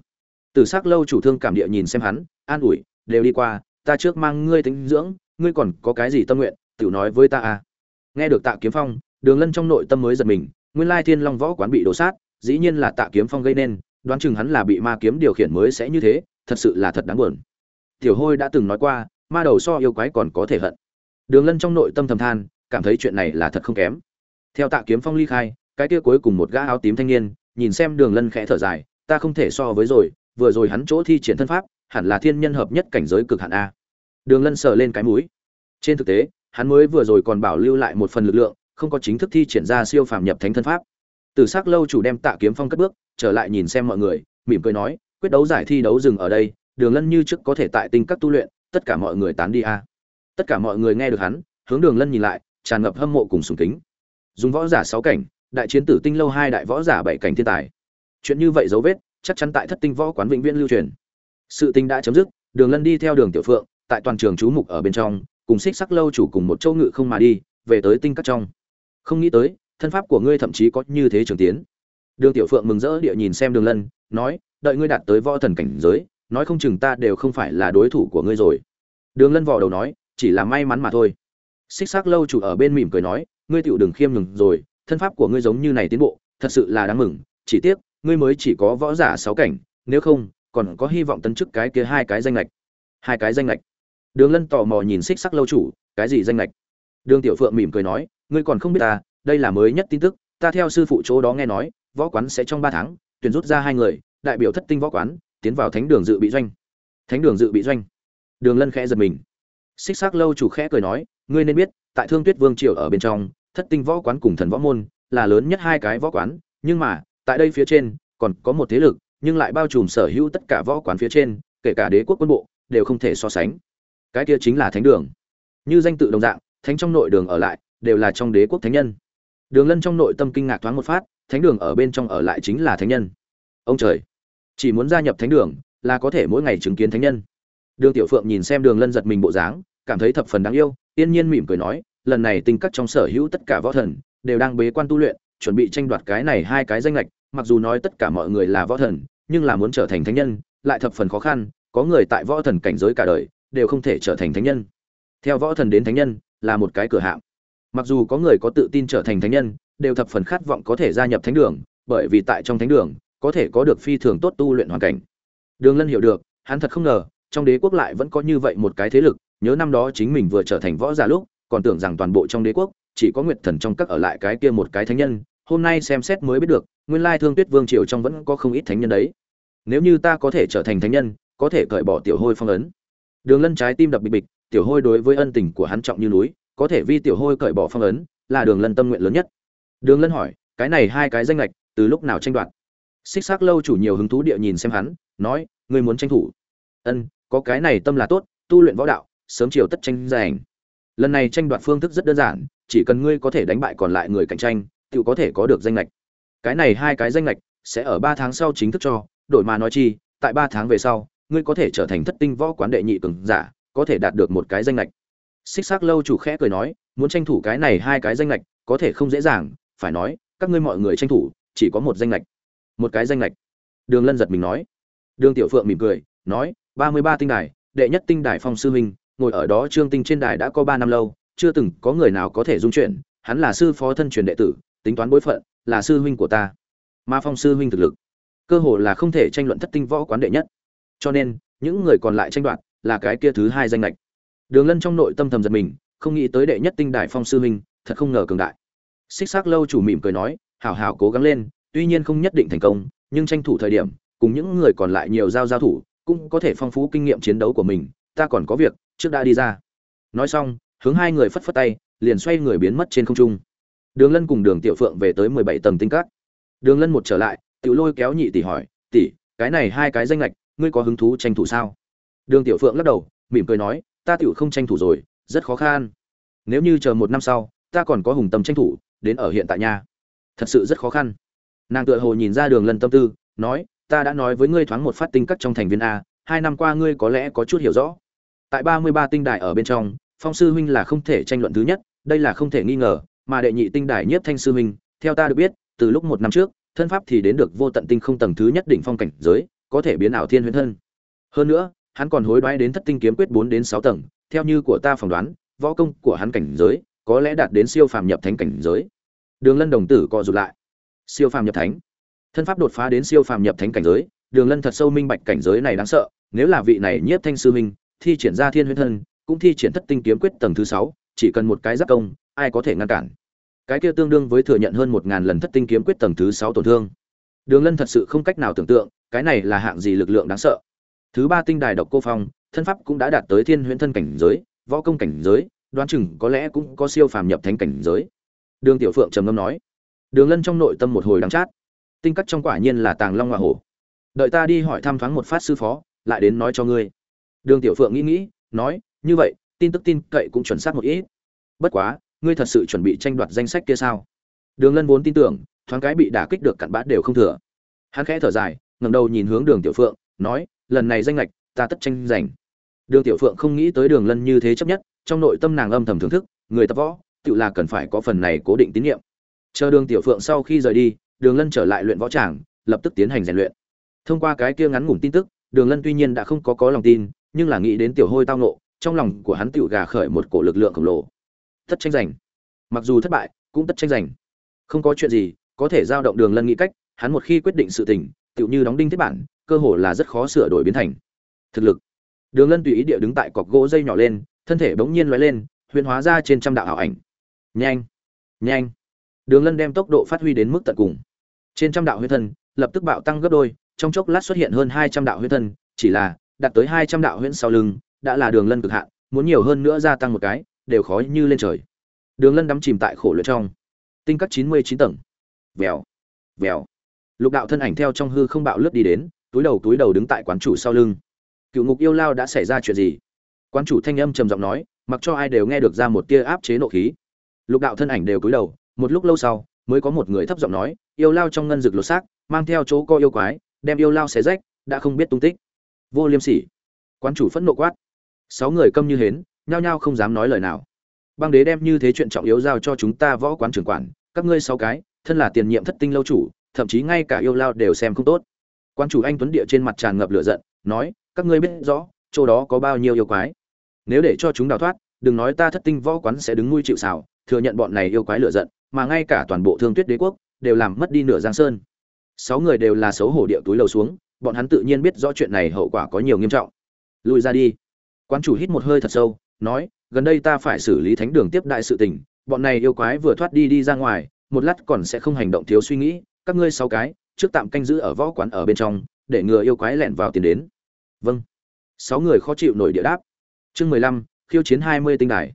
Speaker 1: Từ s ắ c lâu chủ thương cảm địa nhìn xem hắn, an ủi, đều đi qua, ta trước mang ngươi tính dưỡng, ngươi còn có cái gì tâm nguyện, tự nói với ta à. Nghe được tạ kiếm phong, đường lân trong nội tâm mới giật mình, nguyên lai thiên long võ quán bị đổ sát, dĩ nhiên là tạ kiếm phong gây nên, đoán chừng hắn là bị ma kiếm điều khiển mới sẽ như thế thật sự là thật đáng buồn. Tiểu hôi đã từng nói qua, ma đầu so yêu quái còn có thể hận. Đường lân trong nội tâm thầm than, cảm thấy chuyện này là thật không kém. Theo tạ kiếm phong ly khai, cái kia cuối cùng một gã áo tím thanh niên, nhìn xem đường lân khẽ thở dài, ta không thể so với rồi, vừa rồi hắn chỗ thi triển thân pháp, hẳn là thiên nhân hợp nhất cảnh giới cực hạn a. Đường lân sờ lên cái mũi. Trên thực tế, hắn mới vừa rồi còn bảo lưu lại một phần lực lượng, không có chính thức thi triển ra siêu phàm nhập thánh thân pháp. Từ s ắ c lâu chủ đem tạ kiếm phong cất bước, trở lại nhìn xem mọi người, mỉm cười nói quyết đấu giải thi đấu dừng ở đây, đường lân như trước có thể tại tinh các tu luyện, tất cả mọi người tán đi a. Tất cả mọi người nghe được hắn, hướng đường lân nhìn lại, tràn ngập hâm mộ cùng sùng kính. Dùng võ giả sáu cảnh, đại chiến tử tinh lâu hai đại võ giả bảy cảnh thiên tài. Chuyện như vậy dấu vết, chắc chắn tại thất tinh võ quán vĩnh viễn lưu truyền. Sự tình đã chấm dứt, đường lân đi theo đường tiểu phượng, tại toàn trường chú mục ở bên trong, cùng xích sắc lâu chủ cùng một châu ngự không mà đi, về tới tinh các trong. Không nghĩ tới, thân pháp của ngươi thậm chí có như thế trường tiến đường tiểu phượng mừng rỡ địa nhìn xem đường lân, nói, đợi ngươi đạt tới võ thần cảnh giới, nói không chừng ta đều không phải là đối thủ của ngươi rồi. Đường lân vò đầu nói, chỉ là may mắn mà thôi. Xích Sắc lâu chủ ở bên mỉm cười nói, ngươi tiểu đừng khiêm nhường rồi, thân pháp của ngươi giống như này tiến bộ, thật sự là đáng mừng, chỉ tiếc, ngươi mới chỉ có võ giả sáu cảnh, nếu không, còn có hy vọng tấn chức cái kia hai cái danh lệch. Hai cái danh lệch. Đường lân tò mò nhìn xích sắc lâu chủ, cái gì danh lệch? Đường tiểu phượng mỉm cười nói, ngươi còn không biết ta, đây là mới nhất tin tức, ta theo sư phụ chỗ đó nghe nói võ quán sẽ trong ba tháng, tuyển rút ra hai người, đại biểu thất tinh võ quán, tiến vào thánh đường dự bị doanh. Thánh đường dự bị doanh. Đường lân khẽ giật mình. Xích xác lâu chủ khẽ cười nói, ngươi nên biết, tại thương tuyết vương triều ở bên trong, thất tinh võ quán cùng thần võ môn là lớn nhất hai cái võ quán, nhưng mà, tại đây phía trên, còn có một thế lực, nhưng lại bao trùm sở hữu tất cả võ quán phía trên, kể cả đế quốc quân bộ, đều không thể so sánh. Cái kia chính là thánh đường. Như danh tự đồng dạng, thánh trong nội đường ở lại, đều là trong đế quốc thánh nhân. Đường lân trong nội tâm kinh ngạc thoáng một phát thánh đường ở bên trong ở lại chính là thánh nhân. Ông trời, chỉ muốn gia nhập thánh đường là có thể mỗi ngày chứng kiến thánh nhân. Đường tiểu phượng nhìn xem đường lân giật mình bộ dáng, cảm thấy thập phần đáng yêu, yên nhiên mỉm cười nói, lần này tinh cắt trong sở hữu tất cả võ thần đều đang bế quan tu luyện, chuẩn bị tranh đoạt cái này hai cái danh lệch, mặc dù nói tất cả mọi người là võ thần, nhưng là muốn trở thành thánh nhân lại thập phần khó khăn, có người tại võ thần cảnh giới cả đời đều không thể trở thành thánh nhân. Theo võ thần đến thánh nhân là một cái cửa hạng. Mặc dù có người có tự tin trở thành thánh nhân đều thập phần khát vọng có thể gia nhập thánh đường, bởi vì tại trong thánh đường, có thể có được phi thường tốt tu luyện hoàn cảnh. Đường lân hiểu được, hắn thật không ngờ, trong đế quốc lại vẫn có như vậy một cái thế lực, nhớ năm đó chính mình vừa trở thành võ giả lúc, còn tưởng rằng toàn bộ trong đế quốc, chỉ có nguyệt thần trong các ở lại cái kia một cái thánh nhân, hôm nay xem xét mới biết được, nguyên lai thương tuyết vương triều trong vẫn có không ít thánh nhân đấy. Nếu như ta có thể trở thành thánh nhân, có thể cởi bỏ tiểu hôi phong ấn. Đường lân trái tim đập bịch bịch, tiểu hôi đối với ân tình của hắn trọng như núi, có thể vi tiểu hôi cởi bỏ phong ấn, là đường lân tâm nguyện lớn nhất đường lân hỏi, cái này hai cái danh lệch, từ lúc nào tranh đoạt? Xích xác lâu chủ nhiều hứng thú địa nhìn xem hắn, nói, ngươi muốn tranh thủ. Ân, có cái này tâm là tốt, tu luyện võ đạo, sớm chiều tất tranh giành. Lần này tranh đoạt phương thức rất đơn giản, chỉ cần ngươi có thể đánh bại còn lại người cạnh tranh tự có thể có được danh lệch. Cái này hai cái danh lệch sẽ ở ba tháng sau chính thức cho, đổi mà nói chi, tại ba tháng về sau, ngươi có thể trở thành thất tinh võ quán đệ nhị cường giả, có thể đạt được một cái danh lệch. Xích xác lâu chủ khẽ cười nói, muốn tranh thủ cái này hai cái danh lệch, có thể không dễ dàng phải nói, các ngươi mọi người tranh thủ, chỉ có một danh lệch một cái danh lệch đường lân giật mình nói. Đường tiểu phượng mỉm cười, nói, ba mươi ba tinh đài, đệ nhất tinh đài phong sư huynh ngồi ở đó trương tinh trên đài đã có ba năm lâu, chưa từng có người nào có thể dung chuyện, hắn là sư phó thân truyền đệ tử, tính toán bối phận, là sư huynh của ta. Mà phong sư huynh thực lực, cơ hồ là không thể tranh luận thất tinh võ quán đệ nhất. Cho nên, những người còn lại tranh đoạt, là cái kia thứ hai danh lệch đường lân trong nội tâm thầm giật mình, không nghĩ tới đệ nhất tinh đài phong sư huynh thật không ngờ cường đại xích xác lâu chủ mỉm cười nói, hảo hảo cố gắng lên, tuy nhiên không nhất định thành công, nhưng tranh thủ thời điểm, cùng những người còn lại nhiều giao giao thủ, cũng có thể phong phú kinh nghiệm chiến đấu của mình, ta còn có việc, trước đã đi ra. Nói xong, hướng hai người phất phất tay, liền xoay người biến mất trên không trung. Đường lân cùng đường tiểu phượng về tới mười bảy tầng tinh cát. Đường lân một trở lại, tiểu lôi kéo nhị tỷ hỏi, tỷ, cái này hai cái danh lệch, ngươi có hứng thú tranh thủ sao? Đường tiểu phượng lắc đầu, mỉm cười nói, ta tiểu không tranh thủ rồi, rất khó khăn nếu như chờ một năm sau, ta còn có hùng tâm tranh thủ đến ở hiện tại nha. Thật sự rất khó khăn. Nàng tựa hồ nhìn ra đường lân tâm tư, nói, ta đã nói với ngươi thoáng một phát tinh cắt trong thành viên a, hai năm qua ngươi có lẽ có chút hiểu rõ. Tại ba mươi ba tinh đài ở bên trong, phong sư huynh là không thể tranh luận thứ nhất, đây là không thể nghi ngờ, mà đệ nhị tinh đài nhiếp thanh sư huynh, theo ta được biết, từ lúc một năm trước, thân pháp thì đến được vô tận tinh không tầng thứ nhất đỉnh phong cảnh giới, có thể biến ảo thiên huyễn thân. Hơn nữa, hắn còn hối đoái đến thất tinh kiếm quyết bốn đến sáu tầng, theo như của ta phỏng đoán, võ công của hắn cảnh giới có lẽ đạt đến siêu phàm nhập thánh cảnh giới đường lân đồng tử co rụt lại. Siêu phàm nhập thánh. Thân pháp đột phá đến siêu phàm nhập thánh cảnh giới, đường lân thật sâu minh bạch cảnh giới này đáng sợ, nếu là vị này nhiếp thanh sư minh, thi triển ra thiên huyễn thân, cũng thi triển thất tinh kiếm quyết tầng thứ sáu, chỉ cần một cái giáp công, ai có thể ngăn cản. Cái kia tương đương với thừa nhận hơn một ngàn lần thất tinh kiếm quyết tầng thứ sáu tổn thương. Đường lân thật sự không cách nào tưởng tượng, cái này là hạng gì lực lượng đáng sợ. Thứ ba tinh đài độc cô phong, thân pháp cũng đã đạt tới thiên huyễn thân cảnh giới, võ công cảnh giới, đoán chừng có lẽ cũng có siêu phàm nhập thánh cảnh giới đường tiểu phượng trầm ngâm nói. Đường lân trong nội tâm một hồi đắng chát. Tinh cắt trong quả nhiên là tàng long hoa hổ. Đợi ta đi hỏi thăm thoáng một phát sư phó, lại đến nói cho ngươi. Đường tiểu phượng nghĩ nghĩ, nói, như vậy, tin tức tin cậy cũng chuẩn xác một ít. Bất quá, ngươi thật sự chuẩn bị tranh đoạt danh sách kia sao? Đường lân vốn tin tưởng, thoáng cái bị đả kích được cặn bã đều không thừa. Hắn khẽ thở dài, ngẩng đầu nhìn hướng đường tiểu phượng, nói, lần này danh lệch, ta tất tranh giành. Đường tiểu phượng không nghĩ tới đường lân như thế chấp nhất, trong nội tâm nàng âm thầm thưởng thức, người tập võ tự là cần phải có phần này cố định tín nhiệm. Chờ đường tiểu phượng sau khi rời đi, đường lân trở lại luyện võ tràng, lập tức tiến hành rèn luyện. Thông qua cái kia ngắn ngủn tin tức, đường lân tuy nhiên đã không có có lòng tin, nhưng là nghĩ đến tiểu hôi tao nộ trong lòng của hắn tựu gà khởi một cổ lực lượng khổng lồ. Tất tranh giành. Mặc dù thất bại, cũng tất tranh giành. Không có chuyện gì, có thể giao động đường lân nghĩ cách, hắn một khi quyết định sự tình, tựu như đóng đinh thiết bản, cơ hồ là rất khó sửa đổi biến thành. Thực lực. Đường lân tùy ý địa đứng tại cọc gỗ dây nhỏ lên, thân thể bỗng nhiên lóe lên huyền hóa ra trên trăm đạo ảo ảnh nhanh nhanh. Đường lân đem tốc độ phát huy đến mức tận cùng. Trên trăm đạo huyết thân, lập tức bạo tăng gấp đôi, trong chốc lát xuất hiện hơn hai trăm đạo huyết thân, chỉ là, đạt tới hai trăm đạo huyễn sau lưng, đã là đường lân cực hạn, muốn nhiều hơn nữa gia tăng một cái, đều khó như lên trời. Đường lân đắm chìm tại khổ luyện trong. Tinh cắt chín mươi chín tầng. Vèo vèo. Lục đạo thân ảnh theo trong hư không bạo lướt đi đến, túi đầu túi đầu đứng tại quán chủ sau lưng. Cựu ngục yêu lao đã xảy ra chuyện gì? Quán chủ thanh âm trầm giọng nói, mặc cho ai đều nghe được ra một tia áp chế nộ khí lục đạo thân ảnh đều cúi đầu, một lúc lâu sau, mới có một người thấp giọng nói, yêu lao trong ngân rực lột xác, mang theo chỗ co yêu quái, đem yêu lao xé rách, đã không biết tung tích. Vô liêm sỉ. Quán chủ phẫn nộ quát. Sáu người câm như hến, nhao nhao không dám nói lời nào. Băng đế đem như thế chuyện trọng yếu giao cho chúng ta võ quán trưởng quản, các ngươi sáu cái, thân là tiền nhiệm thất tinh lâu chủ, thậm chí ngay cả yêu lao đều xem không tốt. Quan chủ anh tuấn địa trên mặt tràn ngập lửa giận, nói, các ngươi biết rõ, chỗ đó có bao nhiêu yêu quái. Nếu để cho chúng đào thoát, đừng nói ta thất tinh võ quán sẽ đứng nuôi chịu xào thừa nhận bọn này yêu quái lựa giận, mà ngay cả toàn bộ thương tuyết đế quốc đều làm mất đi nửa giang sơn. Sáu người đều là xấu hổ địa túi lầu xuống, bọn hắn tự nhiên biết rõ chuyện này hậu quả có nhiều nghiêm trọng. Lùi ra đi. Quán chủ hít một hơi thật sâu, nói, gần đây ta phải xử lý thánh đường tiếp đại sự tình, bọn này yêu quái vừa thoát đi đi ra ngoài, một lát còn sẽ không hành động thiếu suy nghĩ, các ngươi sáu cái, trước tạm canh giữ ở võ quán ở bên trong, để ngừa yêu quái lẻn vào tiền đến. Vâng. Sáu người khó chịu nổi địa đáp. Chương mười lăm, khiêu chiến hai mươi tinh đài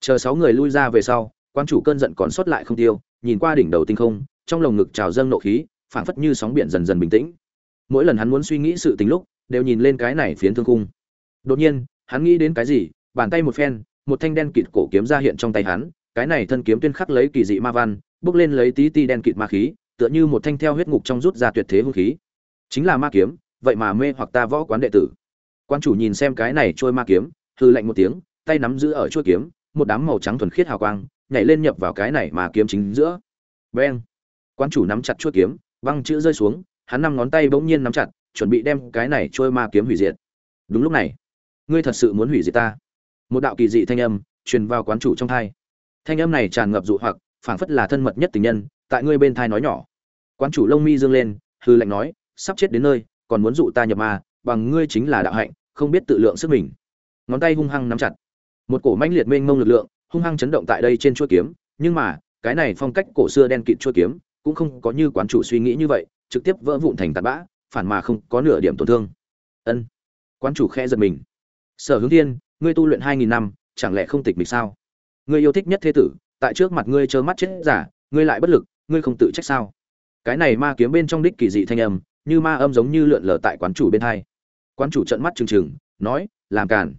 Speaker 1: chờ sáu người lui ra về sau quan chủ cơn giận còn sót lại không tiêu, nhìn qua đỉnh đầu tinh không, trong lồng ngực trào dâng nộ khí, phảng phất như sóng biển dần dần bình tĩnh. Mỗi lần hắn muốn suy nghĩ sự tình lúc, đều nhìn lên cái này phiến thương khung. Đột nhiên, hắn nghĩ đến cái gì, bàn tay một phen, một thanh đen kịt cổ kiếm ra hiện trong tay hắn, cái này thân kiếm tuyên khắc lấy kỳ dị ma văn, bước lên lấy tí ti đen kịt ma khí, tựa như một thanh theo huyết ngục trong rút ra tuyệt thế hung khí. Chính là ma kiếm, vậy mà mê hoặc ta võ quán đệ tử. Quan chủ nhìn xem cái này trôi ma kiếm hư lạnh một tiếng, tay nắm giữ ở chuôi kiếm một đám màu trắng thuần khiết hào quang nhảy lên nhập vào cái này mà kiếm chính giữa. Beng! Quan chủ nắm chặt chuôi kiếm, băng chữ rơi xuống, hắn năm ngón tay bỗng nhiên nắm chặt, chuẩn bị đem cái này trôi ma kiếm hủy diệt. Đúng lúc này, ngươi thật sự muốn hủy diệt ta? Một đạo kỳ dị thanh âm truyền vào quán chủ trong thai. Thanh âm này tràn ngập dụ hoặc, phảng phất là thân mật nhất tình nhân, tại ngươi bên thai nói nhỏ. Quán chủ lông mi dương lên, hư lạnh nói, sắp chết đến nơi, còn muốn dụ ta nhập ma, bằng ngươi chính là đạo hạnh, không biết tự lượng sức mình. Ngón tay hung hăng nắm chặt một cổ mãnh liệt mênh mông lực lượng, hung hăng chấn động tại đây trên chuôi kiếm. Nhưng mà, cái này phong cách cổ xưa đen kịt chuôi kiếm, cũng không có như quán chủ suy nghĩ như vậy, trực tiếp vỡ vụn thành tạt bã, phản mà không có nửa điểm tổn thương. Ân. Quán chủ khe giật mình. Sở hướng thiên, ngươi tu luyện hai nghìn năm, chẳng lẽ không tịch mịch sao? Ngươi yêu thích nhất thế tử, tại trước mặt ngươi trơ mắt chết giả, ngươi lại bất lực, ngươi không tự trách sao? Cái này ma kiếm bên trong đích kỳ dị thanh âm, như ma âm giống như lượn lờ tại quán chủ bên hai. Quán chủ trợn mắt trừng trừng, nói, làm càn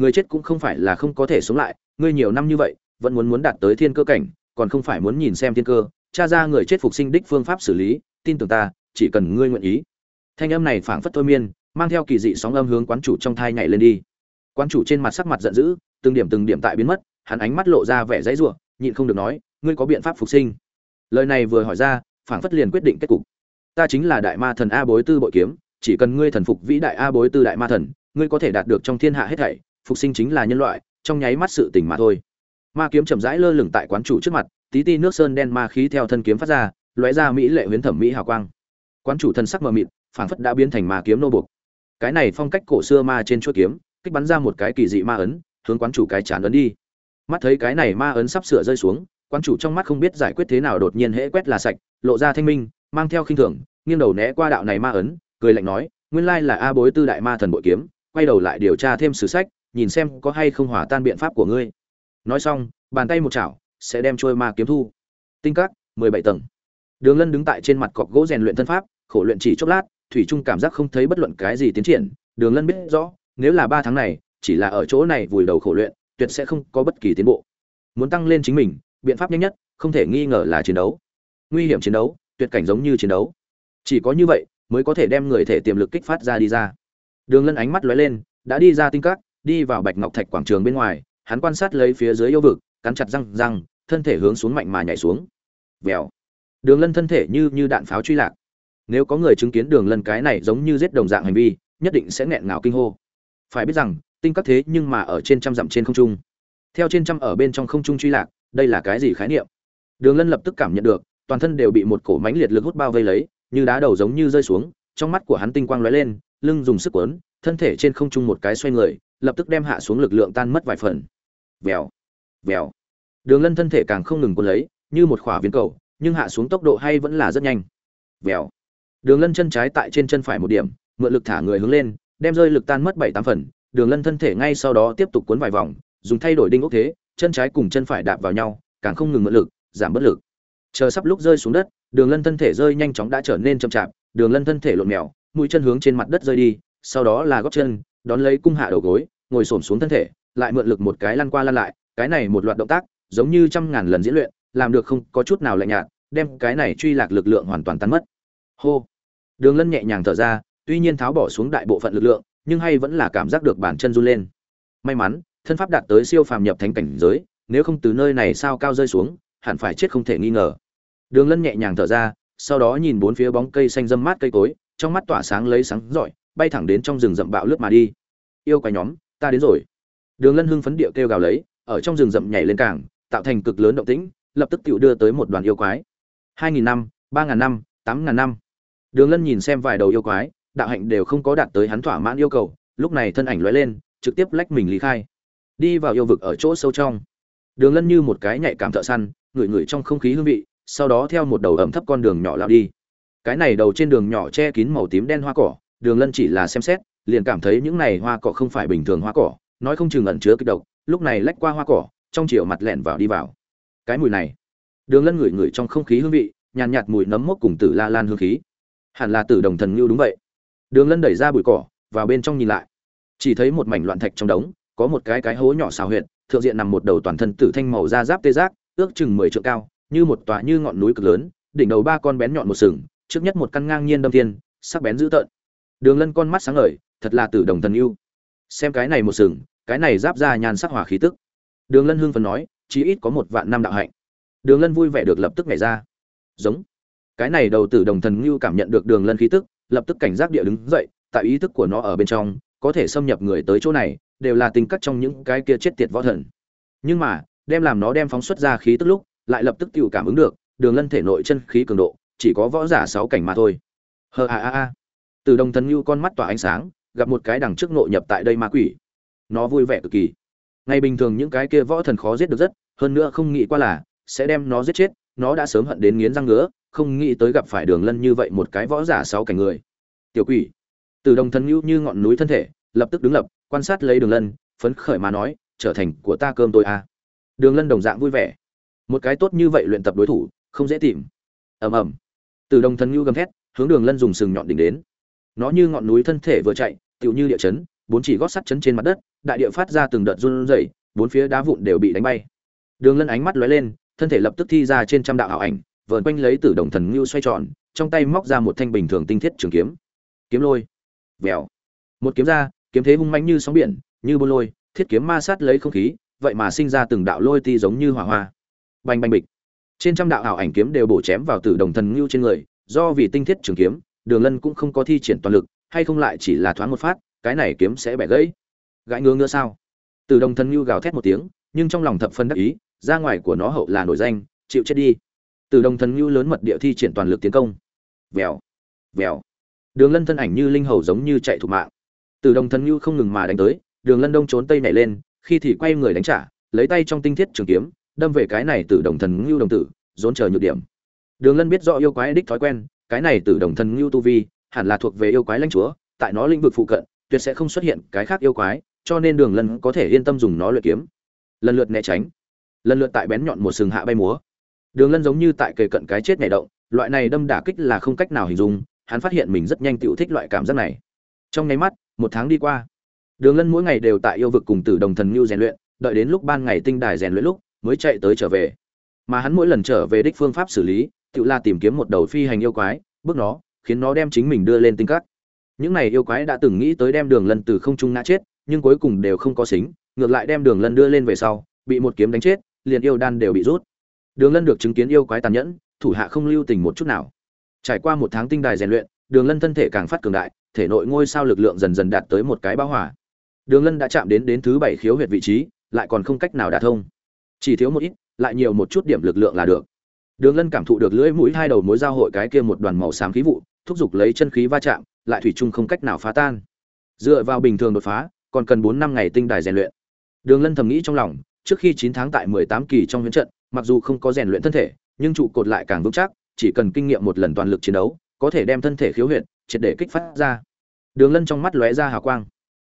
Speaker 1: người chết cũng không phải là không có thể sống lại, ngươi nhiều năm như vậy, vẫn muốn muốn đạt tới thiên cơ cảnh, còn không phải muốn nhìn xem thiên cơ. Cha ra người chết phục sinh đích phương pháp xử lý, tin tưởng ta, chỉ cần ngươi nguyện ý. Thanh âm này phảng phất thôi miên, mang theo kỳ dị sóng âm hướng quán chủ trong thai nhảy lên đi. Quán chủ trên mặt sắc mặt giận dữ, từng điểm từng điểm tại biến mất, hắn ánh mắt lộ ra vẻ dãy ruộng nhịn không được nói, ngươi có biện pháp phục sinh? Lời này vừa hỏi ra, phảng phất liền quyết định kết cục. Ta chính là đại ma thần a bối tư bội kiếm, chỉ cần ngươi thần phục vĩ đại a bối tư đại ma thần, ngươi có thể đạt được trong thiên hạ hết thảy phục sinh chính là nhân loại, trong nháy mắt sự tỉnh mà thôi. Ma kiếm chậm rãi lơ lửng tại quán chủ trước mặt, tí ti nước sơn đen ma khí theo thân kiếm phát ra, lóe ra mỹ lệ huyến thẩm mỹ hào quang. Quán chủ thân sắc mờ mịt, phảng phất đã biến thành ma kiếm nô buộc. Cái này phong cách cổ xưa ma trên chuôi kiếm, kích bắn ra một cái kỳ dị ma ấn, hướng quán chủ cái chán ấn đi. Mắt thấy cái này ma ấn sắp sửa rơi xuống, quán chủ trong mắt không biết giải quyết thế nào đột nhiên hễ quét là sạch, lộ ra thanh minh, mang theo khinh thường, nghiêng đầu né qua đạo này ma ấn, cười lạnh nói, nguyên lai là a bối tư đại ma thần bội kiếm, quay đầu lại điều tra thêm sử sách nhìn xem có hay không hỏa tan biện pháp của ngươi. Nói xong, bàn tay một chảo sẽ đem trôi ma kiếm thu. Tinh các, mười bảy tầng. Đường lân đứng tại trên mặt cọc gỗ rèn luyện thân pháp, khổ luyện chỉ chốc lát, thủy trung cảm giác không thấy bất luận cái gì tiến triển. Đường lân biết rõ, nếu là ba tháng này, chỉ là ở chỗ này vùi đầu khổ luyện, tuyệt sẽ không có bất kỳ tiến bộ. Muốn tăng lên chính mình, biện pháp nhanh nhất, không thể nghi ngờ là chiến đấu. Nguy hiểm chiến đấu, tuyệt cảnh giống như chiến đấu. Chỉ có như vậy, mới có thể đem người thể tiềm lực kích phát ra đi ra. Đường lân ánh mắt lóe lên, đã đi ra tinh các đi vào bạch ngọc thạch quảng trường bên ngoài, hắn quan sát lấy phía dưới yêu vực, cắn chặt răng răng, thân thể hướng xuống mạnh mà nhảy xuống. Vèo. Đường lân thân thể như như đạn pháo truy lạc. Nếu có người chứng kiến đường lân cái này giống như giết đồng dạng hành vi, nhất định sẽ nghẹn ngào kinh hô. Phải biết rằng, tinh các thế nhưng mà ở trên trăm dặm trên không trung. Theo trên trăm ở bên trong không trung truy lạc, đây là cái gì khái niệm? Đường lân lập tức cảm nhận được, toàn thân đều bị một cổ mánh liệt lực hút bao vây lấy, như đá đầu giống như rơi xuống, trong mắt của hắn tinh quang lóe lên, lưng dùng sức quấn, thân thể trên không trung một cái xoay người lập tức đem hạ xuống lực lượng tan mất vài phần. Vèo vèo. Đường lân thân thể càng không ngừng cuốn lấy, như một khỏa viên cầu, nhưng hạ xuống tốc độ hay vẫn là rất nhanh. Vèo. Đường lân chân trái tại trên chân phải một điểm, mượn lực thả người hướng lên, đem rơi lực tan mất bảy tám phần. Đường lân thân thể ngay sau đó tiếp tục cuốn vài vòng, dùng thay đổi đinh ốc thế, chân trái cùng chân phải đạp vào nhau, càng không ngừng mượn lực, giảm bất lực. Chờ sắp lúc rơi xuống đất, đường lân thân thể rơi nhanh chóng đã trở nên chậm chạp, đường lân thân thể lộn mèo, mũi chân hướng trên mặt đất rơi đi, sau đó là gót chân đón lấy cung hạ đầu gối, ngồi xổm xuống thân thể, lại mượn lực một cái lăn qua lăn lại, cái này một loạt động tác, giống như trăm ngàn lần diễn luyện, làm được không có chút nào lạnh nhạt, đem cái này truy lạc lực lượng hoàn toàn tan mất. Hô. Đường lân nhẹ nhàng thở ra, tuy nhiên tháo bỏ xuống đại bộ phận lực lượng, nhưng hay vẫn là cảm giác được bản chân run lên. May mắn, thân pháp đạt tới siêu phàm nhập thánh cảnh giới, nếu không từ nơi này sao cao rơi xuống, hẳn phải chết không thể nghi ngờ. Đường lân nhẹ nhàng thở ra, sau đó nhìn bốn phía bóng cây xanh râm mát cây cối, trong mắt tỏa sáng lấy sáng rọi bay thẳng đến trong rừng rậm bạo lướt mà đi. Yêu quái nhóm, ta đến rồi. Đường lân hưng phấn điệu kêu gào lấy, ở trong rừng rậm nhảy lên càng tạo thành cực lớn động tĩnh, lập tức tự đưa tới một đoàn yêu quái. Hai nghìn năm, ba ngàn năm, tám ngàn năm. Đường lân nhìn xem vài đầu yêu quái, đạo hạnh đều không có đạt tới hắn thỏa mãn yêu cầu, lúc này thân ảnh lóe lên, trực tiếp lách mình lý khai. Đi vào yêu vực ở chỗ sâu trong. Đường lân như một cái nhạy cảm thợ săn, ngửi ngửi trong không khí hương vị, sau đó theo một đầu ẩm thấp con đường nhỏ lao đi. Cái này đầu trên đường nhỏ che kín màu tím đen hoa cỏ đường lân chỉ là xem xét liền cảm thấy những này hoa cỏ không phải bình thường hoa cỏ nói không chừng ẩn chứa kích độc. Lúc này lách qua hoa cỏ trong chiều mặt lẹn vào đi vào. Cái mùi này. Đường lân ngửi ngửi trong không khí hương vị nhàn nhạt, nhạt mùi nấm mốc cùng tử la lan hương khí. Hẳn là tử đồng thần ngưu đúng vậy. Đường lân đẩy ra bụi cỏ vào bên trong nhìn lại. Chỉ thấy một mảnh loạn thạch trong đống có một cái cái hố nhỏ xào huyệt thượng diện nằm một đầu toàn thân tử thanh màu da giáp tê giác ước chừng mười trượng cao như một tòa như ngọn núi cực lớn đỉnh đầu ba con bén nhọn một sừng trước nhất một căn ngang nhiên đâm thiên sắc bén dữ tợn đường lân con mắt sáng ngời, thật là tử đồng thần yêu. Xem cái này một sừng, cái này giáp ra nhàn sắc hỏa khí tức. Đường lân hưng phấn nói, chí ít có một vạn năm đạo hạnh. Đường lân vui vẻ được lập tức nhảy ra. Giống. Cái này đầu tử đồng thần ngưu cảm nhận được đường lân khí tức, lập tức cảnh giác địa đứng dậy, tại ý thức của nó ở bên trong, có thể xâm nhập người tới chỗ này, đều là tình cắt trong những cái kia chết tiệt võ thần. Nhưng mà, đem làm nó đem phóng xuất ra khí tức lúc, lại lập tức tự cảm ứng được, đường lân thể nội chân khí cường độ, chỉ có võ giả sáu cảnh mà thôi. Hờ a a a từ đồng thần như con mắt tỏa ánh sáng, gặp một cái đằng trước nội nhập tại đây ma quỷ. Nó vui vẻ cực kỳ. Ngày bình thường những cái kia võ thần khó giết được rất, hơn nữa không nghĩ qua là, sẽ đem nó giết chết, nó đã sớm hận đến nghiến răng ngứa, không nghĩ tới gặp phải đường lân như vậy một cái võ giả sáu cảnh người. Tiểu quỷ. Từ đồng thần như như ngọn núi thân thể, lập tức đứng lập, quan sát lấy đường lân, phấn khởi mà nói, trở thành của ta cơm tôi a. À. đường lân đồng dạng vui vẻ. Một cái tốt như vậy luyện tập đối thủ, không dễ tìm. Ầm ầm. Từ đồng thần như gầm thét, hướng đường lân dùng sừng nhọn đỉnh đến nó như ngọn núi thân thể vừa chạy, tựu như địa chấn, bốn chỉ gót sắt chấn trên mặt đất, đại địa phát ra từng đợt run rẩy, bốn phía đá vụn đều bị đánh bay. Đường lân ánh mắt lóe lên, thân thể lập tức thi ra trên trăm đạo ảo ảnh, vờn quanh lấy tử đồng thần ngưu xoay tròn, trong tay móc ra một thanh bình thường tinh thiết trường kiếm. Kiếm lôi. Vèo. Một kiếm ra, kiếm thế hung mãnh như sóng biển, như bôn lôi, thiết kiếm ma sát lấy không khí, vậy mà sinh ra từng đạo lôi ti giống như hỏa hoa. Bành bành bịch. Trên trăm đạo ảo ảnh kiếm đều bổ chém vào tử đồng thần ngưu trên người, do vì tinh thiết trường kiếm đường lân cũng không có thi triển toàn lực, hay không lại chỉ là thoáng một phát, cái này kiếm sẽ bẻ gãy. Gãi ngứa ngứa sao? Từ đồng thần ngưu gào thét một tiếng, nhưng trong lòng thập phân đắc ý, ra ngoài của nó hậu là nổi danh, chịu chết đi. Từ đồng thần ngưu lớn mật địa thi triển toàn lực tiến công. Vèo vèo. Đường lân thân ảnh như linh hầu giống như chạy thủ mạng. Từ đồng thần ngưu không ngừng mà đánh tới, đường lân đông trốn tây nảy lên, khi thì quay người đánh trả, lấy tay trong tinh thiết trường kiếm, đâm về cái này Từ đồng thần ngưu đồng tử, rốn chờ nhược điểm. Đường lân biết rõ yêu quái đích thói quen cái này tử đồng thần ngưu tu vi, hẳn là thuộc về yêu quái lãnh chúa, tại nó lĩnh vực phụ cận, tuyệt sẽ không xuất hiện cái khác yêu quái, cho nên đường lân có thể yên tâm dùng nó luyện kiếm. Lần lượt né tránh. Lần lượt tại bén nhọn một sừng hạ bay múa. Đường lân giống như tại kề cận cái chết nhảy động, loại này đâm đả kích là không cách nào hình dung, hắn phát hiện mình rất nhanh tựu thích loại cảm giác này. Trong nháy mắt, một tháng đi qua. Đường lân mỗi ngày đều tại yêu vực cùng tử đồng thần ngưu rèn luyện, đợi đến lúc ban ngày tinh đài rèn luyện lúc, mới chạy tới trở về. Mà hắn mỗi lần trở về đích phương pháp xử lý tự là tìm kiếm một đầu phi hành yêu quái, bước nó, khiến nó đem chính mình đưa lên tinh cắt những này yêu quái đã từng nghĩ tới đem đường lân từ không trung ngã chết, nhưng cuối cùng đều không có xính, ngược lại đem đường lân đưa lên về sau, bị một kiếm đánh chết, liền yêu đan đều bị rút. Đường lân được chứng kiến yêu quái tàn nhẫn, thủ hạ không lưu tình một chút nào. Trải qua một tháng tinh đài rèn luyện, đường lân thân thể càng phát cường đại, thể nội ngôi sao lực lượng dần dần đạt tới một cái bão hỏa đường lân đã chạm đến đến thứ bảy khiếu huyệt vị trí, lại còn không cách nào đả thông. Chỉ thiếu một ít, lại nhiều một chút điểm lực lượng là được đường lân cảm thụ được lưỡi mũi hai đầu mối giao hội cái kia một đoàn màu xám khí vụ, thúc giục lấy chân khí va chạm, lại thủy chung không cách nào phá tan. Dựa vào bình thường đột phá, còn cần bốn năm ngày tinh đài rèn luyện. Đường lân thầm nghĩ trong lòng, trước khi chín tháng tại mười tám kỳ trong huyễn trận, mặc dù không có rèn luyện thân thể, nhưng trụ cột lại càng vững chắc, chỉ cần kinh nghiệm một lần toàn lực chiến đấu, có thể đem thân thể khiếu huyệt, triệt để kích phát ra. Đường lân trong mắt lóe ra hào quang.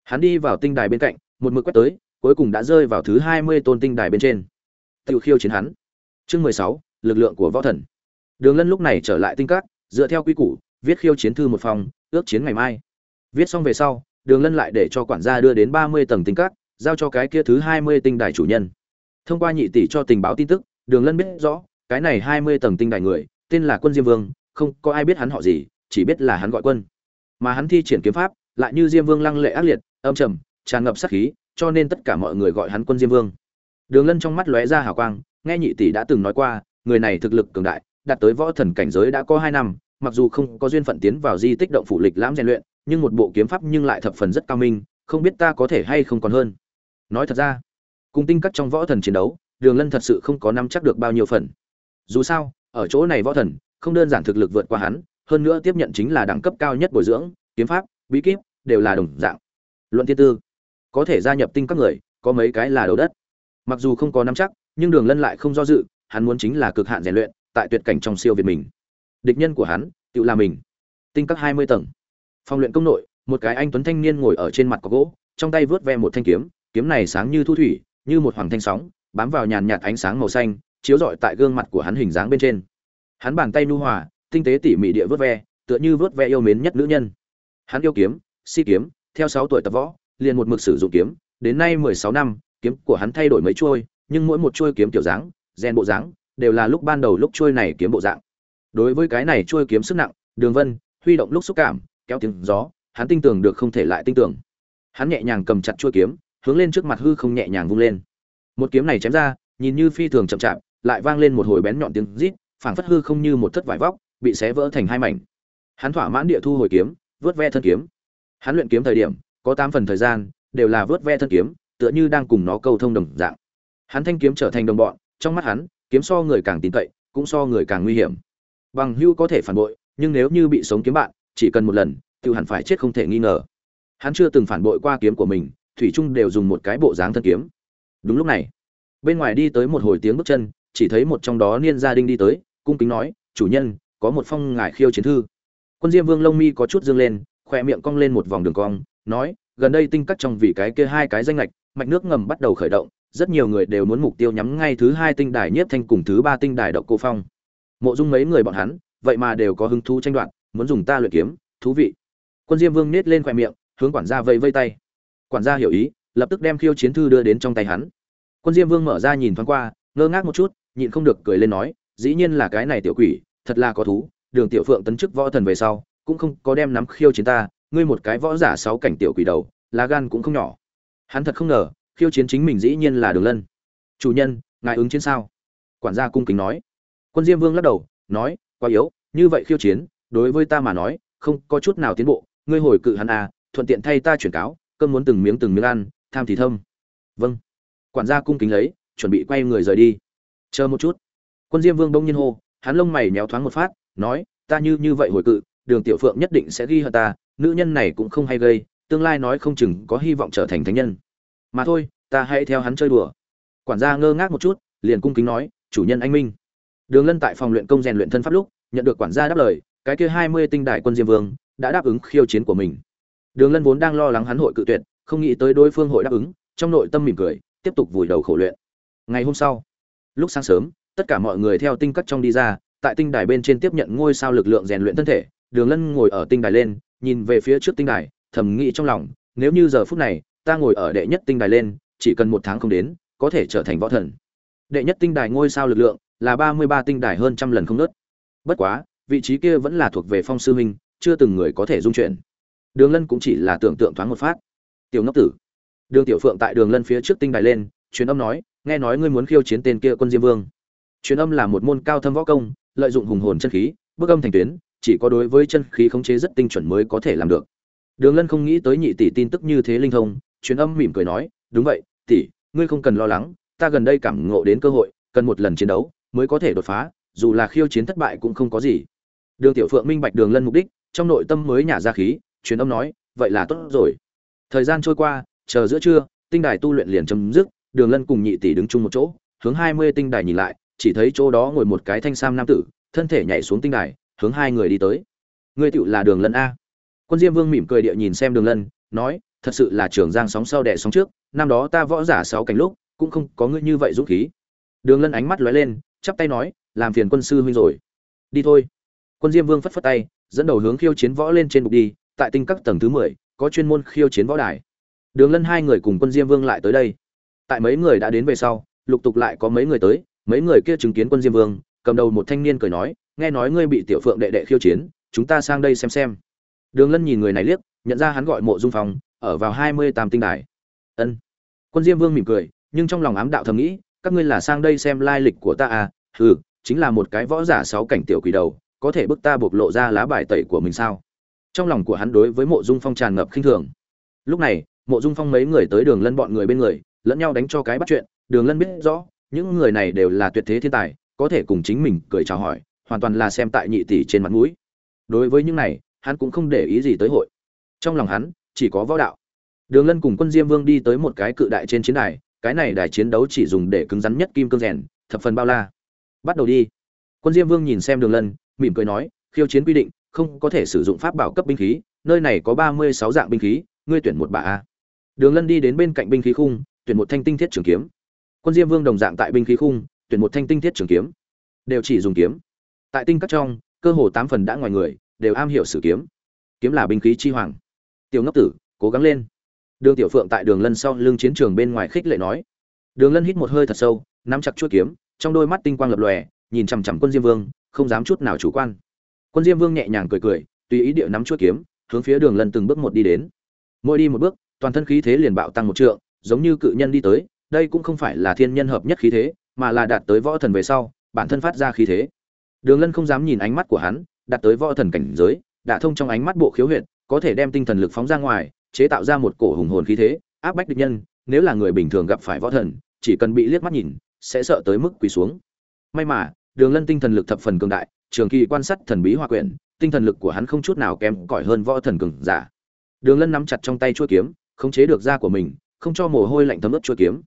Speaker 1: Hắn đi vào tinh đài bên cạnh, một mực quét tới, cuối cùng đã rơi vào thứ hai mươi tôn tinh đài bên trên. Tự khiêu chiến hắn. Chương mười sáu lực lượng của võ thần. Đường lân lúc này trở lại tinh các, dựa theo quy củ, viết khiêu chiến thư một phòng, ước chiến ngày mai. Viết xong về sau, đường lân lại để cho quản gia đưa đến ba mươi tầng tinh các, giao cho cái kia thứ hai mươi tinh đài chủ nhân. Thông qua nhị tỷ cho tình báo tin tức, đường lân biết rõ, cái này hai mươi tầng tinh đài người, tên là quân diêm vương, không có ai biết hắn họ gì, chỉ biết là hắn gọi quân. Mà hắn thi triển kiếm pháp, lại như diêm vương lăng lệ ác liệt, âm trầm, tràn ngập sát khí, cho nên tất cả mọi người gọi hắn quân diêm vương. Đường lân trong mắt lóe ra hào quang, nghe nhị tỷ đã từng nói qua người này thực lực cường đại, đạt tới võ thần cảnh giới đã có hai năm, mặc dù không có duyên phận tiến vào di tích động phủ lịch lãm rèn luyện, nhưng một bộ kiếm pháp nhưng lại thập phần rất cao minh, không biết ta có thể hay không còn hơn. Nói thật ra, cùng tinh cắt trong võ thần chiến đấu, đường lân thật sự không có nắm chắc được bao nhiêu phần. Dù sao, ở chỗ này võ thần, không đơn giản thực lực vượt qua hắn, hơn nữa tiếp nhận chính là đẳng cấp cao nhất bồi dưỡng, kiếm pháp, bí kíp, đều là đồng dạng. Luận thiên tư, có thể gia nhập tinh các người, có mấy cái là đầu đất. Mặc dù không có nắm chắc, nhưng đường lân lại không do dự hắn muốn chính là cực hạn rèn luyện, tại tuyệt cảnh trong siêu việt mình. Địch nhân của hắn, tự là mình. Tinh các hai mươi tầng. Phòng luyện công nội, một cái anh tuấn thanh niên ngồi ở trên mặt có gỗ, trong tay vớt ve một thanh kiếm kiếm này sáng như thu thủy, như một hoàng thanh sóng, bám vào nhàn nhạt ánh sáng màu xanh, chiếu rọi tại gương mặt của hắn hình dáng bên trên. Hắn bàn tay nu hòa, tinh tế tỉ mỉ địa vớt ve, tựa như vớt ve yêu mến nhất nữ nhân. Hắn yêu kiếm, si kiếm, theo sáu tuổi tập võ, liền một mực sử dụng kiếm, đến nay mười sáu năm, kiếm của hắn thay đổi mấy chuôi, nhưng mỗi một chuôi kiếm kiểu dáng rèn bộ dáng, đều là lúc ban đầu lúc trôi này kiếm bộ dạng. Đối với cái này trôi kiếm sức nặng, đường vân, huy động lúc xúc cảm, kéo tiếng gió, hắn tin tưởng được không thể lại tin tưởng. Hắn nhẹ nhàng cầm chặt chuôi kiếm, hướng lên trước mặt hư không nhẹ nhàng vung lên. Một kiếm này chém ra, nhìn như phi thường chậm chạp, lại vang lên một hồi bén nhọn tiếng rít, phảng phất hư không như một thất vải vóc, bị xé vỡ thành hai mảnh. Hắn thỏa mãn địa thu hồi kiếm, vớt ve thân kiếm. Hắn luyện kiếm thời điểm, có tám phần thời gian, đều là vớt ve thân kiếm, tựa như đang cùng nó câu thông đồng dạng. Hắn thanh kiếm trở thành đồng bọn trong mắt hắn, kiếm so người càng tin cậy, cũng so người càng nguy hiểm. Bằng hưu có thể phản bội, nhưng nếu như bị sống kiếm bạn, chỉ cần một lần tự hẳn phải chết không thể nghi ngờ. Hắn chưa từng phản bội qua kiếm của mình, thủy trung đều dùng một cái bộ dáng thân kiếm. Đúng lúc này, bên ngoài đi tới một hồi tiếng bước chân, chỉ thấy một trong đó niên gia đình đi tới, cung kính nói, chủ nhân, có một phong ngải khiêu chiến thư. Quân diêm vương lông mi có chút dương lên khoe miệng cong lên một vòng đường cong, nói, gần đây tinh cắt trong vì cái kia hai cái danh lệch mạch nước ngầm bắt đầu khởi động rất nhiều người đều muốn mục tiêu nhắm ngay thứ hai tinh đài nhiếp thanh cùng thứ ba tinh đài độc cô phong. Mộ dung mấy người bọn hắn, vậy mà đều có hứng thú tranh đoạt, muốn dùng ta luyện kiếm, thú vị. Quân diêm vương nết lên khoe miệng, hướng quản gia vây vây tay. Quản gia hiểu ý, lập tức đem khiêu chiến thư đưa đến trong tay hắn. Quân diêm vương mở ra nhìn thoáng qua, ngơ ngác một chút, nhịn không được cười lên nói, dĩ nhiên là cái này tiểu quỷ, thật là có thú, đường tiểu phượng tấn chức võ thần về sau, cũng không có đem nắm khiêu chiến ta, ngươi một cái võ giả sáu cảnh tiểu quỷ đầu, lá gan cũng không nhỏ. Hắn thật không ngờ khiêu chiến chính mình dĩ nhiên là đường lân. Chủ nhân, ngài ứng chiến sao? Quản gia cung kính nói. Quân diêm vương lắc đầu, nói, quá yếu, như vậy khiêu chiến, đối với ta mà nói, không có chút nào tiến bộ. Ngươi hồi cự hắn à thuận tiện thay ta chuyển cáo cơn muốn từng miếng từng miếng ăn, tham thì thâm. Vâng. Quản gia cung kính lấy, chuẩn bị quay người rời đi. Chờ một chút. Quân diêm vương đông nhiên hô, hắn lông mày méo thoáng một phát, nói, ta như như vậy hồi cự, đường tiểu phượng nhất định sẽ ghi hận ta, nữ nhân này cũng không hay gây, tương lai nói không chừng có hy vọng trở thành thánh nhân mà thôi, ta hãy theo hắn chơi đùa. Quản gia ngơ ngác một chút, liền cung kính nói, chủ nhân anh minh. Đường lân tại phòng luyện công rèn luyện thân pháp lúc, nhận được quản gia đáp lời, cái kia hai mươi tinh đại quân diêm vương đã đáp ứng khiêu chiến của mình. Đường lân vốn đang lo lắng hắn hội cự tuyệt, không nghĩ tới đối phương hội đáp ứng, trong nội tâm mỉm cười, tiếp tục vùi đầu khổ luyện. Ngày hôm sau, lúc sáng sớm, tất cả mọi người theo tinh cắt trong đi ra, tại tinh đài bên trên tiếp nhận ngôi sao lực lượng rèn luyện thân thể, đường lân ngồi ở tinh đài lên, nhìn về phía trước tinh đài, thầm nghĩ trong lòng, nếu như giờ phút này ta ngồi ở đệ nhất tinh đài lên, chỉ cần một tháng không đến, có thể trở thành võ thần. Đệ nhất tinh đài ngôi sao lực lượng là ba mươi ba tinh đài hơn trăm lần không nớt bất quá, vị trí kia vẫn là thuộc về phong sư huynh chưa từng người có thể dung chuyển. Đường lân cũng chỉ là tưởng tượng thoáng một phát. Tiểu ngốc tử. Đường tiểu phượng tại đường lân phía trước tinh đài lên, truyền âm nói, nghe nói ngươi muốn khiêu chiến tên kia quân diêm vương. Truyền âm là một môn cao thâm võ công, lợi dụng hùng hồn chân khí, bước âm thành tuyến, chỉ có đối với chân khí khống chế rất tinh chuẩn mới có thể làm được. Đường lân không nghĩ tới nhị tỷ tin tức như thế linh thông truyền âm mỉm cười nói, đúng vậy, tỷ, ngươi không cần lo lắng, ta gần đây cảm ngộ đến cơ hội, cần một lần chiến đấu mới có thể đột phá, dù là khiêu chiến thất bại cũng không có gì. Đường tiểu phượng minh bạch đường lân mục đích, trong nội tâm mới nhả ra khí, truyền âm nói, vậy là tốt rồi. Thời gian trôi qua, chờ giữa trưa, tinh đài tu luyện liền chấm dứt, đường lân cùng nhị tỷ đứng chung một chỗ, hướng hai mươi tinh đài nhìn lại, chỉ thấy chỗ đó ngồi một cái thanh sam nam tử, thân thể nhảy xuống tinh đài, hướng hai người đi tới. Ngươi tựu là đường lân a? Quân diêm vương mỉm cười địa nhìn xem đường lân, nói thật sự là trường giang sóng sau đẻ sóng trước, năm đó ta võ giả sáu cảnh lúc, cũng không có ngươi như vậy dũng khí. Đường lân ánh mắt lóe lên, chắp tay nói, làm phiền quân sư huynh rồi. Đi thôi. Quân diêm vương phất phất tay, dẫn đầu hướng khiêu chiến võ lên trên bục đi, tại tinh các tầng thứ mười, có chuyên môn khiêu chiến võ đài. Đường lân hai người cùng quân diêm vương lại tới đây. Tại mấy người đã đến về sau, lục tục lại có mấy người tới, mấy người kia chứng kiến quân diêm vương, cầm đầu một thanh niên cười nói, nghe nói ngươi bị tiểu phượng đệ đệ khiêu chiến, chúng ta sang đây xem xem. Đường lân nhìn người này liếc, nhận ra hắn gọi mộ dung phong ở vào hai mươi tam tinh đài. Ân. Quân diêm vương mỉm cười, nhưng trong lòng ám đạo thầm nghĩ, các ngươi là sang đây xem lai lịch của ta à? Ừ chính là một cái võ giả sáu cảnh tiểu quỷ đầu, có thể bức ta bộc lộ ra lá bài tẩy của mình sao? Trong lòng của hắn đối với mộ dung phong tràn ngập khinh thường. Lúc này, mộ dung phong mấy người tới đường lân bọn người bên người, lẫn nhau đánh cho cái bắt chuyện. Đường lân biết rõ, những người này đều là tuyệt thế thiên tài, có thể cùng chính mình cười chào hỏi, hoàn toàn là xem tại nhị tỷ trên mặt mũi. Đối với những này, hắn cũng không để ý gì tới hội. Trong lòng hắn chỉ có võ đạo. Đường lân cùng quân diêm vương đi tới một cái cự đại trên chiến đài, cái này đài chiến đấu chỉ dùng để cứng rắn nhất kim cương rèn, thập phần bao la. Bắt đầu đi. Quân diêm vương nhìn xem đường lân, mỉm cười nói, khiêu chiến quy định, không có thể sử dụng pháp bảo cấp binh khí, nơi này có ba mươi sáu dạng binh khí, ngươi tuyển một bà a. Đường lân đi đến bên cạnh binh khí khung, tuyển một thanh tinh thiết trường kiếm. Quân diêm vương đồng dạng tại binh khí khung, tuyển một thanh tinh thiết trường kiếm. Đều chỉ dùng kiếm. Tại tinh các trong, cơ hồ tám phần đã ngoài người, đều am hiểu sử kiếm. Kiếm là binh khí chi hoàng tiểu ngốc tử, cố gắng lên. Đường tiểu phượng tại đường lân sau lưng chiến trường bên ngoài khích lệ nói. Đường lân hít một hơi thật sâu, nắm chặt chuôi kiếm, trong đôi mắt tinh quang lập lòe, nhìn chằm chằm quân diêm vương, không dám chút nào chủ quan. Quân diêm vương nhẹ nhàng cười cười, tùy ý địa nắm chuôi kiếm, hướng phía đường lân từng bước một đi đến. Mỗi đi một bước, toàn thân khí thế liền bạo tăng một trượng, giống như cự nhân đi tới, đây cũng không phải là thiên nhân hợp nhất khí thế, mà là đạt tới võ thần về sau, bản thân phát ra khí thế. Đường lân không dám nhìn ánh mắt của hắn, đạt tới võ thần cảnh giới, đã thông trong ánh mắt bộ khiếu huyệt có thể đem tinh thần lực phóng ra ngoài, chế tạo ra một cổ hùng hồn khí thế, áp bách địch nhân, nếu là người bình thường gặp phải võ thần, chỉ cần bị liếc mắt nhìn, sẽ sợ tới mức quỳ xuống. May mà, đường lân tinh thần lực thập phần cường đại, trường kỳ quan sát thần bí hòa quyển, tinh thần lực của hắn không chút nào kém cỏi hơn võ thần cường giả. Đường lân nắm chặt trong tay chuôi kiếm, khống chế được da của mình, không cho mồ hôi lạnh thấm ướt chuôi kiếm.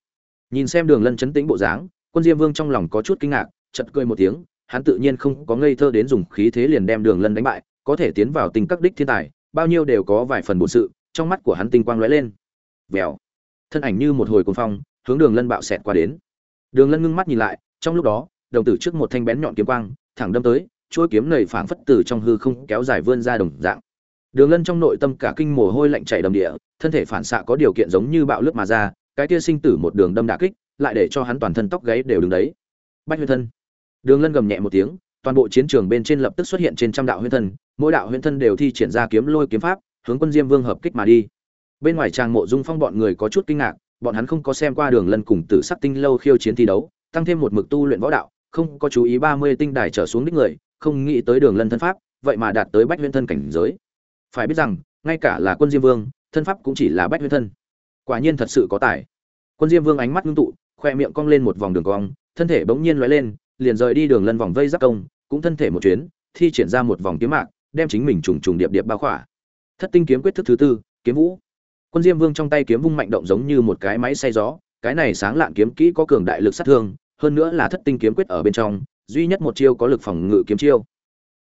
Speaker 1: Nhìn xem đường lân chấn tĩnh bộ dáng, quân diêm vương trong lòng có chút kinh ngạc chật cười một tiếng, hắn tự nhiên không có ngây thơ đến dùng khí thế liền đem đường lân đánh bại, có thể tiến vào tình các đích thiên tài bao nhiêu đều có vài phần bổn sự, trong mắt của hắn tinh quang lóe lên. Vèo. Thân ảnh như một hồi cuồng phong, hướng đường lân bạo xẹt qua đến. Đường lân ngưng mắt nhìn lại, trong lúc đó, đồng tử trước một thanh bén nhọn kiếm quang, thẳng đâm tới, chuôi kiếm nầy phảng phất từ trong hư không kéo dài vươn ra đồng dạng. Đường lân trong nội tâm cả kinh mồ hôi lạnh chảy đầm địa, thân thể phản xạ có điều kiện giống như bạo lướt mà ra, cái tia sinh tử một đường đâm đả kích, lại để cho hắn toàn thân tóc gáy đều đứng đấy. Bách Huyên thân. Đường lân gầm nhẹ một tiếng, toàn bộ chiến trường bên trên lập tức xuất hiện trên trăm đạo huyên thân mỗi đạo huyền thân đều thi triển ra kiếm lôi kiếm pháp, hướng quân diêm vương hợp kích mà đi. Bên ngoài tràng mộ dung phong bọn người có chút kinh ngạc, bọn hắn không có xem qua đường lân cùng tử sắc tinh lâu khiêu chiến thi đấu, tăng thêm một mực tu luyện võ đạo, không có chú ý ba mươi tinh đài trở xuống đích người, không nghĩ tới đường lân thân pháp, vậy mà đạt tới bách huyễn thân cảnh giới. Phải biết rằng, ngay cả là quân diêm vương, thân pháp cũng chỉ là bách huyễn thân. Quả nhiên thật sự có tài. Quân diêm vương ánh mắt ngưng tụ, khoe miệng cong lên một vòng đường cong, thân thể bỗng nhiên lóe lên, liền rời đi đường lân vòng vây giáp công, cũng thân thể một chuyến, thi triển ra một vòng kiếm mạc đem chính mình trùng trùng điệp điệp bao khỏa. Thất tinh kiếm quyết thức thứ tư, kiếm vũ. Quân diêm vương trong tay kiếm vung mạnh động giống như một cái máy xay gió, cái này sáng lạn kiếm kỹ có cường đại lực sát thương, hơn nữa là thất tinh kiếm quyết ở bên trong, duy nhất một chiêu có lực phòng ngự kiếm chiêu.